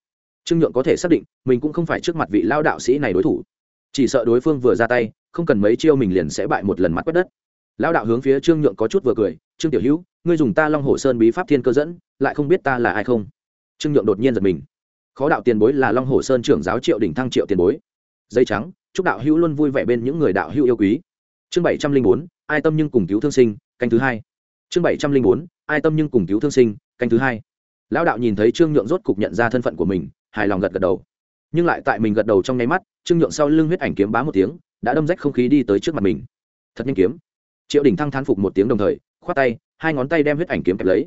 trương nhượng có thể xác định mình cũng không phải trước mặt vị lao đạo sĩ này đối thủ chỉ sợ đối phương vừa ra tay không cần mấy chiêu mình liền sẽ bại một lần mắt quét đất lao đạo hướng phía trương nhượng có chút vừa cười trương tiểu hữu ngươi dùng ta long hồ sơn bí pháp thiên cơ dẫn lại không biết ta là ai không trương nhượng đột nhiên giật mình khó đạo tiền bối là long hồ sơn trưởng giáo triệu đỉnh thăng triệu tiền bối. Dây trắng, chúc đạo hữu luôn vui vẻ bên những người đạo hữu yêu quý. Chương bảy trăm linh bốn, ai tâm nhưng cùng cứu thương sinh, canh thứ hai. Chương bảy trăm linh bốn, ai tâm nhưng cùng cứu thương sinh, canh thứ hai. Lão đạo nhìn thấy trương nhượng rốt cục nhận ra thân phận của mình, hài lòng gật gật đầu. Nhưng lại tại mình gật đầu trong nháy mắt, trương nhượng sau lưng huyết ảnh kiếm bá một tiếng, đã đâm rách không khí đi tới trước mặt mình. Thật nhanh kiếm. Triệu đỉnh thăng thán phục một tiếng đồng thời, khoát tay, hai ngón tay đem huyết ảnh kiếm kẹp lấy.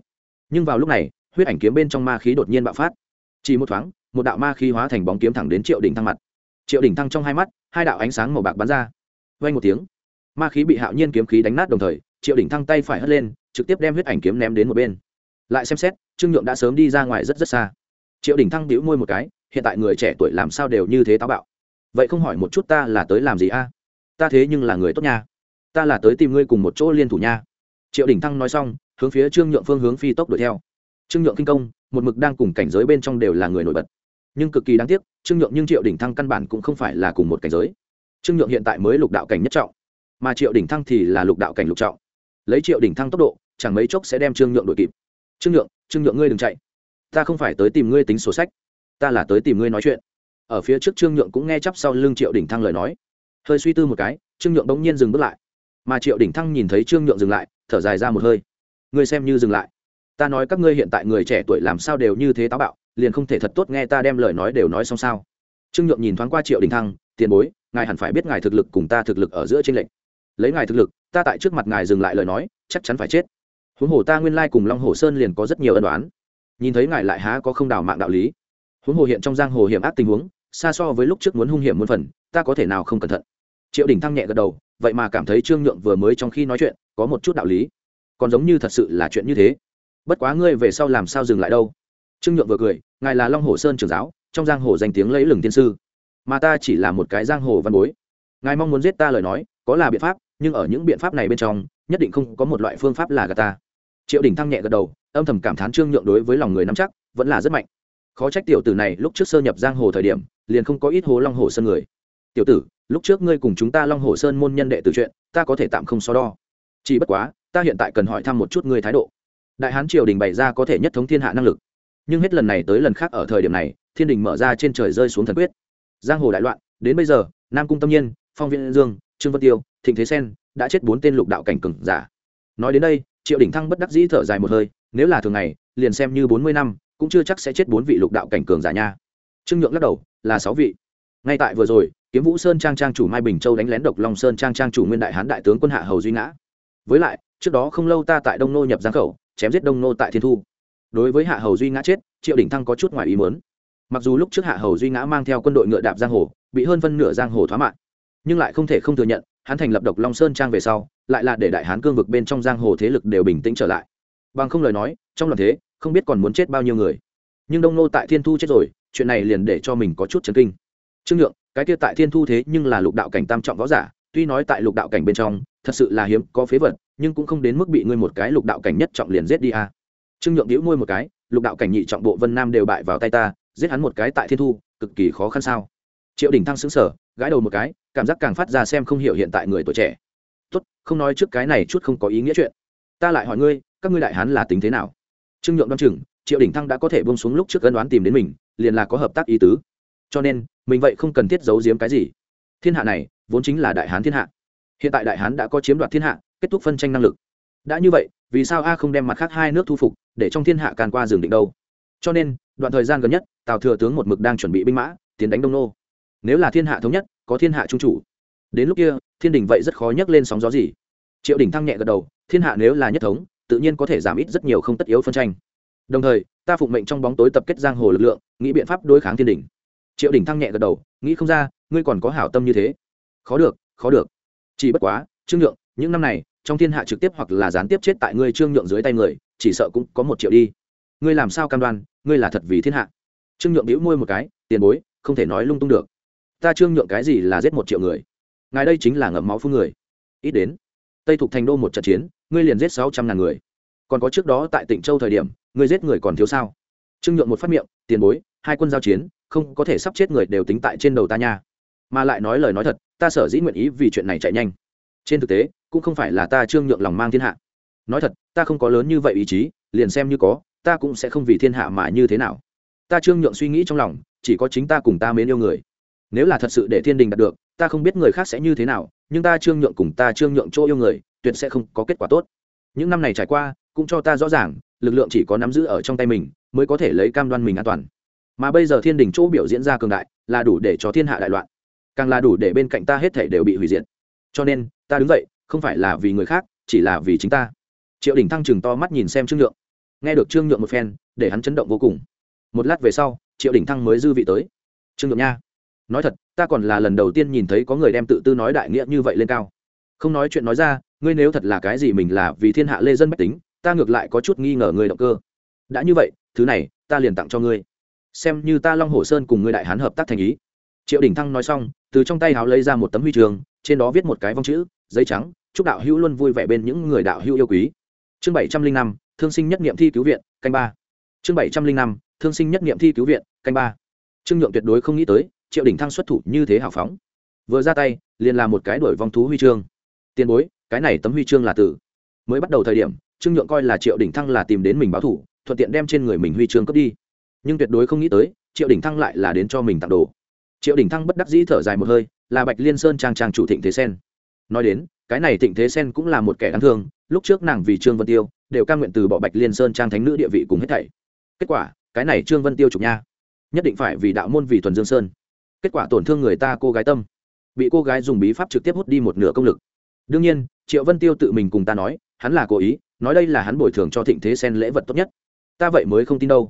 Nhưng vào lúc này, huyết ảnh kiếm bên trong ma khí đột nhiên bạo phát chỉ một thoáng, một đạo ma khí hóa thành bóng kiếm thẳng đến triệu đỉnh thăng mặt. Triệu đỉnh thăng trong hai mắt, hai đạo ánh sáng màu bạc bắn ra. Vay một tiếng, ma khí bị hạo nhiên kiếm khí đánh nát đồng thời, triệu đỉnh thăng tay phải hất lên, trực tiếp đem huyết ảnh kiếm ném đến một bên. Lại xem xét, trương nhượng đã sớm đi ra ngoài rất rất xa. Triệu đỉnh thăng đĩu môi một cái, hiện tại người trẻ tuổi làm sao đều như thế táo bạo. Vậy không hỏi một chút ta là tới làm gì a? Ta thế nhưng là người tốt nha. Ta là tới tìm ngươi cùng một chỗ liên thủ nha. Triệu đỉnh thăng nói xong, hướng phía trương nhượng phương hướng phi tốc đuổi theo. Trương nhượng kinh công một mực đang cùng cảnh giới bên trong đều là người nổi bật. Nhưng cực kỳ đáng tiếc, trương nhượng nhưng triệu đỉnh thăng căn bản cũng không phải là cùng một cảnh giới. Trương nhượng hiện tại mới lục đạo cảnh nhất trọng, mà triệu đỉnh thăng thì là lục đạo cảnh lục trọng. Lấy triệu đỉnh thăng tốc độ, chẳng mấy chốc sẽ đem trương nhượng đuổi kịp. Trương nhượng trương nhượng ngươi đừng chạy. Ta không phải tới tìm ngươi tính sổ sách, ta là tới tìm ngươi nói chuyện. Ở phía trước trương nhượng cũng nghe chắp sau lưng triệu đỉnh thăng lời nói. Hơi suy tư một cái, trương nhượng bỗng nhiên dừng bước lại. Mà triệu đỉnh thăng nhìn thấy trương nhượng dừng lại, thở dài ra một hơi. Ngươi xem như dừng lại ta nói các ngươi hiện tại người trẻ tuổi làm sao đều như thế táo bạo, liền không thể thật tốt nghe ta đem lời nói đều nói xong sao? Trương nhượng nhìn thoáng qua triệu đình thăng, tiền bối, ngài hẳn phải biết ngài thực lực cùng ta thực lực ở giữa tranh lệch. Lấy ngài thực lực, ta tại trước mặt ngài dừng lại lời nói, chắc chắn phải chết. Huống hồ ta nguyên lai cùng long hồ sơn liền có rất nhiều ân đoán nhìn thấy ngài lại há có không đào mạng đạo lý. Huống hồ hiện trong giang hồ hiểm ác tình huống, xa so với lúc trước muốn hung hiểm muôn phần, ta có thể nào không cẩn thận? Triệu đình thăng nhẹ gật đầu, vậy mà cảm thấy trương nhượng vừa mới trong khi nói chuyện, có một chút đạo lý. Còn giống như thật sự là chuyện như thế bất quá ngươi về sau làm sao dừng lại đâu? Trương nhượng vừa cười, ngài là long hồ sơn trưởng giáo, trong giang hồ danh tiếng lấy lừng tiên sư. Mà ta chỉ là một cái giang hồ văn bối. Ngài mong muốn giết ta lời nói, có là biện pháp, nhưng ở những biện pháp này bên trong, nhất định không có một loại phương pháp là gà ta. Triệu đình thăng nhẹ gật đầu, âm thầm cảm thán trương nhượng đối với lòng người nắm chắc, vẫn là rất mạnh. Khó trách tiểu tử này lúc trước sơ nhập giang hồ thời điểm, liền không có ít hồ long hồ sơn người. Tiểu tử, lúc trước ngươi cùng chúng ta long hồ sơn môn nhân đệ từ chuyện, ta có thể tạm không so đo. Chỉ bất quá, ta hiện tại cần hỏi thăm một chút ngươi thái độ đại hán triều đình bày ra có thể nhất thống thiên hạ năng lực. Nhưng hết lần này tới lần khác ở thời điểm này, thiên đình mở ra trên trời rơi xuống thần quyết. Giang hồ đại loạn, đến bây giờ, nam cung tâm nhiên, phong viên dương, trương vân tiêu, thịnh thế sen đã chết bốn tên lục đạo cảnh cừng giả. Nói đến đây triệu đỉnh thăng bất đắc dĩ thở dài một hơi, nếu là thường ngày, liền xem như bốn mươi năm, cũng chưa chắc sẽ chết bốn vị lục đạo cảnh cường giả nha. Trương nhượng lắc đầu, là sáu vị. Ngay tại vừa rồi, kiếm vũ sơn trang trang chủ mai bình châu đánh lén độc long sơn trang trang chủ nguyên đại hán đại tướng quân hạ hầu duy ngã. Với lại, trước đó không lâu ta tại đông nô nhập giang khẩu chém giết đông nô tại thiên thu. Đối với hạ hầu duy ngã chết, triệu đỉnh thăng có chút ngoài ý muốn. Mặc dù lúc trước hạ hầu duy ngã mang theo quân đội ngựa đạp giang hồ, bị hơn phân nửa giang hồ thoá mạng nhưng lại không thể không thừa nhận, hắn thành lập độc long sơn trang về sau, lại là để đại hán cương vực bên trong giang hồ thế lực đều bình tĩnh trở lại. Bằng không lời nói, trong lần thế, không biết còn muốn chết bao nhiêu người. Nhưng đông nô tại thiên thu chết rồi, chuyện này liền để cho mình có chút chấn kinh. Trương nhượng, cái kia tại thiên thu thế nhưng là lục đạo cảnh tam trọng võ giả, tuy nói tại lục đạo cảnh bên trong, thật sự là hiếm có phế vật nhưng cũng không đến mức bị ngươi một cái lục đạo cảnh nhất trọng liền giết đi a à. trương nhượng đĩu môi một cái, lục đạo cảnh nhị trọng bộ vân nam đều bại vào tay ta, giết hắn một cái tại thiên thu, cực kỳ khó khăn sao. Triệu đình thăng xứng sở gãi đầu một cái, cảm giác càng phát ra xem không hiểu hiện tại người tuổi trẻ. Tốt, không nói trước cái này chút không có ý nghĩa chuyện. Ta lại hỏi ngươi, các ngươi đại hán là tính thế nào? Trương nhượng đoan chừng, triệu đình thăng đã có thể bông xuống lúc trước cân đoán tìm đến mình, liền là có hợp tác ý tứ. Cho nên, mình vậy không cần thiết giấu giếm cái gì. Thiên hạ này, vốn chính là đại hán thiên hạ. Hiện tại đại hán đã có chiếm đoạt thiên hạ kết thúc phân tranh năng lực. Đã như vậy, vì sao a không đem mặt khác hai nước thu phục, để trong thiên hạ càn qua giường định đâu? Cho nên, đoạn thời gian gần nhất, tào thừa tướng một mực đang chuẩn bị binh mã, tiến đánh đông nô. Nếu là thiên hạ thống nhất, có thiên hạ trung chủ. Đến lúc kia, thiên đình vậy rất khó nhấc lên sóng gió gì. Triệu đình thăng nhẹ gật đầu, thiên hạ nếu là nhất thống, tự nhiên có thể giảm ít rất nhiều không tất yếu phân tranh. Đồng thời, ta phụng mệnh trong bóng tối tập kết giang hồ lực lượng, nghĩ biện pháp đối kháng thiên đình. Triệu đình thăng nhẹ gật đầu, nghĩ không ra, ngươi còn có hảo tâm như thế. Khó được khó được. Chỉ bất quá, trương nhượng những năm này, trong thiên hạ trực tiếp hoặc là gián tiếp chết tại ngươi trương nhượng dưới tay người, chỉ sợ cũng có một triệu đi. Ngươi làm sao cam đoan, ngươi là thật vì thiên hạ? Trương nhượng bĩu môi một cái, tiền bối, không thể nói lung tung được. Ta trương nhượng cái gì là giết một triệu người? Ngài đây chính là ngậm máu phương người. Ít đến, tây thục thành đô một trận chiến, ngươi liền giết sáu trăm ngàn người. Còn có trước đó tại tỉnh châu thời điểm, ngươi giết người còn thiếu sao? Trương nhượng một phát miệng, tiền bối, hai quân giao chiến, không có thể sắp chết người đều tính tại trên đầu ta nha. Mà lại nói lời nói thật, ta sở dĩ nguyện ý vì chuyện này chạy nhanh trên thực tế, cũng không phải là ta trương nhượng lòng mang thiên hạ. Nói thật, ta không có lớn như vậy ý chí, liền xem như có, ta cũng sẽ không vì thiên hạ mà như thế nào. Ta trương nhượng suy nghĩ trong lòng, chỉ có chính ta cùng ta mến yêu người. Nếu là thật sự để thiên đình đạt được, ta không biết người khác sẽ như thế nào, nhưng ta trương nhượng cùng ta trương nhượng chỗ yêu người, tuyệt sẽ không có kết quả tốt. Những năm này trải qua, cũng cho ta rõ ràng, lực lượng chỉ có nắm giữ ở trong tay mình, mới có thể lấy cam đoan mình an toàn. Mà bây giờ thiên đình chỗ biểu diễn ra cường đại, là đủ để cho thiên hạ đại loạn. Càng là đủ để bên cạnh ta hết thể đều bị hủy diệt. Cho nên ta đứng dậy, không phải là vì người khác, chỉ là vì chính ta. Triệu đình thăng chừng to mắt nhìn xem trương nhượng. Nghe được trương nhượng một phen, để hắn chấn động vô cùng. Một lát về sau, triệu đình thăng mới dư vị tới. Trương nhượng nha, nói thật, ta còn là lần đầu tiên nhìn thấy có người đem tự tư nói đại nghĩa như vậy lên cao. Không nói chuyện nói ra, ngươi nếu thật là cái gì mình là vì thiên hạ lê dân bách tính, ta ngược lại có chút nghi ngờ người động cơ. Đã như vậy, thứ này, ta liền tặng cho ngươi. Xem như ta long hồ sơn cùng ngươi đại hán hợp tác thành ý. Triệu đình thăng nói xong, từ trong tay háo lấy ra một tấm huy trường, trên đó viết một cái vong chữ giấy trắng, chúc đạo hữu luôn vui vẻ bên những người đạo hữu yêu quý. Chương bảy trăm linh năm, thương sinh nhất nghiệm thi cứu viện, canh ba. Chương bảy trăm linh năm, thương sinh nhất nghiệm thi cứu viện, canh ba. Trương nhượng tuyệt đối không nghĩ tới, triệu đình thăng xuất thủ như thế hào phóng. Vừa ra tay, liền là một cái đổi vong thú huy chương. Tiền bối, cái này tấm huy chương là tử mới bắt đầu thời điểm, trương nhượng coi là triệu đình thăng là tìm đến mình báo thủ, thuận tiện đem trên người mình huy chương cướp đi. Nhưng tuyệt đối không nghĩ tới, triệu đình thăng lại là đến cho mình tặng đồ. Triệu đình thăng bất đắc dĩ thở dài một hơi, là bạch liên sơn trang trang chủ thịnh thế sen nói đến, cái này thịnh thế sen cũng là một kẻ đáng thương, lúc trước nàng vì trương vân tiêu, đều ca nguyện từ bỏ bạch liên sơn trang thánh nữ địa vị cùng hết thảy. Kết quả, cái này trương vân tiêu trục nha, nhất định phải vì đạo môn vì thuần dương sơn. Kết quả tổn thương người ta cô gái tâm, bị cô gái dùng bí pháp trực tiếp hút đi một nửa công lực. Đương nhiên, triệu vân tiêu tự mình cùng ta nói, hắn là cố ý, nói đây là hắn bồi thường cho thịnh thế sen lễ vật tốt nhất. Ta vậy mới không tin đâu.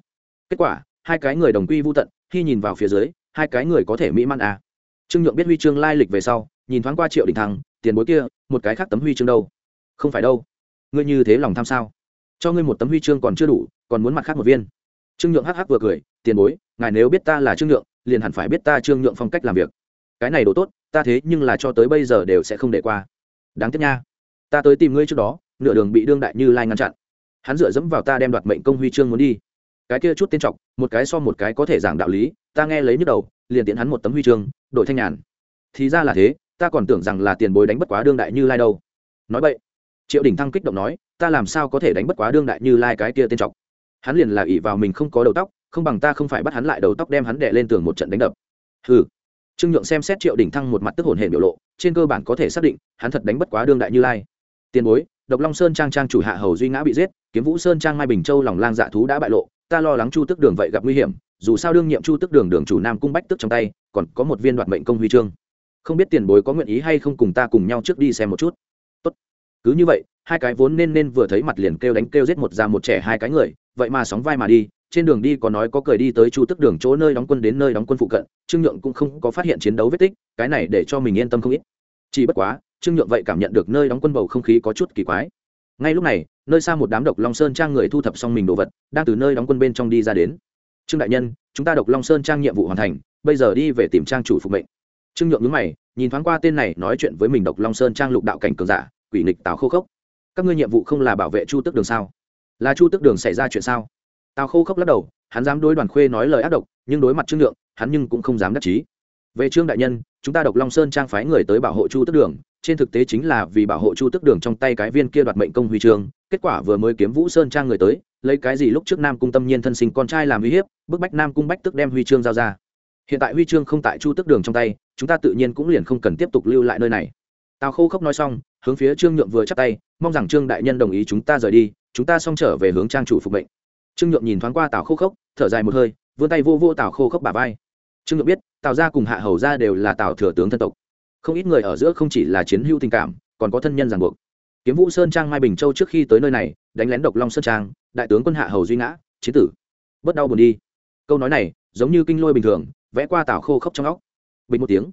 Kết quả, hai cái người đồng quy vô tận, khi nhìn vào phía dưới, hai cái người có thể mỹ man à. trương nhượng biết huy chương lai lịch về sau, nhìn thoáng qua triệu đình thăng tiền bối kia, một cái khác tấm huy chương đâu? Không phải đâu. Ngươi như thế lòng tham sao? Cho ngươi một tấm huy chương còn chưa đủ, còn muốn mặt khác một viên. Trương nhượng hắc hắc vừa cười, tiền bối, ngài nếu biết ta là trương nhượng, liền hẳn phải biết ta trương nhượng phong cách làm việc. Cái này đồ tốt, ta thế nhưng là cho tới bây giờ đều sẽ không để qua. Đáng tiếc nha. Ta tới tìm ngươi trước đó, nửa đường bị đương đại như lai ngăn chặn. Hắn dựa dẫm vào ta đem đoạt mệnh công huy chương muốn đi. Cái kia chút tên trọc một cái so một cái có thể giảng đạo lý, ta nghe lấy nhức đầu, liền tiện hắn một tấm huy chương đội thanh nhàn. Thì ra là thế ta còn tưởng rằng là tiền bối đánh bất quá đương đại như lai đâu. Nói vậy, triệu đình thăng kích động nói, ta làm sao có thể đánh bất quá đương đại như lai cái kia tên trọc hắn liền là ỉ vào mình không có đầu tóc, không bằng ta không phải bắt hắn lại đầu tóc đem hắn đè lên tường một trận đánh đập. Hừ. Trương nhượng xem xét triệu đình thăng một mặt tức hồn hển biểu lộ, trên cơ bản có thể xác định, hắn thật đánh bất quá đương đại như lai. Tiền bối, độc long sơn trang trang chủ hạ hầu duy ngã bị giết, kiếm vũ sơn trang mai bình châu lòng lang dạ thú đã bại lộ, ta lo lắng chu tức đường vậy gặp nguy hiểm, dù sao đương nhiệm chu tức đường đường chủ nam cung bách tức trong tay, còn có một viên đoạt mệnh công huy chương không biết tiền bối có nguyện ý hay không cùng ta cùng nhau trước đi xem một chút. Tốt. Cứ như vậy, hai cái vốn nên nên vừa thấy mặt liền kêu đánh kêu giết một già một trẻ hai cái người, vậy mà sóng vai mà đi, trên đường đi có nói có cười đi tới chu tức đường chỗ nơi đóng quân đến nơi đóng quân phụ cận, trương nhượng cũng không có phát hiện chiến đấu vết tích, cái này để cho mình yên tâm không ít. Chỉ bất quá, trương nhượng vậy cảm nhận được nơi đóng quân bầu không khí có chút kỳ quái. Ngay lúc này, nơi xa một đám độc long sơn trang người thu thập xong mình đồ vật, đang từ nơi đóng quân bên trong đi ra đến. Trương đại nhân, chúng ta độc long sơn trang nhiệm vụ hoàn thành, bây giờ đi về tìm trang chủ phục mệnh trương nhượng nhướng mày, nhìn thoáng qua tên này nói chuyện với mình độc long sơn trang lục đạo cảnh cường giả, quỷ nghịch tào khô khốc. Các ngươi nhiệm vụ không là bảo vệ chu tước đường sao? Là chu tước đường xảy ra chuyện sao? Tào khô khốc lắc đầu, hắn dám đối đoàn khuê nói lời ác độc, nhưng đối mặt trương nhượng, hắn nhưng cũng không dám đắc chí. Về trương đại nhân, chúng ta độc long sơn trang phái người tới bảo hộ chu tước đường, trên thực tế chính là vì bảo hộ chu tước đường trong tay cái viên kia đoạt mệnh công huy chương, kết quả vừa mới kiếm vũ sơn trang người tới, lấy cái gì lúc trước nam cung tâm nhiên thân sinh con trai làm uy hiếp, bức bách nam cung bách tức đem huy chương giao ra hiện tại huy chương không tại chu tước đường trong tay, chúng ta tự nhiên cũng liền không cần tiếp tục lưu lại nơi này. Tào khô khốc nói xong, hướng phía trương nhượng vừa chắc tay, mong rằng trương đại nhân đồng ý chúng ta rời đi, chúng ta xong trở về hướng trang chủ phục mệnh. Trương nhượng nhìn thoáng qua tào khô khốc, thở dài một hơi, vươn tay vô vô tào khô khốc bà vai. Trương nhượng biết, tào gia cùng hạ hầu gia đều là tào thừa tướng thân tộc. Không ít người ở giữa không chỉ là chiến hữu tình cảm, còn có thân nhân ràng buộc. Kiếm vũ sơn trang mai bình châu trước khi tới nơi này, đánh lén độc long sơn trang, đại tướng quân hạ hầu duy ngã, chiến tử. Bất đau buồn đi. Câu nói này, giống như kinh lôi bình thường vẽ qua tào khô khốc trong óc. Bình một tiếng,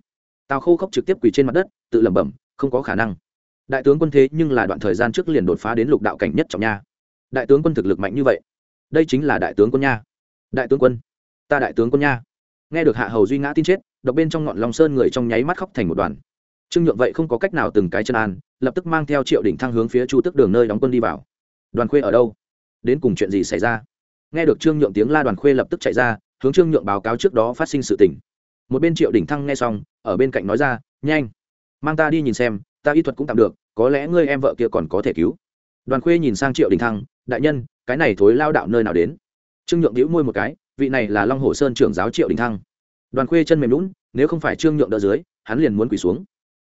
tào khô khốc trực tiếp quỳ trên mặt đất, tự lẩm bẩm, không có khả năng. Đại tướng quân thế nhưng là đoạn thời gian trước liền đột phá đến lục đạo cảnh nhất trọng nha. Đại tướng quân thực lực mạnh như vậy, đây chính là đại tướng quân nha. Đại tướng quân, ta đại tướng quân nha. Nghe được hạ hầu duy ngã tin chết đọc bên trong ngọn long sơn người trong nháy mắt khóc thành một đoàn. Trương nhượng vậy không có cách nào từng cái chân an, lập tức mang theo triệu đỉnh thăng hướng phía chu tức đường nơi đóng quân đi vào. Đoàn khuê ở đâu? Đến cùng chuyện gì xảy ra? Nghe được trương nhượng tiếng la đoàn khuê lập tức chạy ra hướng trương nhượng báo cáo trước đó phát sinh sự tình. Một bên triệu đỉnh thăng nghe xong, ở bên cạnh nói ra, nhanh, mang ta đi nhìn xem, ta y thuật cũng tạm được, có lẽ ngươi em vợ kia còn có thể cứu. Đoàn khuê nhìn sang triệu đình thăng, đại nhân, cái này thối lao đạo nơi nào đến? Trương nhượng đĩu môi một cái, vị này là long hồ sơn trưởng giáo triệu đình thăng. Đoàn khuê chân mềm lún nếu không phải trương nhượng đỡ dưới, hắn liền muốn quỳ xuống.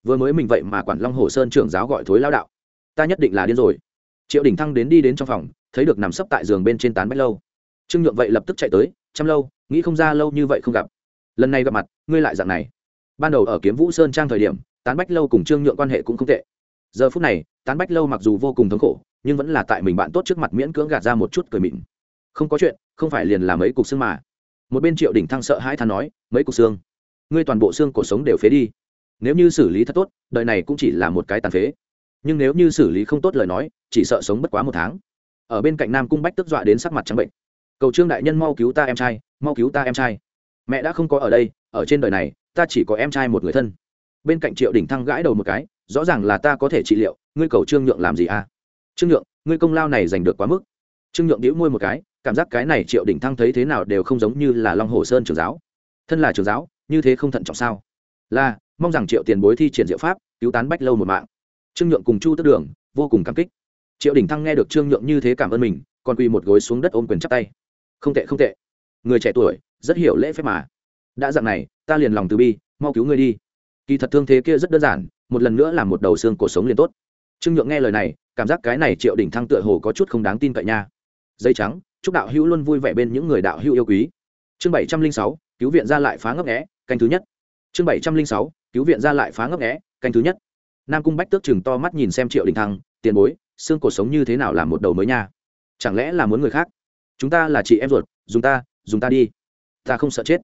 Vừa mới mình vậy mà quản long hồ sơn trưởng giáo gọi thối lao đạo. Ta nhất định là điên rồi. Triệu đình thăng đến đi đến trong phòng, thấy được nằm sấp tại giường bên trên tán bách lâu. Trương nhượng vậy lập tức chạy tới chăm lâu, nghĩ không ra lâu như vậy không gặp. Lần này gặp mặt, ngươi lại dạng này. Ban đầu ở kiếm vũ sơn trang thời điểm, tán bách lâu cùng trương nhượng quan hệ cũng không tệ. Giờ phút này, tán bách lâu mặc dù vô cùng thống khổ, nhưng vẫn là tại mình bạn tốt trước mặt miễn cưỡng gạt ra một chút cười mịn. Không có chuyện, không phải liền là mấy cục xương mà. Một bên triệu đỉnh thăng sợ hãi than nói, mấy cục xương? Ngươi toàn bộ xương cuộc sống đều phế đi. Nếu như xử lý thật tốt, đời này cũng chỉ là một cái tàn phế. Nhưng nếu như xử lý không tốt lời nói, chỉ sợ sống bất quá một tháng. Ở bên cạnh nam cung bách tức dọa đến sắc mặt trắng bệnh cầu trương đại nhân mau cứu ta em trai, mau cứu ta em trai. Mẹ đã không có ở đây, ở trên đời này, ta chỉ có em trai một người thân. Bên cạnh triệu đỉnh thăng gãi đầu một cái, rõ ràng là ta có thể trị liệu, ngươi cầu trương nhượng làm gì à? Trương nhượng, ngươi công lao này giành được quá mức. Trương nhượng đĩu môi một cái, cảm giác cái này triệu đỉnh thăng thấy thế nào đều không giống như là long hồ sơn trường giáo. Thân là trường giáo, như thế không thận trọng sao? Là, mong rằng triệu tiền bối thi triển diệu pháp, cứu tán bách lâu một mạng. Trương nhượng cùng chu tức đường, vô cùng cảm kích. Triệu đỉnh thăng nghe được trương nhượng như thế cảm ơn mình, còn quỳ một gối xuống đất ôm quyền chắp tay không tệ không tệ. Người trẻ tuổi, rất hiểu lễ phép mà. Đã dặn này, ta liền lòng từ bi, mau cứu ngươi đi. Kỳ thật thương thế kia rất đơn giản, một lần nữa làm một đầu xương cuộc sống liền tốt. Trương nhượng nghe lời này, cảm giác cái này triệu đỉnh thăng tựa hồ có chút không đáng tin cậy nha. Dây trắng, chúc đạo hữu luôn vui vẻ bên những người đạo hữu yêu quý. Chương bảy trăm linh sáu, cứu viện ra lại phá ngấp nghẽ canh thứ nhất. Chương bảy trăm linh sáu, cứu viện ra lại phá ngấp nghẽ canh thứ nhất. Nam cung bách tước chừng to mắt nhìn xem triệu đình thăng, tiền bối, xương cuộc sống như thế nào làm một đầu mới nha? Chẳng lẽ là muốn người khác? Chúng ta là chị em ruột, dùng ta dùng ta đi. Ta không sợ chết.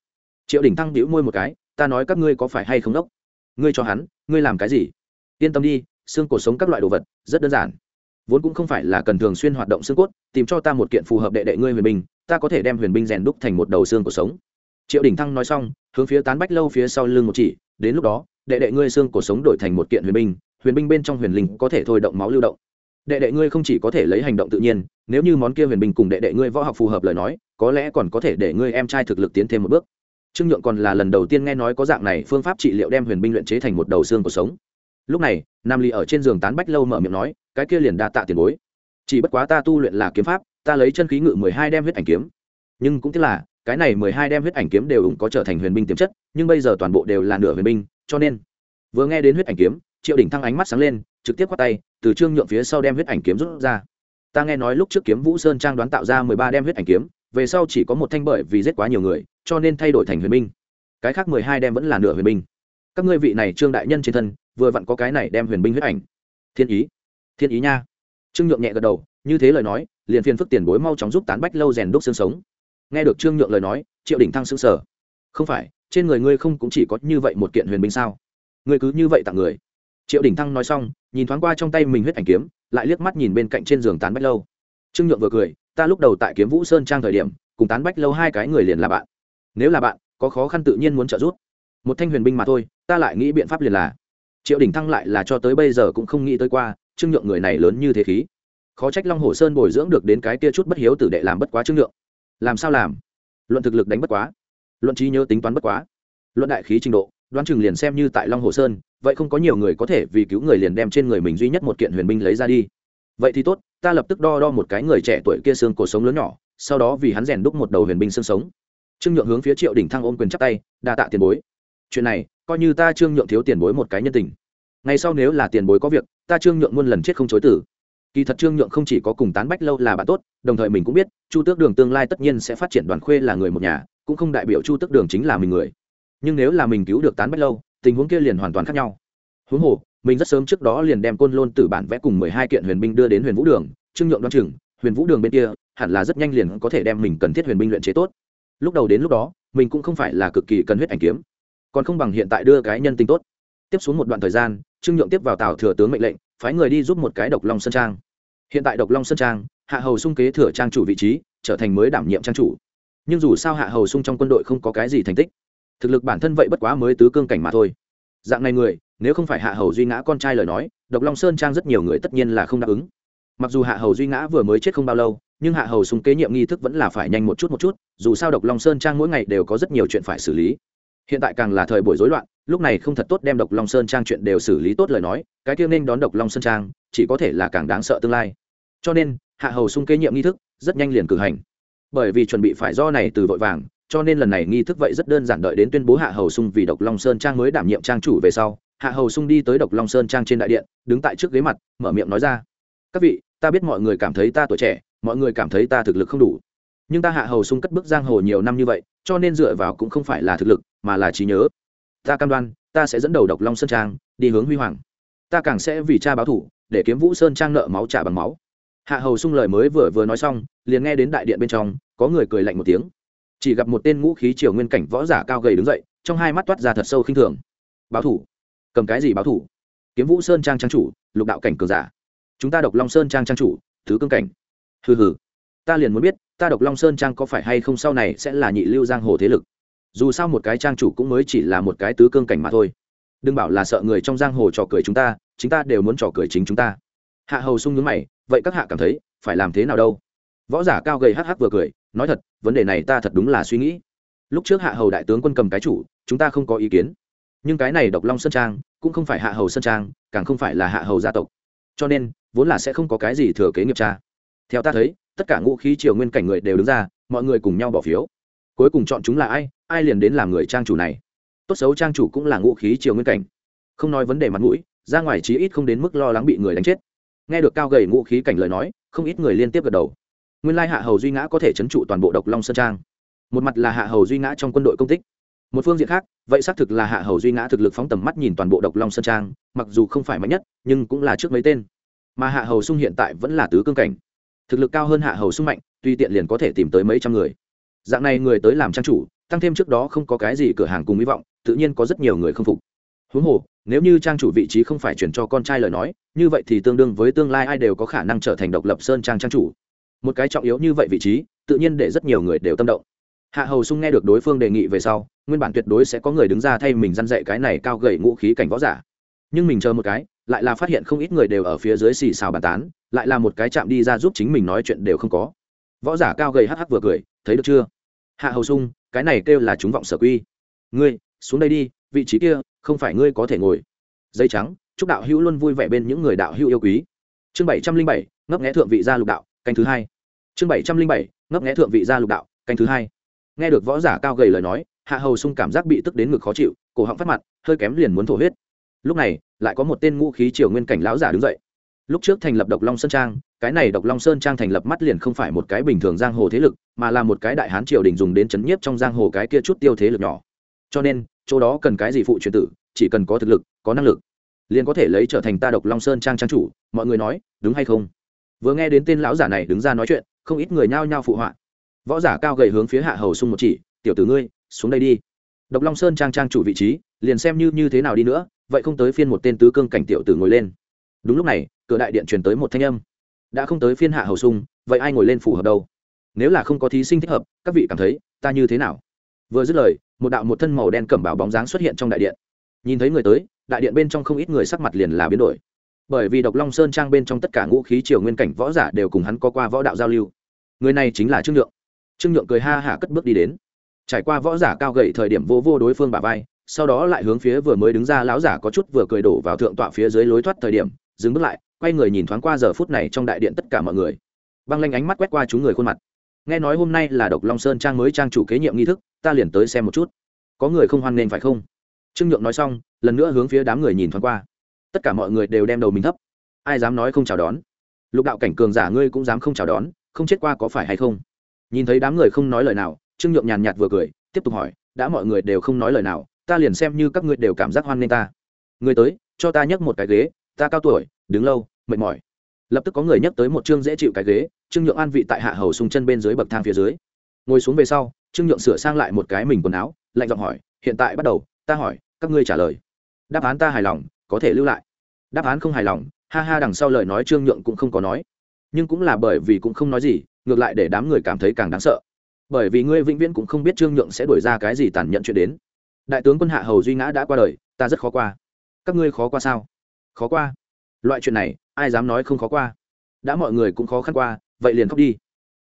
Triệu đình thăng đĩu môi một cái, ta nói các ngươi có phải hay không đốc? Ngươi cho hắn, ngươi làm cái gì? Yên tâm đi, xương cột sống các loại đồ vật, rất đơn giản. Vốn cũng không phải là cần thường xuyên hoạt động xương cốt, tìm cho ta một kiện phù hợp đệ đệ ngươi huyền binh, ta có thể đem huyền binh rèn đúc thành một đầu xương cuộc sống. Triệu đình thăng nói xong, hướng phía tán bách lâu phía sau lưng một chỉ, đến lúc đó, đệ đệ ngươi xương cuộc sống đổi thành một kiện huyền binh huyền binh bên trong huyền linh có thể thôi động máu lưu động. Đệ đệ ngươi không chỉ có thể lấy hành động tự nhiên nếu như món kia huyền binh cùng đệ đệ ngươi võ học phù hợp lời nói, có lẽ còn có thể để ngươi em trai thực lực tiến thêm một bước. Trương nhượng còn là lần đầu tiên nghe nói có dạng này phương pháp trị liệu đem huyền binh luyện chế thành một đầu xương cuộc sống. Lúc này, nam ly ở trên giường tán bách lâu mở miệng nói, cái kia liền đa tạ tiền bối. Chỉ bất quá ta tu luyện là kiếm pháp, ta lấy chân khí ngự mười hai đem huyết ảnh kiếm. Nhưng cũng tức là, cái này mười hai đem huyết ảnh kiếm đều ủng có trở thành huyền binh tiềm chất, nhưng bây giờ toàn bộ đều là nửa huyền binh, cho nên vừa nghe đến huyết ảnh kiếm, triệu đỉnh thăng ánh mắt sáng lên, trực tiếp quát tay, từ trương nhượng phía sau đem huyết ảnh kiếm rút ra ta nghe nói lúc trước kiếm vũ sơn trang đoán tạo ra mười ba đem huyết ảnh kiếm, về sau chỉ có một thanh bởi vì giết quá nhiều người, cho nên thay đổi thành huyền binh. Cái khác mười hai đem vẫn là nửa huyền binh. Các ngươi vị này trương đại nhân trên thân, vừa vặn có cái này đem huyền binh huyết ảnh. Thiên ý thiên ý nha. Trương nhượng nhẹ gật đầu, như thế lời nói, liền phiền phức tiền bối mau chóng giúp tán bách lâu rèn đúc xương sống. Nghe được trương nhượng lời nói, triệu đỉnh thăng xương sở không phải, trên người ngươi không cũng chỉ có như vậy một kiện huyền binh sao? Ngươi cứ như vậy tặng người. Triệu đỉnh thăng nói xong, nhìn thoáng qua trong tay mình huyết ảnh kiếm lại liếc mắt nhìn bên cạnh trên giường tán bách lâu. Trương nhượng vừa cười, ta lúc đầu tại kiếm vũ sơn trang thời điểm, cùng tán bách lâu hai cái người liền là bạn. Nếu là bạn, có khó khăn tự nhiên muốn trợ giúp. Một thanh huyền binh mà thôi, ta lại nghĩ biện pháp liền là. Triệu đỉnh thăng lại là cho tới bây giờ cũng không nghĩ tới qua, trương nhượng người này lớn như thế khí. Khó trách long hồ sơn bồi dưỡng được đến cái kia chút bất hiếu tử đệ làm bất quá trương nhượng. Làm sao làm? Luận thực lực đánh bất quá. Luận trí nhớ tính toán bất quá. Luận đại khí trình độ, đoán chừng liền xem như tại long hồ sơn vậy không có nhiều người có thể vì cứu người liền đem trên người mình duy nhất một kiện huyền binh lấy ra đi. Vậy thì tốt, ta lập tức đo đo một cái người trẻ tuổi kia xương cổ sống lớn nhỏ, sau đó vì hắn rèn đúc một đầu huyền binh xương sống. Trương nhượng hướng phía triệu đỉnh thăng ôm quyền chắp tay, đa tạ tiền bối. Chuyện này, coi như ta trương nhượng thiếu tiền bối một cái nhân tình. Ngày sau nếu là tiền bối có việc, ta trương nhượng muôn lần chết không chối tử kỳ thật trương nhượng không chỉ có cùng tán bách lâu là bạn tốt, đồng thời mình cũng biết, chu tước đường tương lai tất nhiên sẽ phát triển đoàn khuê là người một nhà, cũng không đại biểu chu tước đường chính là mình người. Nhưng nếu là mình cứu được tán bách lâu tình huống kia liền hoàn toàn khác nhau. Huống hồ, mình rất sớm trước đó liền đem côn lôn tử bản vẽ cùng mười hai kiện huyền binh đưa đến huyền vũ đường, trương nhượng đoan chừng, huyền vũ đường bên kia hẳn là rất nhanh liền có thể đem mình cần thiết huyền binh luyện chế tốt. Lúc đầu đến lúc đó, mình cũng không phải là cực kỳ cần huyết ảnh kiếm, còn không bằng hiện tại đưa cái nhân tình tốt. Tiếp xuống một đoạn thời gian, trương nhượng tiếp vào tào thừa tướng mệnh lệnh, phái người đi giúp một cái độc long sơn trang. Hiện tại độc long sơn trang, hạ hầu sung kế thừa trang chủ vị trí, trở thành mới đảm nhiệm trang chủ. Nhưng dù sao hạ hầu sung trong quân đội không có cái gì thành tích thực lực bản thân vậy bất quá mới tứ cương cảnh mà thôi. Dạng này người, nếu không phải hạ hầu duy ngã con trai lời nói, độc long sơn trang rất nhiều người tất nhiên là không đáp ứng. Mặc dù hạ hầu duy ngã vừa mới chết không bao lâu, nhưng hạ hầu sung kế nhiệm nghi thức vẫn là phải nhanh một chút một chút, dù sao độc long sơn trang mỗi ngày đều có rất nhiều chuyện phải xử lý. Hiện tại càng là thời buổi rối loạn, lúc này không thật tốt đem độc long sơn trang chuyện đều xử lý tốt lời nói, cái kia nên đón độc long sơn trang, chỉ có thể là càng đáng sợ tương lai. Cho nên, hạ hầu sung kế nhiệm nghi thức rất nhanh liền cử hành. Bởi vì chuẩn bị phải do này từ vội vàng cho nên lần này nghi thức vậy rất đơn giản đợi đến tuyên bố hạ hầu sung vì độc long sơn trang mới đảm nhiệm trang chủ về sau, hạ hầu sung đi tới độc long sơn trang trên đại điện, đứng tại trước ghế mặt, mở miệng nói ra, các vị, ta biết mọi người cảm thấy ta tuổi trẻ, mọi người cảm thấy ta thực lực không đủ. Nhưng ta hạ hầu sung cất bước giang hồ nhiều năm như vậy, cho nên dựa vào cũng không phải là thực lực, mà là trí nhớ. Ta cam đoan, ta sẽ dẫn đầu độc long sơn trang, đi hướng huy hoàng. Ta càng sẽ vì cha báo thủ, để kiếm vũ sơn trang nợ máu trả bằng máu. Hạ hầu sung lời mới vừa vừa nói xong, liền nghe đến đại điện bên trong, có người cười lạnh một tiếng chỉ gặp một tên ngũ khí triều nguyên cảnh võ giả cao gầy đứng dậy, trong hai mắt toát ra thật sâu khinh thường. Báo thủ. Cầm cái gì báo thủ? Kiếm vũ sơn trang trang chủ, lục đạo cảnh cường giả. Chúng ta độc long sơn trang trang chủ, thứ cương cảnh. Hừ hừ. Ta liền muốn biết, ta độc long sơn trang có phải hay không sau này sẽ là nhị lưu giang hồ thế lực? Dù sao một cái trang chủ cũng mới chỉ là một cái tứ cương cảnh mà thôi. Đừng bảo là sợ người trong giang hồ trò cười chúng ta chúng ta đều muốn trò cười chính chúng ta. Hạ hầu sung nhướng mày, vậy các hạ cảm thấy, phải làm thế nào đâu? Võ giả cao gầy hắc hắc vừa cười nói thật, vấn đề này ta thật đúng là suy nghĩ. Lúc trước hạ hầu đại tướng quân cầm cái chủ, chúng ta không có ý kiến. Nhưng cái này độc long sơn trang, cũng không phải hạ hầu sơn trang, càng không phải là hạ hầu gia tộc. Cho nên, vốn là sẽ không có cái gì thừa kế nghiệp cha theo ta thấy, tất cả ngũ khí triều nguyên cảnh người đều đứng ra, mọi người cùng nhau bỏ phiếu. Cuối cùng chọn chúng là ai ai liền đến làm người trang chủ này. Tốt xấu trang chủ cũng là ngũ khí triều nguyên cảnh. Không nói vấn đề mặt mũi, ra ngoài chí ít không đến mức lo lắng bị người đánh chết. Nghe được cao gầy ngũ khí cảnh lời nói, không ít người liên tiếp gật đầu nguyên lai hạ hầu duy ngã có thể c h ấ n trụ toàn bộ độc long sơn trang một mặt là hạ hầu duy ngã trong quân đội công tích một phương diện khác vậy xác thực là hạ hầu duy ngã thực lực phóng tầm mắt nhìn toàn bộ độc long sơn trang mặc dù không phải mạnh nhất nhưng cũng là trước mấy tên mà hạ hầu sung hiện tại vẫn là tứ cương cảnh thực lực cao hơn hạ hầu sung mạnh tuy tiện liền có thể tìm tới mấy trăm người dạng này người tới làm trang chủ tăng thêm trước đó không có cái gì cửa hàng cùng hy vọng tự nhiên có rất nhiều người không phục huống hồ nếu như trang chủ vị trí không phải chuyển cho con trai lời nói như vậy thì tương đương với tương lai ai đều có khả năng trở thành độc lập sơn trang trang chủ một cái trọng yếu như vậy vị trí, tự nhiên để rất nhiều người đều tâm động. Hạ hầu sung nghe được đối phương đề nghị về sau, nguyên bản tuyệt đối sẽ có người đứng ra thay mình dăn dạy cái này cao gậy ngũ khí cảnh võ giả. Nhưng mình chờ một cái, lại là phát hiện không ít người đều ở phía dưới xì xào bàn tán, lại là một cái chạm đi ra giúp chính mình nói chuyện đều không có. Võ giả cao gầy hắc hắc vừa cười, thấy được chưa? Hạ hầu sung, cái này kêu là chúng vọng sở quy. Ngươi, xuống đây đi, vị trí kia, không phải ngươi có thể ngồi. Dây trắng, chúc đạo hữu luôn vui vẻ bên những người đạo hữu yêu quý. Chương bảy trăm linh bảy, ngấp nghẽ thượng vị gia lục đạo canh thứ hai. Chương bảy trăm linh bảy, ngấp nghẽ thượng vị gia lục đạo, canh thứ hai. Nghe được võ giả cao gầy lời nói, hạ hầu sung cảm giác bị tức đến ngực khó chịu, cổ họng phát mặt, hơi kém liền muốn thổ huyết. Lúc này, lại có một tên ngũ khí triều nguyên cảnh lão giả đứng dậy. Lúc trước thành lập độc long sơn trang, cái này độc long sơn trang thành lập mắt liền không phải một cái bình thường giang hồ thế lực, mà là một cái đại hán triều đình dùng đến chấn nhiếp trong giang hồ cái kia chút tiêu thế lực nhỏ. Cho nên, chỗ đó cần cái gì phụ truyền tử, chỉ cần có thực lực, có năng lực, liền có thể lấy trở thành ta độc long sơn trang trang chủ, mọi người nói, đúng hay không? Vừa nghe đến tên lão giả này đứng ra nói chuyện, không ít người nhao nhao phụ họa. Võ giả cao gầy hướng phía hạ hầu sung một chỉ, tiểu tử ngươi, xuống đây đi. Độc long sơn trang trang chủ vị trí, liền xem như như thế nào đi nữa, vậy không tới phiên một tên tứ cương cảnh tiểu tử ngồi lên. Đúng lúc này, cửa đại điện truyền tới một thanh âm. Đã không tới phiên hạ hầu sung vậy ai ngồi lên phù hợp đâu? Nếu là không có thí sinh thích hợp, các vị cảm thấy, ta như thế nào? Vừa dứt lời, một đạo một thân màu đen cẩm bảo bóng dáng xuất hiện trong đại điện. Nhìn thấy người tới, đại điện bên trong không ít người sắc mặt liền là biến đổi bởi vì độc long sơn trang bên trong tất cả ngũ khí triều nguyên cảnh võ giả đều cùng hắn có qua võ đạo giao lưu. Người này chính là trương nhượng. Trương nhượng cười ha hả cất bước đi đến. Trải qua võ giả cao gậy thời điểm vô vô đối phương bà vai, sau đó lại hướng phía vừa mới đứng ra lão giả có chút vừa cười đổ vào thượng tọa phía dưới lối thoát thời điểm, dừng bước lại, quay người nhìn thoáng qua giờ phút này trong đại điện tất cả mọi người. Băng lanh ánh mắt quét qua chúng người khuôn mặt. Nghe nói hôm nay là độc long sơn trang mới trang chủ kế nhiệm nghi thức, ta liền tới xem một chút. Có người không hoan nghênh phải không? Trương nhượng nói xong, lần nữa hướng phía đám người nhìn thoáng qua tất cả mọi người đều đem đầu mình thấp. Ai dám nói không chào đón? Lục đạo cảnh cường giả ngươi cũng dám không chào đón, không chết qua có phải hay không? Nhìn thấy đám người không nói lời nào, trương nhượng nhàn nhạt vừa cười, tiếp tục hỏi, đã mọi người đều không nói lời nào, ta liền xem như các ngươi đều cảm giác hoan nghênh ta. Người tới, cho ta nhấc một cái ghế, ta cao tuổi, đứng lâu, mệt mỏi. Lập tức có người nhấc tới một chương dễ chịu cái ghế, trương nhượng an vị tại hạ hầu sung chân bên dưới bậc thang phía dưới. Ngồi xuống về sau, trương nhượng sửa sang lại một cái mình quần áo, lạnh giọng hỏi, hiện tại bắt đầu, ta hỏi, các ngươi trả lời. Đáp án ta hài lòng có thể lưu lại. Đáp án không hài lòng, ha ha đằng sau lời nói trương nhượng cũng không có nói. Nhưng cũng là bởi vì cũng không nói gì, ngược lại để đám người cảm thấy càng đáng sợ. Bởi vì ngươi vĩnh viễn cũng không biết trương nhượng sẽ đổi ra cái gì tàn nhẫn chuyện đến. Đại tướng quân hạ hầu duy ngã đã qua đời, ta rất khó qua. Các ngươi khó qua sao? Khó qua. Loại chuyện này, ai dám nói không khó qua? Đã mọi người cũng khó khăn qua, vậy liền khóc đi.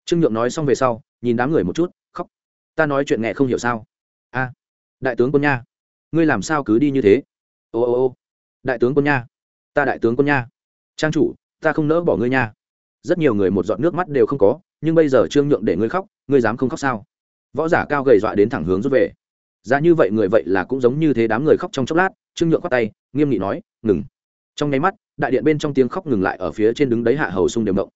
Trương nhượng nói xong về sau, nhìn đám người một chút, khóc. Ta nói chuyện nghe không hiểu sao? A, đại tướng quân nha, ngươi làm sao cứ đi như thế? Ô ô ô đại tướng quân nha, ta đại tướng quân nha, trang chủ, ta không nỡ bỏ ngươi nha. Rất nhiều người một giọt nước mắt đều không có, nhưng bây giờ trương nhượng để ngươi khóc, ngươi dám không khóc sao? Võ giả cao gầy dọa đến thẳng hướng rút về. Ra như vậy người vậy là cũng giống như thế đám người khóc trong chốc lát, trương nhượng khoát tay, nghiêm nghị nói, ngừng. Trong nháy mắt, đại điện bên trong tiếng khóc ngừng lại ở phía trên đứng đấy hạ hầu sung đều động.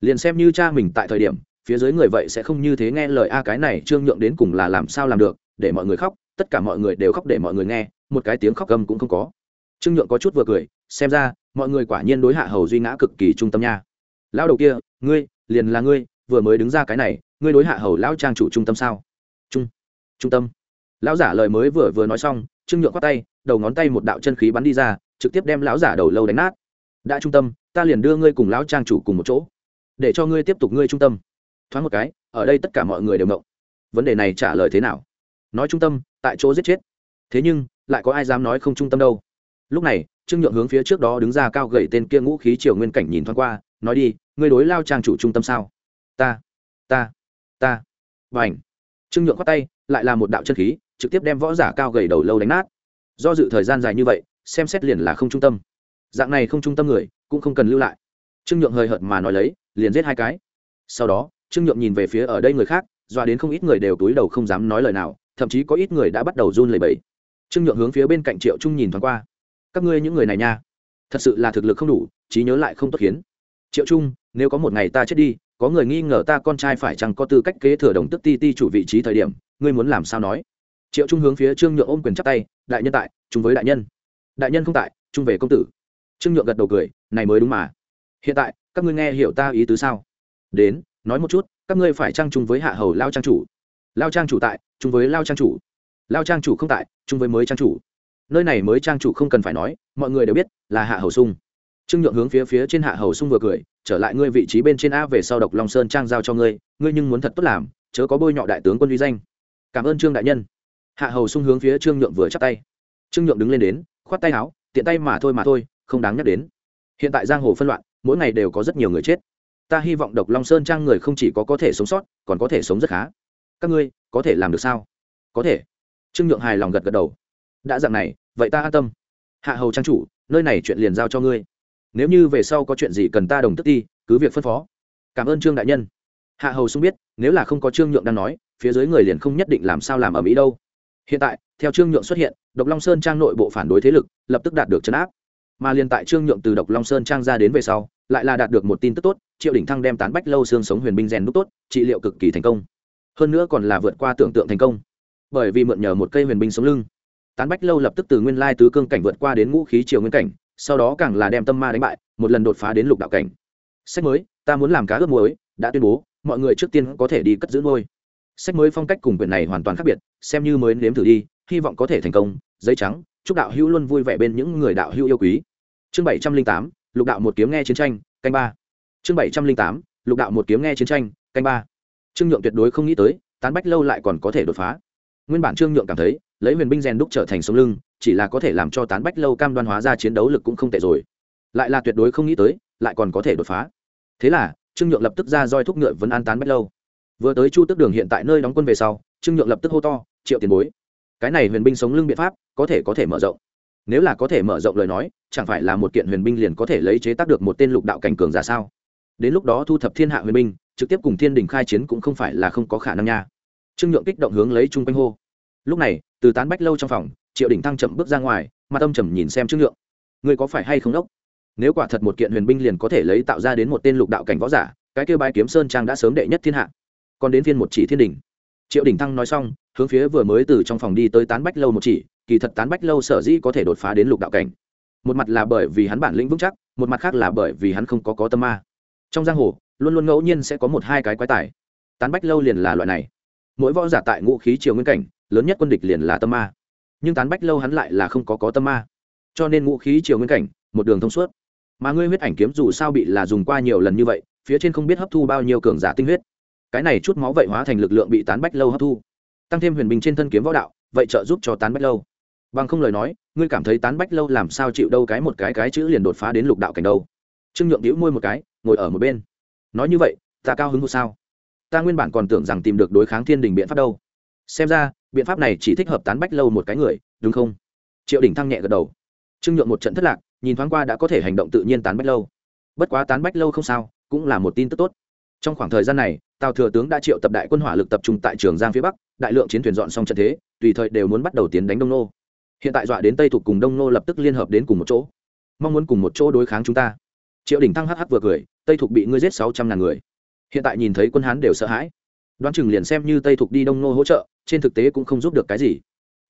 Liền xem như cha mình tại thời điểm, phía dưới người vậy sẽ không như thế nghe lời, a, cái này trương nhượng đến cùng là làm sao làm được, để mọi người khóc. Tất cả mọi người đều khóc để mọi người nghe, một cái tiếng khóc gầm cũng không có trương nhượng có chút vừa cười, xem ra, mọi người quả nhiên đối hạ hầu duy ngã cực kỳ trung tâm nha. Lão đầu kia, ngươi, liền là ngươi, vừa mới đứng ra cái này, ngươi đối hạ hầu lão trang chủ trung tâm sao? Trung trung tâm. Lão giả lời mới vừa vừa nói xong, trương nhượng khoát tay, đầu ngón tay một đạo chân khí bắn đi ra, trực tiếp đem lão giả đầu lâu đánh nát. Đã trung tâm, ta liền đưa ngươi cùng lão trang chủ cùng một chỗ, để cho ngươi tiếp tục ngươi trung tâm. Thoáng một cái, ở đây tất cả mọi người đều ngộng. Vấn đề này trả lời thế nào? Nói trung tâm, tại chỗ giết chết. Thế nhưng, lại có ai dám nói không trung tâm đâu? Lúc này, trương nhượng hướng phía trước đó đứng ra cao gậy tên kia ngũ khí triều nguyên cảnh nhìn thoáng qua, nói đi, ngươi đối lao trang chủ trung tâm sao? Ta ta ta. Và ảnh trương nhượng khoát tay, lại là một đạo chân khí, trực tiếp đem võ giả cao gầy đầu lâu đánh nát. Do dự thời gian dài như vậy, xem xét liền là không trung tâm. Dạng này không trung tâm người, cũng không cần lưu lại. Trương nhượng hời hợt mà nói lấy, liền giết hai cái. Sau đó, trương nhượng nhìn về phía ở đây người khác doa đến không ít người đều túi đầu không dám nói lời nào, thậm chí có ít người đã bắt đầu run lẩy bẩy. Trương nhượng hướng phía bên cạnh triệu trung nhìn thoáng qua các ngươi những người này nha. Thật sự là thực lực không đủ, trí nhớ lại không tốt khiến. Triệu trung, nếu có một ngày ta chết đi, có người nghi ngờ ta con trai phải chăng có tư cách kế thừa đồng tức ti ti chủ vị trí thời điểm, ngươi muốn làm sao nói? Triệu trung hướng phía trương nhượng ôm quyền chắp tay, đại nhân tại chung với đại nhân. Đại nhân không tại chung về công tử. Trương nhượng gật đầu cười, này mới đúng mà. Hiện tại, các ngươi nghe hiểu ta ý tứ sao? Đến, nói một chút, các ngươi phải trang chung với hạ hầu lao trang chủ? Lao trang chủ tại chung với lao trang chủ. Lao trang chủ không tại chung với mới trang chủ nơi này mới trang chủ không cần phải nói, mọi người đều biết là hạ hầu sung. Trương nhượng hướng phía phía trên hạ hầu sung vừa cười, trở lại ngươi vị trí bên trên a về sau độc long sơn trang giao cho ngươi ngươi nhưng muốn thật tốt làm, chớ có bôi nhọ đại tướng quân uy danh. Cảm ơn trương đại nhân. Hạ hầu sung hướng phía trương nhượng vừa chắp tay. Trương nhượng đứng lên đến, khoát tay áo, tiện tay mà thôi mà thôi, không đáng nhắc đến. Hiện tại giang hồ phân loạn, mỗi ngày đều có rất nhiều người chết. Ta hy vọng độc long sơn trang người không chỉ có có thể sống sót, còn có thể sống rất khá. Các ngươi có thể làm được sao? Có thể. Trương nhượng hài lòng gật gật đầu đã dạng này, vậy ta an tâm. Hạ hầu trang chủ, nơi này chuyện liền giao cho ngươi. Nếu như về sau có chuyện gì cần ta đồng tức ti cứ việc phân phó. Cảm ơn trương đại nhân. Hạ hầu sung biết, nếu là không có trương nhượng đang nói, phía dưới người liền không nhất định làm sao làm ở mỹ đâu. Hiện tại, theo trương nhượng xuất hiện, độc long sơn trang nội bộ phản đối thế lực, lập tức đạt được chấn áp. Mà liên tại trương nhượng từ độc long sơn trang ra đến về sau, lại là đạt được một tin tức tốt, triệu đỉnh thăng đem tán bách lâu xương sống huyền binh rèn đúc tốt, trị liệu cực kỳ thành công. Hơn nữa còn là vượt qua tưởng tượng thành công. Bởi vì mượn nhờ một cây huyền binh sống lưng tán bách lâu lập tức từ nguyên lai tứ cương cảnh vượt qua đến ngũ khí triều nguyên cảnh, sau đó càng là đem tâm ma đánh bại, một lần đột phá đến lục đạo cảnh. Sách mới, ta muốn làm cá ướp muối, đã tuyên bố, mọi người trước tiên có thể đi cất giữ ngôi. Sách mới phong cách cùng quyển này hoàn toàn khác biệt, xem như mới nếm thử đi, hy vọng có thể thành công. Giấy trắng, chúc đạo hữu luôn vui vẻ bên những người đạo hữu yêu quý. Chương bảy trăm linh tám, lục đạo một kiếm nghe chiến tranh, canh ba. Chương bảy trăm linh tám, lục đạo một kiếm nghe chiến tranh, canh ba. Trương nhượng tuyệt đối không nghĩ tới, tán bách lâu lại còn có thể đột phá. Nguyên bản trương nhượng cảm thấy lấy huyền binh rèn đúc trở thành sống lưng, chỉ là có thể làm cho tán bách lâu cam đoan hóa ra chiến đấu lực cũng không tệ rồi. Lại là tuyệt đối không nghĩ tới, lại còn có thể đột phá. Thế là, trương nhượng lập tức ra roi thúc ngựa vấn an tán bách lâu. Vừa tới chu tước đường hiện tại nơi đóng quân về sau, trương nhượng lập tức hô to, triệu tiền bối, cái này huyền binh sống lưng biện pháp có thể có thể mở rộng. Nếu là có thể mở rộng lời nói, chẳng phải là một kiện huyền binh liền có thể lấy chế tác được một tên lục đạo cảnh cường giả sao? Đến lúc đó thu thập thiên hạ huyền binh, trực tiếp cùng thiên đình khai chiến cũng không phải là không có khả năng nha. Trương nhượng kích động hướng lấy chung quanh hô lúc này, từ tán bách lâu trong phòng, triệu đỉnh thăng chậm bước ra ngoài, mặt âm trầm nhìn xem trương nhượng. Người có phải hay không đốc? Nếu quả thật một kiện huyền binh liền có thể lấy tạo ra đến một tên lục đạo cảnh võ giả, cái kêu bái kiếm sơn trang đã sớm đệ nhất thiên hạ. Còn đến phiên một chỉ thiên đình triệu đỉnh thăng nói xong, hướng phía vừa mới từ trong phòng đi tới tán bách lâu một chỉ, kỳ thật tán bách lâu sở dĩ có thể đột phá đến lục đạo cảnh. Một mặt là bởi vì hắn bản lĩnh vững chắc, một mặt khác là bởi vì hắn không có có tâm ma. Trong giang hồ, luôn luôn ngẫu nhiên sẽ có một hai cái quái tài. Tán bách lâu liền là loại này. Mỗi võ giả tại ngũ khí triều nguyên cảnh lớn nhất quân địch liền là tâm ma. Nhưng tán bách lâu hắn lại là không có có tâm ma. Cho nên ngũ khí triều nguyên cảnh, một đường thông suốt. Mà ngươi huyết ảnh kiếm dù sao bị là dùng qua nhiều lần như vậy, phía trên không biết hấp thu bao nhiêu cường giả tinh huyết. Cái này chút máu vậy hóa thành lực lượng bị tán bách lâu hấp thu. Tăng thêm huyền bình trên thân kiếm võ đạo, vậy trợ giúp cho tán bách lâu. Bằng không lời nói, ngươi cảm thấy tán bách lâu làm sao chịu đâu cái một cái cái chữ liền đột phá đến lục đạo cảnh đâu. Trương nhượng đĩu môi một cái, ngồi ở một bên. Nói như vậy, ta cao hứng một sao? Ta nguyên bản còn tưởng rằng tìm được đối kháng thiên đình biện pháp đâu xem ra, biện pháp này chỉ thích hợp tán bách lâu một cái người, đúng không? Triệu đỉnh thăng nhẹ gật đầu. Trương nhượng một trận thất lạc, nhìn thoáng qua đã có thể hành động tự nhiên tán bách lâu. Bất quá tán bách lâu không sao, cũng là một tin tức tốt. Trong khoảng thời gian này, tào thừa tướng đã triệu tập đại quân hỏa lực tập trung tại trường giang phía bắc, đại lượng chiến thuyền dọn xong trận thế, tùy thời đều muốn bắt đầu tiến đánh đông nô. Hiện tại dọa đến tây thuộc cùng đông nô lập tức liên hợp đến cùng một chỗ. Mong muốn cùng một chỗ đối kháng chúng ta. Triệu đỉnh thăng hh vừa cười, tây thuộc bị ngươi giết sáu trăm ngàn người. Hiện tại nhìn thấy quân hán đều sợ hãi đoán chừng liền xem như tây thuộc đi đông nô hỗ trợ, trên thực tế cũng không giúp được cái gì.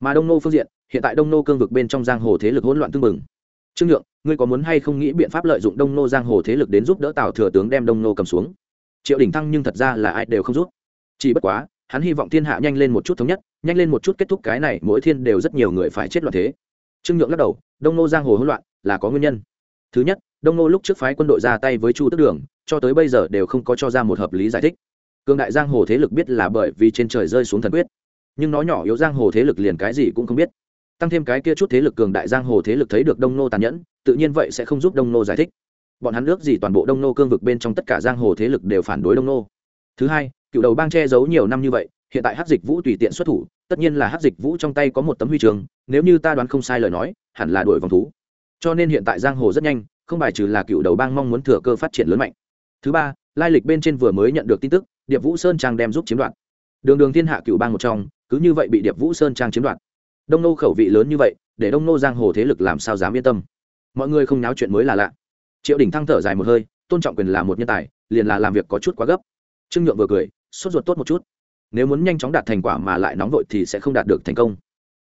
Mà đông nô phương diện, hiện tại đông nô cương vực bên trong giang hồ thế lực hỗn loạn tương mừng trương nhượng, ngươi có muốn hay không nghĩ biện pháp lợi dụng đông nô giang hồ thế lực đến giúp đỡ tào thừa tướng đem đông nô cầm xuống? Triệu Đình thăng nhưng thật ra là ai đều không giúp. Chỉ bất quá, hắn hy vọng thiên hạ nhanh lên một chút thống nhất, nhanh lên một chút kết thúc cái này, mỗi thiên đều rất nhiều người phải chết loạn thế. Trương nhượng lắc đầu, đông nô giang hồ hỗn loạn là có nguyên nhân. Thứ nhất, đông nô lúc trước phái quân đội ra tay với chu tức đường, cho tới bây giờ đều không có cho ra một hợp lý giải thích cường đại giang hồ thế lực biết là bởi vì trên trời rơi xuống thần quyết. Nhưng nó nhỏ yếu giang hồ thế lực liền cái gì cũng không biết. Tăng thêm cái kia chút thế lực cường đại giang hồ thế lực thấy được đông nô tàn nhẫn, tự nhiên vậy sẽ không giúp đông nô giải thích. Bọn hắn ước gì toàn bộ đông nô cương vực bên trong tất cả giang hồ thế lực đều phản đối đông nô. Thứ hai, cựu đầu bang che giấu nhiều năm như vậy, hiện tại hát dịch vũ tùy tiện xuất thủ, tất nhiên là hát dịch vũ trong tay có một tấm huy trường nếu như ta đoán không sai lời nói, hẳn là đuổi vòng thú. Cho nên hiện tại giang hồ rất nhanh, không bài trừ là cựu đầu bang mong muốn thừa cơ phát triển lớn mạnh. Thứ ba, lai lịch bên trên vừa mới nhận được tin tức điệp vũ sơn trang đem giúp chiếm đoạt. Đường đường thiên hạ cựu bang một trong, cứ như vậy bị điệp vũ sơn trang chiếm đoạt. Đông nô khẩu vị lớn như vậy, để đông nô giang hồ thế lực làm sao dám yên tâm? Mọi người không náo chuyện mới là lạ. Triệu đỉnh thăng thở dài một hơi, tôn trọng quyền là một nhân tài, liền là làm việc có chút quá gấp. Trương nhượng vừa cười, sốt ruột tốt một chút. Nếu muốn nhanh chóng đạt thành quả mà lại nóng vội thì sẽ không đạt được thành công.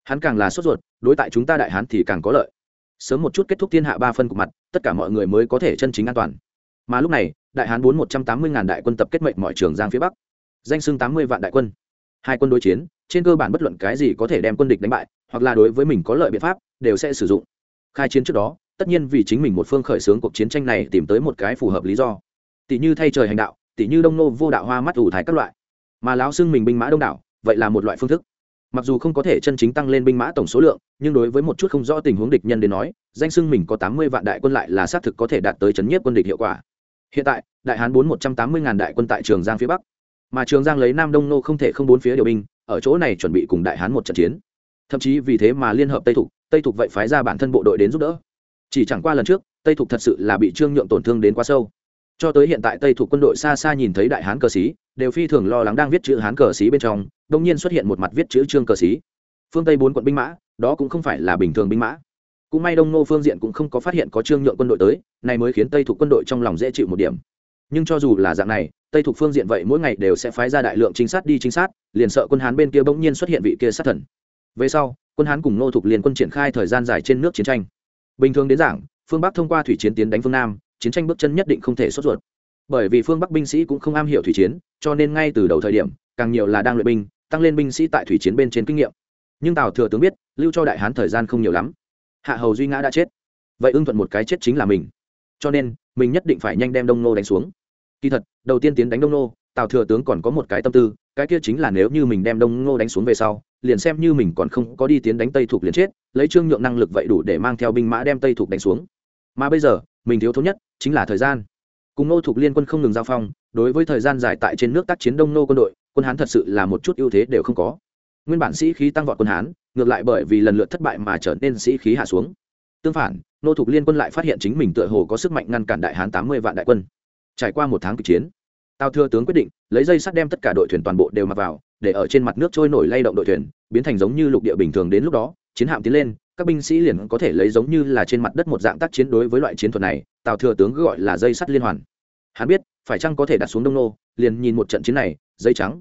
Hắn càng là sốt ruột, đối tại chúng ta đại hán thì càng có lợi. Sớm một chút kết thúc thiên hạ ba phân của mặt, tất cả mọi người mới có thể chân chính an toàn. Mà lúc này đại hán bốn một trăm tám mươi ngàn đại quân tập kết mệnh mọi trường giang phía bắc. Danh xưng tám mươi vạn đại quân. Hai quân đối chiến, trên cơ bản bất luận cái gì có thể đem quân địch đánh bại, hoặc là đối với mình có lợi biện pháp, đều sẽ sử dụng. Khai chiến trước đó, tất nhiên vì chính mình một phương khởi xướng cuộc chiến tranh này tìm tới một cái phù hợp lý do. Tỷ như thay trời hành đạo, tỷ như đông nô vô đạo hoa mắt ủ thái các loại. Mà lão xưng mình binh mã đông đảo, vậy là một loại phương thức. Mặc dù không có thể chân chính tăng lên binh mã tổng số lượng, nhưng đối với một chút không rõ tình huống địch nhân đến nói, danh xưng mình có tám mươi vạn đại quân lại là xác thực có thể đạt tới chấn nhiếp quân địch hiệu quả hiện tại, đại hán bốn một trăm tám mươi ngàn đại quân tại trường giang phía bắc. Mà trường giang lấy nam đông nô không thể không bốn phía điều binh, ở chỗ này chuẩn bị cùng đại hán một trận chiến. Thậm chí vì thế mà liên hợp tây thục tây thục vậy phái ra bản thân bộ đội đến giúp đỡ. Chỉ chẳng qua lần trước, tây thục thật sự là bị trương nhượng tổn thương đến quá sâu. Cho tới hiện tại tây thục quân đội xa xa nhìn thấy đại hán cờ xí, đều phi thường lo lắng đang viết chữ hán cờ xí bên trong, đông nhiên xuất hiện một mặt viết chữ trương cờ xí. Phương tây bốn quận binh mã, đó cũng không phải là bình thường binh mã cũng may đông nô phương diện cũng không có phát hiện có trương nhượng quân đội tới này mới khiến tây thuộc quân đội trong lòng dễ chịu một điểm. Nhưng cho dù là dạng này, tây thuộc phương diện vậy mỗi ngày đều sẽ phái ra đại lượng trinh sát đi trinh sát, liền sợ quân hán bên kia bỗng nhiên xuất hiện vị kia sát thần. Về sau, quân hán cùng nô thuộc liền quân triển khai thời gian dài trên nước chiến tranh. Bình thường đến giảng phương bắc thông qua thủy chiến tiến đánh phương nam, chiến tranh bước chân nhất định không thể sốt ruột. Bởi vì phương bắc binh sĩ cũng không am hiểu thủy chiến, cho nên ngay từ đầu thời điểm, càng nhiều là đang luyện binh, tăng lên binh sĩ tại thủy chiến bên trên kinh nghiệm. Nhưng tào thừa tướng biết, lưu cho đại hán thời gian không nhiều lắm hạ hầu duy ngã đã chết. Vậy ưng thuận một cái chết chính là mình. Cho nên, mình nhất định phải nhanh đem đông nô đánh xuống. Kỳ thật, đầu tiên tiến đánh đông nô, tào thừa tướng còn có một cái tâm tư, cái kia chính là nếu như mình đem đông nô đánh xuống về sau, liền xem như mình còn không có đi tiến đánh tây thuộc liền chết, lấy trương nhượng năng lực vậy đủ để mang theo binh mã đem tây thuộc đánh xuống. Mà bây giờ, mình thiếu thốn nhất chính là thời gian. Cùng nô thuộc liên quân không ngừng giao phong, đối với thời gian dài tại trên nước tác chiến đông nô quân đội, quân hán thật sự là một chút ưu thế đều không có nguyên bản sĩ khí tăng vọt quân hán, ngược lại bởi vì lần lượt thất bại mà trở nên sĩ khí hạ xuống. Tương phản, nô Thục liên quân lại phát hiện chính mình tựa hồ có sức mạnh ngăn cản đại hán tám mươi vạn đại quân. Trải qua một tháng kịch chiến, tào thừa tướng quyết định lấy dây sắt đem tất cả đội thuyền toàn bộ đều mặc vào, để ở trên mặt nước trôi nổi lay động đội thuyền, biến thành giống như lục địa bình thường đến lúc đó, chiến hạm tiến lên, các binh sĩ liền có thể lấy giống như là trên mặt đất một dạng tác chiến đối với loại chiến thuật này, tào thừa tướng gọi là dây sắt liên hoàn. Hắn biết, phải chăng có thể đặt xuống đông nô, liền nhìn một trận chiến này, dây trắng